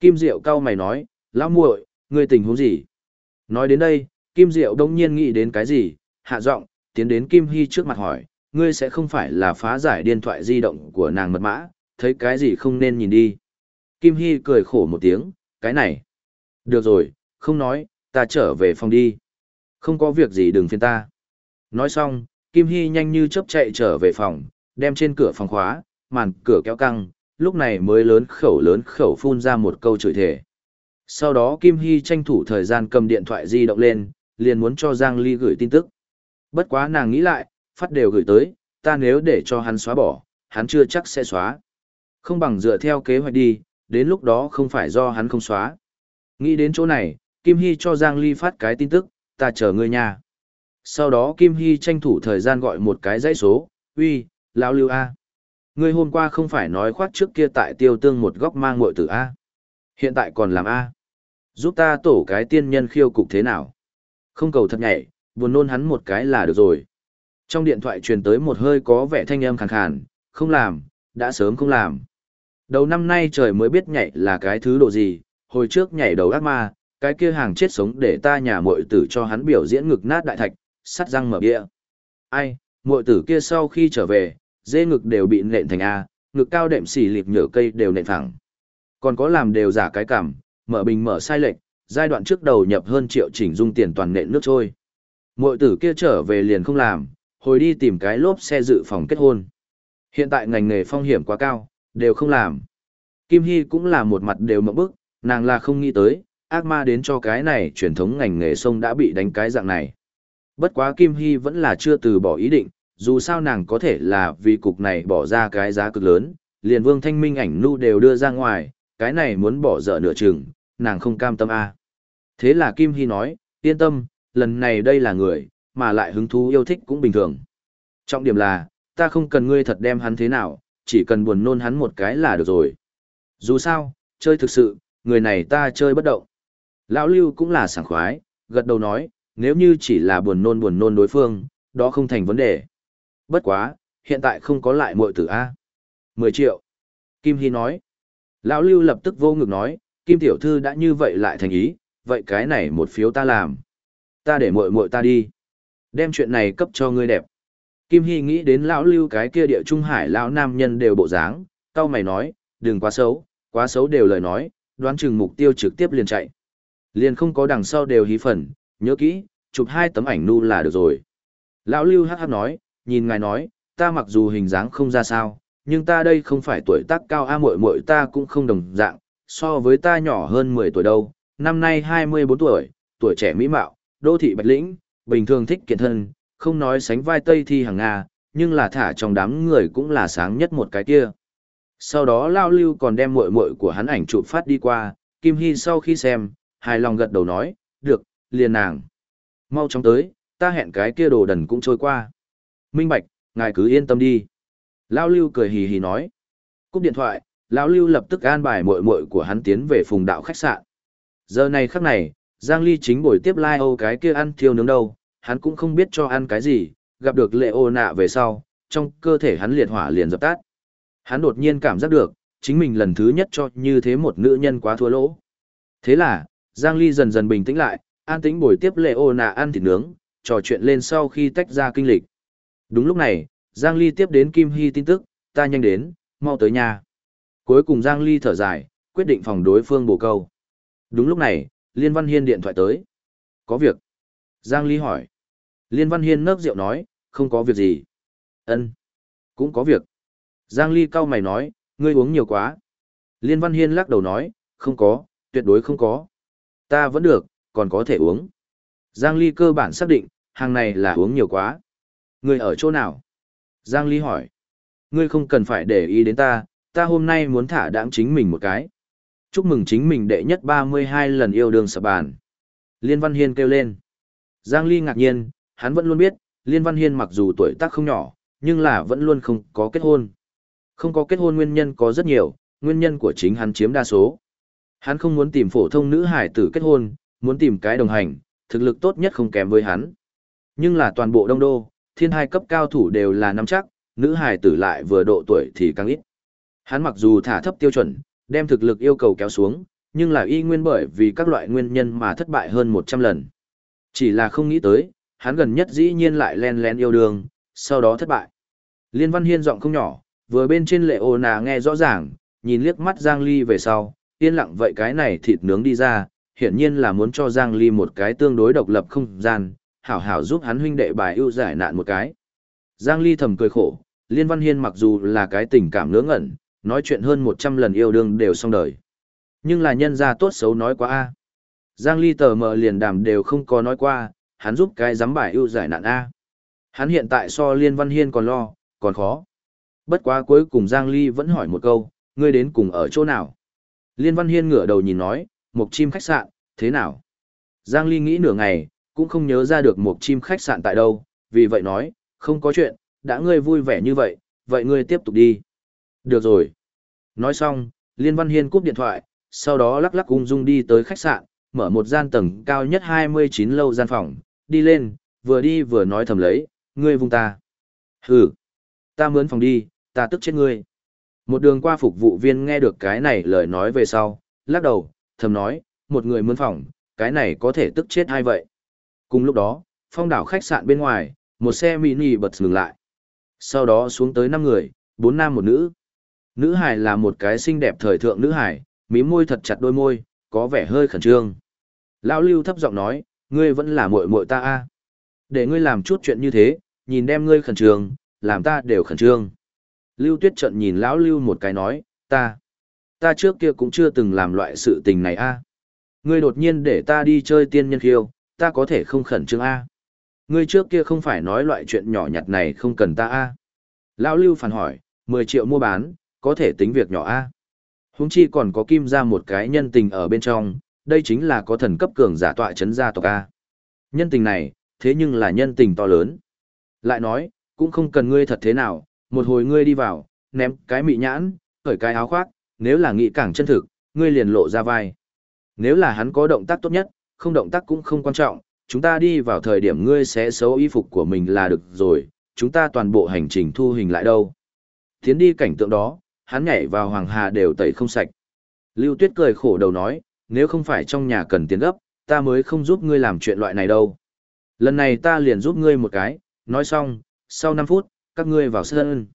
Kim Diệu cao mày nói, lão muội, ngươi tình huống gì? Nói đến đây, Kim Diệu đông nhiên nghĩ đến cái gì, hạ giọng, tiến đến Kim Hy trước mặt hỏi, ngươi sẽ không phải là phá giải điện thoại di động của nàng mật mã, thấy cái gì không nên nhìn đi. Kim Hy cười khổ một tiếng, cái này. Được rồi, không nói, ta trở về phòng đi. Không có việc gì đừng phiền ta. Nói xong, Kim Hy nhanh như chớp chạy trở về phòng, đem trên cửa phòng khóa, màn cửa kéo căng, lúc này mới lớn khẩu lớn khẩu phun ra một câu chửi thề. Sau đó Kim Hy tranh thủ thời gian cầm điện thoại di động lên, liền muốn cho Giang Ly gửi tin tức. Bất quá nàng nghĩ lại, phát đều gửi tới, ta nếu để cho hắn xóa bỏ, hắn chưa chắc sẽ xóa. Không bằng dựa theo kế hoạch đi, đến lúc đó không phải do hắn không xóa. Nghĩ đến chỗ này, Kim Hy cho Giang Ly phát cái tin tức, ta chờ ngươi nhà. Sau đó Kim Hy tranh thủ thời gian gọi một cái dãy số, uy, lão lưu A. Ngươi hôm qua không phải nói khoát trước kia tại tiêu tương một góc mang ngội tử A. Hiện tại còn làm A. Giúp ta tổ cái tiên nhân khiêu cục thế nào? Không cầu thật nhảy, buồn nôn hắn một cái là được rồi. Trong điện thoại truyền tới một hơi có vẻ thanh âm khàn khàn, không làm, đã sớm không làm. Đầu năm nay trời mới biết nhảy là cái thứ độ gì, hồi trước nhảy đầu ác ma, cái kia hàng chết sống để ta nhà muội tử cho hắn biểu diễn ngực nát đại thạch, sắt răng mở bia. Ai, muội tử kia sau khi trở về, dê ngực đều bị nện thành A, ngực cao đệm xỉ lịp nhở cây đều nện phẳng. Còn có làm đều giả cái cảm, mở bình mở sai lệch, giai đoạn trước đầu nhập hơn triệu chỉnh dung tiền toàn nện nước trôi. Muội tử kia trở về liền không làm, hồi đi tìm cái lốp xe dự phòng kết hôn. Hiện tại ngành nghề phong hiểm quá cao, đều không làm. Kim Hy cũng là một mặt đều mộng bức, nàng là không nghĩ tới, ác ma đến cho cái này truyền thống ngành nghề sông đã bị đánh cái dạng này. Bất quá Kim Hy vẫn là chưa từ bỏ ý định, dù sao nàng có thể là vì cục này bỏ ra cái giá cực lớn, liền vương thanh minh ảnh nu đều đưa ra ngoài, cái này muốn bỏ dở nửa chừng, nàng không cam tâm a. À. Thế là Kim Hy nói, yên tâm, lần này đây là người, mà lại hứng thú yêu thích cũng bình thường. Trọng điểm là, ta không cần ngươi thật đem hắn thế nào, chỉ cần buồn nôn hắn một cái là được rồi. Dù sao, chơi thực sự, người này ta chơi bất động. Lão Lưu cũng là sảng khoái, gật đầu nói, nếu như chỉ là buồn nôn buồn nôn đối phương, đó không thành vấn đề. Bất quá, hiện tại không có lại muội tử A. 10 triệu. Kim Hy nói. Lão Lưu lập tức vô ngực nói, Kim Tiểu Thư đã như vậy lại thành ý, vậy cái này một phiếu ta làm. Ta để muội muội ta đi. Đem chuyện này cấp cho ngươi đẹp. Kim Hy nghĩ đến lão lưu cái kia địa trung hải lão nam nhân đều bộ dáng, tao mày nói, đừng quá xấu, quá xấu đều lời nói, đoán chừng mục tiêu trực tiếp liền chạy. Liền không có đằng sau đều hí phần, nhớ kỹ, chụp hai tấm ảnh nu là được rồi. Lão Lưu hát hát nói, nhìn ngài nói, ta mặc dù hình dáng không ra sao, nhưng ta đây không phải tuổi tác cao a muội muội ta cũng không đồng dạng, so với ta nhỏ hơn 10 tuổi đâu, năm nay 24 tuổi, tuổi trẻ mỹ mạo, đô thị bạch lĩnh, bình thường thích kiện thân, không nói sánh vai Tây thi hàng Nga, nhưng là thả trong đám người cũng là sáng nhất một cái kia. Sau đó Lao Lưu còn đem muội muội của hắn ảnh chụp phát đi qua, Kim Hy sau khi xem, hài lòng gật đầu nói, được, liền nàng. Mau chóng tới, ta hẹn cái kia đồ đần cũng trôi qua. Minh Bạch, ngài cứ yên tâm đi. Lao Lưu cười hì hì nói. Cúp điện thoại, Lão Lưu lập tức an bài muội muội của hắn tiến về phùng đạo khách sạn. Giờ này khắc này, Giang Ly chính buổi tiếp lai Âu cái kia ăn thiêu nướng đâu, hắn cũng không biết cho ăn cái gì, gặp được lệ ô nạ về sau, trong cơ thể hắn liệt hỏa liền dập tắt. Hắn đột nhiên cảm giác được, chính mình lần thứ nhất cho như thế một nữ nhân quá thua lỗ. Thế là, Giang Ly dần dần bình tĩnh lại, an tĩnh buổi tiếp lệ ô nạ ăn thịt nướng, trò chuyện lên sau khi tách ra kinh lịch. Đúng lúc này, Giang Ly tiếp đến Kim Hy tin tức, ta nhanh đến, mau tới nhà. Cuối cùng Giang Ly thở dài, quyết định phòng đối phương bổ câu. Đúng lúc này, Liên Văn Hiên điện thoại tới. Có việc. Giang Ly hỏi. Liên Văn Hiên nấc rượu nói, không có việc gì. Ân, Cũng có việc. Giang Ly cau mày nói, ngươi uống nhiều quá. Liên Văn Hiên lắc đầu nói, không có, tuyệt đối không có. Ta vẫn được, còn có thể uống. Giang Ly cơ bản xác định, hàng này là uống nhiều quá. Ngươi ở chỗ nào? Giang Ly hỏi. Ngươi không cần phải để ý đến ta, ta hôm nay muốn thả đãng chính mình một cái. Chúc mừng chính mình đệ nhất 32 lần yêu đương sập bàn. Liên Văn Hiên kêu lên. Giang Ly ngạc nhiên, hắn vẫn luôn biết, Liên Văn Hiên mặc dù tuổi tác không nhỏ, nhưng là vẫn luôn không có kết hôn. Không có kết hôn nguyên nhân có rất nhiều, nguyên nhân của chính hắn chiếm đa số. Hắn không muốn tìm phổ thông nữ hải tử kết hôn, muốn tìm cái đồng hành, thực lực tốt nhất không kém với hắn. Nhưng là toàn bộ đông đô, thiên hai cấp cao thủ đều là nắm chắc, nữ hải tử lại vừa độ tuổi thì càng ít. Hắn mặc dù thả thấp tiêu chuẩn, đem thực lực yêu cầu kéo xuống, nhưng là y nguyên bởi vì các loại nguyên nhân mà thất bại hơn 100 lần. Chỉ là không nghĩ tới, hắn gần nhất dĩ nhiên lại len lén yêu đương, sau đó thất bại. Liên Văn Hiên giọng không nhỏ, vừa bên trên lệ ô nà nghe rõ ràng, nhìn liếc mắt Giang Ly về sau, yên lặng vậy cái này thịt nướng đi ra, hiển nhiên là muốn cho Giang Ly một cái tương đối độc lập không gian, hảo hảo giúp hắn huynh đệ bài ưu giải nạn một cái. Giang Ly thầm cười khổ, Liên Văn Hiên mặc dù là cái tình cảm ngớ ngẩn, nói chuyện hơn 100 lần yêu đương đều xong đời. Nhưng là nhân gia tốt xấu nói quá a. Giang Ly tờ mờ liền đàm đều không có nói qua, hắn giúp cái giám bài ưu giải nạn a. Hắn hiện tại so Liên Văn Hiên còn lo, còn khó. Bất quá cuối cùng Giang Ly vẫn hỏi một câu, ngươi đến cùng ở chỗ nào? Liên Văn Hiên ngửa đầu nhìn nói, một chim khách sạn, thế nào? Giang Ly nghĩ nửa ngày, cũng không nhớ ra được một chim khách sạn tại đâu, vì vậy nói, không có chuyện, đã ngươi vui vẻ như vậy, vậy ngươi tiếp tục đi. Được rồi. Nói xong, Liên Văn Hiên cúp điện thoại, sau đó lắc lắc ung dung đi tới khách sạn, mở một gian tầng cao nhất 29 lâu gian phòng, đi lên, vừa đi vừa nói thầm lấy, ngươi vùng ta. Hừ, ta mướn phòng đi, ta tức chết ngươi. Một đường qua phục vụ viên nghe được cái này lời nói về sau, lắc đầu, thầm nói, một người mướn phòng, cái này có thể tức chết ai vậy. Cùng lúc đó, phong đảo khách sạn bên ngoài, một xe mini bật dừng lại. Sau đó xuống tới 5 người, 4 nam một nữ. Nữ hải là một cái xinh đẹp thời thượng nữ hải, mím môi thật chặt đôi môi, có vẻ hơi khẩn trương. Lão Lưu thấp giọng nói, ngươi vẫn là muội muội ta a. Để ngươi làm chút chuyện như thế, nhìn đem ngươi khẩn trương, làm ta đều khẩn trương. Lưu Tuyết trận nhìn lão Lưu một cái nói, ta, ta trước kia cũng chưa từng làm loại sự tình này a. Ngươi đột nhiên để ta đi chơi tiên nhân khiêu, ta có thể không khẩn trương a. Ngươi trước kia không phải nói loại chuyện nhỏ nhặt này không cần ta a. Lão Lưu phản hỏi, 10 triệu mua bán, có thể tính việc nhỏ a. Huống chi còn có kim ra một cái nhân tình ở bên trong, đây chính là có thần cấp cường giả tọa chấn gia tộc a. Nhân tình này, thế nhưng là nhân tình to lớn. Lại nói, cũng không cần ngươi thật thế nào, một hồi ngươi đi vào, ném cái mị nhãn, khởi cái áo khoác, nếu là nghị càng chân thực, ngươi liền lộ ra vai. Nếu là hắn có động tác tốt nhất, không động tác cũng không quan trọng, chúng ta đi vào thời điểm ngươi sẽ xấu y phục của mình là được rồi, chúng ta toàn bộ hành trình thu hình lại đâu. Tiến đi cảnh tượng đó, hắn nhảy vào hoàng hà đều tẩy không sạch. Lưu Tuyết cười khổ đầu nói, nếu không phải trong nhà cần tiền gấp, ta mới không giúp ngươi làm chuyện loại này đâu. Lần này ta liền giúp ngươi một cái, nói xong, sau 5 phút, các ngươi vào sân.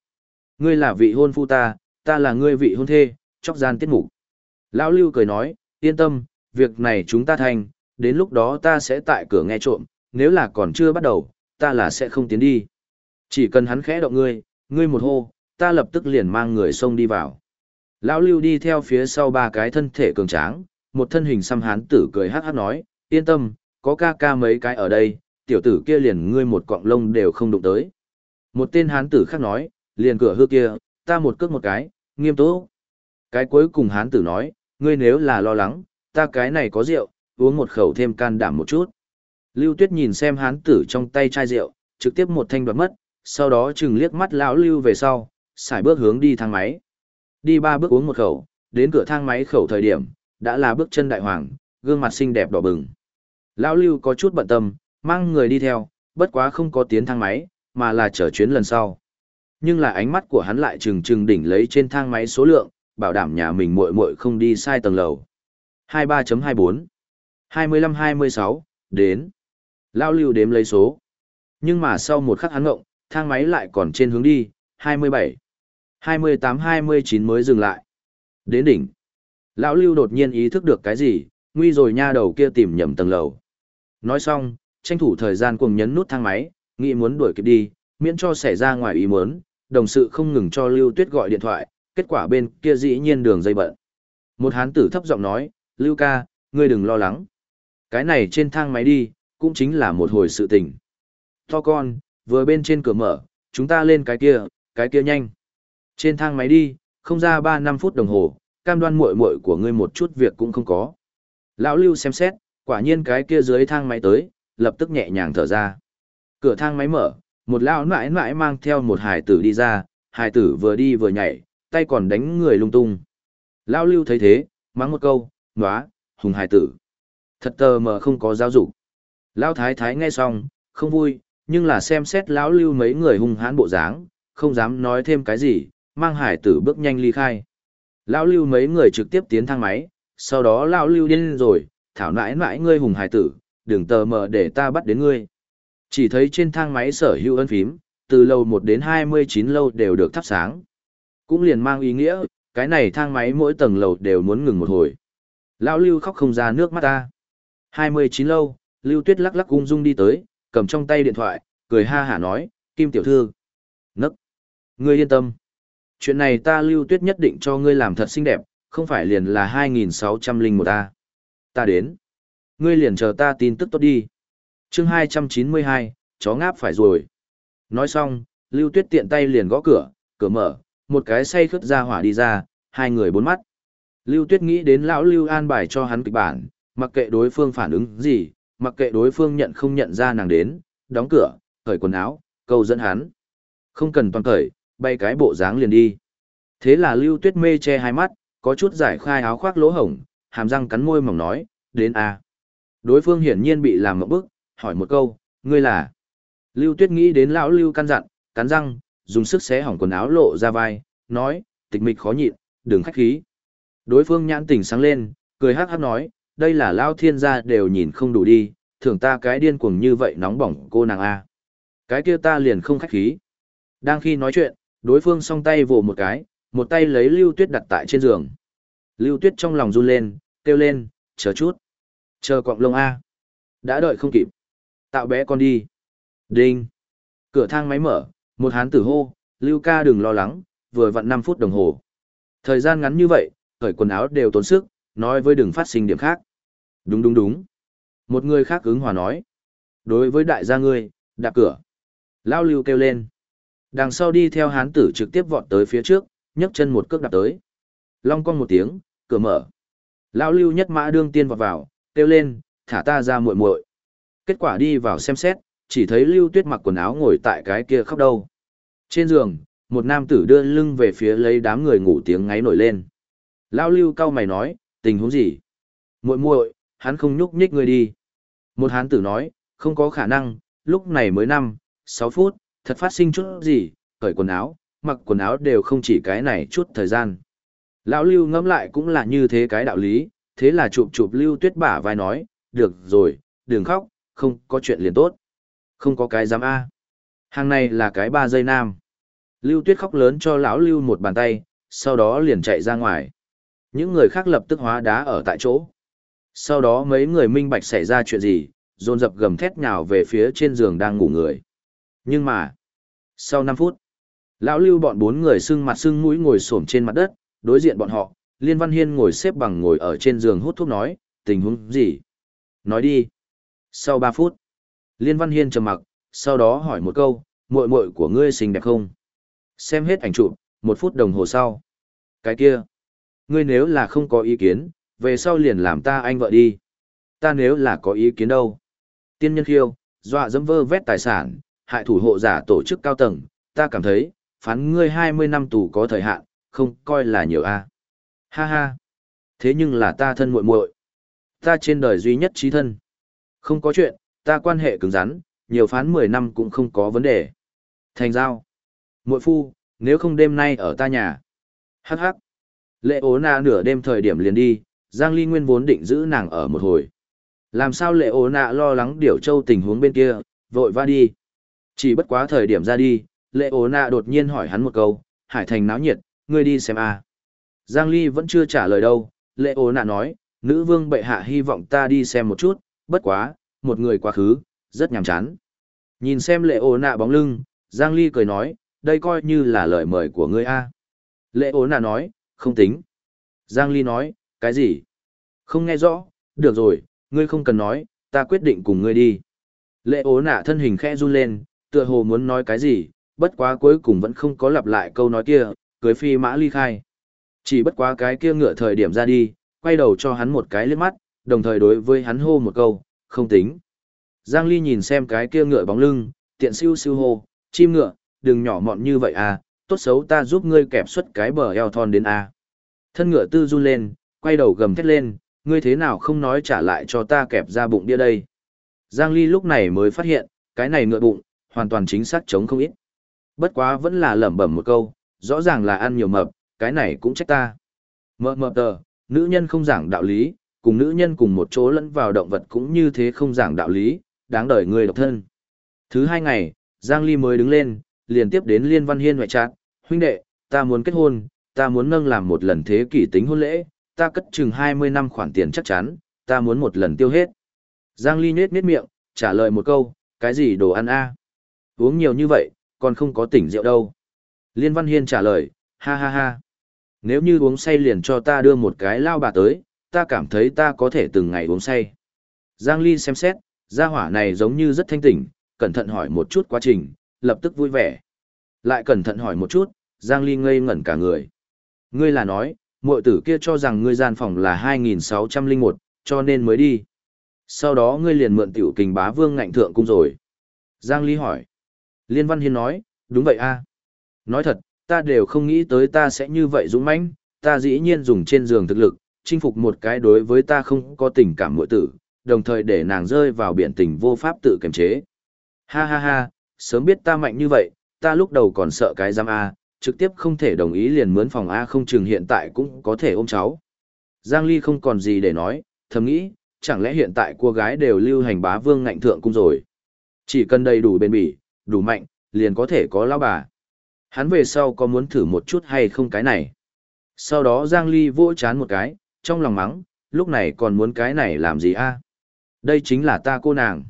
Ngươi là vị hôn phu ta, ta là ngươi vị hôn thê, chóc gian tiết mục. Lão Lưu cười nói, yên tâm, việc này chúng ta thành, đến lúc đó ta sẽ tại cửa nghe trộm, nếu là còn chưa bắt đầu, ta là sẽ không tiến đi. Chỉ cần hắn khẽ động ngươi, ngươi một hô, ta lập tức liền mang người xông đi vào. Lão Lưu đi theo phía sau ba cái thân thể cường tráng, một thân hình xăm hán tử cười hát hát nói, yên tâm, có ca ca mấy cái ở đây, tiểu tử kia liền ngươi một cọng lông đều không đụng tới. Một tên hán tử khác nói, liền cửa hư kia, ta một cước một cái, nghiêm túc. Cái cuối cùng hán tử nói, ngươi nếu là lo lắng, ta cái này có rượu, uống một khẩu thêm can đảm một chút. Lưu Tuyết nhìn xem hán tử trong tay chai rượu, trực tiếp một thanh đoạt mất, sau đó chừng liếc mắt lão Lưu về sau, xài bước hướng đi thang máy. Đi ba bước uống một khẩu, đến cửa thang máy khẩu thời điểm, đã là bước chân đại hoàng, gương mặt xinh đẹp đỏ bừng. Lão Lưu có chút bận tâm, mang người đi theo, bất quá không có tiến thang máy, mà là chờ chuyến lần sau. Nhưng là ánh mắt của hắn lại trừng trừng đỉnh lấy trên thang máy số lượng, bảo đảm nhà mình muội muội không đi sai tầng lầu. 23.24 25-26, đến. Lao lưu đếm lấy số. Nhưng mà sau một khắc hắn ngộng, thang máy lại còn trên hướng đi, 27. 28-29 mới dừng lại. Đến đỉnh. Lão lưu đột nhiên ý thức được cái gì, nguy rồi nha đầu kia tìm nhầm tầng lầu. Nói xong, tranh thủ thời gian cuồng nhấn nút thang máy, nghĩ muốn đuổi kịp đi, miễn cho xảy ra ngoài ý muốn, đồng sự không ngừng cho Lưu Tuyết gọi điện thoại, kết quả bên kia dĩ nhiên đường dây bận. Một hán tử thấp giọng nói, Lưu ca, ngươi đừng lo lắng. Cái này trên thang máy đi, cũng chính là một hồi sự tình. To con, vừa bên trên cửa mở, chúng ta lên cái kia, cái kia nhanh. Trên thang máy đi, không ra ba năm phút đồng hồ, cam đoan muội muội của ngươi một chút việc cũng không có. Lão Lưu xem xét, quả nhiên cái kia dưới thang máy tới, lập tức nhẹ nhàng thở ra. Cửa thang máy mở, một lão nãi nãi mang theo một hải tử đi ra, hải tử vừa đi vừa nhảy, tay còn đánh người lung tung. Lão Lưu thấy thế, mắng một câu, ngóa, hùng hải tử. Thật tờ mờ không có giáo dục. Lão thái thái nghe xong, không vui, nhưng là xem xét lão Lưu mấy người hung hãn bộ dáng, không dám nói thêm cái gì, mang hải tử bước nhanh ly khai. Lão Lưu mấy người trực tiếp tiến thang máy, sau đó lão Lưu điên rồi, thảo nãi nãi ngươi hùng hải tử, đừng tờ mờ để ta bắt đến ngươi. Chỉ thấy trên thang máy sở hữu ân phím, từ lầu 1 đến 29 lâu đều được thắp sáng. Cũng liền mang ý nghĩa, cái này thang máy mỗi tầng lầu đều muốn ngừng một hồi. Lão Lưu khóc không ra nước mắt ta. 29 lâu, Lưu Tuyết lắc lắc ung dung đi tới, cầm trong tay điện thoại, cười ha hả nói, Kim tiểu thư. Nấc. Ngươi yên tâm. Chuyện này ta Lưu Tuyết nhất định cho ngươi làm thật xinh đẹp, không phải liền là 2601 ta. Ta đến. Ngươi liền chờ ta tin tức tốt đi chương 292, chó ngáp phải rồi. Nói xong, Lưu Tuyết tiện tay liền gõ cửa, cửa mở, một cái say khướt ra hỏa đi ra, hai người bốn mắt. Lưu Tuyết nghĩ đến lão Lưu an bài cho hắn kịch bản, mặc kệ đối phương phản ứng gì, mặc kệ đối phương nhận không nhận ra nàng đến, đóng cửa, cởi quần áo, câu dẫn hắn. Không cần toàn cởi, bay cái bộ dáng liền đi. Thế là Lưu Tuyết mê che hai mắt, có chút giải khai áo khoác lỗ hổng, hàm răng cắn môi mỏng nói, đến a. Đối phương hiển nhiên bị làm ngậm bức, hỏi một câu, ngươi là? Lưu Tuyết nghĩ đến lão Lưu căn dặn, cắn răng, dùng sức xé hỏng quần áo lộ ra vai, nói, tịch mịch khó nhịn, đừng khách khí. Đối phương nhãn tỉnh sáng lên, cười hắc hắc nói, đây là lao thiên gia đều nhìn không đủ đi, thường ta cái điên cuồng như vậy nóng bỏng cô nàng A. Cái kia ta liền không khách khí. Đang khi nói chuyện, đối phương song tay vồ một cái, một tay lấy Lưu Tuyết đặt tại trên giường. Lưu Tuyết trong lòng run lên, kêu lên, chờ chút. Chờ quọng lông A. Đã đợi không kịp. Tạo bé con đi. Đinh. Cửa thang máy mở, một hán tử hô, Lưu ca đừng lo lắng, vừa vặn 5 phút đồng hồ. Thời gian ngắn như vậy, cởi quần áo đều tốn sức, nói với đừng phát sinh điểm khác. Đúng đúng đúng. Một người khác ứng hòa nói. Đối với đại gia ngươi, đạp cửa. Lao Lưu kêu lên. Đằng sau đi theo hán tử trực tiếp vọt tới phía trước, nhấc chân một cước đạp tới. Long cong một tiếng, cửa mở. lão Lưu nhất mã đương tiên vọt vào, kêu lên, thả ta ra muội muội. Kết quả đi vào xem xét, chỉ thấy Lưu Tuyết mặc quần áo ngồi tại cái kia khóc đâu. Trên giường, một nam tử đưa lưng về phía lấy đám người ngủ tiếng ngáy nổi lên. lão Lưu cau mày nói, tình huống gì? muội muội, hắn không nhúc nhích người đi. Một hán tử nói, không có khả năng, lúc này mới năm, sáu phút, thật phát sinh chút gì, cởi quần áo, mặc quần áo đều không chỉ cái này chút thời gian. Lão Lưu ngẫm lại cũng là như thế cái đạo lý, thế là chụp chụp Lưu Tuyết bả vai nói, được rồi, đừng khóc, không có chuyện liền tốt. Không có cái dám A. Hàng này là cái ba giây nam. Lưu Tuyết khóc lớn cho lão Lưu một bàn tay, sau đó liền chạy ra ngoài. Những người khác lập tức hóa đá ở tại chỗ. Sau đó mấy người minh bạch xảy ra chuyện gì, dồn dập gầm thét nhào về phía trên giường đang ngủ người. Nhưng mà, sau 5 phút, lão lưu bọn bốn người sưng mặt sưng mũi ngồi xổm trên mặt đất, đối diện bọn họ, Liên Văn Hiên ngồi xếp bằng ngồi ở trên giường hút thuốc nói, tình huống gì? Nói đi. Sau 3 phút, Liên Văn Hiên trầm mặc, sau đó hỏi một câu, muội muội của ngươi xinh đẹp không? Xem hết ảnh chụp, một phút đồng hồ sau. Cái kia, ngươi nếu là không có ý kiến, về sau liền làm ta anh vợ đi. Ta nếu là có ý kiến đâu? Tiên nhân khiêu, dọa dẫm vơ vét tài sản, hại thủ hộ giả tổ chức cao tầng, ta cảm thấy, phán ngươi 20 năm tù có thời hạn, không coi là nhiều a. Ha ha. Thế nhưng là ta thân muội muội. Ta trên đời duy nhất trí thân. Không có chuyện, ta quan hệ cứng rắn, nhiều phán 10 năm cũng không có vấn đề. Thành giao. Muội phu, nếu không đêm nay ở ta nhà. Hắc hắc. Lệ ố na nửa đêm thời điểm liền đi, Giang Ly Nguyên vốn định giữ nàng ở một hồi. Làm sao lệ ố nạ lo lắng điểu châu tình huống bên kia, vội va đi. Chỉ bất quá thời điểm ra đi, lệ ố nạ đột nhiên hỏi hắn một câu, hải thành náo nhiệt, ngươi đi xem a Giang Ly vẫn chưa trả lời đâu, lệ ố nạ nói, nữ vương bệ hạ hy vọng ta đi xem một chút, bất quá, một người quá khứ, rất nhàm chán. Nhìn xem lệ ố nạ bóng lưng, Giang Ly cười nói, đây coi như là lời mời của ngươi a Lệ ố nạ nói, không tính. Giang Ly nói, cái gì? Không nghe rõ, được rồi, ngươi không cần nói, ta quyết định cùng ngươi đi. Lệ ố nạ thân hình khẽ run lên, tựa hồ muốn nói cái gì, bất quá cuối cùng vẫn không có lặp lại câu nói kia, cưới phi mã ly khai. Chỉ bất quá cái kia ngựa thời điểm ra đi, quay đầu cho hắn một cái liếc mắt, đồng thời đối với hắn hô một câu, không tính. Giang Ly nhìn xem cái kia ngựa bóng lưng, tiện siêu siêu hô, chim ngựa, đừng nhỏ mọn như vậy à, tốt xấu ta giúp ngươi kẹp xuất cái bờ eo thon đến à. Thân ngựa tư run lên, quay đầu gầm thét lên, ngươi thế nào không nói trả lại cho ta kẹp ra bụng đĩa đây. Giang Ly lúc này mới phát hiện, cái này ngựa bụng, hoàn toàn chính xác chống không ít. Bất quá vẫn là lẩm bẩm một câu, rõ ràng là ăn nhiều mập, cái này cũng trách ta. Mập mập tờ, nữ nhân không giảng đạo lý, cùng nữ nhân cùng một chỗ lẫn vào động vật cũng như thế không giảng đạo lý, đáng đời người độc thân. Thứ hai ngày, Giang Ly mới đứng lên, liền tiếp đến Liên Văn Hiên ngoại trạng, huynh đệ, ta muốn kết hôn, ta muốn nâng làm một lần thế kỷ tính hôn lễ, ta cất chừng 20 năm khoản tiền chắc chắn, ta muốn một lần tiêu hết. Giang Ly nết nết miệng, trả lời một câu, cái gì đồ ăn a? Uống nhiều như vậy, còn không có tỉnh rượu đâu. Liên Văn Hiên trả lời, ha ha ha. Nếu như uống say liền cho ta đưa một cái lao bà tới, ta cảm thấy ta có thể từng ngày uống say. Giang Ly xem xét, gia hỏa này giống như rất thanh tỉnh, cẩn thận hỏi một chút quá trình, lập tức vui vẻ. Lại cẩn thận hỏi một chút, Giang Ly ngây ngẩn cả người. Ngươi là nói, muội tử kia cho rằng ngươi gian phòng là 2601, cho nên mới đi. Sau đó ngươi liền mượn tiểu kình bá vương ngạnh thượng cung rồi. Giang Ly hỏi. Liên Văn Hiên nói, đúng vậy a. Nói thật, ta đều không nghĩ tới ta sẽ như vậy dũng mãnh, ta dĩ nhiên dùng trên giường thực lực, chinh phục một cái đối với ta không có tình cảm muội tử, đồng thời để nàng rơi vào biển tình vô pháp tự kiềm chế. Ha ha ha, sớm biết ta mạnh như vậy, ta lúc đầu còn sợ cái giam A, trực tiếp không thể đồng ý liền mướn phòng A không chừng hiện tại cũng có thể ôm cháu. Giang Ly không còn gì để nói, thầm nghĩ, chẳng lẽ hiện tại cô gái đều lưu hành bá vương ngạnh thượng cung rồi. Chỉ cần đầy đủ bền bỉ, đủ mạnh, liền có thể có lão bà. Hắn về sau có muốn thử một chút hay không cái này. Sau đó Giang Ly vỗ chán một cái, trong lòng mắng, lúc này còn muốn cái này làm gì a? Đây chính là ta cô nàng.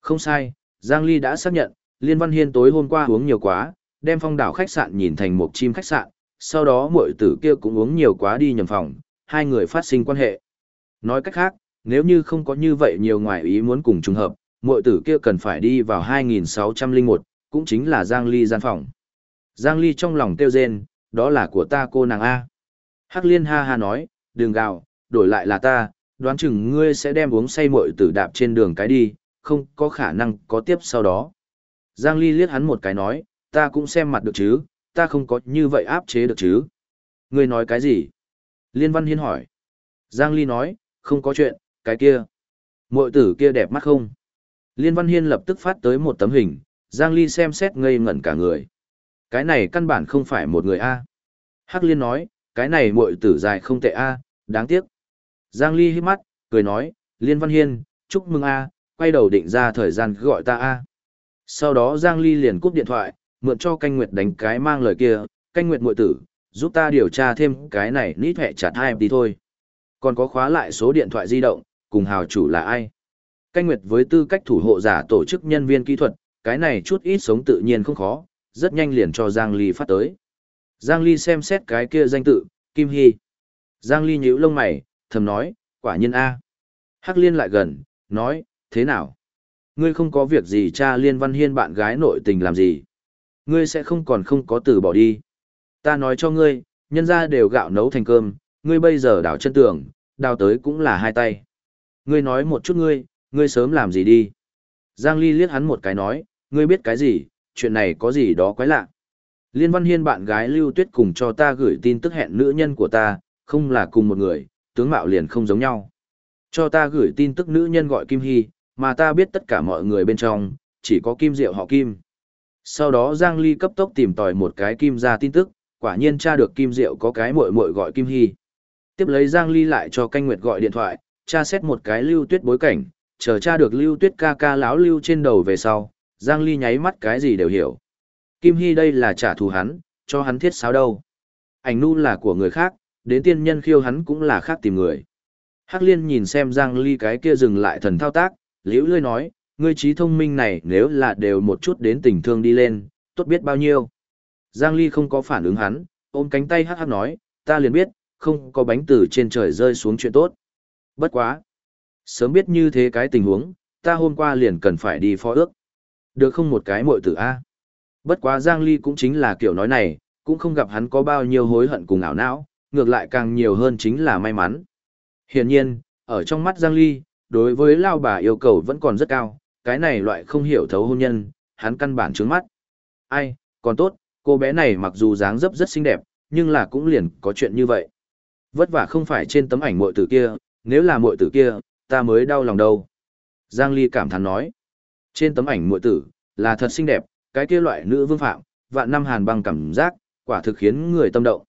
Không sai, Giang Ly đã xác nhận, Liên Văn Hiên tối hôm qua uống nhiều quá, đem phong đảo khách sạn nhìn thành một chim khách sạn, sau đó muội tử kia cũng uống nhiều quá đi nhầm phòng, hai người phát sinh quan hệ. Nói cách khác, nếu như không có như vậy nhiều ngoại ý muốn cùng trùng hợp, muội tử kia cần phải đi vào 2601, cũng chính là Giang Ly gian phòng. Giang Ly trong lòng tiêu rên, đó là của ta cô nàng A. Hắc Liên ha ha nói, đường gạo, đổi lại là ta, đoán chừng ngươi sẽ đem uống say muội tử đạp trên đường cái đi, không có khả năng có tiếp sau đó. Giang Ly liếc hắn một cái nói, ta cũng xem mặt được chứ, ta không có như vậy áp chế được chứ. Ngươi nói cái gì? Liên Văn Hiên hỏi. Giang Ly nói, không có chuyện, cái kia. muội tử kia đẹp mắt không? Liên Văn Hiên lập tức phát tới một tấm hình, Giang Ly xem xét ngây ngẩn cả người. Cái này căn bản không phải một người A. Hắc Liên nói, cái này muội tử dài không tệ A, đáng tiếc. Giang Ly hít mắt, cười nói, Liên Văn Hiên, chúc mừng A, quay đầu định ra thời gian gọi ta A. Sau đó Giang Ly liền cúp điện thoại, mượn cho canh nguyệt đánh cái mang lời kia, canh nguyệt muội tử, giúp ta điều tra thêm cái này nít hẹ chặt hai đi thôi. Còn có khóa lại số điện thoại di động, cùng hào chủ là ai. Canh Nguyệt với tư cách thủ hộ giả tổ chức nhân viên kỹ thuật, cái này chút ít sống tự nhiên không khó, rất nhanh liền cho Giang Ly phát tới. Giang Ly xem xét cái kia danh tự, Kim Hy. Giang Ly nhíu lông mày, thầm nói, quả nhiên A. Hắc Liên lại gần, nói, thế nào? Ngươi không có việc gì cha Liên Văn Hiên bạn gái nội tình làm gì? Ngươi sẽ không còn không có từ bỏ đi. Ta nói cho ngươi, nhân ra đều gạo nấu thành cơm, ngươi bây giờ đảo chân tường, đào tới cũng là hai tay. Ngươi nói một chút ngươi, ngươi sớm làm gì đi? Giang Ly liếc hắn một cái nói, ngươi biết cái gì, chuyện này có gì đó quái lạ. Liên Văn Hiên bạn gái Lưu Tuyết cùng cho ta gửi tin tức hẹn nữ nhân của ta, không là cùng một người, tướng mạo liền không giống nhau. Cho ta gửi tin tức nữ nhân gọi Kim Hy, mà ta biết tất cả mọi người bên trong, chỉ có Kim Diệu họ Kim. Sau đó Giang Ly cấp tốc tìm tòi một cái Kim ra tin tức, quả nhiên tra được Kim Diệu có cái muội muội gọi Kim Hy. Tiếp lấy Giang Ly lại cho canh nguyệt gọi điện thoại, tra xét một cái Lưu Tuyết bối cảnh, chờ cha được Lưu Tuyết ca ca láo lưu trên đầu về sau, Giang Ly nháy mắt cái gì đều hiểu. Kim Hy đây là trả thù hắn, cho hắn thiết sáo đâu. Ảnh nu là của người khác, đến tiên nhân khiêu hắn cũng là khác tìm người. Hắc liên nhìn xem Giang Ly cái kia dừng lại thần thao tác, liễu lươi nói, ngươi trí thông minh này nếu là đều một chút đến tình thương đi lên, tốt biết bao nhiêu. Giang Ly không có phản ứng hắn, ôm cánh tay hắc hắc nói, ta liền biết, không có bánh từ trên trời rơi xuống chuyện tốt. Bất quá. Sớm biết như thế cái tình huống, ta hôm qua liền cần phải đi phó ước. Được không một cái muội tử A. Bất quá Giang Ly cũng chính là kiểu nói này, cũng không gặp hắn có bao nhiêu hối hận cùng ảo não, ngược lại càng nhiều hơn chính là may mắn. Hiển nhiên, ở trong mắt Giang Ly, đối với lao bà yêu cầu vẫn còn rất cao, cái này loại không hiểu thấu hôn nhân, hắn căn bản trướng mắt. Ai, còn tốt, cô bé này mặc dù dáng dấp rất xinh đẹp, nhưng là cũng liền có chuyện như vậy. Vất vả không phải trên tấm ảnh muội tử kia, nếu là muội tử kia, ta mới đau lòng đâu. Giang Ly cảm thán nói, trên tấm ảnh muội tử, là thật xinh đẹp, cái kia loại nữ vương phạm, vạn năm hàn băng cảm giác, quả thực khiến người tâm động.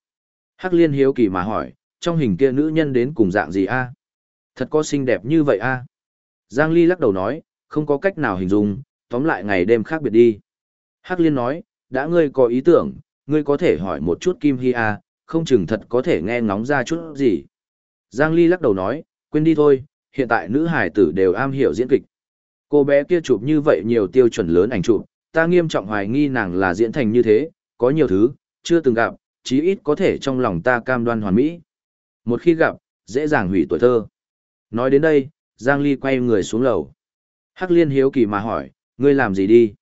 Hắc liên hiếu kỳ mà hỏi, trong hình kia nữ nhân đến cùng dạng gì a? Thật có xinh đẹp như vậy a? Giang Ly lắc đầu nói, không có cách nào hình dung, tóm lại ngày đêm khác biệt đi. Hắc liên nói, đã ngươi có ý tưởng, ngươi có thể hỏi một chút Kim Hy a, không chừng thật có thể nghe ngóng ra chút gì. Giang Ly lắc đầu nói, quên đi thôi, hiện tại nữ hải tử đều am hiểu diễn kịch. Cô bé kia chụp như vậy nhiều tiêu chuẩn lớn ảnh chụp, ta nghiêm trọng hoài nghi nàng là diễn thành như thế, có nhiều thứ, chưa từng gặp, chí ít có thể trong lòng ta cam đoan hoàn mỹ. Một khi gặp, dễ dàng hủy tuổi thơ. Nói đến đây, Giang Ly quay người xuống lầu. Hắc Liên hiếu kỳ mà hỏi, ngươi làm gì đi?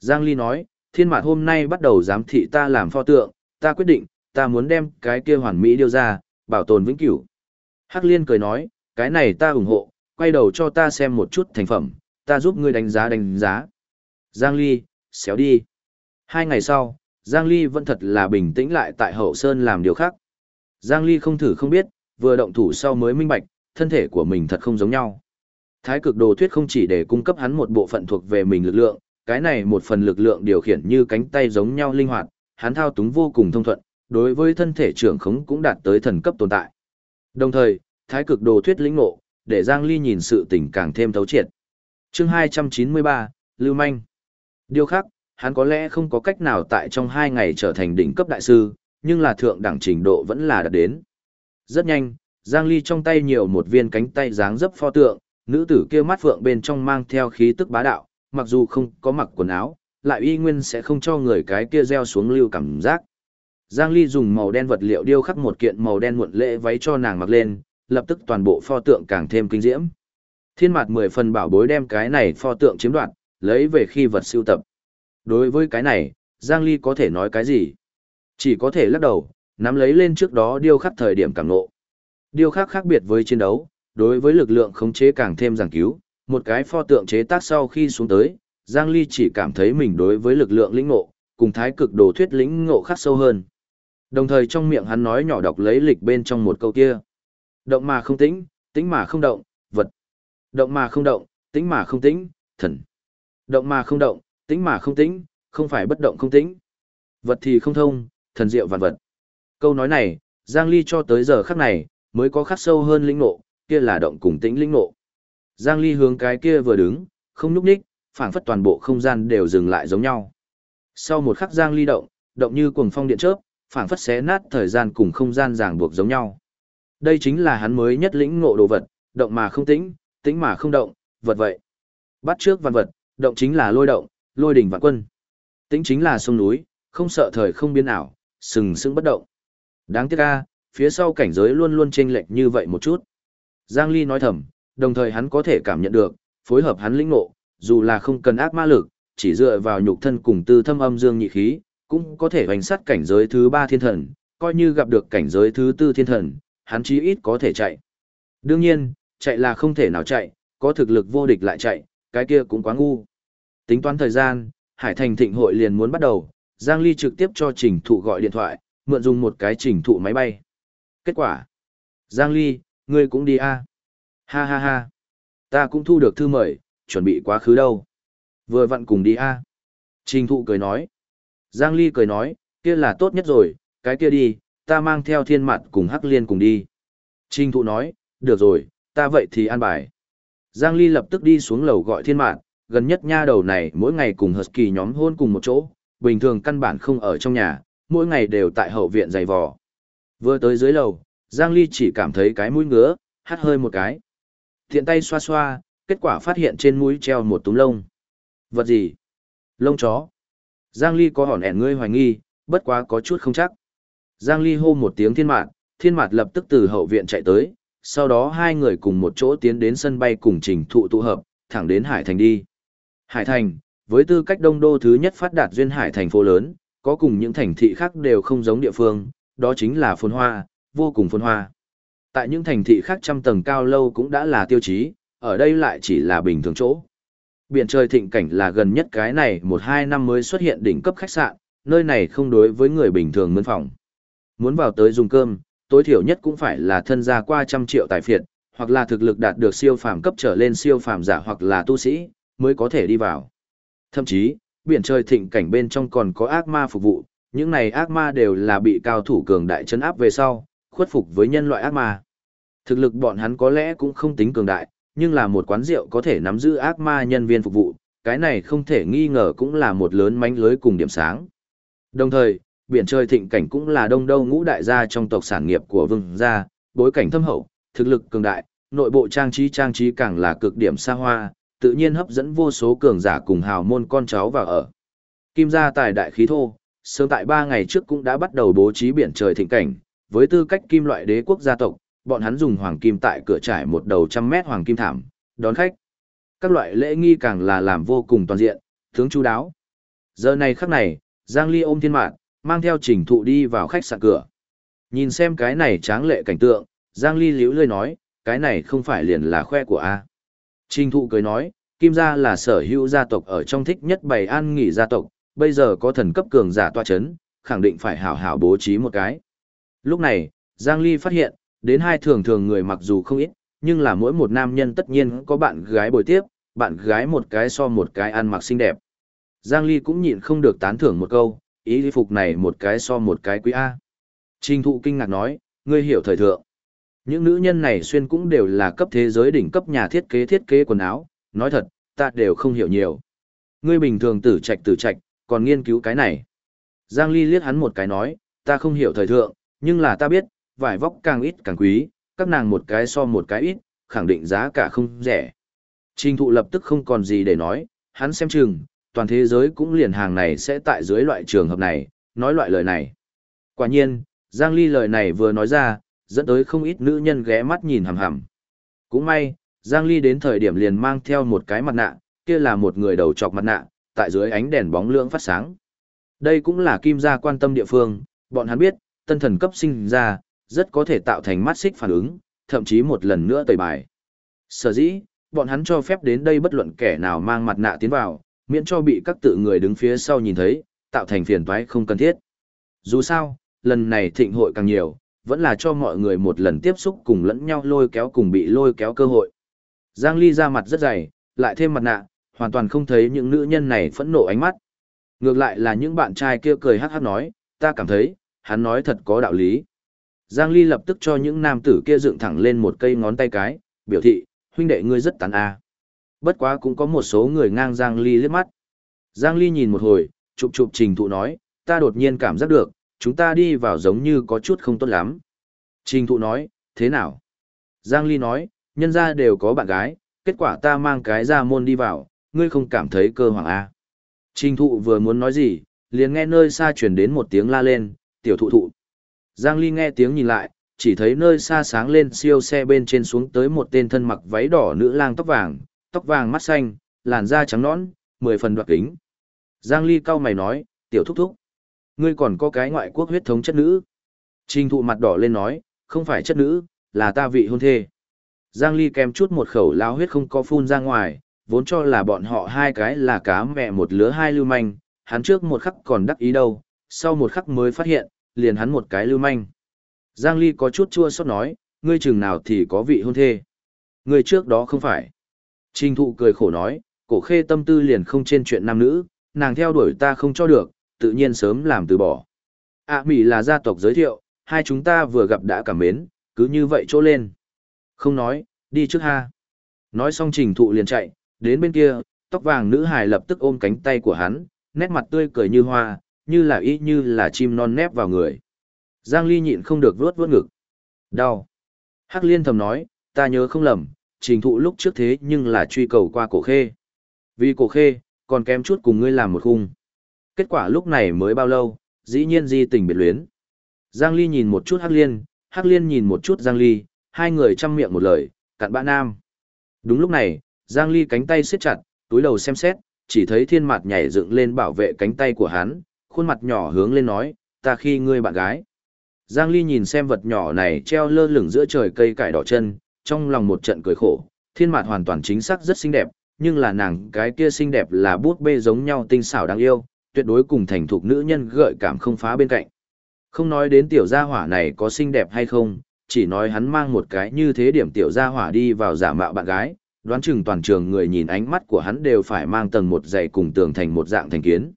Giang Ly nói, thiên mạt hôm nay bắt đầu giám thị ta làm pho tượng, ta quyết định, ta muốn đem cái kia hoàn mỹ điêu ra, bảo tồn vĩnh cửu. Hắc Liên cười nói, cái này ta ủng hộ, quay đầu cho ta xem một chút thành phẩm, ta giúp ngươi đánh giá đánh giá. Giang Ly, xéo đi. Hai ngày sau, Giang Ly vẫn thật là bình tĩnh lại tại hậu sơn làm điều khác. Giang Ly không thử không biết, vừa động thủ sau mới minh bạch, thân thể của mình thật không giống nhau. Thái cực đồ thuyết không chỉ để cung cấp hắn một bộ phận thuộc về mình lực lượng, cái này một phần lực lượng điều khiển như cánh tay giống nhau linh hoạt, hắn thao túng vô cùng thông thuận, đối với thân thể trưởng khống cũng đạt tới thần cấp tồn tại. Đồng thời, thái cực đồ thuyết lĩnh ngộ, để Giang Ly nhìn sự tình càng thêm thấu triệt. Chương 293, Lưu Manh. Điều khác, hắn có lẽ không có cách nào tại trong hai ngày trở thành đỉnh cấp đại sư, nhưng là thượng đẳng trình độ vẫn là đạt đến. Rất nhanh, Giang Ly trong tay nhiều một viên cánh tay dáng dấp pho tượng, nữ tử kia mắt phượng bên trong mang theo khí tức bá đạo, mặc dù không có mặc quần áo, lại y nguyên sẽ không cho người cái kia gieo xuống lưu cảm giác. Giang Ly dùng màu đen vật liệu điêu khắc một kiện màu đen muộn lễ váy cho nàng mặc lên, lập tức toàn bộ pho tượng càng thêm kinh diễm. Thiên mặt mười phần bảo bối đem cái này pho tượng chiếm đoạt, lấy về khi vật siêu tập. Đối với cái này, Giang Ly có thể nói cái gì? Chỉ có thể lắc đầu, nắm lấy lên trước đó điêu khắc thời điểm càng ngộ. Điêu khắc khác biệt với chiến đấu, đối với lực lượng khống chế càng thêm giảng cứu, một cái pho tượng chế tác sau khi xuống tới, Giang Ly chỉ cảm thấy mình đối với lực lượng lĩnh ngộ, cùng thái cực đồ thuyết lĩnh ngộ khắc sâu hơn. Đồng thời trong miệng hắn nói nhỏ đọc lấy lịch bên trong một câu kia. Động mà không tĩnh, tĩnh mà không động, vật. Động mà không động, tĩnh mà không tĩnh, thần. Động mà không động, tĩnh mà không tĩnh, không phải bất động không tĩnh. Vật thì không thông, thần diệu vạn vật. Câu nói này, Giang Ly cho tới giờ khắc này, mới có khắc sâu hơn lĩnh ngộ, kia là động cùng tĩnh lĩnh ngộ. Giang Ly hướng cái kia vừa đứng, không nhúc nhích, phảng phất toàn bộ không gian đều dừng lại giống nhau. Sau một khắc Giang Ly động, động như cuồng phong điện chớp, phảng phất xé nát thời gian cùng không gian ràng buộc giống nhau. Đây chính là hắn mới nhất lĩnh ngộ đồ vật, động mà không tĩnh, tĩnh mà không động, vật vậy. Bắt trước văn vật, động chính là lôi động, lôi đỉnh vạn quân. Tĩnh chính là sông núi, không sợ thời không biến ảo, sừng sững bất động. Đáng tiếc a, phía sau cảnh giới luôn luôn chênh lệch như vậy một chút. Giang Ly nói thầm, đồng thời hắn có thể cảm nhận được, phối hợp hắn lĩnh ngộ, dù là không cần ác ma lực, chỉ dựa vào nhục thân cùng tư thâm âm dương nhị khí, cũng có thể hoành sát cảnh giới thứ ba thiên thần, coi như gặp được cảnh giới thứ tư thiên thần, hắn chí ít có thể chạy. Đương nhiên, chạy là không thể nào chạy, có thực lực vô địch lại chạy, cái kia cũng quá ngu. Tính toán thời gian, Hải Thành Thịnh hội liền muốn bắt đầu, Giang Ly trực tiếp cho trình thụ gọi điện thoại, mượn dùng một cái trình thụ máy bay. Kết quả. Giang Ly, ngươi cũng đi a à? Ha ha ha. Ta cũng thu được thư mời, chuẩn bị quá khứ đâu. Vừa vặn cùng đi a à? Trình thụ cười nói. Giang Ly cười nói, kia là tốt nhất rồi, cái kia đi, ta mang theo thiên mặt cùng Hắc Liên cùng đi. Trình thụ nói, được rồi, ta vậy thì an bài. Giang Ly lập tức đi xuống lầu gọi thiên mạn, gần nhất nha đầu này mỗi ngày cùng Hợp Kỳ nhóm hôn cùng một chỗ, bình thường căn bản không ở trong nhà, mỗi ngày đều tại hậu viện giày vò. Vừa tới dưới lầu, Giang Ly chỉ cảm thấy cái mũi ngứa, hắt hơi một cái. Thiện tay xoa xoa, kết quả phát hiện trên mũi treo một túm lông. Vật gì? Lông chó. Giang Ly có hỏn ẻn ngươi hoài nghi, bất quá có chút không chắc. Giang Ly hô một tiếng thiên Mạt, thiên mạt lập tức từ hậu viện chạy tới, sau đó hai người cùng một chỗ tiến đến sân bay cùng trình thụ tụ hợp, thẳng đến Hải Thành đi. Hải Thành, với tư cách đông đô thứ nhất phát đạt duyên hải thành phố lớn, có cùng những thành thị khác đều không giống địa phương, đó chính là phồn hoa, vô cùng phồn hoa. Tại những thành thị khác trăm tầng cao lâu cũng đã là tiêu chí, ở đây lại chỉ là bình thường chỗ. Biển trời thịnh cảnh là gần nhất cái này một hai năm mới xuất hiện đỉnh cấp khách sạn, nơi này không đối với người bình thường mướn phòng. Muốn vào tới dùng cơm, tối thiểu nhất cũng phải là thân gia qua trăm triệu tài phiệt, hoặc là thực lực đạt được siêu phàm cấp trở lên siêu phàm giả hoặc là tu sĩ, mới có thể đi vào. Thậm chí, biển trời thịnh cảnh bên trong còn có ác ma phục vụ, những này ác ma đều là bị cao thủ cường đại chấn áp về sau, khuất phục với nhân loại ác ma. Thực lực bọn hắn có lẽ cũng không tính cường đại, nhưng là một quán rượu có thể nắm giữ ác ma nhân viên phục vụ, cái này không thể nghi ngờ cũng là một lớn mánh lưới cùng điểm sáng. Đồng thời, biển trời thịnh cảnh cũng là đông đâu ngũ đại gia trong tộc sản nghiệp của vương gia, bối cảnh thâm hậu, thực lực cường đại, nội bộ trang trí trang trí càng là cực điểm xa hoa, tự nhiên hấp dẫn vô số cường giả cùng hào môn con cháu vào ở. Kim gia tài đại khí thô, sớm tại ba ngày trước cũng đã bắt đầu bố trí biển trời thịnh cảnh, với tư cách kim loại đế quốc gia tộc, bọn hắn dùng hoàng kim tại cửa trải một đầu trăm mét hoàng kim thảm, đón khách. Các loại lễ nghi càng là làm vô cùng toàn diện, tướng chú đáo. Giờ này khắc này, Giang Ly ôm thiên mạng, mang theo trình thụ đi vào khách sạn cửa. Nhìn xem cái này tráng lệ cảnh tượng, Giang Ly liễu lơi nói, cái này không phải liền là khoe của A. Trình thụ cười nói, Kim gia là sở hữu gia tộc ở trong thích nhất bày an nghỉ gia tộc, bây giờ có thần cấp cường giả tọa chấn, khẳng định phải hảo hảo bố trí một cái. Lúc này, Giang Ly phát hiện, đến hai thường thường người mặc dù không ít, nhưng là mỗi một nam nhân tất nhiên có bạn gái bồi tiếp, bạn gái một cái so một cái ăn mặc xinh đẹp. Giang Ly cũng nhịn không được tán thưởng một câu, ý phục này một cái so một cái quý A. Trình thụ kinh ngạc nói, ngươi hiểu thời thượng. Những nữ nhân này xuyên cũng đều là cấp thế giới đỉnh cấp nhà thiết kế thiết kế quần áo, nói thật, ta đều không hiểu nhiều. Ngươi bình thường tử trạch tử trạch, còn nghiên cứu cái này. Giang Ly liếc hắn một cái nói, ta không hiểu thời thượng, nhưng là ta biết, vải vóc càng ít càng quý, các nàng một cái so một cái ít, khẳng định giá cả không rẻ. Trình thụ lập tức không còn gì để nói, hắn xem chừng, toàn thế giới cũng liền hàng này sẽ tại dưới loại trường hợp này, nói loại lời này. Quả nhiên, Giang Ly lời này vừa nói ra, dẫn tới không ít nữ nhân ghé mắt nhìn hằm hằm. Cũng may, Giang Ly đến thời điểm liền mang theo một cái mặt nạ, kia là một người đầu trọc mặt nạ, tại dưới ánh đèn bóng lưỡng phát sáng. Đây cũng là kim gia quan tâm địa phương, bọn hắn biết, tân thần cấp sinh ra, rất có thể tạo thành mắt xích phản ứng, thậm chí một lần nữa tẩy bài. Sở dĩ, bọn hắn cho phép đến đây bất luận kẻ nào mang mặt nạ tiến vào, miễn cho bị các tự người đứng phía sau nhìn thấy, tạo thành phiền toái không cần thiết. Dù sao, lần này thịnh hội càng nhiều, vẫn là cho mọi người một lần tiếp xúc cùng lẫn nhau lôi kéo cùng bị lôi kéo cơ hội. Giang Ly ra mặt rất dày, lại thêm mặt nạ, hoàn toàn không thấy những nữ nhân này phẫn nộ ánh mắt. Ngược lại là những bạn trai kia cười hát hát nói, ta cảm thấy, hắn nói thật có đạo lý. Giang Ly lập tức cho những nam tử kia dựng thẳng lên một cây ngón tay cái, biểu thị, huynh đệ ngươi rất tán a. Bất quá cũng có một số người ngang Giang Ly liếc mắt. Giang Ly nhìn một hồi, chụp chụp trình thụ nói, ta đột nhiên cảm giác được, chúng ta đi vào giống như có chút không tốt lắm. Trình thụ nói, thế nào? Giang Ly nói, nhân ra đều có bạn gái, kết quả ta mang cái ra môn đi vào, ngươi không cảm thấy cơ hoàng A. Trình thụ vừa muốn nói gì, liền nghe nơi xa chuyển đến một tiếng la lên, tiểu thụ thụ. Giang Ly nghe tiếng nhìn lại, chỉ thấy nơi xa sáng lên siêu xe bên trên xuống tới một tên thân mặc váy đỏ nữ lang tóc vàng, tóc vàng mắt xanh, làn da trắng nõn, mười phần đoạt kính. Giang Ly cau mày nói, tiểu thúc thúc. Ngươi còn có cái ngoại quốc huyết thống chất nữ. Trình thụ mặt đỏ lên nói, không phải chất nữ, là ta vị hôn thê. Giang Ly kèm chút một khẩu lao huyết không có phun ra ngoài, vốn cho là bọn họ hai cái là cá mẹ một lứa hai lưu manh, hắn trước một khắc còn đắc ý đâu, sau một khắc mới phát hiện, liền hắn một cái lưu manh. Giang Ly có chút chua xót nói, ngươi chừng nào thì có vị hôn thê. Ngươi trước đó không phải. Trình thụ cười khổ nói, cổ khê tâm tư liền không trên chuyện nam nữ, nàng theo đuổi ta không cho được, tự nhiên sớm làm từ bỏ. À Mỹ là gia tộc giới thiệu, hai chúng ta vừa gặp đã cảm mến, cứ như vậy chỗ lên. Không nói, đi trước ha. Nói xong trình thụ liền chạy, đến bên kia, tóc vàng nữ hài lập tức ôm cánh tay của hắn, nét mặt tươi cười như hoa, như là ý như là chim non nép vào người. Giang Ly nhịn không được vuốt vuốt ngực. Đau. Hắc liên thầm nói, ta nhớ không lầm, trình thụ lúc trước thế nhưng là truy cầu qua cổ khê. Vì cổ khê, còn kém chút cùng ngươi làm một khung. Kết quả lúc này mới bao lâu, dĩ nhiên di tình biệt luyến. Giang Ly nhìn một chút Hắc liên, Hắc liên nhìn một chút Giang Ly, hai người chăm miệng một lời, cặn bã nam. Đúng lúc này, Giang Ly cánh tay siết chặt, túi đầu xem xét, chỉ thấy thiên mặt nhảy dựng lên bảo vệ cánh tay của hắn, khuôn mặt nhỏ hướng lên nói, ta khi ngươi bạn gái. Giang Ly nhìn xem vật nhỏ này treo lơ lửng giữa trời cây cải đỏ chân, trong lòng một trận cười khổ, thiên mạt hoàn toàn chính xác rất xinh đẹp, nhưng là nàng cái kia xinh đẹp là bút bê giống nhau tinh xảo đáng yêu, tuyệt đối cùng thành thục nữ nhân gợi cảm không phá bên cạnh. Không nói đến tiểu gia hỏa này có xinh đẹp hay không, chỉ nói hắn mang một cái như thế điểm tiểu gia hỏa đi vào giả mạo bạn gái, đoán chừng toàn trường người nhìn ánh mắt của hắn đều phải mang tầng một dày cùng tường thành một dạng thành kiến.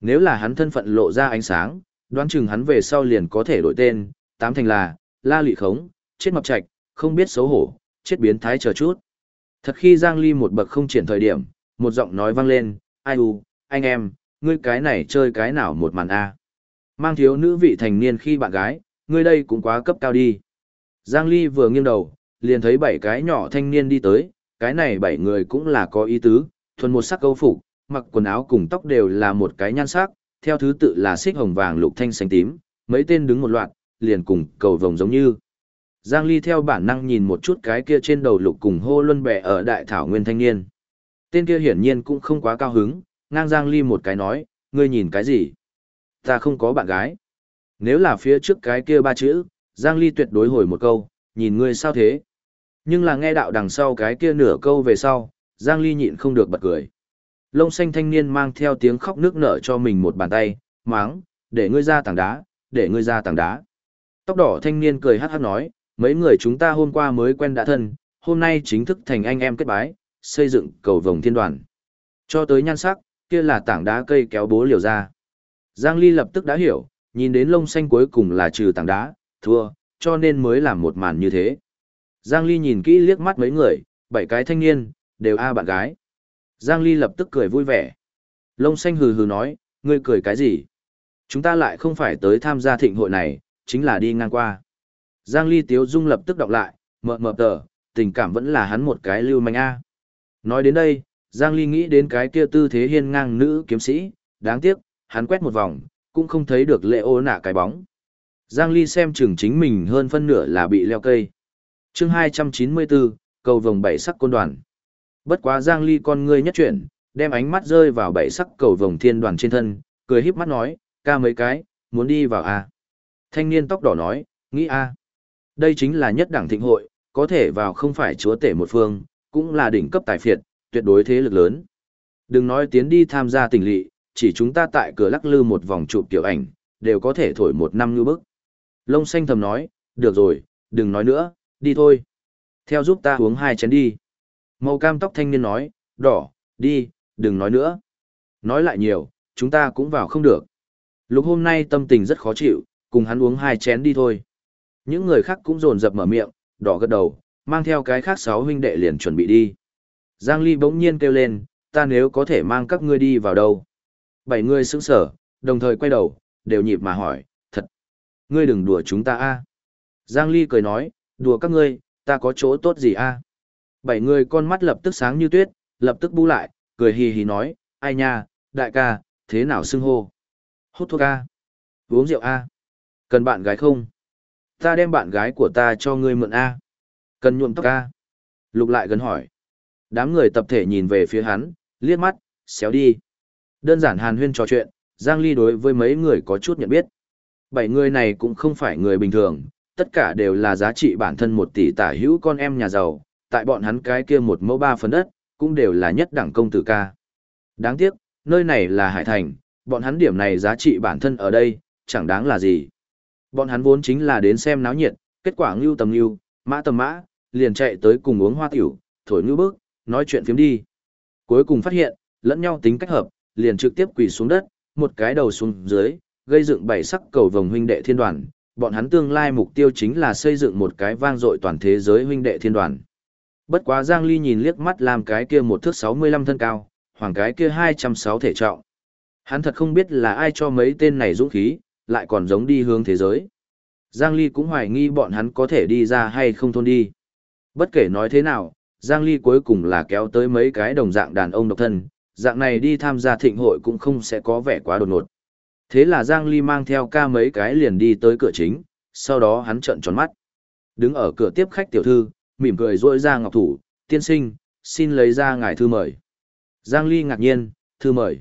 Nếu là hắn thân phận lộ ra ánh sáng, đoán chừng hắn về sau liền có thể đổi tên, tám thành là, la lị khống, chết mập trạch, không biết xấu hổ, chết biến thái chờ chút. Thật khi Giang Ly một bậc không triển thời điểm, một giọng nói vang lên, ai u, anh em, ngươi cái này chơi cái nào một màn A. Mang thiếu nữ vị thành niên khi bạn gái, ngươi đây cũng quá cấp cao đi. Giang Ly vừa nghiêng đầu, liền thấy bảy cái nhỏ thanh niên đi tới, cái này bảy người cũng là có ý tứ, thuần một sắc câu phục, mặc quần áo cùng tóc đều là một cái nhan sắc, theo thứ tự là xích hồng vàng lục thanh xanh tím, mấy tên đứng một loạt, liền cùng cầu vồng giống như. Giang Ly theo bản năng nhìn một chút cái kia trên đầu lục cùng hô luân bẻ ở đại thảo nguyên thanh niên. Tên kia hiển nhiên cũng không quá cao hứng, ngang Giang Ly một cái nói, ngươi nhìn cái gì? Ta không có bạn gái. Nếu là phía trước cái kia ba chữ, Giang Ly tuyệt đối hồi một câu, nhìn ngươi sao thế? Nhưng là nghe đạo đằng sau cái kia nửa câu về sau, Giang Ly nhịn không được bật cười. Lông xanh thanh niên mang theo tiếng khóc nước nở cho mình một bàn tay, máng, để ngươi ra tảng đá, để ngươi ra tảng đá. Tóc đỏ thanh niên cười hát hát nói, mấy người chúng ta hôm qua mới quen đã thân, hôm nay chính thức thành anh em kết bái, xây dựng cầu vồng thiên đoàn. Cho tới nhan sắc, kia là tảng đá cây kéo bố liều ra. Giang Ly lập tức đã hiểu, nhìn đến lông xanh cuối cùng là trừ tảng đá, thua, cho nên mới làm một màn như thế. Giang Ly nhìn kỹ liếc mắt mấy người, bảy cái thanh niên, đều a bạn gái. Giang Ly lập tức cười vui vẻ. Lông xanh hừ hừ nói, ngươi cười cái gì? Chúng ta lại không phải tới tham gia thịnh hội này, chính là đi ngang qua. Giang Ly Tiếu Dung lập tức đọc lại, mờ mờ tờ, tình cảm vẫn là hắn một cái lưu manh A. Nói đến đây, Giang Ly nghĩ đến cái kia tư thế hiên ngang nữ kiếm sĩ, đáng tiếc, hắn quét một vòng, cũng không thấy được lệ ô nạ cái bóng. Giang Ly xem chừng chính mình hơn phân nửa là bị leo cây. chương 294, cầu vồng bảy sắc côn đoàn. Bất quá Giang Ly con ngươi nhất chuyển, đem ánh mắt rơi vào bảy sắc cầu vồng thiên đoàn trên thân, cười híp mắt nói, ca mấy cái, muốn đi vào à? Thanh niên tóc đỏ nói, nghĩ a à. Đây chính là nhất đẳng thịnh hội, có thể vào không phải chúa tể một phương, cũng là đỉnh cấp tài phiệt, tuyệt đối thế lực lớn. Đừng nói tiến đi tham gia tình lỵ, chỉ chúng ta tại cửa lắc lư một vòng chụp tiểu ảnh, đều có thể thổi một năm như bức. Lông xanh thầm nói, được rồi, đừng nói nữa, đi thôi. Theo giúp ta uống hai chén đi. Màu cam tóc thanh niên nói, đỏ, đi, đừng nói nữa. Nói lại nhiều, chúng ta cũng vào không được. Lúc hôm nay tâm tình rất khó chịu, cùng hắn uống hai chén đi thôi. Những người khác cũng rồn rập mở miệng, đỏ gật đầu, mang theo cái khác sáu huynh đệ liền chuẩn bị đi. Giang Ly bỗng nhiên kêu lên, ta nếu có thể mang các ngươi đi vào đâu. Bảy người sững sở, đồng thời quay đầu, đều nhịp mà hỏi, thật. Ngươi đừng đùa chúng ta a. Giang Ly cười nói, đùa các ngươi, ta có chỗ tốt gì a? Bảy người con mắt lập tức sáng như tuyết, lập tức bu lại, cười hì hì nói, ai nha, đại ca, thế nào xưng hô? Hút thuốc a? Uống rượu a? Cần bạn gái không? Ta đem bạn gái của ta cho ngươi mượn a. Cần nhuộm tóc a? Lục lại gần hỏi. Đám người tập thể nhìn về phía hắn, liếc mắt, xéo đi. Đơn giản hàn huyên trò chuyện, Giang Ly đối với mấy người có chút nhận biết. Bảy người này cũng không phải người bình thường, tất cả đều là giá trị bản thân một tỷ tả hữu con em nhà giàu, tại bọn hắn cái kia một mẫu ba phần đất, cũng đều là nhất đẳng công tử ca. Đáng tiếc, nơi này là Hải Thành, bọn hắn điểm này giá trị bản thân ở đây, chẳng đáng là gì. Bọn hắn vốn chính là đến xem náo nhiệt, kết quả ngưu tầm ngưu, mã tầm mã, liền chạy tới cùng uống hoa tiểu, thổi ngưu bước, nói chuyện phiếm đi. Cuối cùng phát hiện, lẫn nhau tính cách hợp, liền trực tiếp quỳ xuống đất, một cái đầu xuống dưới, gây dựng bảy sắc cầu vồng huynh đệ thiên đoàn. Bọn hắn tương lai mục tiêu chính là xây dựng một cái vang dội toàn thế giới huynh đệ thiên đoàn. Bất quá Giang Ly nhìn liếc mắt làm cái kia một thước 65 thân cao, hoàng cái kia 206 thể trọng. Hắn thật không biết là ai cho mấy tên này dũng khí, lại còn giống đi hướng thế giới. Giang Ly cũng hoài nghi bọn hắn có thể đi ra hay không thôn đi. Bất kể nói thế nào, Giang Ly cuối cùng là kéo tới mấy cái đồng dạng đàn ông độc thân, dạng này đi tham gia thịnh hội cũng không sẽ có vẻ quá đột ngột. Thế là Giang Ly mang theo ca mấy cái liền đi tới cửa chính, sau đó hắn trợn tròn mắt. Đứng ở cửa tiếp khách tiểu thư, mỉm cười rỗi ra ngọc thủ, tiên sinh, xin lấy ra ngài thư mời. Giang Ly ngạc nhiên, thư mời.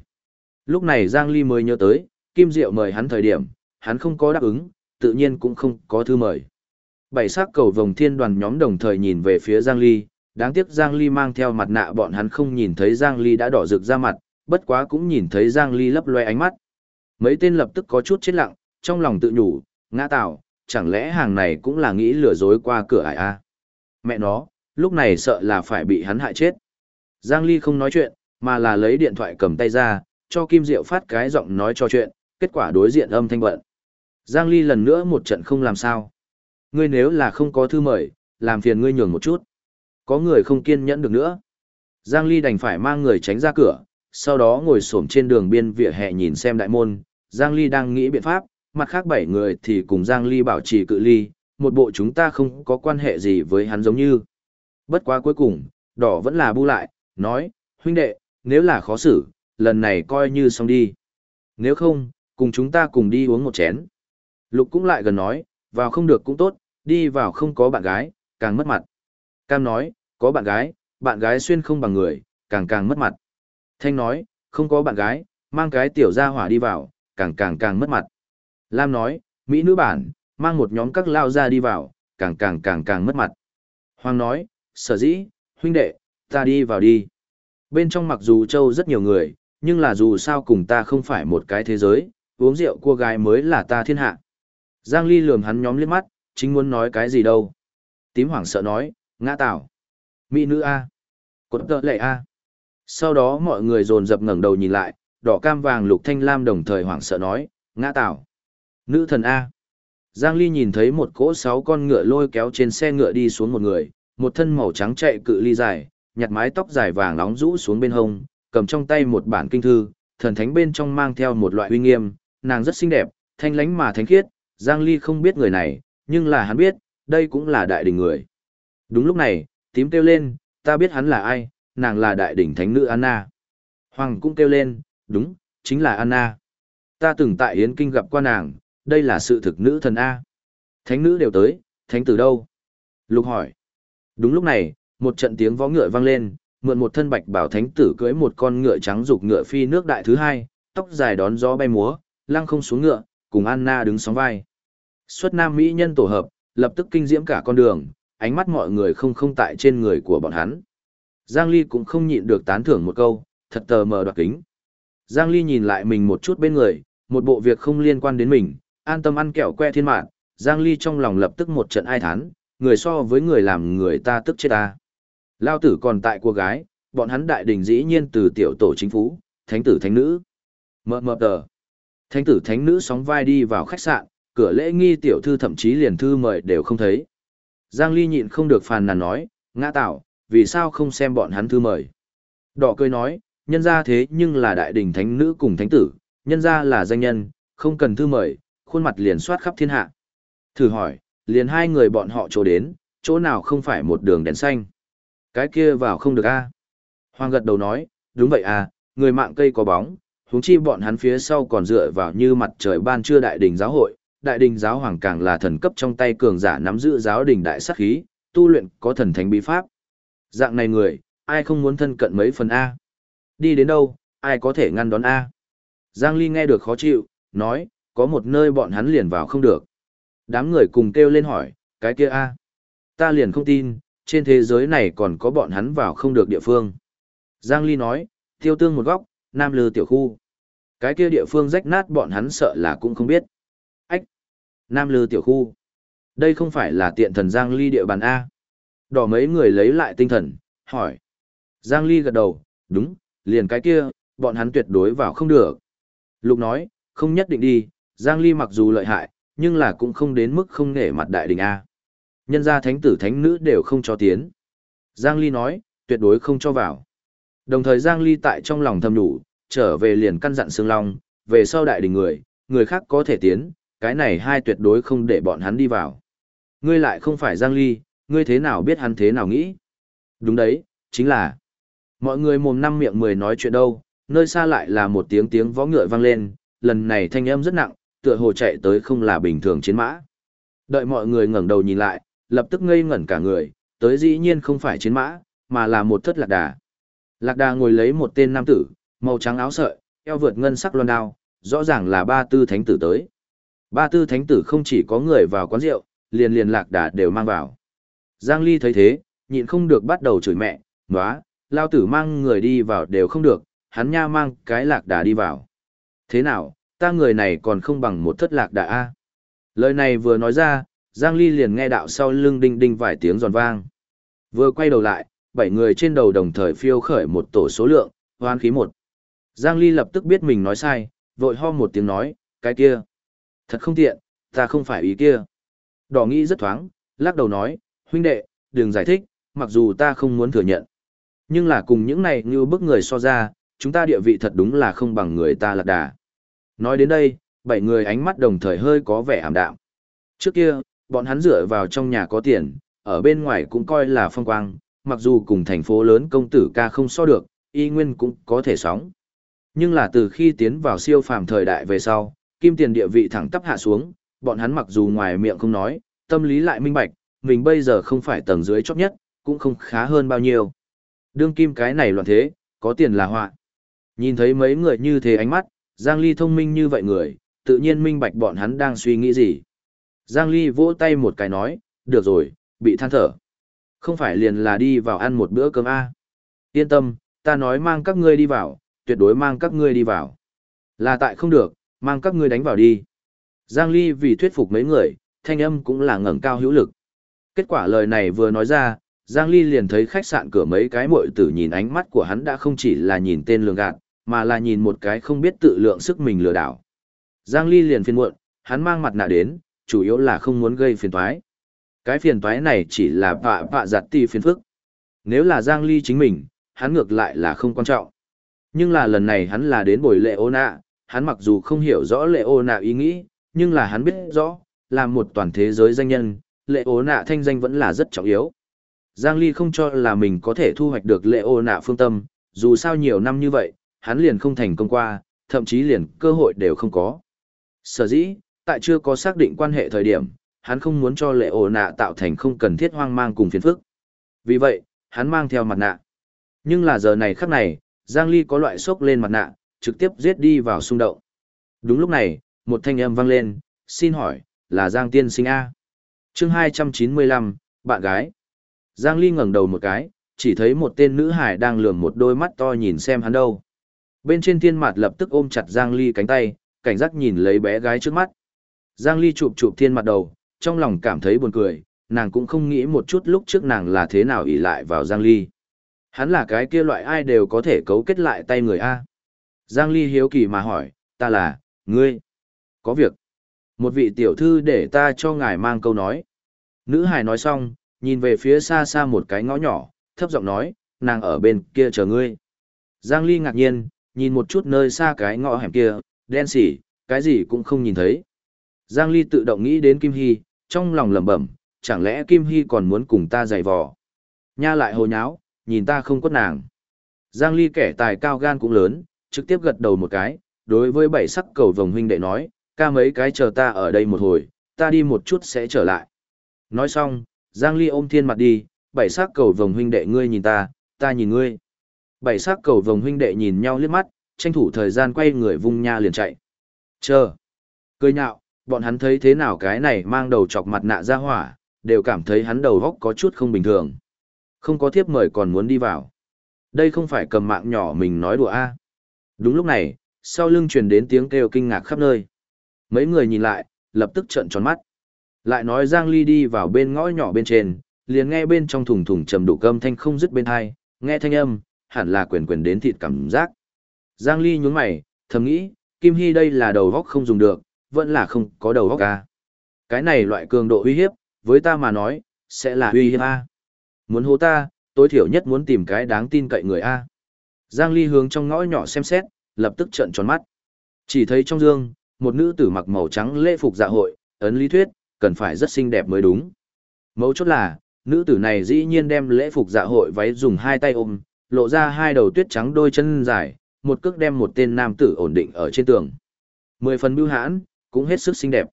Lúc này Giang Ly mới nhớ tới, Kim Diệu mời hắn thời điểm, hắn không có đáp ứng, tự nhiên cũng không có thư mời. Bảy sắc cầu vòng thiên đoàn nhóm đồng thời nhìn về phía Giang Ly, đáng tiếc Giang Ly mang theo mặt nạ bọn hắn không nhìn thấy Giang Ly đã đỏ rực ra mặt, bất quá cũng nhìn thấy Giang Ly lấp loe ánh mắt. Mấy tên lập tức có chút chết lặng, trong lòng tự nhủ, ngã tạo, chẳng lẽ hàng này cũng là nghĩ lừa dối qua cửa ải a? Mẹ nó, lúc này sợ là phải bị hắn hại chết. Giang Ly không nói chuyện, mà là lấy điện thoại cầm tay ra, cho Kim Diệu phát cái giọng nói cho chuyện, kết quả đối diện âm thanh bận. Giang Ly lần nữa một trận không làm sao. Ngươi nếu là không có thư mời, làm phiền ngươi nhường một chút. Có người không kiên nhẫn được nữa. Giang Ly đành phải mang người tránh ra cửa, sau đó ngồi xổm trên đường biên vỉa hè nhìn xem đại môn. Giang Ly đang nghĩ biện pháp, mặt khác bảy người thì cùng Giang Ly bảo trì cự ly, một bộ chúng ta không có quan hệ gì với hắn giống như. Bất quá cuối cùng, đỏ vẫn là bu lại, nói, huynh đệ, nếu là khó xử, lần này coi như xong đi. Nếu không, cùng chúng ta cùng đi uống một chén. Lục cũng lại gần nói, vào không được cũng tốt, đi vào không có bạn gái, càng mất mặt. Cam nói, có bạn gái, bạn gái xuyên không bằng người, càng càng mất mặt. Thanh nói, không có bạn gái, mang cái tiểu gia hỏa đi vào, càng càng càng mất mặt. Lam nói, Mỹ nữ bản, mang một nhóm các lao ra đi vào, càng càng càng càng mất mặt. Hoàng nói, sở dĩ, huynh đệ, ta đi vào đi. Bên trong mặc dù châu rất nhiều người, nhưng là dù sao cùng ta không phải một cái thế giới, uống rượu cua gái mới là ta thiên hạ. Giang Ly lườm hắn nhóm liếc mắt, chính muốn nói cái gì đâu. Tím hoảng sợ nói, ngã tạo. Mỹ nữ A. Cột tợ lệ A. Sau đó mọi người dồn dập ngẩng đầu nhìn lại, đỏ cam vàng lục thanh lam đồng thời hoảng sợ nói, ngã tạo. Nữ thần A. Giang Ly nhìn thấy một cỗ sáu con ngựa lôi kéo trên xe ngựa đi xuống một người, một thân màu trắng chạy cự ly dài, nhặt mái tóc dài vàng nóng rũ xuống bên hông, cầm trong tay một bản kinh thư, thần thánh bên trong mang theo một loại uy nghiêm, nàng rất xinh đẹp, thanh lánh mà thánh khiết, Giang Ly không biết người này, nhưng là hắn biết, đây cũng là đại đỉnh người. Đúng lúc này, tím kêu lên, ta biết hắn là ai, nàng là đại đỉnh thánh nữ Anna. Hoàng cũng kêu lên, đúng, chính là Anna. Ta từng tại Yến Kinh gặp qua nàng, đây là sự thực nữ thần A. Thánh nữ đều tới, thánh tử đâu? Lục hỏi. Đúng lúc này, một trận tiếng vó ngựa vang lên, mượn một thân bạch bảo thánh tử cưỡi một con ngựa trắng dục ngựa phi nước đại thứ hai, tóc dài đón gió bay múa, lăng không xuống ngựa, cùng Anna đứng sóng vai. Xuất nam mỹ nhân tổ hợp, lập tức kinh diễm cả con đường, ánh mắt mọi người không không tại trên người của bọn hắn. Giang Ly cũng không nhịn được tán thưởng một câu, thật tờ mờ đoạt kính. Giang Ly nhìn lại mình một chút bên người, một bộ việc không liên quan đến mình, an tâm ăn kẹo que thiên mạng, Giang Ly trong lòng lập tức một trận ai thán, người so với người làm người ta tức chết ta. Lao tử còn tại cô gái, bọn hắn đại đình dĩ nhiên từ tiểu tổ chính phủ, thánh tử thánh nữ. Mờ mờ tờ. Thánh tử thánh nữ sóng vai đi vào khách sạn, cửa lễ nghi tiểu thư thậm chí liền thư mời đều không thấy. Giang Ly nhịn không được phàn nàn nói, ngã tạo, vì sao không xem bọn hắn thư mời. Đỏ cười nói, nhân ra thế nhưng là đại đình thánh nữ cùng thánh tử, nhân ra là danh nhân, không cần thư mời, khuôn mặt liền soát khắp thiên hạ. Thử hỏi, liền hai người bọn họ chỗ đến, chỗ nào không phải một đường đèn xanh. Cái kia vào không được a Hoàng gật đầu nói, đúng vậy à, người mạng cây có bóng, huống chi bọn hắn phía sau còn dựa vào như mặt trời ban trưa đại đình giáo hội, đại đình giáo hoàng càng là thần cấp trong tay cường giả nắm giữ giáo đình đại sát khí, tu luyện có thần thánh bí pháp. Dạng này người, ai không muốn thân cận mấy phần A? Đi đến đâu, ai có thể ngăn đón A? Giang Ly nghe được khó chịu, nói, có một nơi bọn hắn liền vào không được. Đám người cùng kêu lên hỏi, cái kia A? Ta liền không tin, trên thế giới này còn có bọn hắn vào không được địa phương. Giang Ly nói, tiêu tương một góc, nam lư tiểu khu. Cái kia địa phương rách nát bọn hắn sợ là cũng không biết. Ách! Nam lư tiểu khu. Đây không phải là tiện thần Giang Ly địa bàn A. Đỏ mấy người lấy lại tinh thần, hỏi. Giang Ly gật đầu, đúng, liền cái kia, bọn hắn tuyệt đối vào không được. Lục nói, không nhất định đi, Giang Ly mặc dù lợi hại, nhưng là cũng không đến mức không nể mặt đại đình A. Nhân gia thánh tử thánh nữ đều không cho tiến. Giang Ly nói, tuyệt đối không cho vào. Đồng thời Giang Ly tại trong lòng thầm đủ, trở về liền căn dặn Sương Long, về sau đại đình người, người khác có thể tiến, cái này hai tuyệt đối không để bọn hắn đi vào. Ngươi lại không phải Giang Ly, ngươi thế nào biết hắn thế nào nghĩ? Đúng đấy, chính là mọi người mồm năm miệng mười nói chuyện đâu, nơi xa lại là một tiếng tiếng võ ngựa vang lên, lần này thanh âm rất nặng, tựa hồ chạy tới không là bình thường chiến mã. Đợi mọi người ngẩng đầu nhìn lại, lập tức ngây ngẩn cả người, tới dĩ nhiên không phải chiến mã, mà là một thất lạc đà. Lạc đà ngồi lấy một tên nam tử, màu trắng áo sợi, eo vượt ngân sắc loan đao, rõ ràng là ba tư thánh tử tới. Ba tư thánh tử không chỉ có người vào quán rượu, liền liền lạc đà đều mang vào. Giang Ly thấy thế, nhịn không được bắt đầu chửi mẹ, nóa, lao tử mang người đi vào đều không được, hắn nha mang cái lạc đà đi vào. Thế nào, ta người này còn không bằng một thất lạc đà a Lời này vừa nói ra, Giang Ly liền nghe đạo sau lưng đinh đinh vài tiếng giòn vang. Vừa quay đầu lại, bảy người trên đầu đồng thời phiêu khởi một tổ số lượng, hoan khí một. Giang Ly lập tức biết mình nói sai, vội ho một tiếng nói, cái kia. Thật không tiện, ta không phải ý kia. Đỏ nghĩ rất thoáng, lắc đầu nói, huynh đệ, đừng giải thích, mặc dù ta không muốn thừa nhận. Nhưng là cùng những này như bức người so ra, chúng ta địa vị thật đúng là không bằng người ta lạc đà. Nói đến đây, bảy người ánh mắt đồng thời hơi có vẻ ảm đạm. Trước kia, bọn hắn dựa vào trong nhà có tiền, ở bên ngoài cũng coi là phong quang, mặc dù cùng thành phố lớn công tử ca không so được, y nguyên cũng có thể sóng. Nhưng là từ khi tiến vào siêu phàm thời đại về sau, kim tiền địa vị thẳng tắp hạ xuống, bọn hắn mặc dù ngoài miệng không nói, tâm lý lại minh bạch, mình bây giờ không phải tầng dưới chót nhất, cũng không khá hơn bao nhiêu. Đương kim cái này loạn thế, có tiền là họa. Nhìn thấy mấy người như thế ánh mắt, Giang Ly thông minh như vậy người, tự nhiên minh bạch bọn hắn đang suy nghĩ gì. Giang Ly vỗ tay một cái nói, được rồi, bị than thở. Không phải liền là đi vào ăn một bữa cơm A. Yên tâm, ta nói mang các ngươi đi vào, tuyệt đối mang các ngươi đi vào. Là tại không được, mang các ngươi đánh vào đi. Giang Ly vì thuyết phục mấy người, thanh âm cũng là ngẩng cao hữu lực. Kết quả lời này vừa nói ra, Giang Ly liền thấy khách sạn cửa mấy cái muội tử nhìn ánh mắt của hắn đã không chỉ là nhìn tên lường gạt, mà là nhìn một cái không biết tự lượng sức mình lừa đảo. Giang Ly liền phiền muộn, hắn mang mặt nạ đến, chủ yếu là không muốn gây phiền toái. Cái phiền toái này chỉ là vạ vạ giặt ti phiền phức. Nếu là Giang Ly chính mình, hắn ngược lại là không quan trọng. Nhưng là lần này hắn là đến buổi lệ ô nạ, hắn mặc dù không hiểu rõ lệ ô nạ ý nghĩ, nhưng là hắn biết rõ, là một toàn thế giới danh nhân, lệ ô nạ thanh danh vẫn là rất trọng yếu. Giang Ly không cho là mình có thể thu hoạch được lệ ô nạ phương tâm, dù sao nhiều năm như vậy, hắn liền không thành công qua, thậm chí liền cơ hội đều không có. Sở dĩ, tại chưa có xác định quan hệ thời điểm, hắn không muốn cho lệ ổ nạ tạo thành không cần thiết hoang mang cùng phiền phức. Vì vậy, hắn mang theo mặt nạ. Nhưng là giờ này khắc này, Giang Ly có loại sốc lên mặt nạ, trực tiếp giết đi vào xung động. Đúng lúc này, một thanh âm vang lên, xin hỏi, là Giang Tiên Sinh A. chương 295, bạn gái. Giang Ly ngẩng đầu một cái, chỉ thấy một tên nữ hải đang lườm một đôi mắt to nhìn xem hắn đâu. Bên trên thiên mặt lập tức ôm chặt Giang Ly cánh tay, cảnh giác nhìn lấy bé gái trước mắt. Giang Ly chụp chụp thiên mặt đầu, trong lòng cảm thấy buồn cười, nàng cũng không nghĩ một chút lúc trước nàng là thế nào ỷ lại vào Giang Ly. Hắn là cái kia loại ai đều có thể cấu kết lại tay người A. Giang Ly hiếu kỳ mà hỏi, ta là, ngươi, có việc. Một vị tiểu thư để ta cho ngài mang câu nói. Nữ hài nói xong, nhìn về phía xa xa một cái ngõ nhỏ, thấp giọng nói, nàng ở bên kia chờ ngươi. Giang Ly ngạc nhiên, nhìn một chút nơi xa cái ngõ hẻm kia, đen xỉ, cái gì cũng không nhìn thấy. Giang Ly tự động nghĩ đến Kim Hy, trong lòng lẩm bẩm, chẳng lẽ Kim Hy còn muốn cùng ta giày vò. Nha lại hồ nháo, nhìn ta không quất nàng. Giang Ly kẻ tài cao gan cũng lớn, trực tiếp gật đầu một cái, đối với bảy sắc cầu vồng huynh đệ nói, ca mấy cái chờ ta ở đây một hồi, ta đi một chút sẽ trở lại. Nói xong, Giang Ly ôm thiên mặt đi, bảy sắc cầu vồng huynh đệ ngươi nhìn ta, ta nhìn ngươi. Bảy sắc cầu vồng huynh đệ nhìn nhau liếc mắt, tranh thủ thời gian quay người vung nha liền chạy. Chờ. Cười nhạo, bọn hắn thấy thế nào cái này mang đầu chọc mặt nạ ra hỏa, đều cảm thấy hắn đầu góc có chút không bình thường. Không có thiếp mời còn muốn đi vào. Đây không phải cầm mạng nhỏ mình nói đùa a. Đúng lúc này, sau lưng truyền đến tiếng kêu kinh ngạc khắp nơi. Mấy người nhìn lại, lập tức trợn tròn mắt. Lại nói Giang Ly đi vào bên ngõ nhỏ bên trên, liền nghe bên trong thùng thùng trầm đủ cơm thanh không dứt bên hai, nghe thanh âm, hẳn là quyền quyền đến thịt cảm giác. Giang Ly nhướng mày, thầm nghĩ, Kim Hy đây là đầu góc không dùng được, vẫn là không có đầu góc ca. Cái này loại cường độ uy hiếp, với ta mà nói, sẽ là uy hiếp A. Muốn hố ta, tối thiểu nhất muốn tìm cái đáng tin cậy người A. Giang Ly hướng trong ngõ nhỏ xem xét, lập tức trợn tròn mắt. Chỉ thấy trong dương, một nữ tử mặc màu trắng lễ phục dạ hội, ấn lý thuyết, cần phải rất xinh đẹp mới đúng. Mấu chốt là, nữ tử này dĩ nhiên đem lễ phục dạ hội váy dùng hai tay ôm, lộ ra hai đầu tuyết trắng đôi chân dài, một cước đem một tên nam tử ổn định ở trên tường. Mười phần bưu hãn, cũng hết sức xinh đẹp.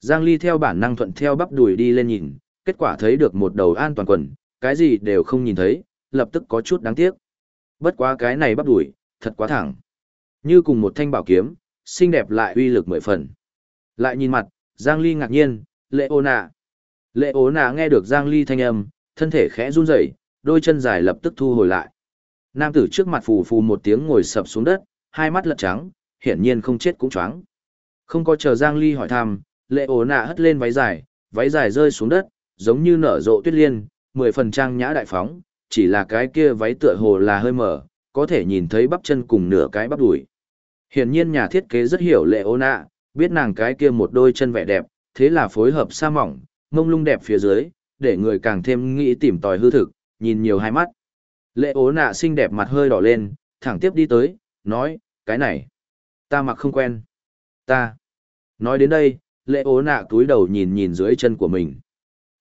Giang Ly theo bản năng thuận theo bắp đùi đi lên nhìn, kết quả thấy được một đầu an toàn quần, cái gì đều không nhìn thấy, lập tức có chút đáng tiếc. Bất quá cái này bắp đuổi, thật quá thẳng. Như cùng một thanh bảo kiếm, xinh đẹp lại uy lực mười phần. Lại nhìn mặt, Giang Ly ngạc nhiên, lệ ô nạ. Lệ ố nạ nghe được Giang Ly thanh âm, thân thể khẽ run rẩy, đôi chân dài lập tức thu hồi lại. Nam tử trước mặt phù phù một tiếng ngồi sập xuống đất, hai mắt lật trắng, hiển nhiên không chết cũng choáng. Không có chờ Giang Ly hỏi thăm, lệ ố nạ hất lên váy dài, váy dài rơi xuống đất, giống như nở rộ tuyết liên, mười phần trang nhã đại phóng, chỉ là cái kia váy tựa hồ là hơi mở, có thể nhìn thấy bắp chân cùng nửa cái bắp đùi. Hiển nhiên nhà thiết kế rất hiểu lệ ố nạ, biết nàng cái kia một đôi chân vẻ đẹp, thế là phối hợp sa mỏng, mông lung đẹp phía dưới, để người càng thêm nghĩ tìm tòi hư thực, nhìn nhiều hai mắt. Lệ ố nạ xinh đẹp mặt hơi đỏ lên, thẳng tiếp đi tới, nói, cái này, ta mặc không quen. Ta. Nói đến đây, lệ ố nạ túi đầu nhìn nhìn dưới chân của mình.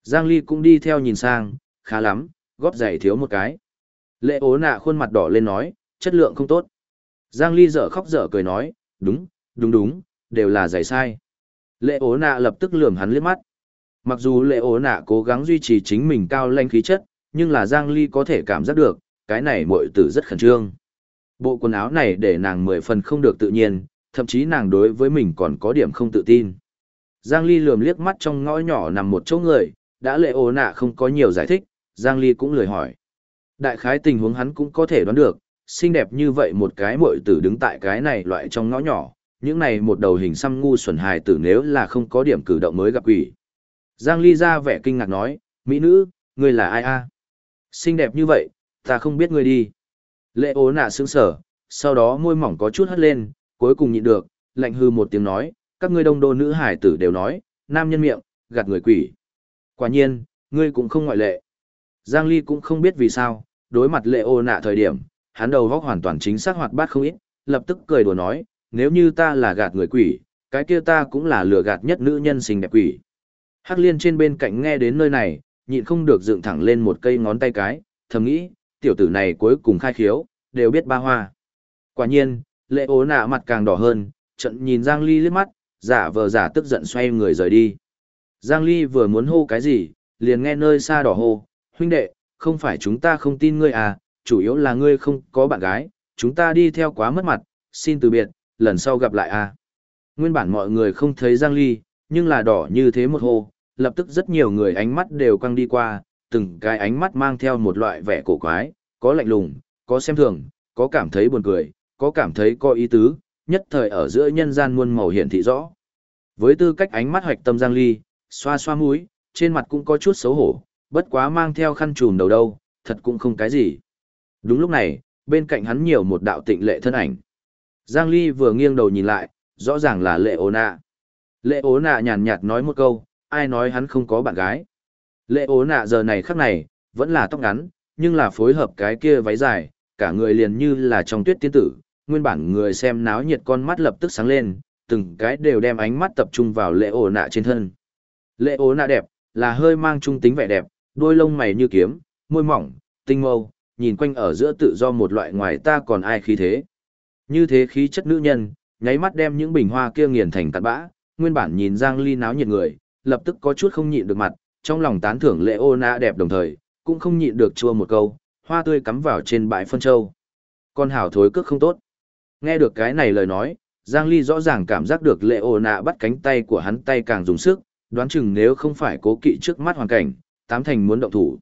Giang Ly cũng đi theo nhìn sang, khá lắm, góp giày thiếu một cái. Lệ ố nạ khuôn mặt đỏ lên nói, chất lượng không tốt. Giang Ly dở khóc dở cười nói, đúng, đúng đúng, đều là giày sai. Lệ ố nạ lập tức lườm hắn liếc mắt. Mặc dù lệ ố nạ cố gắng duy trì chính mình cao lanh khí chất, nhưng là Giang Ly có thể cảm giác được, cái này muội tử rất khẩn trương. Bộ quần áo này để nàng mười phần không được tự nhiên, thậm chí nàng đối với mình còn có điểm không tự tin. Giang Ly lườm liếc mắt trong ngõ nhỏ nằm một chỗ người, đã lệ ô nạ không có nhiều giải thích, Giang Ly cũng lười hỏi. Đại khái tình huống hắn cũng có thể đoán được, xinh đẹp như vậy một cái muội tử đứng tại cái này loại trong ngõ nhỏ, những này một đầu hình xăm ngu xuẩn hài tử nếu là không có điểm cử động mới gặp quỷ. Giang Ly ra vẻ kinh ngạc nói, Mỹ nữ, ngươi là ai a? Xinh đẹp như vậy, ta không biết ngươi đi. Lệ ố nạ sững sở, sau đó môi mỏng có chút hất lên, cuối cùng nhịn được, lạnh hư một tiếng nói, các ngươi đông đô nữ hải tử đều nói, nam nhân miệng, gạt người quỷ. Quả nhiên, ngươi cũng không ngoại lệ. Giang Ly cũng không biết vì sao, đối mặt lệ ô nạ thời điểm, hắn đầu góc hoàn toàn chính xác hoạt bát không ít, lập tức cười đùa nói, nếu như ta là gạt người quỷ, cái kia ta cũng là lừa gạt nhất nữ nhân xinh đẹp quỷ. Hắc liên trên bên cạnh nghe đến nơi này, nhịn không được dựng thẳng lên một cây ngón tay cái, thầm nghĩ, tiểu tử này cuối cùng khai khiếu, đều biết ba hoa. Quả nhiên, lệ ố nạ mặt càng đỏ hơn, trận nhìn Giang Ly liếc mắt, giả vờ giả tức giận xoay người rời đi. Giang Ly vừa muốn hô cái gì, liền nghe nơi xa đỏ hô, huynh đệ, không phải chúng ta không tin ngươi à, chủ yếu là ngươi không có bạn gái, chúng ta đi theo quá mất mặt, xin từ biệt, lần sau gặp lại à. Nguyên bản mọi người không thấy Giang Ly, nhưng là đỏ như thế một hô, lập tức rất nhiều người ánh mắt đều quăng đi qua, từng cái ánh mắt mang theo một loại vẻ cổ quái, có lạnh lùng, có xem thường, có cảm thấy buồn cười, có cảm thấy có ý tứ, nhất thời ở giữa nhân gian muôn màu hiển thị rõ. Với tư cách ánh mắt hoạch tâm Giang Ly, xoa xoa mũi, trên mặt cũng có chút xấu hổ, bất quá mang theo khăn trùm đầu đâu, thật cũng không cái gì. Đúng lúc này, bên cạnh hắn nhiều một đạo tịnh lệ thân ảnh. Giang Ly vừa nghiêng đầu nhìn lại, rõ ràng là lệ ố nạ. Lệ ố nạ nhàn nhạt nói một câu, ai nói hắn không có bạn gái. Lệ ố nạ giờ này khắc này, vẫn là tóc ngắn, nhưng là phối hợp cái kia váy dài, cả người liền như là trong tuyết tiên tử, nguyên bản người xem náo nhiệt con mắt lập tức sáng lên, từng cái đều đem ánh mắt tập trung vào lệ ổ nạ trên thân. Lệ ố nạ đẹp, là hơi mang trung tính vẻ đẹp, đôi lông mày như kiếm, môi mỏng, tinh mâu, nhìn quanh ở giữa tự do một loại ngoài ta còn ai khí thế. Như thế khí chất nữ nhân, nháy mắt đem những bình hoa kia nghiền thành tạt bã, nguyên bản nhìn Giang Ly náo nhiệt người, lập tức có chút không nhịn được mặt, trong lòng tán thưởng lệ ô na đẹp đồng thời, cũng không nhịn được chua một câu, hoa tươi cắm vào trên bãi phân châu. Con hảo thối cước không tốt. Nghe được cái này lời nói, Giang Ly rõ ràng cảm giác được lệ ô nạ bắt cánh tay của hắn tay càng dùng sức, đoán chừng nếu không phải cố kỵ trước mắt hoàn cảnh, tám thành muốn động thủ.